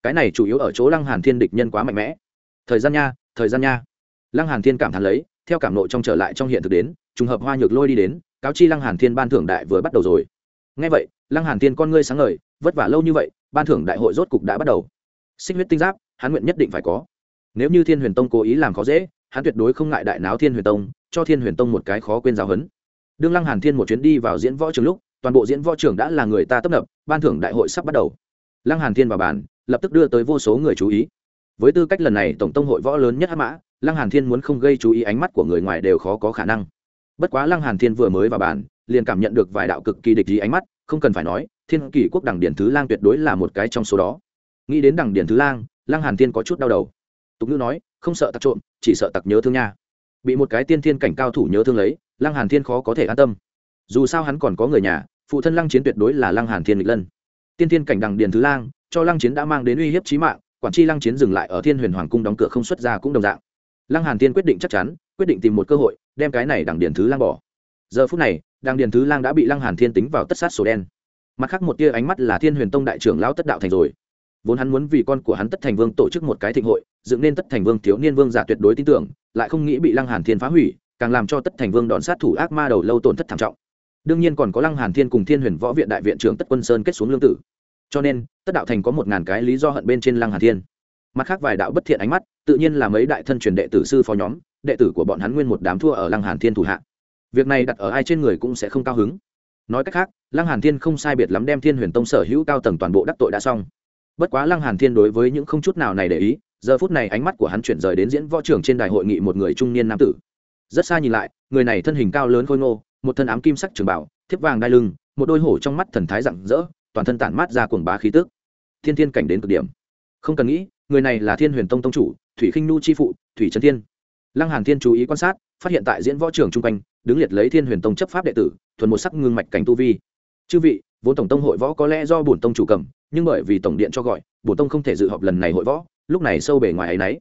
Cái này chủ yếu ở chỗ lăng hàn thiên địch nhân quá mạnh mẽ. Thời gian nha, thời gian nha. Lăng hàn thiên cảm thán lấy, theo cảm nội trong trở lại trong hiện thực đến, trùng hợp hoa nhược lôi đi đến, cáo chi lăng hàn thiên ban thưởng đại vừa bắt đầu rồi. Ngay vậy, lăng hàn thiên con ngươi sáng ngời, vất vả lâu như vậy, ban thưởng đại hội rốt cục đã bắt đầu xích huyết tinh giáp, hắn nguyện nhất định phải có. Nếu như thiên huyền tông cố ý làm khó dễ, hắn tuyệt đối không ngại đại náo thiên huyền tông, cho thiên huyền tông một cái khó quên giáo huấn. Đương lăng hàn thiên một chuyến đi vào diễn võ trường lúc, toàn bộ diễn võ trường đã là người ta tấp nập, ban thưởng đại hội sắp bắt đầu. Lăng hàn thiên vào bàn, lập tức đưa tới vô số người chú ý. Với tư cách lần này tổng tông hội võ lớn nhất hắc mã, lăng hàn thiên muốn không gây chú ý ánh mắt của người ngoài đều khó có khả năng. Bất quá lăng hàn thiên vừa mới vào bàn, liền cảm nhận được vài đạo cực kỳ địch ý ánh mắt, không cần phải nói, thiên kỷ quốc đẳng điển thứ lang tuyệt đối là một cái trong số đó nghĩ đến đẳng điển thứ lang Lang hàn thiên có chút đau đầu. Tục ngữ nói, không sợ tặc trộm, chỉ sợ tặc nhớ thương nha. Bị một cái tiên thiên cảnh cao thủ nhớ thương lấy, lăng hàn thiên khó có thể an tâm. Dù sao hắn còn có người nhà, phụ thân lăng chiến tuyệt đối là lăng hàn thiên lịch lân. Tiên thiên cảnh đằng điền thứ lang, cho lăng chiến đã mang đến uy hiếp chí mạng, quản tri lăng chiến dừng lại ở thiên huyền hoàng cung đóng cửa không xuất ra cũng đồng dạng. Lăng hàn thiên quyết định chắc chắn, quyết định tìm một cơ hội, đem cái này đằng điền thứ lang bỏ. Giờ phút này, đằng điền thứ lang đã bị lăng hàn thiên tính vào tất sát sổ đen. Mặt khác một tia ánh mắt là thiên huyền tông đại trưởng lão tất đạo thành rồi vốn hắn muốn vì con của hắn tất thành vương tổ chức một cái thịnh hội, dựng nên tất thành vương thiếu niên vương giả tuyệt đối tin tưởng, lại không nghĩ bị lăng hàn thiên phá hủy, càng làm cho tất thành vương đòn sát thủ ác ma đầu lâu tổn thất thảm trọng. Đương nhiên còn có lăng hàn thiên cùng thiên huyền võ viện đại viện trưởng tất quân sơn kết xuống lương tử. Cho nên, tất đạo thành có một ngàn cái lý do hận bên trên lăng hàn thiên. Mặt khác vài đạo bất thiện ánh mắt, tự nhiên là mấy đại thân truyền đệ tử sư phó nhóm, đệ tử của bọn hắn nguyên một đám thua ở lăng hàn thiên thủ hạ. Việc này đặt ở ai trên người cũng sẽ không cao hứng. Nói cách khác, lăng hàn thiên không sai biệt lắm đem thiên huyền tông sở hữu cao tầng toàn bộ đắc tội đã xong bất quá lăng hàn thiên đối với những không chút nào này để ý, giờ phút này ánh mắt của hắn chuyển rời đến diễn võ trưởng trên đài hội nghị một người trung niên nam tử. Rất xa nhìn lại, người này thân hình cao lớn khôi ngô, một thân ám kim sắc trường bảo, thiếp vàng đai lưng, một đôi hổ trong mắt thần thái rạng rỡ, toàn thân tản mát ra cuồng bá khí tức. Thiên thiên cảnh đến cực điểm. Không cần nghĩ, người này là thiên huyền tông tông chủ, thủy khinh nu chi phụ, thủy trấn thiên. Lăng hàn thiên chú ý quan sát, phát hiện tại diễn võ trưởng trung quanh, đứng liệt lấy thiên huyền tông chấp pháp đệ tử, thuần một sắc ngưng mạch cảnh tu vi. Chư vị vốn tổng tông hội võ có lẽ do bổn tông chủ cầm, nhưng bởi vì tổng điện cho gọi, bổn tông không thể dự họp lần này hội võ, lúc này sâu bề ngoài ấy nấy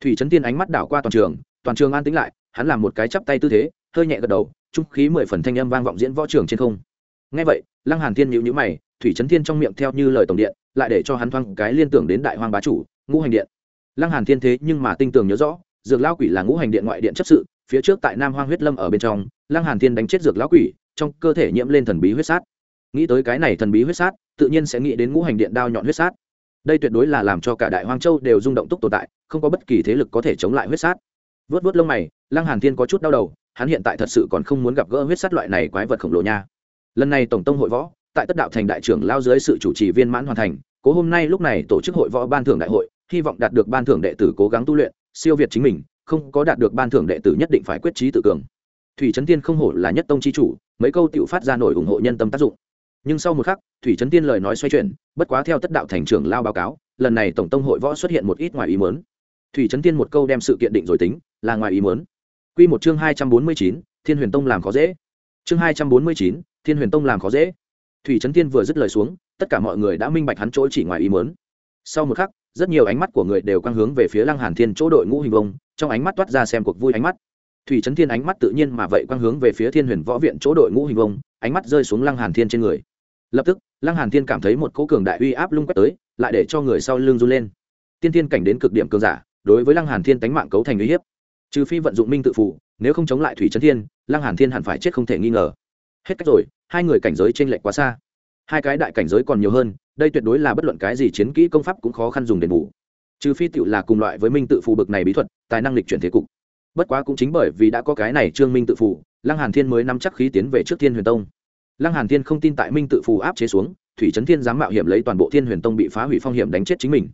thủy trấn thiên ánh mắt đảo qua toàn trường toàn trường an tĩnh lại, hắn làm một cái chắp tay tư thế, hơi nhẹ gật đầu, trung khí mười phần thanh âm vang vọng diễn võ trường trên không. Ngay vậy, lăng hàn thiên nhíu nhíu mày, thủy trấn thiên trong miệng theo như lời tổng điện, lại để cho hắn thoáng cái liên tưởng đến đại hoang bá chủ, ngũ hành điện. Lăng hàn thiên thế nhưng mà tinh tường nhớ rõ, dược lão quỷ là ngũ hành điện ngoại điện chấp sự, phía trước tại nam hoang huyết lâm ở bên trong, lăng hàn thiên đánh chết dược lão quỷ, trong cơ thể nhiễm lên thần bí huyết sát nghĩ tới cái này thần bí huyết sát, tự nhiên sẽ nghĩ đến ngũ hành điện đao nhọn huyết sát. Đây tuyệt đối là làm cho cả đại hoang châu đều rung động túc tồn tại, không có bất kỳ thế lực có thể chống lại huyết sát. Vớt vớt lông mày, lăng hàn thiên có chút đau đầu, hắn hiện tại thật sự còn không muốn gặp gỡ huyết sát loại này quái vật khổng lồ nha. Lần này tổng tông hội võ, tại tất đạo thành đại trưởng lao dưới sự chủ trì viên mãn hoàn thành, cố hôm nay lúc này tổ chức hội võ ban thưởng đại hội, hy vọng đạt được ban thưởng đệ tử cố gắng tu luyện, siêu việt chính mình, không có đạt được ban thưởng đệ tử nhất định phải quyết trí tự cường. Thủy trấn tiên không hổ là nhất tông chi chủ, mấy câu tiểu phát ra nổi ủng hộ nhân tâm tác dụng nhưng sau một khắc, thủy trấn tiên lời nói xoay chuyển, bất quá theo tất đạo thành trưởng lao báo cáo, lần này tổng tông hội võ xuất hiện một ít ngoài ý mớn thủy trấn tiên một câu đem sự kiện định rồi tính, là ngoài ý mớn q một chương hai trăm bốn mươi chín, thiên huyền tông làm khó dễ. Chương hai trăm bốn mươi chín, thiên huyền tông làm khó dễ. Thủy trấn tiên vừa dứt lời xuống, tất cả mọi người đã minh bạch hắn chỗ chỉ ngoài ý mớn sau một khắc, rất nhiều ánh mắt của người đều quang hướng về phía lăng hàn thiên chỗ đội ngũ hình vông, trong ánh mắt toát ra xem cuộc vui ánh mắt. Thủy trấn thiên ánh mắt tự nhiên mà vậy quang hướng về phía thiên huyền võ viện chỗ đội ngũ hình vông, ánh mắt rơi xuống lăng hàn thiên trên người lập tức, lăng hàn thiên cảm thấy một cỗ cường đại uy áp lung quét tới, lại để cho người sau lưng run lên. Tiên thiên cảnh đến cực điểm cường giả, đối với lăng hàn thiên tánh mạng cấu thành uy hiếp. Trừ phi vận dụng minh tự phụ nếu không chống lại thủy trấn thiên, lăng hàn thiên hẳn phải chết không thể nghi ngờ. Hết cách rồi, hai người cảnh giới trên lệch quá xa. Hai cái đại cảnh giới còn nhiều hơn, đây tuyệt đối là bất luận cái gì chiến kỹ công pháp cũng khó khăn dùng đền bù. Trừ phi tựu là cùng loại với minh tự phù bực này bí thuật, tài năng lịch chuyển thế cục. Bất quá cũng chính bởi vì đã có cái này trương minh tự phù, lăng hàn thiên mới nắm chắc khí tiến về trước thiên huyền tông lăng hàn thiên không tin tại minh tự phù áp chế xuống, thủy trấn thiên dám mạo hiểm lấy toàn bộ thiên huyền tông bị phá hủy phong hiểm đánh chết chính mình.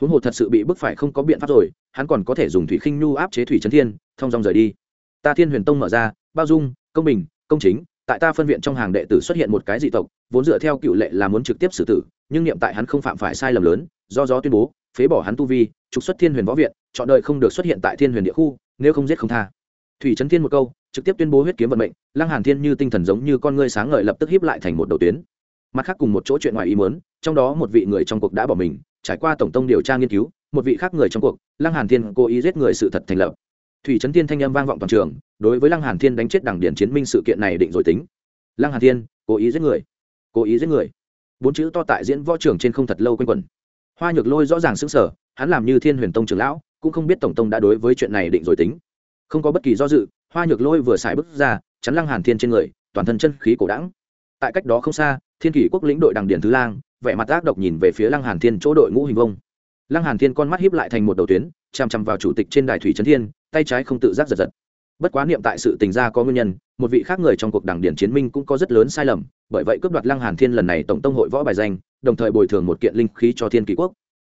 Huống hồ thật sự bị bức phải không có biện pháp rồi, hắn còn có thể dùng thủy khinh nhu áp chế thủy trấn thiên, thông dong rời đi. Ta thiên huyền tông mở ra, bao dung, công bình, công chính, tại ta phân viện trong hàng đệ tử xuất hiện một cái dị tộc, vốn dựa theo cựu lệ là muốn trực tiếp xử tử, nhưng niệm tại hắn không phạm phải sai lầm lớn, do gió tuyên bố, phế bỏ hắn tu vi, trục xuất thiên huyền võ viện, chọn đời không được xuất hiện tại thiên huyền địa khu, nếu không giết không tha. Thủy trấn thiên một câu trực tiếp tuyên bố huyết kiếm vận mệnh, lăng hàn thiên như tinh thần giống như con ngươi sáng ngời lập tức híp lại thành một đầu tuyến. Mặt khác cùng một chỗ chuyện ngoài ý muốn, trong đó một vị người trong cuộc đã bỏ mình, trải qua tổng tông điều tra nghiên cứu, một vị khác người trong cuộc, lăng hàn thiên cố ý giết người sự thật thành lập. Thủy trấn thiên thanh âm vang vọng toàn trường, đối với lăng hàn thiên đánh chết đảng điển chiến minh sự kiện này định rồi tính. Lăng hàn thiên, cố ý giết người, cố ý giết người. Bốn chữ to tại diễn võ trường trên không thật lâu quanh quẩn. Hoa nhược lôi rõ ràng sững sờ, hắn làm như thiên huyền tông trưởng lão, cũng không biết tổng tông đã đối với chuyện này định rồi tính không có bất kỳ do dự, hoa nhược lôi vừa xài bước ra, chắn lăng hàn thiên trên người, toàn thân chân khí cổ đẳng tại cách đó không xa, thiên kỷ quốc lĩnh đội đằng điển thứ lang, vẻ mặt ác độc nhìn về phía lăng hàn thiên chỗ đội ngũ hình vông. Lăng hàn thiên con mắt híp lại thành một đầu tuyến, chằm chằm vào chủ tịch trên đài thủy trấn thiên, tay trái không tự giác giật giật. Bất quá niệm tại sự tình ra có nguyên nhân, một vị khác người trong cuộc đảng điển chiến minh cũng có rất lớn sai lầm, bởi vậy cướp đoạt lăng hàn thiên lần này tổng tông hội võ bài danh, đồng thời bồi thường một kiện linh khí cho thiên kỷ quốc.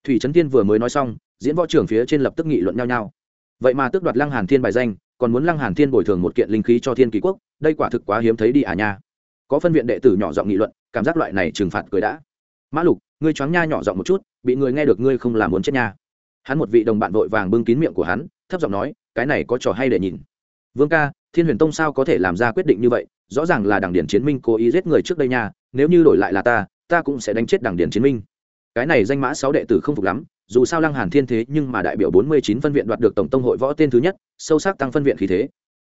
Thủy trấn thiên vừa mới nói xong, diễn võ trưởng phía trên lập tức nghị luận nhau nhau vậy mà tước đoạt lăng hàn thiên bài danh, còn muốn lăng hàn thiên bồi thường một kiện linh khí cho thiên kỷ quốc, đây quả thực quá hiếm thấy đi à nha. Có phân viện đệ tử nhỏ giọng nghị luận, cảm giác loại này trừng phạt cười đã. Mã lục, ngươi choáng nha nhỏ giọng một chút, bị người nghe được ngươi không làm muốn chết nha. Hắn một vị đồng bạn vội vàng bưng kín miệng của hắn, thấp giọng nói, cái này có trò hay để nhìn. Vương ca, thiên huyền tông sao có thể làm ra quyết định như vậy? Rõ ràng là đảng điển chiến minh cố ý giết người trước đây nha, nếu như đổi lại là ta ta cũng sẽ đánh chết đảng điển chiến minh cái này danh mã sáu đệ tử không phục lắm, dù sao lăng hàn thiên thế nhưng mà đại biểu bốn mươi chín phân viện đoạt được tổng tông hội võ tên thứ nhất, sâu sắc tăng phân viện khí thế.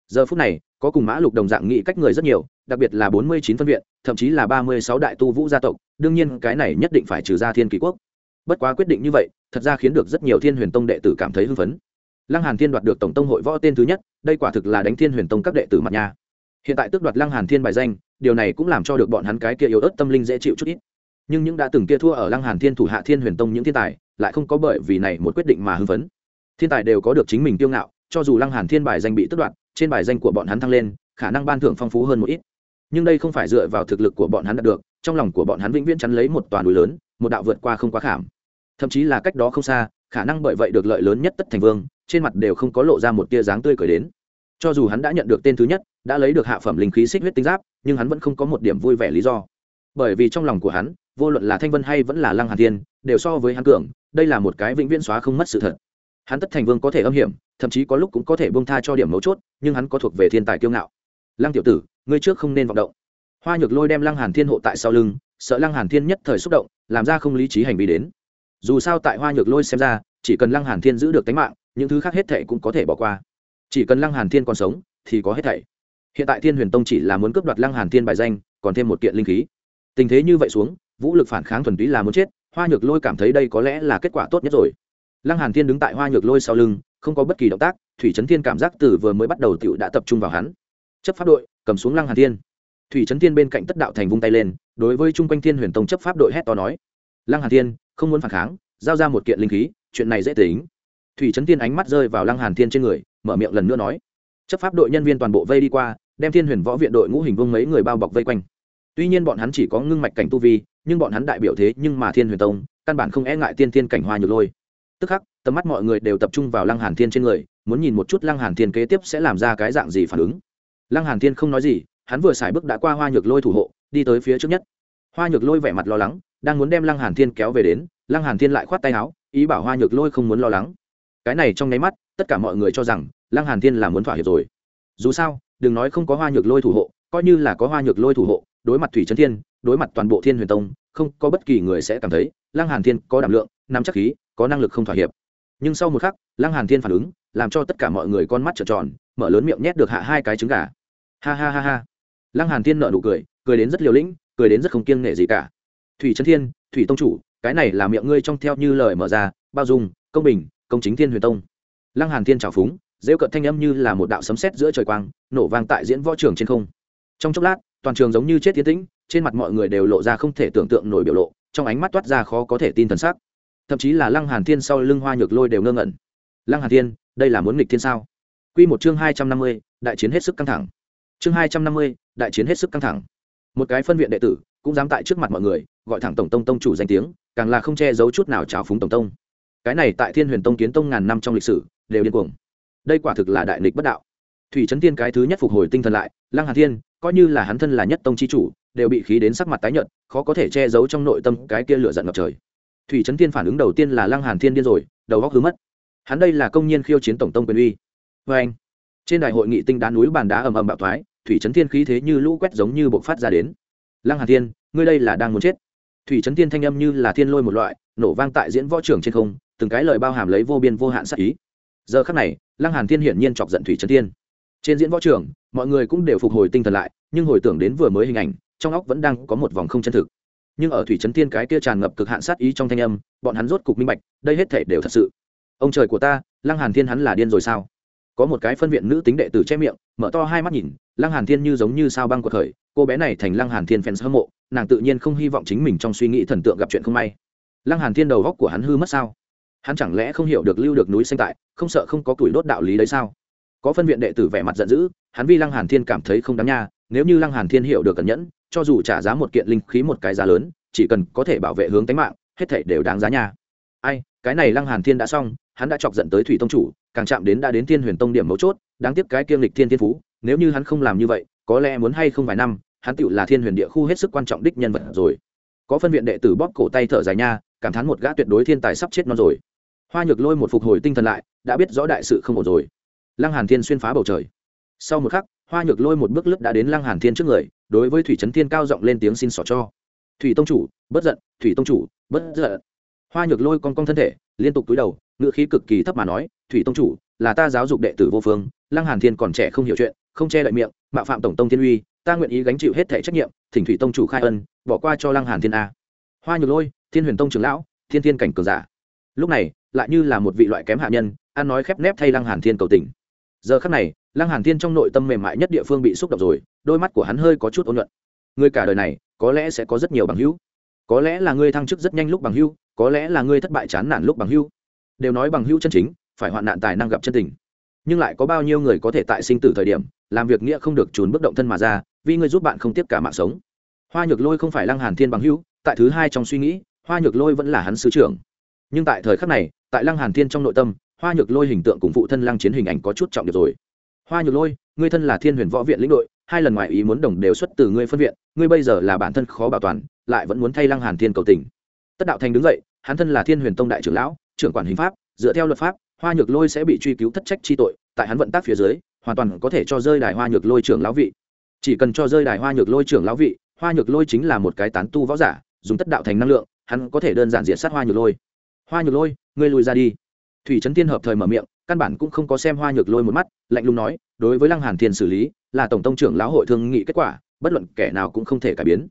Giờ phút này, có cùng mã lục đồng dạng nghị cách người rất nhiều, đặc biệt là bốn mươi chín phân viện, thậm chí là ba mươi sáu đại tu vũ gia tộc, đương nhiên cái này nhất định phải trừ ra thiên kỳ quốc. Bất quá quyết định như vậy, thật ra khiến được rất nhiều thiên huyền tông đệ tử cảm thấy hưng phấn. Lăng hàn thiên đoạt được tổng tông hội võ tên thứ nhất, đây quả thực là đánh thiên huyền tông các đệ tử mặt nhà. hiện tại tước đoạt lăng hàn thiên bài danh, điều này cũng làm cho được bọn hắn cái kia yếu ớt tâm linh dễ chịu chút ít nhưng những đã từng kia thua ở lăng hàn thiên thủ hạ thiên huyền tông những thiên tài, lại không có bởi vì này một quyết định mà hưng phấn. Thiên tài đều có được chính mình tiêu ngạo, cho dù lăng hàn thiên bài danh bị tước đoạt, trên bài danh của bọn hắn thăng lên, khả năng ban thưởng phong phú hơn một ít. Nhưng đây không phải dựa vào thực lực của bọn hắn đạt được, trong lòng của bọn hắn vĩnh viễn chắn lấy một toàn núi lớn, một đạo vượt qua không quá khảm. Thậm chí là cách đó không xa, khả năng bởi vậy được lợi lớn nhất tất thành vương, trên mặt đều không có lộ ra một tia dáng tươi cười đến. Cho dù hắn đã nhận được tên thứ nhất, đã lấy được hạ phẩm linh khí xích huyết tinh giáp, nhưng hắn vẫn không có một điểm vui vẻ lý do. Bởi vì trong lòng của hắn vô luận là thanh vân hay vẫn là lăng hàn thiên, đều so với hắn cường, đây là một cái vĩnh viễn xóa không mất sự thật. Hắn tất thành vương có thể âm hiểm, thậm chí có lúc cũng có thể bông tha cho điểm mấu chốt, nhưng hắn có thuộc về thiên tài kiêu ngạo. Lăng tiểu tử, ngươi trước không nên vọng động. Hoa nhược lôi đem lăng hàn thiên hộ tại sau lưng, sợ lăng hàn thiên nhất thời xúc động, làm ra không lý trí hành vi đến. Dù sao tại hoa nhược lôi xem ra, chỉ cần lăng hàn thiên giữ được tính mạng, những thứ khác hết thảy cũng có thể bỏ qua. Chỉ cần lăng hàn thiên còn sống, thì có hết thảy. Hiện tại thiên huyền tông chỉ là muốn cướp đoạt lăng hàn thiên bài danh, còn thêm một kiện linh khí. Tình thế như vậy xuống vũ lực phản kháng thuần túy là muốn chết, hoa nhược lôi cảm thấy đây có lẽ là kết quả tốt nhất rồi. Lăng hàn thiên đứng tại hoa nhược lôi sau lưng, không có bất kỳ động tác, thủy trấn thiên cảm giác từ vừa mới bắt đầu tiểu đã tập trung vào hắn. Chấp pháp đội, cầm xuống lăng hàn thiên. Thủy trấn thiên bên cạnh tất đạo thành vung tay lên, đối với trung quanh thiên huyền tông chấp pháp đội hét to nói, lăng hàn thiên, không muốn phản kháng, giao ra một kiện linh khí, chuyện này dễ tính. Thủy trấn thiên ánh mắt rơi vào lăng hàn thiên trên người, mở miệng lần nữa nói, chấp pháp đội nhân viên toàn bộ vây đi qua, đem thiên huyền võ viện đội ngũ hình vương mấy người bao bọc vây quanh. Tuy nhiên bọn hắn chỉ có ngưng mạch cảnh tu vi nhưng bọn hắn đại biểu thế nhưng mà thiên huyền tông, căn bản không e ngại tiên thiên cảnh hoa nhược lôi. Tức khắc, tầm mắt mọi người đều tập trung vào lăng hàn thiên trên người, muốn nhìn một chút lăng hàn thiên kế tiếp sẽ làm ra cái dạng gì phản ứng. Lăng hàn thiên không nói gì, hắn vừa xài bước đã qua hoa nhược lôi thủ hộ, đi tới phía trước nhất. Hoa nhược lôi vẻ mặt lo lắng, đang muốn đem lăng hàn thiên kéo về đến, lăng hàn thiên lại khoát tay áo, ý bảo hoa nhược lôi không muốn lo lắng. Cái này trong nháy mắt, tất cả mọi người cho rằng, lăng hàn thiên là muốn thỏa hiệp rồi. Dù sao, đừng nói không có hoa nhược lôi thủ hộ coi như là có hoa nhược lôi thủ hộ, đối mặt thủy trấn thiên, đối mặt toàn bộ thiên huyền tông, không có bất kỳ người sẽ cảm thấy lăng hàn thiên có đảm lượng, nắm chắc khí, có năng lực không thỏa hiệp. Nhưng sau một khắc, lăng hàn thiên phản ứng, làm cho tất cả mọi người con mắt trợn tròn, mở lớn miệng nhét được hạ hai cái trứng gà. Ha ha ha ha. Lăng hàn thiên nở nụ cười cười đến rất liều lĩnh, cười đến rất không kiêng nể gì cả. Thủy trấn thiên, thủy tông chủ, cái này là miệng ngươi trong theo như lời mở ra, bao dung, công bình, công chính thiên huyền tông. Lăng hàn thiên trào phúng, rêu cận thanh âm như là một đạo sấm sét giữa trời quang, nổ vang tại diễn võ trường trên không trong chốc lát toàn trường giống như chết tiến tĩnh trên mặt mọi người đều lộ ra không thể tưởng tượng nổi biểu lộ trong ánh mắt toát ra khó có thể tin thần sắc. Thậm chí là lăng hàn thiên sau lưng hoa nhược lôi đều ngơ ngẩn. Lăng hàn thiên đây là muốn nghịch thiên sao? Quy một chương hai trăm năm mươi, đại chiến hết sức căng thẳng. Chương hai trăm năm mươi, đại chiến hết sức căng thẳng. Một cái phân viện đệ tử cũng dám tại trước mặt mọi người gọi thẳng tổng tông tông chủ danh tiếng càng là không che giấu chút nào trào phúng tổng tông. Cái này tại thiên huyền tông kiến tông ngàn năm trong lịch sử đều điên cuồng. Đây quả thực là đại nghịch bất đạo. Thủy trấn tiên cái thứ nhất phục hồi tinh thần lại lăng hàn thiên coi như là hắn thân là nhất tông chi chủ, đều bị khí đến sắc mặt tái nhợt, khó có thể che giấu trong nội tâm cái kia lửa giận ngập trời. Thủy trấn tiên phản ứng đầu tiên là lăng hàn thiên điên rồi, đầu góc hứa mất. Hắn đây là công nhiên khiêu chiến tổng tông quyền uy. Với anh, trên đại hội nghị tinh đá núi bàn đá ầm ầm bạo thoái, thủy trấn thiên khí thế như lũ quét giống như bộc phát ra đến. Lăng hàn thiên, ngươi đây là đang muốn chết. Thủy trấn thiên thanh âm như là thiên lôi một loại, nổ vang tại diễn võ trường trên không, từng cái lời bao hàm lấy vô biên vô hạn sát ý. Giờ khắc này, lăng hàn thiên hiển nhiên chọc giận thủy trấn thiên. Trên diễn võ trường mọi người cũng đều phục hồi tinh thần lại, nhưng hồi tưởng đến vừa mới hình ảnh, trong óc vẫn đang có một vòng không chân thực. Nhưng ở thủy trấn thiên cái kia tràn ngập cực hạn sát ý trong thanh âm, bọn hắn rốt cục minh bạch, đây hết thể đều thật sự. Ông trời của ta, lăng hàn thiên hắn là điên rồi sao? Có một cái phân viện nữ tính đệ tử che miệng, mở to hai mắt nhìn, lăng hàn thiên như giống như sao băng của thời cô bé này thành lăng hàn thiên fans hâm mộ, nàng tự nhiên không hy vọng chính mình trong suy nghĩ thần tượng gặp chuyện không may. Lăng hàn thiên đầu góc của hắn hư mất sao? Hắn chẳng lẽ không hiểu được lưu được núi xanh tại, không sợ không có tuổi đốt đạo lý đấy sao? Có phân viện đệ tử vẻ mặt giận dữ, hắn Vi lăng hàn thiên cảm thấy không đáng nha, nếu như lăng hàn thiên hiểu được cẩn nhẫn, cho dù trả giá một kiện linh khí một cái giá lớn, chỉ cần có thể bảo vệ hướng tính mạng, hết thảy đều đáng giá nha. Ai, cái này lăng hàn thiên đã xong, hắn đã chọc giận tới thủy tông chủ, càng chạm đến đã đến thiên huyền tông điểm mấu chốt, đáng tiếc cái kiêm lịch thiên thiên phú, nếu như hắn không làm như vậy, có lẽ muốn hay không vài năm, hắn tựu là thiên huyền địa khu hết sức quan trọng đích nhân vật rồi. Có phân viện đệ tử bóp cổ tay thở dài nha, cảm thán một gã tuyệt đối thiên tài sắp chết non rồi. Hoa nhược lôi một phục hồi tinh thần lại, đã biết rõ đại sự không ổn rồi lăng hàn thiên xuyên phá bầu trời. Sau một khắc, hoa nhược lôi một bước lướt đã đến lăng hàn thiên trước người, đối với thủy trấn thiên cao giọng lên tiếng xin xỏ cho. Thủy tông chủ, bất giận, thủy tông chủ, bất giận. Hoa nhược lôi con con thân thể, liên tục túi đầu ngựa khí cực kỳ thấp mà nói, thủy tông chủ, là ta giáo dục đệ tử vô phương, lăng hàn thiên còn trẻ không hiểu chuyện, không che đậy miệng, mạo phạm tổng tông thiên uy, ta nguyện ý gánh chịu hết thể trách nhiệm, thỉnh thủy tông chủ khai ân, bỏ qua cho lăng hàn thiên a. Hoa nhược lôi, thiên huyền tông trưởng lão, thiên thiên cảnh cường giả. Lúc này, lại như là một vị loại kém hạ nhân, ăn nói khép nép thay lăng hàn thiên cầu tình giờ khắc này, lăng hàn thiên trong nội tâm mềm mại nhất địa phương bị xúc động rồi, đôi mắt của hắn hơi có chút ôn nhuận. Người cả đời này, có lẽ sẽ có rất nhiều bằng hữu. Có lẽ là ngươi thăng chức rất nhanh lúc bằng hữu, có lẽ là ngươi thất bại chán nản lúc bằng hữu. Đều nói bằng hữu chân chính, phải hoạn nạn tài năng gặp chân tình. Nhưng lại có bao nhiêu người có thể tại sinh tử thời điểm, làm việc nghĩa không được trốn bước động thân mà ra, vì ngươi giúp bạn không tiếp cả mạng sống. Hoa nhược lôi không phải lăng hàn thiên bằng hữu, tại thứ hai trong suy nghĩ, hoa nhược lôi vẫn là hắn sứ trưởng. Nhưng tại thời khắc này, tại lăng hàn thiên trong nội tâm hoa nhược lôi hình tượng cùng phụ thân lăng chiến hình ảnh có chút trọng được rồi. Hoa nhược lôi, ngươi thân là thiên huyền võ viện lĩnh đội, hai lần ngoài ý muốn đồng đều xuất từ ngươi phân viện, ngươi bây giờ là bản thân khó bảo toàn, lại vẫn muốn thay lăng hàn thiên cầu tình. Tất đạo thành đứng dậy, hắn thân là thiên huyền tông đại trưởng lão, trưởng quản hình pháp, dựa theo luật pháp, hoa nhược lôi sẽ bị truy cứu thất trách chi tội, tại hắn vận tác phía dưới, hoàn toàn có thể cho rơi đài hoa nhược lôi trưởng lão vị. Chỉ cần cho rơi đài hoa nhược lôi trưởng lão vị, hoa nhược lôi chính là một cái tán tu võ giả, dùng tất đạo thành năng lượng, hắn có thể đơn giản diệt sát hoa nhược lôi. Hoa nhược lôi, ngươi lùi ra đi thủy trấn tiên hợp thời mở miệng, căn bản cũng không có xem hoa nhược lôi một mắt, lạnh lùng nói, đối với lăng hàn thiên xử lý, là tổng tông trưởng lão hội thương nghị kết quả, bất luận kẻ nào cũng không thể cải biến.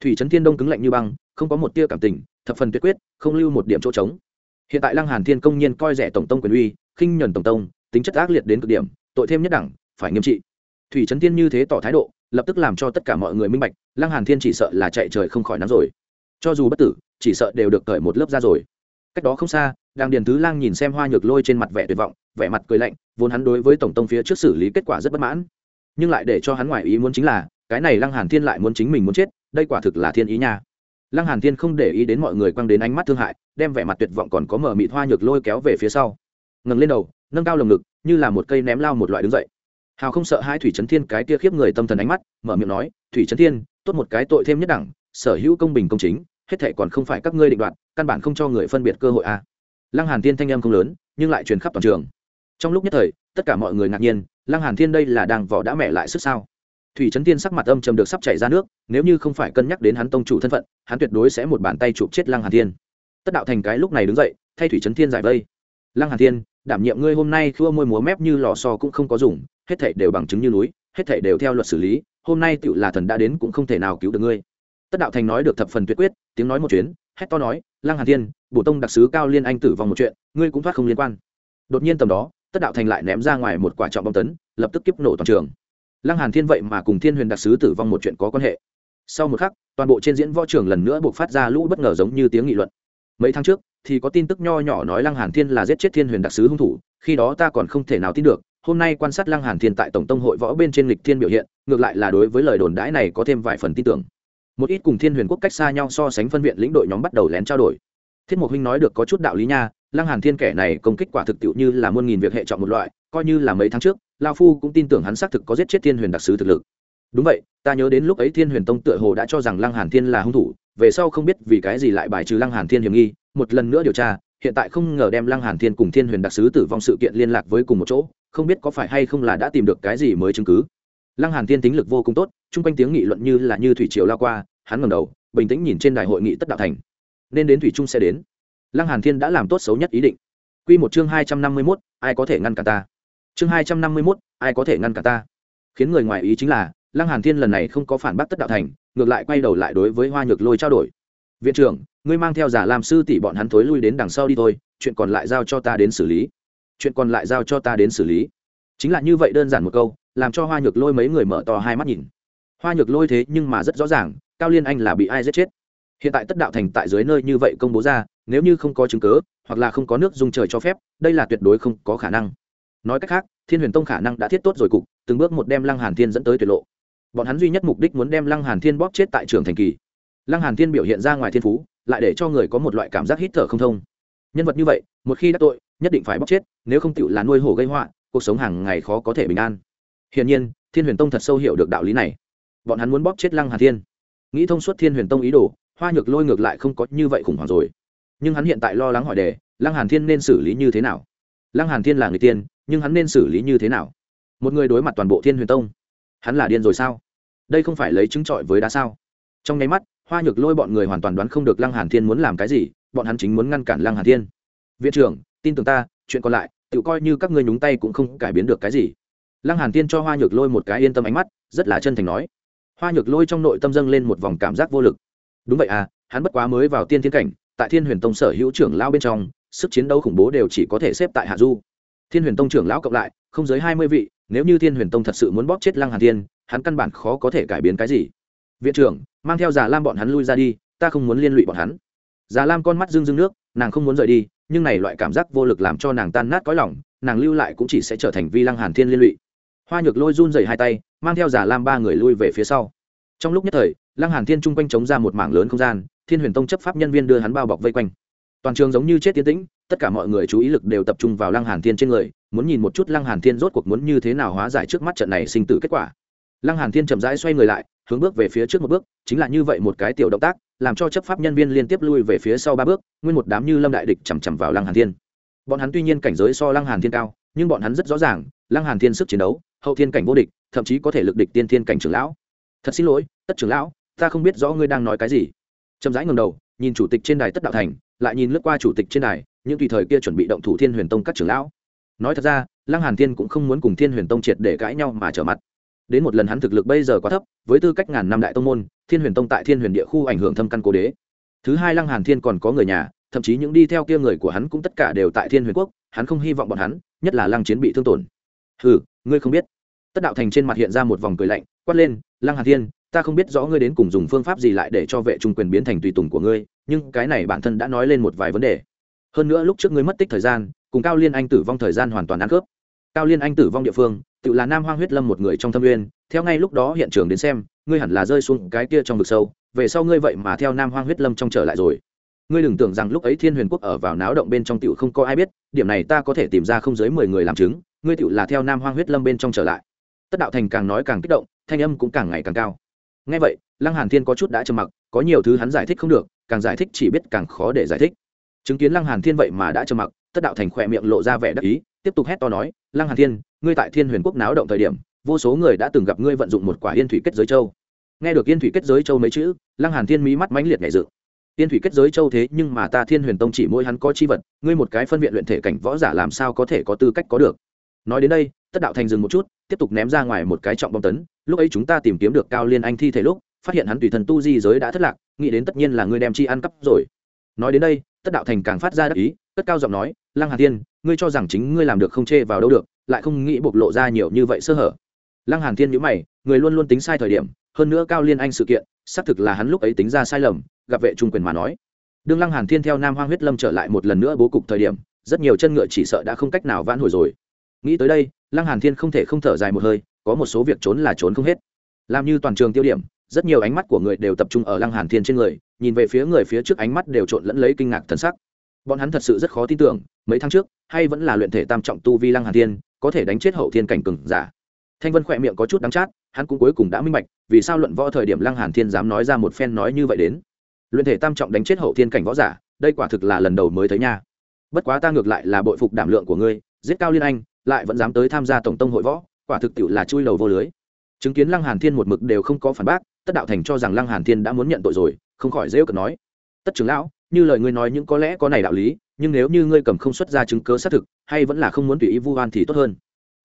Thủy trấn thiên đông cứng lạnh như băng, không có một tia cảm tình, thập phần tuyệt quyết, không lưu một điểm chỗ trống. Hiện tại lăng hàn thiên công nhiên coi rẻ tổng tông quyền uy, khinh nhẫn tổng tông, tính chất ác liệt đến cực điểm, tội thêm nhất đẳng, phải nghiêm trị. Thủy trấn thiên như thế tỏ thái độ, lập tức làm cho tất cả mọi người minh bạch, lăng hàn thiên chỉ sợ là chạy trời không khỏi nắng rồi. Cho dù bất tử, chỉ sợ đều được cởi một lớp ra rồi. Cách đó không xa đang điền thứ lang nhìn xem hoa nhược lôi trên mặt vẻ tuyệt vọng, vẻ mặt cười lạnh, vốn hắn đối với tổng tông phía trước xử lý kết quả rất bất mãn. Nhưng lại để cho hắn ngoài ý muốn chính là, cái này lăng hàn thiên lại muốn chính mình muốn chết, đây quả thực là thiên ý nha. Lăng hàn thiên không để ý đến mọi người quăng đến ánh mắt thương hại, đem vẻ mặt tuyệt vọng còn có mở mịt hoa nhược lôi kéo về phía sau. Ngẩng lên đầu, nâng cao lồng ngực, như là một cây ném lao một loại đứng dậy. Hào không sợ hai thủy trấn thiên cái kia khiếp người tâm thần ánh mắt, mở miệng nói, thủy trấn thiên, tốt một cái tội thêm nhất đẳng, sở hữu công bình công chính, hết thệ còn không phải các ngươi định đoạt, căn bản không cho người phân biệt cơ hội a à lăng hàn thiên thanh âm không lớn, nhưng lại truyền khắp toàn trường. Trong lúc nhất thời, tất cả mọi người ngạc nhiên, lăng hàn thiên đây là đang vỏ đã mẹ lại sức sao? Thủy trấn thiên sắc mặt âm trầm được sắp chảy ra nước, nếu như không phải cân nhắc đến hắn tông chủ thân phận, hắn tuyệt đối sẽ một bàn tay chụp chết lăng hàn thiên. Tất đạo thành cái lúc này đứng dậy, thay thủy trấn thiên giải vây. Lăng hàn thiên, đảm nhiệm ngươi hôm nay khua môi múa mép như lò xo cũng không có dùng, hết thảy đều bằng chứng như núi, hết thảy đều theo luật xử lý, hôm nay tựu là thần đã đến cũng không thể nào cứu được ngươi. Tất đạo thành nói được thập phần tuyệt quyết, tiếng nói một chuyến hét to nói, lăng hàn thiên, bổ tông đặc sứ cao liên anh tử vong một chuyện, ngươi cũng thoát không liên quan. Đột nhiên tầm đó, tất đạo thành lại ném ra ngoài một quả trọng bom tấn, lập tức kiếp nổ toàn trường. Lăng hàn thiên vậy mà cùng thiên huyền đặc sứ tử vong một chuyện có quan hệ. Sau một khắc, toàn bộ trên diễn võ trường lần nữa buộc phát ra lũ bất ngờ giống như tiếng nghị luận. Mấy tháng trước, thì có tin tức nho nhỏ nói lăng hàn thiên là giết chết thiên huyền đặc sứ hung thủ, khi đó ta còn không thể nào tin được, hôm nay quan sát lăng hàn thiên tại tổng tông hội võ bên trên lịch thiên biểu hiện, ngược lại là đối với lời đồn đãi này có thêm vài phần tin tưởng một ít cùng thiên huyền quốc cách xa nhau so sánh phân viện lĩnh đội nhóm bắt đầu lén trao đổi. Thiết mục huynh nói được có chút đạo lý nha, lăng hàn thiên kẻ này công kích quả thực tiệu như là muôn nghìn việc hệ trọng một loại, coi như là mấy tháng trước, lao phu cũng tin tưởng hắn xác thực có giết chết thiên huyền đặc sứ thực lực. Đúng vậy, ta nhớ đến lúc ấy thiên huyền tông tựa hồ đã cho rằng lăng hàn thiên là hung thủ, về sau không biết vì cái gì lại bài trừ lăng hàn thiên hiểm nghi, một lần nữa điều tra, hiện tại không ngờ đem lăng hàn thiên cùng thiên huyền đặc sứ tử vong sự kiện liên lạc với cùng một chỗ, không biết có phải hay không là đã tìm được cái gì mới chứng cứ lăng hàn thiên tính lực vô cùng tốt chung quanh tiếng nghị luận như là như thủy triều lao qua hắn ngẩng đầu bình tĩnh nhìn trên đài hội nghị tất đạo thành. Nên đến thủy trung sẽ đến. Lăng hàn thiên đã làm tốt xấu nhất ý định. Quy một chương hai trăm năm mươi 251, ai có thể ngăn cả ta? Chương hai trăm năm mươi 251, ai có thể ngăn cả ta? Khiến người ngoài ý chính là lăng hàn thiên lần này không có phản bác tất đạo thành ngược lại quay đầu lại đối với hoa nhược lôi trao đổi. Viện trưởng ngươi mang theo giả làm sư tỷ bọn hắn thối lui đến đằng sau đi thôi chuyện còn lại giao cho ta đến xử lý. Chuyện còn lại giao cho ta đến xử lý. Chính là như vậy đơn giản một câu làm cho hoa nhược lôi mấy người mở to hai mắt nhìn. Hoa nhược lôi thế nhưng mà rất rõ ràng, cao liên anh là bị ai giết chết? Hiện tại tất đạo thành tại dưới nơi như vậy công bố ra, nếu như không có chứng cớ hoặc là không có nước dung trời cho phép, đây là tuyệt đối không có khả năng. Nói cách khác, thiên huyền tông khả năng đã thiết tốt rồi cục, từng bước một đem lăng hàn thiên dẫn tới tuyệt lộ. Bọn hắn duy nhất mục đích muốn đem lăng hàn thiên bóp chết tại trường thành kỳ. Lăng hàn thiên biểu hiện ra ngoài thiên phú, lại để cho người có một loại cảm giác hít thở không thông. Nhân vật như vậy, một khi đã tội, nhất định phải bóp chết, nếu không tựu là nuôi hổ gây họa, cuộc sống hàng ngày khó có thể bình an hiển nhiên, thiên huyền tông thật sâu hiểu được đạo lý này. Bọn hắn muốn bóp chết lăng hàn thiên. Nghĩ thông suốt thiên huyền tông ý đồ, hoa nhược lôi ngược lại không có như vậy khủng hoảng rồi. Nhưng hắn hiện tại lo lắng hỏi đề, lăng hàn thiên nên xử lý như thế nào? Lăng hàn thiên là người tiên, nhưng hắn nên xử lý như thế nào? Một người đối mặt toàn bộ thiên huyền tông, hắn là điên rồi sao? Đây không phải lấy chứng trọi với đá sao? Trong nháy mắt, hoa nhược lôi bọn người hoàn toàn đoán không được lăng hàn thiên muốn làm cái gì, bọn hắn chính muốn ngăn cản lăng hàn thiên. Viện trưởng, tin tưởng ta, chuyện còn lại tự coi như các ngươi nhúng tay cũng không cải biến được cái gì lăng hàn thiên cho hoa nhược lôi một cái yên tâm ánh mắt, rất là chân thành nói. Hoa nhược lôi trong nội tâm dâng lên một vòng cảm giác vô lực. Đúng vậy à hắn bất quá mới vào tiên thiên cảnh, tại thiên huyền tông sở hữu trưởng lao bên trong, sức chiến đấu khủng bố đều chỉ có thể xếp tại hạ du. Thiên huyền tông trưởng lão cộng lại, không dưới hai mươi vị, nếu như thiên huyền tông thật sự muốn bóp chết lăng hàn thiên hắn căn bản khó có thể cải biến cái gì. Viện trưởng, mang theo già lam bọn hắn lui ra đi, ta không muốn liên lụy bọn hắn. Già lam con mắt rưng rưng nước, nàng không muốn rời đi, nhưng này loại cảm giác vô lực làm cho nàng tan nát cõi lòng, nàng lưu lại cũng chỉ sẽ trở thành vi lăng hàn thiên liên lụy hoa nhược lôi run dày hai tay, mang theo giả lam ba người lui về phía sau. Trong lúc nhất thời, lăng hàn thiên chung quanh chống ra một mảng lớn không gian, thiên huyền tông chấp pháp nhân viên đưa hắn bao bọc vây quanh. Toàn trường giống như chết tiến tĩnh, tất cả mọi người chú ý lực đều tập trung vào lăng hàn thiên trên người, muốn nhìn một chút lăng hàn thiên rốt cuộc muốn như thế nào hóa giải trước mắt trận này sinh tử kết quả. Lăng hàn thiên chậm rãi xoay người lại, hướng bước về phía trước một bước, chính là như vậy một cái tiểu động tác, làm cho chấp pháp nhân viên liên tiếp lui về phía sau ba bước, nguyên một đám như lâm đại địch chầm chậm vào lăng hàn thiên. Bọn hắn tuy nhiên cảnh giới so lăng hàn thiên cao, nhưng bọn hắn rất rõ ràng, lăng hàn thiên sức chiến đấu hậu thiên cảnh vô địch, thậm chí có thể lực địch tiên thiên cảnh trưởng lão. Thật xin lỗi, tất trưởng lão, ta không biết rõ ngươi đang nói cái gì. Chậm rãi ngầm đầu, nhìn chủ tịch trên đài tất đạo thành, lại nhìn lướt qua chủ tịch trên đài, những tùy thời kia chuẩn bị động thủ thiên huyền tông các trưởng lão. Nói thật ra, lăng hàn thiên cũng không muốn cùng thiên huyền tông triệt để cãi nhau mà trở mặt. Đến một lần hắn thực lực bây giờ quá thấp, với tư cách ngàn năm đại tông môn, thiên huyền tông tại thiên huyền địa khu ảnh hưởng thâm căn cố đế. Thứ hai lăng hàn thiên còn có người nhà, thậm chí những đi theo kia người của hắn cũng tất cả đều tại thiên huyền quốc, hắn không hy vọng bọn hắn, nhất là lăng chiến bị thương tổn. Ừ ngươi không biết tất đạo thành trên mặt hiện ra một vòng cười lạnh, quát lên, lăng hàn thiên, ta không biết rõ ngươi đến cùng dùng phương pháp gì lại để cho vệ trung quyền biến thành tùy tùng của ngươi, nhưng cái này bản thân đã nói lên một vài vấn đề. Hơn nữa lúc trước ngươi mất tích thời gian, cùng cao liên anh tử vong thời gian hoàn toàn ăn cướp cao liên anh tử vong địa phương, tự là nam hoang huyết lâm một người trong thâm nguyên, theo ngay lúc đó hiện trường đến xem, ngươi hẳn là rơi xuống cái kia trong vực sâu, về sau ngươi vậy mà theo nam hoang huyết lâm trong trở lại rồi. Ngươi đừng tưởng rằng lúc ấy thiên huyền quốc ở vào náo động bên trong tiểu không có ai biết, điểm này ta có thể tìm ra không dưới mười người làm chứng, ngươi tiểu là theo nam hoang huyết lâm bên trong trở lại tất đạo thành càng nói càng kích động, thanh âm cũng càng ngày càng cao. Ngay vậy, lăng hàn thiên có chút đã trầm mặc, có nhiều thứ hắn giải thích không được, càng giải thích chỉ biết càng khó để giải thích. Chứng kiến lăng hàn thiên vậy mà đã trầm mặc, tất đạo thành khỏe miệng lộ ra vẻ đắc ý, tiếp tục hét to nói, lăng hàn thiên, ngươi tại thiên huyền quốc náo động thời điểm, vô số người đã từng gặp ngươi vận dụng một quả yên thủy kết giới châu. Nghe được yên thủy kết giới châu mấy chữ, lăng hàn thiên mí mắt mãnh liệt nhảy dựng. Yên thủy kết giới châu thế, nhưng mà ta thiên huyền tông chỉ mỗi hắn có chi vật, ngươi một cái phân viện luyện thể cảnh võ giả làm sao có thể có tư cách có được? Nói đến đây, tất đạo thành dừng một chút tiếp tục ném ra ngoài một cái trọng bom tấn, lúc ấy chúng ta tìm kiếm được cao liên anh thi thể lúc, phát hiện hắn tùy thần tu di giới đã thất lạc, nghĩ đến tất nhiên là ngươi đem chi ăn cắp rồi. Nói đến đây, tất đạo thành càng phát ra đắc ý, cất cao giọng nói, lăng hà thiên, ngươi cho rằng chính ngươi làm được không chê vào đâu được, lại không nghĩ bộc lộ ra nhiều như vậy sơ hở. Lăng hàn thiên nhíu mày, người luôn luôn tính sai thời điểm, hơn nữa cao liên anh sự kiện, xác thực là hắn lúc ấy tính ra sai lầm, gặp vệ trung quyền mà nói. Đương lăng hàn thiên theo nam hoang huyết lâm trở lại một lần nữa bố cục thời điểm, rất nhiều chân ngựa chỉ sợ đã không cách nào vãn hồi rồi. Nghĩ tới đây lăng hàn thiên không thể không thở dài một hơi, có một số việc trốn là trốn không hết. Làm như toàn trường tiêu điểm, rất nhiều ánh mắt của người đều tập trung ở lăng hàn thiên trên người, nhìn về phía người phía trước ánh mắt đều trộn lẫn lấy kinh ngạc thần sắc. Bọn hắn thật sự rất khó tin tưởng, mấy tháng trước, hay vẫn là luyện thể tam trọng tu vi lăng hàn thiên, có thể đánh chết hậu thiên cảnh cường giả. Thanh vân khỏe miệng có chút đắng chát, hắn cũng cuối cùng đã minh bạch, vì sao luận võ thời điểm lăng hàn thiên dám nói ra một phen nói như vậy đến. Luyện thể tam trọng đánh chết hậu thiên cảnh võ giả, đây quả thực là lần đầu mới thấy nha. Bất quá ta ngược lại là bội phục đảm lượng của ngươi, giết cao liên anh lại vẫn dám tới tham gia tổng tông hội võ, quả thực tiệu là chui đầu vô lưới. Chứng kiến lăng hàn thiên một mực đều không có phản bác, tất đạo thành cho rằng lăng hàn thiên đã muốn nhận tội rồi, không khỏi dễ cợt nói. Tất trưởng lão, như lời ngươi nói những có lẽ có này đạo lý, nhưng nếu như ngươi cầm không xuất ra chứng cứ xác thực, hay vẫn là không muốn tùy ý vu oan thì tốt hơn.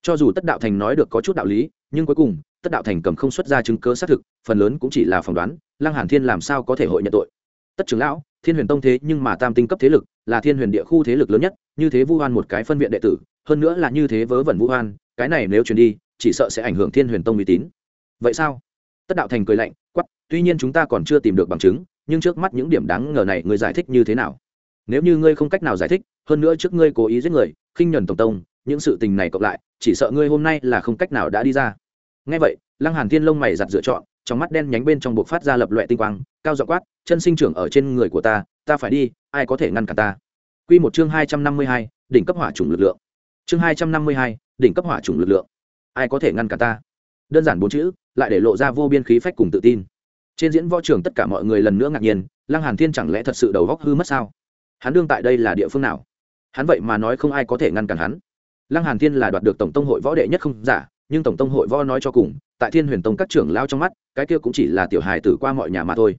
Cho dù tất đạo thành nói được có chút đạo lý, nhưng cuối cùng, tất đạo thành cầm không xuất ra chứng cứ xác thực, phần lớn cũng chỉ là phỏng đoán, lăng hàn thiên làm sao có thể hội nhận tội. Tất trưởng lão, thiên huyền tông thế nhưng mà tam tinh cấp thế lực, là thiên huyền địa khu thế lực lớn nhất như thế vu hoan một cái phân viện đệ tử, hơn nữa là như thế vớ vẩn vu hoan, cái này nếu truyền đi, chỉ sợ sẽ ảnh hưởng thiên huyền tông uy tín. Vậy sao? Tất đạo thành cười lạnh quắp tuy nhiên chúng ta còn chưa tìm được bằng chứng, nhưng trước mắt những điểm đáng ngờ này ngươi giải thích như thế nào? Nếu như ngươi không cách nào giải thích, hơn nữa trước ngươi cố ý giết người, khinh nhuần tổng tông, những sự tình này cộng lại, chỉ sợ ngươi hôm nay là không cách nào đã đi ra. Ngay vậy, lăng hàn thiên lông mày giặt dựa chọn trong mắt đen nhánh bên trong buộc phát ra lập loại tinh quang, cao dọ quát, chân sinh trưởng ở trên người của ta ta phải đi, ai có thể ngăn cản ta? Quy một chương hai trăm năm mươi hai, đỉnh cấp hỏa chủng lực lượng. Chương hai trăm năm mươi hai, đỉnh cấp hỏa chủng lực lượng. Ai có thể ngăn cản ta? Đơn giản bốn chữ lại để lộ ra vô biên khí phách cùng tự tin. Trên diễn võ trường tất cả mọi người lần nữa ngạc nhiên lăng hàn thiên chẳng lẽ thật sự đầu óc hư mất sao? Hắn đương tại đây là địa phương nào? Hắn vậy mà nói không ai có thể ngăn cản hắn. Lăng hàn thiên là đoạt được tổng tông hội võ đệ nhất không giả nhưng tổng tông hội võ nói cho cùng tại thiên huyền tông các trưởng lao trong mắt cái kia cũng chỉ là tiểu hài tử qua mọi nhà mà thôi.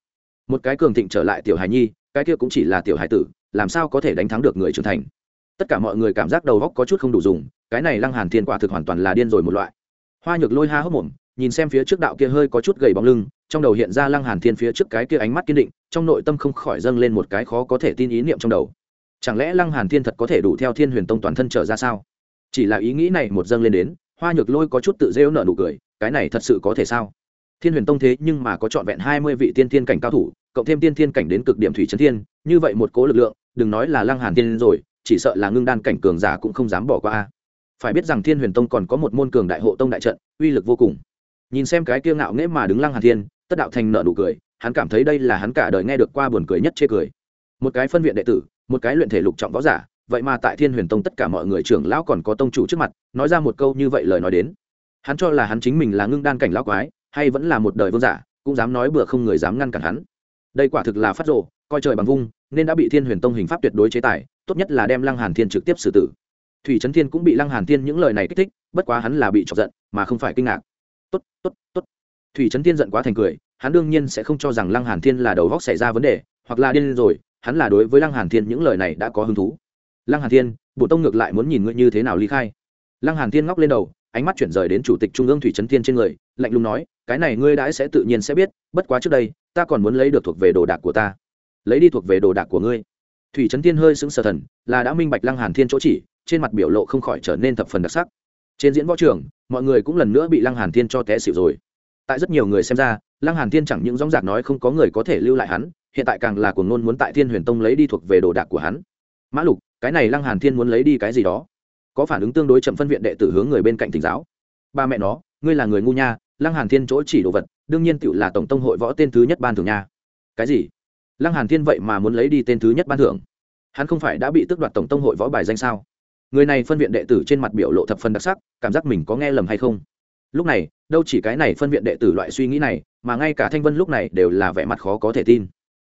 Một cái cường thịnh trở lại tiểu hài nhi cái kia cũng chỉ là tiểu hài tử làm sao có thể đánh thắng được người trưởng thành? Tất cả mọi người cảm giác đầu góc có chút không đủ dùng, cái này lăng hàn thiên quả thực hoàn toàn là điên rồi một loại. Hoa nhược lôi ha hốc mồm, nhìn xem phía trước đạo kia hơi có chút gầy bóng lưng, trong đầu hiện ra lăng hàn thiên phía trước cái kia ánh mắt kiên định, trong nội tâm không khỏi dâng lên một cái khó có thể tin ý niệm trong đầu. Chẳng lẽ lăng hàn thiên thật có thể đủ theo thiên huyền tông toàn thân trở ra sao? Chỉ là ý nghĩ này một dâng lên đến, hoa nhược lôi có chút tự rêu nở nụ cười, cái này thật sự có thể sao? Thiên huyền tông thế nhưng mà có trọn vẹn hai mươi vị tiên thiên cảnh cao thủ, cộng thêm tiên thiên cảnh đến cực điểm thủy trấn thiên, như vậy một cố lực lượng đừng nói là lăng hàn thiên rồi, chỉ sợ là ngưng đan cảnh cường giả cũng không dám bỏ qua phải biết rằng thiên huyền tông còn có một môn cường đại hộ tông đại trận, uy lực vô cùng. Nhìn xem cái kiêu ngạo nghễ mà đứng lăng hàn thiên, tất đạo thành nợ nụ cười, hắn cảm thấy đây là hắn cả đời nghe được qua buồn cười nhất chê cười. Một cái phân viện đệ tử, một cái luyện thể lục trọng võ giả, vậy mà tại thiên huyền tông tất cả mọi người trưởng lão còn có tông chủ trước mặt, nói ra một câu như vậy lời nói đến. Hắn cho là hắn chính mình là ngưng đan cảnh lão quái, hay vẫn là một đời vương giả, cũng dám nói bừa không người dám ngăn cản hắn. Đây quả thực là phát rồ, coi trời bằng vung nên đã bị thiên huyền tông hình pháp tuyệt đối chế tài, tốt nhất là đem lăng hàn thiên trực tiếp xử tử. Thủy trấn thiên cũng bị lăng hàn thiên những lời này kích thích, bất quá hắn là bị chọc giận, mà không phải kinh ngạc. Tốt tốt tốt. Thủy trấn thiên giận quá thành cười, hắn đương nhiên sẽ không cho rằng lăng hàn thiên là đầu góc xảy ra vấn đề, hoặc là điên rồi, hắn là đối với lăng hàn thiên những lời này đã có hứng thú. Lăng hàn thiên bộ tông ngược lại muốn nhìn ngươi như thế nào ly khai. Lăng hàn thiên ngóc lên đầu, ánh mắt chuyển rời đến chủ tịch trung ương thủy trấn thiên trên người, lạnh lùng nói, cái này ngươi đãi sẽ tự nhiên sẽ biết, bất quá trước đây, ta còn muốn lấy được thuộc về đồ đạc của ta lấy đi thuộc về đồ đạc của ngươi. Thủy trấn thiên hơi sững sờ thần, là đã minh bạch lăng hàn thiên chỗ chỉ, trên mặt biểu lộ không khỏi trở nên thập phần đặc sắc. Trên diễn võ trường, mọi người cũng lần nữa bị lăng hàn thiên cho té xỉu rồi. Tại rất nhiều người xem ra, lăng hàn thiên chẳng những dõng dạc nói không có người có thể lưu lại hắn, hiện tại càng là cuồng ngôn muốn tại thiên huyền tông lấy đi thuộc về đồ đạc của hắn. Mã lục, cái này lăng hàn thiên muốn lấy đi cái gì đó? Có phản ứng tương đối chậm phân viện đệ tử hướng người bên cạnh thỉnh giáo. Ba mẹ nó, ngươi là người ngu nha, lăng hàn thiên chỗ chỉ đồ vật, đương nhiên tựu là tổng tông hội võ tên thứ nhất ban thường nha. Cái gì? Lăng hàn thiên vậy mà muốn lấy đi tên thứ nhất ban thưởng. Hắn không phải đã bị tước đoạt tổng tông hội võ bài danh sao? Người này phân viện đệ tử trên mặt biểu lộ thập phần đặc sắc, cảm giác mình có nghe lầm hay không? Lúc này, đâu chỉ cái này phân viện đệ tử loại suy nghĩ này, mà ngay cả thanh vân lúc này đều là vẻ mặt khó có thể tin.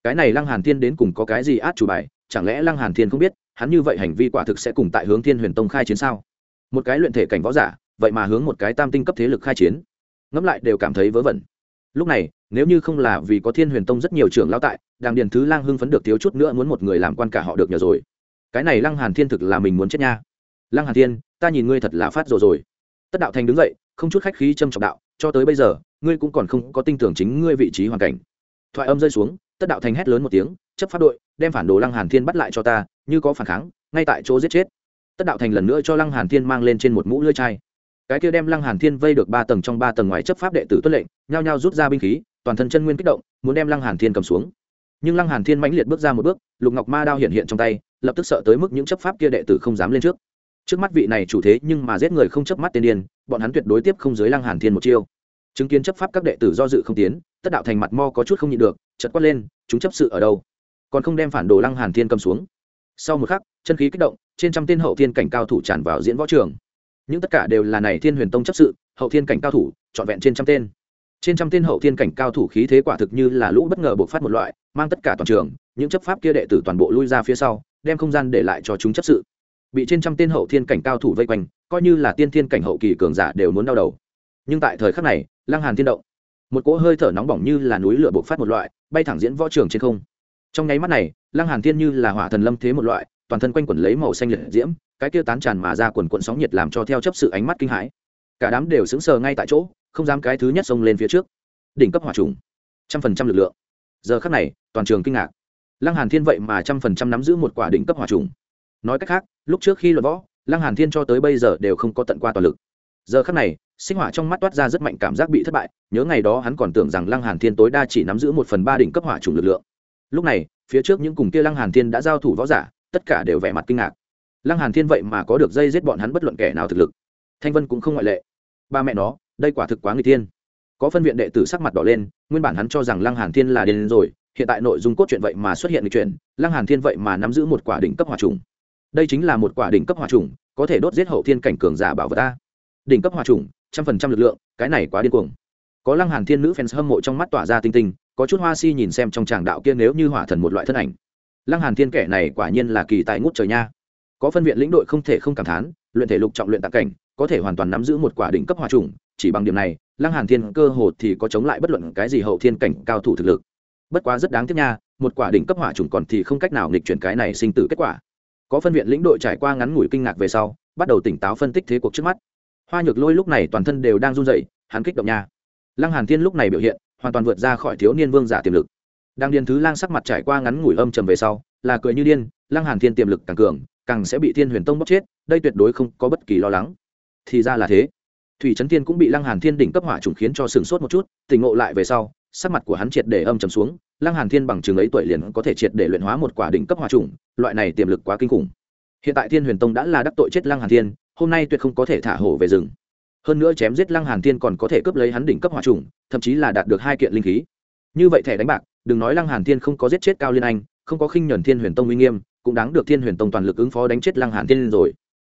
Cái này lăng hàn thiên đến cùng có cái gì át chủ bài, chẳng lẽ lăng hàn thiên không biết, hắn như vậy hành vi quả thực sẽ cùng tại hướng thiên huyền tông khai chiến sao? Một cái luyện thể cảnh võ giả, vậy mà hướng một cái tam tinh cấp thế lực khai chiến. Ngẫm lại đều cảm thấy vớ vẩn lúc này, nếu như không là vì có thiên huyền tông rất nhiều trưởng lao tại, đàng điền thứ lang hưng phấn được thiếu chút nữa muốn một người làm quan cả họ được nhờ rồi. Cái này lăng hàn thiên thực là mình muốn chết nha. Lăng hàn thiên, ta nhìn ngươi thật là phát rồi rồi. Tất đạo thành đứng dậy, không chút khách khí châm trọng đạo, cho tới bây giờ, ngươi cũng còn không có tin tưởng chính ngươi vị trí hoàn cảnh. Thoại âm rơi xuống, tất đạo thành hét lớn một tiếng, chấp pháp đội, đem phản đồ lăng hàn thiên bắt lại cho ta, như có phản kháng, ngay tại chỗ giết chết. Tất đạo thành lần nữa cho lăng hàn thiên mang lên trên một mũ lưỡi chai cái kia đem lăng hàn thiên vây được ba tầng trong ba tầng ngoài chấp pháp đệ tử tuân lệnh, nhao nhao rút ra binh khí, toàn thân chân nguyên kích động, muốn đem lăng hàn thiên cầm xuống. Nhưng lăng hàn thiên mãnh liệt bước ra một bước, lục ngọc ma đao hiện hiện trong tay, lập tức sợ tới mức những chấp pháp kia đệ tử không dám lên trước. Trước mắt vị này chủ thế nhưng mà giết người không chấp mắt tiên điên, bọn hắn tuyệt đối tiếp không dưới lăng hàn thiên một chiêu. Chứng kiến chấp pháp các đệ tử do dự không tiến, tất đạo thành mặt mo có chút không nhịn được chật quát lên, chúng chấp sự ở đâu? Còn không đem phản đồ lăng hàn thiên cầm xuống. Sau một khắc, chân khí kích động, trên trăm tên hậu thiên cảnh cao thủ tràn vào diễn võ trường những tất cả đều là này thiên huyền tông chấp sự, hậu thiên cảnh cao thủ, trọn vẹn trên trăm tên. Trên trăm tên hậu thiên cảnh cao thủ khí thế quả thực như là lũ bất ngờ bộc phát một loại, mang tất cả toàn trường, những chấp pháp kia đệ tử toàn bộ lui ra phía sau, đem không gian để lại cho chúng chấp sự. Bị trên trăm tên hậu thiên cảnh cao thủ vây quanh, coi như là tiên thiên cảnh hậu kỳ cường giả đều muốn đau đầu. Nhưng tại thời khắc này, lăng hàn thiên động. Một cỗ hơi thở nóng bỏng như là núi lửa bộc phát một loại, bay thẳng diễn võ trường trên không. Trong nháy mắt này, lăng hàn thiên như là hỏa thần lâm thế một loại, toàn thân quanh quẩn lấy màu xanh liệt diễm cái kia tán tràn mà ra quần quận sóng nhiệt làm cho theo chấp sự ánh mắt kinh hãi. Cả đám đều sững sờ ngay tại chỗ, không dám cái thứ nhất xông lên phía trước. Đỉnh cấp hỏa trùng. Trăm phần trăm lực lượng. Giờ khắc này, toàn trường kinh ngạc. Lăng hàn thiên vậy mà trăm phần trăm nắm giữ một quả đỉnh cấp hỏa trùng. Nói cách khác, lúc trước khi luận võ, lăng hàn thiên cho tới bây giờ đều không có tận qua toàn lực. Giờ khắc này, sinh hỏa trong mắt toát ra rất mạnh cảm giác bị thất bại, nhớ ngày đó hắn còn tưởng rằng lăng hàn thiên tối đa chỉ nắm giữ một phần ba đỉnh cấp hỏa trùng lực lượng. Lúc này, phía trước những cùng kia lăng hàn thiên đã giao thủ võ giả, tất cả đều vẻ mặt kinh ngạc lăng hàn thiên vậy mà có được dây giết bọn hắn bất luận kẻ nào thực lực. Thanh vân cũng không ngoại lệ. Ba mẹ nó, đây quả thực quá người thiên. Có phân viện đệ tử sắc mặt đỏ lên, nguyên bản hắn cho rằng lăng hàn thiên là điên rồi, hiện tại nội dung cốt truyện vậy mà xuất hiện lịch truyện, lăng hàn thiên vậy mà nắm giữ một quả đỉnh cấp hỏa trùng. Đây chính là một quả đỉnh cấp hỏa trùng, có thể đốt giết hậu thiên cảnh cường giả bảo vật ta. Đỉnh cấp hỏa trùng, trăm phần trăm lực lượng, cái này quá điên cuồng. Có lăng hàn thiên nữ fans hâm mộ trong mắt tỏa ra tinh tinh, có chút hoa si nhìn xem trong tràng đạo kia nếu như hỏa thần một loại thân ảnh. Lăng hàn thiên kẻ này quả nhiên là kỳ tài ngút trời nha có phân viện lĩnh đội không thể không cảm thán, luyện thể lục trọng luyện tạc cảnh, có thể hoàn toàn nắm giữ một quả đỉnh cấp hỏa trùng, chỉ bằng điểm này, lăng hàn thiên cơ hồ thì có chống lại bất luận cái gì hậu thiên cảnh cao thủ thực lực. Bất quá rất đáng tiếc nha, một quả đỉnh cấp hỏa trùng còn thì không cách nào nghịch chuyển cái này sinh tử kết quả. Có phân viện lĩnh đội trải qua ngắn ngủi kinh ngạc về sau, bắt đầu tỉnh táo phân tích thế cuộc trước mắt. Hoa nhược lôi lúc này toàn thân đều đang run rẩy, hắn kích động nha. Lăng hàn thiên lúc này biểu hiện, hoàn toàn vượt ra khỏi thiếu niên vương giả tiềm lực. Đang điền thứ lang sắc mặt trải qua ngắn ngủi âm trầm về sau, là cười như điên, lăng hàn thiên tiềm lực càng cường càng sẽ bị thiên huyền tông bóc chết, đây tuyệt đối không có bất kỳ lo lắng. Thì ra là thế. Thủy trấn thiên cũng bị lăng hàn thiên đỉnh cấp hỏa trùng khiến cho sừng sốt một chút, tỉnh ngộ lại về sau, sắc mặt của hắn triệt để âm trầm xuống, lăng hàn thiên bằng chừng ấy tuổi liền có thể triệt để luyện hóa một quả đỉnh cấp hỏa trùng loại này tiềm lực quá kinh khủng. Hiện tại thiên huyền tông đã là đắc tội chết lăng hàn thiên, hôm nay tuyệt không có thể thả hổ về rừng. Hơn nữa chém giết lăng hàn thiên còn có thể cướp lấy hắn đỉnh cấp hỏa trùng thậm chí là đạt được hai kiện linh khí. Như vậy thẻ đánh bạc, đừng nói lăng hàn thiên không có giết chết cao liên anh, không có khinh nhẫn thiên huyền tông uy nghiêm cũng đáng được thiên huyền tông toàn lực ứng phó đánh chết lăng hàn thiên rồi.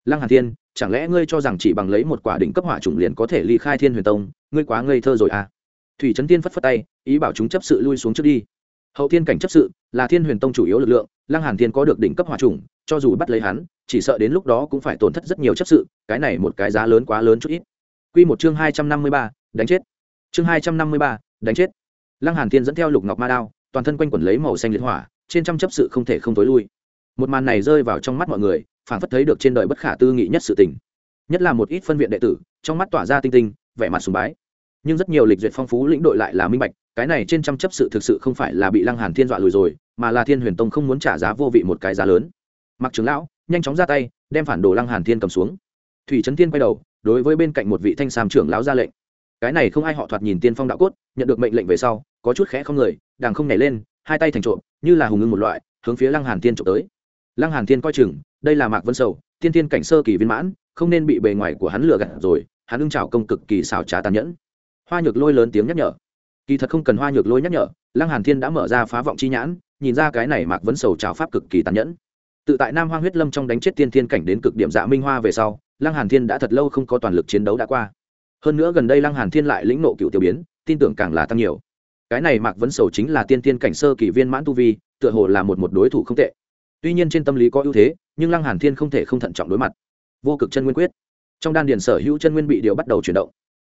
Lăng hàn thiên chẳng lẽ ngươi cho rằng chỉ bằng lấy một quả đỉnh cấp hỏa trùng liền có thể ly khai thiên huyền tông ngươi quá ngây thơ rồi à? Thủy trấn tiên phất phất tay ý bảo chúng chấp sự lui xuống trước đi. Hậu thiên cảnh chấp sự là thiên huyền tông chủ yếu lực lượng lăng hàn thiên có được đỉnh cấp hỏa trùng cho dù bắt lấy hắn chỉ sợ đến lúc đó cũng phải tổn thất rất nhiều chấp sự cái này một cái giá lớn quá lớn chút ít. Quy một chương hai trăm năm mươi ba, đánh chết. Chương hai trăm năm mươi ba, đánh chết. Lăng hàn thiên dẫn theo lục ngọc ma đao toàn thân quanh quẩn lấy màu xanh liệt hỏa trên trăm chấp sự không thể không tối lui một màn này rơi vào trong mắt mọi người phản phất thấy được trên đời bất khả tư nghị nhất sự tình. Nhất là một ít phân viện đệ tử, trong mắt tỏa ra tinh tinh, vẻ mặt sùng bái. Nhưng rất nhiều lịch duyệt phong phú lĩnh đội lại là minh bạch, cái này trên trăm chấp sự thực sự không phải là bị lăng hàn thiên dọa lùi rồi, mà là thiên huyền tông không muốn trả giá vô vị một cái giá lớn. Mặc trưởng lão, nhanh chóng ra tay, đem phản đồ lăng hàn thiên cầm xuống. Thủy trấn thiên quay đầu, đối với bên cạnh một vị thanh sam trưởng lão ra lệnh. Cái này không ai họ thoạt nhìn tiên phong đạo cốt, nhận được mệnh lệnh về sau, có chút khẽ không người đàng không nhảy lên, hai tay thành trộm, như là hùng ngưng một loại, hướng phía lăng hàn thiên trộm tới lăng hàn thiên coi chừng, đây là mạc vân sầu, tiên tiên cảnh sơ kỳ viên mãn, không nên bị bề ngoài của hắn lừa gạt rồi, hắn ưng trào công cực kỳ xảo trá tàn nhẫn. Hoa nhược lôi lớn tiếng nhắc nhở. Kỳ thật không cần hoa nhược lôi nhắc nhở, lăng hàn thiên đã mở ra phá vọng chi nhãn, nhìn ra cái này mạc vân sầu trào pháp cực kỳ tàn nhẫn. Tự tại nam hoang huyết lâm trong đánh chết tiên thiên cảnh đến cực điểm dạ minh hoa về sau, lăng hàn thiên đã thật lâu không có toàn lực chiến đấu đã qua. Hơn nữa gần đây lăng hàn thiên lại lĩnh nộ cựu tiêu biến, tin tưởng càng là tăng nhiều. Cái này mạc vấn sầu chính là tiên thiên cảnh sơ kỳ viên mãn tu vi, tựa hồ là một một đối thủ không tệ tuy nhiên trên tâm lý có ưu thế, nhưng lăng hàn thiên không thể không thận trọng đối mặt. Vô cực chân nguyên quyết. Trong đan điền sở hữu chân nguyên bị điều bắt đầu chuyển động.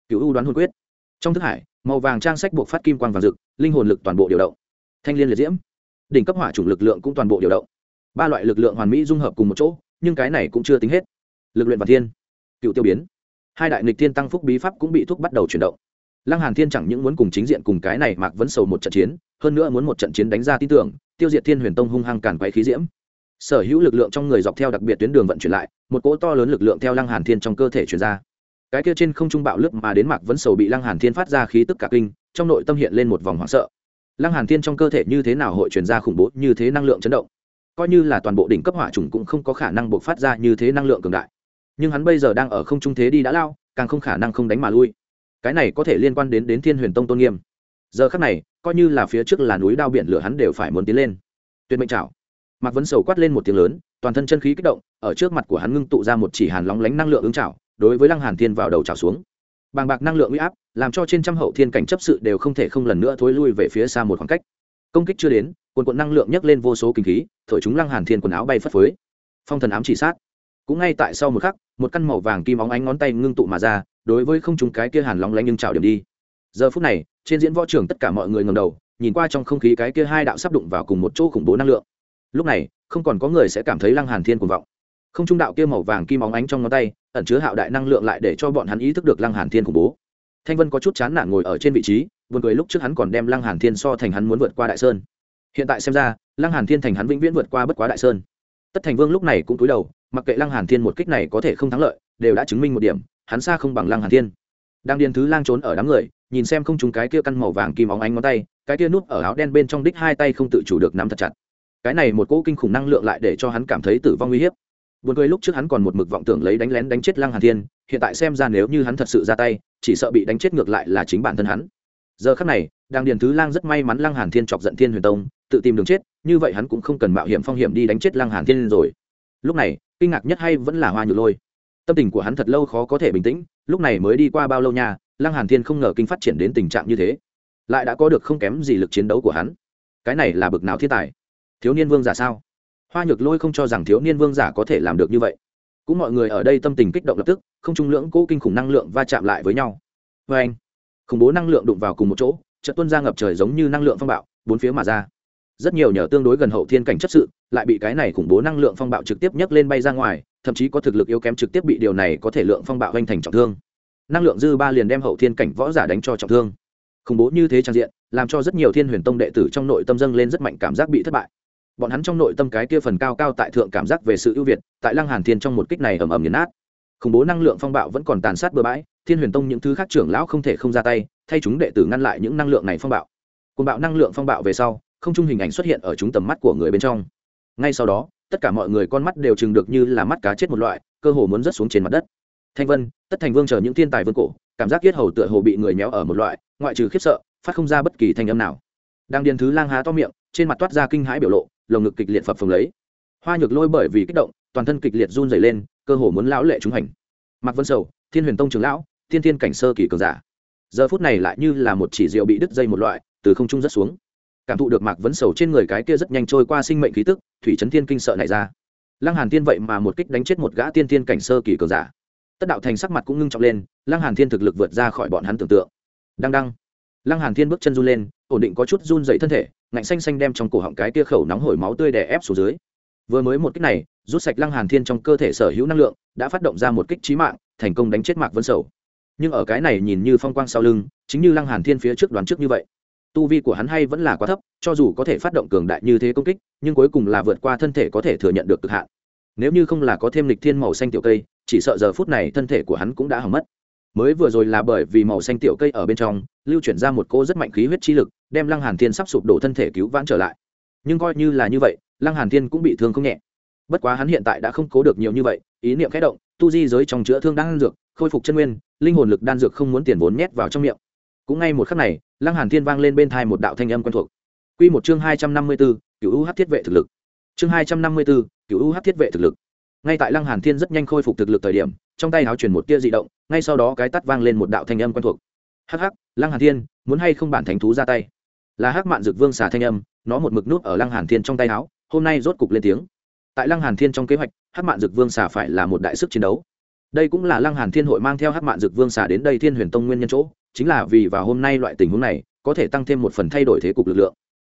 Cựu ưu đoán hồn quyết. Trong thức hải, màu vàng trang sách buộc phát kim quang vàng rực, linh hồn lực toàn bộ điều động. Thanh liên liệt diễm. Đỉnh cấp hỏa chủng lực lượng cũng toàn bộ điều động. Ba loại lực lượng hoàn mỹ dung hợp cùng một chỗ, nhưng cái này cũng chưa tính hết. Lực luyện và thiên. Cựu tiêu biến. Hai đại nghịch thiên tăng phúc bí pháp cũng bị thúc bắt đầu chuyển động. Lăng hàn thiên chẳng những muốn cùng chính diện cùng cái này mạc vấn sầu một trận chiến, hơn nữa muốn một trận chiến đánh ra tin tưởng, tiêu diệt thiên huyền tông hung hăng càn quay khí diễm sở hữu lực lượng trong người dọc theo đặc biệt tuyến đường vận chuyển lại, một cỗ to lớn lực lượng theo lăng hàn thiên trong cơ thể chuyển ra. Cái kia trên không trung bạo lướt mà đến mạc vẫn sầu bị lăng hàn thiên phát ra khí tức cả kinh, trong nội tâm hiện lên một vòng hoảng sợ. Lăng hàn thiên trong cơ thể như thế nào hội truyền ra khủng bố, như thế năng lượng chấn động? Coi như là toàn bộ đỉnh cấp hỏa trùng cũng không có khả năng bộc phát ra như thế năng lượng cường đại. Nhưng hắn bây giờ đang ở không trung thế đi đã lao, càng không khả năng không đánh mà lui. Cái này có thể liên quan đến đến thiên huyền tông tôn nghiêm. Giờ khắc này, coi như là phía trước là núi đao biển lửa hắn đều phải muốn tiến lên. Tuyệt mệnh chảo mạc vấn sầu quát lên một tiếng lớn, toàn thân chân khí kích động, ở trước mặt của hắn ngưng tụ ra một chỉ hàn lóng lánh năng lượng ứng chảo đối với lăng hàn thiên vào đầu chảo xuống. Bàng bạc năng lượng uy áp, làm cho trên trăm hậu thiên cảnh chấp sự đều không thể không lần nữa thối lui về phía xa một khoảng cách. Công kích chưa đến, quần quận năng lượng nhấc lên vô số kinh khí, thổi chúng lăng hàn thiên quần áo bay phất phới. Phong thần ám chỉ sát. Cũng ngay tại sau một khắc, một căn màu vàng kim óng ánh ngón tay ngưng tụ mà ra, đối với không chúng cái kia hàn lóng lánh nhưng chảo điểm đi. Giờ phút này, trên diễn võ trường tất cả mọi người ngầm đầu, nhìn qua trong không khí cái kia hai đạo sắp đụng vào cùng một chỗ khủng bố năng lượng lúc này, không còn có người sẽ cảm thấy lăng hàn thiên cuồng vọng. Không trung đạo kia màu vàng kim óng ánh trong ngón tay, ẩn chứa hạo đại năng lượng lại để cho bọn hắn ý thức được lăng hàn thiên khủng bố. Thanh vân có chút chán nản ngồi ở trên vị trí, buồn cười lúc trước hắn còn đem lăng hàn thiên so thành hắn muốn vượt qua đại sơn. Hiện tại xem ra, lăng hàn thiên thành hắn vĩnh viễn vượt qua bất quá đại sơn. Tất thành vương lúc này cũng cúi đầu, mặc kệ lăng hàn thiên một kích này có thể không thắng lợi, đều đã chứng minh một điểm, hắn xa không bằng lăng hàn thiên. Đang điền thứ lang trốn ở đám người, nhìn xem không trung cái kia căn màu vàng kim óng ánh ngón tay, cái kia nút ở áo đen bên trong đích hai tay không tự chủ được nắm thật chặt cái này một cỗ kinh khủng năng lượng lại để cho hắn cảm thấy tử vong uy hiếp Buồn cười lúc trước hắn còn một mực vọng tưởng lấy đánh lén đánh chết Lăng Hàn Thiên, hiện tại xem ra nếu như hắn thật sự ra tay, chỉ sợ bị đánh chết ngược lại là chính bản thân hắn. Giờ khắc này, đang điền thứ lang rất may mắn Lăng Hàn Thiên chọc giận Thiên Huyền Tông, tự tìm đường chết, như vậy hắn cũng không cần mạo hiểm phong hiểm đi đánh chết Lăng Hàn Thiên rồi. Lúc này, kinh ngạc nhất hay vẫn là Hoa Nhược Lôi. Tâm tình của hắn thật lâu khó có thể bình tĩnh, lúc này mới đi qua bao lâu nha, Lăng Hàn Thiên không ngờ kinh phát triển đến tình trạng như thế, lại đã có được không kém gì lực chiến đấu của hắn. Cái này là bực nào thiên tài? Thiếu niên vương giả sao? hoa nhược lôi không cho rằng thiếu niên vương giả có thể làm được như vậy. Cũng mọi người ở đây tâm tình kích động lập tức, không trung lưỡng cố kinh khủng năng lượng va chạm lại với nhau. Vê anh, khủng bố năng lượng đụng vào cùng một chỗ trận tuân ra ngập trời giống như năng lượng phong bạo, bốn phía mà ra. Rất nhiều nhờ tương đối gần hậu thiên cảnh chất sự, lại bị cái này khủng bố năng lượng phong bạo trực tiếp nhấc lên bay ra ngoài, thậm chí có thực lực yếu kém trực tiếp bị điều này có thể lượng phong bạo hoành thành trọng thương. Năng lượng dư ba liền đem hậu thiên cảnh võ giả đánh cho trọng thương. Khủng bố như thế trang diện, làm cho rất nhiều thiên huyền tông đệ tử trong nội tâm dâng lên rất mạnh cảm giác bị thất bại bọn hắn trong nội tâm cái kia phần cao cao tại thượng cảm giác về sự ưu việt, tại lăng hàn thiên trong một kích này ầm ầm nghiền nát. Khủng bố năng lượng phong bạo vẫn còn tàn sát bừa bãi, thiên huyền tông những thứ khác trưởng lão không thể không ra tay, thay chúng đệ tử ngăn lại những năng lượng này phong bạo. Cùng bạo năng lượng phong bạo về sau, không trung hình ảnh xuất hiện ở chúng tầm mắt của người bên trong. Ngay sau đó, tất cả mọi người con mắt đều chừng được như là mắt cá chết một loại, cơ hồ muốn rớt xuống trên mặt đất. Thanh vân, tất thành vương chờ những thiên tài vương cổ, cảm giác yết hầu tựa hồ bị người méo ở một loại, ngoại trừ khiếp sợ, phát không ra bất kỳ thanh âm nào. Đang điền thứ lang há to miệng, trên mặt toát ra kinh hãi biểu lộ lồng ngực kịch liệt phập phồng lấy. Hoa nhược lôi bởi vì kích động toàn thân kịch liệt run dày lên cơ hồ muốn lão lệ chúng hành. Mạc vân sầu thiên huyền tông trường lão thiên thiên cảnh sơ kỳ cường giả. Giờ phút này lại như là một chỉ rượu bị đứt dây một loại từ không trung rất xuống. Cảm thụ được mạc vấn sầu trên người cái kia rất nhanh trôi qua sinh mệnh khí tức thủy trấn thiên kinh sợ này ra. Lăng hàn thiên vậy mà một kích đánh chết một gã tiên thiên cảnh sơ kỳ cường giả. Tất đạo thành sắc mặt cũng ngưng trọng lên lăng hàn thiên thực lực vượt ra khỏi bọn hắn tưởng tượng. Đang đang, lăng hàn thiên bước chân run lên ổn định có chút run dậy thân thể ngạnh xanh xanh đem trong cổ họng cái tia khẩu nóng hổi máu tươi đè ép xuống dưới. Vừa mới một kích này, rút sạch lăng hàn thiên trong cơ thể sở hữu năng lượng, đã phát động ra một kích trí mạng, thành công đánh chết mạc vân sầu. Nhưng ở cái này nhìn như phong quang sau lưng, chính như lăng hàn thiên phía trước đoán trước như vậy. Tu vi của hắn hay vẫn là quá thấp, cho dù có thể phát động cường đại như thế công kích, nhưng cuối cùng là vượt qua thân thể có thể thừa nhận được cực hạn. Nếu như không là có thêm lịch thiên màu xanh tiểu cây, chỉ sợ giờ phút này thân thể của hắn cũng đã hỏng mất. Mới vừa rồi là bởi vì màu xanh tiểu cây ở bên trong, lưu chuyển ra một cô rất mạnh khí huyết chi lực đem lăng hàn thiên sắp sụp đổ thân thể cứu vãn trở lại. Nhưng coi như là như vậy lăng hàn thiên cũng bị thương không nhẹ. Bất quá hắn hiện tại đã không cố được nhiều như vậy ý niệm khẽ động tu di giới trong chữa thương đan dược khôi phục chân nguyên linh hồn lực đan dược không muốn tiền vốn nhét vào trong miệng. Cũng ngay một khắc này lăng hàn thiên vang lên bên thai một đạo thanh âm quen thuộc. Quy một chương hai trăm năm mươi 254, cửu u hắc thiết vệ thực lực. Chương hai trăm năm mươi 254, cửu u hắc thiết vệ thực lực. Ngay tại lăng hàn thiên rất nhanh khôi phục thực lực thời điểm trong tay áo truyền một tia dị động ngay sau đó cái tắt vang lên một đạo thanh âm quen thuộc. Hắc hắc lăng hàn thiên muốn hay không bản thánh thú ra tay? Là hắc mạn dược vương xà thanh âm, nó một mực nút ở lăng hàn thiên trong tay áo, hôm nay rốt cục lên tiếng. Tại lăng hàn thiên trong kế hoạch, hắc mạn dược vương xà phải là một đại sức chiến đấu. Đây cũng là lăng hàn thiên hội mang theo hắc mạn dược vương xà đến đây thiên huyền tông nguyên nhân chỗ, chính là vì vào hôm nay loại tình huống này, có thể tăng thêm một phần thay đổi thế cục lực lượng.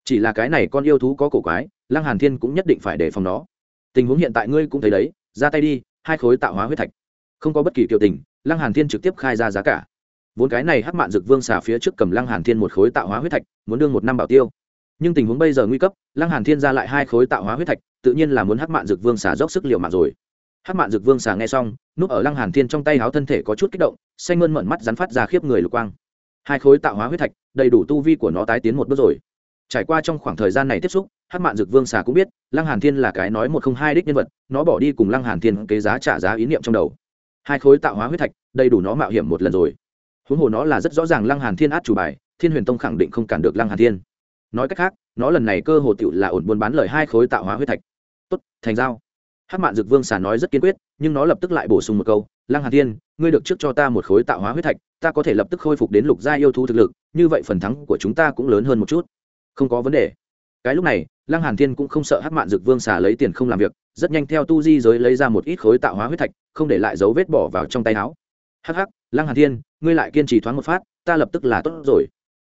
Chỉ là cái này con yêu thú có cổ quái, lăng hàn thiên cũng nhất định phải đề phòng nó. Tình huống hiện tại ngươi cũng thấy đấy, ra tay đi, hai khối tạo hóa huyết thạch. Không có bất kỳ kiều tình, lăng hàn thiên trực tiếp khai ra giá cả vốn cái này hắc mạn dược vương xà phía trước cầm lăng hàn thiên một khối tạo hóa huyết thạch, muốn đương một năm bảo tiêu. Nhưng tình huống bây giờ nguy cấp, lăng hàn thiên ra lại hai khối tạo hóa huyết thạch, tự nhiên là muốn hắc mạn dược vương xà dốc sức liều mạng rồi. Hắc mạn dược vương xà nghe xong, núp ở lăng hàn thiên trong tay háo thân thể có chút kích động, xanh mơn mận mắt rắn phát ra khiếp người lục quang. Hai khối tạo hóa huyết thạch, đầy đủ tu vi của nó tái tiến một bước rồi. Trải qua trong khoảng thời gian này tiếp xúc, hắc mạn dược vương xà cũng biết, lăng hàn thiên là cái nói một không hai đích nhân vật, nó bỏ đi cùng lăng hàn thiên kế giá trả giá ý niệm trong đầu. Hai khối tạo hóa huyết thạch, đầy đủ nó mạo hiểm một lần rồi huống hồ nó là rất rõ ràng lăng hàn thiên át chủ bài, thiên huyền tông khẳng định không cản được lăng hàn thiên. Nói cách khác, nó lần này cơ hồ tựu là ổn buôn bán lời hai khối tạo hóa huyết thạch. Tốt, thành giao. Hát mạn dược vương xà nói rất kiên quyết, nhưng nó lập tức lại bổ sung một câu, lăng hàn thiên, ngươi được trước cho ta một khối tạo hóa huyết thạch, ta có thể lập tức khôi phục đến lục gia yêu thú thực lực, như vậy phần thắng của chúng ta cũng lớn hơn một chút. Không có vấn đề. Cái lúc này, lăng hàn thiên cũng không sợ hát mạn dược vương xà lấy tiền không làm việc, rất nhanh theo tu di giới lấy ra một ít khối tạo hóa huyết thạch, không để lại dấu vết bỏ vào trong tay áo. Hắc hắc, lăng hàn thiên ngươi lại kiên trì thoáng một phát, ta lập tức là tốt rồi.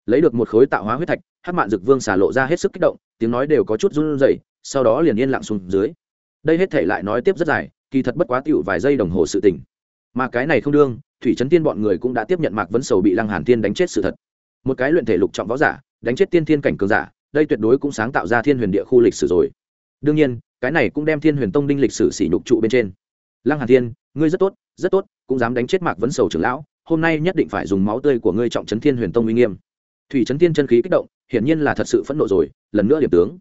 Lấy được một khối tạo hóa huyết thạch hát mạn dực vương xả lộ ra hết sức kích động, tiếng nói đều có chút run rẩy, sau đó liền yên lặng xuống dưới. Đây hết thể lại nói tiếp rất dài, kỳ thật bất quá tiểu vài giây đồng hồ sự tình. Mà cái này không đương, thủy trấn tiên bọn người cũng đã tiếp nhận mạc vấn sầu bị lăng hàn tiên đánh chết sự thật. Một cái luyện thể lục trọng võ giả, đánh chết tiên thiên cảnh cường giả, đây tuyệt đối cũng sáng tạo ra thiên huyền địa khu lịch sử rồi. Đương nhiên, cái này cũng đem thiên huyền tông đinh lịch sử sỉ nhục trụ bên trên. Lăng hàn thiên, ngươi rất tốt rất tốt, cũng dám đánh chết mạc vấn sầu trưởng lão hôm nay nhất định phải dùng máu tươi của ngươi trọng trấn thiên huyền tông uy nghiêm. Thủy trấn tiên chân khí kích động, hiển nhiên là thật sự phẫn nộ rồi, lần nữa điểm tướng.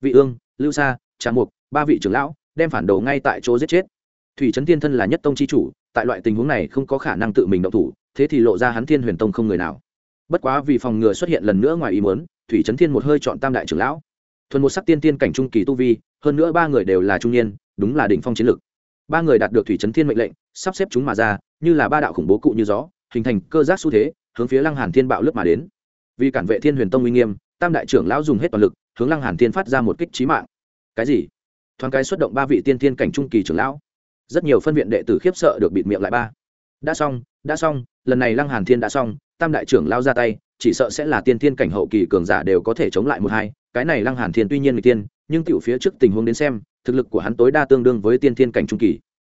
Vị ương, lưu sa, trà mục, ba vị trưởng lão, đem phản đồ ngay tại chỗ giết chết. Thủy trấn tiên thân là nhất tông c h i chủ, tại loại tình huống này không có khả năng tự mình động thủ, thế thì lộ ra hắn thiên huyền tông không người nào. Bất quá vì phòng ngừa xuất hiện lần nữa ngoài ý muốn, thủy trấn thiên một hơi chọn tam đại trưởng lão. Thuần một sắc tiên tiên cảnh trung kỳ tu vi, hơn nữa ba người đều là trung niên, đúng là đỉnh phong chiến lực ba người đạt được thủy trấn thiên mệnh lệnh, sắp xếp chúng mà ra, như là ba đạo khủng bố cụ như gió, hình thành cơ giác xu thế, hướng phía lăng hàn thiên bạo lướt mà đến. Vì cản vệ thiên huyền tông uy nghiêm, tam đại trưởng lão dùng hết toàn lực, hướng lăng hàn thiên phát ra một kích trí mạng. Cái gì? Thoáng cái xuất động ba vị tiên thiên cảnh trung kỳ trưởng lão. Rất nhiều phân viện đệ tử khiếp sợ được bịt miệng lại ba. Đã xong đã xong, lần này lăng hàn thiên đã xong, tam đại trưởng lao ra tay, chỉ sợ sẽ là tiên thiên cảnh hậu kỳ cường giả đều có thể chống lại một hai. Cái này lăng hàn thiên tuy nhiên người tiên, nhưng tiểu phía trước tình huống đến xem thực lực của hắn tối đa tương đương với tiên thiên cảnh trung kỳ.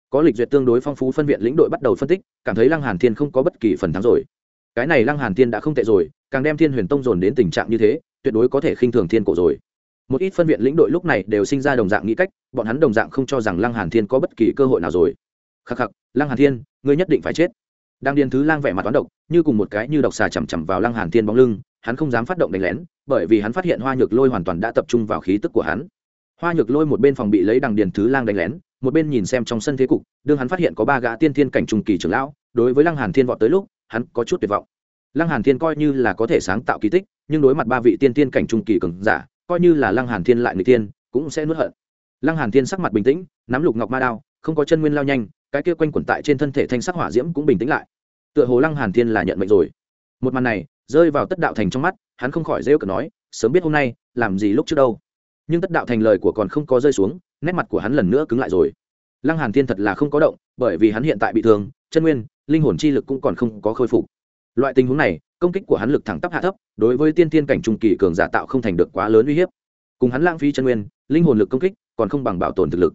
Có lịch duyệt tương đối phong phú phân viện lĩnh đội bắt đầu phân tích, cảm thấy lăng hàn thiên không có bất kỳ phần thắng rồi. Cái này lăng hàn thiên đã không tệ rồi, càng đem thiên huyền tông dồn đến tình trạng như thế, tuyệt đối có thể khinh thường thiên cổ rồi. Một ít phân viện lĩnh đội lúc này đều sinh ra đồng dạng nghĩ cách, bọn hắn đồng dạng không cho rằng lăng hàn thiên có bất kỳ cơ hội nào rồi. Khắc khắc, lăng hàn thiên, ngươi nhất định phải chết. Đang điền thứ lang vẻ mặt toán độc, như cùng một cái như độc xà chầm chậm vào lăng hàn thiên bóng lưng, hắn không dám phát động đánh lén, bởi vì hắn phát hiện hoa nhược lôi hoàn toàn đã tập trung vào khí tức của hắn hoa nhược lôi một bên phòng bị lấy đằng điền thứ lang đánh lén, một bên nhìn xem trong sân thế cục, đương hắn phát hiện có ba gã tiên thiên cảnh trùng kỳ trưởng lão, đối với lăng hàn thiên vọt tới lúc, hắn có chút tuyệt vọng. Lăng hàn thiên coi như là có thể sáng tạo kỳ tích, nhưng đối mặt ba vị tiên thiên cảnh trung kỳ cường giả, coi như là lăng hàn thiên lại người tiên, cũng sẽ nuốt hận. Lăng hàn thiên sắc mặt bình tĩnh, nắm lục ngọc ma đao, không có chân nguyên lao nhanh, cái kia quanh quẩn tại trên thân thể thanh sắc hỏa diễm cũng bình tĩnh lại. Tựa hồ lăng hàn thiên là nhận mệnh rồi. Một màn này, rơi vào tất đạo thành trong mắt, hắn không khỏi rêu cờ nói, sớm biết hôm nay, làm gì lúc trước đâu? Nhưng tất đạo thành lời của còn không có rơi xuống, nét mặt của hắn lần nữa cứng lại rồi. Lăng hàn thiên thật là không có động, bởi vì hắn hiện tại bị thương, chân nguyên, linh hồn chi lực cũng còn không có khôi phục. Loại tình huống này, công kích của hắn lực thẳng tắp hạ thấp, đối với tiên tiên cảnh trung kỳ cường giả tạo không thành được quá lớn uy hiếp. Cùng hắn lãng phí chân nguyên, linh hồn lực công kích, còn không bằng bảo tồn thực lực.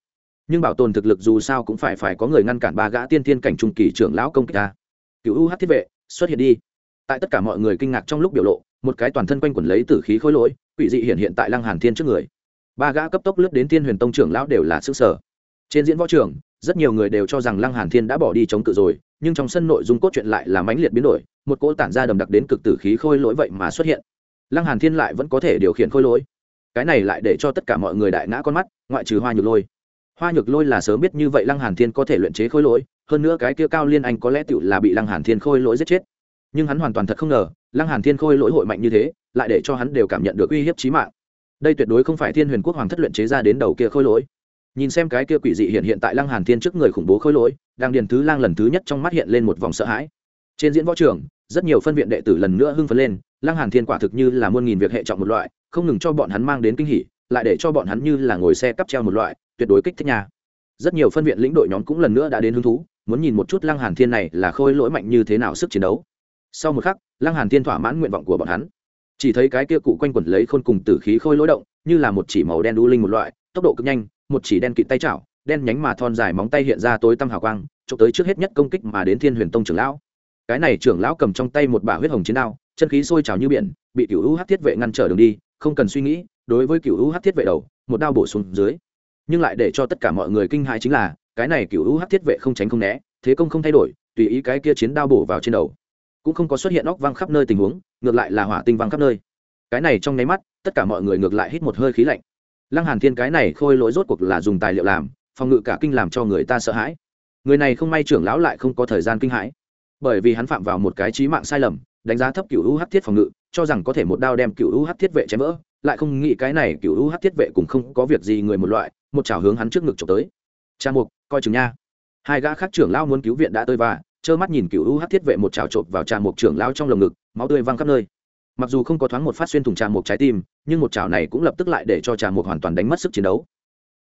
Nhưng bảo tồn thực lực dù sao cũng phải phải có người ngăn cản ba gã tiên tiên cảnh trung kỳ trưởng lão công kích ta. Cựu u hát thiết vệ, xuất hiện đi. Tại tất cả mọi người kinh ngạc trong lúc biểu lộ, một cái toàn thân quanh quẩn lấy tử khí khối lỗi, quỷ dị hiện hiện tại lăng hàn thiên trước người ba gã cấp tốc lướt đến Thiên huyền tông trưởng lão đều là sức sở. Trên diễn võ trường, rất nhiều người đều cho rằng lăng hàn thiên đã bỏ đi chống cự rồi, nhưng trong sân nội dung cốt truyện lại là mãnh liệt biến đổi, một cỗ tản ra đầm đặc đến cực tử khí khôi lỗi vậy mà xuất hiện. Lăng hàn thiên lại vẫn có thể điều khiển khôi lỗi. Cái này lại để cho tất cả mọi người đại ngã con mắt, ngoại trừ hoa nhược lôi. Hoa nhược lôi là sớm biết như vậy lăng hàn thiên có thể luyện chế khôi lỗi, hơn nữa cái kia cao liên anh có lẽ tựu là bị lăng hàn thiên khôi lỗi giết chết. Nhưng hắn hoàn toàn thật không ngờ, lăng hàn thiên khôi lỗi hội mạnh như thế, lại để cho hắn đều cảm nhận được uy hiếp chí mạng đây tuyệt đối không phải thiên huyền quốc hoàng thất luyện chế ra đến đầu kia khôi lỗi. Nhìn xem cái kia quỷ dị hiện hiện tại lăng hàn thiên trước người khủng bố khôi lỗi đang điền thứ lang lần thứ nhất trong mắt hiện lên một vòng sợ hãi. Trên diễn võ trường, rất nhiều phân viện đệ tử lần nữa hưng phấn lên, lăng hàn thiên quả thực như là muôn nghìn việc hệ trọng một loại, không ngừng cho bọn hắn mang đến kinh hỉ, lại để cho bọn hắn như là ngồi xe cắp treo một loại, tuyệt đối kích thích nhà. Rất nhiều phân viện lĩnh đội nhóm cũng lần nữa đã đến hứng thú, muốn nhìn một chút lăng hàn thiên này là khôi lỗi mạnh như thế nào sức chiến đấu. Sau một khắc, lăng hàn thiên thỏa mãn nguyện vọng của bọn hắn chỉ thấy cái kia cụ quanh quẩn lấy khôn cùng tử khí khôi lối động, như là một chỉ màu đen đu linh một loại, tốc độ cực nhanh, một chỉ đen kịt tay chảo, đen nhánh mà thon dài móng tay hiện ra tối tăm hào quang trộm tới trước hết nhất công kích mà đến thiên huyền tông trưởng lão. Cái này trưởng lão cầm trong tay một bả huyết hồng chiến đao, chân khí sôi trào như biển, bị cựu hữu hát thiết vệ ngăn trở đường đi, không cần suy nghĩ, đối với cựu hữu hát thiết vệ đầu, một đao bổ xuống dưới. Nhưng lại để cho tất cả mọi người kinh hãi chính là, cái này cựu hữu hát thiết vệ không tránh không né, thế công không thay đổi, tùy ý cái kia chiến đao bổ vào trên đầu. Cũng không có xuất hiện óc văng khắp nơi tình huống ngược lại là hỏa tinh văng khắp nơi. Cái này trong nháy mắt, tất cả mọi người ngược lại hít một hơi khí lạnh. Lăng hàn thiên cái này khôi lỗi rốt cuộc là dùng tài liệu làm, phòng ngự cả kinh làm cho người ta sợ hãi. Người này không may trưởng lão lại không có thời gian kinh hãi. Bởi vì hắn phạm vào một cái trí mạng sai lầm, đánh giá thấp cựu UH thiết phòng ngự, cho rằng có thể một đao đem cựu UH thiết vệ chém vỡ, lại không nghĩ cái này cựu UH thiết vệ cũng không có việc gì người một loại, một chảo hướng hắn trước ngực chụp tới. Cha mục, coi chừng nha. Hai gã khác trưởng lão muốn cứu viện đã tới và trơ mắt nhìn cựu UH thiết vệ một chảo trộm vào trà mục trưởng lao trong lồng ngực, máu tươi văng khắp nơi. Mặc dù không có thoáng một phát xuyên thủng trà mục trái tim, nhưng một chảo này cũng lập tức lại để cho trà mục hoàn toàn đánh mất sức chiến đấu.